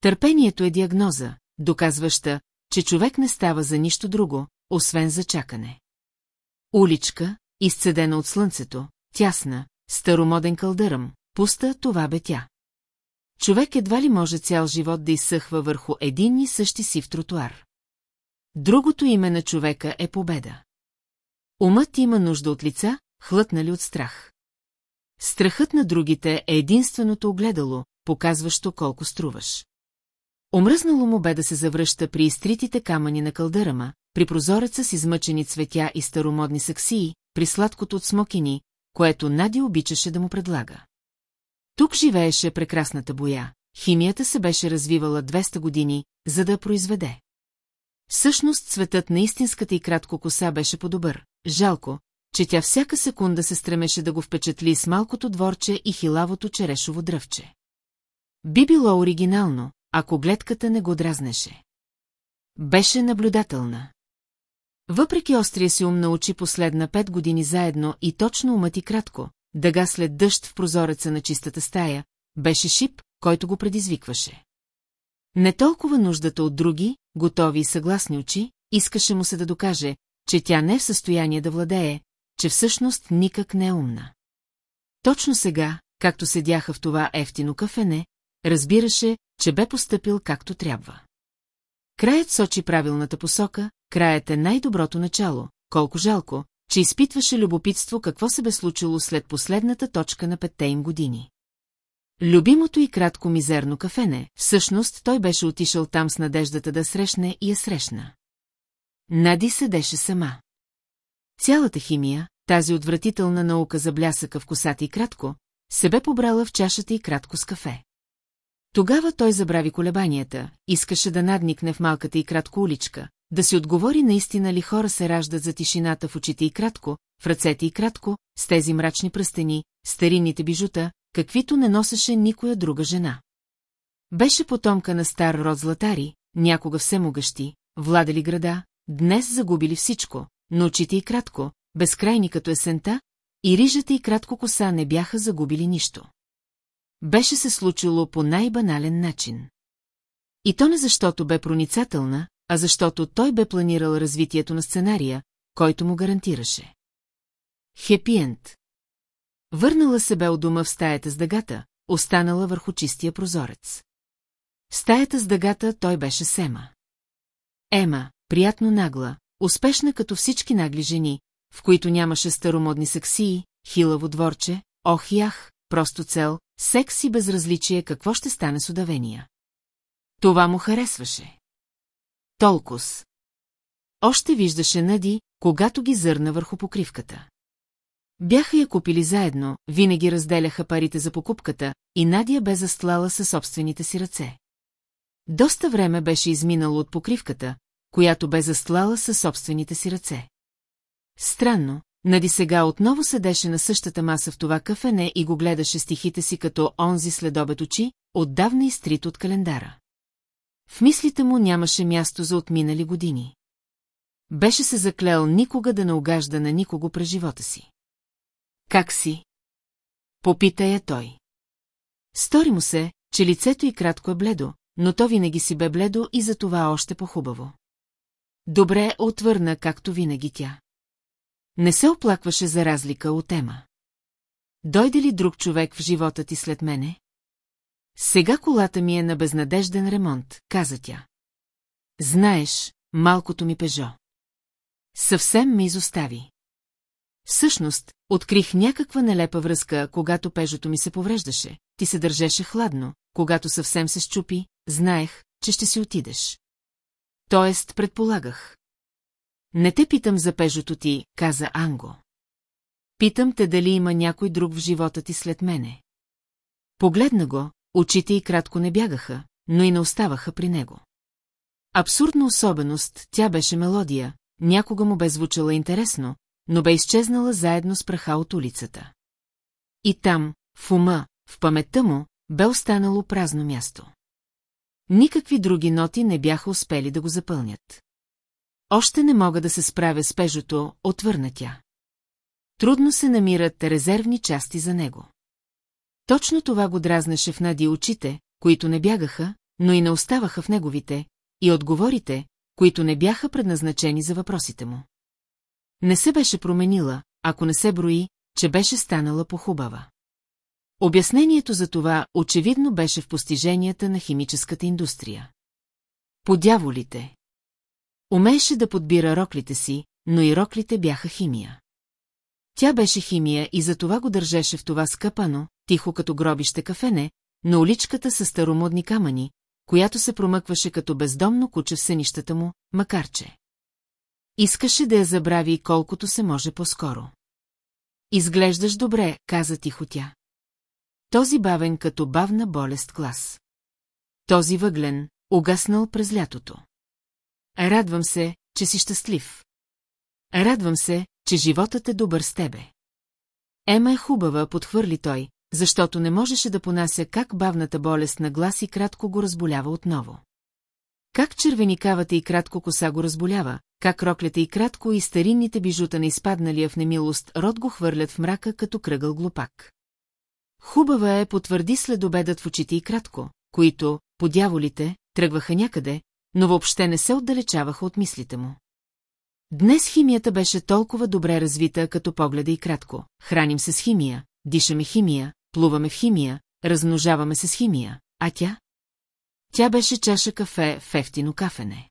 Търпението е диагноза, доказваща, че човек не става за нищо друго, освен за чакане. Уличка, изцедена от слънцето, тясна, старомоден кълдъръм, пуста, това бе тя. Човек едва ли може цял живот да изсъхва върху един и същи сив тротуар. Другото име на човека е победа. Умът има нужда от лица, хлътнали от страх. Страхът на другите е единственото огледало, показващо колко струваш. Омръзнало му бе да се завръща при изтритите камъни на кълдърама, при прозореца с измъчени цветя и старомодни саксии, при сладкото от смокини, което Нади обичаше да му предлага. Тук живееше прекрасната боя, химията се беше развивала 200 години, за да я произведе. Всъщност цветът на истинската и кратко коса беше по-добър. Жалко, че тя всяка секунда се стремеше да го впечатли с малкото дворче и хилавото черешово дръвче. Би било оригинално, ако гледката не го дразнеше. Беше наблюдателна. Въпреки острия си ум научи последна пет години заедно и точно умът и кратко, дъга след дъжд в прозореца на чистата стая, беше шип, който го предизвикваше. Не толкова нуждата от други, готови и съгласни очи, искаше му се да докаже, че тя не е в състояние да владее, че всъщност никак не е умна. Точно сега, както седяха в това ефтино кафене, разбираше, че бе поступил както трябва. Краят сочи правилната посока, краят е най-доброто начало, колко жалко, че изпитваше любопитство какво се бе случило след последната точка на петте им години. Любимото и кратко мизерно кафене, всъщност той беше отишъл там с надеждата да срещне и я срещна. Нади седеше сама. Цялата химия, тази отвратителна наука за блясъка в косата и кратко, се бе побрала в чашата и кратко с кафе. Тогава той забрави колебанията, искаше да надникне в малката и кратко уличка, да си отговори наистина ли хора се раждат за тишината в очите и кратко, в ръцете и кратко, с тези мрачни пръстени, старинните бижута, каквито не носеше никоя друга жена. Беше потомка на стар род златари, някога всемогъщи, владели града, днес загубили всичко, но очите и кратко, безкрайни като есента, и рижата и кратко коса не бяха загубили нищо. Беше се случило по най-банален начин. И то не защото бе проницателна, а защото той бе планирал развитието на сценария, който му гарантираше. Хепиент. Върнала се бе от дома в стаята с дъгата, останала върху чистия прозорец. В стаята с дъгата той беше Сема. Ема, приятно нагла, успешна като всички нагли жени, в които нямаше старомодни саксии, хилаво дворче, ох и ах, просто цел, секс и безразличие какво ще стане с удавения. Това му харесваше. Толкос. Още виждаше Нади, когато ги зърна върху покривката. Бяха я купили заедно, винаги разделяха парите за покупката, и Надя бе застлала със собствените си ръце. Доста време беше изминало от покривката, която бе застлала със собствените си ръце. Странно, Нади сега отново седеше на същата маса в това кафене и го гледаше стихите си като онзи следобед очи, отдавна изтрит от календара. В мислите му нямаше място за отминали години. Беше се заклел никога да не угажда на никого през живота си. Как си? Попита я той. Стори му се, че лицето й кратко е бледо, но то винаги си бе бледо и за това още по-хубаво. Добре отвърна, както винаги тя. Не се оплакваше за разлика от тема. Дойде ли друг човек в живота ти след мене? Сега колата ми е на безнадежден ремонт, каза тя. Знаеш, малкото ми пежо. Съвсем ме изостави. Всъщност, открих някаква нелепа връзка, когато пежото ми се повреждаше. Ти се държеше хладно, когато съвсем се щупи, знаех, че ще си отидеш. Тоест, предполагах. Не те питам за пежото ти, каза Анго. Питам те дали има някой друг в живота ти след мене. Погледна го, очите й кратко не бягаха, но и не оставаха при него. Абсурдна особеност, тя беше мелодия, някога му бе звучала интересно, но бе изчезнала заедно с праха от улицата. И там, в ума, в паметта му, бе останало празно място. Никакви други ноти не бяха успели да го запълнят. Още не мога да се справя с пежото, отвърна тя. Трудно се намират резервни части за него. Точно това го дразнеше в Нади очите, които не бягаха, но и не оставаха в неговите, и отговорите, които не бяха предназначени за въпросите му. Не се беше променила, ако не се брои, че беше станала похубава. Обяснението за това очевидно беше в постиженията на химическата индустрия. Подяволите. Умееше да подбира роклите си, но и роклите бяха химия. Тя беше химия и затова го държеше в това скъпано, тихо като гробище кафене, на уличката с старомодни камъни, която се промъкваше като бездомно куче в сенищата му, макар че. Искаше да я забрави колкото се може по-скоро. Изглеждаш добре, каза тихо тя. Този бавен като бавна болест глас. Този въглен, угаснал през лятото. Радвам се, че си щастлив. Радвам се, че животът е добър с тебе. Ема е хубава, подхвърли той, защото не можеше да понася как бавната болест на глас и кратко го разболява отново. Как червеникавата и кратко коса го разболява, как роклята и кратко и старинните бижута на изпадналия в немилост род го хвърлят в мрака като кръгъл глупак. Хубава е, потвърди следобедът в очите и кратко, които, по дяволите, тръгваха някъде, но въобще не се отдалечаваха от мислите му. Днес химията беше толкова добре развита, като погледа и кратко. Храним се с химия, дишаме химия, плуваме в химия, размножаваме се с химия, а тя? Тя беше чаша кафе в ефтино кафене.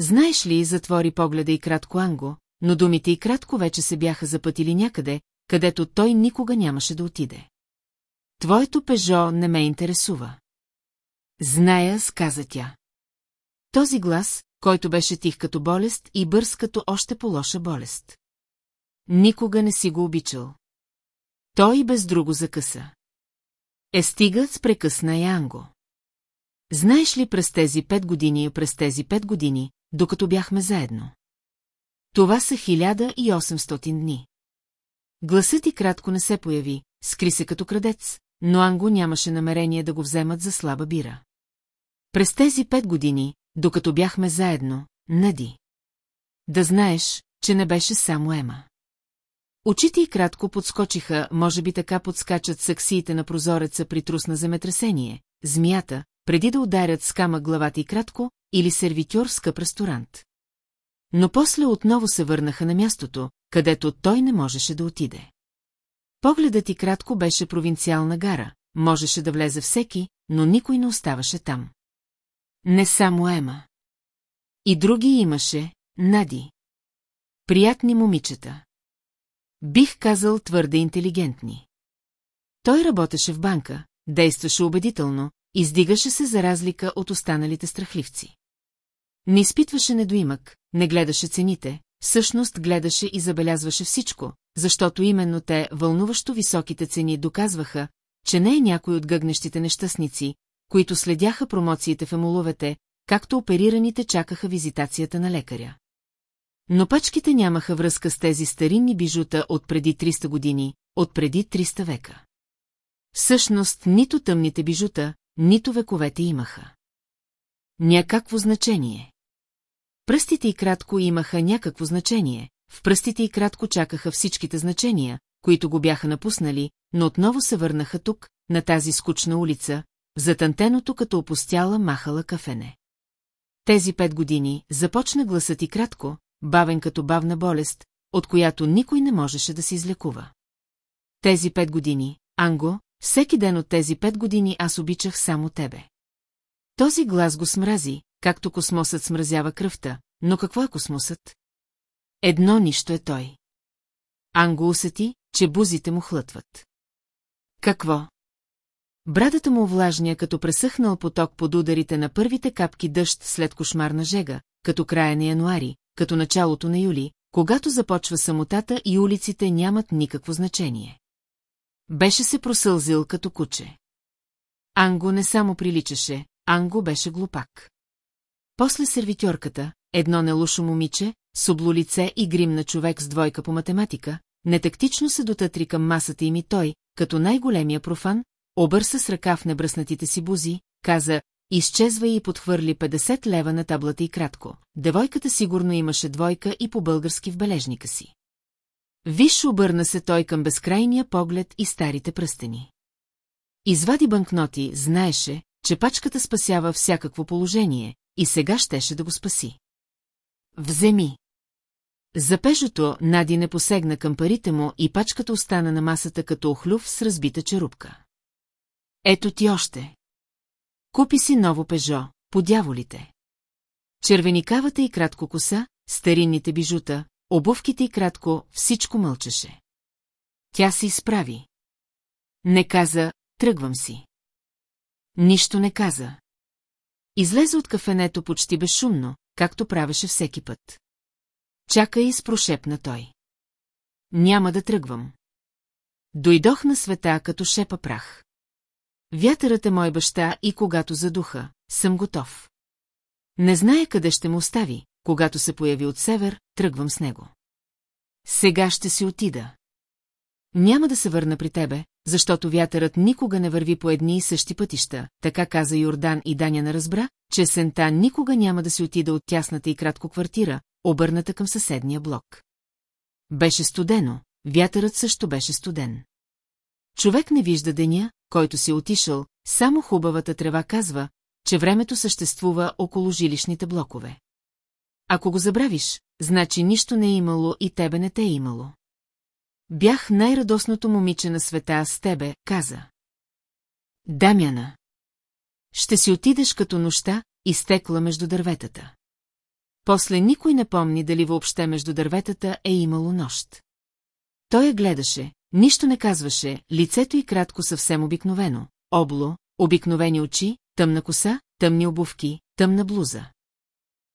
Знаеш ли, затвори погледа и кратко Анго, но думите и кратко вече се бяха запътили някъде, където той никога нямаше да отиде. Твоето пежо не ме интересува. Зная, сказа тя. Този глас, който беше тих като болест и бърз като още по-лоша болест. Никога не си го обичал. Той без друго закъса. Естигът прекъсна Янго. Знаеш ли през тези пет години и през тези пет години, докато бяхме заедно? Това са 1800 дни. Гласът ти кратко не се появи, скри се като крадец, но Анго нямаше намерение да го вземат за слаба бира. През тези пет години, докато бяхме заедно, Нади. Да знаеш, че не беше само Ема. Очите й кратко подскочиха, може би така подскачат саксиите на прозореца при трусна земетресение, змията, преди да ударят с кама главата и кратко, или сервитьор в скъп ресторант. Но после отново се върнаха на мястото, където той не можеше да отиде. Погледът и кратко беше провинциална гара, можеше да влезе всеки, но никой не оставаше там. Не само Ема. И други имаше, Нади. Приятни момичета. Бих казал твърде интелигентни. Той работеше в банка, действаше убедително, издигаше се за разлика от останалите страхливци. Не изпитваше недоимък, не гледаше цените, всъщност гледаше и забелязваше всичко, защото именно те, вълнуващо високите цени, доказваха, че не е някой от гъгнещите нещастници, които следяха промоциите в емоловете, както оперираните чакаха визитацията на лекаря. Но пачките нямаха връзка с тези старинни бижута от преди 300 години, от преди 300 века. Всъщност, нито тъмните бижута, нито вековете имаха. Някакво значение. Пръстите и кратко имаха някакво значение, в пръстите и кратко чакаха всичките значения, които го бяха напуснали, но отново се върнаха тук, на тази скучна улица, за тантеното като опустяла махала кафене. Тези пет години започна гласът и кратко, бавен като бавна болест, от която никой не можеше да се излекува. Тези пет години, Анго, всеки ден от тези пет години аз обичах само тебе. Този глас го смрази, както космосът смразява кръвта, но какво е космосът? Едно нищо е той. Анго усети, че бузите му хлътват. Какво? Брадата му влажня като пресъхнал поток под ударите на първите капки дъжд след кошмарна жега, като края на януари, като началото на юли, когато започва самотата и улиците нямат никакво значение. Беше се просълзил като куче. Анго не само приличаше, Анго беше глупак. После сервитьорката, едно нелушо момиче, с облолице и грим на човек с двойка по математика, нетактично се дотътри към масата им и той, като най-големия профан, обърса с ръка в небръснатите си бузи, каза, изчезва и подхвърли 50 лева на таблата и кратко. Девойката сигурно имаше двойка и по-български в бележника си. Виж обърна се той към безкрайния поглед и старите пръстени. Извади банкноти, знаеше, че пачката спасява всякакво положение, и сега щеше да го спаси. Вземи. За пежото Нади не посегна към парите му и пачката остана на масата като охлюв с разбита черупка. Ето ти още. Купи си ново пежо, по дяволите. Червеникавата и кратко коса, старинните бижута, обувките и кратко, всичко мълчеше. Тя се изправи. Не каза, тръгвам си. Нищо не каза. Излезе от кафенето почти безшумно, както правеше всеки път. Чакай, изпрошепна той. Няма да тръгвам. Дойдох на света като шепа прах. Вятърът е мой баща и когато задуха, съм готов. Не зная къде ще му остави, когато се появи от север, тръгвам с него. Сега ще си отида. Няма да се върна при тебе, защото вятърът никога не върви по едни и същи пътища, така каза Йордан и Даня разбра, че сента никога няма да си отида от тясната и кратко квартира, обърната към съседния блок. Беше студено, вятърът също беше студен. Човек не вижда деня, който си отишъл, само хубавата трева казва, че времето съществува около жилищните блокове. Ако го забравиш, значи нищо не е имало и тебе не те е имало. Бях най-радостното момиче на света с тебе, каза. Дамяна. Ще си отидеш като нощта, изтекла между дърветата. После никой не помни дали въобще между дърветата е имало нощ. Той я гледаше, нищо не казваше, лицето й кратко съвсем обикновено, обло, обикновени очи, тъмна коса, тъмни обувки, тъмна блуза.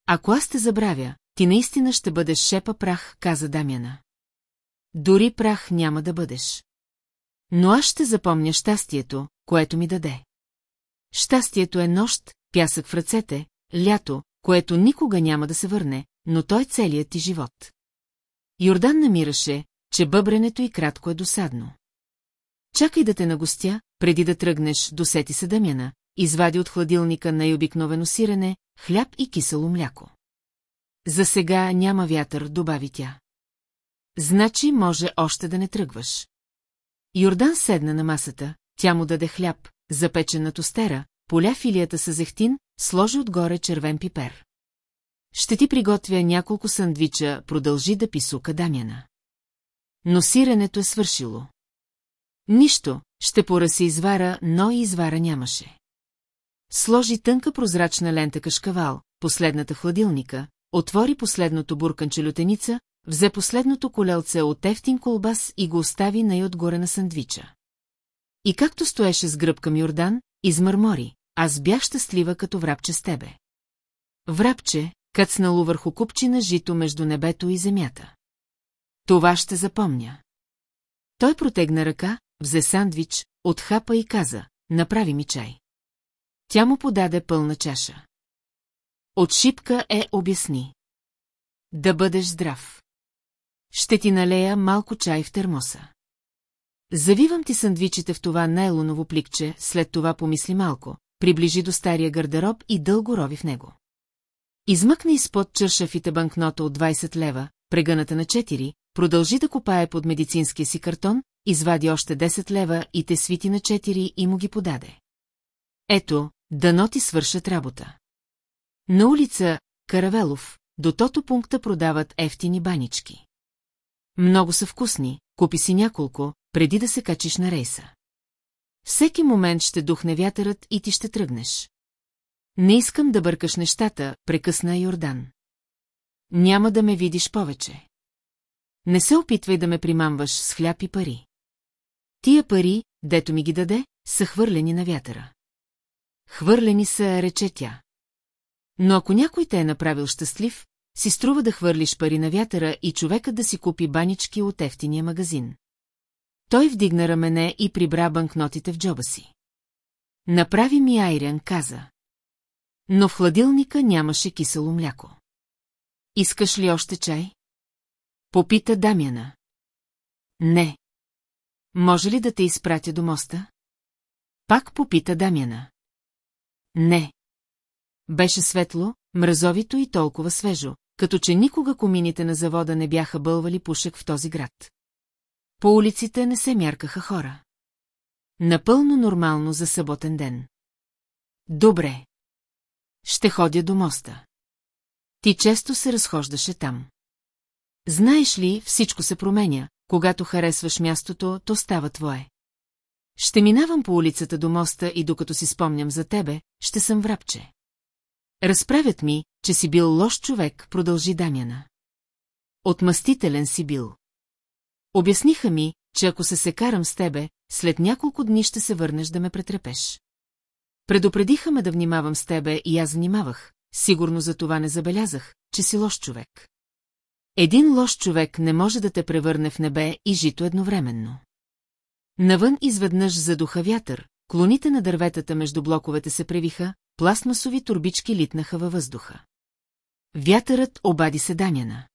Ако аз те забравя, ти наистина ще бъдеш шепа прах, каза Дамяна. Дори прах няма да бъдеш. Но аз ще запомня щастието, което ми даде. Щастието е нощ, пясък в ръцете, лято, което никога няма да се върне, но той целият ти живот. Йордан намираше, че бъбренето и кратко е досадно. Чакай да те нагостя, преди да тръгнеш, досети се Дамяна, извади от хладилника най-обикновено сирене, хляб и кисело мляко. За сега няма вятър, добави тя. Значи може още да не тръгваш. Йордан седна на масата, тя му даде хляб, запечен на тостера, поля филията с зехтин, сложи отгоре червен пипер. Ще ти приготвя няколко сандвича, продължи да писука Дамяна. Но сиренето е свършило. Нищо, ще пора се извара, но и извара нямаше. Сложи тънка прозрачна лента кашкавал, последната хладилника, отвори последното бурканче лютеница, взе последното колелце от ефтин колбас и го остави най-отгоре на сандвича. И както стоеше с гръб към Йордан, измърмори, аз бях щастлива като врабче с тебе. Врабче, кацнало върху купчина жито между небето и земята. Това ще запомня. Той протегна ръка, взе сандвич, отхапа и каза, направи ми чай. Тя му подаде пълна чаша. От шипка е обясни. Да бъдеш здрав. Ще ти налея малко чай в термоса. Завивам ти сандвичите в това найлоново пликче, след това помисли малко, приближи до стария гардероб и дълго рови в него. Измъкна изпод чършафите банкнота от 20 лева, прегъната на 4, продължи да копае под медицинския си картон, извади още 10 лева и те свити на 4 и му ги подаде. Ето, дано ти свършат работа. На улица Каравелов, до тото пункта продават ефтини банички. Много са вкусни, купи си няколко, преди да се качиш на рейса. Всеки момент ще духне вятърът и ти ще тръгнеш. Не искам да бъркаш нещата, прекъсна Йордан. Няма да ме видиш повече. Не се опитвай да ме примамваш с хляб и пари. Тия пари, дето ми ги даде, са хвърлени на вятъра. Хвърлени са, рече тя. Но ако някой те е направил щастлив, си струва да хвърлиш пари на вятъра и човекът да си купи банички от ефтиния магазин. Той вдигна рамене и прибра банкнотите в джоба си. Направи ми Айрен, каза. Но в хладилника нямаше кисело мляко. Искаш ли още чай? Попита Дамяна. Не. Може ли да те изпратя до моста? Пак попита Дамяна. Не. Беше светло, мразовито и толкова свежо, като че никога комините на завода не бяха бълвали пушек в този град. По улиците не се мяркаха хора. Напълно нормално за съботен ден. Добре. Ще ходя до моста. ти често се разхождаше там. Знаеш ли, всичко се променя, когато харесваш мястото, то става твое. Ще минавам по улицата до моста и докато си спомням за тебе, ще съм врабче. Разправят ми, че си бил лош човек, продължи Дамяна. Отмъстителен си бил. Обясниха ми, че ако се секарам с тебе, след няколко дни ще се върнеш да ме претрепеш. Предупредиха ме да внимавам с тебе и аз внимавах, сигурно за това не забелязах, че си лош човек. Един лош човек не може да те превърне в небе и жито едновременно. Навън изведнъж задуха вятър, клоните на дърветата между блоковете се превиха, пластмасови турбички литнаха във въздуха. Вятърът обади се Дамяна.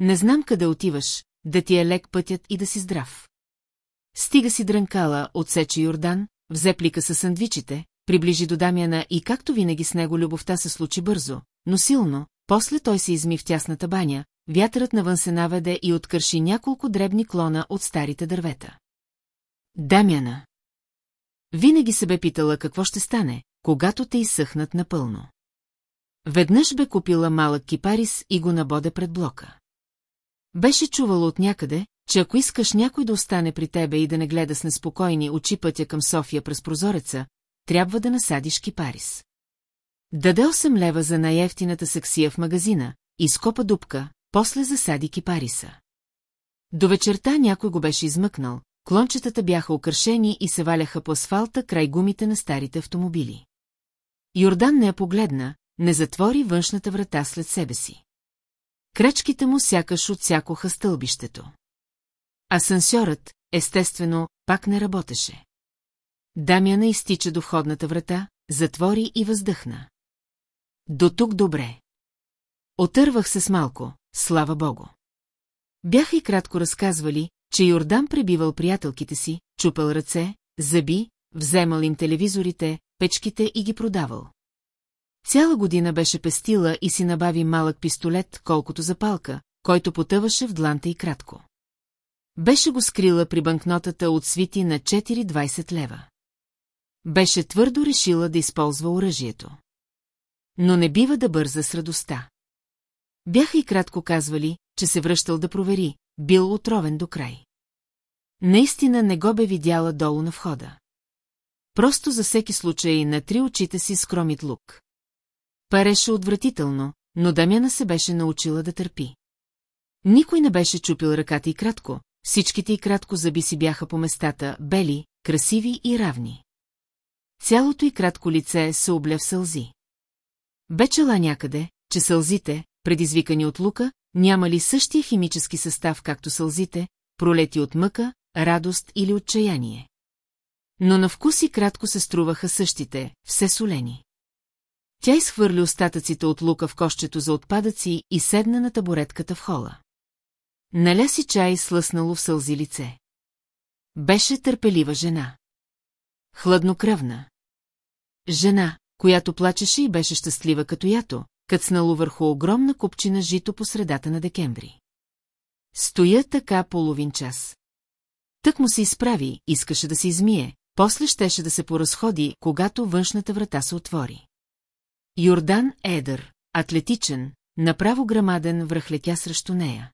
Не знам къде отиваш, да ти е лек пътят и да си здрав. Стига си дрънкала, отсече Йордан, взе плика с сандвичите, приближи до Дамяна и както винаги с него любовта се случи бързо, но силно, после той се изми в тясната баня, вятърът навън се наведе и откърши няколко дребни клона от старите дървета. Дамяна. Винаги се бе питала какво ще стане, когато те изсъхнат напълно. Веднъж бе купила малък кипарис и го набоде пред блока. Беше чувала от някъде, че ако искаш някой да остане при тебе и да не гледа с неспокойни очи пътя към София през прозореца, трябва да насадиш кипарис. Даде 8 лева за най-ефтината саксия в магазина, изкопа дупка, после засади кипариса. До вечерта някой го беше измъкнал, клончетата бяха окършени и се валяха по асфалта край гумите на старите автомобили. Йордан не я погледна, не затвори външната врата след себе си. Крачките му сякаш отсякоха стълбището. Асансьорът, естествено, пак не работеше. Дамяна изтича до входната врата, затвори и въздъхна. До тук добре. Отървах се с малко, слава богу. Бяха и кратко разказвали, че Йордан пребивал приятелките си, чупал ръце, зъби, вземал им телевизорите, печките и ги продавал. Цяла година беше пестила и си набави малък пистолет, колкото запалка, който потъваше в дланта и кратко. Беше го скрила при банкнотата от свити на 4,20 лева. Беше твърдо решила да използва оръжието. Но не бива да бърза с радостта. Бяха и кратко казвали, че се връщал да провери, бил отровен до край. Наистина не го бе видяла долу на входа. Просто за всеки случай на три очите си скромит лук. Пареше отвратително, но Дамяна се беше научила да търпи. Никой не беше чупил ръката и кратко, всичките и кратко зъби си бяха по местата, бели, красиви и равни. Цялото и кратко лице се обля в сълзи. Бечела някъде, че сълзите, предизвикани от лука, няма ли същия химически състав, както сълзите, пролети от мъка, радост или отчаяние. Но на вкус и кратко се струваха същите, все солени. Тя изхвърли остатъците от лука в кощето за отпадъци и седна на табуретката в хола. Наля си чай слъснало в сълзи лице. Беше търпелива жена. Хладнокръвна. Жена, която плачеше и беше щастлива като ято, кацнало върху огромна купчина жито по средата на декември. Стоя така половин час. Тък му се изправи, искаше да се измие, после щеше да се поразходи, когато външната врата се отвори. Йордан едър, атлетичен, направо грамаден връхлетя срещу нея.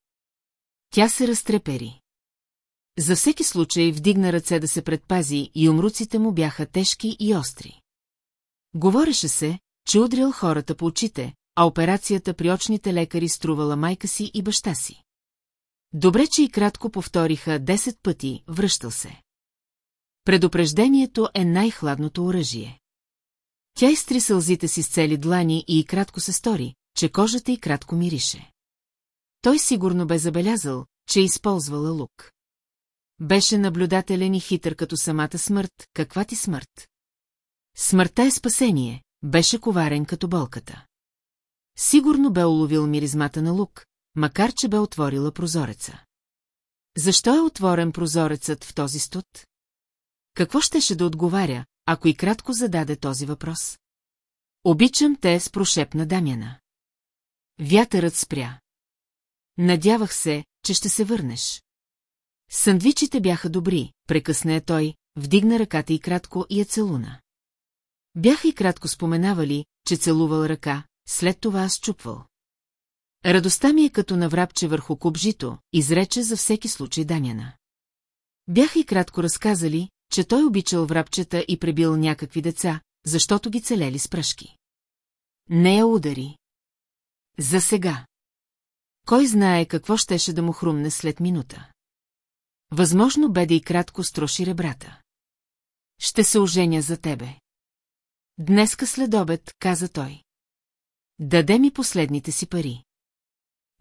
Тя се разтрепери. За всеки случай вдигна ръце да се предпази и умруците му бяха тежки и остри. Говореше се, че удрял хората по очите, а операцията при очните лекари струвала майка си и баща си. Добре, че и кратко повториха 10 пъти, връщал се. Предупреждението е най-хладното оръжие. Тя изтри сълзите си с цели длани и кратко се стори, че кожата й кратко мирише. Той сигурно бе забелязал, че е използвала лук. Беше наблюдателен и хитър като самата смърт, каква ти смърт. Смъртта е спасение, беше коварен като болката. Сигурно бе уловил миризмата на лук, макар че бе отворила прозореца. Защо е отворен прозорецът в този студ? Какво щеше да отговаря, ако и кратко зададе този въпрос? Обичам те с прошепна Дамяна. Вятърът спря. Надявах се, че ще се върнеш. Сандвичите бяха добри, прекъсна е той, вдигна ръката и кратко и я целуна. Бяха и кратко споменавали, че целувал ръка, след това аз чупвал. Радостта ми е като наврапче върху купжито, изрече за всеки случай Дамяна. Бяха и кратко разказали, че той обичал врапчета и пребил някакви деца, защото ги целели с пръшки. Не я удари. За сега. Кой знае какво щеше да му хрумне след минута. Възможно бе да и кратко строши ребрата. Ще се оженя за тебе. Днеска след обед, каза той. Даде ми последните си пари.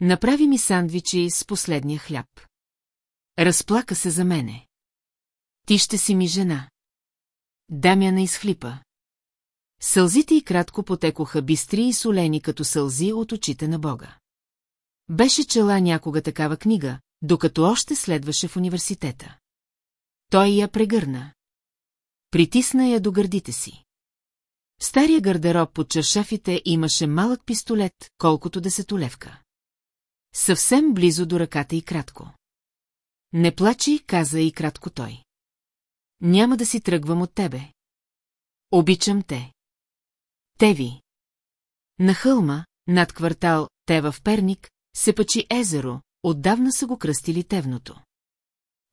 Направи ми сандвичи с последния хляб. Разплака се за мене. Ти ще си ми жена. Дамяна изхлипа. Сълзите и кратко потекоха бистри и солени като сълзи от очите на Бога. Беше чела някога такава книга, докато още следваше в университета. Той я прегърна. Притисна я до гърдите си. В стария гардероб под чаршафите имаше малък пистолет, колкото десетолевка. Съвсем близо до ръката и кратко. Не плачи, каза и кратко той. Няма да си тръгвам от тебе. Обичам те. Теви. На хълма, над квартал Тева в Перник, се пъчи езеро, отдавна са го кръстили Тевното.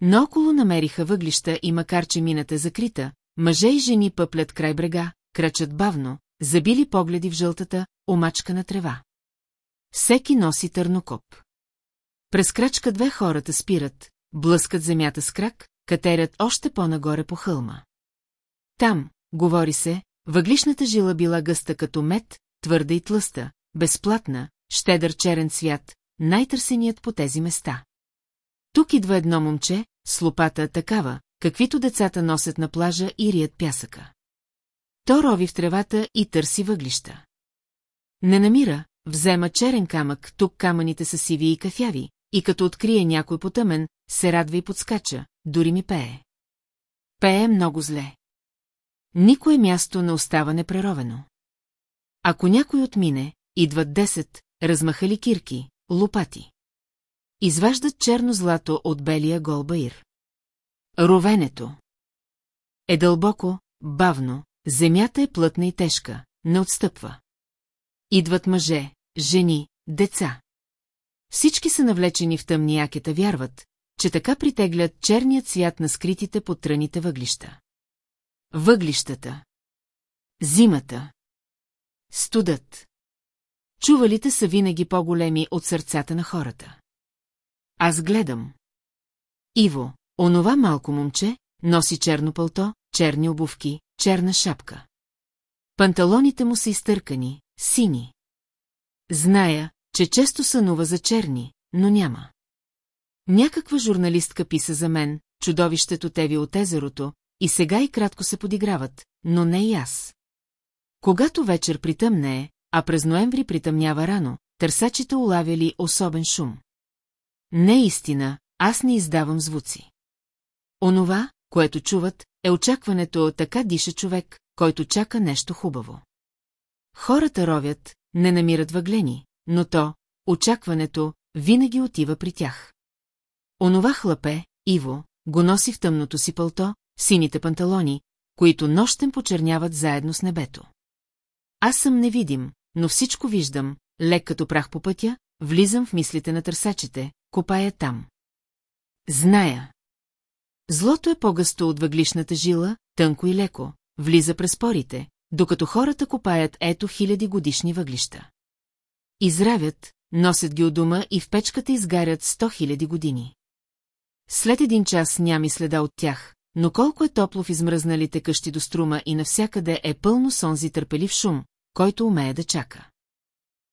Наоколо намериха въглища и макар че мината е закрита, мъже и жени пъплят край брега, крачат бавно, забили погледи в жълтата, омачка на трева. Всеки носи търнокоп. През крачка две хората спират, блъскат земята с крак, катерят още по-нагоре по хълма. Там, говори се, въглишната жила била гъста като мед, твърда и тлъста, безплатна, щедър черен цвят, най-търсеният по тези места. Тук идва едно момче, с лопата такава, каквито децата носят на плажа и рият пясъка. То рови в тревата и търси въглища. Не намира, взема черен камък, тук камъните са сиви и кафяви, и като открие някой потъмен, се радва и подскача, дори ми пее. Пее много зле. Никое място не остава непреровено. Ако някой отмине, идват десет, размахали кирки, лопати. Изваждат черно злато от белия голбаир. Ровенето. Е дълбоко, бавно, земята е плътна и тежка, не отстъпва. Идват мъже, жени, деца. Всички са навлечени в тъмни якета вярват, че така притеглят черният цвят на скритите под тръните въглища. Въглищата. Зимата. Студът. Чувалите са винаги по-големи от сърцата на хората. Аз гледам. Иво, онова малко момче, носи черно пълто, черни обувки, черна шапка. Панталоните му са изтъркани, сини. Зная, че често сънува за черни, но няма. Някаква журналистка писа за мен, чудовището теви от езерото, и сега и кратко се подиграват, но не и аз. Когато вечер притъмне а през ноември притъмнява рано, търсачите улавяли особен шум. Не истина, аз не издавам звуци. Онова, което чуват, е очакването, така диша човек, който чака нещо хубаво. Хората ровят, не намират въглени, но то, очакването, винаги отива при тях. Онова хлапе, Иво, го носи в тъмното си пълто, сините панталони, които нощем почерняват заедно с небето. Аз съм невидим, но всичко виждам, лек като прах по пътя, влизам в мислите на търсачите, копая там. Зная. Злото е по-гъсто от въглишната жила, тънко и леко, влиза през порите, докато хората копаят ето хиляди годишни въглища. Изравят, носят ги от дома и в печката изгарят сто хиляди години. След един час няма следа от тях, но колко е топло в измръзналите къщи до струма и навсякъде е пълно сонзи търпелив шум, който умее да чака.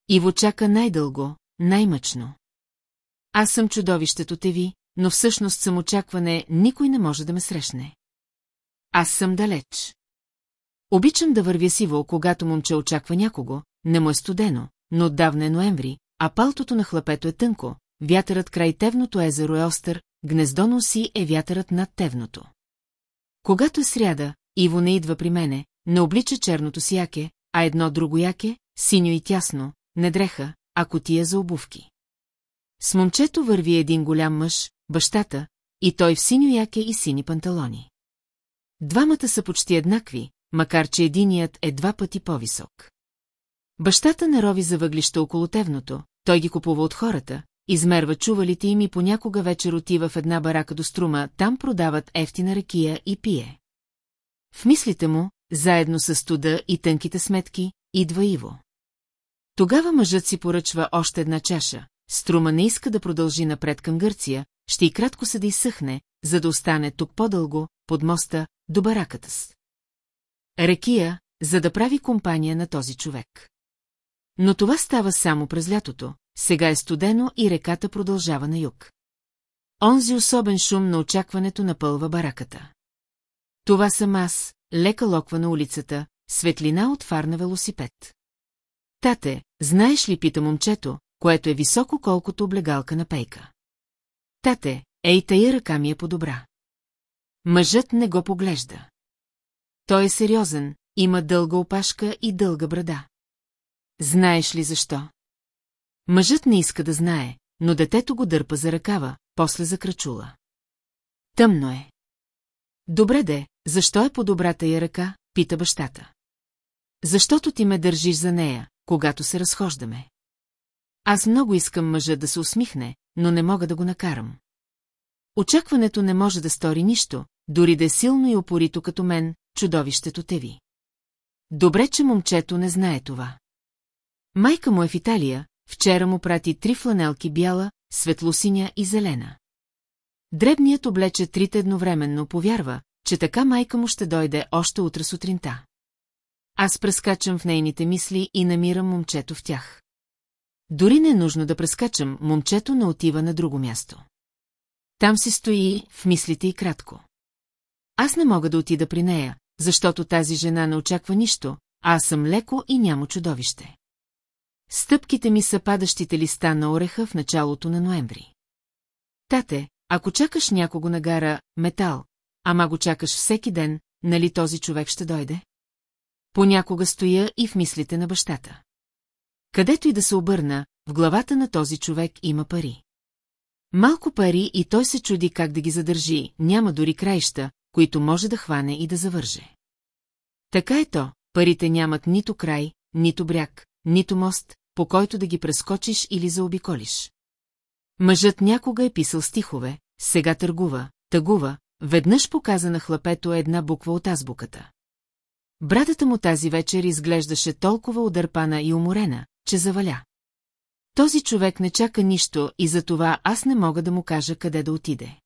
Иво чака най-дълго, най-мъчно. Аз съм чудовището те ви, но всъщност съм очакване, никой не може да ме срещне. Аз съм далеч. Обичам да вървя сиво, когато момче очаква някого, не му е студено, но отдавна е ноември, а палтото на хлапето е тънко, вятърът край Тевното езеро е остър, гнездо носи е вятърът над Тевното. Когато е сряда, Иво не идва при мене, не облича черното си яке, а едно друго яке, синьо и тясно, не дреха, а котия за обувки. С момчето върви един голям мъж, бащата, и той в синьо яке и сини панталони. Двамата са почти еднакви, макар че единият е два пъти по-висок. Бащата не рови за въглища около тевното, той ги купува от хората, измерва чувалите им и понякога вечер отива в една барака до струма, там продават ефтина ракия и пие. В мислите му, заедно с студа и тънките сметки, идва Иво. Тогава мъжът си поръчва още една чаша, струма не иска да продължи напред към Гърция, ще и кратко се да изсъхне, за да остане тук по-дълго, под моста, до бараката с. Рекия, за да прави компания на този човек. Но това става само през лятото, сега е студено и реката продължава на юг. Онзи особен шум на очакването напълва бараката. Това съм аз, лека локва на улицата, светлина от фар на велосипед. Тате, знаеш ли, пита момчето, което е високо колкото облегалка на пейка. Тате, ей тая ръка ми е по-добра. Мъжът не го поглежда. Той е сериозен, има дълга опашка и дълга брада. Знаеш ли защо? Мъжът не иска да знае, но детето го дърпа за ръкава, после закрачула. Тъмно е. Добре де, защо е по добрата я ръка, пита бащата. Защото ти ме държиш за нея, когато се разхождаме. Аз много искам мъжа да се усмихне, но не мога да го накарам. Очакването не може да стори нищо, дори да е силно и опорито като мен, чудовището те ви. Добре, че момчето не знае това. Майка му е в Италия, вчера му прати три фланелки бяла, светлосиня и зелена. Дребният облече трите едновременно, повярва, че така майка му ще дойде още утре сутринта. Аз прескачам в нейните мисли и намирам момчето в тях. Дори не е нужно да прескачам, момчето не отива на друго място. Там си стои, в мислите и кратко. Аз не мога да отида при нея, защото тази жена не очаква нищо, а аз съм леко и нямо чудовище. Стъпките ми са падащите листа на ореха в началото на ноември. Тате, ако чакаш някого на гара, метал, ама го чакаш всеки ден, нали този човек ще дойде? Понякога стоя и в мислите на бащата. Където и да се обърна, в главата на този човек има пари. Малко пари и той се чуди как да ги задържи, няма дори краища, които може да хване и да завърже. Така е то, парите нямат нито край, нито бряг, нито мост, по който да ги прескочиш или заобиколиш. Мъжът някога е писал стихове, сега търгува, тъгува, веднъж показа на хлапето една буква от азбуката. Брадата му тази вечер изглеждаше толкова удърпана и уморена, че заваля. Този човек не чака нищо и за това аз не мога да му кажа къде да отиде.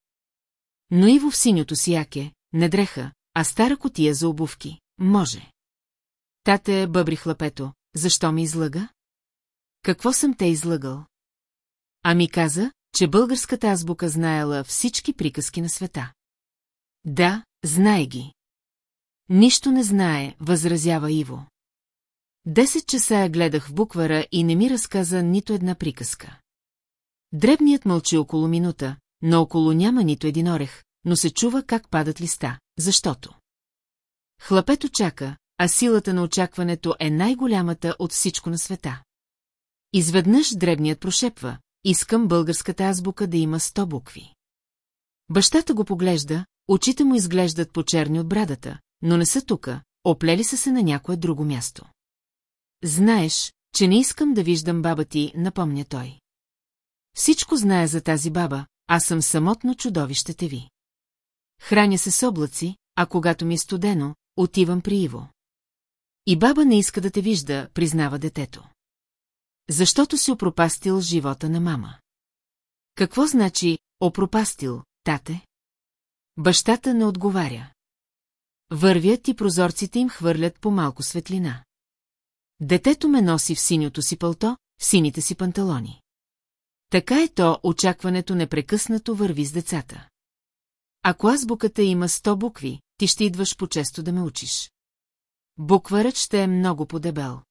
Но и в синьото си яке, не дреха, а стара котия за обувки, може. Тате бъбри хлапето, защо ми излъга? Какво съм те излъгал? Ами каза, че българската азбука знаела всички приказки на света. Да, знае ги. Нищо не знае, възразява Иво. Десет часа я гледах в буквара и не ми разказа нито една приказка. Дребният мълчи около минута, но около няма нито един орех, но се чува как падат листа, защото. Хлапето чака, а силата на очакването е най-голямата от всичко на света. Изведнъж дребният прошепва, искам българската азбука да има сто букви. Бащата го поглежда, очите му изглеждат по-черни от брадата, но не са тука, оплели са се на някое друго място. Знаеш, че не искам да виждам баба ти, напомня той. Всичко знае за тази баба, аз съм самотно чудовищете ви. Храня се с облаци, а когато ми е студено, отивам при Иво. И баба не иска да те вижда, признава детето. Защото си опропастил живота на мама. Какво значи опропастил, тате? Бащата не отговаря. Вървят и прозорците им хвърлят по малко светлина. Детето ме носи в синьото си пълто, в сините си панталони. Така е то, очакването непрекъснато върви с децата. Ако азбуката има сто букви, ти ще идваш по-често да ме учиш. Букварът ще е много подебел.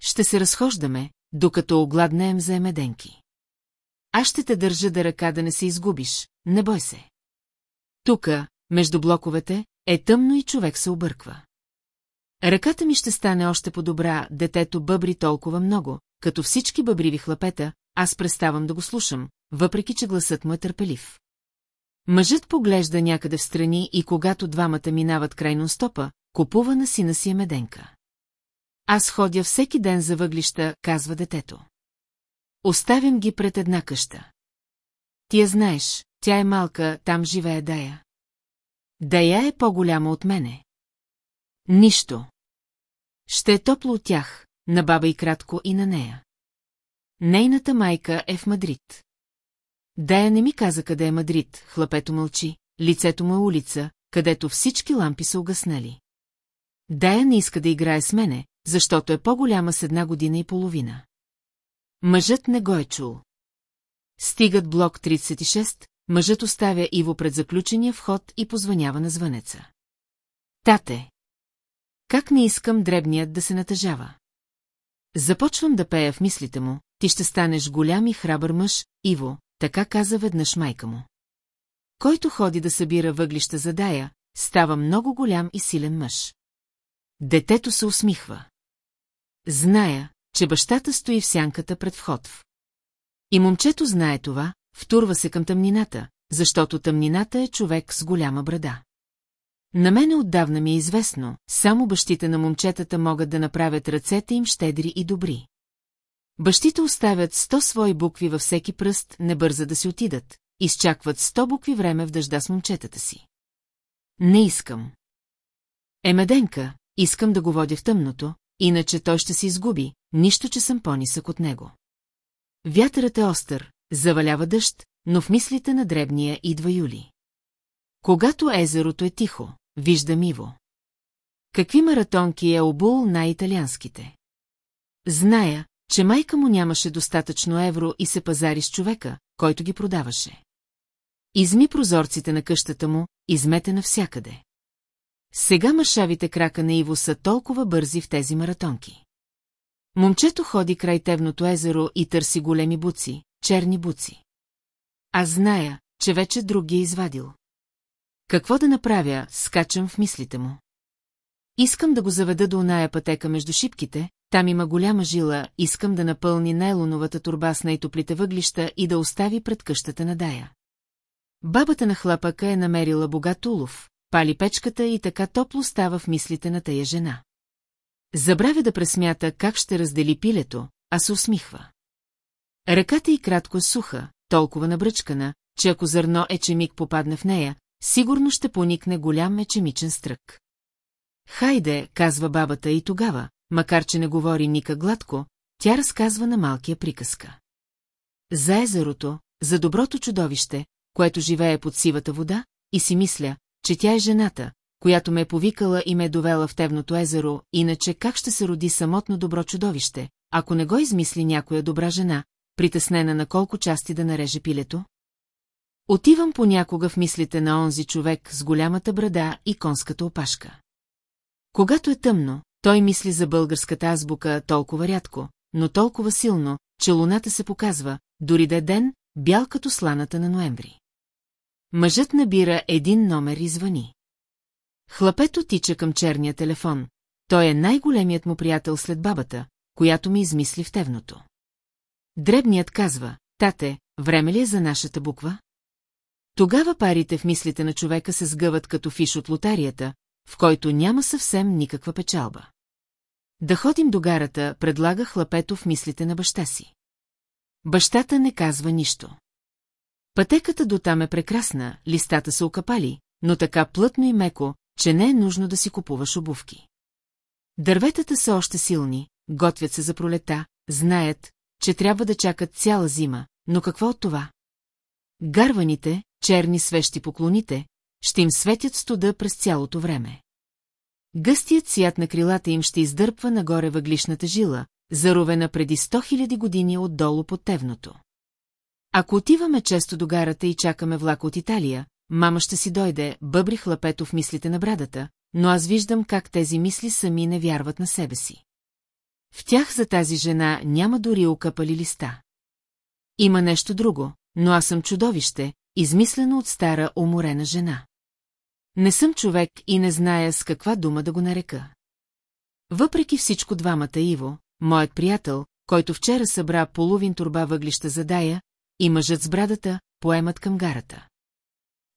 Ще се разхождаме, докато огладнеем за емеденки. Аз ще те държа да ръка да не се изгубиш, не бой се. Тука, между блоковете, е тъмно и човек се обърква. Ръката ми ще стане още по-добра, детето бъбри толкова много, като всички бъбриви хлапета, аз преставам да го слушам, въпреки че гласът му е търпелив. Мъжът поглежда някъде в страни и когато двамата минават край стопа, купува на сина си емеденка. Аз ходя всеки ден за въглища, казва детето. Оставям ги пред една къща. Ти я знаеш, тя е малка, там живее Дая. Дая е по-голяма от мене. Нищо. Ще е топло от тях, на баба и кратко и на нея. Нейната майка е в Мадрид. Дая не ми каза къде е Мадрид, хлапето мълчи, лицето му е улица, където всички лампи са угаснали. Дая не иска да играе с мене, защото е по-голяма с една година и половина. Мъжът не го е чул. Стигат блок 36, мъжът оставя Иво пред заключения вход и позванява на звънеца. Тате! Как не искам дребният да се натъжава? Започвам да пея в мислите му, ти ще станеш голям и храбър мъж, Иво, така каза веднъж майка му. Който ходи да събира въглища за Дая, става много голям и силен мъж. Детето се усмихва. Зная, че бащата стои в сянката пред вход. И момчето знае това, втурва се към тъмнината, защото тъмнината е човек с голяма брада. На мене отдавна ми е известно, само бащите на момчетата могат да направят ръцете им щедри и добри. Бащите оставят сто свои букви във всеки пръст, не бърза да си отидат, изчакват сто букви време в дъжда с момчетата си. Не искам. Емеденка, искам да го водя в тъмното, иначе той ще се изгуби, нищо, че съм по-нисък от него. Вятърът е остър, завалява дъжд, но в мислите на дребния идва Юли. Когато езерото е тихо, виждам Иво. Какви маратонки е обул най-италианските? Зная, че майка му нямаше достатъчно евро и се пазари с човека, който ги продаваше. Изми прозорците на къщата му, измете навсякъде. Сега мършавите крака на Иво са толкова бързи в тези маратонки. Момчето ходи край тевното езеро и търси големи буци, черни буци. Аз зная, че вече друг ги е извадил. Какво да направя, скачам в мислите му. Искам да го заведа до оная пътека между шипките, там има голяма жила, искам да напълни нейлоновата турба с най-топлите въглища и да остави пред къщата на Дая. Бабата на хлапъка е намерила богат улов, пали печката и така топло става в мислите на тая жена. Забравя да пресмята как ще раздели пилето, а се усмихва. Ръката й кратко е суха, толкова набръчкана, че ако зърно ечемик попадне в нея, сигурно ще поникне голям ечемичен стрък. Хайде, казва бабата и тогава, макар че не говори никак гладко, тя разказва на малкия приказка. За езерото, за доброто чудовище, което живее под сивата вода, и си мисля, че тя е жената, която ме е повикала и ме е довела в Тевното езеро, иначе как ще се роди самотно добро чудовище, ако не го измисли някоя добра жена, притеснена на колко части да нареже пилето? Отивам понякога в мислите на онзи човек с голямата брада и конската опашка. Когато е тъмно, той мисли за българската азбука толкова рядко, но толкова силно, че луната се показва, дори да е ден, бял като сланата на ноември. Мъжът набира един номер и звъни. Хлапето тича към черния телефон. Той е най-големият му приятел след бабата, която ми измисли в тевното. Дребният казва, тате, време ли е за нашата буква? Тогава парите в мислите на човека се сгъват като фиш от лотарията, в който няма съвсем никаква печалба. Да ходим до гарата, предлага хлапето в мислите на баща си. Бащата не казва нищо. Пътеката до там е прекрасна, листата са окапали, но така плътно и меко, че не е нужно да си купуваш обувки. Дърветата са още силни, готвят се за пролета, знаят, че трябва да чакат цяла зима, но какво от това? Гарваните, черни свещи поклоните, ще им светят студа през цялото време. Гъстият сият на крилата им ще издърпва нагоре въглишната жила, заровена преди 100 000 години отдолу под тевното. Ако отиваме често до гарата и чакаме влак от Италия, мама ще си дойде, бъбри хлапето в мислите на брадата, но аз виждам как тези мисли сами не вярват на себе си. В тях за тази жена няма дори окъпали листа. Има нещо друго, но аз съм чудовище, измислено от стара уморена жена. Не съм човек и не зная с каква дума да го нарека. Въпреки всичко двамата Иво, моят приятел, който вчера събра половин турба въглища за Дая, и мъжът с брадата, поемат към гарата.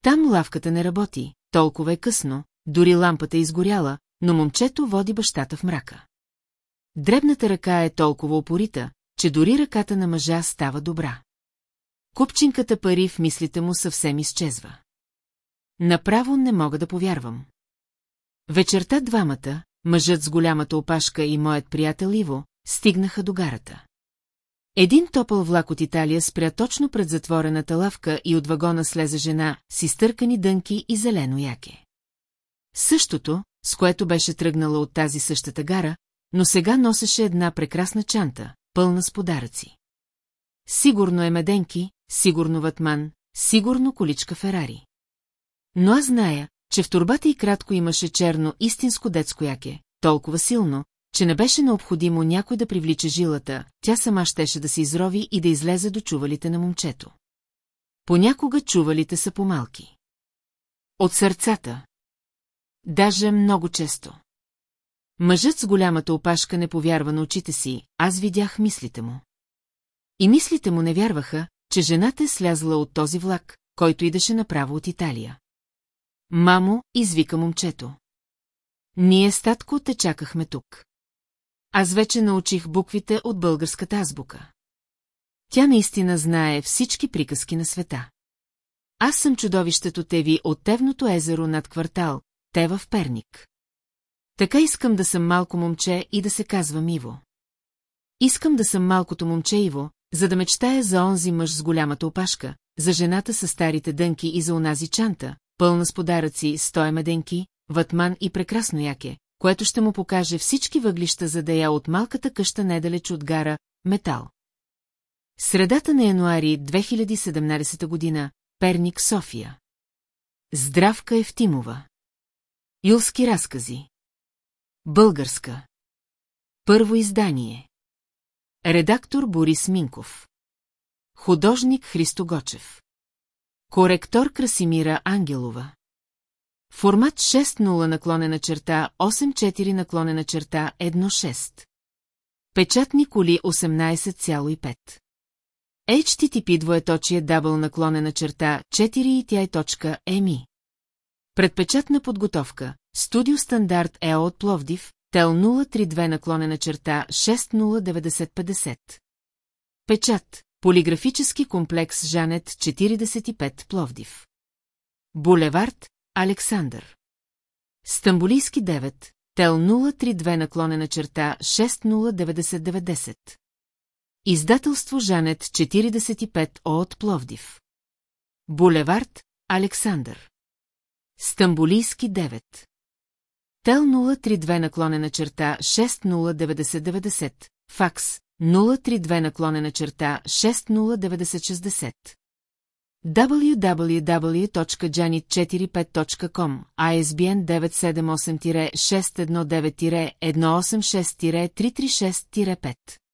Там лавката не работи, толкова е късно, дори лампата е изгоряла, но момчето води бащата в мрака. Дребната ръка е толкова опорита, че дори ръката на мъжа става добра. Купчинката пари в мислите му съвсем изчезва. Направо не мога да повярвам. Вечерта двамата, мъжът с голямата опашка и моят приятел Иво, стигнаха до гарата. Един топъл влак от Италия спря точно пред затворената лавка и от вагона слезе жена с изтъркани дънки и зелено яке. Същото, с което беше тръгнала от тази същата гара, но сега носеше една прекрасна чанта, пълна с подаръци. Сигурно е меденки, сигурно ватман, сигурно количка Ферари. Но аз зная, че в турбата и кратко имаше черно истинско детско яке, толкова силно, че не беше необходимо някой да привлича жилата, тя сама щеше да се изрови и да излезе до чувалите на момчето. Понякога чувалите са помалки. От сърцата. Даже много често. Мъжът с голямата опашка не повярва на очите си, аз видях мислите му. И мислите му не вярваха, че жената е слязла от този влак, който идеше направо от Италия. Мамо, извика момчето. Ние с татко те чакахме тук. Аз вече научих буквите от българската азбука. Тя наистина знае всички приказки на света. Аз съм чудовището Теви от Тевното езеро над квартал, Тева в Перник. Така искам да съм малко момче и да се казвам Иво. Искам да съм малкото момче Иво, за да мечтая за онзи мъж с голямата опашка, за жената с старите дънки и за онази чанта, пълна с подаръци, стоя меденки, ватман и прекрасно яке, което ще му покаже всички въглища за да я от малката къща недалеч от гара, метал. Средата на януари 2017 година, Перник, София. Здравка Евтимова. Юлски разкази. Българска. Първо издание. Редактор Борис Минков. Художник Христо Гочев. Коректор Красимира Ангелова. Формат 6.0 наклонена черта 8.4 наклонена черта 1.6. Печатни коли 18,5. HTTP двоеточие дабл наклонена черта 4 и. Предпечатна подготовка. Студио стандарт ЕО от Пловдив, тел 032 наклонена черта 609050. Печат. Полиграфически комплекс Жанет 45 Пловдив. Булевард Александър. Стамбулийски 9, тел 032 наклонена черта 609090. Издателство Жанет 45 О от Пловдив. Булевард Александър. Стамбулийски 9. Тел 032 наклонена черта 609090. Факс 032 наклонена черта 609060 www.janit45.com ISBN 978-619-186-336-5